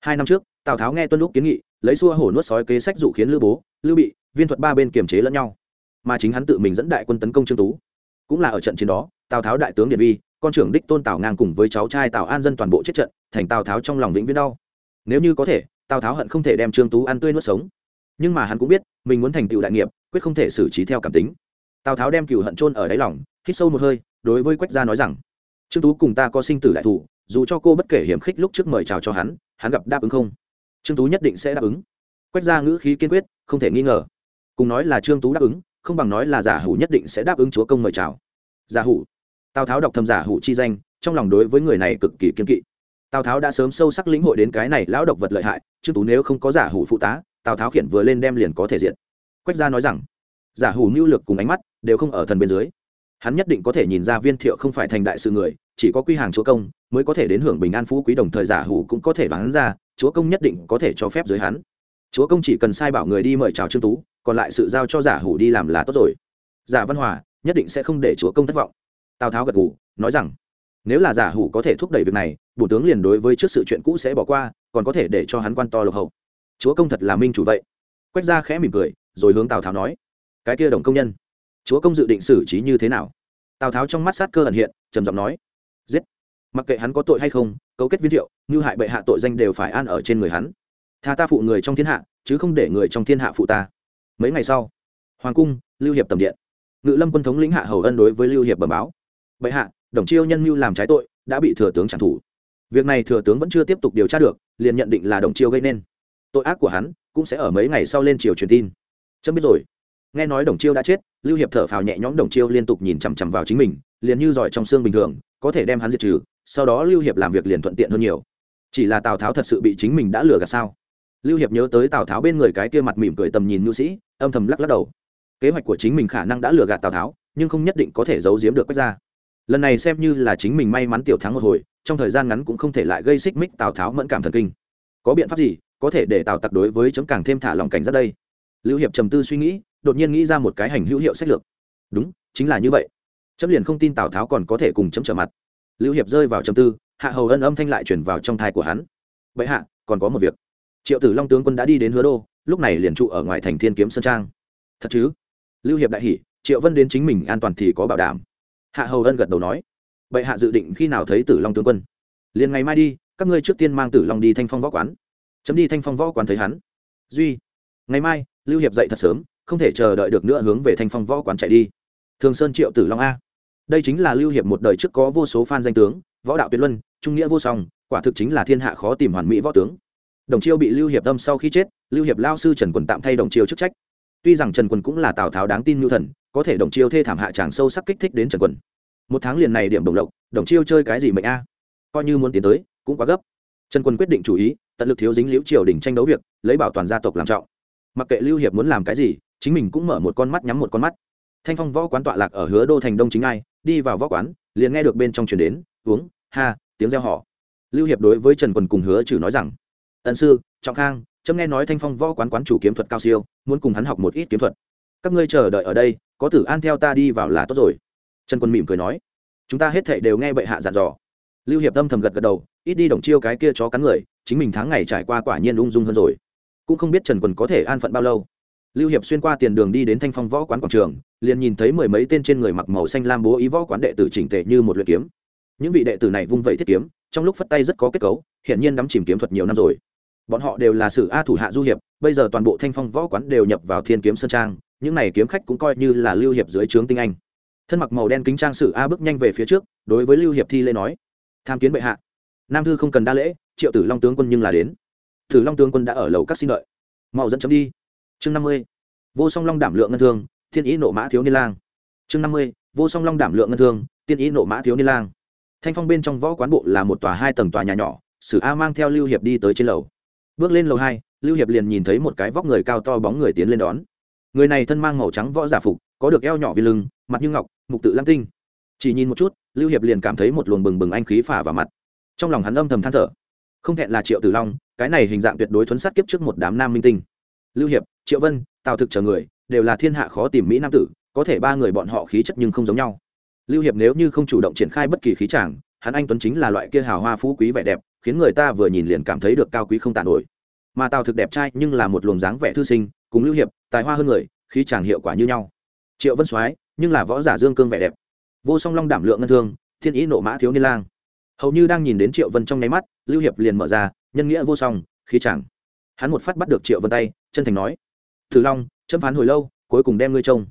Hai năm trước, tào tháo nghe tuân lúc kiến nghị, lấy xua hổ nuốt sói kế sách dụ khiến lưu bố lưu bị, viên thuật ba bên kiềm chế lẫn nhau. Mà chính hắn tự mình dẫn đại quân tấn công trương tú. Cũng là ở trận chiến đó, tào tháo đại tướng điện vi con trưởng đích tôn tào ngang cùng với cháu trai tào an dân toàn bộ chết trận, thành tào tháo trong lòng vĩnh viễn đau. Nếu như có thể, tào tháo hận không thể đem trương tú ăn tươi nuốt sống. Nhưng mà hắn cũng biết, mình muốn thành tựu đại nghiệp, quyết không thể xử trí theo cảm tính. Tào tháo đem cựu hận trôn ở đáy lòng, hít sâu một hơi, đối với quách gia nói rằng, trương tú cùng ta có sinh tử đại thủ dù cho cô bất kể hiểm khích lúc trước mời chào cho hắn hắn gặp đáp ứng không? Trương tú nhất định sẽ đáp ứng. Quách gia ngữ khí kiên quyết, không thể nghi ngờ. Cùng nói là trương tú đáp ứng, không bằng nói là giả hủ nhất định sẽ đáp ứng chúa công mời chào. Giả hủ tào tháo đọc thầm giả hủ chi danh, trong lòng đối với người này cực kỳ kiên kỵ. Tào tháo đã sớm sâu sắc lĩnh hội đến cái này lão độc vật lợi hại trương tú nếu không có giả hủ phụ tá, tào tháo khiển vừa lên đem liền có thể diện quách gia nói rằng, giả hủ mưu lược cùng ánh mắt đều không ở thần bên dưới. Hắn nhất định có thể nhìn ra viên thiệu không phải thành đại sự người, chỉ có quy hàng chúa công mới có thể đến hưởng bình an phú quý đồng thời giả hủ cũng có thể đoán ra, chúa công nhất định có thể cho phép dưới hắn. Chúa công chỉ cần sai bảo người đi mời chào trương tú, còn lại sự giao cho giả hủ đi làm là tốt rồi. Giả văn hòa nhất định sẽ không để chúa công thất vọng tào tháo gật gù, nói rằng, nếu là giả hủ có thể thúc đẩy việc này, bổ tướng liền đối với trước sự chuyện cũ sẽ bỏ qua, còn có thể để cho hắn quan to lộc hậu. Chúa công thật là minh chủ vậy. Quách ra khẽ mỉm cười, rồi hướng tào tháo nói, cái kia đồng công nhân, chúa công dự định xử trí như thế nào? Tào tháo trong mắt sát cơ ẩn hiện, trầm giọng nói, giết! Mặc kệ hắn có tội hay không, cấu kết viên thiệu, như hại bệ hạ tội danh đều phải an ở trên người hắn. Tha ta phụ người trong thiên hạ, chứ không để người trong thiên hạ phụ ta. Mấy ngày sau, hoàng cung, lưu hiệp tầm điện. Ngự lâm quân thống lĩnh hạ hầu ân đối với lưu hiệp bẩm báo bệ hạ, đồng chiêu nhân mưu làm trái tội, đã bị thừa tướng trả thủ việc này thừa tướng vẫn chưa tiếp tục điều tra được, liền nhận định là đồng chiêu gây nên. Tội ác của hắn cũng sẽ ở mấy ngày sau lên triều truyền tin. Chấm biết rồi. Nghe nói đồng chiêu đã chết, lưu hiệp thở phào nhẹ nhõm đồng chiêu liên tục nhìn chằm chằm vào chính mình, liền như giỏi trong xương bình thường, có thể đem hắn diệt trừ, sau đó lưu hiệp làm việc liền thuận tiện hơn nhiều. Chỉ là tào tháo thật sự bị chính mình đã lừa gạt sao? Lưu hiệp nhớ tới tào tháo bên người cái kia mặt mỉm cười tầm nhìn nhu sĩ, âm thầm lắc lắc đầu. Kế hoạch của chính mình khả năng đã lừa gạt tào tháo, nhưng không nhất định có thể giấu giếm được quách ra lần này xem như là chính mình may mắn tiểu thắng một hồi, trong thời gian ngắn cũng không thể lại gây xích mích tào tháo mẫn cảm thần kinh. Có biện pháp gì có thể để tào tặc đối với chấm càng thêm thả lòng cảnh giác đây? Lưu hiệp trầm tư suy nghĩ, đột nhiên nghĩ ra một cái hành hữu hiệu sách lược. Đúng, chính là như vậy. Chấm liền không tin tào tháo còn có thể cùng chấm trở mặt. Lưu hiệp rơi vào trầm tư, hạ hầu ân âm thanh lại chuyển vào trong thai của hắn. Vậy hạ, còn có một việc. Triệu tử long tướng quân đã đi đến hứa đô, lúc này liền trụ ở ngoài thành thiên kiếm sơn trang. Thật chứ? Lưu hiệp đại hỷ triệu vân đến chính mình an toàn thì có bảo đảm hạ hầu ân gật đầu nói vậy hạ dự định khi nào thấy tử long tướng quân? Liền ngày mai đi, các ngươi trước tiên mang tử long đi thanh phong võ quán. Chấm đi thanh phong võ quán thấy hắn. Duy, ngày mai, lưu hiệp dậy thật sớm, không thể chờ đợi được nữa hướng về thanh phong võ quán chạy đi. Thường sơn triệu tử long a. Đây chính là lưu hiệp một đời trước có vô số fan danh tướng, võ đạo tuyệt luân, trung nghĩa vô song, quả thực chính là thiên hạ khó tìm hoàn mỹ võ tướng. Đồng chiêu bị lưu hiệp tâm sau khi chết, lưu hiệp lao sư trần quần tạm thay đồng chiêu chức trách. Tuy rằng trần quần cũng là tào tháo đáng tin nhu thần có thể đồng chiêu thê thảm hạ tràng sâu sắc kích thích đến trần quần. Một tháng liền này điểm đồng lộc, đồng chiêu chơi cái gì mệnh a? Coi như muốn tiến tới, cũng quá gấp. Trần quân quyết định chủ ý, tận lực thiếu dính liễu triều đình tranh đấu việc, lấy bảo toàn gia tộc làm trọng. Mặc kệ lưu hiệp muốn làm cái gì, chính mình cũng mở một con mắt nhắm một con mắt. Thanh phong võ quán tọa lạc ở hứa đô thành đông chính ai, đi vào võ quán, liền nghe được bên trong truyền đến, uống, ha, tiếng reo họ lưu hiệp đối với trần quần cùng hứa trừ nói rằng, ân sư, trọng khang trâm nghe nói thanh phong võ quán quán chủ kiếm thuật cao siêu, muốn cùng hắn học một ít kiếm thuật. Các ngươi chờ đợi ở đây có tử an theo ta đi vào là tốt rồi. Trần quân mỉm cười nói. Chúng ta hết thệ đều nghe bệ hạ dặn dò. Lưu hiệp tâm thầm gật gật đầu, ít đi đồng chiêu cái kia chó cắn người, chính mình tháng ngày trải qua quả nhiên ung dung hơn rồi. Cũng không biết trần Quân có thể an phận bao lâu. Lưu hiệp xuyên qua tiền đường đi đến thanh phong võ quán quảng trường, liền nhìn thấy mười mấy tên trên người mặc màu xanh lam bố ý võ quán đệ tử chỉnh tệ như một luyện kiếm. Những vị đệ tử này vung vẩy thiết kiếm, trong lúc phất tay rất có kết cấu hiện nhiên đắm chìm kiếm thuật nhiều năm rồi. Bọn họ đều là sử a thủ hạ du hiệp, bây giờ toàn bộ thanh phong võ quán đều nhập vào thiên kiếm sơn trang những này kiếm khách cũng coi như là lưu hiệp dưới trướng tinh anh. Thân mặc màu đen kính trang sử a bước nhanh về phía trước, đối với lưu hiệp thi lễ nói, tham kiến bệ hạ. Nam thư không cần đa lễ, triệu tử long tướng quân nhưng là đến. Tử long tướng quân đã ở lầu các xin đợi. Mau dẫn chấm đi. Chương năm mươi, vô song long đảm lượng ngân thương, thiên ý nộ mã thiếu niên lang. Chương năm mươi, vô song long đảm lượng ngân thương tiên ý nộ mã thiếu niên lang. Thanh phong bên trong võ quán bộ là một tòa hai tầng tòa nhà nhỏ, sử a mang theo lưu hiệp đi tới trên lầu. Bước lên lầu hai, lưu hiệp liền nhìn thấy một cái vóc người cao to bóng người tiến lên đón người này thân mang màu trắng võ giả phục, có được eo nhỏ vì lưng, mặt như ngọc, mục tự lam tinh. Chỉ nhìn một chút, lưu hiệp liền cảm thấy một luồng bừng bừng anh khí phả vào mặt. Trong lòng hắn âm thầm than thở. Không thẹn là triệu tử long, cái này hình dạng tuyệt đối thuấn sát kiếp trước một đám nam minh tinh. Lưu hiệp, triệu vân, tào thực chờ người, đều là thiên hạ khó tìm mỹ nam tử, có thể ba người bọn họ khí chất nhưng không giống nhau. Lưu hiệp nếu như không chủ động triển khai bất kỳ khí tràng hắn anh tuấn chính là loại kia hào hoa phú quý vẻ đẹp, khiến người ta vừa nhìn liền cảm thấy được cao quý không tàn nổi. Mà tào thực đẹp trai nhưng là một luồng dáng vẻ thư sinh cùng lưu hiệp tài hoa hơn người khí chàng hiệu quả như nhau. Triệu vân soái nhưng là võ giả dương cương vẻ đẹp. Vô song long đảm lượng ngân thương thiên ý nộ mã thiếu niên lang. Hầu như đang nhìn đến triệu vân trong nháy mắt lưu hiệp liền mở ra nhân nghĩa vô song khí chàng, hắn một phát bắt được triệu vân tay chân thành nói thử long châm phán hồi lâu cuối cùng đem ngươi trông.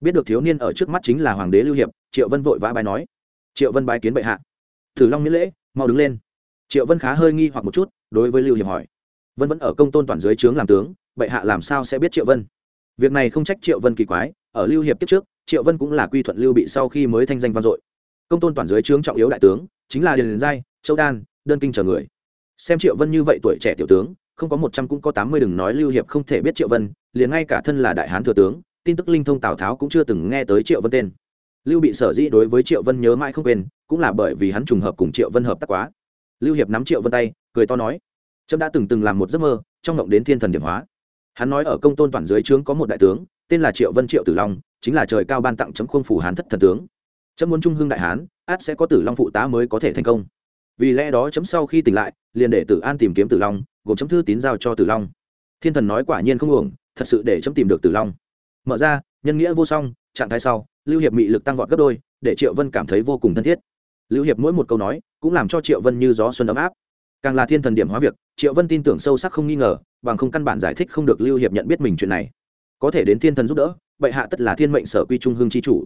Biết được thiếu niên ở trước mắt chính là hoàng đế lưu hiệp triệu vân vội vã bài nói triệu vân bài kiến bệ hạ. Thử long miễn lễ mau đứng lên. Triệu vân khá hơi nghi hoặc một chút đối với lưu hiệp hỏi vân vẫn ở công tôn toàn dưới trướng làm tướng, bệ hạ làm sao sẽ biết triệu vân? Việc này không trách triệu vân kỳ quái, ở lưu hiệp kiếp trước, triệu vân cũng là quy thuận lưu bị sau khi mới thanh danh vang dội. Công tôn toàn dưới trướng trọng yếu đại tướng, chính là điền giai, châu đan, đơn kinh chờ người. Xem triệu vân như vậy tuổi trẻ tiểu tướng, không có một trăm cũng có tám mươi đừng nói lưu hiệp không thể biết triệu vân, liền ngay cả thân là đại hán thừa tướng, tin tức linh thông tào tháo cũng chưa từng nghe tới triệu vân tên. Lưu bị sở dĩ đối với triệu vân nhớ mãi không quên, cũng là bởi vì hắn trùng hợp cùng triệu vân hợp tác quá. Lưu hiệp nắm triệu vân tay, cười to nói trâm đã từng từng làm một giấc mơ trong ngộng đến thiên thần điểm hóa. Hắn nói ở công tôn toàn dưới trướng có một đại tướng, tên là triệu vân triệu tử long, chính là trời cao ban tặng chấm khuôn phủ hán thất thần tướng. Chấm muốn trung hưng đại hán, át sẽ có tử long phụ tá mới có thể thành công. Vì lẽ đó chấm sau khi tỉnh lại, liền để tử an tìm kiếm tử long, gồm chấm thư tín giao cho tử long. Thiên thần nói quả nhiên không uổng, thật sự để chấm tìm được tử long. Mở ra, nhân nghĩa vô song, trạng thái sau, lưu hiệp mị lực tăng vọt gấp đôi, để triệu vân cảm thấy vô cùng thân thiết. Lưu hiệp mỗi một câu nói, cũng làm cho triệu vân như gió xuân ấm áp càng là thiên thần điểm hóa việc, triệu vân tin tưởng sâu sắc không nghi ngờ, bằng không căn bản giải thích không được lưu hiệp nhận biết mình chuyện này. Có thể đến thiên thần giúp đỡ bệ hạ tất là thiên mệnh sở quy trung hương chi chủ.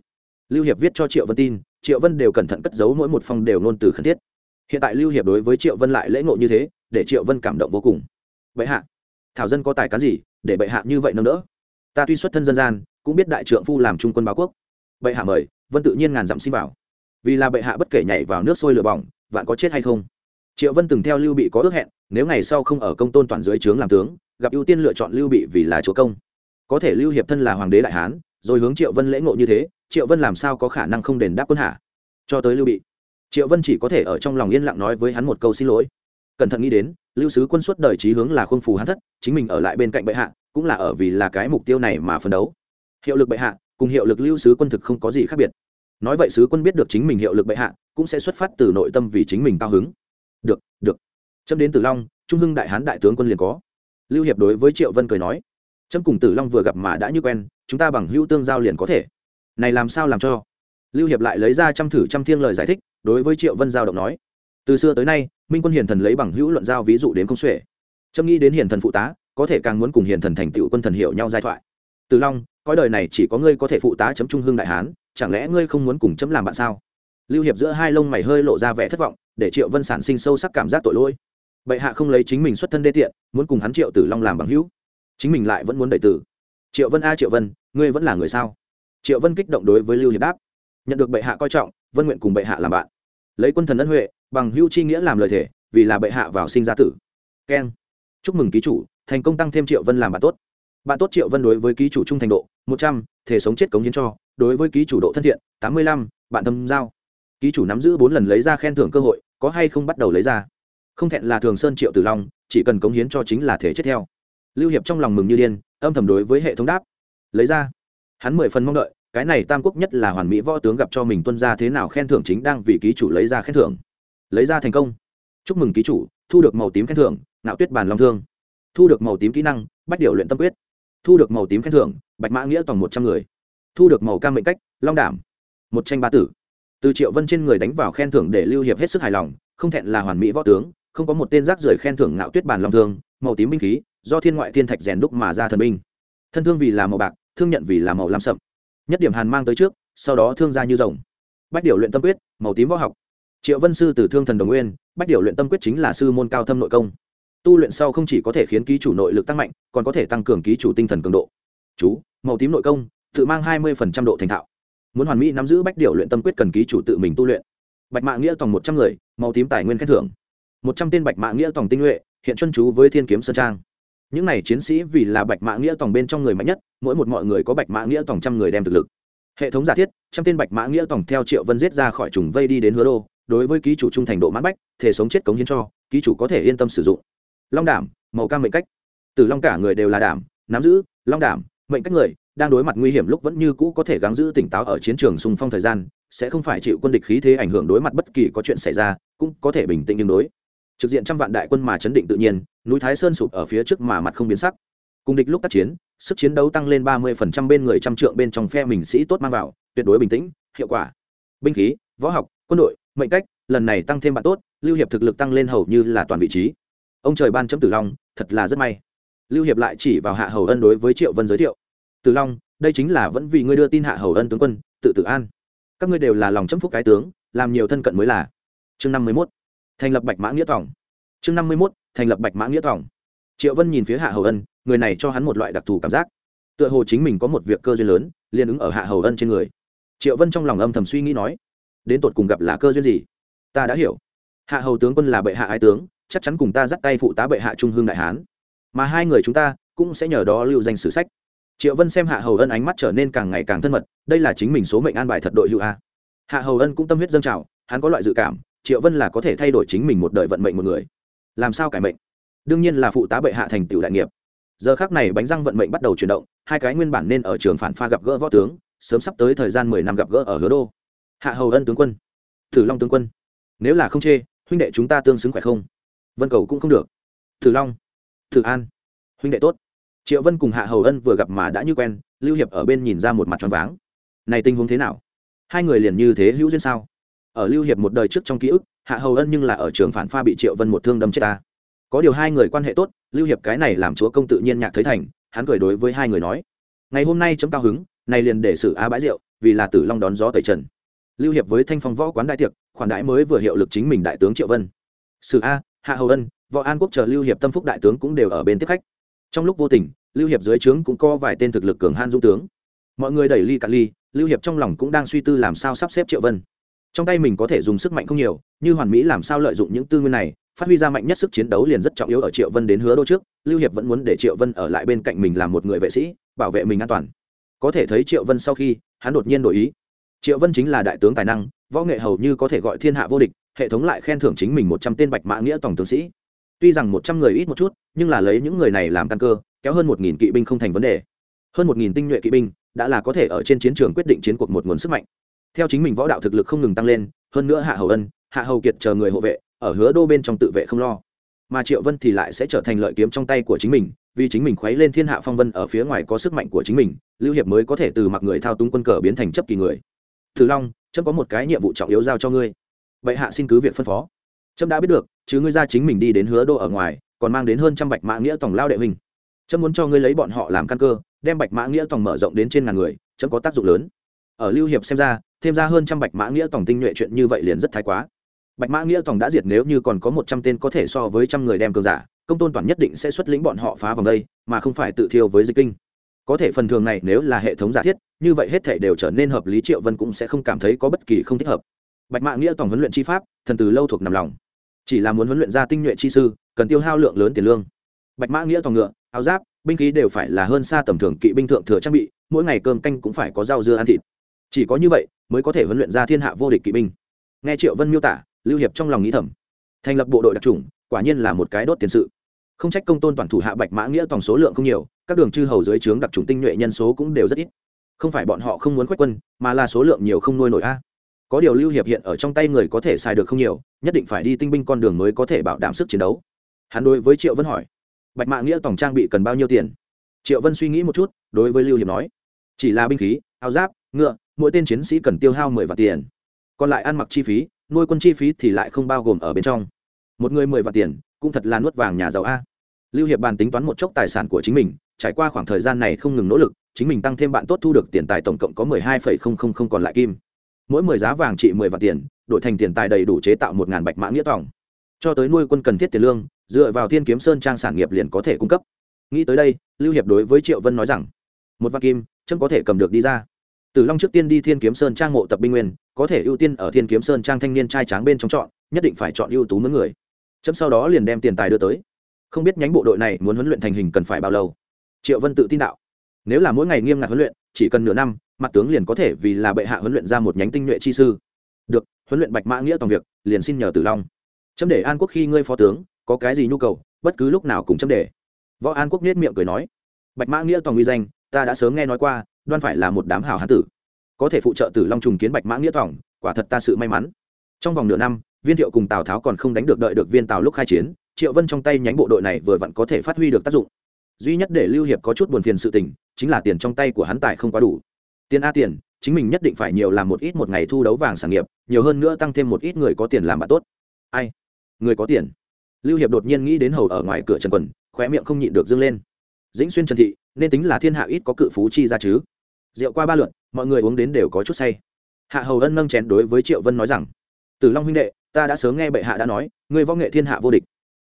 Lưu hiệp viết cho triệu vân tin, triệu vân đều cẩn thận cất giấu mỗi một phong đều nôn từ khẩn thiết. Hiện tại lưu hiệp đối với triệu vân lại lễ ngộ như thế, để triệu vân cảm động vô cùng. Bệ hạ, thảo dân có tài cán gì, để bệ hạ như vậy nâng đỡ? Ta tuy xuất thân dân gian, cũng biết đại trượng phu làm trung quân báo quốc. Bệ hạ mời, vân tự nhiên ngàn dặm xin vào. Vì là bệ hạ bất kể nhảy vào nước sôi lửa bỏng, vạn có chết hay không? Triệu vân từng theo lưu bị có ước hẹn, nếu ngày sau không ở công tôn toàn dưới trướng làm tướng, gặp ưu tiên lựa chọn lưu bị vì là chúa công. Có thể lưu hiệp thân là hoàng đế đại hán, rồi hướng triệu vân lễ ngộ như thế, triệu vân làm sao có khả năng không đền đáp quân hạ? Cho tới lưu bị, triệu vân chỉ có thể ở trong lòng yên lặng nói với hắn một câu xin lỗi. Cẩn thận nghĩ đến, lưu sứ quân suốt đời trí hướng là khuôn phù hắn thất, chính mình ở lại bên cạnh bệ hạ, cũng là ở vì là cái mục tiêu này mà phấn đấu. Hiệu lực bệ hạ, cùng hiệu lực lưu sứ quân thực không có gì khác biệt. Nói vậy sứ quân biết được chính mình hiệu lực bệ hạ, cũng sẽ xuất phát từ nội tâm vì chính mình cao hứng được được. Chấm đến tử long, trung hưng đại hán đại tướng quân liền có. Lưu hiệp đối với triệu vân cười nói trâm cùng tử long vừa gặp mà đã như quen, chúng ta bằng hữu tương giao liền có thể. Này làm sao làm cho? Lưu hiệp lại lấy ra trăm thử trăm thiên lời giải thích, đối với triệu vân giao động nói, từ xưa tới nay, minh quân hiền thần lấy bằng hữu luận giao ví dụ đến công xuể. Trâm nghĩ đến hiền thần phụ tá, có thể càng muốn cùng hiền thần thành tựu quân thần hiểu nhau giai thoại. Từ long coi đời này chỉ có ngươi có thể phụ tá chấm trung hương đại hán, chẳng lẽ ngươi không muốn cùng chấm làm bạn sao? Lưu hiệp giữa hai lông mày hơi lộ ra vẻ thất vọng để triệu vân sản sinh sâu sắc cảm giác tội lỗi. Bệ hạ không lấy chính mình xuất thân đê tiện, muốn cùng hắn triệu tử long làm bằng hữu. Chính mình lại vẫn muốn đẩy tử. Triệu vân a, triệu vân, ngươi vẫn là người sao? Triệu vân kích động đối với lưu hiệp đáp. Nhận được bệ hạ coi trọng, vân nguyện cùng bệ hạ làm bạn. Lấy quân thần ân huệ, bằng hữu chi nghĩa làm lời thể vì là bệ hạ vào sinh ra tử. Keng. Chúc mừng ký chủ, thành công tăng thêm triệu vân làm bạn tốt. Bạn tốt triệu vân đối với ký chủ trung thành độ, một trăm, thể sống chết cống hiến cho. Đối với ký chủ độ thân thiện, tám mươi lăm, bạn tâm giao. Ký chủ nắm giữ bốn lần lấy ra khen thưởng cơ hội có hay không bắt đầu lấy ra. Không thẹn là thường sơn triệu tử long, chỉ cần cống hiến cho chính là thể chết theo lưu hiệp trong lòng mừng như điên, âm thầm đối với hệ thống đáp. Lấy ra. Hắn mười phần mong đợi, cái này tam quốc nhất là hoàn mỹ võ tướng gặp cho mình tuân ra thế nào khen thưởng chính đang vì ký chủ lấy ra khen thưởng. Lấy ra thành công. Chúc mừng ký chủ, thu được màu tím khen thưởng nạo tuyết bàn long thương. Thu được màu tím kỹ năng, bách điệu luyện tâm quyết. Thu được màu tím khen thưởng, bạch mã nghĩa toàn một trăm người. Thu được màu cam mệnh cách, long đảm. Một tranh ba tử từ triệu vân trên người đánh vào khen thưởng để lưu hiệp hết sức hài lòng, không thẹn là hoàn mỹ võ tướng, không có một tên rác rưởi khen thưởng ngạo tuyết bàn long thương, màu tím binh khí, do thiên ngoại thiên thạch rèn đúc mà ra thần binh. Thân thương vì là màu bạc, thương nhận vì là màu lam sậm. Nhất điểm hàn mang tới trước, sau đó thương ra như rồng. Bách điều luyện tâm quyết, màu tím võ học. Triệu vân sư từ thương thần đồng nguyên, bách điều luyện tâm quyết chính là sư môn cao thâm nội công. Tu luyện sau không chỉ có thể khiến ký chủ nội lực tăng mạnh, còn có thể tăng cường ký chủ tinh thần cường độ. Chú, màu tím nội công, tự mang hai mươi độ thành thạo muốn hoàn mỹ nắm giữ bách điều luyện tâm quyết cần ký chủ tự mình tu luyện. Bạch mạ nghĩa tổng một trăm người, màu tím tài nguyên khen thưởng. Một trăm tên bạch mạ nghĩa tổng tinh nhuệ, hiện chân chú với thiên kiếm sơn trang. Những này chiến sĩ vì là bạch mạ nghĩa tổng bên trong người mạnh nhất, mỗi một mọi người có bạch mạ nghĩa tổng trăm người đem thực lực. Hệ thống giả thiết, trăm tên bạch mã nghĩa tổng theo triệu vân giết ra khỏi trùng vây đi đến hứa đô, đối với ký chủ trung thành độ mãn bách, thể sống chết cống hiến cho, ký chủ có thể yên tâm sử dụng. Long đảm, màu cam mệnh cách. Từ long cả người đều là đảm, nắm giữ, long đảm, mệnh cách người đang đối mặt nguy hiểm lúc vẫn như cũ có thể gắng giữ tỉnh táo ở chiến trường xung phong thời gian, sẽ không phải chịu quân địch khí thế ảnh hưởng đối mặt bất kỳ có chuyện xảy ra, cũng có thể bình tĩnh nhưng đối. Trực diện trăm vạn đại quân mà chấn định tự nhiên, núi thái sơn sụp ở phía trước mà mặt không biến sắc. Cùng địch lúc tác chiến, sức chiến đấu tăng lên ba mươi phần trăm bên người trăm trượng bên trong phe mình sĩ tốt mang vào, tuyệt đối bình tĩnh, hiệu quả. Binh khí, võ học, quân đội, mệnh cách, lần này tăng thêm bạn tốt, lưu hiệp thực lực tăng lên hầu như là toàn vị trí. Ông trời ban chấm tử long, thật là rất may. Lưu hiệp lại chỉ vào hạ hầu ân đối với triệu vân giới thiệu tử long, đây chính là vẫn vì ngươi đưa tin hạ hầu ân tướng quân, tự tử an. Các ngươi đều là lòng chấm phúc cái tướng, làm nhiều thân cận mới là. Chương năm mươi mốt, thành lập bạch mã nghĩa thỏng chương năm mươi mốt, thành lập bạch mã nghĩa thỏng triệu vân nhìn phía hạ hầu ân, người này cho hắn một loại đặc thù cảm giác. Tựa hồ chính mình có một việc cơ duyên lớn liên ứng ở hạ hầu ân trên người. Triệu vân trong lòng âm thầm suy nghĩ nói, đến tột cùng gặp là cơ duyên gì? Ta đã hiểu. Hạ hầu tướng quân là bệ hạ ái tướng, chắc chắn cùng ta dắt tay phụ tá bệ hạ trung hương đại hán. Mà hai người chúng ta cũng sẽ nhờ đó lưu danh sử sách triệu vân xem hạ hầu ân ánh mắt trở nên càng ngày càng thân mật, đây là chính mình số mệnh an bài thật đội hữu a. Hạ hầu ân cũng tâm huyết dâng trào, hắn có loại dự cảm, triệu vân là có thể thay đổi chính mình một đời vận mệnh một người. Làm sao cải mệnh? Đương nhiên là phụ tá bệ hạ thành tựu đại nghiệp. Giờ khác này bánh răng vận mệnh bắt đầu chuyển động, hai cái nguyên bản nên ở trường phản pha gặp gỡ võ tướng, sớm sắp tới thời gian mười năm gặp gỡ ở hứa đô. Hạ hầu ân tướng quân. Thử long tướng quân. Nếu là không chê, huynh đệ chúng ta tương xứng khỏe không? Vân cầu cũng không được. Thử long. Thử an. Huynh đệ tốt triệu vân cùng hạ hầu ân vừa gặp mà đã như quen, lưu hiệp ở bên nhìn ra một mặt tròn váng. Này tình huống thế nào? Hai người liền như thế hữu duyên sao? Ở lưu hiệp một đời trước trong ký ức, hạ hầu ân nhưng là ở trường phản pha bị triệu vân một thương đâm chết ta. Có điều hai người quan hệ tốt, lưu hiệp cái này làm chúa công tự nhiên nhạc thấy thành, hắn cười đối với hai người nói, ngày hôm nay chấm cao hứng, này liền để xử a bãi rượu, vì là tử long đón gió tẩy trần. Lưu hiệp với thanh phong võ quán đại tiệc, khoản đại mới vừa hiệu lực chính mình đại tướng triệu vân. Sử a hạ hầu ân, võ an quốc chờ lưu hiệp tâm phúc đại tướng cũng đều ở bên tiếp khách trong lúc vô tình, lưu hiệp dưới trướng cũng có vài tên thực lực cường han dũng tướng. Mọi người đẩy ly cạn ly, lưu hiệp trong lòng cũng đang suy tư làm sao sắp xếp triệu vân. Trong tay mình có thể dùng sức mạnh không nhiều, như hoàn mỹ làm sao lợi dụng những tư nguyên này, phát huy ra mạnh nhất sức chiến đấu liền rất trọng yếu ở triệu vân đến hứa đô trước, lưu hiệp vẫn muốn để triệu vân ở lại bên cạnh mình làm một người vệ sĩ, bảo vệ mình an toàn. Có thể thấy triệu vân sau khi, hắn đột nhiên đổi ý. Triệu vân chính là đại tướng tài năng, võ nghệ hầu như có thể gọi thiên hạ vô địch, hệ thống lại khen thưởng chính mình một trăm tên bạch mã nghĩa tổng tướng sĩ tuy rằng một trăm người ít một chút, nhưng là lấy những người này làm căn cơ, kéo hơn một nghìn kỵ binh không thành vấn đề. Hơn một nghìn tinh nhuệ kỵ binh đã là có thể ở trên chiến trường quyết định chiến cuộc một nguồn sức mạnh. Theo chính mình võ đạo thực lực không ngừng tăng lên, hơn nữa hạ hầu ân, hạ hầu kiệt chờ người hộ vệ, ở hứa đô bên trong tự vệ không lo. Mà triệu vân thì lại sẽ trở thành lợi kiếm trong tay của chính mình, vì chính mình khuấy lên thiên hạ phong vân ở phía ngoài có sức mạnh của chính mình, lưu hiệp mới có thể từ mặc người thao túng quân cờ biến thành chấp kỳ người. Thử long trâm có một cái nhiệm vụ trọng yếu giao cho ngươi. Vậy hạ xin cứ việc phân phó. Trâm đã biết được chứ ngươi ra chính mình đi đến hứa đô ở ngoài, còn mang đến hơn trăm bạch mã nghĩa tổng lao đệ huynh. Trâm muốn cho ngươi lấy bọn họ làm căn cơ, đem bạch mã nghĩa tổng mở rộng đến trên ngàn người trâm có tác dụng lớn. Ở lưu hiệp xem ra, thêm ra hơn trăm bạch mã nghĩa tổng tinh nhuệ chuyện như vậy liền rất thái quá. Bạch mã nghĩa tổng đã diệt nếu như còn có một trăm tên có thể so với trăm người đem cường giả, công tôn toàn nhất định sẽ xuất lĩnh bọn họ phá vòng đây, mà không phải tự thiêu với dịch kinh. Có thể phần thường này nếu là hệ thống giả thiết, như vậy hết thể đều trở nên hợp lý, triệu vân cũng sẽ không cảm thấy có bất kỳ không thích hợp. Bạch mã nghĩa tổng huấn luyện chi pháp, thần từ lâu thuộc nằm lòng chỉ là muốn huấn luyện ra tinh nhuệ chi sư, cần tiêu hao lượng lớn tiền lương. Bạch mã nghĩa toàn ngựa, áo giáp, binh khí đều phải là hơn xa tầm thường kỵ binh thượng thừa trang bị, mỗi ngày cơm canh cũng phải có rau dưa ăn thịt. Chỉ có như vậy mới có thể huấn luyện ra thiên hạ vô địch kỵ binh. Nghe triệu vân miêu tả, lưu hiệp trong lòng nghĩ thầm. Thành lập bộ đội đặc trùng quả nhiên là một cái đốt tiền sự. Không trách công tôn toàn thủ hạ bạch mã nghĩa tổng số lượng không nhiều, các đường chư hầu dưới trướng đặc trùng tinh nhuệ nhân số cũng đều rất ít. Không phải bọn họ không muốn quét quân, mà là số lượng nhiều không nuôi nổi a có điều lưu hiệp hiện ở trong tay người có thể xài được không nhiều, nhất định phải đi tinh binh con đường mới có thể bảo đảm sức chiến đấu. Hắn đối với triệu vân hỏi, bạch mạ nghĩa tổng trang bị cần bao nhiêu tiền? Triệu vân suy nghĩ một chút, đối với lưu hiệp nói, chỉ là binh khí, áo giáp, ngựa, mỗi tên chiến sĩ cần tiêu hao mười vạn tiền. Còn lại ăn mặc chi phí, nuôi quân chi phí thì lại không bao gồm ở bên trong. Một người mười vạn tiền, cũng thật là nuốt vàng nhà giàu a. Lưu hiệp bàn tính toán một chốc tài sản của chính mình, trải qua khoảng thời gian này không ngừng nỗ lực, chính mình tăng thêm bạn tốt thu được tiền tài tổng cộng có mười hai phẩy không không không còn lại kim mỗi mười giá vàng trị mười vạn tiền đổi thành tiền tài đầy đủ chế tạo một ngàn bạch mã nghĩa tòng cho tới nuôi quân cần thiết tiền lương dựa vào thiên kiếm sơn trang sản nghiệp liền có thể cung cấp nghĩ tới đây lưu hiệp đối với triệu vân nói rằng một vạn kim trâm có thể cầm được đi ra Tử Long trước tiên đi Thiên Kiếm Sơn trang mộ tập binh nguyên, có thể ưu tiên ở Thiên Kiếm Sơn trang thanh niên trai tráng bên trong chọn, nhất định phải chọn ưu tú mướn người. Chấm sau đó liền đem tiền tài đưa tới. Không biết nhánh bộ đội này muốn huấn luyện thành hình cần phải bao lâu. Triệu Vân tự tin đạo, nếu là mỗi ngày nghiêm ngặt huấn luyện, chỉ cần nửa năm, mặt tướng liền có thể vì là bệ hạ huấn luyện ra một nhánh tinh nhuệ chi sư. Được, huấn luyện Bạch Mã nghĩa toàn việc, liền xin nhờ Tử Long. Chấm để An Quốc khi ngươi phó tướng, có cái gì nhu cầu, bất cứ lúc nào cùng chấm để. Võ An Quốc nhếch miệng cười nói, Bạch Mã nghĩa toàn uy danh, ta đã sớm nghe nói qua, đoan phải là một đám hảo hán tử có thể phụ trợ tử long trùng kiến bạch mã nghĩa toàn quả thật ta sự may mắn trong vòng nửa năm viên thiệu cùng tào tháo còn không đánh được đợi được viên tào lúc khai chiến triệu vân trong tay nhánh bộ đội này vừa vặn có thể phát huy được tác dụng duy nhất để lưu hiệp có chút buồn phiền sự tình chính là tiền trong tay của hắn tài không quá đủ tiền a tiền, chính mình nhất định phải nhiều làm một ít một ngày thu đấu vàng sản nghiệp, nhiều hơn nữa tăng thêm một ít người có tiền làm bạn tốt. Ai? Người có tiền. Lưu hiệp đột nhiên nghĩ đến hầu ở ngoài cửa trần quần, khóe miệng không nhịn được dâng lên. Dĩnh xuyên trần thị, nên tính là thiên hạ ít có cự phú chi ra chứ. Rượu qua ba lượn mọi người uống đến đều có chút say. Hạ hầu ân nâng chén đối với triệu vân nói rằng, tử long huynh đệ, ta đã sớm nghe bệ hạ đã nói người võ nghệ thiên hạ vô địch.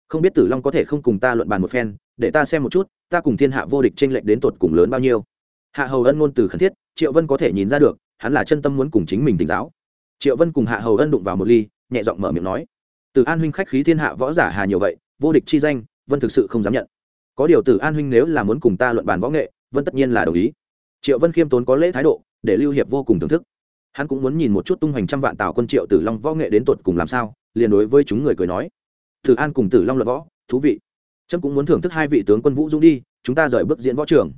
Không biết tử long có thể không cùng ta luận bàn một phen, để ta xem một chút, ta cùng thiên hạ vô địch tranh lệch đến tột cùng lớn bao nhiêu. Hạ hầu ân ngôn từ khẩn thiết triệu vân có thể nhìn ra được, hắn là chân tâm muốn cùng chính mình tỉnh giáo. Triệu vân cùng hạ hầu ân đụng vào một ly, nhẹ giọng mở miệng nói, từ an huynh khách khí thiên hạ võ giả hà nhiều vậy, vô địch chi danh, vân thực sự không dám nhận. Có điều từ an huynh nếu là muốn cùng ta luận bàn võ nghệ, vân tất nhiên là đồng ý. Triệu vân khiêm tốn có lễ thái độ, để lưu hiệp vô cùng thưởng thức. Hắn cũng muốn nhìn một chút tung hoành trăm vạn tào quân triệu tử long võ nghệ đến tột cùng làm sao, liền đối với chúng người cười nói thử an cùng tử long luận võ, thú vị. Trâm cũng muốn thưởng thức hai vị tướng quân vũ dũng đi, chúng ta rời bước diễn võ trường.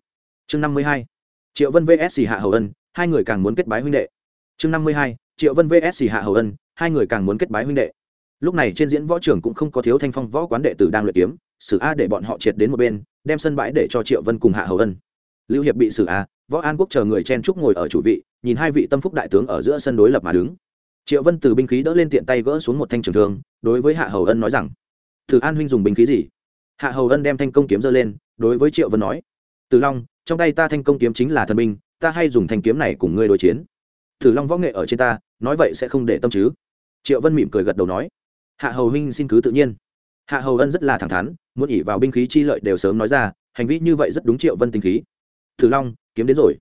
Chương năm mươi hai triệu vân vs hạ hầu ân, hai người càng muốn kết bái huynh đệ. Chương năm mươi hai, triệu vân vs hạ hầu ân, hai người càng muốn kết bái huynh đệ. Lúc này trên diễn võ trường cũng không có thiếu thanh phong võ quán đệ tử đang luyện kiếm xử a để bọn họ triệt đến một bên, đem sân bãi để cho triệu vân cùng hạ hầu ân. Lưu hiệp bị xử a, võ an quốc chờ người chen trúc ngồi ở chủ vị, nhìn hai vị tâm phúc đại tướng ở giữa sân đối lập mà đứng. Triệu vân từ binh khí đỡ lên tiện tay gỡ xuống một thanh trường thương, đối với hạ hầu ân nói rằng, thử an huynh dùng binh khí gì? Hạ hầu ân đem thanh công kiếm giơ lên, đối với triệu vân nói, từ long trong tay ta thanh công kiếm chính là thần binh, ta hay dùng thanh kiếm này cùng ngươi đối chiến. Thử long võ nghệ ở trên ta, nói vậy sẽ không để tâm chứ? Triệu vân mỉm cười gật đầu nói. Hạ hầu huynh xin cứ tự nhiên. Hạ hầu ân rất là thẳng thắn, muốn ỉ vào binh khí chi lợi đều sớm nói ra, hành vi như vậy rất đúng triệu vân tinh khí. Thử long, kiếm đến rồi.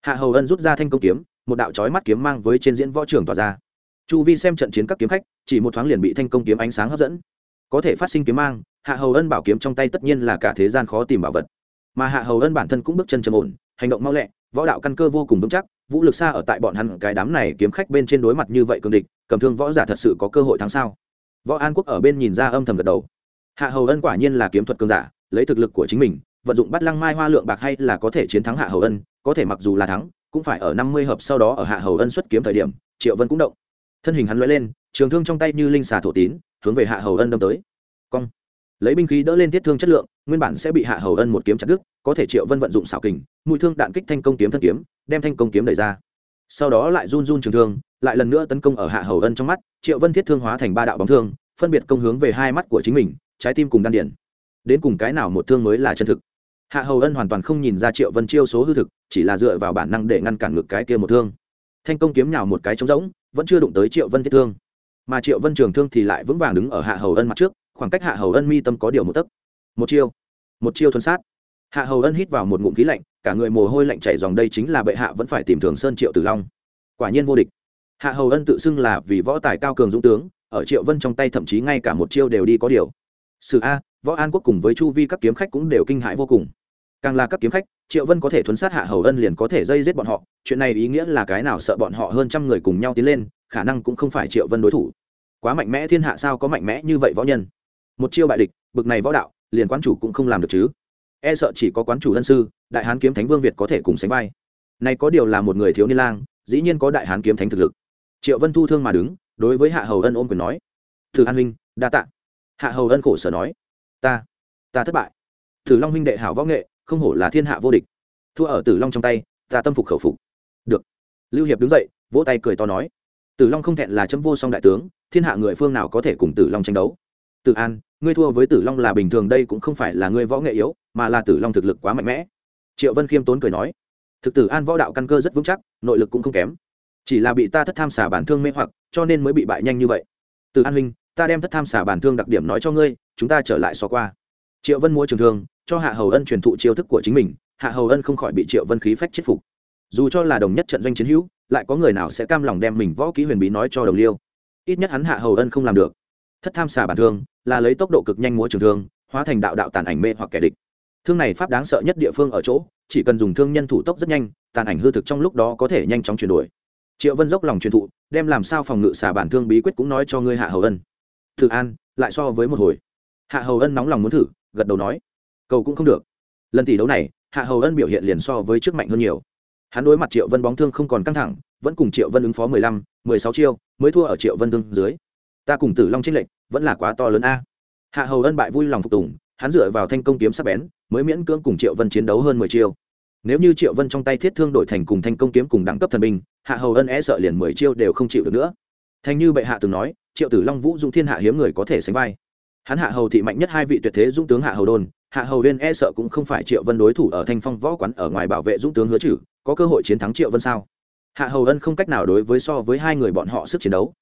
Hạ hầu ân rút ra thanh công kiếm, một đạo trói mắt kiếm mang với trên diễn võ trường tỏa ra. Chu vi xem trận chiến các kiếm khách, chỉ một thoáng liền bị thanh công kiếm ánh sáng hấp dẫn. Có thể phát sinh kiếm mang, hạ hầu ân bảo kiếm trong tay tất nhiên là cả thế gian khó tìm bảo vật mà hạ hầu ân bản thân cũng bước chân trầm ổn, hành động mau lẹ, võ đạo căn cơ vô cùng vững chắc, vũ lực xa ở tại bọn hắn, cái đám này kiếm khách bên trên đối mặt như vậy cường địch, cầm thương võ giả thật sự có cơ hội thắng sao? Võ an quốc ở bên nhìn ra âm thầm gật đầu. Hạ hầu ân quả nhiên là kiếm thuật cường giả, lấy thực lực của chính mình, vận dụng bắt lăng mai hoa lượng bạc hay là có thể chiến thắng hạ hầu ân, có thể mặc dù là thắng, cũng phải ở năm mươi hợp sau đó ở hạ hầu ân xuất kiếm thời điểm, triệu vân cũng động. Thân hình hắn lóe lên, trường thương trong tay như linh xà thổ tín, hướng về hạ hầu ân đâm tới. Cong lấy binh khí đỡ lên thiết thương chất lượng, nguyên bản sẽ bị hạ hầu ân một kiếm chặt đứt, có thể triệu vân vận dụng xảo kình mũi thương đạn kích thanh công kiếm thân kiếm, đem thanh công kiếm đẩy ra. Sau đó lại run run trường thương, lại lần nữa tấn công ở hạ hầu ân trong mắt, triệu vân thiết thương hóa thành ba đạo bóng thương, phân biệt công hướng về hai mắt của chính mình, trái tim cùng đan điển đến cùng cái nào một thương mới là chân thực? Hạ hầu ân hoàn toàn không nhìn ra triệu vân chiêu số hư thực, chỉ là dựa vào bản năng để ngăn cản ngực cái kia một thương. Thanh công kiếm nhào một cái trống rỗng, vẫn chưa đụng tới triệu vân thiết thương. Mà triệu vân trường thương thì lại vững vàng đứng ở hạ hầu ân mặt trước khoảng cách hạ hầu ân mi tâm có điều một tấc. Một chiêu. Một chiêu thuần sát. Hạ hầu ân hít vào một ngụm khí lạnh, cả người mồ hôi lạnh chảy dòng đây chính là bệ hạ vẫn phải tìm thường sơn triệu tử long. Quả nhiên vô địch. Hạ hầu ân tự xưng là vì võ tài cao cường dũng tướng, ở triệu vân trong tay thậm chí ngay cả một chiêu đều đi có điều. Sự a, võ an quốc cùng với chu vi các kiếm khách cũng đều kinh hãi vô cùng. Càng là các kiếm khách, triệu vân có thể thuấn sát hạ hầu ân liền có thể dây giết bọn họ, chuyện này ý nghĩa là cái nào sợ bọn họ hơn trăm người cùng nhau tiến lên, khả năng cũng không phải triệu vân đối thủ. Quá mạnh mẽ thiên hạ sao có mạnh mẽ như vậy võ nhân? Một chiêu bại địch, bực này võ đạo, liền quán chủ cũng không làm được chứ. E sợ chỉ có quán chủ lân sư, đại hán kiếm thánh vương việt có thể cùng sánh vai. Này có điều là một người thiếu niên lang, dĩ nhiên có đại hán kiếm thánh thực lực. Triệu vân thu thương mà đứng, đối với hạ hầu ân ôm quyền nói, thử an huynh, đa tạ. Hạ hầu ân khổ sở nói, ta ta thất bại. Thử long huynh đệ hảo võ nghệ, không hổ là thiên hạ vô địch. Thua ở tử long trong tay, ta tâm phục khẩu phục. Được. Lưu hiệp đứng dậy, vỗ tay cười to nói, tử long không thẹn là chấm vô song đại tướng, thiên hạ người phương nào có thể cùng tử long tranh đấu? Tử an, ngươi thua với tử long là bình thường đây cũng không phải là ngươi võ nghệ yếu, mà là tử long thực lực quá mạnh mẽ. Triệu vân khiêm tốn cười nói, thực tử an võ đạo căn cơ rất vững chắc, nội lực cũng không kém. Chỉ là bị ta thất tham xả bản thương mê hoặc, cho nên mới bị bại nhanh như vậy. Từ an huynh, ta đem thất tham xả bản thương đặc điểm nói cho ngươi, chúng ta trở lại xóa qua. Triệu vân mua trường thương, cho hạ hầu ân truyền thụ chiêu thức của chính mình, hạ hầu ân không khỏi bị triệu vân khí phách chết phục. Dù cho là đồng nhất trận doanh chiến hữu, lại có người nào sẽ cam lòng đem mình võ kỹ huyền bí nói cho đồng liêu? Ít nhất hắn hạ hầu ân không làm được thất tham xả bản thương, là lấy tốc độ cực nhanh múa trường thương, hóa thành đạo đạo tàn ảnh mê hoặc kẻ địch. Thương này pháp đáng sợ nhất địa phương ở chỗ, chỉ cần dùng thương nhân thủ tốc rất nhanh, tàn ảnh hư thực trong lúc đó có thể nhanh chóng chuyển đổi. Triệu vân dốc lòng truyền thụ, đem làm sao phòng ngự xả bản thương bí quyết cũng nói cho ngươi hạ hầu ân. Thử an, lại so với một hồi. Hạ hầu ân nóng lòng muốn thử, gật đầu nói, cầu cũng không được. Lần tỷ đấu này, hạ hầu ân biểu hiện liền so với trước mạnh hơn nhiều. Hắn đối mặt triệu vân bóng thương không còn căng thẳng, vẫn cùng triệu vân ứng phó mười lăm, mười sáu chiêu, mới thua ở triệu vân thương dưới ta cùng tử long trinh lệnh vẫn là quá to lớn a. Hạ hầu ân bại vui lòng phục tùng, hắn dựa vào thanh công kiếm sắc bén, mới miễn cưỡng cùng triệu vân chiến đấu hơn mười chiêu. Nếu như triệu vân trong tay thiết thương đổi thành cùng thanh công kiếm cùng đẳng cấp thần binh, hạ hầu ân e sợ liền mười chiêu đều không chịu được nữa. Thành như bệ hạ từng nói, triệu tử long vũ dũng thiên hạ hiếm người có thể sánh vai. Hắn hạ hầu thị mạnh nhất hai vị tuyệt thế dũng tướng hạ hầu đôn hạ hầu viên e sợ cũng không phải triệu vân đối thủ ở thanh phong võ quán ở ngoài bảo vệ dũng tướng hứa chử có cơ hội chiến thắng triệu vân sao? Hạ hầu ân không cách nào đối với so với hai người bọn họ sức chiến đấu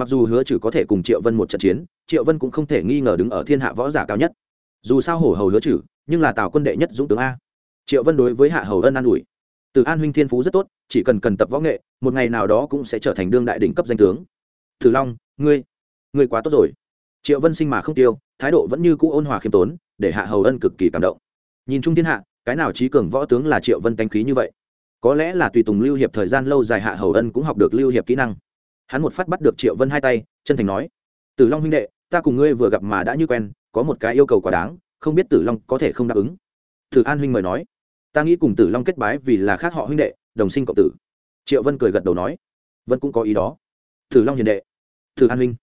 mặc dù hứa chử có thể cùng triệu vân một trận chiến, triệu vân cũng không thể nghi ngờ đứng ở thiên hạ võ giả cao nhất. Dù sao hổ hầu hứa chử nhưng là tào quân đệ nhất dũng tướng a. Triệu vân đối với hạ hầu ân an ủi. Từ an huynh thiên phú rất tốt, chỉ cần cần tập võ nghệ, một ngày nào đó cũng sẽ trở thành đương đại đỉnh cấp danh tướng. Thử long, ngươi ngươi quá tốt rồi. Triệu vân sinh mà không tiêu, thái độ vẫn như cũ ôn hòa khiêm tốn, để hạ hầu ân cực kỳ cảm động. Nhìn chung thiên hạ, cái nào trí cường võ tướng là triệu vân tánh khí như vậy? Có lẽ là tùy tùng lưu hiệp thời gian lâu dài hạ hầu ân cũng học được lưu hiệp kỹ năng hắn một phát bắt được triệu vân hai tay, chân thành nói, tử long huynh đệ, ta cùng ngươi vừa gặp mà đã như quen, có một cái yêu cầu quá đáng, không biết tử long có thể không đáp ứng. Thử an huynh mời nói, ta nghĩ cùng tử long kết bái vì là khác họ huynh đệ, đồng sinh cộng tử. Triệu vân cười gật đầu nói, vân cũng có ý đó. Tử long hiền đệ, thử an huynh,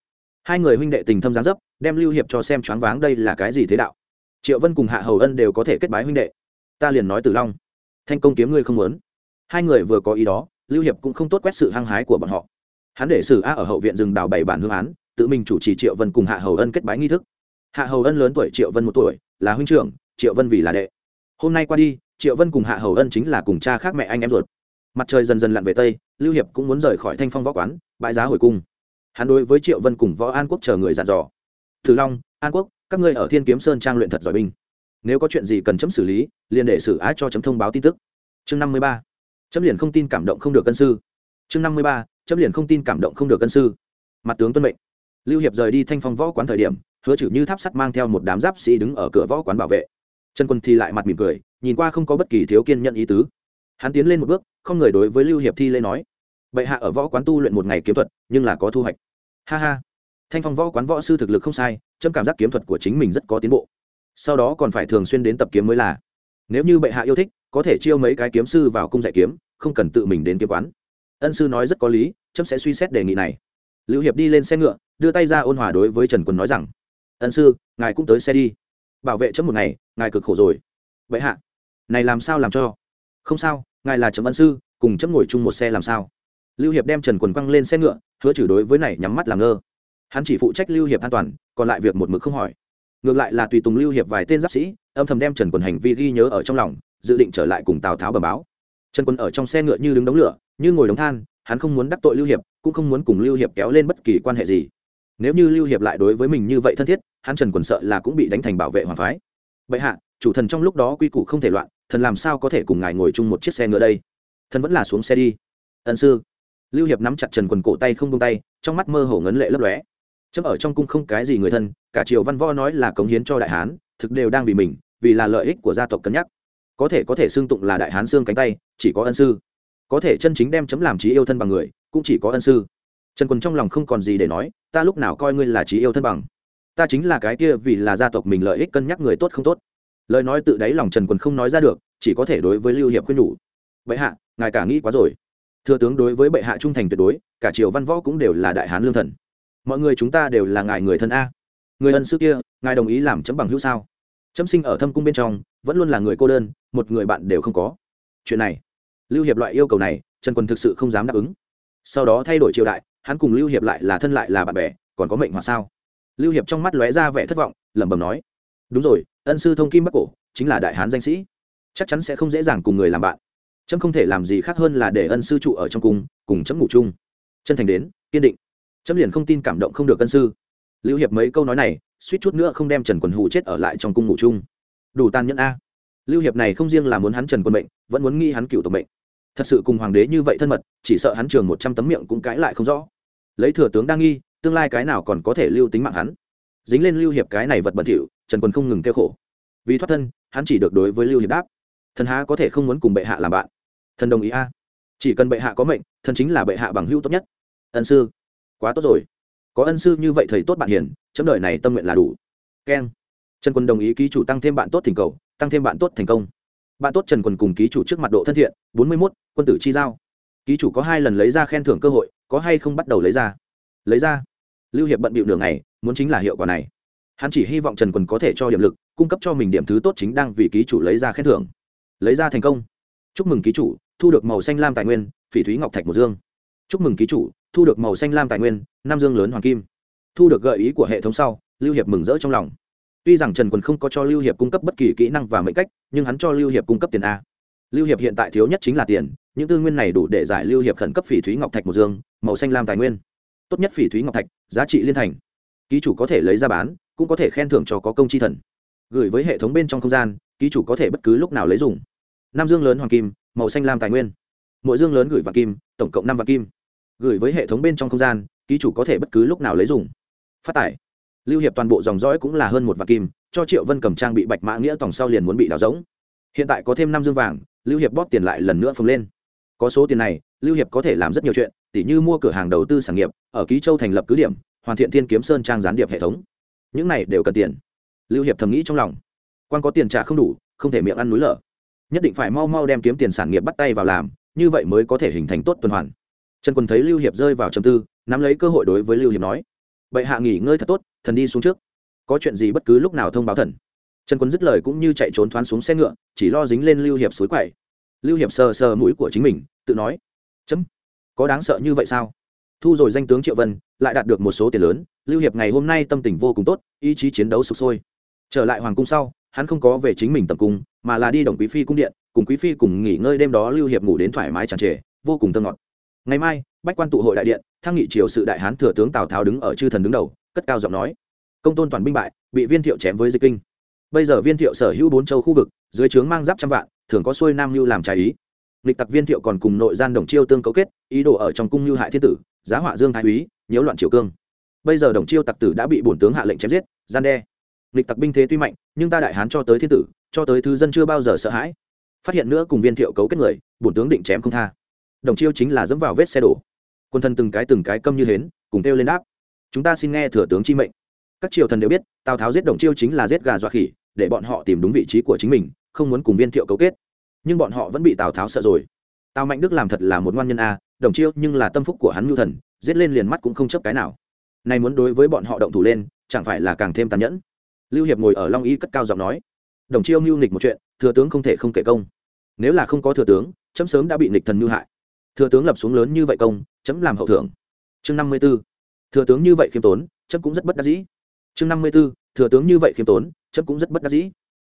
hai người huynh đệ tình thâm gián dấp, đem lưu hiệp cho xem choáng váng đây là cái gì thế đạo. Triệu vân cùng hạ hầu ân đều có thể kết bái huynh đệ. Ta liền nói tử long, thanh công kiếm ngươi không muốn. Hai người vừa có ý đó, lưu hiệp cũng không tốt quét sự hăng hái của bọn họ hắn để sử a ở hậu viện rừng đào bảy bản hương án, tự mình chủ trì triệu vân cùng hạ hầu ân kết bái nghi thức. Hạ hầu ân lớn tuổi, triệu vân một tuổi, là huynh trưởng, triệu vân vì là đệ. Hôm nay qua đi, triệu vân cùng hạ hầu ân chính là cùng cha khác mẹ anh em ruột. Mặt trời dần dần lặn về tây, lưu hiệp cũng muốn rời khỏi thanh phong võ quán, bãi giá hồi cung. Hắn đối với triệu vân cùng võ an quốc chờ người dặn dò. Thử long, an quốc, các ngươi ở thiên kiếm sơn trang luyện thật giỏi binh. Nếu có chuyện gì cần chấm xử lý, liền để xử á cho chấm thông báo tin tức. Chương năm mươi ba. Chấm liền không tin cảm động không được cân sư. Chương năm mươi ba chấm liền không tin cảm động không được cân sư. Mặt tướng tuân mệnh. Lưu hiệp rời đi thanh phong võ quán thời điểm, hứa chử như tháp sắt mang theo một đám giáp sĩ đứng ở cửa võ quán bảo vệ. Trần quân thì lại mặt mỉm cười, nhìn qua không có bất kỳ thiếu kiên nhận ý tứ. Hắn tiến lên một bước, không người đối với lưu hiệp thi lễ nói, bệ hạ ở võ quán tu luyện một ngày kiếm thuật, nhưng là có thu hoạch. Ha ha. Thanh phong võ quán võ sư thực lực không sai trâm cảm giác kiếm thuật của chính mình rất có tiến bộ. Sau đó còn phải thường xuyên đến tập kiếm mới là. Nếu như bệ hạ yêu thích, có thể chiêu mấy cái kiếm sư vào cung dạy kiếm, không cần tự mình đến kiếm quán ân sư nói rất có lý trâm sẽ suy xét đề nghị này. Lưu hiệp đi lên xe ngựa, đưa tay ra ôn hòa đối với trần quân nói rằng, ân sư, ngài cũng tới xe đi. Bảo vệ chấm một ngày, ngài cực khổ rồi. Vậy hạ, này làm sao làm cho? Không sao, ngài là chấm ân sư, cùng chấm ngồi chung một xe làm sao? Lưu hiệp đem trần quần quăng lên xe ngựa, hứa chử đối với này nhắm mắt làm ngơ. Hắn chỉ phụ trách lưu hiệp an toàn, còn lại việc một mực không hỏi. Ngược lại là tùy tùng lưu hiệp vài tên giáp sĩ, âm thầm đem trần quần hành vi ghi nhớ ở trong lòng, dự định trở lại cùng tào tháo bờ báo. Trần quân ở trong xe ngựa như đứng đống lửa như ngồi đống than, hắn không muốn đắc tội lưu hiệp, cũng không muốn cùng lưu hiệp kéo lên bất kỳ quan hệ gì. Nếu như lưu hiệp lại đối với mình như vậy thân thiết, hắn trần quần sợ là cũng bị đánh thành bảo vệ hoàng phái. Bệ hạ, chủ thần trong lúc đó quy củ không thể loạn, thần làm sao có thể cùng ngài ngồi chung một chiếc xe ngựa đây? Thần vẫn là xuống xe đi. Ân sư. Lưu hiệp nắm chặt trần quần cổ tay không tung tay, trong mắt mơ hồ ngấn lệ lấp lóe. Chấm ở trong cung không cái gì người thân, cả triều văn võ nói là cống hiến cho đại hán, thực đều đang vì mình, vì là lợi ích của gia tộc cân nhắc. Có thể có thể xưng tụng là đại hán xương cánh tay, chỉ có ân sư có thể chân chính đem chấm làm trí yêu thân bằng người, cũng chỉ có ân sư. Trần quần trong lòng không còn gì để nói, ta lúc nào coi ngươi là trí yêu thân bằng? Ta chính là cái kia vì là gia tộc mình lợi ích cân nhắc người tốt không tốt. Lời nói tự đáy lòng trần quần không nói ra được, chỉ có thể đối với lưu hiệp khuyên nhủ. Bệ hạ, ngài cả nghĩ quá rồi. Thừa tướng đối với bệ hạ trung thành tuyệt đối, cả triều văn võ cũng đều là đại hán lương thần. Mọi người chúng ta đều là ngài người thân a. Người ân sư kia, ngài đồng ý làm chấm bằng hữu sao? Chấm sinh ở thâm cung bên trong, vẫn luôn là người cô đơn, một người bạn đều không có. Chuyện này lưu hiệp loại yêu cầu này, trần quân thực sự không dám đáp ứng. Sau đó thay đổi triều đại, hắn cùng lưu hiệp lại là thân lại là bạn bè, còn có mệnh hoặc sao? Lưu hiệp trong mắt lóe ra vẻ thất vọng, lẩm bẩm nói, đúng rồi, ân sư thông kim bắc cổ, chính là đại hán danh sĩ. Chắc chắn sẽ không dễ dàng cùng người làm bạn. Trâm không thể làm gì khác hơn là để ân sư trụ ở trong cung, cùng chấm ngủ chung. Chân thành đến, kiên định. Trẫm liền không tin cảm động không được ân sư. Lưu hiệp mấy câu nói này, suýt chút nữa không đem trần quần hù chết ở lại trong cung ngủ chung. Đủ tàn nhẫn a. Lưu hiệp này không riêng là muốn hắn trần quân mệnh, vẫn muốn nghi hắn cựu tộc mệnh thật sự cùng hoàng đế như vậy thân mật, chỉ sợ hắn trường một trăm tấm miệng cũng cãi lại không rõ. Lấy thừa tướng đang nghi, tương lai cái nào còn có thể lưu tính mạng hắn? Dính lên lưu hiệp cái này vật bẩn thỉu, trần quân không ngừng kêu khổ. Vì thoát thân, hắn chỉ được đối với lưu hiệp đáp, thần há có thể không muốn cùng bệ hạ làm bạn? Thần đồng ý a. Chỉ cần bệ hạ có mệnh, thần chính là bệ hạ bằng hữu tốt nhất. Ân sư. Quá tốt rồi. Có ân sư như vậy thầy tốt bạn hiền, chấm đời này tâm nguyện là đủ. Keng. Trần quân đồng ý ký chủ tăng thêm bạn tốt thỉnh cầu, tăng thêm bạn tốt thành công bạn tốt trần quân cùng ký chủ trước mặt độ thân thiện, bốn mươi mốt, quân tử chi giao. Ký chủ có hai lần lấy ra khen thưởng cơ hội, có hay không bắt đầu lấy ra? Lấy ra. Lưu hiệp bận bịu đường này muốn chính là hiệu quả này. Hắn chỉ hy vọng trần quân có thể cho điểm lực, cung cấp cho mình điểm thứ tốt chính đang vì ký chủ lấy ra khen thưởng. Lấy ra thành công. Chúc mừng ký chủ, thu được màu xanh lam tài nguyên, phỉ thúy ngọc thạch một dương. Chúc mừng ký chủ, thu được màu xanh lam tài nguyên nam dương lớn hoàng kim. Thu được gợi ý của hệ thống sau, lưu hiệp mừng rỡ trong lòng tuy rằng trần quân không có cho lưu hiệp cung cấp bất kỳ kỹ năng và mệnh cách, nhưng hắn cho lưu hiệp cung cấp tiền a. Lưu hiệp hiện tại thiếu nhất chính là tiền, những tư nguyên này đủ để giải lưu hiệp khẩn cấp phỉ thúy ngọc thạch một dương, màu xanh lam tài nguyên. Tốt nhất phỉ thúy ngọc thạch, giá trị liên thành. Ký chủ có thể lấy ra bán, cũng có thể khen thưởng cho có công chi thần. Gửi với hệ thống bên trong không gian, ký chủ có thể bất cứ lúc nào lấy dùng. Nam dương lớn hoàng kim, màu xanh lam tài nguyên. Mỗi dương lớn gửi vàng kim, tổng cộng năm vàng kim. Gửi với hệ thống bên trong không gian, ký chủ có thể bất cứ lúc nào lấy dùng. Phát tải lưu hiệp toàn bộ dòng dõi cũng là hơn một vạn kim, cho triệu vân cầm trang bị bạch mã nghĩa tòng sau liền muốn bị đào rỗng. Hiện tại có thêm năm dương vàng, lưu hiệp bóp tiền lại lần nữa phồng lên. Có số tiền này, lưu hiệp có thể làm rất nhiều chuyện, tỉ như mua cửa hàng đầu tư sản nghiệp, ở ký châu thành lập cứ điểm, hoàn thiện thiên kiếm sơn trang gián điệp hệ thống. Những này đều cần tiền. Lưu hiệp thầm nghĩ trong lòng. Quan có tiền trả không đủ, không thể miệng ăn núi lở. Nhất định phải mau mau đem kiếm tiền sản nghiệp bắt tay vào làm, như vậy mới có thể hình thành tốt tuần hoàn. Trần quân thấy lưu hiệp rơi vào trầm tư, nắm lấy cơ hội đối với lưu hiệp nói bệ hạ nghỉ ngơi thật tốt, thần đi xuống trước. Có chuyện gì bất cứ lúc nào thông báo thần. Trần quân dứt lời cũng như chạy trốn thoáng xuống xe ngựa, chỉ lo dính lên lưu hiệp suối quậy lưu hiệp sờ sờ mũi của chính mình, tự nói, chấm, có đáng sợ như vậy sao? Thu rồi danh tướng triệu vân, lại đạt được một số tiền lớn, lưu hiệp ngày hôm nay tâm tình vô cùng tốt, ý chí chiến đấu sụp sôi. Trở lại hoàng cung sau, hắn không có về chính mình tập cung, mà là đi đồng quý phi cung điện, cùng quý phi cùng nghỉ ngơi đêm đó lưu hiệp ngủ đến thoải mái tràn trề, vô cùng thơ ngọt ngày mai, bách quan tụ hội đại điện, thăng nghị triều sự đại hán thừa tướng tào tháo đứng ở chư thần đứng đầu, cất cao giọng nói. Công tôn toàn binh bại, bị viên thiệu chém với dịch kinh. Bây giờ viên thiệu sở hữu bốn châu khu vực, dưới trướng mang giáp trăm vạn, thường có xuôi nam lưu làm trái ý. Lịch tặc viên thiệu còn cùng nội gian đồng chiêu tương cấu kết, ý đồ ở trong cung lưu hại thiên tử, giá họa dương thái úy, nhiễu loạn triều cương. Bây giờ đồng chiêu tặc tử đã bị bổn tướng hạ lệnh chém giết, gian đe. Lịch tặc binh thế tuy mạnh, nhưng ta đại hán cho tới thiên tử, cho tới thứ dân chưa bao giờ sợ hãi. Phát hiện nữa cùng viên thiệu cấu kết người, bổn tướng định chém không tha đồng chiêu chính là dẫm vào vết xe đổ. Quân thần từng cái từng cái câm như hến, cùng kêu lên đáp. Chúng ta xin nghe thừa tướng chi mệnh. Các triều thần đều biết, tào tháo giết đồng chiêu chính là giết gà dọa khỉ, để bọn họ tìm đúng vị trí của chính mình, không muốn cùng viên thiệu cấu kết. Nhưng bọn họ vẫn bị tào tháo sợ rồi. Tào mạnh đức làm thật là một ngoan nhân a, đồng chiêu nhưng là tâm phúc của hắn mưu thần, giết lên liền mắt cũng không chấp cái nào. Nay muốn đối với bọn họ động thủ lên, chẳng phải là càng thêm tàn nhẫn? Lưu hiệp ngồi ở long y cất cao giọng nói. Đồng chiêu mưu nghịch một chuyện, thừa tướng không thể không kể công. Nếu là không có thừa tướng, chấm sớm đã bị nghịch thần mưu hại thừa tướng lập xuống lớn như vậy công, chấm làm hậu thưởng. Chương năm mươi b ố thừa tướng như vậy khiêm tốn, chấm cũng rất bất đắc dĩ. Chương năm mươi b ố thừa tướng như vậy khiêm tốn, chấm cũng rất bất đắc dĩ.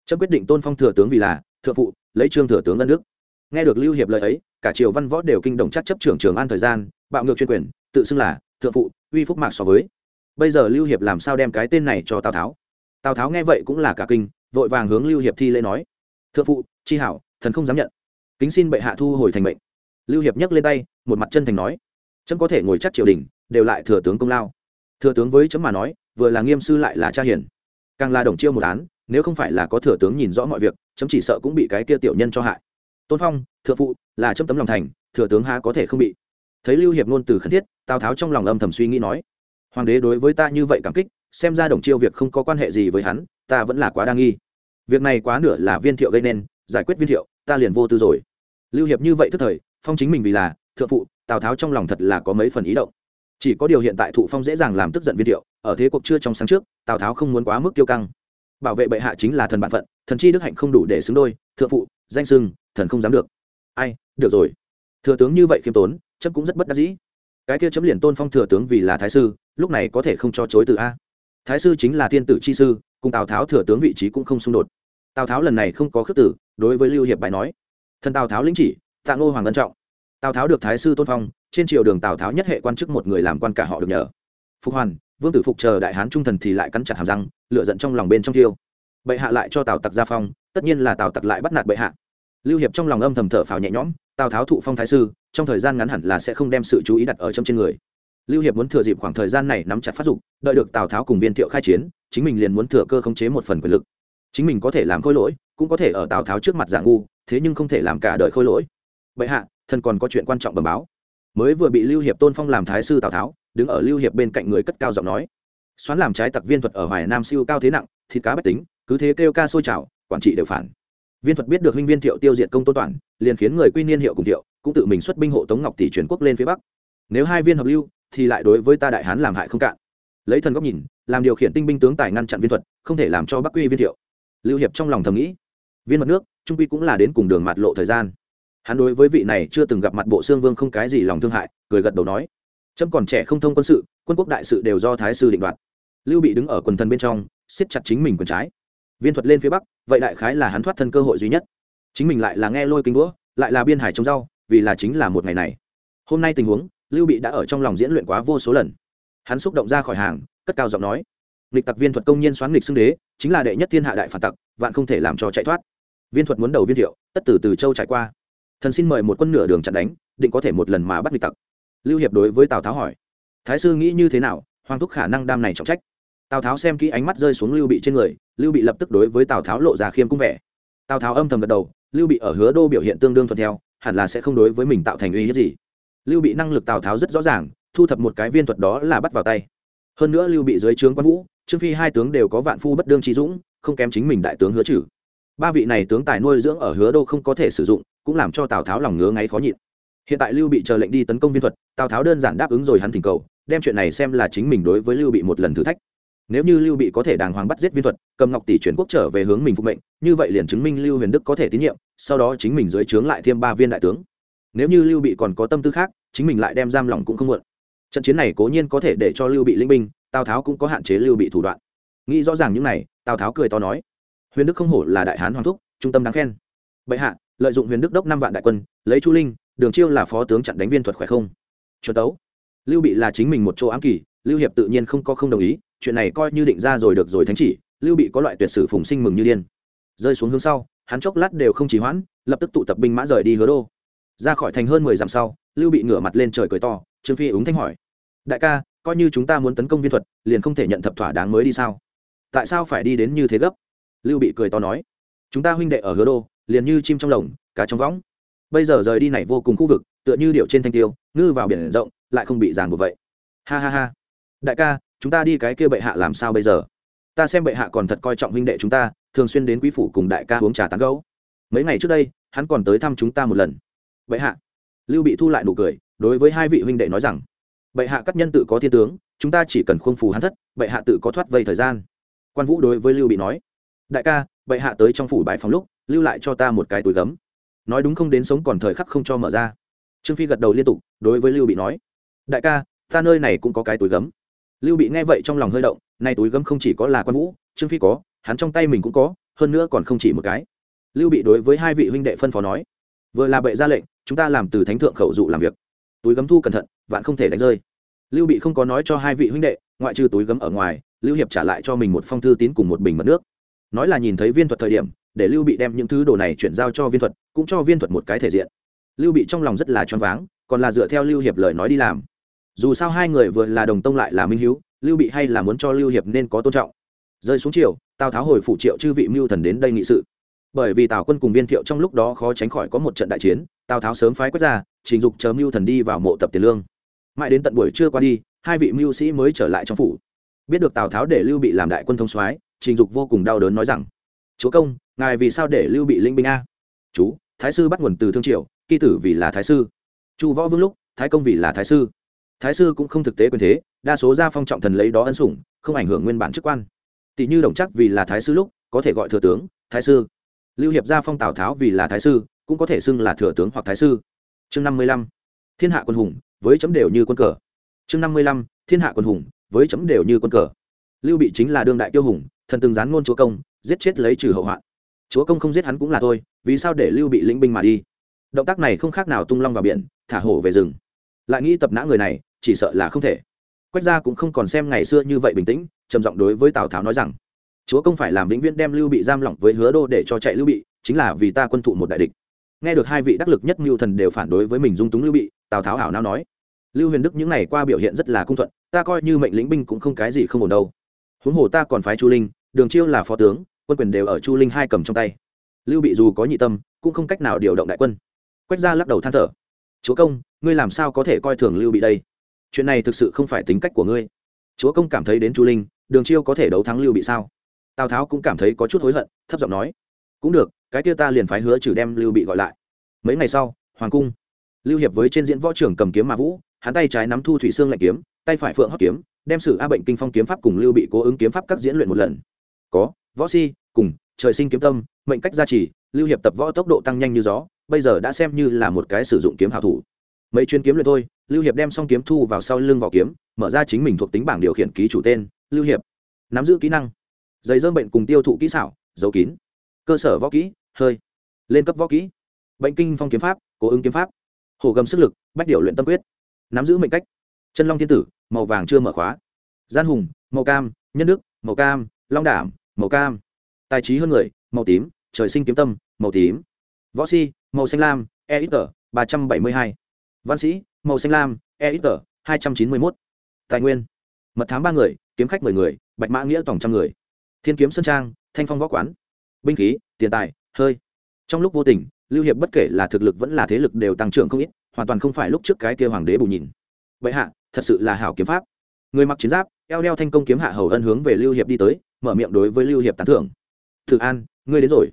Chấm quyết định tôn phong thừa tướng vì là thượng phụ, lấy trương thừa tướng ân đức. Nghe được lưu hiệp lời ấy, cả triều văn võ đều kinh đồng chắc chấp trưởng trường an thời gian, bạo ngược chuyên quyền, tự xưng là thượng phụ, uy phúc mạc so với. Bây giờ lưu hiệp làm sao đem cái tên này cho tào tháo? Tào tháo nghe vậy cũng là cả kinh, vội vàng hướng lưu hiệp thi lễ nói. Thượng phụ, chi hảo, thần không dám nhận. Kính xin bệ hạ thu hồi thành mệnh lưu hiệp nhấc lên tay, một mặt chân thành nói trẫm có thể ngồi chắc triều đình, đều lại thừa tướng công lao. Thừa tướng với chấm mà nói, vừa là nghiêm sư lại là cha hiển càng là đồng chiêu một án, nếu không phải là có thừa tướng nhìn rõ mọi việc, chấm chỉ sợ cũng bị cái kia tiểu nhân cho hại. Tôn phong thừa phụ, là chấm tấm lòng thành, thừa tướng há có thể không bị. Thấy lưu hiệp ngôn từ khẩn thiết, tào tháo trong lòng âm thầm suy nghĩ nói, hoàng đế đối với ta như vậy cảm kích, xem ra đồng chiêu việc không có quan hệ gì với hắn, ta vẫn là quá đa nghi. Việc này quá nửa là viên thiệu gây nên, giải quyết viên thiệu, ta liền vô tư rồi. Lưu hiệp như vậy tức thời phong chính mình vì là, thượng phụ, tào tháo trong lòng thật là có mấy phần ý động. Chỉ có điều hiện tại thụ phong dễ dàng làm tức giận viên thiệu, ở thế cuộc chưa trong sáng trước, tào tháo không muốn quá mức tiêu căng. Bảo vệ bệ hạ chính là thần bạn phận, thần chi đức hạnh không đủ để xứng đôi, thượng phụ, danh sưng, thần không dám được. Ai, được rồi. Thừa tướng như vậy khiêm tốn chấm cũng rất bất đắc dĩ. Cái kia chấm liền tôn phong thừa tướng vì là thái sư, lúc này có thể không cho chối từ a. Thái sư chính là thiên tử chi sư, cùng tào tháo thừa tướng vị trí cũng không xung đột. Tào tháo lần này không có khước tử đối với lưu hiệp bài nói. Thần tào tháo lĩnh chỉ Tạ ngô hoàng ân trọng. Tào tháo được thái sư tôn phong, trên triều đường tào tháo nhất hệ quan chức một người làm quan cả họ được nhờ. Phục hoàn, vương tử phục chờ đại hán trung thần thì lại cắn chặt hàm răng lựa giận trong lòng bên trong thiêu. Bệ hạ lại cho tào tặc gia phong, tất nhiên là tào tặc lại bắt nạt bệ hạ. Lưu hiệp trong lòng âm thầm thở phào nhẹ nhõm, tào tháo thụ phong thái sư, trong thời gian ngắn hẳn là sẽ không đem sự chú ý đặt ở trong trên người. Lưu hiệp muốn thừa dịp khoảng thời gian này nắm chặt phát dục, đợi được tào tháo cùng viên thiệu khai chiến, chính mình liền muốn thừa cơ khống chế một phần quyền lực. Chính mình có thể làm khôi lỗi, cũng có thể ở tào tháo trước mặt giả ngu, thế nhưng không thể làm cả đời khôi lỗi vậy hạ, thần còn có chuyện quan trọng bẩm báo. Mới vừa bị lưu hiệp tôn phong làm thái sư tào tháo, đứng ở lưu hiệp bên cạnh người cất cao giọng nói. Xoắn làm trái tặc viên thuật ở hoài nam siêu cao thế nặng, thịt cá bách tính, cứ thế kêu ca sôi trào, quản trị đều phản. Viên thuật biết được huynh viên thiệu tiêu diệt công tôn toàn, liền khiến người quy niên hiệu cùng thiệu, cũng tự mình xuất binh hộ tống ngọc tỷ truyền quốc lên phía bắc. Nếu hai viên hợp lưu, thì lại đối với ta đại hán làm hại không cạn. Lấy thần góc nhìn, làm điều khiển tinh binh tướng tài ngăn chặn viên thuật, không thể làm cho bắc quy viên thiệu. Lưu hiệp trong lòng thầm nghĩ. Viên mật nước, trung quy cũng là đến cùng đường mạt lộ thời gian hắn đối với vị này chưa từng gặp mặt bộ xương vương không cái gì lòng thương hại, cười gật đầu nói trâm còn trẻ không thông quân sự, quân quốc đại sự đều do thái sư định đoạt. Lưu bị đứng ở quần thần bên trong, siết chặt chính mình quần trái. Viên thuật lên phía bắc, vậy đại khái là hắn thoát thân cơ hội duy nhất. Chính mình lại là nghe lôi kinh đũa, lại là biên hải trồng rau, vì là chính là một ngày này. Hôm nay tình huống, lưu bị đã ở trong lòng diễn luyện quá vô số lần. Hắn xúc động ra khỏi hàng, cất cao giọng nói lịch tặc viên thuật công nhiên xoán lịch xưng đế, chính là đệ nhất thiên hạ đại phản tặc, vạn không thể làm cho chạy thoát. Viên thuật muốn đầu viên thiệu, tất tử từ châu trải qua thần xin mời một quân nửa đường chặn đánh, định có thể một lần mà bắt địch tặc. Lưu hiệp đối với tào tháo hỏi, thái sư nghĩ như thế nào? Hoàng thúc khả năng đam này trọng trách. Tào tháo xem kỹ ánh mắt rơi xuống lưu bị trên người, lưu bị lập tức đối với tào tháo lộ ra khiêm cung vẻ. Tào tháo âm thầm gật đầu, lưu bị ở hứa đô biểu hiện tương đương thuận theo, hẳn là sẽ không đối với mình tạo thành uy hiếp gì. Lưu bị năng lực tào tháo rất rõ ràng, thu thập một cái viên thuật đó là bắt vào tay. Hơn nữa lưu bị dưới trướng quan vũ, trương phi hai tướng đều có vạn phu bất đương trí dũng, không kém chính mình đại tướng hứa trừ. Ba vị này tướng tài nuôi dưỡng ở hứa đô không có thể sử dụng cũng làm cho tào tháo lòng ngứa ngáy khó nhịn. Hiện tại lưu bị chờ lệnh đi tấn công viên thuật, tào tháo đơn giản đáp ứng rồi hắn thỉnh cầu, đem chuyện này xem là chính mình đối với lưu bị một lần thử thách. Nếu như lưu bị có thể đàng hoàng bắt giết viên thuật, cầm ngọc tỷ chuyển quốc trở về hướng mình phục mệnh, như vậy liền chứng minh lưu huyền đức có thể tín nhiệm, sau đó chính mình dưới trướng lại thêm ba viên đại tướng. Nếu như lưu bị còn có tâm tư khác, chính mình lại đem giam lòng cũng không muộn. Trận chiến này cố nhiên có thể để cho lưu bị linh binh, tào tháo cũng có hạn chế lưu bị thủ đoạn. Nghĩ rõ ràng những này, tào tháo cười to nói, huyền đức không hổ là đại hán hoàng thúc, trung tâm đáng khen. Bệ hạ lợi dụng huyền đức đốc năm vạn đại quân, lấy chu linh, đường chiêu là phó tướng chặn đánh viên thuật khỏe không? Chuẩn tấu. Lưu bị là chính mình một chỗ ám kỳ, lưu hiệp tự nhiên không có không đồng ý, chuyện này coi như định ra rồi được rồi thánh chỉ, lưu bị có loại tuyệt sử phùng sinh mừng như điên. Rơi xuống hướng sau, hắn chốc lát đều không chỉ hoãn, lập tức tụ tập binh mã rời đi hứa đô. Ra khỏi thành hơn mười dặm sau, lưu bị ngửa mặt lên trời cười to, trương phi ứng thanh hỏi. Đại ca, coi như chúng ta muốn tấn công viên thuật, liền không thể nhận thập thỏa đáng mới đi sao? Tại sao phải đi đến như thế gấp? Lưu bị cười to nói. Chúng ta huynh đệ ở hứa đô liền như chim trong lồng, cá trong võng. Bây giờ rời đi này vô cùng khu vực, tựa như điệu trên thanh tiêu, ngư vào biển rộng, lại không bị giàn buộc vậy. Ha ha ha. Đại ca, chúng ta đi cái kia bệ hạ làm sao bây giờ? Ta xem bệ hạ còn thật coi trọng huynh đệ chúng ta, thường xuyên đến quý phủ cùng đại ca uống trà tán gấu mấy ngày trước đây, hắn còn tới thăm chúng ta một lần. Bệ hạ. Lưu bị thu lại nụ cười, đối với hai vị huynh đệ nói rằng, bệ hạ các nhân tự có thiên tướng, chúng ta chỉ cần khuôn phù hắn thất, bệ hạ tự có thoát vây thời gian. Quan vũ đối với lưu bị nói, đại ca, bệ hạ tới trong phủ bãi phòng lúc lưu lại cho ta một cái túi gấm. Nói đúng không đến sống còn thời khắc không cho mở ra. Trương phi gật đầu liên tục, đối với lưu bị nói, đại ca, ta nơi này cũng có cái túi gấm. Lưu bị nghe vậy trong lòng hơi động, nay túi gấm không chỉ có là quan vũ, trương phi có, hắn trong tay mình cũng có, hơn nữa còn không chỉ một cái. Lưu bị đối với hai vị huynh đệ phân phó nói, vừa là bệ ra lệnh, chúng ta làm từ thánh thượng khẩu dụ làm việc. Túi gấm thu cẩn thận, vạn không thể đánh rơi. Lưu bị không có nói cho hai vị huynh đệ, ngoại trừ túi gấm ở ngoài, lưu hiệp trả lại cho mình một phong thư tín cùng một bình mật nước. Nói là nhìn thấy viên thuật thời điểm để lưu bị đem những thứ đồ này chuyển giao cho viên thuật, cũng cho viên thuật một cái thể diện. Lưu bị trong lòng rất là choáng váng, còn là dựa theo lưu hiệp lời nói đi làm. Dù sao hai người vừa là đồng tông lại là minh hiếu, lưu bị hay là muốn cho lưu hiệp nên có tôn trọng. Rơi xuống triều, tào tháo hồi phụ triệu chư vị mưu thần đến đây nghị sự. Bởi vì tào quân cùng viên thiệu trong lúc đó khó tránh khỏi có một trận đại chiến, tào tháo sớm phái quét ra, trình dục chờ mưu thần đi vào mộ tập tiền lương. Mãi đến tận buổi trưa qua đi, hai vị mưu sĩ mới trở lại trong phủ. Biết được tào tháo để lưu bị làm đại quân thông soái, trình dục vô cùng đau đớn nói rằng, chúa công ngài vì sao để lưu bị linh binh a? Chú, thái sư bắt nguồn từ thương triều kỳ tử vì là thái sư. Chu võ vương lúc, thái công vì là thái sư. Thái sư cũng không thực tế quyền thế, đa số gia phong trọng thần lấy đó ân sủng, không ảnh hưởng nguyên bản chức quan. Tỷ như đồng chắc vì là thái sư lúc, có thể gọi thừa tướng, thái sư. Lưu hiệp gia phong tào tháo vì là thái sư, cũng có thể xưng là thừa tướng hoặc thái sư. Chương năm mươi lăm, thiên hạ quân hùng, với chấm đều như quân cờ. Chương năm mươi lăm, thiên hạ quân hùng, với chấm đều như quân cờ. Lưu bị chính là đương đại tiêu hùng, thần từng gián ngôn chúa công, giết chết lấy trừ hậu hoạn chúa công không giết hắn cũng là thôi, vì sao để lưu bị lĩnh binh mà đi? Động tác này không khác nào tung long vào biển, thả hổ về rừng. Lại nghĩ tập nã người này, chỉ sợ là không thể. Quách gia cũng không còn xem ngày xưa như vậy bình tĩnh, trầm giọng đối với tào tháo nói rằng, chúa công phải làm vĩnh viễn đem lưu bị giam lỏng với hứa đô để cho chạy lưu bị, chính là vì ta quân thụ một đại địch. Nghe được hai vị đắc lực nhất mưu thần đều phản đối với mình dung túng lưu bị, tào tháo hảo nao nói, lưu huyền đức những ngày qua biểu hiện rất là cung thuận, ta coi như mệnh lĩnh binh cũng không cái gì không ổn đâu. Huống hồ ta còn phái chu linh, đường chiêu là phó tướng quân quyền đều ở chu linh hai cầm trong tay. Lưu bị dù có nhị tâm, cũng không cách nào điều động đại quân. Quách gia lắc đầu than thở. Chúa công, ngươi làm sao có thể coi thường lưu bị đây? Chuyện này thực sự không phải tính cách của ngươi. Chúa công cảm thấy đến chu linh, đường chiêu có thể đấu thắng lưu bị sao? Tào tháo cũng cảm thấy có chút hối hận, thấp giọng nói. Cũng được, cái kia ta liền phái hứa trừ đem lưu bị gọi lại. Mấy ngày sau, hoàng cung. Lưu hiệp với trên diễn võ trưởng cầm kiếm mà vũ, hắn tay trái nắm thu thủy xương lạnh kiếm, tay phải phượng hót kiếm, đem sử a bệnh kinh phong kiếm pháp cùng lưu bị cố ứng kiếm pháp các diễn luyện một lần. Có, võ si cùng, trời sinh kiếm tâm, mệnh cách gia trì, lưu hiệp tập võ tốc độ tăng nhanh như gió, bây giờ đã xem như là một cái sử dụng kiếm hảo thủ. Mấy chuyên kiếm luyện thôi, lưu hiệp đem xong kiếm thu vào sau lưng vỏ kiếm, mở ra chính mình thuộc tính bảng điều khiển ký chủ tên, lưu hiệp. Nắm giữ kỹ năng. Giấy dơm bệnh cùng tiêu thụ kỹ xảo dấu kín. Cơ sở võ kỹ, hơi. Lên cấp võ kỹ. Bệnh kinh phong kiếm pháp, cố ứng kiếm pháp. Hồ gầm sức lực, bách điều luyện tâm quyết. Nắm giữ mệnh cách. Chân long thiên tử, màu vàng chưa mở khóa. Gian hùng, màu cam, nhân đức, màu cam, long đảm, màu cam tài trí hơn người, màu tím, trời sinh kiếm tâm, màu tím. Võ si màu xanh lam e ít tờ ba trăm bảy mươi hai. Văn sĩ, màu xanh lam e ít tờ hai trăm chín mươi mốt. Tài nguyên, mật thám ba người, kiếm khách mười người, bạch mã nghĩa tổng trăm người. Thiên kiếm sơn trang, thanh phong võ quán. Binh khí, tiền tài, hơi. Trong lúc vô tình, lưu hiệp bất kể là thực lực vẫn là thế lực đều tăng trưởng không ít, hoàn toàn không phải lúc trước cái kia hoàng đế bù nhìn. Vậy hạ, thật sự là hảo kiếm pháp. Người mặc chiến giáp, eo đeo thanh công kiếm hạ hầu ân hướng về lưu hiệp đi tới, mở miệng đối với lưu hiệp tán thưởng thử an, ngươi đến rồi.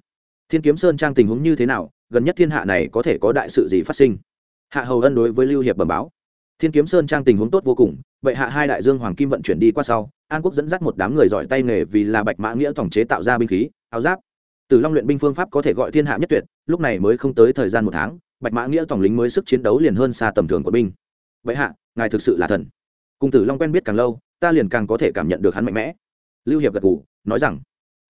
Thiên kiếm sơn trang tình huống như thế nào, gần nhất thiên hạ này có thể có đại sự gì phát sinh? Hạ hầu ân đối với lưu hiệp bẩm báo. Thiên kiếm sơn trang tình huống tốt vô cùng bệ hạ hai đại dương hoàng kim vận chuyển đi qua sau, an quốc dẫn dắt một đám người giỏi tay nghề vì là bạch mã nghĩa tổng chế tạo ra binh khí, áo giáp. Từ long luyện binh phương pháp có thể gọi thiên hạ nhất tuyệt, lúc này mới không tới thời gian một tháng, bạch mã nghĩa tổng lính mới sức chiến đấu liền hơn xa tầm thường của binh. Bệ hạ, ngài thực sự là thần. Cùng tử long quen biết càng lâu, ta liền càng có thể cảm nhận được hắn mạnh mẽ. Lưu hiệp gật ngủ nói rằng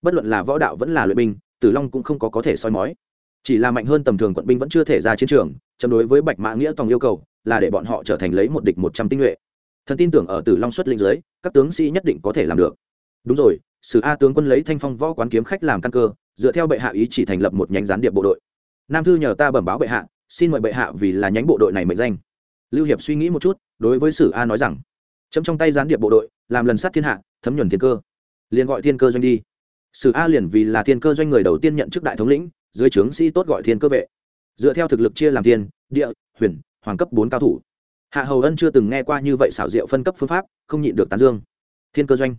bất luận là võ đạo vẫn là luyện binh, tử long cũng không có có thể soi mói. Chỉ là mạnh hơn tầm thường quận binh vẫn chưa thể ra chiến trường, chấm đối với bạch mã nghĩa tòng yêu cầu là để bọn họ trở thành lấy một địch một trăm tinh nhuệ. Thần tin tưởng ở tử long xuất linh giới các tướng sĩ nhất định có thể làm được. Đúng rồi, sử a tướng quân lấy thanh phong võ quán kiếm khách làm căn cơ, dựa theo bệ hạ ý chỉ thành lập một nhánh gián điệp bộ đội. Nam thư nhờ ta bẩm báo bệ hạ, xin mời bệ hạ vì là nhánh bộ đội này mệnh danh. Lưu hiệp suy nghĩ một chút, đối với sử a nói rằng, chấm trong tay gián điệp bộ đội, làm lần sát thiên hạ, thấm nhuần thiên cơ. Liền gọi thiên cơ doanh đi sử a liền vì là thiên cơ doanh người đầu tiên nhận chức đại thống lĩnh, dưới trướng sĩ tốt gọi thiên cơ vệ. Dựa theo thực lực chia làm thiên, địa, huyền, hoàng cấp bốn cao thủ. Hạ hầu ân chưa từng nghe qua như vậy xảo diệu phân cấp phương pháp, không nhịn được tán dương. Thiên cơ doanh.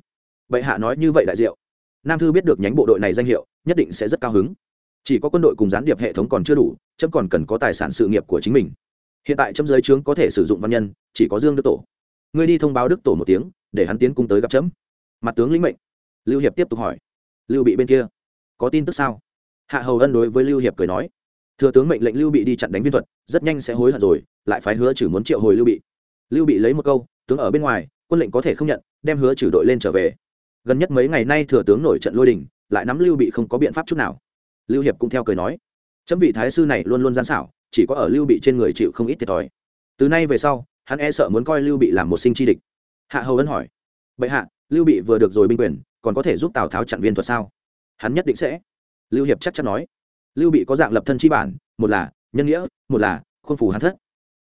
Bệ hạ nói như vậy đại diệu. Nam thư biết được nhánh bộ đội này danh hiệu, nhất định sẽ rất cao hứng. Chỉ có quân đội cùng gián điệp hệ thống còn chưa đủ, chấm còn cần có tài sản sự nghiệp của chính mình. Hiện tại chấm giới trướng có thể sử dụng văn nhân, chỉ có dương đức tổ. Ngươi đi thông báo đức tổ một tiếng, để hắn tiến cung tới gặp chấm. Mặt tướng lĩnh mệnh. Lưu hiệp tiếp tục hỏi lưu bị bên kia. Có tin tức sao? Hạ hầu ân đối với lưu hiệp cười nói, thừa tướng mệnh lệnh lưu bị đi chặn đánh viên thuật, rất nhanh sẽ hối hận rồi, lại phái hứa trừ muốn triệu hồi lưu bị. Lưu bị lấy một câu, tướng ở bên ngoài, quân lệnh có thể không nhận, đem hứa trừ đội lên trở về. Gần nhất mấy ngày nay thừa tướng nổi trận lôi đình, lại nắm lưu bị không có biện pháp chút nào. Lưu hiệp cũng theo cười nói, chấm vị thái sư này luôn luôn gian xảo, chỉ có ở lưu bị trên người chịu không ít thiệt thòi. Từ nay về sau, hắn e sợ muốn coi lưu bị làm một sinh chi địch. Hạ hầu ân hỏi, bệ hạ, lưu bị vừa được rồi binh quyền còn có thể giúp tào tháo chặn viên thuật sao? Hắn nhất định sẽ. Lưu hiệp chắc chắn nói. Lưu bị có dạng lập thân chi bản, một là nhân nghĩa, một là khuôn phủ hắn thất.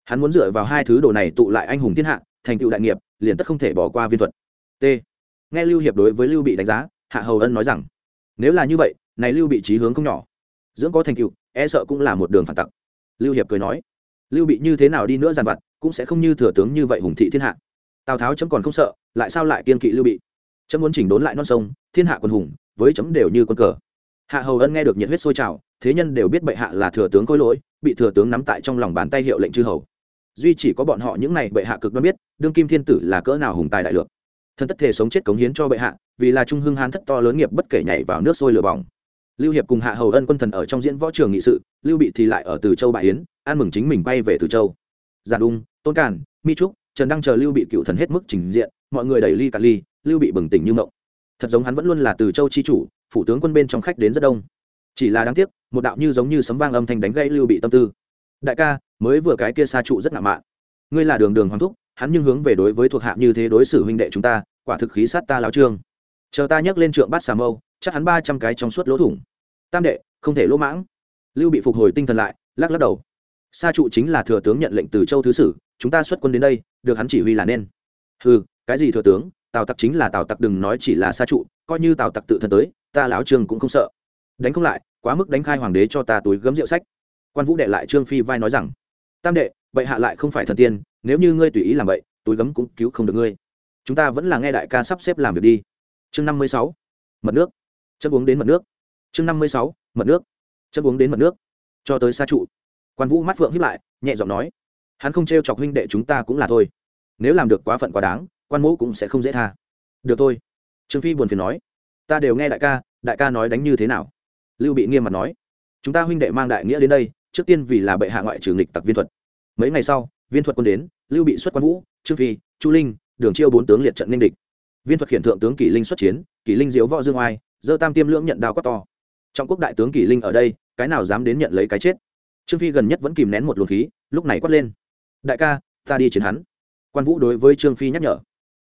Hắn muốn dựa vào hai thứ đồ này tụ lại anh hùng thiên hạ, thành tựu đại nghiệp, liền tất không thể bỏ qua viên thuật. T. Nghe lưu hiệp đối với lưu bị đánh giá, hạ hầu ân nói rằng, nếu là như vậy, này lưu bị trí hướng không nhỏ. Dưỡng có thành tựu e sợ cũng là một đường phản tặc. Lưu hiệp cười nói, lưu bị như thế nào đi nữa giàn vặt, cũng sẽ không như thừa tướng như vậy hùng thị thiên hạ. Tào tháo chấm còn không sợ, lại sao lại kiên kỵ lưu bị? Chấm muốn chỉnh đốn lại non sông, thiên hạ quân hùng, với chấm đều như quân cờ. Hạ hầu ân nghe được nhiệt huyết sôi trào, thế nhân đều biết bệ hạ là thừa tướng khôi lỗi, bị thừa tướng nắm tại trong lòng bàn tay hiệu lệnh chư hầu. Duy chỉ có bọn họ những này bệ hạ cực đoan biết, đương kim thiên tử là cỡ nào hùng tài đại lược. Thân tất thể sống chết cống hiến cho bệ hạ, vì là trung hưng hán thất to lớn nghiệp bất kể nhảy vào nước sôi lửa bỏng. Lưu hiệp cùng hạ hầu ân quân thần ở trong diễn võ trường nghị sự, lưu bị thì lại ở từ châu bại yến, an mừng chính mình bay về từ châu. Giản ung, tôn càn, mi trúc, trần đăng chờ lưu bị cựu thần hết mức trình diện, mọi người đẩy ly cả ly lưu bị bừng tỉnh như mộng thật giống hắn vẫn luôn là từ châu chi chủ, phủ tướng quân bên trong khách đến rất đông. Chỉ là đáng tiếc, một đạo như giống như sấm vang âm thanh đánh gây lưu bị tâm tư. Đại ca, mới vừa cái kia xa trụ rất ngạo mạn. Ngươi là đường đường hoàng thúc, hắn nhưng hướng về đối với thuộc hạ như thế đối xử huynh đệ chúng ta, quả thực khí sát ta lão trương. Chờ ta nhấc lên trượng bát xà mâu, chắc hắn ba trăm cái trong suốt lỗ thủng. Tam đệ, không thể lỗ mãng. Lưu bị phục hồi tinh thần lại, lắc lắc đầu. Sa trụ chính là thừa tướng nhận lệnh từ châu thứ sử, chúng ta xuất quân đến đây, được hắn chỉ huy là nên. Ừ cái gì thừa tướng? Tào tặc chính là tào tặc, đừng nói chỉ là xa trụ, coi như tào tặc tự thân tới, ta lão trương cũng không sợ. Đánh không lại, quá mức đánh khai hoàng đế cho ta túi gấm rượu sách. Quan vũ đệ lại trương phi vai nói rằng, tam đệ vậy hạ lại không phải thần tiên, nếu như ngươi tùy ý làm vậy, túi gấm cũng cứu không được ngươi. Chúng ta vẫn là nghe đại ca sắp xếp làm việc đi. Chương năm mươi sáu, mật nước. Chấp uống đến mật nước. Chương năm mươi sáu, mật nước. Chấp uống đến mật nước. Cho tới xa trụ. Quan vũ mắt phượng hiếp lại, nhẹ giọng nói, hắn không t r e o chọc huynh đệ chúng ta cũng là thôi. Nếu làm được quá phận quá đáng quan mẫu cũng sẽ không dễ tha. Được thôi. Trương phi buồn phiền nói. Ta đều nghe đại ca đại ca nói đánh như thế nào? Lưu bị nghiêm mặt nói. Chúng ta huynh đệ mang đại nghĩa đến đây, trước tiên vì là bệ hạ ngoại trừ nghịch tặc viên thuật. Mấy ngày sau, viên thuật quân đến, lưu bị xuất quan vũ, trương phi, chu linh, đường chiêu bốn tướng liệt trận ninh địch. Viên thuật khiển thượng tướng kỷ linh xuất chiến, kỷ linh diếu võ dương oai dơ tam tiêm lưỡng nhận đao quát to. Trong quốc đại tướng kỷ linh ở đây, cái nào dám đến nhận lấy cái chết? Trương phi gần nhất vẫn kìm nén một luồng khí, lúc này quát lên. Đại ca, ta đi chiến hắn. Quan vũ đối với trương phi nhắc nhở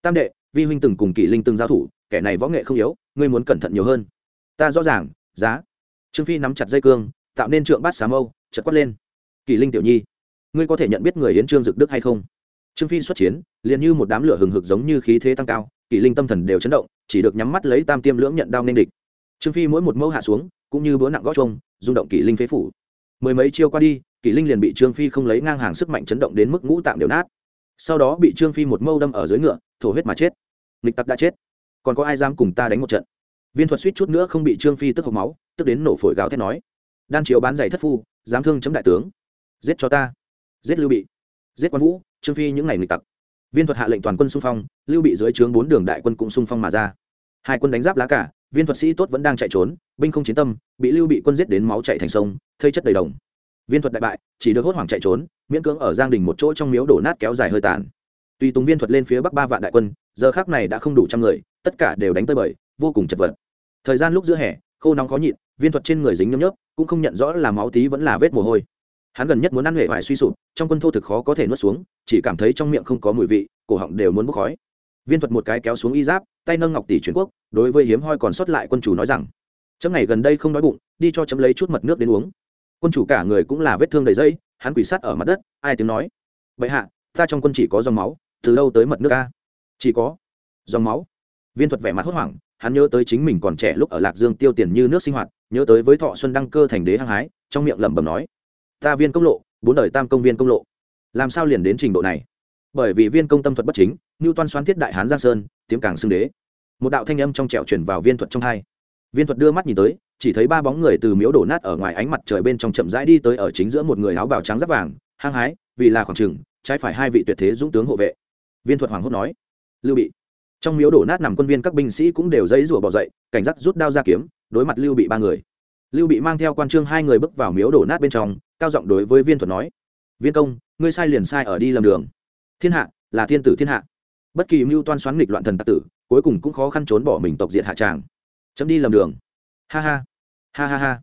tam đệ, vi huynh từng cùng kỷ linh từng giao thủ, kẻ này võ nghệ không yếu, ngươi muốn cẩn thận nhiều hơn. Ta rõ ràng, giá. Trương phi nắm chặt dây cương, tạo nên trượng bát xà mâu chật quát lên. Kỷ linh tiểu nhi, ngươi có thể nhận biết người Yến trương dực đức hay không? Trương phi xuất chiến, liền như một đám lửa hừng hực giống như khí thế tăng cao, kỷ linh tâm thần đều chấn động, chỉ được nhắm mắt lấy tam tiêm lưỡng nhận đao nên địch. Trương phi mỗi một mâu hạ xuống, cũng như búa nặng gót trông rung động kỷ linh phế phủ. Mười mấy chiêu qua đi, kỷ linh liền bị trương phi không lấy ngang hàng sức mạnh chấn động đến mức ngũ tạng đều nát sau đó bị trương phi một mâu đâm ở dưới ngựa, thổ huyết mà chết. Lịch tặc đã chết. Còn có ai dám cùng ta đánh một trận? Viên thuật suýt chút nữa không bị trương phi tức hộc máu, tức đến nổ phổi gào thét nói. Đan chiếu bán giày thất phu, dám thương chấm đại tướng. Giết cho ta. Giết lưu bị. Giết quan vũ, trương phi những ngày nghịch tặc. Viên thuật hạ lệnh toàn quân xung phong, lưu bị dưới trướng bốn đường đại quân cũng xung phong mà ra. Hai quân đánh giáp lá cả, viên thuật sĩ tốt vẫn đang chạy trốn, binh không chiến tâm, bị lưu bị quân giết đến máu chạy thành sông, thây chất đầy đồng viên thuật đại bại, chỉ được hốt hoảng chạy trốn, miễn cưỡng ở giang đình một chỗ trong miếu đổ nát kéo dài hơi tàn. Tùy tùng viên thuật lên phía bắc ba vạn đại quân, giờ khác này đã không đủ trăm người, tất cả đều đánh tới bời, vô cùng chật vật. Thời gian lúc giữa hè, khô nóng khó nhịn, viên thuật trên người dính nhấm nhớp, cũng không nhận rõ là máu tí vẫn là vết mồ hôi. Hắn gần nhất muốn ăn hệ vải suy sụp, trong quân thô thực khó có thể nuốt xuống, chỉ cảm thấy trong miệng không có mùi vị, cổ họng đều muốn bốc khói. Viên thuật một cái kéo xuống y giáp, tay nâng ngọc tỷ truyền quốc, đối với hiếm hoi còn sót lại quân chủ nói rằng, chấm ngày gần đây không đói bụng, đi cho chấm lấy chút mật nước đến uống quân chủ cả người cũng là vết thương đầy dây, hắn quỳ sát ở mặt đất, ai tiếng nói? Vậy hạ, ta trong quân chỉ có dòng máu, từ đâu tới mật nước ca chỉ có dòng máu. Viên thuật vẻ mặt hốt hoảng, hắn nhớ tới chính mình còn trẻ lúc ở lạc dương tiêu tiền như nước sinh hoạt, nhớ tới với thọ xuân đăng cơ thành đế hăng hái, trong miệng lẩm bẩm nói, ta viên công lộ, bốn đời tam công viên công lộ. Làm sao liền đến trình độ này? Bởi vì viên công tâm thuật bất chính như toan xoan thiết đại hán giang sơn, tiếm càng xưng đế. Một đạo thanh âm trong trẹo chuyển vào viên thuật trong hai. Viên thuật đưa mắt nhìn tới chỉ thấy ba bóng người từ miếu đổ nát ở ngoài ánh mặt trời bên trong chậm rãi đi tới ở chính giữa một người áo bào trắng giáp vàng, hăng hái, vì là khoảng trừng trái phải hai vị tuyệt thế dũng tướng hộ vệ. Viên thuật hoàng hốt nói, lưu bị. Trong miếu đổ nát nằm quân viên các binh sĩ cũng đều dây rủa bỏ dậy, cảnh giác rút đao ra kiếm, đối mặt lưu bị ba người. Lưu bị mang theo quan trương hai người bước vào miếu đổ nát bên trong, cao giọng đối với viên thuật nói, viên công, ngươi sai liền sai ở đi lầm đường. Thiên hạ là thiên tử thiên hạ. Bất kỳ mưu toan xoắn nghịch loạn thần tặc tử, cuối cùng cũng khó khăn trốn bỏ mình tộc diệt hạ tràng. Chấm đi lầm đường. Ha ha ha ha ha.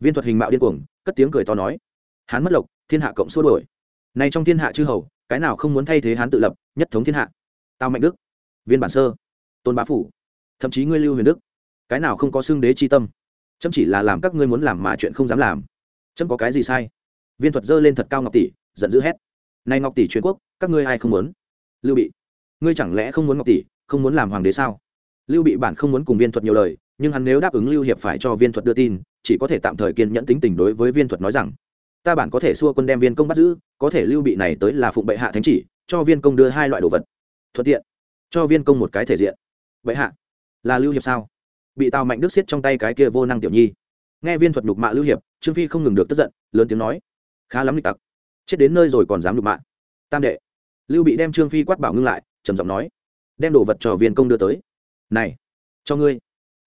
Viên thuật hình mạo điên cuồng, cất tiếng cười to nói. Hán mất lộc, thiên hạ cộng xua đổi này trong thiên hạ chư hầu, cái nào không muốn thay thế hán tự lập, nhất thống thiên hạ? Tào mạnh đức. Viên bản sơ. Tôn bá phủ. Thậm chí ngươi lưu huyền đức. Cái nào không có xưng đế chi tâm? Chấm chỉ là làm các ngươi muốn làm mà chuyện không dám làm. Chấm có cái gì sai? Viên thuật dơ lên thật cao ngọc tỷ, giận dữ hét. Này ngọc tỷ truyền quốc, các ngươi ai không muốn? Lưu bị. Ngươi chẳng lẽ không muốn ngọc tỷ, không muốn làm hoàng đế sao? Lưu bị bản không muốn cùng viên thuật nhiều lời nhưng hắn nếu đáp ứng lưu hiệp phải cho viên thuật đưa tin, chỉ có thể tạm thời kiên nhẫn tính tình đối với viên thuật nói rằng, ta bản có thể xua quân đem viên công bắt giữ, có thể lưu bị này tới là phụng bệ hạ thánh chỉ, cho viên công đưa hai loại đồ vật. Thuận tiện, cho viên công một cái thể diện. Bệ hạ, là lưu hiệp sao? Bị tào mạnh đức xiết trong tay cái kia vô năng tiểu nhi. Nghe viên thuật nhục mạ lưu hiệp, trương phi không ngừng được tức giận, lớn tiếng nói, khá lắm lịch tặc, chết đến nơi rồi còn dám nhục mạ. Tam đệ. Lưu bị đem trương phi quát bảo ngưng lại, trầm giọng nói, đem đồ vật cho viên công đưa tới. Này, cho ngươi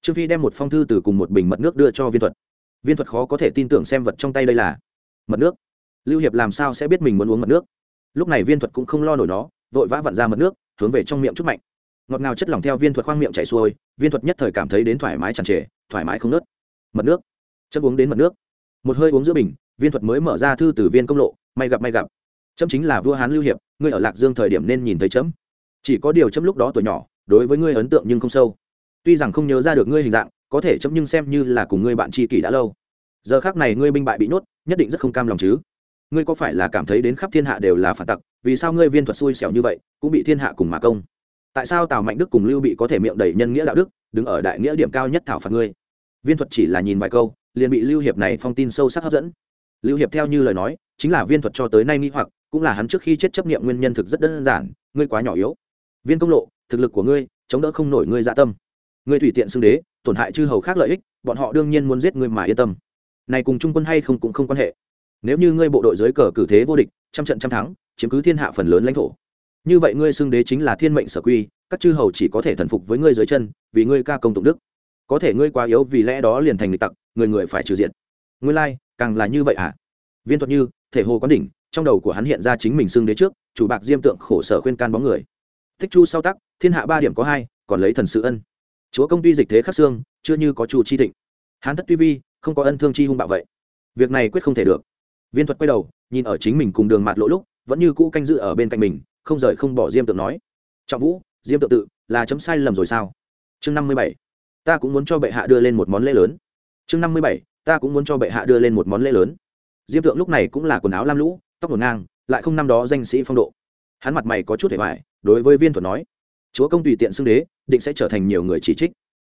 trương phi đem một phong thư từ cùng một bình mật nước đưa cho viên thuật. Viên thuật khó có thể tin tưởng xem vật trong tay đây là mật nước. Lưu hiệp làm sao sẽ biết mình muốn uống mật nước? Lúc này viên thuật cũng không lo nổi nó, vội vã vặn ra mật nước, hướng về trong miệng chút mạnh. Ngọt ngào chất lỏng theo viên thuật khoang miệng chảy xuôi, viên thuật nhất thời cảm thấy đến thoải mái tràn trề, thoải mái không nớt. Mật nước. Chấm uống đến mật nước. Một hơi uống giữa bình, viên thuật mới mở ra thư từ viên công lộ, may gặp may gặp. Chấm chính là vua hán lưu hiệp, ngươi ở lạc dương thời điểm nên nhìn thấy chấm. Chỉ có điều chấm lúc đó tuổi nhỏ, đối với ngươi ấn tượng nhưng không sâu tuy rằng không nhớ ra được ngươi hình dạng, có thể chấm nhưng xem như là cùng ngươi bạn tri kỷ đã lâu. Giờ khác này ngươi binh bại bị nhốt, nhất định rất không cam lòng chứ. Ngươi có phải là cảm thấy đến khắp thiên hạ đều là phản tặc, vì sao ngươi viên thuật xui xẻo như vậy, cũng bị thiên hạ cùng mà công? Tại sao tào mạnh đức cùng lưu bị có thể miệng đầy nhân nghĩa đạo đức, đứng ở đại nghĩa điểm cao nhất thảo phạt ngươi? Viên thuật chỉ là nhìn vài câu, liền bị lưu hiệp này phong tin sâu sắc hấp dẫn. Lưu hiệp theo như lời nói, chính là viên thuật cho tới nay nghĩ hoặc, cũng là hắn trước khi chết chấp nghiệm nguyên nhân thực rất đơn giản, ngươi quá nhỏ yếu. Viên công lộ, thực lực của ngươi, chống đỡ không nổi ngươi dạ tâm ngươi tùy tiện xưng đế tổn hại chư hầu khác lợi ích bọn họ đương nhiên muốn giết ngươi mà yên tâm. Này cùng trung quân hay không cũng không quan hệ. Nếu như ngươi bộ đội dưới cờ cử thế vô địch trăm trận trăm thắng chiếm cứ thiên hạ phần lớn lãnh thổ. Như vậy ngươi xưng đế chính là thiên mệnh sở quy các chư hầu chỉ có thể thần phục với ngươi dưới chân vì ngươi ca công tụng đức. Có thể ngươi quá yếu vì lẽ đó liền thành nghịch tặc người người phải trừ diện ngươi lai、like, càng là như vậy à? Viên thuật như thể hồ quán đỉnh trong đầu của hắn hiện ra chính mình xưng đế trước chủ bạc diêm tượng khổ sở khuyên can bóng người. Thích chu sau tắc thiên hạ ba điểm có hai còn lấy thần sự ân chúa công ty dịch thế khắc xương, chưa như có chu chi thịnh. Hán thất tuy vi, không có ân thương chi hung bạo vậy. Việc này quyết không thể được. Viên thuật quay đầu, nhìn ở chính mình cùng đường mạt lỗ lúc, vẫn như cũ canh dự ở bên cạnh mình, không rời không bỏ diêm tượng nói. Trọng vũ, diêm tượng tự, là chấm sai lầm rồi sao? Chương năm mươi bảy. Ta cũng muốn cho bệ hạ đưa lên một món lễ lớn. Chương năm mươi bảy. Ta cũng muốn cho bệ hạ đưa lên một món lễ lớn. Diêm tượng lúc này cũng là quần áo lam lũ, tóc ngổn ngang, lại không năm đó danh sĩ phong độ. Hắn mặt mày có chút hề vải đối với viên thuật nói chúa công tùy tiện xưng đế, định sẽ trở thành nhiều người chỉ trích.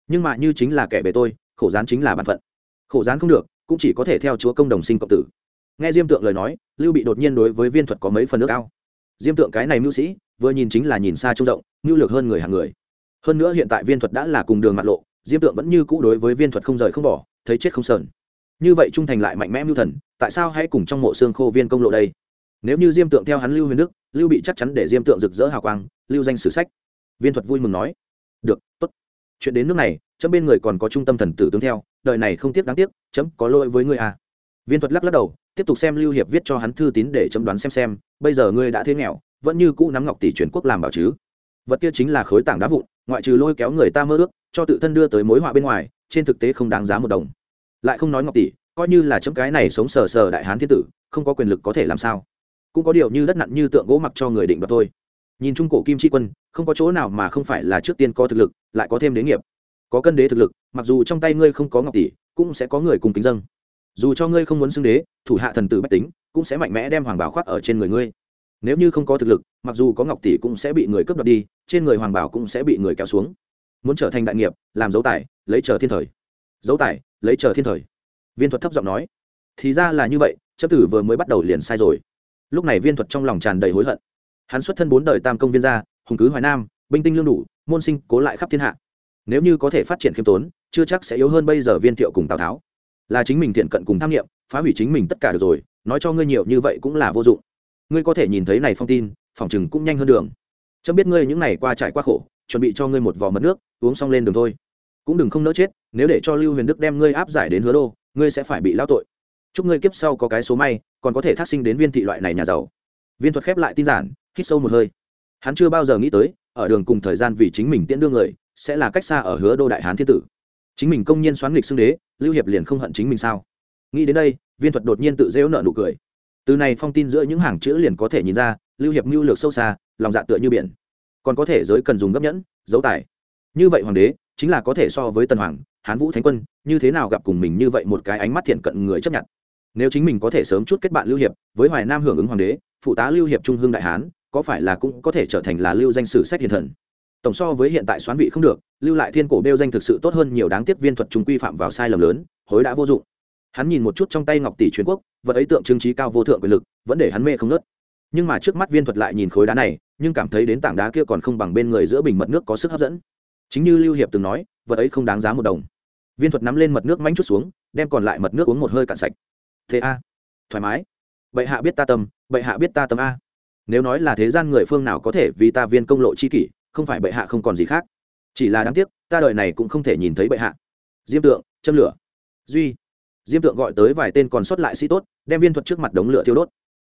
Nhưng mà như chính là kẻ bề tôi, khổ gián chính là bản phận. Khổ gián không được, cũng chỉ có thể theo chúa công đồng sinh cộng tử. Nghe diêm tượng lời nói, lưu bị đột nhiên đối với viên thuật có mấy phần nước cao diêm tượng cái này mưu sĩ, vừa nhìn chính là nhìn xa trông rộng, mưu lược hơn người hàng người. Hơn nữa hiện tại viên thuật đã là cùng đường mặt lộ, diêm tượng vẫn như cũ đối với viên thuật không rời không bỏ, thấy chết không sờn. Như vậy trung thành lại mạnh mẽ mưu thần, tại sao hãy cùng trong mộ xương khô viên công lộ đây? Nếu như diêm tượng theo hắn lưu huyền đức, lưu bị chắc chắn để diêm tượng rực rỡ hào quang, lưu danh sử sách viên thuật vui mừng nói, được, tốt. Chuyện đến nước này, chấm bên người còn có trung tâm thần tử tướng theo, đời này không tiếc đáng tiếc, chấm có lỗi với ngươi à. Viên thuật lắc lắc đầu, tiếp tục xem lưu hiệp viết cho hắn thư tín để chấm đoán xem xem, bây giờ ngươi đã thế nghèo, vẫn như cũ nắm ngọc tỷ truyền quốc làm bảo chứ. Vật kia chính là khối tảng đá vụn, ngoại trừ lôi kéo người ta mơ ước, cho tự thân đưa tới mối họa bên ngoài, trên thực tế không đáng giá một đồng. Lại không nói ngọc tỷ, coi như là chấm cái này sống sờ sờ đại hán thiên tử, không có quyền lực có thể làm sao. Cũng có điều như đất nặng như tượng gỗ mặc cho người định đoạt thôi nhìn trung cổ kim tri quân, không có chỗ nào mà không phải là trước tiên có thực lực, lại có thêm đế nghiệp. Có cân đế thực lực, mặc dù trong tay ngươi không có ngọc tỷ, cũng sẽ có người cùng kính dâng. Dù cho ngươi không muốn xưng đế, thủ hạ thần tử bách tính cũng sẽ mạnh mẽ đem hoàng bảo khoác ở trên người ngươi. Nếu như không có thực lực, mặc dù có ngọc tỷ cũng sẽ bị người cướp đoạt đi, trên người hoàng bảo cũng sẽ bị người kéo xuống. Muốn trở thành đại nghiệp, làm dấu tài, lấy chờ thiên thời. Dấu tài, lấy chờ thiên thời. Viên thuật thấp giọng nói. Thì ra là như vậy, chấp tử vừa mới bắt đầu liền sai rồi. Lúc này viên thuật trong lòng tràn đầy hối hận hắn xuất thân bốn đời tam công viên gia, hùng cứ hoài nam, binh tinh lương đủ, môn sinh cố lại khắp thiên hạ. Nếu như có thể phát triển khiêm tốn, chưa chắc sẽ yếu hơn bây giờ viên thiệu cùng tào tháo. Là chính mình thiện cận cùng tham nghiệm, phá hủy chính mình tất cả được rồi, nói cho ngươi nhiều như vậy cũng là vô dụng. Ngươi có thể nhìn thấy này phong tin, phòng chừng cũng nhanh hơn đường. Chấm biết ngươi những ngày qua trải qua khổ, chuẩn bị cho ngươi một vò mật nước, uống xong lên đường thôi. Cũng đừng không nỡ chết, nếu để cho lưu huyền đức đem ngươi áp giải đến hứa đô, ngươi sẽ phải bị lao tội. Chúc ngươi kiếp sau có cái số may, còn có thể thác sinh đến viên thị loại này nhà giàu. Viên thuật khép lại tin giản hít sâu một hơi. Hắn chưa bao giờ nghĩ tới, ở đường cùng thời gian vì chính mình tiễn đưa người, sẽ là cách xa ở hứa đô đại hán thiên tử. Chính mình công nhiên xoán nghịch xưng đế, lưu hiệp liền không hận chính mình sao? Nghĩ đến đây, viên thuật đột nhiên tự dễu nợ nụ cười. Từ này phong tin giữa những hàng chữ liền có thể nhìn ra, lưu hiệp mưu lược sâu xa, lòng dạ tựa như biển. Còn có thể giới cần dùng gấp nhẫn dấu tài. Như vậy hoàng đế, chính là có thể so với tần hoàng, hán vũ thánh quân, như thế nào gặp cùng mình như vậy một cái ánh mắt thiện cận người chấp nhận? Nếu chính mình có thể sớm chút kết bạn lưu hiệp, với hoài nam hưởng ứng hoàng đế, phụ tá lưu hiệp trung hương đại hán có phải là cũng có thể trở thành là lưu danh sử sách hiền thần? Tổng so với hiện tại xoán vị không được, lưu lại thiên cổ đeo danh thực sự tốt hơn nhiều đáng tiếc viên thuật chúng quy phạm vào sai lầm lớn, hối đã vô dụng. Hắn nhìn một chút trong tay ngọc tỷ truyền quốc, vật ấy tượng trưng trí cao vô thượng quyền lực, vẫn để hắn mê không nớt. Nhưng mà trước mắt viên thuật lại nhìn khối đá này, nhưng cảm thấy đến tảng đá kia còn không bằng bên người giữa bình mật nước có sức hấp dẫn. Chính như lưu hiệp từng nói, vật ấy không đáng giá một đồng. Viên thuật nắm lên mật nước mánh chút xuống, đem còn lại mật nước uống một hơi cạn sạch. Thế a, thoải mái. Bệ hạ biết ta tâm, bệ hạ biết ta tâm a nếu nói là thế gian người phương nào có thể vì ta viên công lộ chi kỷ, không phải bệ hạ không còn gì khác. Chỉ là đáng tiếc, ta đời này cũng không thể nhìn thấy bệ hạ. Diêm tượng, châm lửa. Duy. Diêm tượng gọi tới vài tên còn sót lại sĩ tốt, đem viên thuật trước mặt đống lửa thiêu đốt.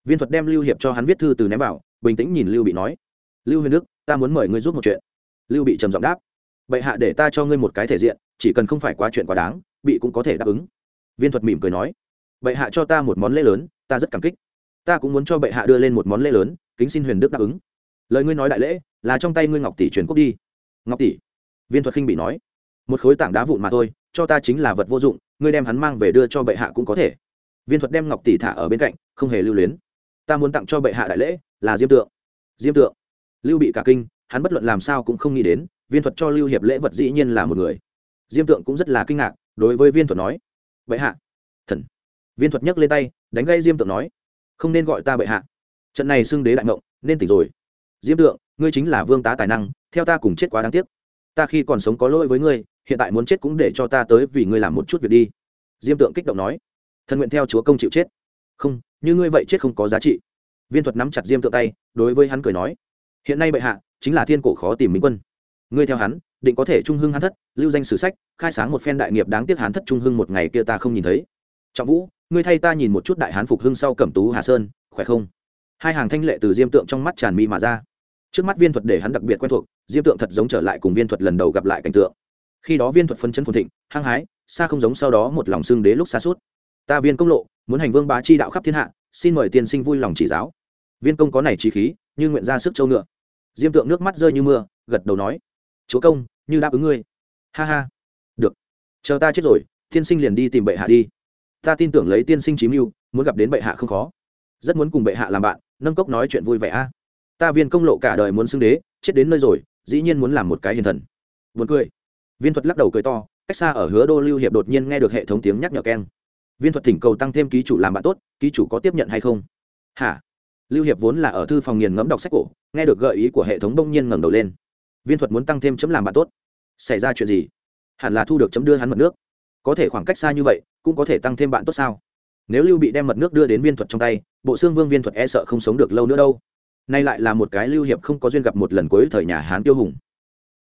Viên thuật đem lưu hiệp cho hắn viết thư từ ném vào, bình tĩnh nhìn lưu bị nói. Lưu huyền đức, ta muốn mời ngươi giúp một chuyện. Lưu bị trầm giọng đáp. Bệ hạ để ta cho ngươi một cái thể diện, chỉ cần không phải quá chuyện quá đáng, bị cũng có thể đáp ứng. Viên thuật mỉm cười nói. Bệ hạ cho ta một món lễ lớn, ta rất cảm kích. Ta cũng muốn cho bệ hạ đưa lên một món lễ lớn kính xin huyền đức đáp ứng. Lời ngươi nói đại lễ, là trong tay ngươi ngọc tỷ truyền quốc đi. Ngọc tỷ, viên thuật khinh bị nói, một khối tảng đá vụn mà thôi, cho ta chính là vật vô dụng, ngươi đem hắn mang về đưa cho bệ hạ cũng có thể. Viên thuật đem ngọc tỷ thả ở bên cạnh, không hề lưu luyến. Ta muốn tặng cho bệ hạ đại lễ, là diêm tượng. Diêm tượng. Lưu bị cả kinh, hắn bất luận làm sao cũng không nghĩ đến, viên thuật cho lưu hiệp lễ vật dĩ nhiên là một người. Diêm tượng cũng rất là kinh ngạc, đối với viên thuật nói, bệ hạ. Thần. Viên thuật nhấc lên tay, đánh gây diêm tượng nói, không nên gọi ta bệ hạ trận này xưng đế đại mộng, nên tỉnh rồi. Diêm tượng, ngươi chính là vương tá tài năng, theo ta cùng chết quá đáng tiếc. Ta khi còn sống có lỗi với ngươi, hiện tại muốn chết cũng để cho ta tới vì ngươi làm một chút việc đi. Diêm tượng kích động nói. Thần nguyện theo chúa công chịu chết. Không, như ngươi vậy chết không có giá trị. Viên thuật nắm chặt diêm tượng tay, đối với hắn cười nói. Hiện nay bệ hạ, chính là thiên cổ khó tìm minh quân. Ngươi theo hắn, định có thể trung hưng hắn thất, lưu danh sử sách, khai sáng một phen đại nghiệp đáng tiếc hắn thất trung hưng một ngày kia ta không nhìn thấy. Trọng vũ, ngươi thay ta nhìn một chút đại hán phục hưng sau cẩm tú hà sơn, khỏe không? Hai hàng thanh lệ từ diêm tượng trong mắt tràn mi mà ra. Trước mắt viên thuật để hắn đặc biệt quen thuộc, diêm tượng thật giống trở lại cùng viên thuật lần đầu gặp lại cảnh tượng. Khi đó viên thuật phân chân phồn thịnh, hăng hái, xa không giống sau đó một lòng xương đế lúc xa suốt. Ta viên công lộ, muốn hành vương bá chi đạo khắp thiên hạ, xin mời tiên sinh vui lòng chỉ giáo. Viên công có này trí khí, như nguyện ra sức châu ngựa. Diêm tượng nước mắt rơi như mưa, gật đầu nói, chúa công, như đáp ứng ngươi. Ha ha. Được. Chờ ta chết rồi, tiên sinh liền đi tìm bệ hạ đi. Ta tin tưởng lấy tiên sinh chí mưu, muốn gặp đến bệ hạ không khó. Rất muốn cùng bệ hạ làm bạn nâng cốc nói chuyện vui vẻ a. Ta viên công lộ cả đời muốn xưng đế, chết đến nơi rồi, dĩ nhiên muốn làm một cái hiền thần. Buồn cười. Viên thuật lắc đầu cười to, cách xa ở hứa đô lưu hiệp đột nhiên nghe được hệ thống tiếng nhắc nhở keng. Viên thuật thỉnh cầu tăng thêm ký chủ làm bạn tốt, ký chủ có tiếp nhận hay không? Hả? Lưu hiệp vốn là ở thư phòng nghiền ngẫm đọc sách cổ, nghe được gợi ý của hệ thống bỗng nhiên ngẩng đầu lên. Viên thuật muốn tăng thêm chấm làm bạn tốt. Xảy ra chuyện gì? Hẳn là thu được chấm đưa hắn mật nước. Có thể khoảng cách xa như vậy, cũng có thể tăng thêm bạn tốt sao? Nếu lưu bị đem mật nước đưa đến viên thuật trong tay, bộ xương vương viên thuật e sợ không sống được lâu nữa đâu. Nay lại là một cái lưu hiệp không có duyên gặp một lần cuối thời nhà hán tiêu hùng.